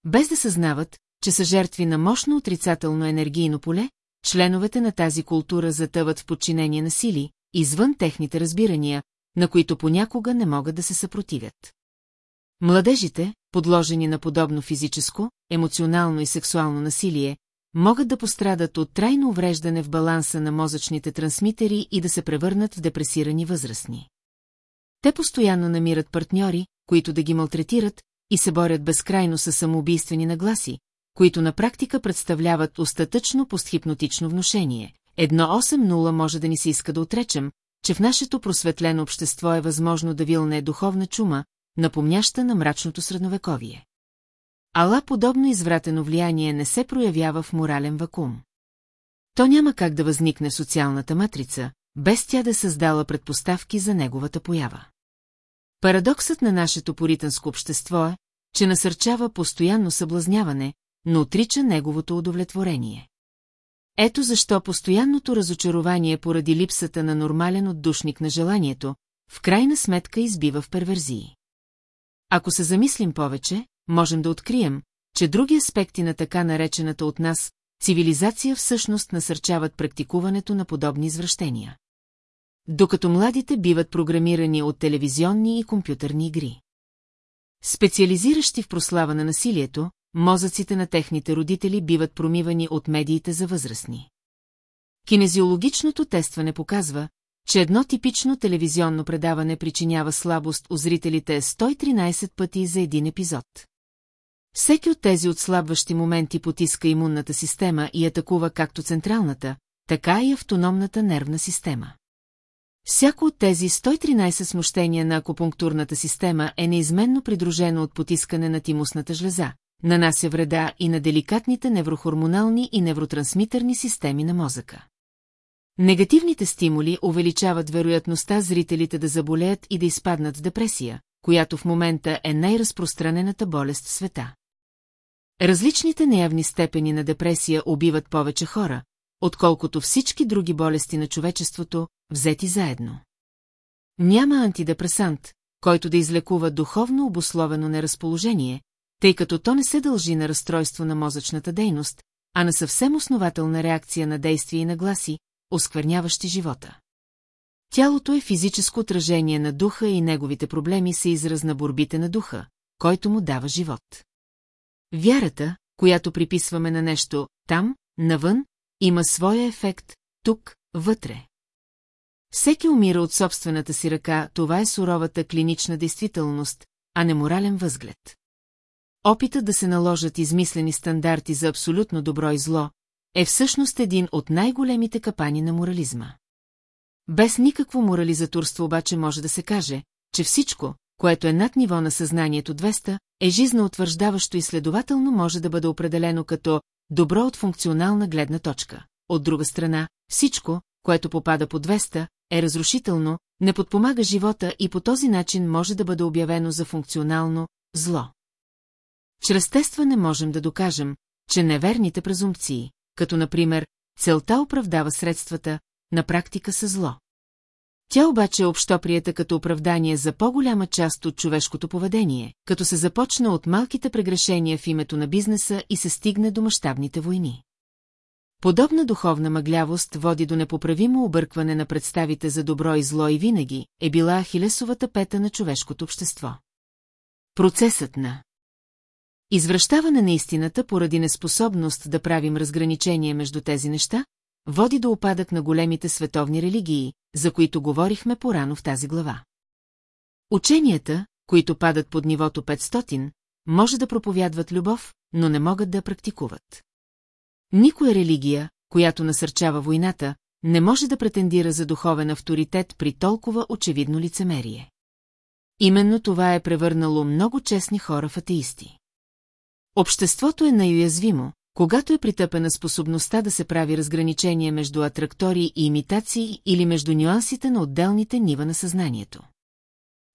Без да съзнават, че са жертви на мощно отрицателно енергийно поле, членовете на тази култура затъват в подчинение на сили, извън техните разбирания, на които понякога не могат да се съпротивят. Младежите, подложени на подобно физическо, емоционално и сексуално насилие, могат да пострадат от трайно увреждане в баланса на мозъчните трансмитери и да се превърнат в депресирани възрастни. Те постоянно намират партньори, които да ги малтретират, и се борят безкрайно с самоубийствени нагласи, които на практика представляват остатъчно постхипнотично внушение. Едно 8-0 може да ни се иска да отречем, че в нашето просветлено общество е възможно да вилне духовна чума, напомняща на мрачното средновековие. Ала подобно извратено влияние не се проявява в морален вакуум. То няма как да възникне социалната матрица, без тя да създала предпоставки за неговата поява. Парадоксът на нашето поританско общество е, че насърчава постоянно съблазняване, но отрича неговото удовлетворение. Ето защо постоянното разочарование поради липсата на нормален отдушник на желанието, в крайна сметка избива в перверзии. Ако се замислим повече, можем да открием, че други аспекти на така наречената от нас цивилизация всъщност насърчават практикуването на подобни извращения. Докато младите биват програмирани от телевизионни и компютърни игри. Специализиращи в прослава на насилието, мозъците на техните родители биват промивани от медиите за възрастни. Кинезиологичното тестване показва, че едно типично телевизионно предаване причинява слабост у зрителите 113 пъти за един епизод. Всеки от тези отслабващи моменти потиска имунната система и атакува както централната, така и автономната нервна система. Всяко от тези 113 смущения на акупунктурната система е неизменно придружено от потискане на тимусната жлеза, нанася вреда и на деликатните неврохормонални и невротрансмитърни системи на мозъка. Негативните стимули увеличават вероятността зрителите да заболеят и да изпаднат в депресия, която в момента е най-разпространената болест в света. Различните неявни степени на депресия убиват повече хора, отколкото всички други болести на човечеството, взети заедно. Няма антидепресант, който да излекува духовно обусловено неразположение, тъй като то не се дължи на разстройство на мозъчната дейност, а на съвсем основателна реакция на действия и нагласи, оскверняващи живота. Тялото е физическо отражение на духа и неговите проблеми са израз на борбите на духа, който му дава живот. Вярата, която приписваме на нещо там, навън, има своя ефект тук, вътре. Всеки умира от собствената си ръка, това е суровата клинична действителност, а не морален възглед. Опитът да се наложат измислени стандарти за абсолютно добро и зло е всъщност един от най-големите капани на морализма. Без никакво морализаторство обаче може да се каже, че всичко, което е над ниво на съзнанието 200, е жизноутвърждаващо и следователно може да бъде определено като добро от функционална гледна точка. От друга страна, всичко, което попада по 200, е разрушително, не подпомага живота и по този начин може да бъде обявено за функционално зло. Чрез тестване можем да докажем, че неверните презумпции, като например целта оправдава средствата, на практика са зло. Тя обаче е общоприята като оправдание за по-голяма част от човешкото поведение, като се започна от малките прегрешения в името на бизнеса и се стигне до мащабните войни. Подобна духовна мъглявост води до непоправимо объркване на представите за добро и зло и винаги е била хилесовата пета на човешкото общество. Процесът на Извръщаване на истината поради неспособност да правим разграничение между тези неща, води до опадък на големите световни религии, за които говорихме порано в тази глава. Ученията, които падат под нивото 500, може да проповядват любов, но не могат да практикуват. Никоя религия, която насърчава войната, не може да претендира за духовен авторитет при толкова очевидно лицемерие. Именно това е превърнало много честни хора в атеисти. Обществото е най-уязвимо, когато е притъпена способността да се прави разграничение между атрактори и имитации или между нюансите на отделните нива на съзнанието.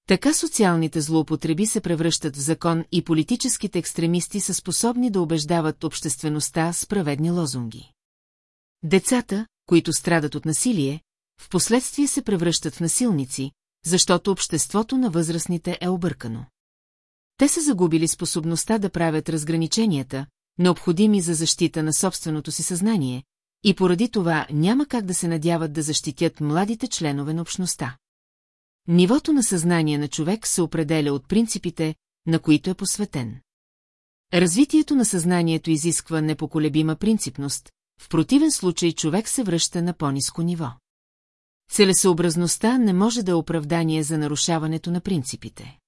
Така социалните злоупотреби се превръщат в закон и политическите екстремисти са способни да убеждават обществеността с праведни лозунги. Децата, които страдат от насилие, в последствие се превръщат в насилници, защото обществото на възрастните е объркано. Те са загубили способността да правят разграниченията, необходими за защита на собственото си съзнание, и поради това няма как да се надяват да защитят младите членове на общността. Нивото на съзнание на човек се определя от принципите, на които е посветен. Развитието на съзнанието изисква непоколебима принципност, в противен случай човек се връща на по-низко ниво. Целесъобразността не може да е оправдание за нарушаването на принципите.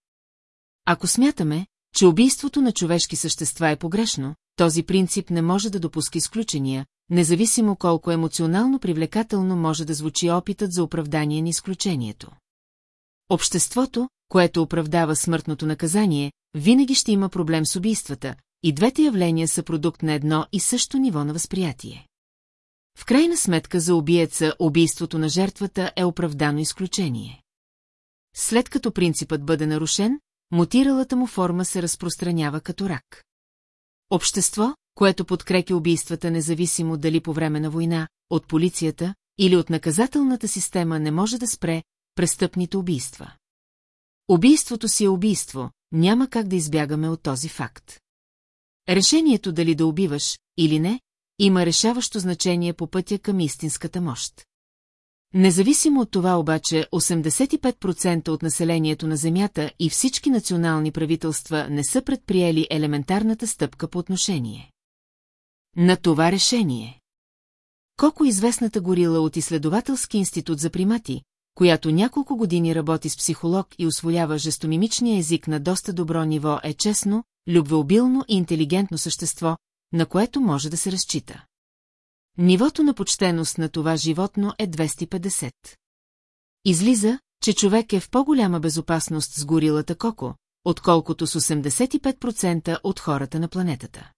Ако смятаме, че убийството на човешки същества е погрешно, този принцип не може да допуска изключения, независимо колко емоционално привлекателно може да звучи опитът за оправдание на изключението. Обществото, което оправдава смъртното наказание, винаги ще има проблем с убийствата, и двете явления са продукт на едно и също ниво на възприятие. В крайна сметка за убиеца убийството на жертвата е оправдано изключение. След като принципът бъде нарушен, мутиралата му форма се разпространява като рак. Общество, което подкрепи убийствата независимо дали по време на война, от полицията или от наказателната система не може да спре престъпните убийства. Убийството си е убийство, няма как да избягаме от този факт. Решението дали да убиваш или не, има решаващо значение по пътя към истинската мощ. Независимо от това обаче, 85% от населението на Земята и всички национални правителства не са предприели елементарната стъпка по отношение. На това решение. Колко известната горила от изследователски институт за примати, която няколко години работи с психолог и освоява жестомимичния език на доста добро ниво е честно, любвеобилно и интелигентно същество, на което може да се разчита. Нивото на почтеност на това животно е 250. Излиза, че човек е в по-голяма безопасност с горилата Коко, отколкото с 85% от хората на планетата.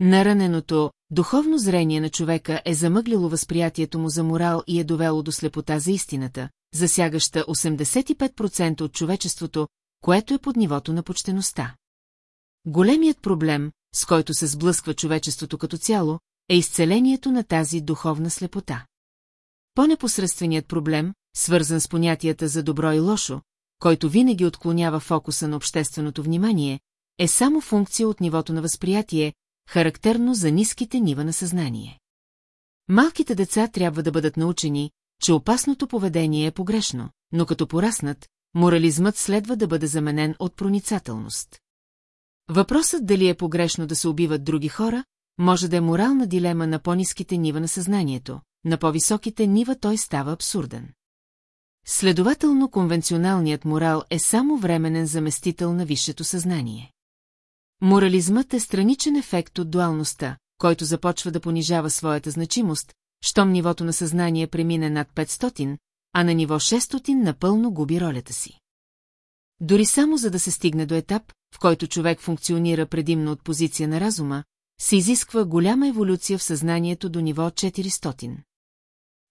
Нараненото, духовно зрение на човека е замъглило възприятието му за морал и е довело до слепота за истината, засягаща 85% от човечеството, което е под нивото на почтеността. Големият проблем, с който се сблъсква човечеството като цяло, е изцелението на тази духовна слепота. По-непосредственият проблем, свързан с понятията за добро и лошо, който винаги отклонява фокуса на общественото внимание, е само функция от нивото на възприятие, характерно за ниските нива на съзнание. Малките деца трябва да бъдат научени, че опасното поведение е погрешно, но като пораснат, морализмът следва да бъде заменен от проницателност. Въпросът дали е погрешно да се убиват други хора, може да е морална дилема на по-низките нива на съзнанието, на по-високите нива той става абсурден. Следователно конвенционалният морал е само временен заместител на висшето съзнание. Морализмът е страничен ефект от дуалността, който започва да понижава своята значимост, щом нивото на съзнание премине над 500, а на ниво 600 напълно губи ролята си. Дори само за да се стигне до етап, в който човек функционира предимно от позиция на разума, се изисква голяма еволюция в съзнанието до ниво 400.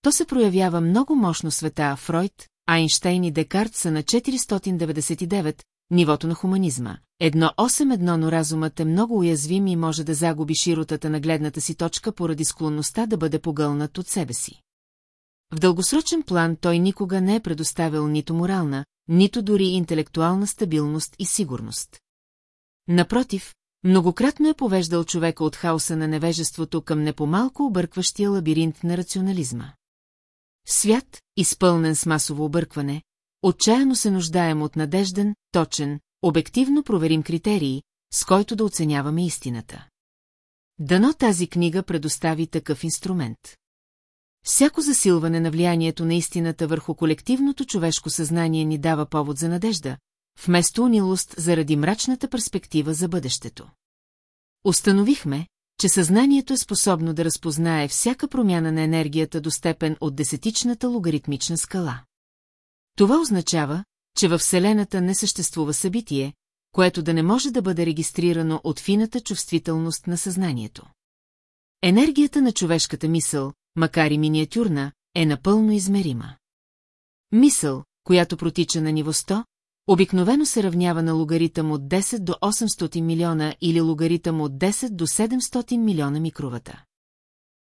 То се проявява много мощно света Фройд, Айнштейн и Декарт са на 499, нивото на хуманизма. Едно 8-1, но разумът е много уязвим и може да загуби широтата на гледната си точка поради склонността да бъде погълнат от себе си. В дългосрочен план той никога не е предоставил нито морална, нито дори интелектуална стабилност и сигурност. Напротив, многократно е повеждал човека от хаоса на невежеството към непомалко объркващия лабиринт на рационализма. Свят, изпълнен с масово объркване, отчаяно се нуждаем от надежден, точен, обективно проверим критерии, с който да оценяваме истината. Дано тази книга предостави такъв инструмент. Всяко засилване на влиянието на истината върху колективното човешко съзнание ни дава повод за надежда, вместо унилост заради мрачната перспектива за бъдещето. Установихме, че съзнанието е способно да разпознае всяка промяна на енергията до степен от десетичната логаритмична скала. Това означава, че във Вселената не съществува събитие, което да не може да бъде регистрирано от фината чувствителност на съзнанието. Енергията на човешката мисъл, макар и миниатюрна, е напълно измерима. Мисъл, която протича на ниво 100, обикновено се равнява на логаритъм от 10 до 800 милиона или логаритъм от 10 до 700 милиона микровата.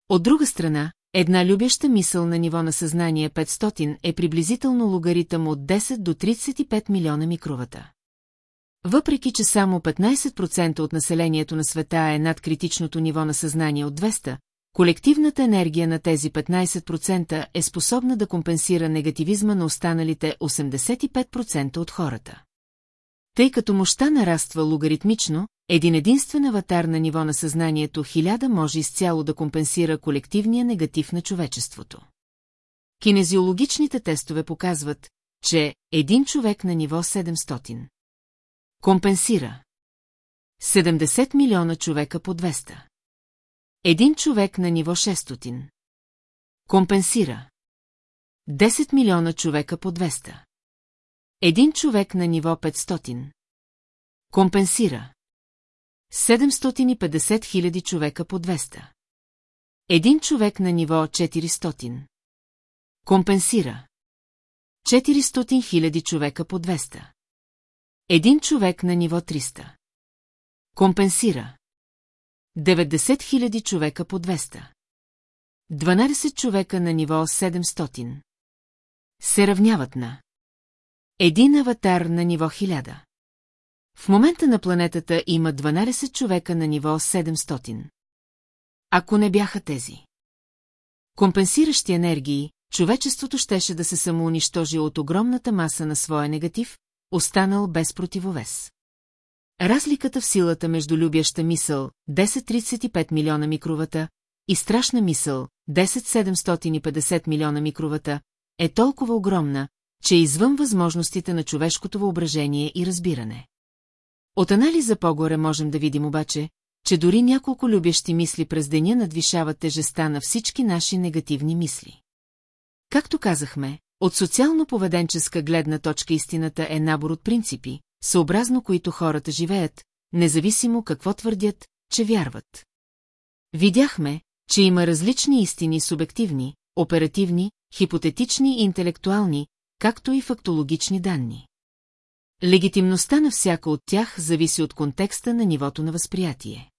От друга страна, една любяща мисъл на ниво на съзнание 500 е приблизително логаритъм от 10 до 35 милиона микровата. Въпреки, че само 15% от населението на света е над критичното ниво на съзнание от 200, колективната енергия на тези 15% е способна да компенсира негативизма на останалите 85% от хората. Тъй като мощта нараства логаритмично, един единствен аватар на ниво на съзнанието хиляда може изцяло да компенсира колективния негатив на човечеството. Кинезиологичните тестове показват, че един човек на ниво 700 компенсира 70 милиона човека по 200. Един човек на ниво 600. Компенсира. 10 милиона човека по 200. Един човек на ниво 500. Компенсира. 750 хиляди човека по 200. Един човек на ниво 400. Компенсира. 400 хиляди човека по 200. Един човек на ниво 300. Компенсира. 90 хиляди човека по 200. 12 човека на ниво 700. Се равняват на. Един аватар на ниво 1000. В момента на планетата има 12 човека на ниво 700. Ако не бяха тези. Компенсиращи енергии, човечеството щеше да се самоунищожи от огромната маса на своя негатив, останал без противовес. Разликата в силата между любяща мисъл 10-35 милиона микровата и страшна мисъл 10-750 милиона микровата е толкова огромна, че е извън възможностите на човешкото въображение и разбиране. От анализа по-горе можем да видим обаче, че дори няколко любящи мисли през деня надвишават тежеста на всички наши негативни мисли. Както казахме, от социално-поведенческа гледна точка истината е набор от принципи, съобразно които хората живеят, независимо какво твърдят, че вярват. Видяхме, че има различни истини субективни, оперативни, хипотетични и интелектуални, както и фактологични данни. Легитимността на всяка от тях зависи от контекста на нивото на възприятие.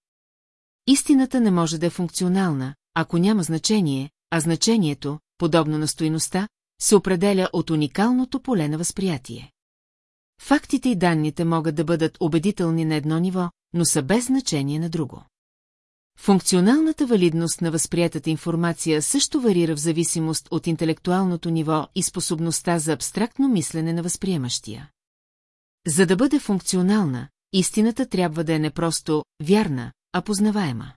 Истината не може да е функционална, ако няма значение, а значението, подобно на стоиността, се определя от уникалното поле на възприятие. Фактите и данните могат да бъдат убедителни на едно ниво, но са без значение на друго. Функционалната валидност на възприятата информация също варира в зависимост от интелектуалното ниво и способността за абстрактно мислене на възприемащия. За да бъде функционална, истината трябва да е не просто вярна, а познаваема.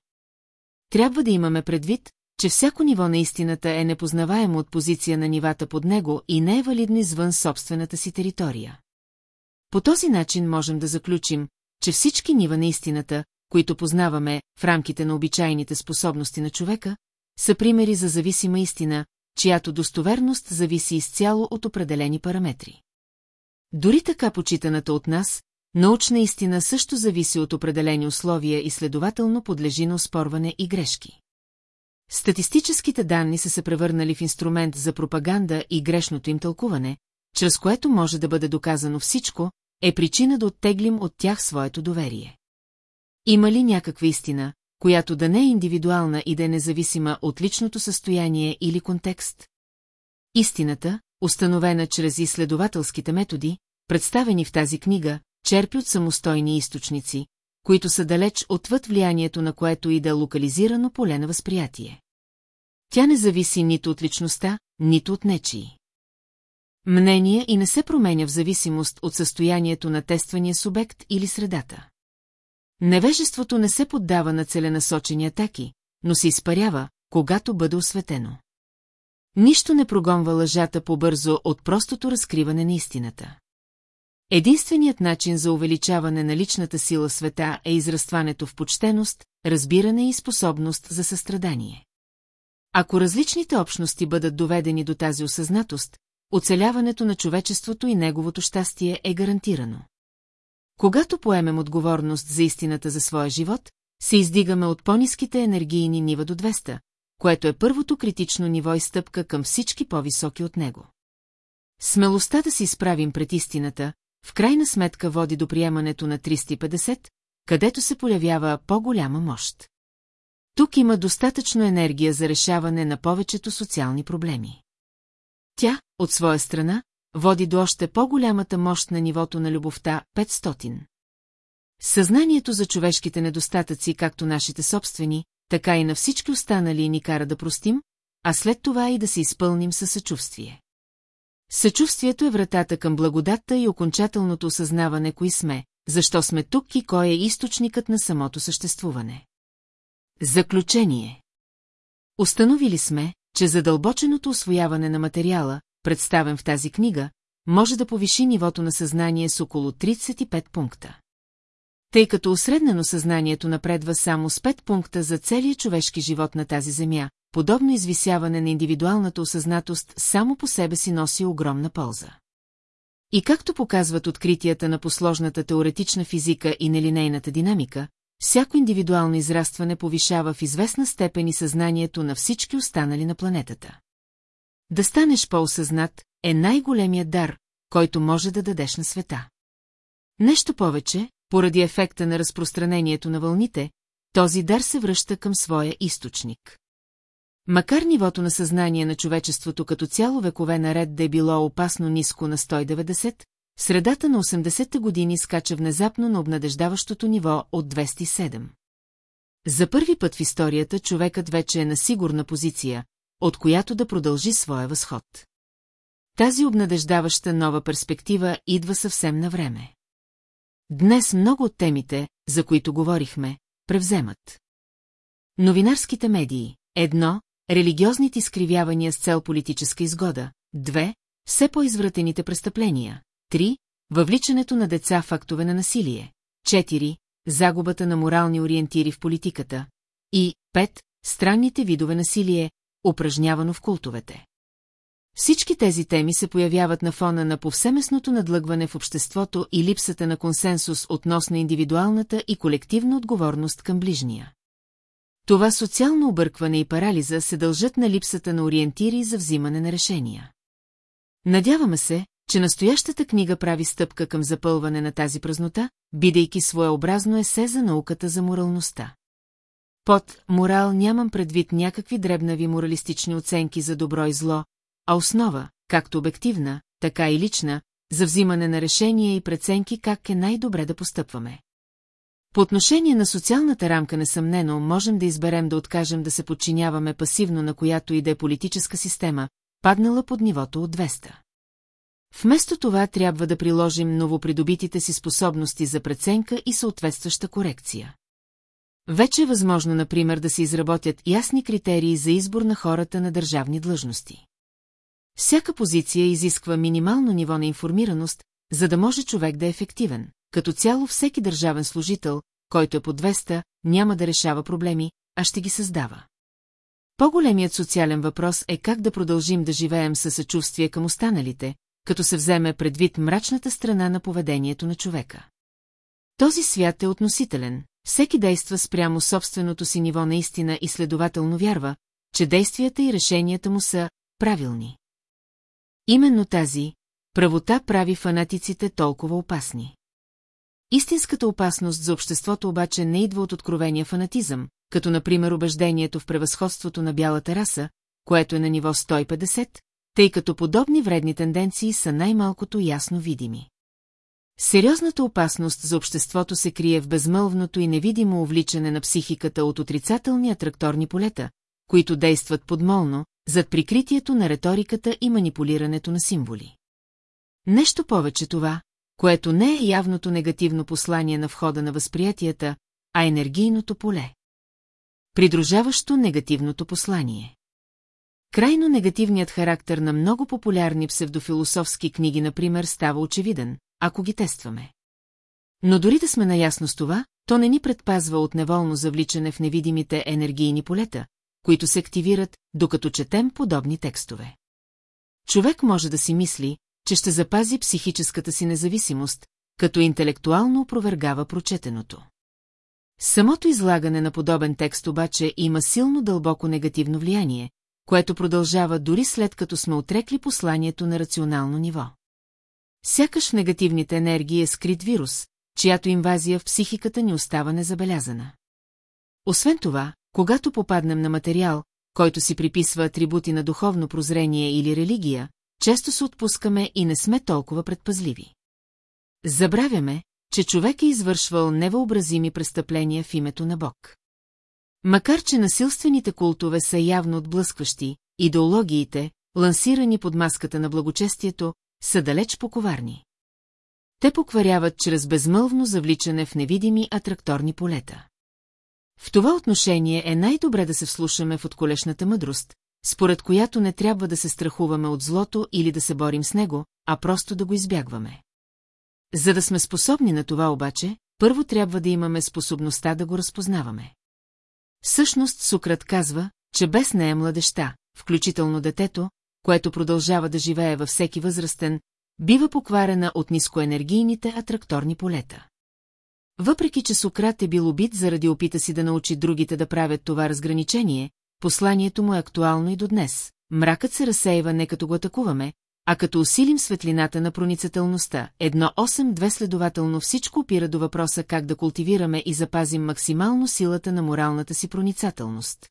Трябва да имаме предвид, че всяко ниво на истината е непознаваемо от позиция на нивата под него и не е валидно извън собствената си територия. По този начин можем да заключим, че всички нива на истината, които познаваме в рамките на обичайните способности на човека, са примери за зависима истина, чиято достоверност зависи изцяло от определени параметри. Дори така почитаната от нас, научна истина също зависи от определени условия и следователно подлежи на оспорване и грешки. Статистическите данни са се превърнали в инструмент за пропаганда и грешното им тълкуване, чрез което може да бъде доказано всичко, е причина да оттеглим от тях своето доверие. Има ли някаква истина, която да не е индивидуална и да е независима от личното състояние или контекст? Истината, установена чрез изследователските методи, представени в тази книга, черпи от самостойни източници, които са далеч отвъд влиянието на което и да е локализирано поле на възприятие. Тя не зависи нито от личността, нито от нечии. Мнение и не се променя в зависимост от състоянието на тествания субект или средата. Невежеството не се поддава на целенасочени атаки, но се изпарява, когато бъде осветено. Нищо не прогонва лъжата по-бързо от простото разкриване на истината. Единственият начин за увеличаване на личната сила света е израстването в почтеност, разбиране и способност за състрадание. Ако различните общности бъдат доведени до тази осъзнатост, оцеляването на човечеството и неговото щастие е гарантирано. Когато поемем отговорност за истината за своя живот, се издигаме от по-низките енергийни нива до 200, което е първото критично ниво и стъпка към всички по-високи от него. Смелостта да се изправим пред истината, в крайна сметка води до приемането на 350, където се появява по-голяма мощ. Тук има достатъчно енергия за решаване на повечето социални проблеми. Тя, от своя страна, води до още по-голямата мощ на нивото на любовта 500. Съзнанието за човешките недостатъци, както нашите собствени, така и на всички останали ни кара да простим, а след това и да се изпълним със съчувствие. Съчувствието е вратата към благодатта и окончателното осъзнаване кои сме, защо сме тук и кой е източникът на самото съществуване. Заключение Установили сме, че задълбоченото освояване на материала, представен в тази книга, може да повиши нивото на съзнание с около 35 пункта. тъй като осреднено съзнанието напредва само с пет пункта за целия човешки живот на тази земя, подобно извисяване на индивидуалната осъзнатост само по себе си носи огромна полза. И както показват откритията на посложната теоретична физика и нелинейната динамика, всяко индивидуално израстване повишава в известна степен и съзнанието на всички останали на планетата. Да станеш по-осъзнат е най-големият дар, който може да дадеш на света. Нещо повече, поради ефекта на разпространението на вълните, този дар се връща към своя източник. Макар нивото на съзнание на човечеството като цяло векове наред да е било опасно ниско на 190, в средата на 80-те години скача внезапно на обнадеждаващото ниво от 207. За първи път в историята човекът вече е на сигурна позиция, от която да продължи своя възход. Тази обнадеждаваща нова перспектива идва съвсем на време. Днес много от темите, за които говорихме, превземат. Новинарските медии. Едно, религиозните изкривявания с цел политическа изгода. Две, все по-извратените престъпления. Три, въвличането на деца в актове на насилие. Четири, загубата на морални ориентири в политиката. И пет, странните видове насилие, упражнявано в култовете. Всички тези теми се появяват на фона на повсеместното надлъгване в обществото и липсата на консенсус относно индивидуалната и колективна отговорност към ближния. Това социално объркване и парализа се дължат на липсата на ориентири за взимане на решения. Надяваме се, че настоящата книга прави стъпка към запълване на тази празнота, бидейки своеобразно есе за науката за моралността. Под морал нямам предвид някакви дребнави моралистични оценки за добро и зло, а основа, както обективна, така и лична, за взимане на решения и преценки как е най-добре да постъпваме. По отношение на социалната рамка несъмнено можем да изберем да откажем да се подчиняваме пасивно на която и да е политическа система, паднала под нивото от 200. Вместо това трябва да приложим новопридобитите си способности за преценка и съответстваща корекция. Вече е възможно, например, да се изработят ясни критерии за избор на хората на държавни длъжности. Всяка позиция изисква минимално ниво на информираност, за да може човек да е ефективен. Като цяло всеки държавен служител, който е по 200, няма да решава проблеми, а ще ги създава. По-големият социален въпрос е как да продължим да живеем със съчувствие към останалите, като се вземе предвид мрачната страна на поведението на човека. Този свят е относителен, всеки действа спрямо собственото си ниво на истина и следователно вярва, че действията и решенията му са правилни. Именно тази правота прави фанатиците толкова опасни. Истинската опасност за обществото обаче не идва от откровения фанатизъм, като например убеждението в превъзходството на бялата раса, което е на ниво 150, тъй като подобни вредни тенденции са най-малкото ясно видими. Сериозната опасност за обществото се крие в безмълвното и невидимо увличане на психиката от отрицателни атракторни полета, които действат подмолно, зад прикритието на риториката и манипулирането на символи. Нещо повече това, което не е явното негативно послание на входа на възприятията, а енергийното поле. Придружаващо негативното послание. Крайно негативният характер на много популярни псевдофилософски книги, например, става очевиден, ако ги тестваме. Но дори да сме наясно с това, то не ни предпазва от неволно завличане в невидимите енергийни полета, които се активират, докато четем подобни текстове. Човек може да си мисли, че ще запази психическата си независимост, като интелектуално опровергава прочетеното. Самото излагане на подобен текст обаче има силно дълбоко негативно влияние, което продължава дори след като сме отрекли посланието на рационално ниво. Сякаш в негативните енергии е скрит вирус, чиято инвазия в психиката ни остава незабелязана. Освен това, когато попаднем на материал, който си приписва атрибути на духовно прозрение или религия, често се отпускаме и не сме толкова предпазливи. Забравяме, че човек е извършвал невъобразими престъпления в името на Бог. Макар, че насилствените култове са явно отблъскващи, идеологиите, лансирани под маската на благочестието, са далеч поковарни. Те покваряват чрез безмълвно завличане в невидими атракторни полета. В това отношение е най-добре да се вслушаме в отколешната мъдрост, според която не трябва да се страхуваме от злото или да се борим с него, а просто да го избягваме. За да сме способни на това обаче, първо трябва да имаме способността да го разпознаваме. Всъщност Сукрат казва, че без нея младеща, включително детето, което продължава да живее във всеки възрастен, бива покварена от нискоенергийните атракторни полета. Въпреки, че Сократ е бил убит заради опита си да научи другите да правят това разграничение, посланието му е актуално и до днес. Мракът се разсеява не като го атакуваме, а като усилим светлината на проницателността. Едно 8-2 следователно всичко опира до въпроса как да култивираме и запазим максимално силата на моралната си проницателност.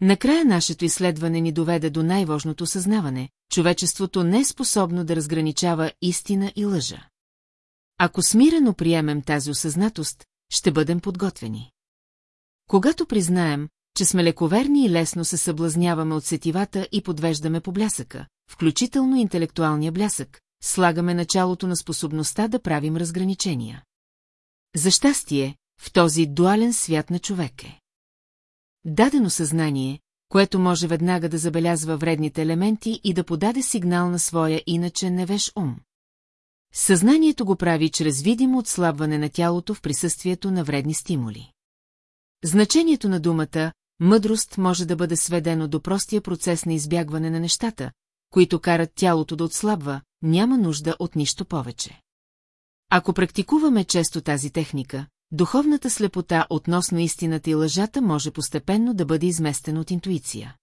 Накрая нашето изследване ни доведе до най-важното съзнаване – човечеството не е способно да разграничава истина и лъжа. Ако смирено приемем тази осъзнатост, ще бъдем подготвени. Когато признаем, че сме лековерни и лесно се съблазняваме от сетивата и подвеждаме по блясъка, включително интелектуалния блясък, слагаме началото на способността да правим разграничения. За щастие, в този дуален свят на човек е. Дадено съзнание, което може веднага да забелязва вредните елементи и да подаде сигнал на своя иначе невеж ум. Съзнанието го прави чрез видимо отслабване на тялото в присъствието на вредни стимули. Значението на думата «мъдрост» може да бъде сведено до простия процес на избягване на нещата, които карат тялото да отслабва, няма нужда от нищо повече. Ако практикуваме често тази техника, духовната слепота относно истината и лъжата може постепенно да бъде изместена от интуиция.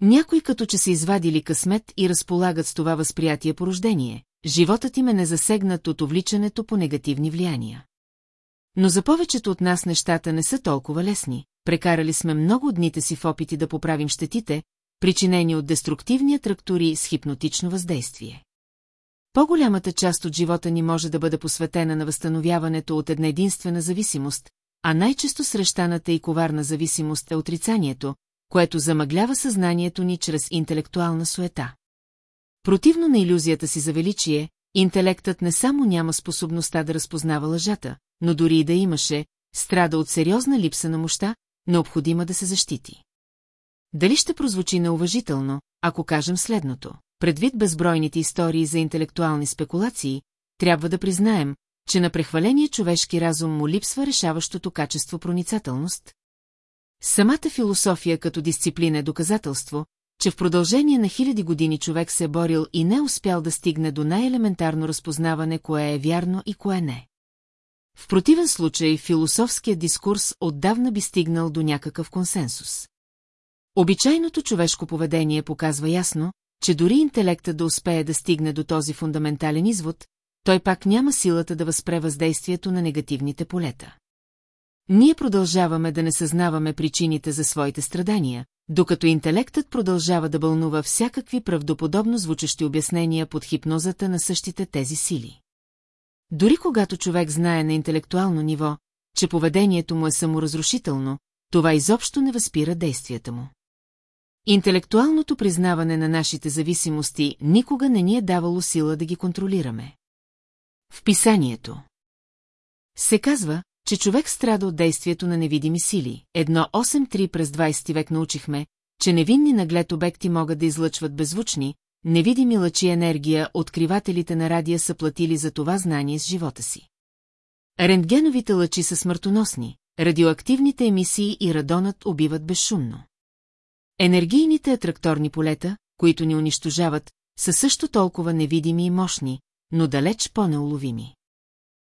Някои като че са извадили късмет и разполагат с това възприятие по рождение, животът им е незасегнат от увличането по негативни влияния. Но за повечето от нас нещата не са толкова лесни, прекарали сме много дните си в опити да поправим щетите, причинени от деструктивни атрактори с хипнотично въздействие. По-голямата част от живота ни може да бъде посветена на възстановяването от една единствена зависимост, а най-често срещаната и коварна зависимост е отрицанието, което замъглява съзнанието ни чрез интелектуална суета. Противно на иллюзията си за величие, интелектът не само няма способността да разпознава лъжата, но дори и да имаше, страда от сериозна липса на мощта, необходима да се защити. Дали ще прозвучи неуважително, ако кажем следното? Предвид безбройните истории за интелектуални спекулации, трябва да признаем, че на прехваления човешки разум му липсва решаващото качество проницателност. Самата философия като дисциплина е доказателство, че в продължение на хиляди години човек се е борил и не успял да стигне до най-елементарно разпознаване кое е вярно и кое не. В противен случай философският дискурс отдавна би стигнал до някакъв консенсус. Обичайното човешко поведение показва ясно, че дори интелектът да успее да стигне до този фундаментален извод, той пак няма силата да възпре въздействието на негативните полета. Ние продължаваме да не съзнаваме причините за своите страдания, докато интелектът продължава да бълнува всякакви правдоподобно звучащи обяснения под хипнозата на същите тези сили. Дори когато човек знае на интелектуално ниво, че поведението му е саморазрушително, това изобщо не възпира действията му. Интелектуалното признаване на нашите зависимости никога не ни е давало сила да ги контролираме. В писанието се казва, че човек страда от действието на невидими сили. Едно 8-3 през 20 век научихме, че невинни наглед обекти могат да излъчват беззвучни, невидими лъчи енергия, откривателите на радия са платили за това знание с живота си. Рентгеновите лъчи са смъртоносни, радиоактивните емисии и радонът убиват безшумно. Енергийните атракторни полета, които ни унищожават, са също толкова невидими и мощни, но далеч по-неуловими.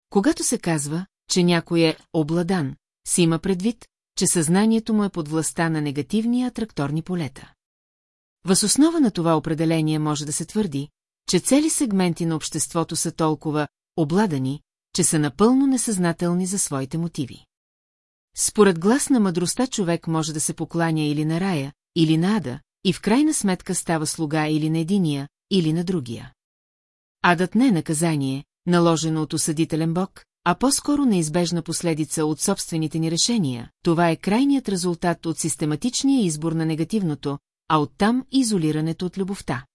Когато се казва, че някой е обладан, си има предвид, че съзнанието му е под властта на негативни атракторни полета. Въз основа на това определение може да се твърди, че цели сегменти на обществото са толкова обладани, че са напълно несъзнателни за своите мотиви. Според глас на мъдростта човек може да се покланя или на рая, или на ада, и в крайна сметка става слуга или на единия, или на другия. Адът не е наказание, наложено от осъдителен бог, а по-скоро неизбежна последица от собствените ни решения, това е крайният резултат от систематичния избор на негативното, а оттам изолирането от любовта.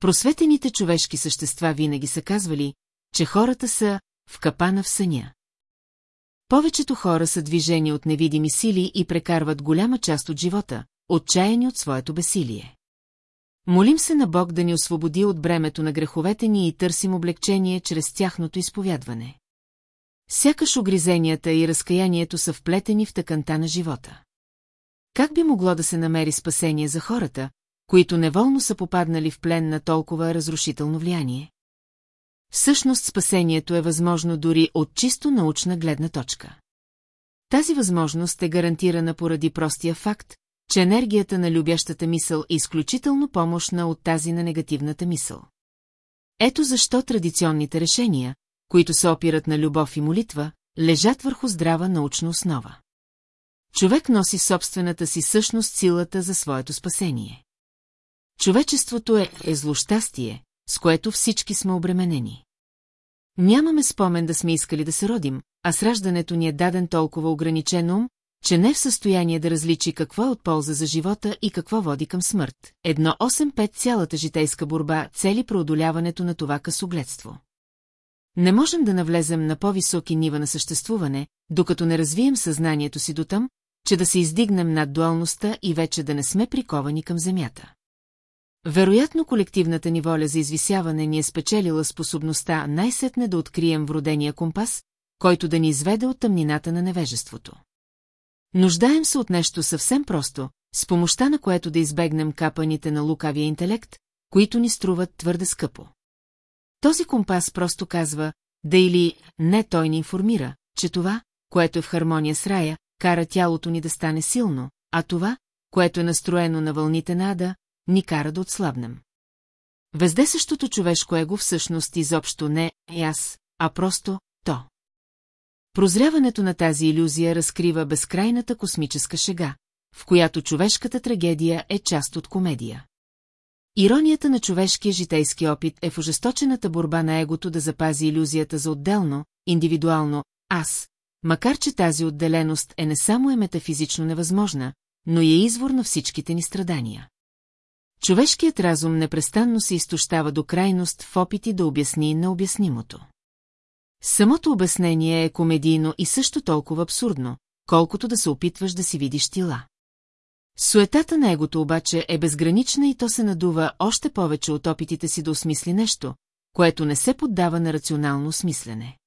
Просветените човешки същества винаги са казвали, че хората са в капана в съня. Повечето хора са движени от невидими сили и прекарват голяма част от живота, отчаяни от своето бесилие. Молим се на Бог да ни освободи от бремето на греховете ни и търсим облегчение чрез тяхното изповядване. Сякаш огризенията и разкаянието са вплетени в тъканта на живота. Как би могло да се намери спасение за хората, които неволно са попаднали в плен на толкова разрушително влияние? Всъщност спасението е възможно дори от чисто научна гледна точка. Тази възможност е гарантирана поради простия факт, че енергията на любящата мисъл е изключително помощна от тази на негативната мисъл. Ето защо традиционните решения, които се опират на любов и молитва, лежат върху здрава научна основа. Човек носи собствената си същност силата за своето спасение. Човечеството е, е злощастие, с което всички сме обременени. Нямаме спомен да сме искали да се родим, а с раждането ни е даден толкова ограничен ум, че не е в състояние да различи какво е от полза за живота и какво води към смърт. Едно 8-5 цялата житейска борба цели преодоляването на това късогледство. Не можем да навлезем на по-високи нива на съществуване, докато не развием съзнанието си до там, че да се издигнем над дуалността и вече да не сме приковани към земята. Вероятно колективната ни воля за извисяване ни е спечелила способността най-сетне да открием вродения компас, който да ни изведе от тъмнината на невежеството. Нуждаем се от нещо съвсем просто, с помощта на което да избегнем капаните на лукавия интелект, които ни струват твърде скъпо. Този компас просто казва, да или не той ни информира, че това, което е в хармония с рая, кара тялото ни да стане силно, а това, което е настроено на вълните на ада, ни кара да отслабнем. Вездесъщото човешко его всъщност изобщо не е аз, а просто то. Прозряването на тази иллюзия разкрива безкрайната космическа шега, в която човешката трагедия е част от комедия. Иронията на човешкия житейски опит е в ожесточената борба на егото да запази иллюзията за отделно, индивидуално аз, макар че тази отделеност е не само е метафизично невъзможна, но и е извор на всичките ни страдания. Човешкият разум непрестанно се изтощава до крайност в опити да обясни необяснимото. Самото обяснение е комедийно и също толкова абсурдно, колкото да се опитваш да си видиш тила. Суетата на егото обаче е безгранична и то се надува още повече от опитите си да осмисли нещо, което не се поддава на рационално осмислене.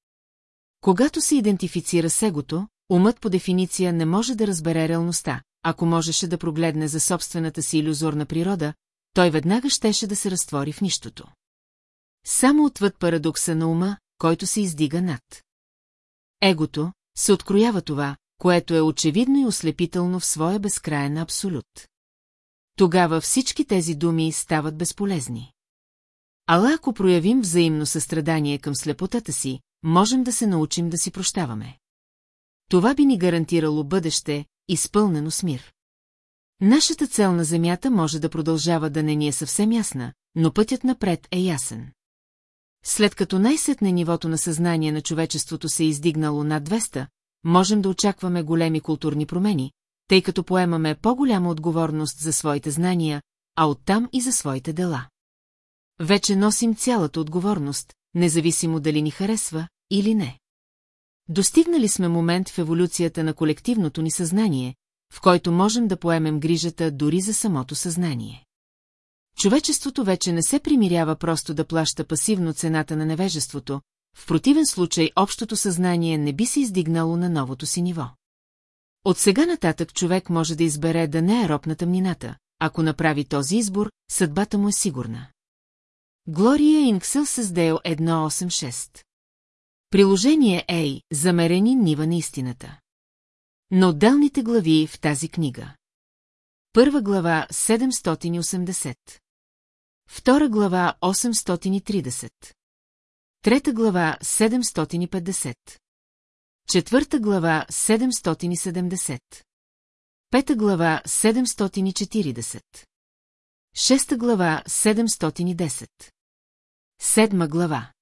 Когато се идентифицира с егото, умът по дефиниция не може да разбере реалността. Ако можеше да прогледне за собствената си иллюзорна природа, той веднага щеше да се разтвори в нищото. Само отвъд парадокса на ума, който се издига над. Егото се откроява това, което е очевидно и ослепително в своя безкрайен абсолют. Тогава всички тези думи стават безполезни. Ала ако проявим взаимно състрадание към слепотата си, можем да се научим да си прощаваме. Това би ни гарантирало бъдеще, изпълнено с мир. Нашата цел на Земята може да продължава да не ни е съвсем ясна, но пътят напред е ясен. След като най-сетне нивото на съзнание на човечеството се е издигнало над 200, можем да очакваме големи културни промени, тъй като поемаме по-голяма отговорност за своите знания, а оттам и за своите дела. Вече носим цялата отговорност, независимо дали ни харесва или не. Достигнали сме момент в еволюцията на колективното ни съзнание, в който можем да поемем грижата дори за самото съзнание. Човечеството вече не се примирява просто да плаща пасивно цената на невежеството, в противен случай общото съзнание не би се издигнало на новото си ниво. От сега нататък човек може да избере да не е роб на тъмнината, ако направи този избор, съдбата му е сигурна. Глория Инксел Създейл 186 Приложение Ей – Замерени нива на истината. На отделните глави в тази книга. Първа глава 780. Втора глава 830. Трета глава 750. Четвърта глава 770. Пета глава 740. Шеста глава 710. Седма глава.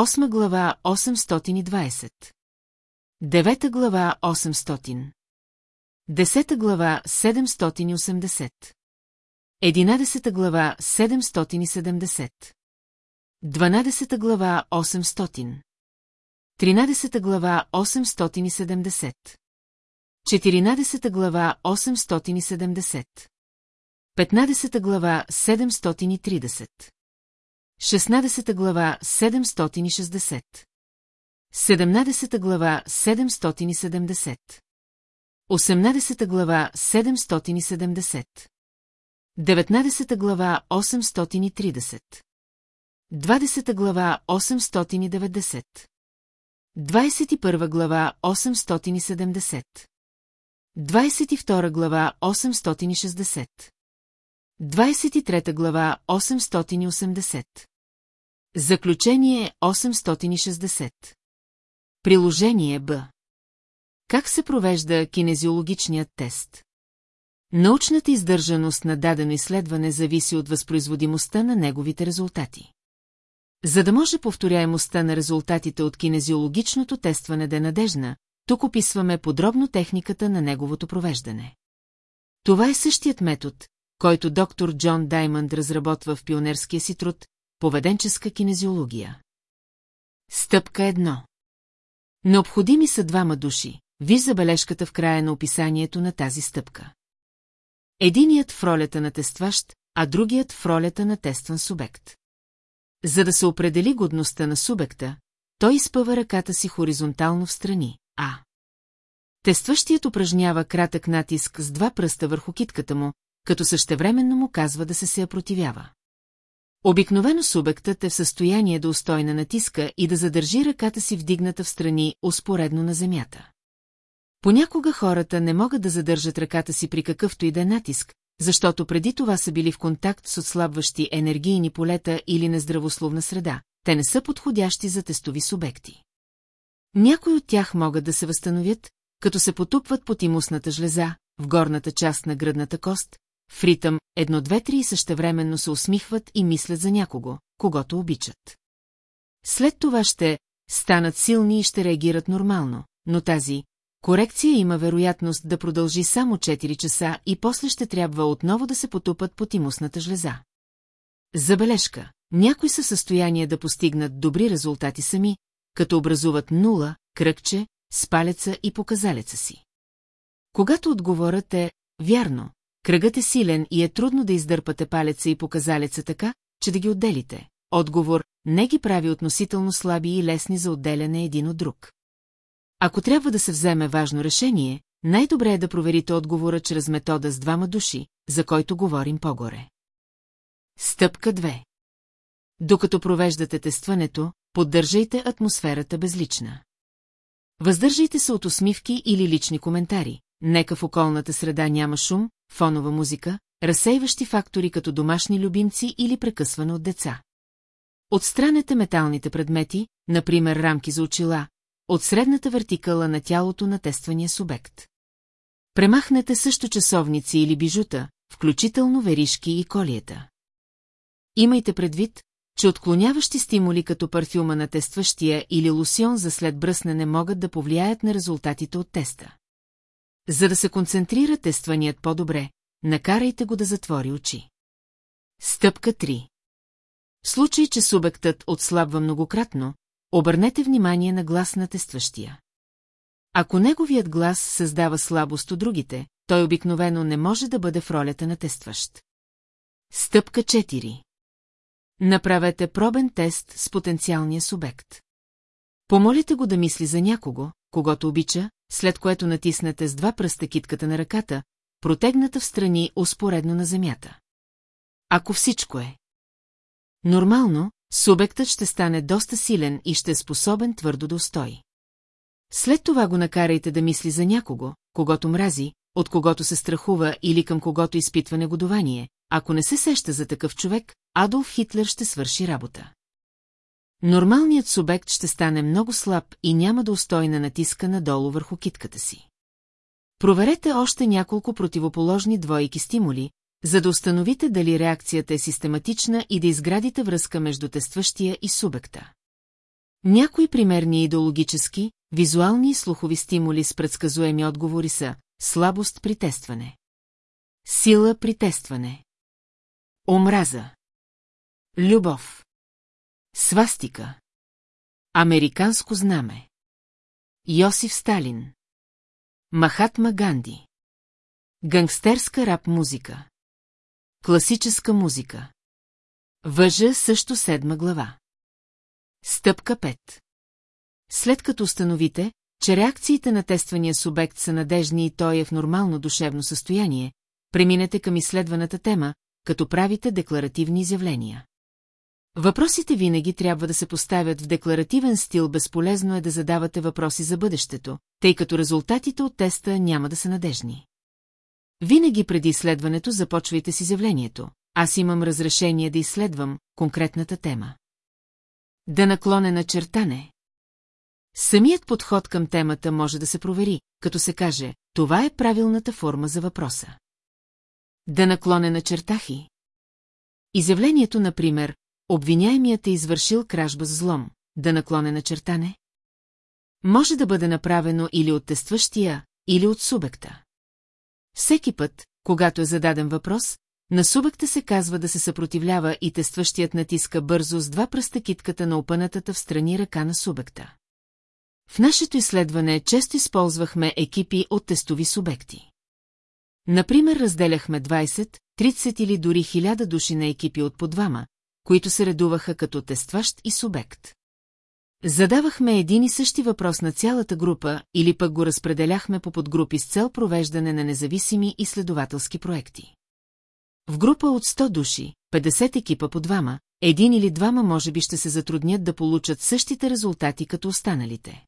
Осма глава 820. Девета глава 800. Десета глава 780. Единадесета глава 770. Дванадесета глава 800. Тринадесета глава 870. Четиринадесета глава 870. Петнадесета глава 730. Шестнадесета глава 760. 17 глава 770 18 глава 770 19 глава 830 20 глава 890 21 глава 870 22 глава 860 23 глава 880 Заключение 860 Приложение Б Как се провежда кинезиологичният тест? Научната издържаност на дадено изследване зависи от възпроизводимостта на неговите резултати. За да може повторяемостта на резултатите от кинезиологичното тестване да е надежна, тук описваме подробно техниката на неговото провеждане. Това е същият метод, който доктор Джон Даймънд разработва в пионерския си труд «Поведенческа кинезиология». Стъпка 1 Необходими са двама души, виж забележката в края на описанието на тази стъпка. Единият в ролята на тестващ, а другият в ролята на тестван субект. За да се определи годността на субекта, той изпъва ръката си хоризонтално в страни, а. Тестващият упражнява кратък натиск с два пръста върху китката му, като същевременно му казва да се се противява. Обикновено субектът е в състояние да устойна натиска и да задържи ръката си вдигната в страни, успоредно на земята. Понякога хората не могат да задържат ръката си при какъвто и да е натиск, защото преди това са били в контакт с отслабващи енергийни полета или нездравословна среда, те не са подходящи за тестови субекти. Някои от тях могат да се възстановят, като се потупват по тимусната жлеза, в горната част на гръдната кост, в ритъм едно-две-три и същевременно се усмихват и мислят за някого, когато обичат. След това ще станат силни и ще реагират нормално, но тази корекция има вероятност да продължи само 4 часа и после ще трябва отново да се потупат по тимусната жлеза. Забележка. Някои са в състояние да постигнат добри резултати сами, като образуват нула, кръгче, с палеца и показалеца си. Когато отговорът е «Вярно», кръгът е силен и е трудно да издърпате палеца и показалеца така, че да ги отделите. Отговор не ги прави относително слаби и лесни за отделяне един от друг. Ако трябва да се вземе важно решение, най-добре е да проверите отговора чрез метода с двама души, за който говорим по-горе. Стъпка 2 Докато провеждате тестването, поддържайте атмосферата безлична. Въздържайте се от усмивки или лични коментари. Нека в околната среда няма шум, фонова музика, разсейващи фактори като домашни любимци или прекъсване от деца. Отстранете металните предмети, например рамки за очила, от средната вертикала на тялото на тествания субект. Премахнете също часовници или бижута, включително веришки и колиета. Имайте предвид, че отклоняващи стимули като парфюма на тестващия или лосьон за след бръснене могат да повлияят на резултатите от теста. За да се концентрира тестваният по-добре, накарайте го да затвори очи. Стъпка 3 В случай, че субектът отслабва многократно, обърнете внимание на глас на тестващия. Ако неговият глас създава слабост от другите, той обикновено не може да бъде в ролята на тестващ. Стъпка 4 Направете пробен тест с потенциалния субект. Помолите го да мисли за някого, когато обича, след което натиснете с два пръста китката на ръката, протегната в страни успоредно на земята. Ако всичко е нормално, субектът ще стане доста силен и ще е способен твърдо да устои. След това го накарайте да мисли за някого, когато мрази, от когото се страхува или към когото изпитва негодование. Ако не се сеща за такъв човек, Адолф Хитлер ще свърши работа. Нормалният субект ще стане много слаб и няма да устои на натиска надолу върху китката си. Проверете още няколко противоположни двойки стимули, за да установите дали реакцията е систематична и да изградите връзка между тестващия и субекта. Някои примерни идеологически, визуални и слухови стимули с предсказуеми отговори са слабост при тестване, сила при тестване, омраза, любов, свастика, американско знаме, Йосиф Сталин, Махатма Ганди, гангстерска рап музика, класическа музика. Въжа също седма глава. Стъпка 5. След като установите, че реакциите на тествания субект са надежни и той е в нормално душевно състояние, преминете към изследваната тема, като правите декларативни изявления. Въпросите винаги трябва да се поставят в декларативен стил, безполезно е да задавате въпроси за бъдещето, тъй като резултатите от теста няма да са надежни. Винаги преди изследването започвайте с изявлението. Аз имам разрешение да изследвам конкретната тема. Да наклоне на чертане. Самият подход към темата може да се провери, като се каже, това е правилната форма за въпроса. Да наклоне на чертахи. Изявлението, например, обвиняемият е извършил кражба с злом, да наклоне на чертане. Може да бъде направено или от тестващия, или от субекта. Всеки път, когато е зададен въпрос, на субекта се казва да се съпротивлява и тестващият натиска бързо с два пръста китката на опънатата в страни ръка на субекта. В нашето изследване често използвахме екипи от тестови субекти. Например, разделяхме 20, 30 или дори 1000 души на екипи от по двама, които се редуваха като тестващ и субект. Задавахме един и същи въпрос на цялата група или пък го разпределяхме по подгрупи с цел провеждане на независими изследователски проекти. В група от 100 души, 50 екипа по двама, един или двама може би ще се затруднят да получат същите резултати като останалите.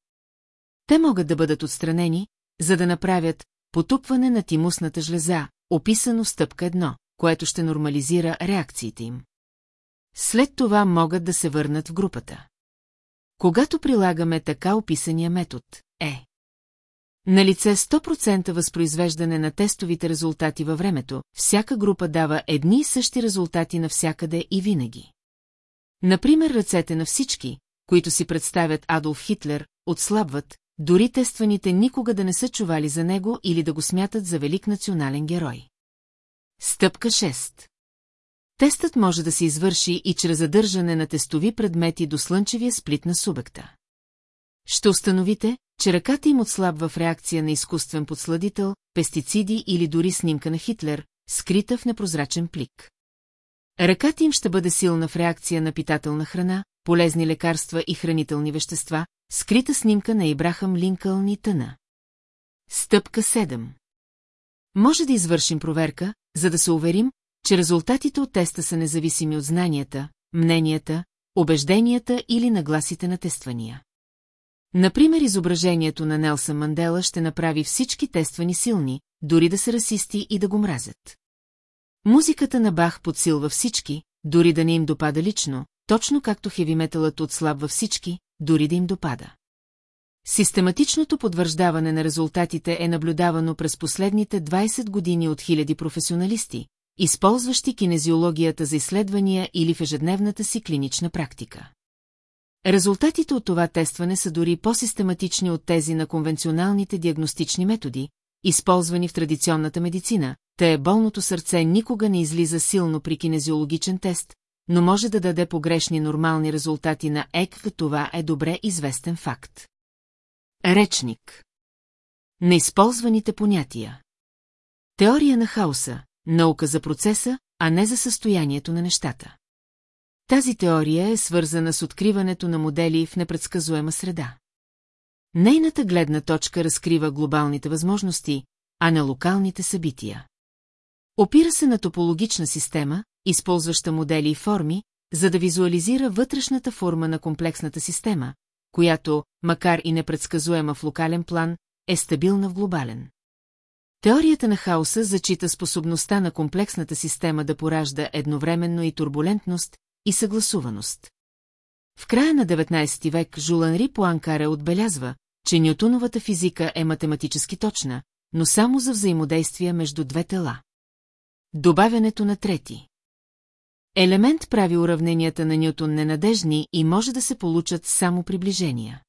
Те могат да бъдат отстранени, за да направят потупване на тимусната жлеза, описано стъпка едно, което ще нормализира реакциите им. След това могат да се върнат в групата. Когато прилагаме така описания метод, е на лице 100% възпроизвеждане на тестовите резултати във времето, всяка група дава едни и същи резултати навсякъде и винаги. Например, ръцете на всички, които си представят Адолф Хитлер, отслабват, дори тестваните никога да не са чували за него или да го смятат за велик национален герой. Стъпка 6 Тестът може да се извърши и чрез задържане на тестови предмети до слънчевия сплит на субекта. Ще установите, че ръката им отслабва в реакция на изкуствен подсладител, пестициди или дори снимка на Хитлер, скрита в непрозрачен плик. Ръката им ще бъде силна в реакция на питателна храна, полезни лекарства и хранителни вещества, скрита снимка на Ибрахам Линкълн и тъна. Стъпка 7 Може да извършим проверка, за да се уверим, че резултатите от теста са независими от знанията, мненията, убежденията или нагласите на тествания. Например, изображението на Нелсън Мандела ще направи всички тествани силни, дори да са расисти и да го мразят. Музиката на Бах подсилва всички, дори да не им допада лично, точно както хевиметалът отслабва всички, дори да им допада. Систематичното подвърждаване на резултатите е наблюдавано през последните 20 години от хиляди професионалисти, използващи кинезиологията за изследвания или в ежедневната си клинична практика. Резултатите от това тестване са дори по-систематични от тези на конвенционалните диагностични методи, използвани в традиционната медицина, тъй болното сърце никога не излиза силно при кинезиологичен тест, но може да даде погрешни нормални резултати на ЕК, това е добре известен факт. Речник Неизползваните понятия Теория на хаоса, наука за процеса, а не за състоянието на нещата. Тази теория е свързана с откриването на модели в непредсказуема среда. Нейната гледна точка разкрива глобалните възможности, а не локалните събития. Опира се на топологична система, използваща модели и форми, за да визуализира вътрешната форма на комплексната система, която, макар и непредсказуема в локален план, е стабилна в глобален. Теорията на хаоса зачита способността на комплексната система да поражда едновременно и турбулентност, и съгласуваност. В края на 19 век Жуланри Пуанкаре отбелязва, че Нютоновата физика е математически точна, но само за взаимодействие между две тела. Добавянето на трети. Елемент прави уравненията на Нютон ненадежни и може да се получат само приближения.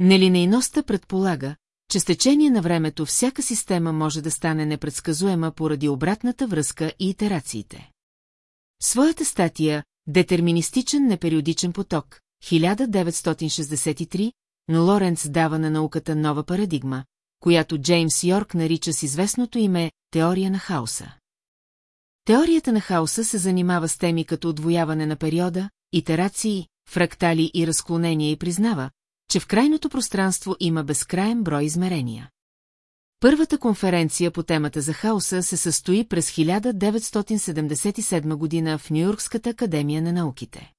Нелинейността предполага, че с течение на времето всяка система може да стане непредсказуема поради обратната връзка и итерациите. Своята статия «Детерминистичен непериодичен поток» 1963, но Лоренц дава на науката нова парадигма, която Джеймс Йорк нарича с известното име «теория на хаоса». Теорията на хаоса се занимава с теми като отвояване на периода, итерации, фрактали и разклонения и признава, че в крайното пространство има безкраен брой измерения. Първата конференция по темата за хаоса се състои през 1977 година в Нью-Йоркската академия на науките.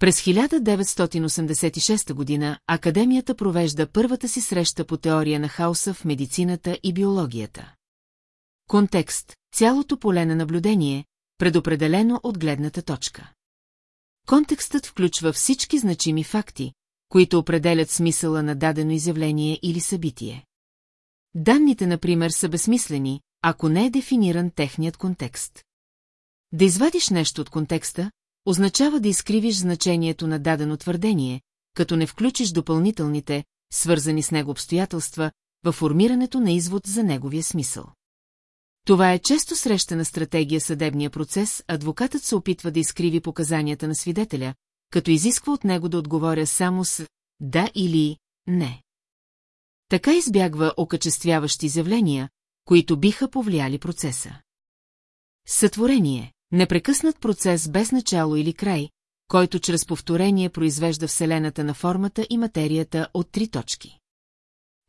През 1986 година Академията провежда първата си среща по теория на хаоса в медицината и биологията. Контекст – цялото поле на наблюдение, предопределено от гледната точка. Контекстът включва всички значими факти, които определят смисъла на дадено изявление или събитие. Данните, например, са безсмислени, ако не е дефиниран техният контекст. Да извадиш нещо от контекста, означава да изкривиш значението на дадено твърдение, като не включиш допълнителните, свързани с него обстоятелства, във формирането на извод за неговия смисъл. Това е често срещана стратегия съдебния процес, адвокатът се опитва да изкриви показанията на свидетеля, като изисква от него да отговоря само с «да» или «не». Така избягва окачествяващи изявления, които биха повлияли процеса. Сътворение – непрекъснат процес без начало или край, който чрез повторение произвежда Вселената на формата и материята от три точки.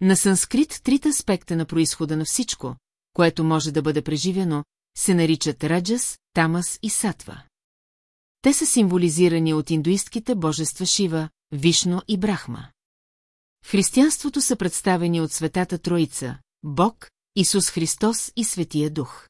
На санскрит трите аспекта на происхода на всичко, което може да бъде преживено, се наричат Раджас, Тамас и Сатва. Те са символизирани от индуистките божества Шива, Вишно и Брахма. Християнството са представени от Светата Троица, Бог, Исус Христос и Светия Дух.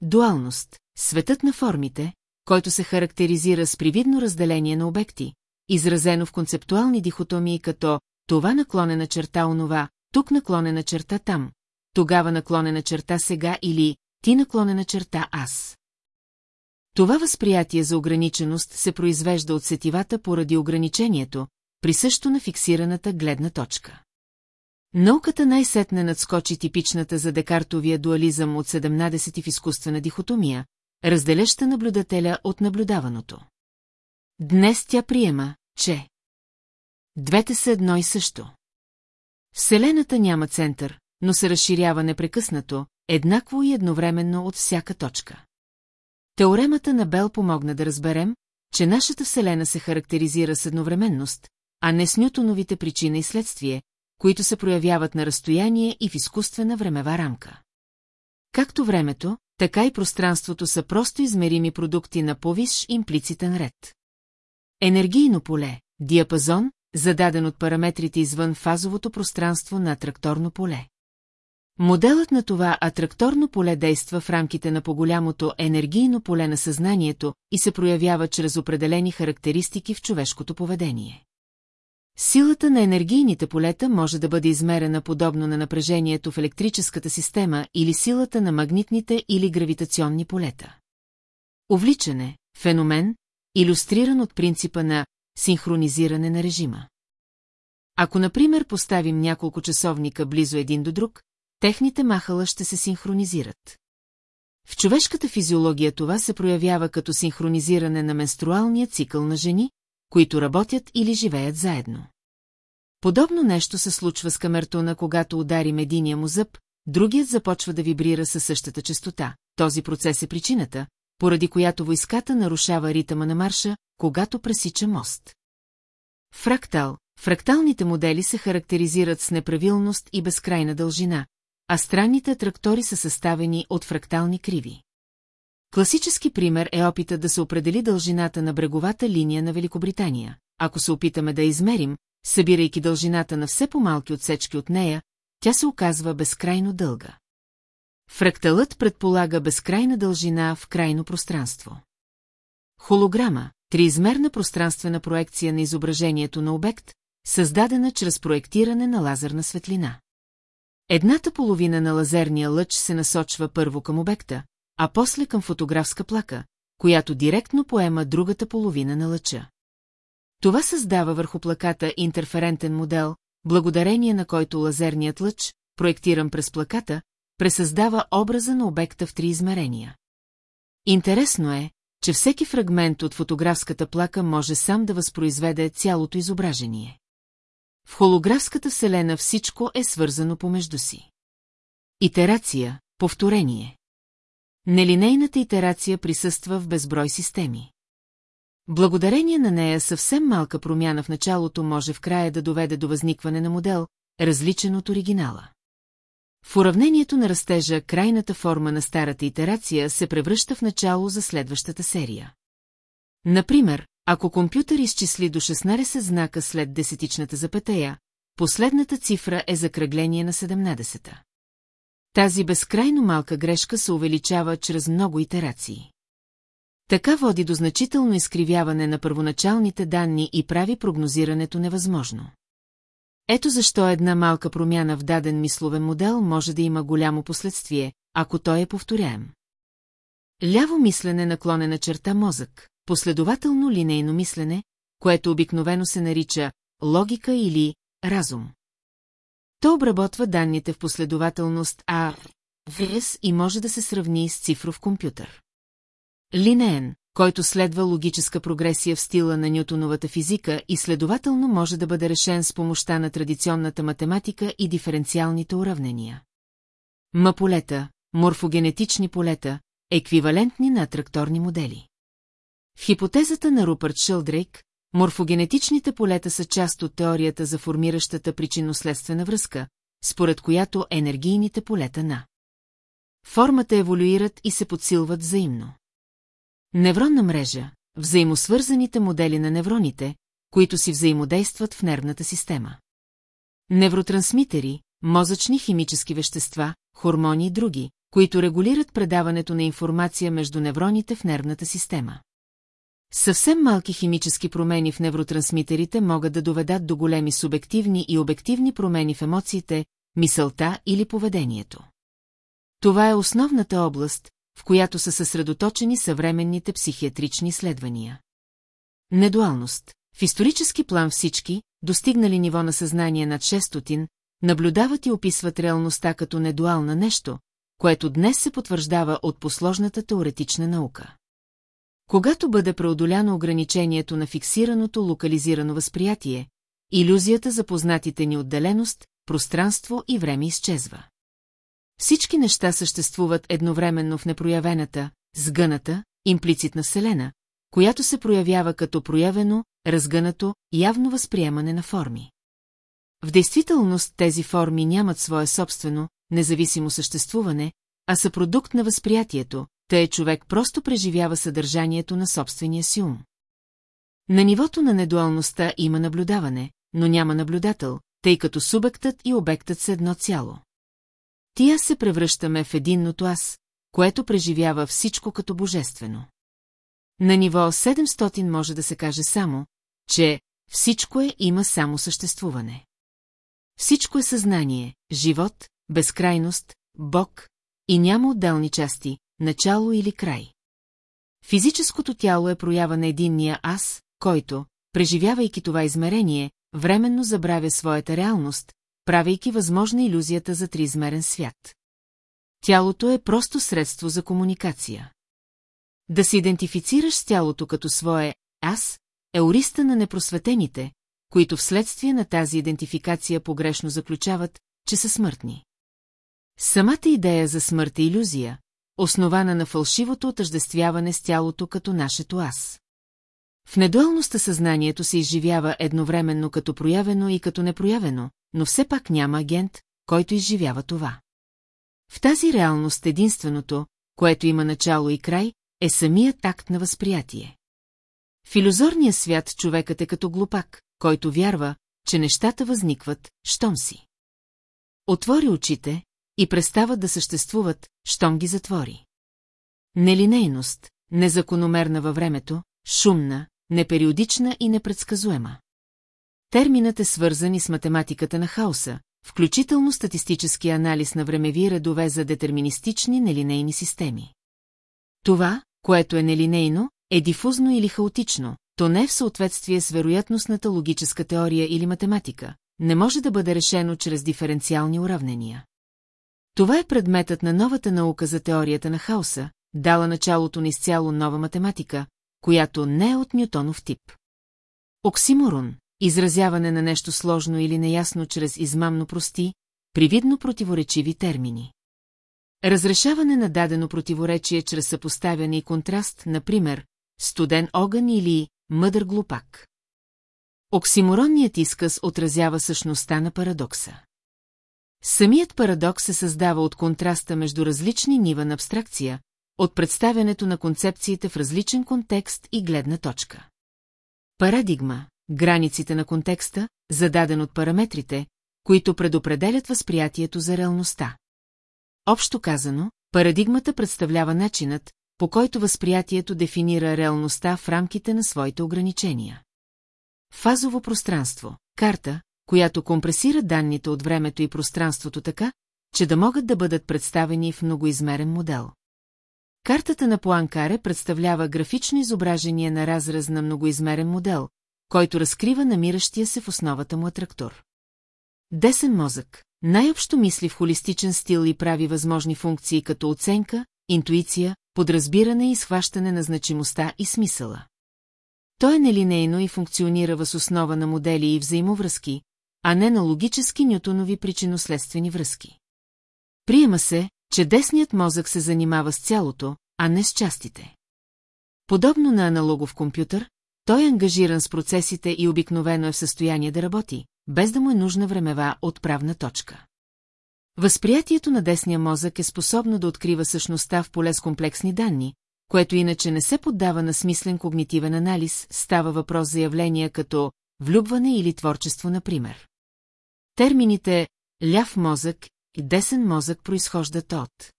Дуалност – светът на формите, който се характеризира с привидно разделение на обекти, изразено в концептуални дихотомии като това наклонена черта онова, тук наклонена черта там, тогава наклонена черта сега или ти наклонена черта аз. Това възприятие за ограниченост се произвежда от сетивата поради ограничението, присъщо на фиксираната гледна точка. Науката най-сетне надскочи типичната за Декартовия дуализъм от 17 в изкуствена дихотомия, разделяща наблюдателя от наблюдаваното. Днес тя приема, че двете са едно и също. Вселената няма център, но се разширява непрекъснато, еднакво и едновременно от всяка точка. Теоремата на Бел помогна да разберем, че нашата Вселена се характеризира с едновременност, а не с нютоновите причина и следствие, които се проявяват на разстояние и в изкуствена времева рамка. Както времето, така и пространството са просто измерими продукти на повиш имплицитен ред. Енергийно поле, диапазон, зададен от параметрите извън фазовото пространство на атракторно поле. Моделът на това атракторно поле действа в рамките на по-голямото енергийно поле на съзнанието и се проявява чрез определени характеристики в човешкото поведение. Силата на енергийните полета може да бъде измерена подобно на напрежението в електрическата система или силата на магнитните или гравитационни полета. Увличане – феномен, иллюстриран от принципа на синхронизиране на режима. Ако, например, поставим няколко часовника близо един до друг, техните махала ще се синхронизират. В човешката физиология това се проявява като синхронизиране на менструалния цикъл на жени, които работят или живеят заедно. Подобно нещо се случва с камертона, когато ударим единия му зъб, другият започва да вибрира със същата частота. Този процес е причината, поради която войската нарушава ритъма на марша, когато пресича мост. Фрактал. Фракталните модели се характеризират с неправилност и безкрайна дължина, а странните трактори са съставени от фрактални криви. Класически пример е опита да се определи дължината на бреговата линия на Великобритания. Ако се опитаме да измерим, събирайки дължината на все по-малки отсечки от нея, тя се оказва безкрайно дълга. Фракталът предполага безкрайна дължина в крайно пространство. Холограма – триизмерна пространствена проекция на изображението на обект, създадена чрез проектиране на лазерна светлина. Едната половина на лазерния лъч се насочва първо към обекта, а после към фотографска плака, която директно поема другата половина на лъча. Това създава върху плаката интерферентен модел, благодарение на който лазерният лъч, проектиран през плаката, пресъздава образа на обекта в три измерения. Интересно е, че всеки фрагмент от фотографската плака може сам да възпроизведе цялото изображение. В холографската вселена всичко е свързано помежду си. Итерация, повторение. Нелинейната итерация присъства в безброй системи. Благодарение на нея съвсем малка промяна в началото може в края да доведе до възникване на модел, различен от оригинала. В уравнението на растежа крайната форма на старата итерация се превръща в начало за следващата серия. Например, ако компютър изчисли до 16 знака след десетичната запетая, последната цифра е закръгление на 17-та. Тази безкрайно малка грешка се увеличава чрез много итерации. Така води до значително изкривяване на първоначалните данни и прави прогнозирането невъзможно. Ето защо една малка промяна в даден мисловен модел може да има голямо последствие, ако той е повторяем. Ляво мислене наклонена черта мозък, последователно линейно мислене, което обикновено се нарича логика или разум. То обработва данните в последователност А, ВС и може да се сравни с цифров компютър. Линеен, който следва логическа прогресия в стила на Нютоновата физика и следователно може да бъде решен с помощта на традиционната математика и диференциалните уравнения. Ма полета, морфогенетични полета, еквивалентни на атракторни модели. В хипотезата на Рупърт Шилдрейк, морфогенетичните полета са част от теорията за формиращата причинно-следствена връзка, според която енергийните полета на формата еволюират и се подсилват взаимно. Невронна мрежа – взаимосвързаните модели на невроните, които си взаимодействат в нервната система. Невротрансмитери – мозъчни химически вещества, хормони и други, които регулират предаването на информация между невроните в нервната система. Съвсем малки химически промени в невротрансмитерите могат да доведат до големи субективни и обективни промени в емоциите, мисълта или поведението. Това е основната област, в която са съсредоточени съвременните психиатрични изследвания. Недуалност. В исторически план всички, достигнали ниво на съзнание над 600, наблюдават и описват реалността като недуална нещо, което днес се потвърждава от посложната теоретична наука. Когато бъде преодоляно ограничението на фиксираното локализирано възприятие, иллюзията за познатите ни отделеност, пространство и време изчезва. Всички неща съществуват едновременно в непроявената, сгъната, имплицитна вселена, която се проявява като проявено, разгънато, явно възприемане на форми. В действителност тези форми нямат свое собствено, независимо съществуване, а са продукт на възприятието, тъй човек просто преживява съдържанието на собствения си ум. На нивото на недуалността има наблюдаване, но няма наблюдател, тъй като субектът и обектът са едно цяло. Тия се превръщаме в единното аз, което преживява всичко като божествено. На ниво 700 може да се каже само, че всичко е има само съществуване. Всичко е съзнание, живот, безкрайност, Бог и няма отделни части, начало или край. Физическото тяло е проява на единния аз, който, преживявайки това измерение, временно забравя своята реалност, правейки възможна иллюзията за триизмерен свят. Тялото е просто средство за комуникация. Да се идентифицираш с тялото като свое «аз» е ориста на непросветените, които вследствие на тази идентификация погрешно заключават, че са смъртни. Самата идея за смърт е иллюзия, основана на фалшивото отъждествяване с тялото като нашето аз. В недуалността съзнанието се изживява едновременно като проявено и като непроявено, но все пак няма агент, който изживява това. В тази реалност единственото, което има начало и край, е самият акт на възприятие. В иллюзорния свят човекът е като глупак, който вярва, че нещата възникват, щом си. Отвори очите и престават да съществуват, щом ги затвори. Нелинейност, незакономерна във времето, шумна, непериодична и непредсказуема. Терминът е свързан и с математиката на хаоса, включително статистически анализ на времеви редове за детерминистични нелинейни системи. Това, което е нелинейно, е дифузно или хаотично, то не е в съответствие с вероятностната логическа теория или математика, не може да бъде решено чрез диференциални уравнения. Това е предметът на новата наука за теорията на хаоса, дала началото на изцяло нова математика, която не е от Нютонов тип. Оксиморон – изразяване на нещо сложно или неясно чрез измамно прости, привидно противоречиви термини. Разрешаване на дадено противоречие чрез съпоставяне и контраст, например, студен огън или мъдър глупак. Оксиморонният изказ отразява същността на парадокса. Самият парадокс се създава от контраста между различни нива на абстракция, от представянето на концепциите в различен контекст и гледна точка. Парадигма – границите на контекста, зададен от параметрите, които предопределят възприятието за реалността. Общо казано, парадигмата представлява начинът, по който възприятието дефинира реалността в рамките на своите ограничения. Фазово пространство – карта, която компресира данните от времето и пространството така, че да могат да бъдат представени в многоизмерен модел. Картата на Пуанкаре представлява графично изображение на разраз на многоизмерен модел, който разкрива намиращия се в основата му атрактор. Десен мозък най-общо мисли в холистичен стил и прави възможни функции като оценка, интуиция, подразбиране и схващане на значимостта и смисъла. Той е нелинейно и функционира въз основа на модели и взаимовръзки, а не на логически нютонови причинно-следствени връзки. Приема се, че десният мозък се занимава с цялото, а не с частите. Подобно на аналогов компютър, той е ангажиран с процесите и обикновено е в състояние да работи, без да му е нужна времева отправна точка. Възприятието на десния мозък е способно да открива същността в поле с комплексни данни, което иначе не се поддава на смислен когнитивен анализ, става въпрос за явления като влюбване или творчество, например. Термините ляв мозък и десен мозък произхождат от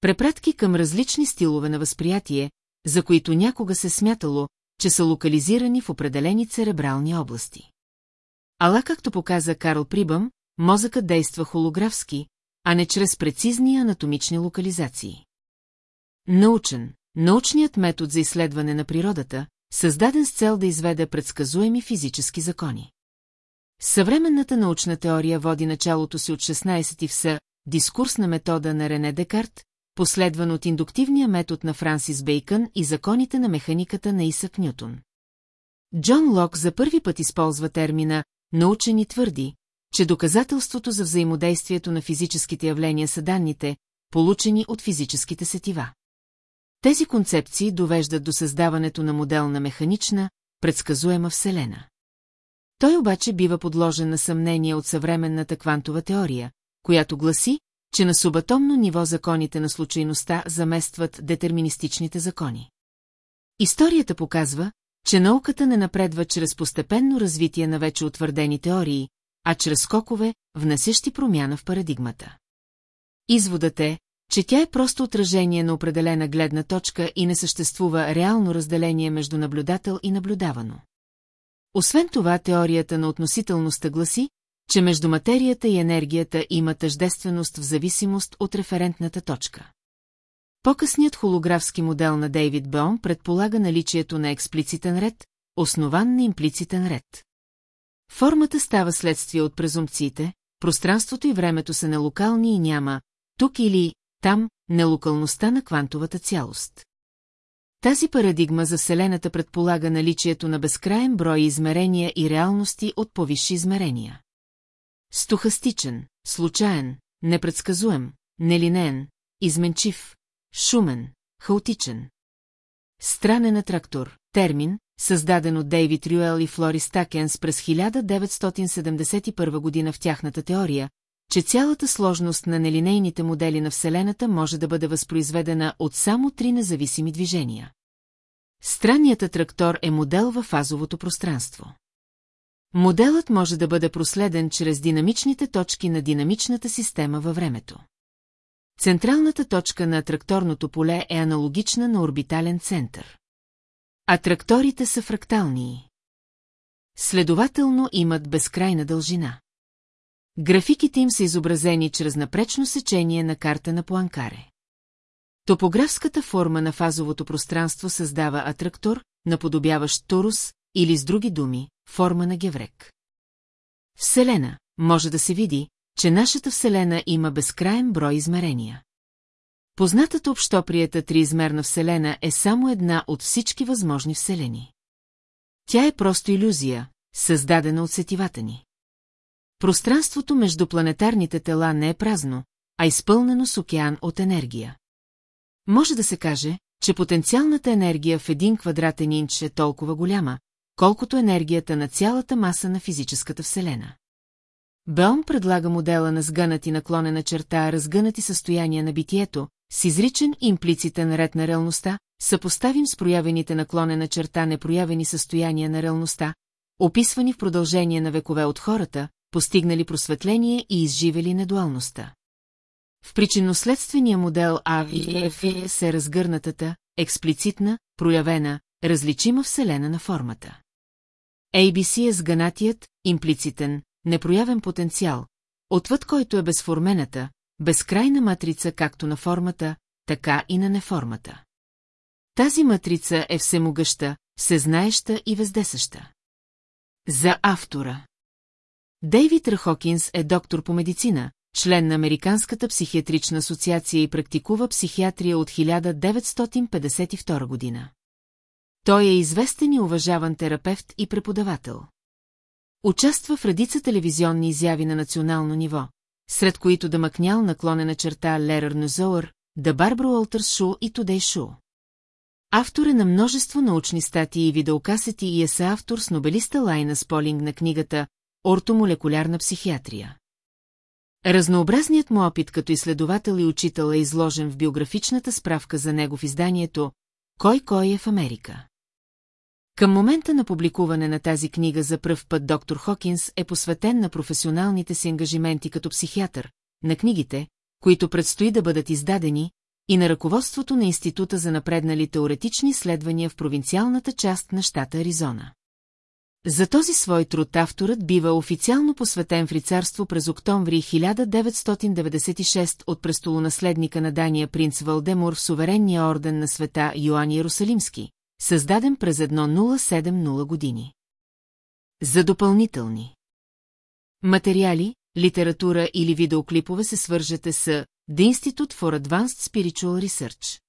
препратки към различни стилове на възприятие, за които някога се смятало, че са локализирани в определени церебрални области. Ала, както показа Карл Прибъм, мозъкът действа холографски, а не чрез прецизни анатомични локализации. Научен. Научният метод за изследване на природата, създаден с цел да изведе предсказуеми физически закони. Съвременната научна теория води началото си от 16 в дискурс на метода на Рене Декарт, последван от индуктивния метод на Франсис Бейкън и законите на механиката на Исък Нютон. Джон Лок за първи път използва термина «научен и твърди», че доказателството за взаимодействието на физическите явления са данните, получени от физическите сетива. Тези концепции довеждат до създаването на модел на механична, предсказуема Вселена. Той обаче бива подложен на съмнение от съвременната квантова теория, която гласи, че на субатомно ниво законите на случайността заместват детерминистичните закони. Историята показва, че науката не напредва чрез постепенно развитие на вече утвърдени теории, а чрез скокове, внасящи промяна в парадигмата. Изводът е, че тя е просто отражение на определена гледна точка и не съществува реално разделение между наблюдател и наблюдавано. Освен това, теорията на относителността гласи, че между материята и енергията има тъждественост в зависимост от референтната точка. По-късният холографски модел на Дейвид Бон предполага наличието на експлицитен ред, основан на имплицитен ред. Формата става следствие от презумпциите, пространството и времето са нелокални и няма, тук или там, нелокалността на квантовата цялост. Тази парадигма за Вселената предполага наличието на безкраен брой измерения и реалности от повисши измерения. Стохастичен, случайен, непредсказуем, нелинеен, изменчив, шумен, хаотичен. Странен атрактор, термин, създаден от Дейвид Рюел и Флорис Такенс през 1971 година в тяхната теория, че цялата сложност на нелинейните модели на Вселената може да бъде възпроизведена от само три независими движения. Странният атрактор е модел във фазовото пространство. Моделът може да бъде проследен чрез динамичните точки на динамичната система във времето. Централната точка на атракторното поле е аналогична на орбитален център. Атракторите са фрактални. Следователно имат безкрайна дължина. Графиките им са изобразени чрез напречно сечение на карта на Пуанкаре. Топографската форма на фазовото пространство създава атрактор, наподобяващ Турус, или с други думи, форма на геврек. Вселена може да се види, че нашата Вселена има безкраен брой измерения. Познатата общоприета триизмерна Вселена е само една от всички възможни Вселени. Тя е просто иллюзия, създадена от сетивата ни. Пространството между планетарните тела не е празно, а изпълнено с океан от енергия. Може да се каже, че потенциалната енергия в един квадратен инч е толкова голяма, колкото енергията на цялата маса на физическата вселена. Беом предлага модела на сгънати наклонена черта, разгънати състояния на битието, с изричен имплицитен ред на реалността, съпоставим с проявените наклонена черта непроявени състояния на реалността, описвани в продължение на векове от хората, постигнали просветление и изживели недуалността. В причинно-следствения модел АВФ се разгърнатата, експлицитна, проявена, различима вселена на формата. ABC е сганатият, имплицитен, непроявен потенциал, отвъд който е безформената, безкрайна матрица както на формата, така и на неформата. Тази матрица е всемогъща, всезнаеща и вездесъща. За автора Дейвид Рахокинс е доктор по медицина, член на Американската психиатрична асоциация и практикува психиатрия от 1952 година. Той е известен и уважаван терапевт и преподавател. Участва в редица телевизионни изяви на национално ниво, сред които да макнял наклонена черта Лерър Нозоър, да Барбара Уолтърс Шу и Тодей Шу. Автор е на множество научни статии и видеокасети и е съавтор с нобелиста Лайна Сполинг на книгата «Ортомолекулярна психиатрия». Разнообразният му опит като изследовател и учител е изложен в биографичната справка за него в изданието «Кой кой е в Америка». Към момента на публикуване на тази книга за пръв път доктор Хокинс е посветен на професионалните си ангажименти като психиатър, на книгите, които предстои да бъдат издадени, и на ръководството на Института за напреднали теоретични изследвания в провинциалната част на щата Аризона. За този свой труд авторът бива официално посветен в рицарство през октомври 1996 от престолонаследника на Дания принц Валдемур в суверенния орден на света Йоан Иерусалимски, създаден през 1070 години. За допълнителни материали, литература или видеоклипове се свържете с The Institute for Advanced Spiritual Research.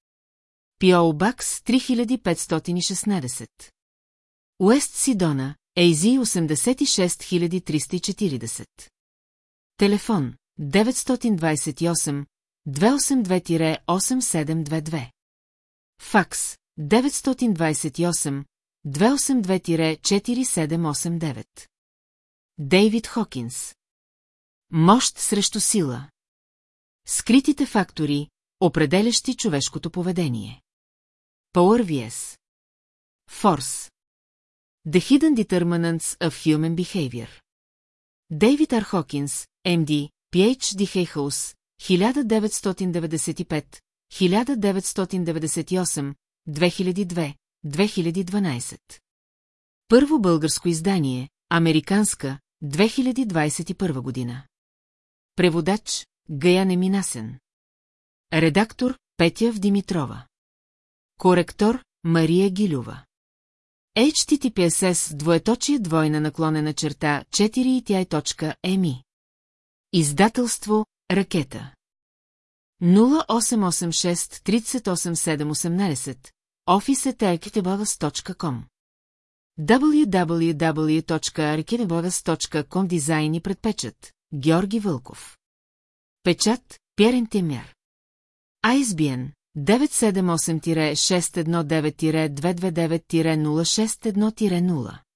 P.O. Бакс 3516 Уест Сидона, AZ 86340 Телефон 928 282-8722 Факс 928 282-4789 Дейвид Хокинс. Мощ срещу сила. Скритите фактори, определящи човешкото поведение. Power VS Force The Hidden Determinants of Human Behavior. Дейвид Ар Хокинс, МД, PhD Хейхаус, 1995, 1998, 2002, 2012. Първо българско издание, Американска, 2021 година. Преводач, Гаяне Минасен. Редактор, Петя Димитрова. Коректор, Мария Гилюва. HTTPSS двоеточие двойна наклонена черта 4 Издателство Ракета. 0886 38718 office.architebogас.com www.architebogas.com Дизайн и предпечат. Георги Вълков. Печат Пьерен Темер ISBN 978-619-229-061-0